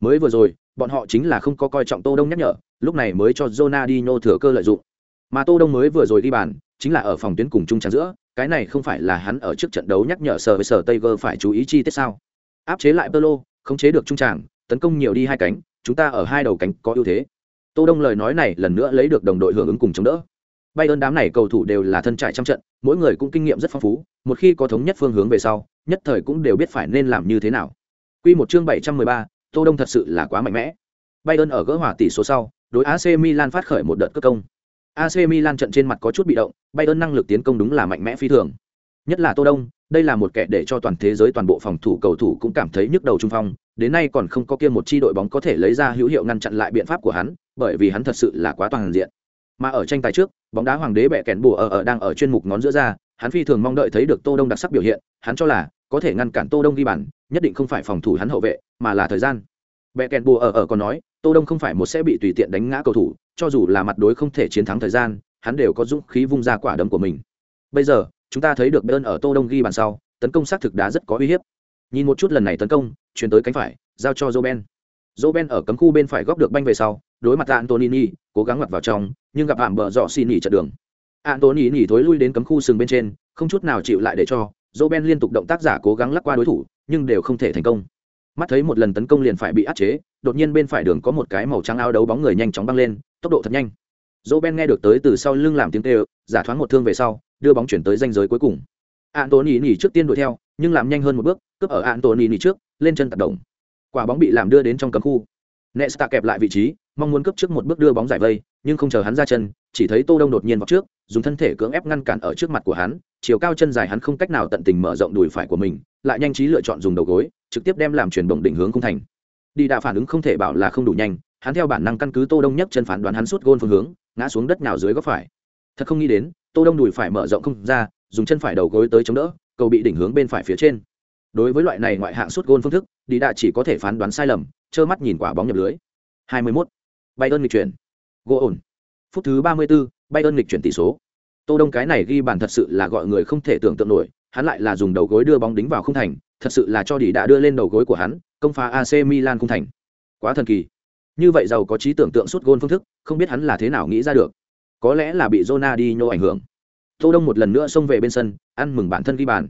Mới vừa rồi, bọn họ chính là không có coi trọng Tô Đông nhắc nhở, lúc này mới cho Ronaldinho thừa cơ lợi dụng. Mà Tô Đông mới vừa rồi đi bàn, chính là ở phòng tuyến cùng trung tràng giữa, cái này không phải là hắn ở trước trận đấu nhắc nhở sở với sở Tiger phải chú ý chi tiết sao? Áp chế lại Pelo, khống chế được trung tràng, tấn công nhiều đi hai cánh, chúng ta ở hai đầu cánh có ưu thế. Tô Đông lời nói này lần nữa lấy được đồng đội hưởng ứng cùng chống đỡ. bay ơn đám này cầu thủ đều là thân trại trong trận, mỗi người cũng kinh nghiệm rất phong phú, một khi có thống nhất phương hướng về sau, nhất thời cũng đều biết phải nên làm như thế nào. Quy một chương 713, Tô Đông thật sự là quá mạnh mẽ. Bayern ở gỡ hòa tỷ số sau, đối AC Milan phát khởi một đợt cất công. AC Milan trận trên mặt có chút bị động, Bayern năng lực tiến công đúng là mạnh mẽ phi thường. Nhất là Tô Đông, đây là một kẻ để cho toàn thế giới toàn bộ phòng thủ cầu thủ cũng cảm thấy nhức đầu trung phong, đến nay còn không có kia một chi đội bóng có thể lấy ra hữu hiệu ngăn chặn lại biện pháp của hắn, bởi vì hắn thật sự là quá toàn diện. Mà ở tranh tài trước, bóng đá hoàng đế bẻ kèn bùa ở ở đang ở chuyên mục ngón giữa ra, hắn phi thường mong đợi thấy được Tô Đông đặc sắc biểu hiện, hắn cho là có thể ngăn cản Tô Đông ghi bàn, nhất định không phải phòng thủ hắn hậu vệ, mà là thời gian. Bẻ kèn bùa ở ở còn nói, Tô Đông không phải một sẽ bị tùy tiện đánh ngã cầu thủ, cho dù là mặt đối không thể chiến thắng thời gian, hắn đều có dũng khí vung ra quả đấm của mình. Bây giờ, chúng ta thấy được bên ở Tô Đông ghi bàn sau, tấn công xác thực đá rất có uy hiếp. Nhìn một chút lần này tấn công, chuyển tới cánh phải, giao cho Roben. Roben ở cấm khu bên phải góc được banh về sau, đối mặt antonini cố gắng ngoặt vào trong nhưng gặp hạm bờ dọ xì nỉ chặn đường antonini thối lui đến cấm khu sừng bên trên không chút nào chịu lại để cho dỗ ben liên tục động tác giả cố gắng lắc qua đối thủ, nhưng đều không thể thành công. Mắt thấy một lần tấn công liền phải bị áp chế, đột nhiên bên phải đường có một cái màu trắng áo đấu bóng người nhanh chóng băng lên, tốc độ thật nhanh. Dỗ ben nghe được tới từ sau lưng làm tiếng kêu, giả thoáng một thương về sau, đưa bóng chuyển tới danh giới cuối cùng. Antony nghỉ trước tiên đuổi theo, nhưng làm nhanh hơn một bước, cướp ở antony nghỉ trước, lên chân tạt động. Quả bóng bị làm đưa đến trong cấm khu. Nesta kẹp lại vị trí, mong muốn cướp trước một bước đưa bóng giải vây, nhưng không chờ hắn ra chân, chỉ thấy tô đông đột nhiên vào trước, dùng thân thể cưỡng ép ngăn cản ở trước mặt của hắn chiều cao chân dài hắn không cách nào tận tình mở rộng đùi phải của mình lại nhanh trí lựa chọn dùng đầu gối trực tiếp đem làm chuyển động định hướng không thành đi đà phản ứng không thể bảo là không đủ nhanh hắn theo bản năng căn cứ tô đông nhấc chân phán đoán hắn suốt gôn phương hướng ngã xuống đất nào dưới góc phải thật không nghĩ đến tô đông đùi phải mở rộng không ra dùng chân phải đầu gối tới chống đỡ cầu bị đỉnh hướng bên phải phía trên đối với loại này ngoại hạng suốt gôn phương thức đi đà chỉ có thể phán đoán sai lầm trơ mắt nhìn quả bóng nhập lưới 21. Bayern nghịch chuyển. Gỗ ổn. Phút thứ 34, Bayern nghịch chuyển tỷ số. Tô Đông cái này ghi bàn thật sự là gọi người không thể tưởng tượng nổi, hắn lại là dùng đầu gối đưa bóng đính vào không thành, thật sự là cho đi đã đưa lên đầu gối của hắn, công phá AC Milan không thành. Quá thần kỳ. Như vậy giàu có trí tưởng tượng suốt gôn phương thức, không biết hắn là thế nào nghĩ ra được. Có lẽ là bị Ronaldinho ảnh hưởng. Tô Đông một lần nữa xông về bên sân, ăn mừng bản thân ghi bàn.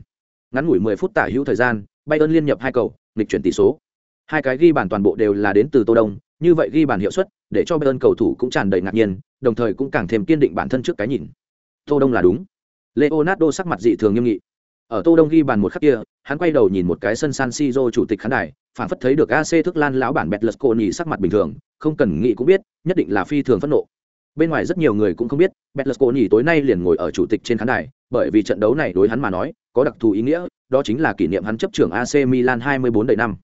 Ngắn ngủi 10 phút tả hữu thời gian, Bayern liên nhập hai cầu, nghịch chuyển tỷ số. Hai cái ghi bàn toàn bộ đều là đến từ Tô Đông, như vậy ghi bàn hiệu suất, để cho Bayern cầu thủ cũng tràn đầy ngạc nhiên, đồng thời cũng càng thêm kiên định bản thân trước cái nhìn. Tô Đông là đúng. Leonardo sắc mặt dị thường nghiêm nghị. Ở Tô Đông ghi bàn một khắc kia, hắn quay đầu nhìn một cái sân San Siro chủ tịch khán đài, phản phất thấy được AC thức lan lão bản Betlesconi sắc mặt bình thường, không cần nghĩ cũng biết, nhất định là phi thường phẫn nộ. Bên ngoài rất nhiều người cũng không biết, Betlesconi tối nay liền ngồi ở chủ tịch trên khán đài, bởi vì trận đấu này đối hắn mà nói, có đặc thù ý nghĩa, đó chính là kỷ niệm hắn chấp trưởng AC Milan 24 đầy năm.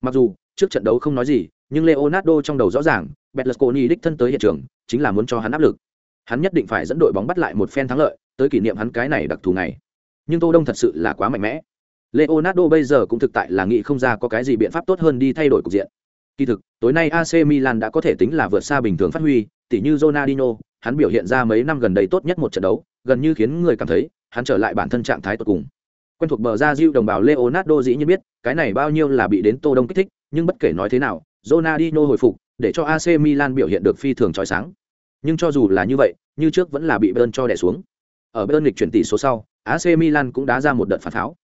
Mặc dù trước trận đấu không nói gì, nhưng Leonardo trong đầu rõ ràng, Betlesconi đích thân tới hiện trường, chính là muốn cho hắn áp lực. Hắn nhất định phải dẫn đội bóng bắt lại một phen thắng lợi, tới kỷ niệm hắn cái này đặc thù này. Nhưng Tô Đông thật sự là quá mạnh mẽ. Leonardo bây giờ cũng thực tại là nghĩ không ra có cái gì biện pháp tốt hơn đi thay đổi cục diện. Kỳ thực, tối nay AC Milan đã có thể tính là vượt xa bình thường phát huy, tỉ như Ronaldinho, hắn biểu hiện ra mấy năm gần đây tốt nhất một trận đấu, gần như khiến người cảm thấy hắn trở lại bản thân trạng thái tột cùng. Quen thuộc bờ ra diêu đồng bào Leonardo dĩ nhiên biết, cái này bao nhiêu là bị đến Tô Đông kích thích, nhưng bất kể nói thế nào, Ronaldinho hồi phục, để cho AC Milan biểu hiện được phi thường trói sáng. Nhưng cho dù là như vậy, như trước vẫn là bị bern cho đè xuống. Ở bern lịch chuyển tỷ số sau, AC Milan cũng đá ra một đợt phản tháo.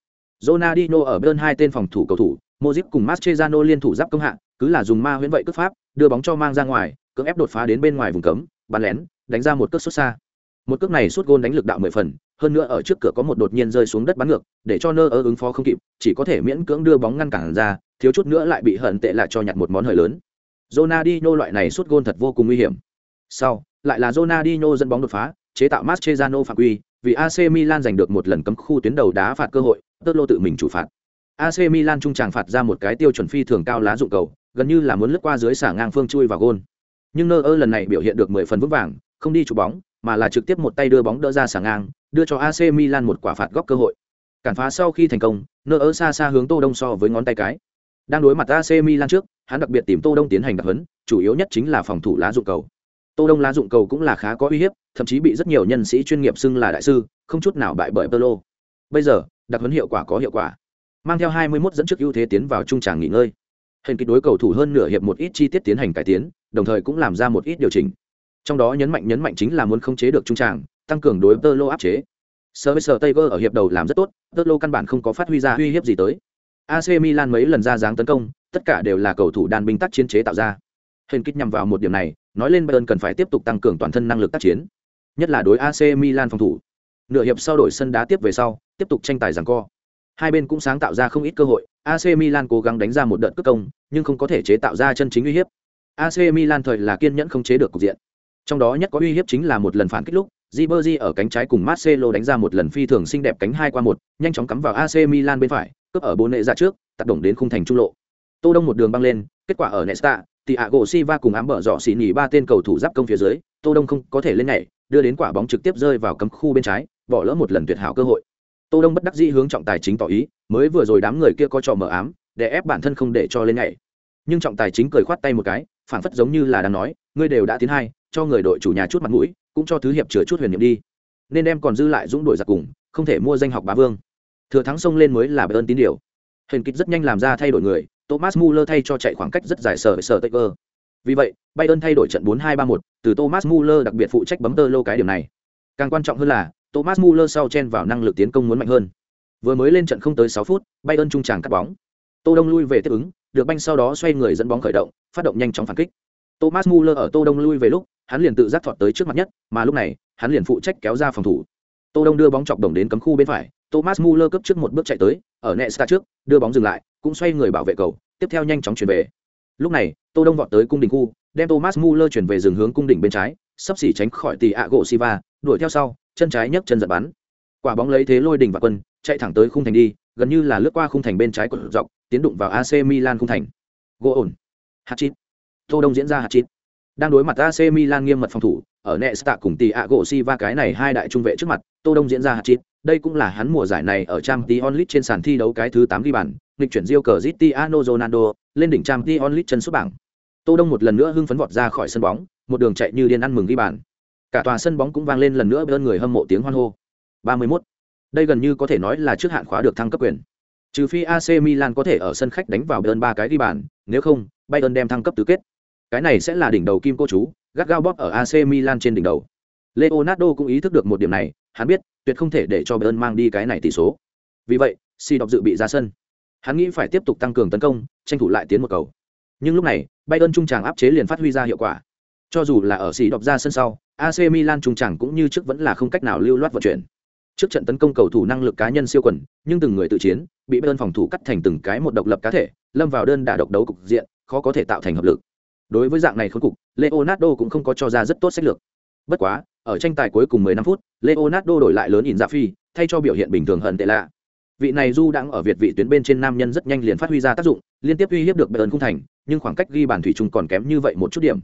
Ronaldinho ở Bayern hai tên phòng thủ cầu thủ, Modric cùng Mascherano liên thủ giáp công hạ, cứ là dùng ma huyễn vậy cướp pháp, đưa bóng cho mang ra ngoài, cưỡng ép đột phá đến bên ngoài vùng cấm, bắn lén, đánh ra một cước xuất xa. Một cước này suốt gôn đánh lực đạo mười phần, hơn nữa ở trước cửa có một đột nhiên rơi xuống đất bắn ngược, để cho nơ ứng phó không kịp, chỉ có thể miễn cưỡng đưa bóng ngăn cản ra, thiếu chút nữa lại bị hận tệ lại cho nhặt một món hời lớn. Ronaldinho loại này sút gôn thật vô cùng nguy hiểm. Sau, lại là Ronaldinho dẫn bóng đột phá, chế tạo Mascherano phạm quy, vì AC Milan giành được một lần cấm khu tuyến đầu đá phạt cơ hội, Tơ tự mình chủ phạt. AC Milan trung tràng phạt ra một cái tiêu chuẩn phi thường cao lá dụng cầu, gần như là muốn lướt qua dưới xả ngang phương chui vào gôn. Nhưng Neuer lần này biểu hiện được 10 phần vững vàng, không đi chụp bóng, mà là trực tiếp một tay đưa bóng đỡ ra xả ngang, đưa cho AC Milan một quả phạt góc cơ hội. Cản phá sau khi thành công, Neuer xa xa hướng Tô Đông so với ngón tay cái. Đang đối mặt AC Milan trước, hắn đặc biệt tìm Tô Đông tiến hành đặc huấn, chủ yếu nhất chính là phòng thủ lá dụng cầu. Tô Đông lá dụng cầu cũng là khá có uy hiếp, thậm chí bị rất nhiều nhân sĩ chuyên nghiệp xưng là đại sư, không chút nào bại bởi Pelo. Bây giờ, đặc huấn hiệu quả có hiệu quả. Mang theo 21 dẫn trước ưu thế tiến vào trung tràng nghỉ ngơi. Hình kịch đối cầu thủ hơn nửa hiệp một ít chi tiết tiến hành cải tiến, đồng thời cũng làm ra một ít điều chỉnh. Trong đó nhấn mạnh nhấn mạnh chính là muốn khống chế được trung tràng, tăng cường đối Pelo áp chế. Service Tiger ở hiệp đầu làm rất tốt, Pelo căn bản không có phát huy ra uy hiếp gì tới. AC Milan mấy lần ra dáng tấn công, tất cả đều là cầu thủ đàn binh tác chiến chế tạo ra. Hên kích nhằm vào một điểm này, nói lên Bayern cần phải tiếp tục tăng cường toàn thân năng lực tác chiến, nhất là đối AC Milan phòng thủ. Nửa hiệp sau đổi sân đá tiếp về sau, tiếp tục tranh tài giằng co. Hai bên cũng sáng tạo ra không ít cơ hội, AC Milan cố gắng đánh ra một đợt cướp công, nhưng không có thể chế tạo ra chân chính uy hiếp. AC Milan thời là kiên nhẫn không chế được cục diện. Trong đó nhất có uy hiếp chính là một lần phản kích lúc, Ribery ở cánh trái cùng Marcelo đánh ra một lần phi thường xinh đẹp cánh hai qua một, nhanh chóng cắm vào AC Milan bên phải, cướp ở bốn nệ ra trước, tác động đến khung thành trung lộ. Tô Đông một đường băng lên, kết quả ở Nesta, thì ạ gỗ si va cùng ám bờ dọ xỉ nhì ba tên cầu thủ giáp công phía dưới, Tô Đông không có thể lên nhảy, đưa đến quả bóng trực tiếp rơi vào cấm khu bên trái, bỏ lỡ một lần tuyệt hảo cơ hội. Tô Đông bất đắc dĩ hướng trọng tài chính tỏ ý, mới vừa rồi đám người kia có trò mở ám, để ép bản thân không để cho lên nhảy. Nhưng trọng tài chính cười khoát tay một cái, phản phất giống như là đang nói, ngươi đều đã tiến hai, cho người đội chủ nhà chút mặt mũi, cũng cho thứ hiệp chừa chút huyền niệm đi. Nên em còn dư lại dũng đội giặc cùng, không thể mua danh học bá vương. Thừa thắng sông lên mới là ơn tín điều. Hình kịch rất nhanh làm ra thay đổi người, Thomas Muller thay cho chạy khoảng cách rất dài sở sở Taker. Vì vậy, Bayern thay đổi trận 4-2-3-1, từ Thomas Muller đặc biệt phụ trách bấm tơ lô cái điểm này. Càng quan trọng hơn là, Thomas Muller sau chen vào năng lực tiến công muốn mạnh hơn. Vừa mới lên trận không tới 6 phút, Bayern trung tràng cắt bóng. Tô Đông lui về tiếp ứng, được banh sau đó xoay người dẫn bóng khởi động, phát động nhanh chóng phản kích. Thomas Muller ở Tô Đông lui về lúc, hắn liền tự giác thọt tới trước mặt nhất, mà lúc này, hắn liền phụ trách kéo ra phòng thủ. Tô Đông đưa bóng chọc đồng đến cấm khu bên phải, Thomas Muller cấp trước một bước chạy tới, ở Nesta trước, đưa bóng dừng lại, cũng xoay người bảo vệ cầu, tiếp theo nhanh chóng chuyển về. Lúc này, Tô Đông vọt tới cung đỉnh khu, đem Thomas Muller chuyển về dừng hướng cung đỉnh bên trái, sắp xỉ tránh khỏi tỷ ạ gỗ siva đuổi theo sau, chân trái nhấc chân giật bắn. Quả bóng lấy thế lôi đỉnh và quân, chạy thẳng tới khung thành đi, gần như là lướt qua khung thành bên trái của dọc, tiến đụng vào AC Milan khung thành. Gỗ ổn. Hat-trick. Tô Đông diễn ra hat-trick. Đang đối mặt AC Milan nghiêm mật phòng thủ, ở Nesta cùng tỷ ạ gỗ siva cái này hai đại trung vệ trước mặt, Tô Đông diễn ra hat-trick, đây cũng là hắn mùa giải này ở trang Champions lit trên sàn thi đấu cái thứ 8 ghi bàn, nghịch chuyển Rio Cristiano Ronaldo, lên đỉnh trang Champions lit chân số bảng. Tô Đông một lần nữa hưng phấn vọt ra khỏi sân bóng, một đường chạy như điên ăn mừng ghi bàn. Cả tòa sân bóng cũng vang lên lần nữa bên người hâm mộ tiếng hoan hô. 31. Đây gần như có thể nói là trước hạn khóa được thăng cấp quyền. Trừ phi AC Milan có thể ở sân khách đánh vào Bayern ba cái ghi bàn, nếu không, Bayern đem thăng cấp tứ kết. Cái này sẽ là đỉnh đầu kim cô chú, gắt gao bóp ở AC Milan trên đỉnh đầu. Leonardo cũng ý thức được một điểm này, hắn biết, tuyệt không thể để cho Bayern mang đi cái này tỷ số. Vì vậy, Si đọc dự bị ra sân. Hắn nghĩ phải tiếp tục tăng cường tấn công, tranh thủ lại tiến một cầu. Nhưng lúc này, Bayern trung tràng áp chế liền phát huy ra hiệu quả. Cho dù là ở Si đọc ra sân sau, AC Milan trung tràng cũng như trước vẫn là không cách nào lưu loát vận chuyển. Trước trận tấn công cầu thủ năng lực cá nhân siêu quần, nhưng từng người tự chiến, bị Bayern phòng thủ cắt thành từng cái một độc lập cá thể, lâm vào đơn đả độc đấu cục diện, khó có thể tạo thành hợp lực. Đối với dạng này khốn cục, Leonardo cũng không có cho ra rất tốt sách lược. Bất quá, ở tranh tài cuối cùng 15 phút, Leonardo đổi lại lớn ỉn dạ phi, thay cho biểu hiện bình thường hận tệ lạ. Vị này du đang ở Việt vị tuyến bên trên nam nhân rất nhanh liền phát huy ra tác dụng, liên tiếp uy hiếp được Bayern khung thành, nhưng khoảng cách ghi bàn thủy chung còn kém như vậy một chút điểm.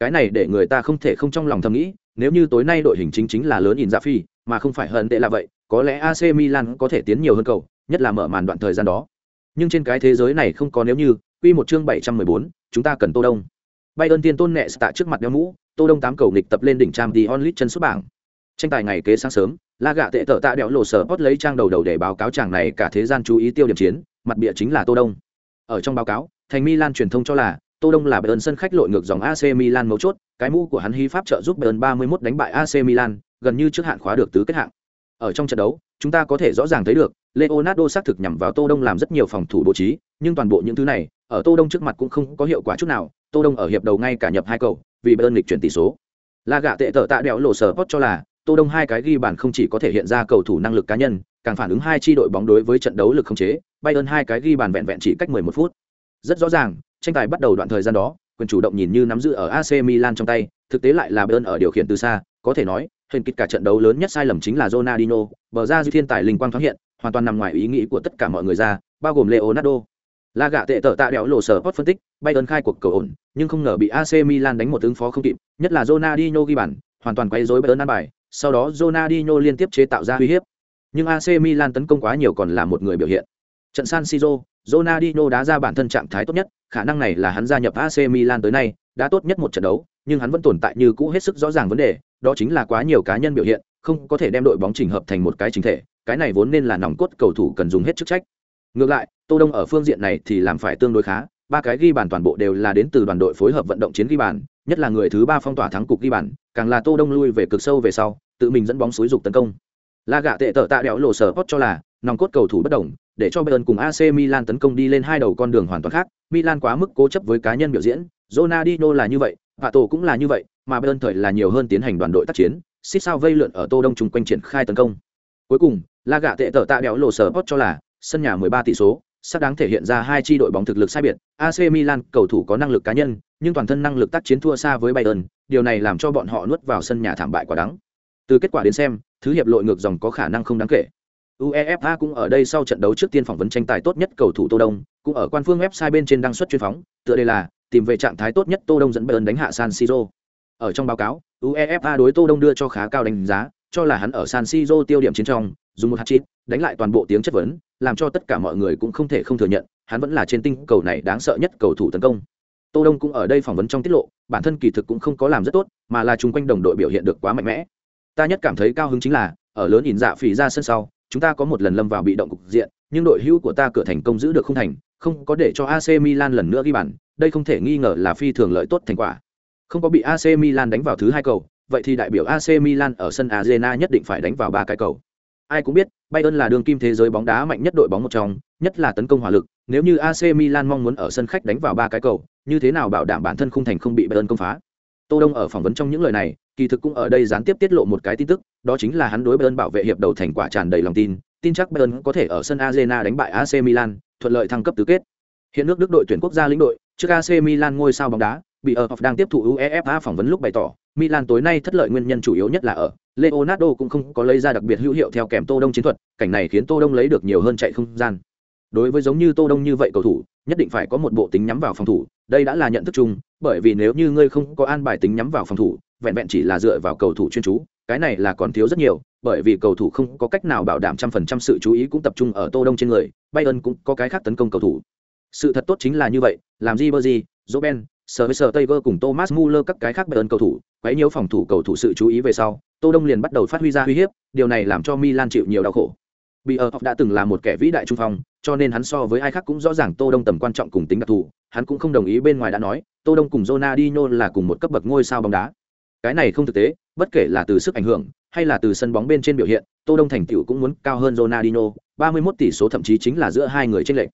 Cái này để người ta không thể không trong lòng thầm nghĩ, nếu như tối nay đội hình chính chính là lớn ỉn dạ phi, mà không phải hận tệ là vậy, có lẽ AC Milan có thể tiến nhiều hơn cầu, nhất là mở màn đoạn thời gian đó. Nhưng trên cái thế giới này không có nếu như, quy một chương 714, chúng ta cần Tô Đông. Bayern tiền tôn nệ tạ trước mặt đeo mũ, Tô Đông tám cầu nghịch tập lên đỉnh trang đi onlit chân số bảng. Tranh tài ngày kế sáng sớm, La Gạ tệ tở tạ đẽo lộ sở post lấy trang đầu đầu để báo cáo chàng này cả thế gian chú ý tiêu điểm chiến, mặt bịa chính là Tô Đông. Ở trong báo cáo, thành Milan truyền thông cho là Tô Đông là Bayern sân khách lội ngược dòng AC Milan mấu chốt, cái mũ của hắn hy pháp trợ giúp Bayern 31 đánh bại AC Milan, gần như trước hạn khóa được tứ kết hạng. Ở trong trận đấu, chúng ta có thể rõ ràng thấy được, Leonardo xác thực nhằm vào Tô Đông làm rất nhiều phòng thủ bố trí, nhưng toàn bộ những thứ này, ở Tô Đông trước mặt cũng không có hiệu quả chút nào, Tô Đông ở hiệp đầu ngay cả nhập hai cầu, vì Bayern lịch chuyển tỷ số. La gạ tệ tở tạ đẽo lộ sở post cho là, Tô Đông hai cái ghi bàn không chỉ có thể hiện ra cầu thủ năng lực cá nhân, càng phản ứng hai chi đội bóng đối với trận đấu lực không chế, Bayern hai cái ghi bàn vẹn vẹn chỉ cách 11 phút. Rất rõ ràng, tranh tài bắt đầu đoạn thời gian đó, quyền chủ động nhìn như nắm giữ ở AC Milan trong tay, thực tế lại là Bayern ở điều khiển từ xa, có thể nói, hình kịch cả trận đấu lớn nhất sai lầm chính là Ronaldinho, bờ ra dư thiên tài linh quang thoáng hiện, hoàn toàn nằm ngoài ý nghĩ của tất cả mọi người ra, bao gồm Leonardo. La gạ tệ tở tạ đẹo lộ sở post phân tích, Bayern khai cuộc cầu ổn, nhưng không ngờ bị AC Milan đánh một ứng phó không kịp, nhất là Ronaldinho ghi bàn, hoàn toàn quay rối Bayern ăn bài, sau đó Ronaldinho liên tiếp chế tạo ra uy hiếp. Nhưng AC Milan tấn công quá nhiều còn là một người biểu hiện. Trận San Siro, Ronaldinho đá ra bản thân trạng thái tốt nhất, khả năng này là hắn gia nhập AC Milan tới nay, đã tốt nhất một trận đấu, nhưng hắn vẫn tồn tại như cũ hết sức rõ ràng vấn đề, đó chính là quá nhiều cá nhân biểu hiện, không có thể đem đội bóng chỉnh hợp thành một cái chính thể, cái này vốn nên là nòng cốt cầu thủ cần dùng hết chức trách. Ngược lại, Tô Đông ở phương diện này thì làm phải tương đối khá, ba cái ghi bàn toàn bộ đều là đến từ đoàn đội phối hợp vận động chiến ghi bàn, nhất là người thứ ba phong tỏa thắng cục ghi bàn, càng là Tô Đông lui về cực sâu về sau, tự mình dẫn bóng xúi dục tấn công. La gạ tệ tở tạ đẽo lộ sở post cho là nòng cốt cầu thủ bất động, để cho Bayern cùng AC Milan tấn công đi lên hai đầu con đường hoàn toàn khác, Milan quá mức cố chấp với cá nhân biểu diễn, Ronaldinho là như vậy, Pato cũng là như vậy, mà Bayern thời là nhiều hơn tiến hành đoàn đội tác chiến, xích sao vây lượn ở Tô Đông trung quanh triển khai tấn công. Cuối cùng, La gạ tệ tở tạ đẽo lộ sở post cho là sân nhà 13 tỷ số, sắp đáng thể hiện ra hai chi đội bóng thực lực sai biệt. AC Milan cầu thủ có năng lực cá nhân, nhưng toàn thân năng lực tác chiến thua xa với Bayern, điều này làm cho bọn họ nuốt vào sân nhà thảm bại quá đáng. Từ kết quả đến xem, thứ hiệp lội ngược dòng có khả năng không đáng kể. UEFA cũng ở đây sau trận đấu trước tiên phỏng vấn tranh tài tốt nhất cầu thủ Tô Đông, cũng ở quan phương website bên trên đăng xuất chuyên phóng, tựa đề là tìm về trạng thái tốt nhất Tô Đông dẫn Bayern đánh hạ San Siro. Ở trong báo cáo, UEFA đối Tô Đông đưa cho khá cao đánh giá, cho là hắn ở San Siro tiêu điểm chiến trong, dùng một hạt chít đánh lại toàn bộ tiếng chất vấn, làm cho tất cả mọi người cũng không thể không thừa nhận, hắn vẫn là trên tinh cầu này đáng sợ nhất cầu thủ tấn công. Tô Đông cũng ở đây phỏng vấn trong tiết lộ, bản thân kỳ thực cũng không có làm rất tốt, mà là chung quanh đồng đội biểu hiện được quá mạnh mẽ. Ta nhất cảm thấy cao hứng chính là, ở lớn nhìn dạ phỉ ra sân sau, chúng ta có một lần lâm vào bị động cục diện, nhưng đội hữu của ta cửa thành công giữ được không thành, không có để cho AC Milan lần nữa ghi bàn, đây không thể nghi ngờ là phi thường lợi tốt thành quả. Không có bị AC Milan đánh vào thứ hai cầu, vậy thì đại biểu AC Milan ở sân Arena nhất định phải đánh vào ba cái cầu. Ai cũng biết, Bayern là đường kim thế giới bóng đá mạnh nhất đội bóng một trong, nhất là tấn công hỏa lực, nếu như AC Milan mong muốn ở sân khách đánh vào ba cái cầu, như thế nào bảo đảm bản thân không thành không bị Bayern công phá. Tô Đông ở phỏng vấn trong những lời này, kỳ thực cũng ở đây gián tiếp tiết lộ một cái tin tức, đó chính là hắn đối Bayern bảo vệ hiệp đầu thành quả tràn đầy lòng tin, tin chắc Bayern có thể ở sân Arena đánh bại AC Milan, thuận lợi thăng cấp tứ kết. Hiện nước Đức đội tuyển quốc gia lĩnh đội, trước AC Milan ngôi sao bóng đá, bị ở đang tiếp thụ UEFA phỏng vấn lúc bày tỏ, Milan tối nay thất lợi nguyên nhân chủ yếu nhất là ở Leonardo cũng không có lấy ra đặc biệt hữu hiệu theo kèm Tô Đông chiến thuật, cảnh này khiến Tô Đông lấy được nhiều hơn chạy không gian. Đối với giống như Tô Đông như vậy cầu thủ, nhất định phải có một bộ tính nhắm vào phòng thủ, đây đã là nhận thức chung, bởi vì nếu như ngươi không có an bài tính nhắm vào phòng thủ, vẹn vẹn chỉ là dựa vào cầu thủ chuyên chú, cái này là còn thiếu rất nhiều, bởi vì cầu thủ không có cách nào bảo đảm trăm phần trăm sự chú ý cũng tập trung ở Tô Đông trên người, Bayern cũng có cái khác tấn công cầu thủ. Sự thật tốt chính là như vậy, làm gì Ribery, Robben, Sở với Sở Taylor cùng Thomas Muller các cái khác Bayern cầu thủ, quấy nhiều phòng thủ cầu thủ sự chú ý về sau, Tô Đông liền bắt đầu phát huy ra uy hiếp, điều này làm cho Milan chịu nhiều đau khổ. Bị ở đã từng là một kẻ vĩ đại trung phong, cho nên hắn so với ai khác cũng rõ ràng Tô Đông tầm quan trọng cùng tính đặc thù, hắn cũng không đồng ý bên ngoài đã nói, Tô Đông cùng Ronaldinho là cùng một cấp bậc ngôi sao bóng đá. Cái này không thực tế, bất kể là từ sức ảnh hưởng hay là từ sân bóng bên trên biểu hiện, Tô Đông thành tựu cũng muốn cao hơn Ronaldinho, 31 tỷ số thậm chí chính là giữa hai người chênh lệch.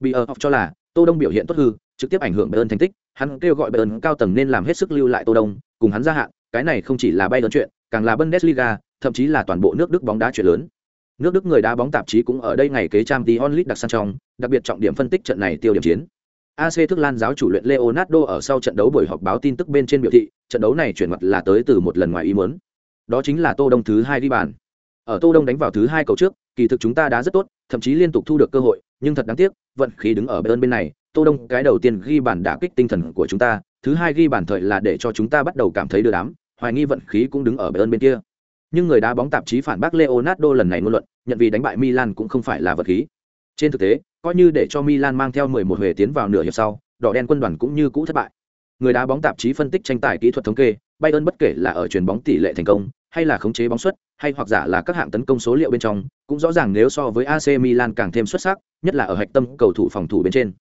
Bị ở cho là Tô Đông biểu hiện tốt hư, trực tiếp ảnh hưởng Bayern thành tích, hắn kêu gọi Bayern cao tầng nên làm hết sức lưu lại Tô Đông, cùng hắn gia hạn, cái này không chỉ là Bayern chuyện, càng là Bundesliga, thậm chí là toàn bộ nước Đức bóng đá chuyện lớn. Nước Đức người đá bóng tạp chí cũng ở đây ngày kế trang tí onlit đặc san trong, đặc biệt trọng điểm phân tích trận này tiêu điểm chiến. AC Thức Lan giáo chủ luyện Leonardo ở sau trận đấu buổi họp báo tin tức bên trên biểu thị, trận đấu này chuyển mặt là tới từ một lần ngoài ý muốn. Đó chính là Tô Đông thứ hai đi bàn. Ở Tô Đông đánh vào thứ hai cầu trước, kỳ thực chúng ta đã rất tốt, thậm chí liên tục thu được cơ hội, nhưng thật đáng tiếc, vận khí đứng ở bên bên này, Tô Đông cái đầu tiên ghi bàn đả kích tinh thần của chúng ta, thứ hai ghi bàn thời là để cho chúng ta bắt đầu cảm thấy đưa đám, hoài nghi vận khí cũng đứng ở bên bên kia. Nhưng người đá bóng tạp chí phản bác Leonardo lần này ngôn luận, nhận vì đánh bại Milan cũng không phải là vật khí. Trên thực tế, coi như để cho Milan mang theo 11 huề tiến vào nửa hiệp sau, đỏ đen quân đoàn cũng như cũ thất bại. Người đá bóng tạp chí phân tích tranh tài kỹ thuật thống kê, Bayern bất kể là ở chuyền bóng tỷ lệ thành công, hay là khống chế bóng suất, hay hoặc giả là các hạng tấn công số liệu bên trong, cũng rõ ràng nếu so với AC Milan càng thêm xuất sắc, nhất là ở hạch tâm cầu thủ phòng thủ bên trên.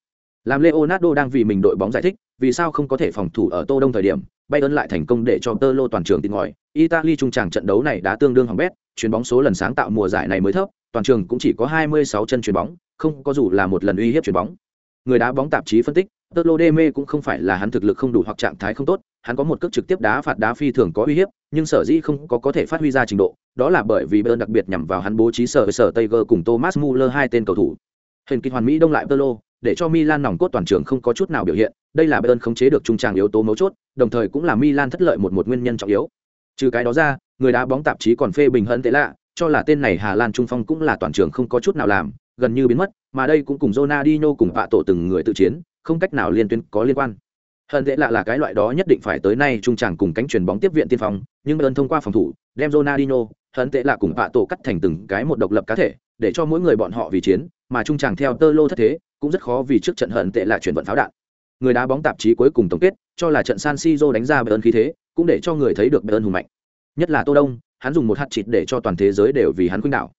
Làm Leonardo đang vì mình đội bóng giải thích, vì sao không có thể phòng thủ ở Tô Đông thời điểm, Bayern lại thành công để cho Tơ Lô toàn trường tin ngòi. Italy trung tràng trận đấu này đã tương đương hỏng bét, chuyền bóng số lần sáng tạo mùa giải này mới thấp, toàn trường cũng chỉ có 26 chân chuyền bóng, không có dù là một lần uy hiếp chuyền bóng. Người đá bóng tạp chí phân tích, Tơ Lô Deme cũng không phải là hắn thực lực không đủ hoặc trạng thái không tốt, hắn có một cước trực tiếp đá phạt đá phi thường có uy hiếp, nhưng sở dĩ không có có thể phát huy ra trình độ, đó là bởi vì Bayern đặc biệt nhằm vào hắn bố trí sở với sở Tiger cùng Thomas Muller hai tên cầu thủ. Hình kỳ hoàn mỹ đông lại Tơ Lô, để cho Milan nòng cốt toàn trường không có chút nào biểu hiện, đây là Bayern khống chế được trung tràng yếu tố mấu chốt, đồng thời cũng là Milan thất lợi một một nguyên nhân trọng yếu. Trừ cái đó ra, người đá bóng tạp chí còn phê bình hận tệ lạ, cho là tên này Hà Lan trung phong cũng là toàn trường không có chút nào làm, gần như biến mất, mà đây cũng cùng Ronaldinho cùng vạ tổ từng người tự chiến, không cách nào liên tuyến có liên quan. Hận tệ lạ là cái loại đó nhất định phải tới nay trung tràng cùng cánh truyền bóng tiếp viện tiên phong, nhưng Bayern thông qua phòng thủ, đem Ronaldinho, hận tệ lạ cùng vạ tổ cắt thành từng cái một độc lập cá thể, để cho mỗi người bọn họ vì chiến, mà trung tràng theo tơ lô thất thế, cũng rất khó vì trước trận hận tệ là chuyển vận pháo đạn. Người đá bóng tạp chí cuối cùng tổng kết, cho là trận San Siro đánh ra Bayern khí thế, cũng để cho người thấy được Bayern hùng mạnh. Nhất là Tô Đông, hắn dùng một hạt chịt để cho toàn thế giới đều vì hắn khuynh đảo.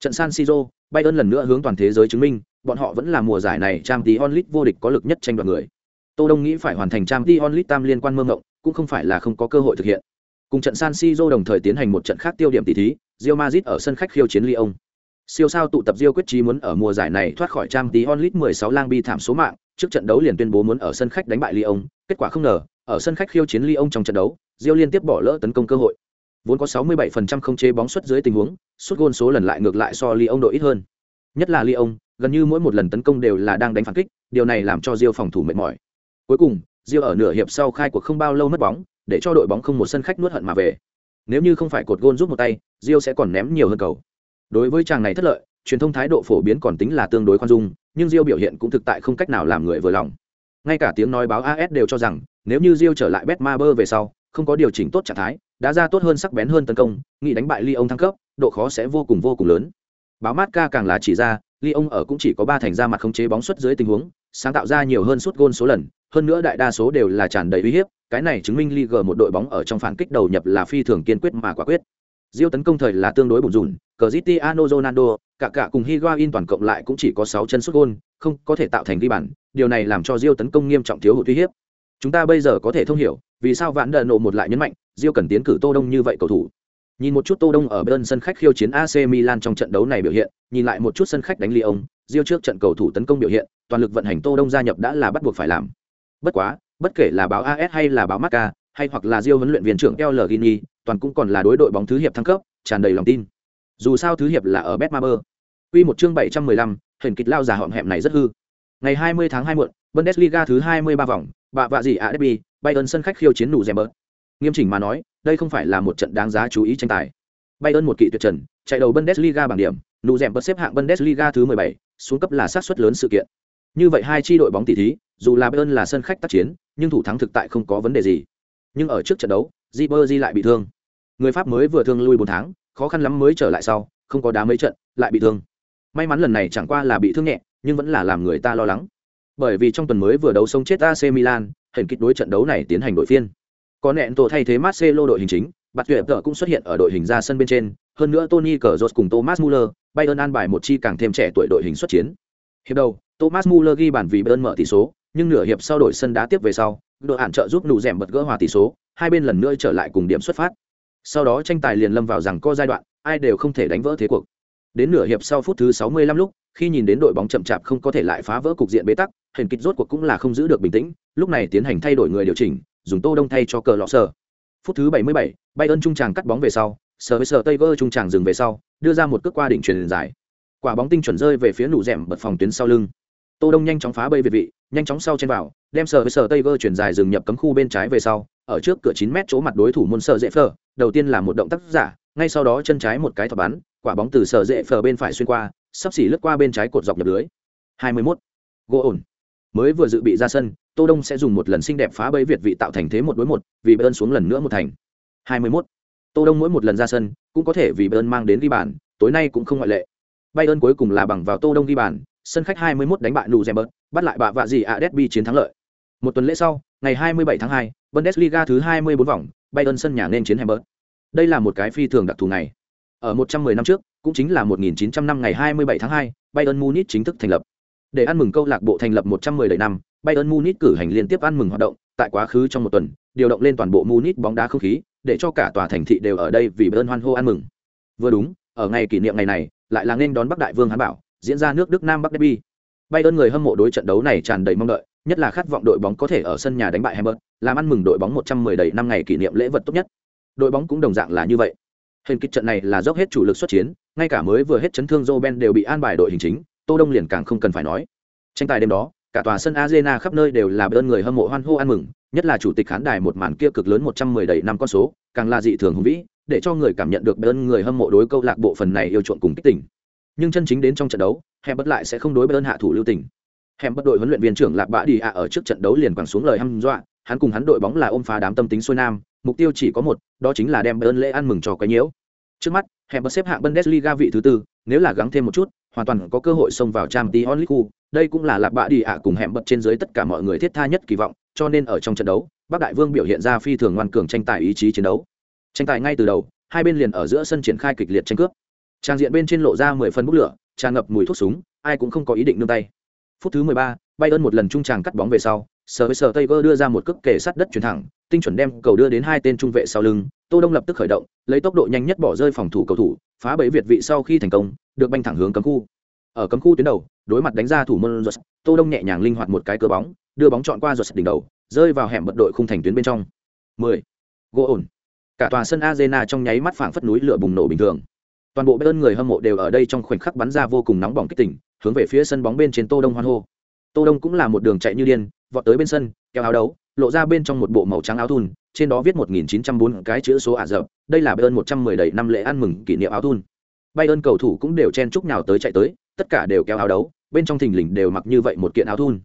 Trận San Siro, Bayern lần nữa hướng toàn thế giới chứng minh, bọn họ vẫn là mùa giải này trang tí onlit vô địch có lực nhất tranh đoạt người. Tô Đông nghĩ phải hoàn thành trang tí onlit tam liên quan mơ ngộng, cũng không phải là không có cơ hội thực hiện. Cùng trận San Siro đồng thời tiến hành một trận khác tiêu điểm tỷ thí, Real Madrid ở sân khách khiêu chiến Lyon. Siêu sao tụ tập Rio quyết chí muốn ở mùa giải này thoát khỏi trang tí onlit 16 lang bi thảm số mạng, trước trận đấu liền tuyên bố muốn ở sân khách đánh bại Lyon, kết quả không ngờ, ở sân khách khiêu chiến Lyon trong trận đấu, Rio liên tiếp bỏ lỡ tấn công cơ hội. Vốn có 67% không chế bóng xuất dưới tình huống, sút gôn số lần lại ngược lại so Lyon đội ít hơn. Nhất là Lyon, gần như mỗi một lần tấn công đều là đang đánh phản kích, điều này làm cho Rio phòng thủ mệt mỏi. Cuối cùng, Rio ở nửa hiệp sau khai cuộc không bao lâu mất bóng, để cho đội bóng không một sân khách nuốt hận mà về. Nếu như không phải cột gôn giúp một tay, Rio sẽ còn ném nhiều hơn cầu đối với chàng này thất lợi, truyền thông thái độ phổ biến còn tính là tương đối khoan dung, nhưng diêu biểu hiện cũng thực tại không cách nào làm người vừa lòng. Ngay cả tiếng nói báo as đều cho rằng, nếu như diêu trở lại betmaber về sau, không có điều chỉnh tốt trạng thái, đã ra tốt hơn sắc bén hơn tấn công, nghĩ đánh bại Lyon thăng cấp, độ khó sẽ vô cùng vô cùng lớn. Báo mát ca càng là chỉ ra, Lyon ở cũng chỉ có ba thành ra mặt khống chế bóng xuất dưới tình huống, sáng tạo ra nhiều hơn suốt gôn số lần, hơn nữa đại đa số đều là tràn đầy uy hiếp, cái này chứng minh Liga một đội bóng ở trong phản kích đầu nhập là phi thường kiên quyết mà quả quyết. Diêu tấn công thời là tương đối bùn rùn, Cristiano Ronaldo, cả cả cùng Higuain toàn cộng lại cũng chỉ có 6 chân sút gôn, không có thể tạo thành ghi bàn, điều này làm cho Diêu tấn công nghiêm trọng thiếu hụt uy hiếp. Chúng ta bây giờ có thể thông hiểu, vì sao vạn đợn nộ một lại nhấn mạnh, Diêu cần tiến cử Tô Đông như vậy cầu thủ. Nhìn một chút Tô Đông ở bên sân khách khiêu chiến AC Milan trong trận đấu này biểu hiện, nhìn lại một chút sân khách đánh Lyon, Diêu trước trận cầu thủ tấn công biểu hiện, toàn lực vận hành Tô Đông gia nhập đã là bắt buộc phải làm. Bất quá, bất kể là báo AS hay là báo Marca, hay hoặc là Rio huấn luyện viên trưởng El Gini, toàn cũng còn là đối đội bóng thứ hiệp thăng cấp, tràn đầy lòng tin. Dù sao thứ hiệp là ở Betmaber. Quy một chương 715, hình kịch lao già họm hẹm này rất hư. Ngày 20 tháng 2 muộn, Bundesliga thứ 23 vòng, bạ vạ gì ADB, Bayern sân khách khiêu chiến nụ bớt. Nghiêm chỉnh mà nói, đây không phải là một trận đáng giá chú ý tranh tài. Bayern một kỵ tuyệt trần, chạy đầu Bundesliga bảng điểm, nụ bớt xếp hạng Bundesliga thứ 17, xuống cấp là sát suất lớn sự kiện. Như vậy hai chi đội bóng tỷ thí, dù là Bayern là sân khách tác chiến, nhưng thủ thắng thực tại không có vấn đề gì. Nhưng ở trước trận đấu, Ribery lại bị thương. Người Pháp mới vừa thương lui 4 tháng, khó khăn lắm mới trở lại sau, không có đá mấy trận, lại bị thương. May mắn lần này chẳng qua là bị thương nhẹ, nhưng vẫn là làm người ta lo lắng. Bởi vì trong tuần mới vừa đấu sống chết AC Milan, hình kịch đối trận đấu này tiến hành đội phiên. Có nẹn tổ thay thế Marcelo đội hình chính, Bạt Tuyệt Tợ cũng xuất hiện ở đội hình ra sân bên trên, hơn nữa Tony Cazorla cùng Thomas Muller, Bayern an bài một chi càng thêm trẻ tuổi đội hình xuất chiến. Hiệp đầu, Thomas Muller ghi bàn vì Bayern mở tỷ số, nhưng nửa hiệp sau đổi sân đá tiếp về sau, đội hạn trợ giúp nụ rèm bật gỡ hòa tỷ số, hai bên lần nữa trở lại cùng điểm xuất phát. Sau đó tranh tài liền lâm vào rằng co giai đoạn, ai đều không thể đánh vỡ thế cuộc. Đến nửa hiệp sau phút thứ 65 lúc, khi nhìn đến đội bóng chậm chạp không có thể lại phá vỡ cục diện bế tắc, hình kịch rốt cuộc cũng là không giữ được bình tĩnh, lúc này tiến hành thay đổi người điều chỉnh, dùng Tô Đông thay cho cờ lọ sờ. Phút thứ 77, Bayern trung tràng cắt bóng về sau, sờ với sờ Tiger trung tràng dừng về sau, đưa ra một cước qua đỉnh truyền dài. Quả bóng tinh chuẩn rơi về phía nụ rèm bật phòng tuyến sau lưng. Tô Đông nhanh chóng phá bay việt vị, nhanh chóng sau trên vào, đem sờ với sờ Tiger chuyển dài dừng nhập cấm khu bên trái về sau, ở trước cửa 9 mét chỗ mặt đối thủ môn sờ dễ phở, đầu tiên là một động tác giả, ngay sau đó chân trái một cái thọc bắn, quả bóng từ sờ dễ phở bên phải xuyên qua, sắp xỉ lướt qua bên trái cột dọc nhập lưới. 21. Gỗ ổn. Mới vừa dự bị ra sân, Tô Đông sẽ dùng một lần xinh đẹp phá bẫy Việt vị tạo thành thế một đối một, vì bơn xuống lần nữa một thành. 21. Tô Đông mỗi một lần ra sân, cũng có thể vì bơn mang đến ghi bàn, tối nay cũng không ngoại lệ. Bayern cuối cùng là bằng vào Tô Đông ghi bàn, sân khách 21 đánh bại Nuremberg, bắt lại bạ vạ gì Adesby Derby chiến thắng lợi. Một tuần lễ sau, ngày 27 tháng 2, Bundesliga thứ 24 vòng, Bayern sân nhà nên chiến Hamburg. Đây là một cái phi thường đặc thù này. Ở 110 năm trước, cũng chính là 1900 năm ngày 27 tháng 2, Bayern Munich chính thức thành lập. Để ăn mừng câu lạc bộ thành lập 110 đời năm, Bayern Munich cử hành liên tiếp ăn mừng hoạt động, tại quá khứ trong một tuần, điều động lên toàn bộ Munich bóng đá không khí, để cho cả tòa thành thị đều ở đây vì Bayern hoan hô ăn mừng. Vừa đúng, ở ngày kỷ niệm ngày này, lại là nên đón Bắc Đại Vương Hán Bảo, diễn ra nước Đức Nam Bắc Derby. Bayern người hâm mộ đối trận đấu này tràn đầy mong đợi, nhất là khát vọng đội bóng có thể ở sân nhà đánh bại Hamburg, làm ăn mừng đội bóng 110 đầy năm ngày kỷ niệm lễ vật tốt nhất. Đội bóng cũng đồng dạng là như vậy. Hình kịch trận này là dốc hết chủ lực xuất chiến, ngay cả mới vừa hết chấn thương Roben đều bị an bài đội hình chính, Tô Đông liền càng không cần phải nói. Tranh tài đêm đó, cả tòa sân Arena khắp nơi đều là Bayern người hâm mộ hoan hô ăn mừng, nhất là chủ tịch khán đài một màn kia cực lớn 110 đầy năm con số, càng là dị thường hùng vĩ, để cho người cảm nhận được Bayern người hâm mộ đối câu lạc bộ phần này yêu chuộng cùng kích tỉnh. Nhưng chân chính đến trong trận đấu, Hẻm bất lại sẽ không đối bên hạ thủ lưu tình. Hẻm bất đội huấn luyện viên trưởng Lạc Bã Đi ạ ở trước trận đấu liền quẳng xuống lời hăm dọa, hắn cùng hắn đội bóng là ôm phá đám tâm tính xuôi nam, mục tiêu chỉ có một, đó chính là đem Bayern lễ ăn mừng cho cái nhiễu. Trước mắt, Hẻm bất xếp hạng Bundesliga vị thứ tư, nếu là gắng thêm một chút, hoàn toàn có cơ hội xông vào Champions League. Đây cũng là Lạc Bã Đi ạ cùng Hẻm bất trên dưới tất cả mọi người thiết tha nhất kỳ vọng, cho nên ở trong trận đấu, Bắc Đại Vương biểu hiện ra phi thường ngoan cường tranh tài ý chí chiến đấu. Tranh tài ngay từ đầu, hai bên liền ở giữa sân triển khai kịch liệt tranh cướp. Trang diện bên trên lộ ra mười phần bốc lửa, tràn ngập mùi thuốc súng, ai cũng không có ý định nương tay. Phút thứ mười ba bay ơn một lần trung tràng cắt bóng về sau, Sở với Sở Tiger đưa ra một cước kề sát đất chuyển thẳng, tinh chuẩn đem cầu đưa đến hai tên trung vệ sau lưng, Tô Đông lập tức khởi động, lấy tốc độ nhanh nhất bỏ rơi phòng thủ cầu thủ, phá bẫy Việt vị sau khi thành công, được banh thẳng hướng cấm khu. Ở cấm khu tuyến đầu, đối mặt đánh ra thủ môn ruột, Tô Đông nhẹ nhàng linh hoạt một cái cơ bóng, đưa bóng chọn qua ruột đỉnh đầu, rơi vào hẻm bật đội khung thành tuyến bên trong. 10. Gỗ ổn. Cả tòa sân Arena trong nháy mắt phảng phất núi lửa bùng nổ bình thường. Toàn bộ bên người hâm mộ đều ở đây trong khoảnh khắc bắn ra vô cùng nóng bỏng kích tỉnh, hướng về phía sân bóng bên trên Tô Đông hoan hô. Tô Đông cũng là một đường chạy như điên, vọt tới bên sân, kéo áo đấu, lộ ra bên trong một bộ màu trắng áo thun, trên đó viết 1904 cái chữ số ả rập, đây là Bayern 110 đầy năm lễ ăn mừng kỷ niệm áo thun. Bayern cầu thủ cũng đều chen chúc nào tới chạy tới, tất cả đều kéo áo đấu, bên trong thình lình đều mặc như vậy một kiện áo thun.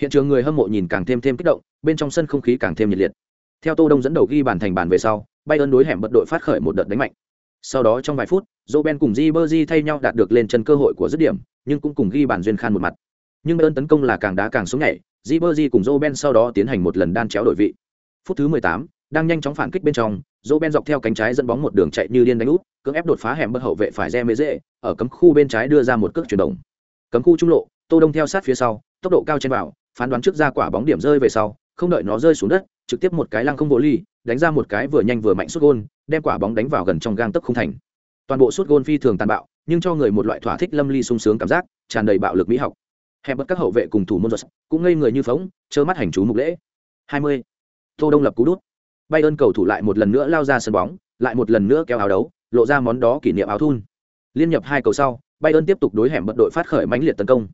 Hiện trường người hâm mộ nhìn càng thêm thêm kích động, bên trong sân không khí càng thêm nhiệt liệt. Theo Tô Đông dẫn đầu ghi bàn thành bàn về sau, Bayern đối hẻm bật đội phát khởi một đợt đánh mạnh. Sau đó trong vài phút, Roben cùng Ribery thay nhau đạt được lên chân cơ hội của dứt điểm, nhưng cũng cùng ghi bàn duyên khan một mặt. Nhưng Bayern tấn công là càng đá càng xuống nhảy, Ribery cùng Roben sau đó tiến hành một lần đan chéo đổi vị. Phút thứ 18, đang nhanh chóng phản kích bên trong, Roben dọc theo cánh trái dẫn bóng một đường chạy như điên đánh úp cưỡng ép đột phá hẻm bất hậu vệ phải re dễ ở cấm khu bên trái đưa ra một cước chuyển động cấm khu trung lộ tô đông theo sát phía sau tốc độ cao trên vào phán đoán trước ra quả bóng điểm rơi về sau không đợi nó rơi xuống đất trực tiếp một cái lăng không vô ly đánh ra một cái vừa nhanh vừa mạnh sút gôn đem quả bóng đánh vào gần trong gang tấc không thành. Toàn bộ suốt gôn phi thường tàn bạo nhưng cho người một loại thỏa thích lâm ly sung sướng cảm giác tràn đầy bạo lực mỹ học. Hẹp bất các hậu vệ cùng thủ môn giật cũng ngây người như phóng trơ mắt hành chú mục lễ. 20. tô đông lập cú đút. Bay ơn cầu thủ lại một lần nữa lao ra sân bóng lại một lần nữa kéo áo đấu lộ ra món đó kỷ niệm áo thun. Liên nhập hai cầu sau bay ơn tiếp tục đối hẻm bận đội phát khởi mãnh liệt tấn công.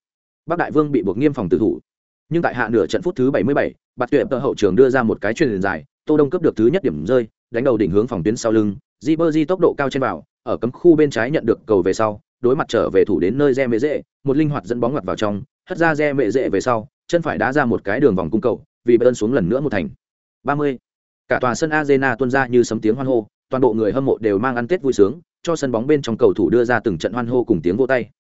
Bắc đại vương bị buộc nghiêm phòng tử thủ. Nhưng tại hạ nửa trận phút thứ 77, bạt tuyệt tờ hậu trường đưa ra một cái truyền dài tô đông cướp được thứ nhất điểm rơi đánh đầu đỉnh hướng phòng tuyến sau lưng di bơ di tốc độ cao trên vào, ở cấm khu bên trái nhận được cầu về sau, đối mặt trở về thủ đến nơi re mệ dễ, một linh hoạt dẫn bóng ngoặt vào trong, hất ra re mệ dễ về sau, chân phải đá ra một cái đường vòng cung cầu, vì bayern xuống lần nữa một thành. 30. cả tòa sân arena tuôn ra như sấm tiếng hoan hô, toàn bộ người hâm mộ đều mang ăn tết vui sướng, cho sân bóng bên trong cầu thủ đưa ra từng trận hoan hô cùng tiếng vô tay.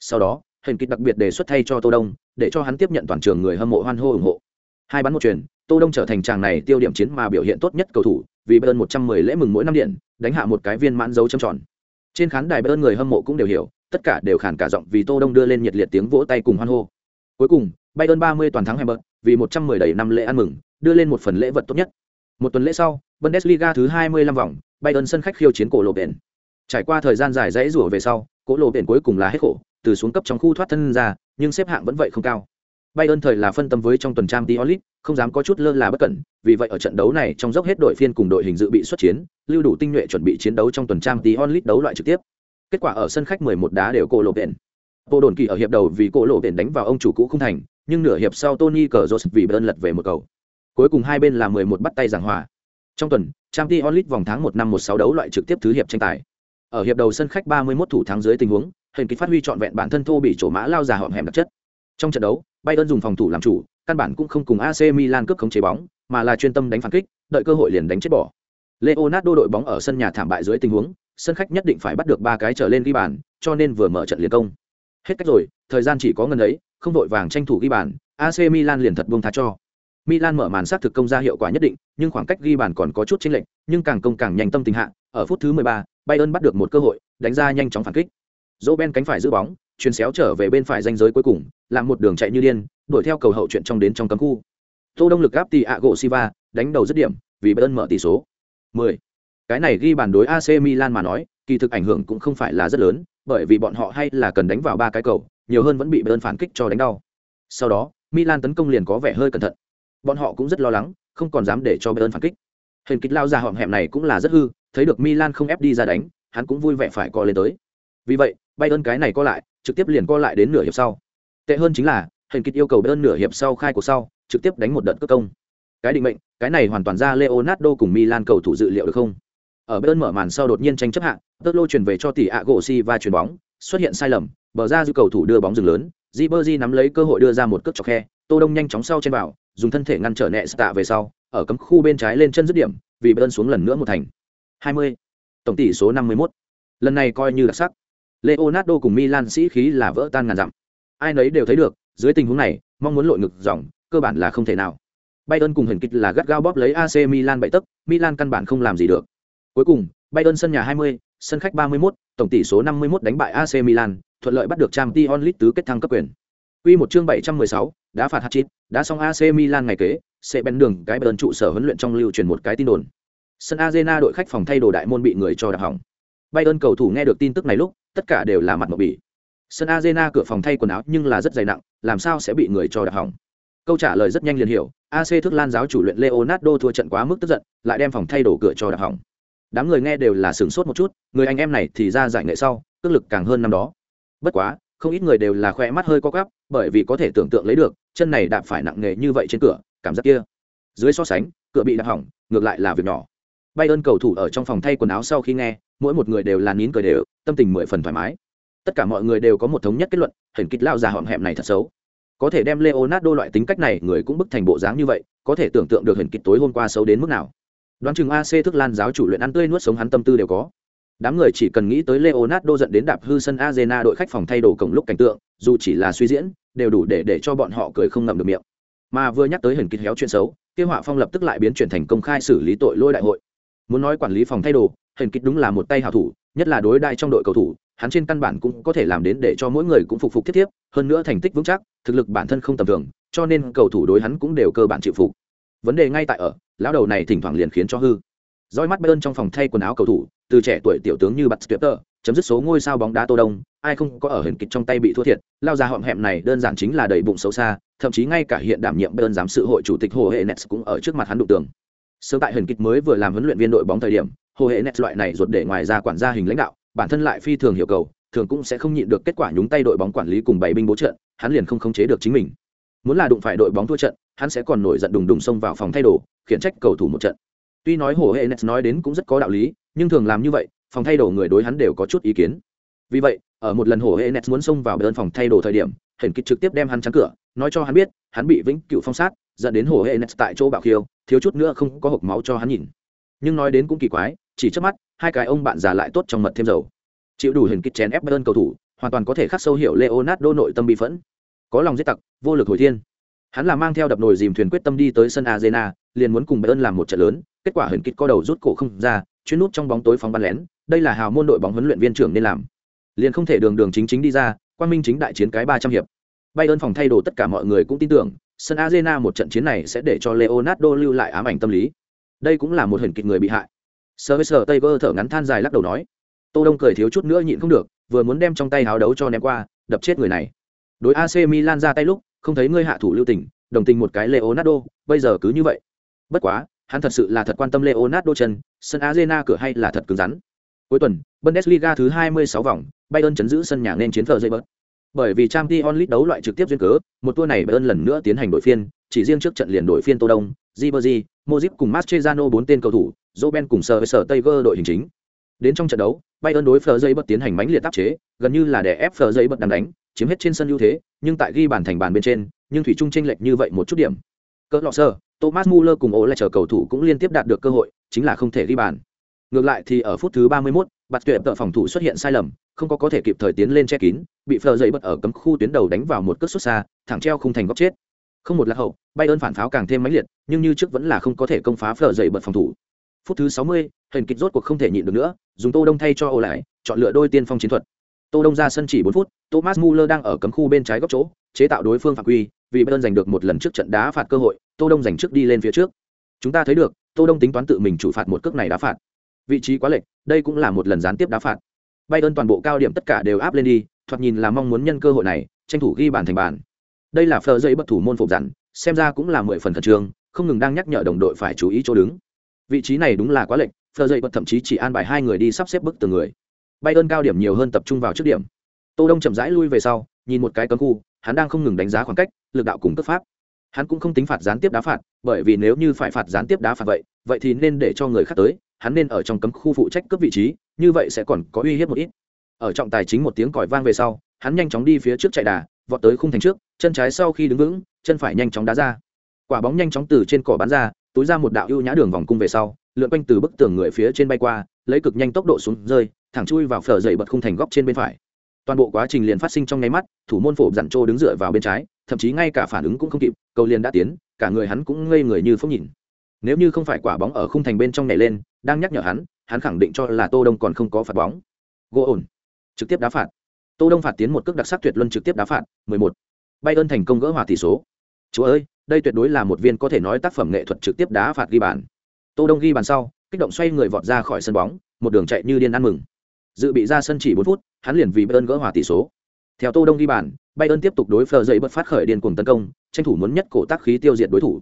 Sau đó hình kịch đặc biệt đề xuất thay cho tô đông, để cho hắn tiếp nhận toàn trường người hâm mộ hoan hô ủng hộ. Hai bắn một truyền, tô đông trở thành chàng này tiêu điểm chiến mà biểu hiện tốt nhất cầu thủ vì bayern 110 lễ mừng mỗi năm điện, đánh hạ một cái viên mãn dấu chấm tròn. Trên khán đài bayern người hâm mộ cũng đều hiểu, tất cả đều khản cả giọng vì tô đông đưa lên nhiệt liệt tiếng vỗ tay cùng hoan hô. Cuối cùng, bayern 30 toàn thắng hamburg vì 110 đầy năm lễ ăn mừng, đưa lên một phần lễ vật tốt nhất. Một tuần lễ sau, bundesliga thứ 25 vòng, bayern sân khách khiêu chiến cổ lộ biển. Trải qua thời gian dài dãy rủa về sau, cổ lộ biển cuối cùng là hết khổ, từ xuống cấp trong khu thoát thân ra, nhưng xếp hạng vẫn vậy không cao. Bayern thời là phân tâm với trong tuần trang Diolit, không dám có chút lơ là bất cẩn, vì vậy ở trận đấu này trong dốc hết đội phiên cùng đội hình dự bị xuất chiến, lưu đủ tinh nhuệ chuẩn bị chiến đấu trong tuần trang Diolit đấu loại trực tiếp. Kết quả ở sân khách 11 đá đều cổ lộ biển. Bộ đồn kỳ ở hiệp đầu vì cổ lộ biển đánh vào ông chủ cũ không thành, nhưng nửa hiệp sau Tony Cazorla vì Bayern lật về một cầu. Cuối cùng hai bên là 11 bắt tay giảng hòa. Trong tuần, Champions League vòng tháng 1 năm 16 đấu loại trực tiếp thứ hiệp tranh tài. Ở hiệp đầu sân khách 31 thủ thắng dưới tình huống, hình kịch phát huy trọn vẹn bản thân thô bị chỗ mã lao già họm hẻm đặc chất. Trong trận đấu, Bayern dùng phòng thủ làm chủ, căn bản cũng không cùng AC Milan cướp khống chế bóng, mà là chuyên tâm đánh phản kích, đợi cơ hội liền đánh chết bỏ. Leonardo đội bóng ở sân nhà thảm bại dưới tình huống, sân khách nhất định phải bắt được ba cái trở lên ghi bàn, cho nên vừa mở trận liền công. Hết cách rồi, thời gian chỉ có ngần ấy, không vội vàng tranh thủ ghi bàn, AC Milan liền thật buông tha cho. Milan mở màn sát thực công ra hiệu quả nhất định, nhưng khoảng cách ghi bàn còn có chút chênh lệch, nhưng càng công càng nhanh tâm tình hạ, ở phút thứ 13, Bayern bắt được một cơ hội, đánh ra nhanh chóng phản kích. Roben cánh phải giữ bóng, chuyền xéo trở về bên phải danh giới cuối cùng, làm một đường chạy như điên, đuổi theo cầu hậu chuyện trong đến trong cấm khu. Tô Đông lực gáp tỷ ạ gỗ siva đánh đầu dứt điểm, vì Bayern mở tỷ số. 10. Cái này ghi bàn đối AC Milan mà nói, kỳ thực ảnh hưởng cũng không phải là rất lớn, bởi vì bọn họ hay là cần đánh vào ba cái cầu, nhiều hơn vẫn bị Bayern phản kích cho đánh đau. Sau đó, Milan tấn công liền có vẻ hơi cẩn thận bọn họ cũng rất lo lắng không còn dám để cho bayern phản kích hình kích lao ra họm hẹm này cũng là rất hư thấy được milan không ép đi ra đánh hắn cũng vui vẻ phải co lên tới vì vậy bayern cái này co lại trực tiếp liền co lại đến nửa hiệp sau tệ hơn chính là hình kịch yêu cầu bayern nửa hiệp sau khai cuộc sau trực tiếp đánh một đợt cất công cái định mệnh cái này hoàn toàn ra leonardo cùng milan cầu thủ dự liệu được không ở bayern mở màn sau đột nhiên tranh chấp hạng tớt lô chuyển về cho tỷ ạ gỗ si và chuyền bóng xuất hiện sai lầm bờ ra dư cầu thủ đưa bóng rừng lớn Di nắm lấy cơ hội đưa ra một cước chọc khe, Tô Đông nhanh chóng sau trên vào, dùng thân thể ngăn trở nẹ tạ về sau ở cấm khu bên trái lên chân dứt điểm vì bơn xuống lần nữa một thành 20. tổng tỷ số 51. lần này coi như đặc sắc leonardo cùng milan sĩ khí là vỡ tan ngàn dặm ai nấy đều thấy được dưới tình huống này mong muốn lội ngực dòng cơ bản là không thể nào Bayern cùng hình kịch là gắt gao bóp lấy AC Milan bậy tấc, Milan căn bản không làm gì được. Cuối cùng, Bayern sân nhà 20, sân khách 31, tổng tỷ số 51 đánh bại AC Milan, thuận lợi bắt được Champions League tứ kết thăng cấp quyền. Quy một chương 716, đã phạt hat-trick, đã xong AC Milan ngày kế, sẽ bèn đường cái Bayern trụ sở huấn luyện trong lưu truyền một cái tin đồn. Sân Arena đội khách phòng thay đồ đại môn bị người cho đạp hỏng. Bayern cầu thủ nghe được tin tức này lúc, tất cả đều là mặt ngộp bỉ. Sân Arena cửa phòng thay quần áo nhưng là rất dày nặng, làm sao sẽ bị người cho đạp hỏng? Câu trả lời rất nhanh liền hiểu, AC thức Lan giáo chủ luyện Leonardo thua trận quá mức tức giận, lại đem phòng thay đồ cửa cho đạp hỏng. Đám người nghe đều là sửng sốt một chút, người anh em này thì ra giải nghệ sau, cước lực càng hơn năm đó. Bất quá, không ít người đều là khoe mắt hơi co gắp, bởi vì có thể tưởng tượng lấy được chân này đạp phải nặng nghề như vậy trên cửa cảm giác kia dưới so sánh cửa bị đạp hỏng ngược lại là việc nhỏ bay ơn cầu thủ ở trong phòng thay quần áo sau khi nghe mỗi một người đều là nín cười đều tâm tình mười phần thoải mái tất cả mọi người đều có một thống nhất kết luận hển kịch lao già họm hẹm này thật xấu. Có thể đem leonardo loại tính cách này, người cũng bức thành bộ dáng như vậy, có thể tưởng tượng được hển kịch tối hôm qua xấu đến mức nào. Đoán chừng ac thức lan giáo chủ luyện ăn tươi nuốt sống hắn tâm tư đều có. Đám người chỉ cần nghĩ tới leonardo dẫn đến đạp hư sân arena đội khách phòng thay đồ cổng lúc cảnh tượng, dù chỉ là suy diễn, đều đủ để để cho bọn họ cười không ngậm được miệng. Mà vừa nhắc tới hình kịch héo chuyện xấu kia họa phong lập tức lại biến chuyển thành công khai xử lý tội lôi đại hội. Muốn nói quản lý phòng thay đồ hình kịch đúng là một tay hảo thủ, nhất là đối đại trong đội cầu thủ hắn trên căn bản cũng có thể làm đến để cho mỗi người cũng phục phục tiếp tiếp hơn nữa thành tích vững chắc, thực lực bản thân không tầm thường, cho nên cầu thủ đối hắn cũng đều cơ bản chịu phục. Vấn đề ngay tại ở, lão đầu này thỉnh thoảng liền khiến cho hư. Roi mắt bayern trong phòng thay quần áo cầu thủ, từ trẻ tuổi tiểu tướng như bặt twitter chấm dứt số ngôi sao bóng đá tô đông, ai không có ở hình kịch trong tay bị thua thiệt, lao ra họng hẹm này đơn giản chính là đầy bụng xấu xa, thậm chí ngay cả hiện đảm nhiệm bayern giám sự hội chủ tịch hồ hệ nets cũng ở trước mặt hắn đụng tường. Sớm tại hình kịch mới vừa làm huấn luyện viên đội bóng thời điểm, hồ hệ nets loại này ruột để ngoài ra quản gia hình lãnh đạo bản thân lại phi thường hiểu cầu, thường cũng sẽ không nhịn được kết quả nhúng tay đội bóng quản lý cùng bảy binh bố trận, hắn liền không khống chế được chính mình. Muốn là đụng phải đội bóng thua trận, hắn sẽ còn nổi giận đùng đùng xông vào phòng thay đồ, khiển trách cầu thủ một trận. Tuy nói hồ hệ nets nói đến cũng rất có đạo lý, nhưng thường làm như vậy, phòng thay đồ người đối hắn đều có chút ý kiến. Vì vậy, ở một lần hồ hệ nets muốn xông vào bên phòng thay đồ thời điểm, hển kịch trực tiếp đem hắn chắn cửa, nói cho hắn biết, hắn bị vĩnh cựu phong sát, dẫn đến hồ hệ nets tại chỗ bạo khiêu, thiếu chút nữa không có hộp máu cho hắn nhìn. Nhưng nói đến cũng kỳ quái, chỉ trước mắt hai cái ông bạn già lại tốt trong mật thêm dầu. Chịu đủ hình kích chén ép bayern cầu thủ, hoàn toàn có thể khắc sâu hiểu leonardo nội tâm bị phẫn. Có lòng giết tặc, vô lực hồi thiên. Hắn là mang theo đập nồi dìm thuyền quyết tâm đi tới sân arena, liền muốn cùng bayern làm một trận lớn, kết quả hình kích co đầu rút cổ không ra chuyến nút trong bóng tối phóng bắn lén, đây là hào môn đội bóng huấn luyện viên trưởng nên làm. Liền không thể đường đường chính chính đi ra quan minh chính đại chiến cái ba trăm hiệp. Bayern phòng thay đồ tất cả mọi người cũng tin tưởng, sân arena một trận chiến này sẽ để cho leonardo lưu lại ám ảnh tâm lý. Đây cũng là một hình kịch người bị hại sơ với sơ tay vơ thở ngắn than dài lắc đầu nói tô đông cười thiếu chút nữa nhịn không được vừa muốn đem trong tay háo đấu cho ném qua đập chết người này. Đối ac milan ra tay lúc không thấy ngươi hạ thủ lưu tình đồng tình một cái leonardo bây giờ cứ như vậy. Bất quá hắn thật sự là thật quan tâm leonardo chân sân arena cửa hay là thật cứng rắn. Cuối tuần bundesliga thứ 26 vòng bayern chấn giữ sân nhà nên chiến thờ dây bớt. Bởi vì trang t onlit đấu loại trực tiếp duyên cớ một tour này bayern lần nữa tiến hành đội phiên chỉ riêng trước trận liền đội phiên tô đông Ribery, Modric cùng Mascherano bốn tên cầu thủ, Roben cùng sở sở Tiger đội hình chính. Đến trong trận đấu, Bayern đối Fleur dây bật tiến hành mãnh liệt áp chế, gần như là để ép Fleur dây bật đang đánh, chiếm hết trên sân ưu thế, nhưng tại ghi bàn thành bàn bên trên, nhưng thủy chung chênh lệch như vậy một chút điểm. Cỡ lọ sơ, Thomas Muller cùng Ole chờ cầu thủ cũng liên tiếp đạt được cơ hội, chính là không thể ghi bàn. Ngược lại thì ở phút thứ 31, Bạt Tuyệt tự phòng thủ xuất hiện sai lầm, không có có thể kịp thời tiến lên che kín, bị Fleur dây bật ở cấm khu tuyến đầu đánh vào một cước xuất xa, thẳng treo khung thành góc chết. Không một lạc hậu, Bayern phản pháo càng thêm mãnh liệt, nhưng như trước vẫn là không có thể công phá Fleur dậy bật phòng thủ. Phút thứ 60, hình kịch rốt cuộc không thể nhịn được nữa, dùng Tô Đông thay cho ô lại, chọn lựa đôi tiên phong chiến thuật. Tô Đông ra sân chỉ 4 phút, Thomas Muller đang ở cấm khu bên trái góc chỗ, chế tạo đối phương phạm quy, vì Bayern giành được một lần trước trận đá phạt cơ hội, Tô Đông giành trước đi lên phía trước. Chúng ta thấy được, Tô Đông tính toán tự mình chủ phạt một cước này đá phạt. Vị trí quá lệch, đây cũng là một lần gián tiếp đá phạt. Bayern toàn bộ cao điểm tất cả đều áp lên đi, thoạt nhìn là mong muốn nhân cơ hội này, tranh thủ ghi bàn thành bàn. Đây là phờ dây bất thủ môn phục dặn, xem ra cũng là mười phần khẩn trương không ngừng đang nhắc nhở đồng đội phải chú ý chỗ đứng vị trí này đúng là quá lệnh phờ dậy bật thậm chí chỉ an bài hai người đi sắp xếp bức từng người. Bay ơn cao điểm nhiều hơn tập trung vào trước điểm. Tô đông chậm rãi lui về sau, nhìn một cái cấm khu, hắn đang không ngừng đánh giá khoảng cách, lực đạo cùng cấp pháp. Hắn cũng không tính phạt gián tiếp đá phạt, bởi vì nếu như phải phạt gián tiếp đá phạt vậy vậy thì nên để cho người khác tới, hắn nên ở trong cấm khu phụ trách cấp vị trí, như vậy sẽ còn có uy hiếp một ít. Ở trọng tài chính một tiếng còi vang về sau, hắn nhanh chóng đi phía trước chạy đà, vọt tới khung thành trước, chân trái sau khi đứng vững, chân phải nhanh chóng đá ra. Quả bóng nhanh chóng từ trên cỏ bắn ra túi ra một đạo ưu nhã đường vòng cung về sau, lượn quanh từ bức tường người phía trên bay qua, lấy cực nhanh tốc độ xuống rơi, thẳng chui vào phở dậy bật khung thành góc trên bên phải. Toàn bộ quá trình liền phát sinh trong nháy mắt, thủ môn phổ dặn trô đứng dựa vào bên trái, thậm chí ngay cả phản ứng cũng không kịp, cầu liền đã tiến, cả người hắn cũng ngây người như phốc nhìn. Nếu như không phải quả bóng ở khung thành bên trong nhảy lên, đang nhắc nhở hắn hắn khẳng định cho là tô đông còn không có phạt bóng. Gỗ ổn. Trực tiếp đá phạt. Tô đông phạt tiến một cước đặc sắc tuyệt luân trực tiếp đá phạt 11. ơn thành công gỡ hòa tỷ số. Chúa ơi! Đây tuyệt đối là một viên có thể nói tác phẩm nghệ thuật trực tiếp đá phạt ghi bàn. Tô đông ghi bàn sau kích động xoay người vọt ra khỏi sân bóng một đường chạy như điên ăn mừng. Dự bị ra sân chỉ 4 phút hắn liền vì bayern gỡ hòa tỷ số. Theo tô đông ghi bàn bayern tiếp tục đối phờ dậy bật phát khởi điên cuồng tấn công tranh thủ muốn nhất cổ tác khí tiêu diệt đối thủ.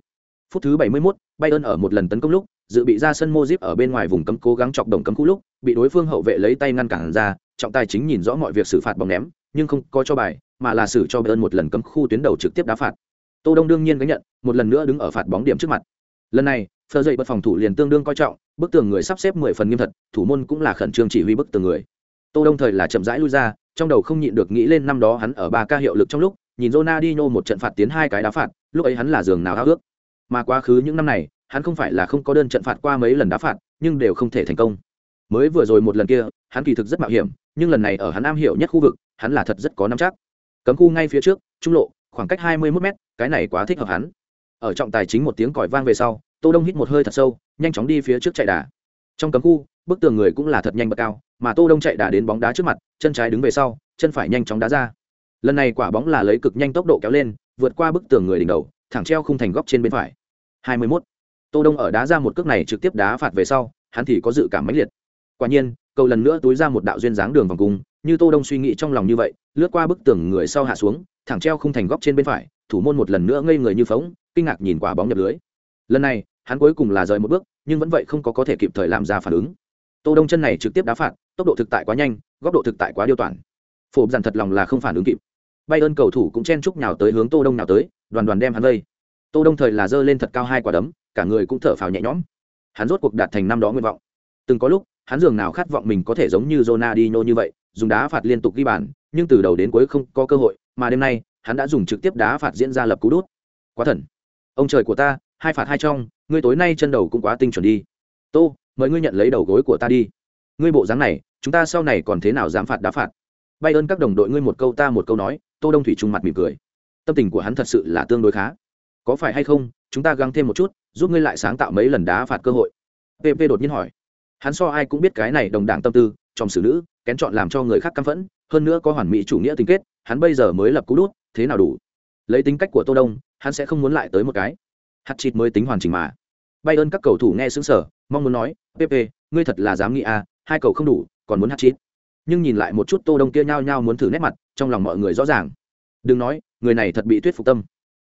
Phút thứ 71, bayern ở một lần tấn công lúc dự bị ra sân Mojip ở bên ngoài vùng cấm cố gắng chọc đồng cấm khu lúc bị đối phương hậu vệ lấy tay ngăn cản ra trọng tài chính nhìn rõ mọi việc xử phạt bóng ném nhưng không có cho bài mà là xử cho bayern một lần cấm khu tuyến đầu trực tiếp đá phạt tô đông đương nhiên gánh nhận, một lần nữa đứng ở phạt bóng điểm trước mặt. Lần này, phờ dậy bật phòng thủ liền tương đương coi trọng, bức tường người sắp xếp mười phần nghiêm thật, thủ môn cũng là khẩn trương chỉ huy bức tường người. Tô đông thời là chậm rãi lui ra, trong đầu không nhịn được nghĩ lên năm đó hắn ở ba ca hiệu lực trong lúc, nhìn Ronaldinho một trận phạt tiến hai cái đá phạt, lúc ấy hắn là giường nào háo ước. Mà quá khứ những năm này, hắn không phải là không có đơn trận phạt qua mấy lần đá phạt, nhưng đều không thể thành công. Mới vừa rồi một lần kia, hắn kỳ thực rất mạo hiểm, nhưng lần này ở hắn am hiểu nhất khu vực, hắn là thật rất có nắm chắc. Cấm khu ngay phía trước, trung lộ khoảng cách hai mươi 21 mét, cái này quá thích hợp hắn. Ở trọng tài chính một tiếng còi vang về sau, tô đông hít một hơi thật sâu, nhanh chóng đi phía trước chạy đà. Trong cấm khu, bức tường người cũng là thật nhanh bậc cao, mà tô đông chạy đà đến bóng đá trước mặt, chân trái đứng về sau, chân phải nhanh chóng đá ra. Lần này quả bóng là lấy cực nhanh tốc độ kéo lên, vượt qua bức tường người đỉnh đầu, thẳng treo khung thành góc trên bên phải. 21. tô đông ở đá ra một cước này trực tiếp đá phạt về sau, hắn thì có dự cảm mãnh liệt. Quả nhiên, cầu lần nữa túi ra một đạo duyên dáng đường vòng cung như tô đông suy nghĩ trong lòng như vậy, lướt qua bức tường người sau hạ xuống, thẳng treo khung thành góc trên bên phải, thủ môn một lần nữa ngây người như phóng kinh ngạc nhìn quả bóng nhập lưới. Lần này, hắn cuối cùng là rời một bước, nhưng vẫn vậy không có có thể kịp thời làm ra phản ứng. Tô đông chân này trực tiếp đá phạt, tốc độ thực tại quá nhanh, góc độ thực tại quá điêu toàn. Phổ dàn thật lòng là không phản ứng kịp. Bay ơn cầu thủ cũng chen chúc nhào tới hướng tô đông nào tới, đoàn đoàn đem hắn vây. Tô đông thời là dơ lên thật cao hai quả đấm, cả người cũng thở phào nhẹ nhõm. Hắn rốt cuộc đạt thành năm đó nguyện vọng. Từng có lúc, hắn dường nào khát vọng mình có thể giống như Ronaldinho như vậy dùng đá phạt liên tục ghi bàn, nhưng từ đầu đến cuối không có cơ hội, mà đêm nay, hắn đã dùng trực tiếp đá phạt diễn ra lập cú đút. Quá thần. Ông trời của ta, hai phạt hai trong, ngươi tối nay chân đầu cũng quá tinh chuẩn đi. Tô, mời ngươi nhận lấy đầu gối của ta đi. Ngươi bộ dáng này, chúng ta sau này còn thế nào dám phạt đá phạt? Bay ơn các đồng đội ngươi một câu ta một câu nói, tô đông thủy trung mặt mỉm cười. Tâm tình của hắn thật sự là tương đối khá. Có phải hay không, chúng ta gắng thêm một chút, giúp ngươi lại sáng tạo mấy lần đá phạt cơ hội? Pp đột nhiên hỏi. Hắn so ai cũng biết cái này đồng đảng tâm tư trong xử nữ kén chọn làm cho người khác căm phẫn, hơn nữa có hoàn mỹ chủ nghĩa tình kết, hắn bây giờ mới lập cú đút, thế nào đủ? Lấy tính cách của tô đông, hắn sẽ không muốn lại tới một cái. Hạt chịt mới tính hoàn chỉnh mà. Bay ơn các cầu thủ nghe xứng sở mong muốn nói pp ngươi thật là dám nghĩ à hai cầu không đủ, còn muốn hạt chịt. Nhưng nhìn lại một chút tô đông kia nhao nhao muốn thử nét mặt, trong lòng mọi người rõ ràng. Đừng nói, người này thật bị thuyết phục tâm.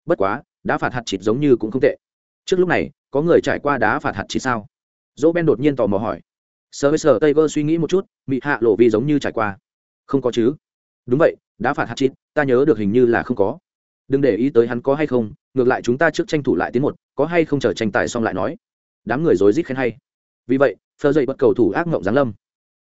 Bất quá, đá phạt hạt chịt giống như cũng không tệ. Trước lúc này, có người trải qua đá phạt hạt chịt sao? Dỗ ben đột nhiên tò mò hỏi sơ với sơ tây vơ suy nghĩ một chút bị hạ lộ vi giống như trải qua. Không có chứ. Đúng vậy, đã phạt hạt chít ta nhớ được hình như là không có. Đừng để ý tới hắn có hay không, ngược lại chúng ta trước tranh thủ lại tiến một, có hay không chờ tranh tài xong lại nói. Đám người rối rít khen hay. Vì vậy, phơ dậy bất cầu thủ ác mộng giáng lâm.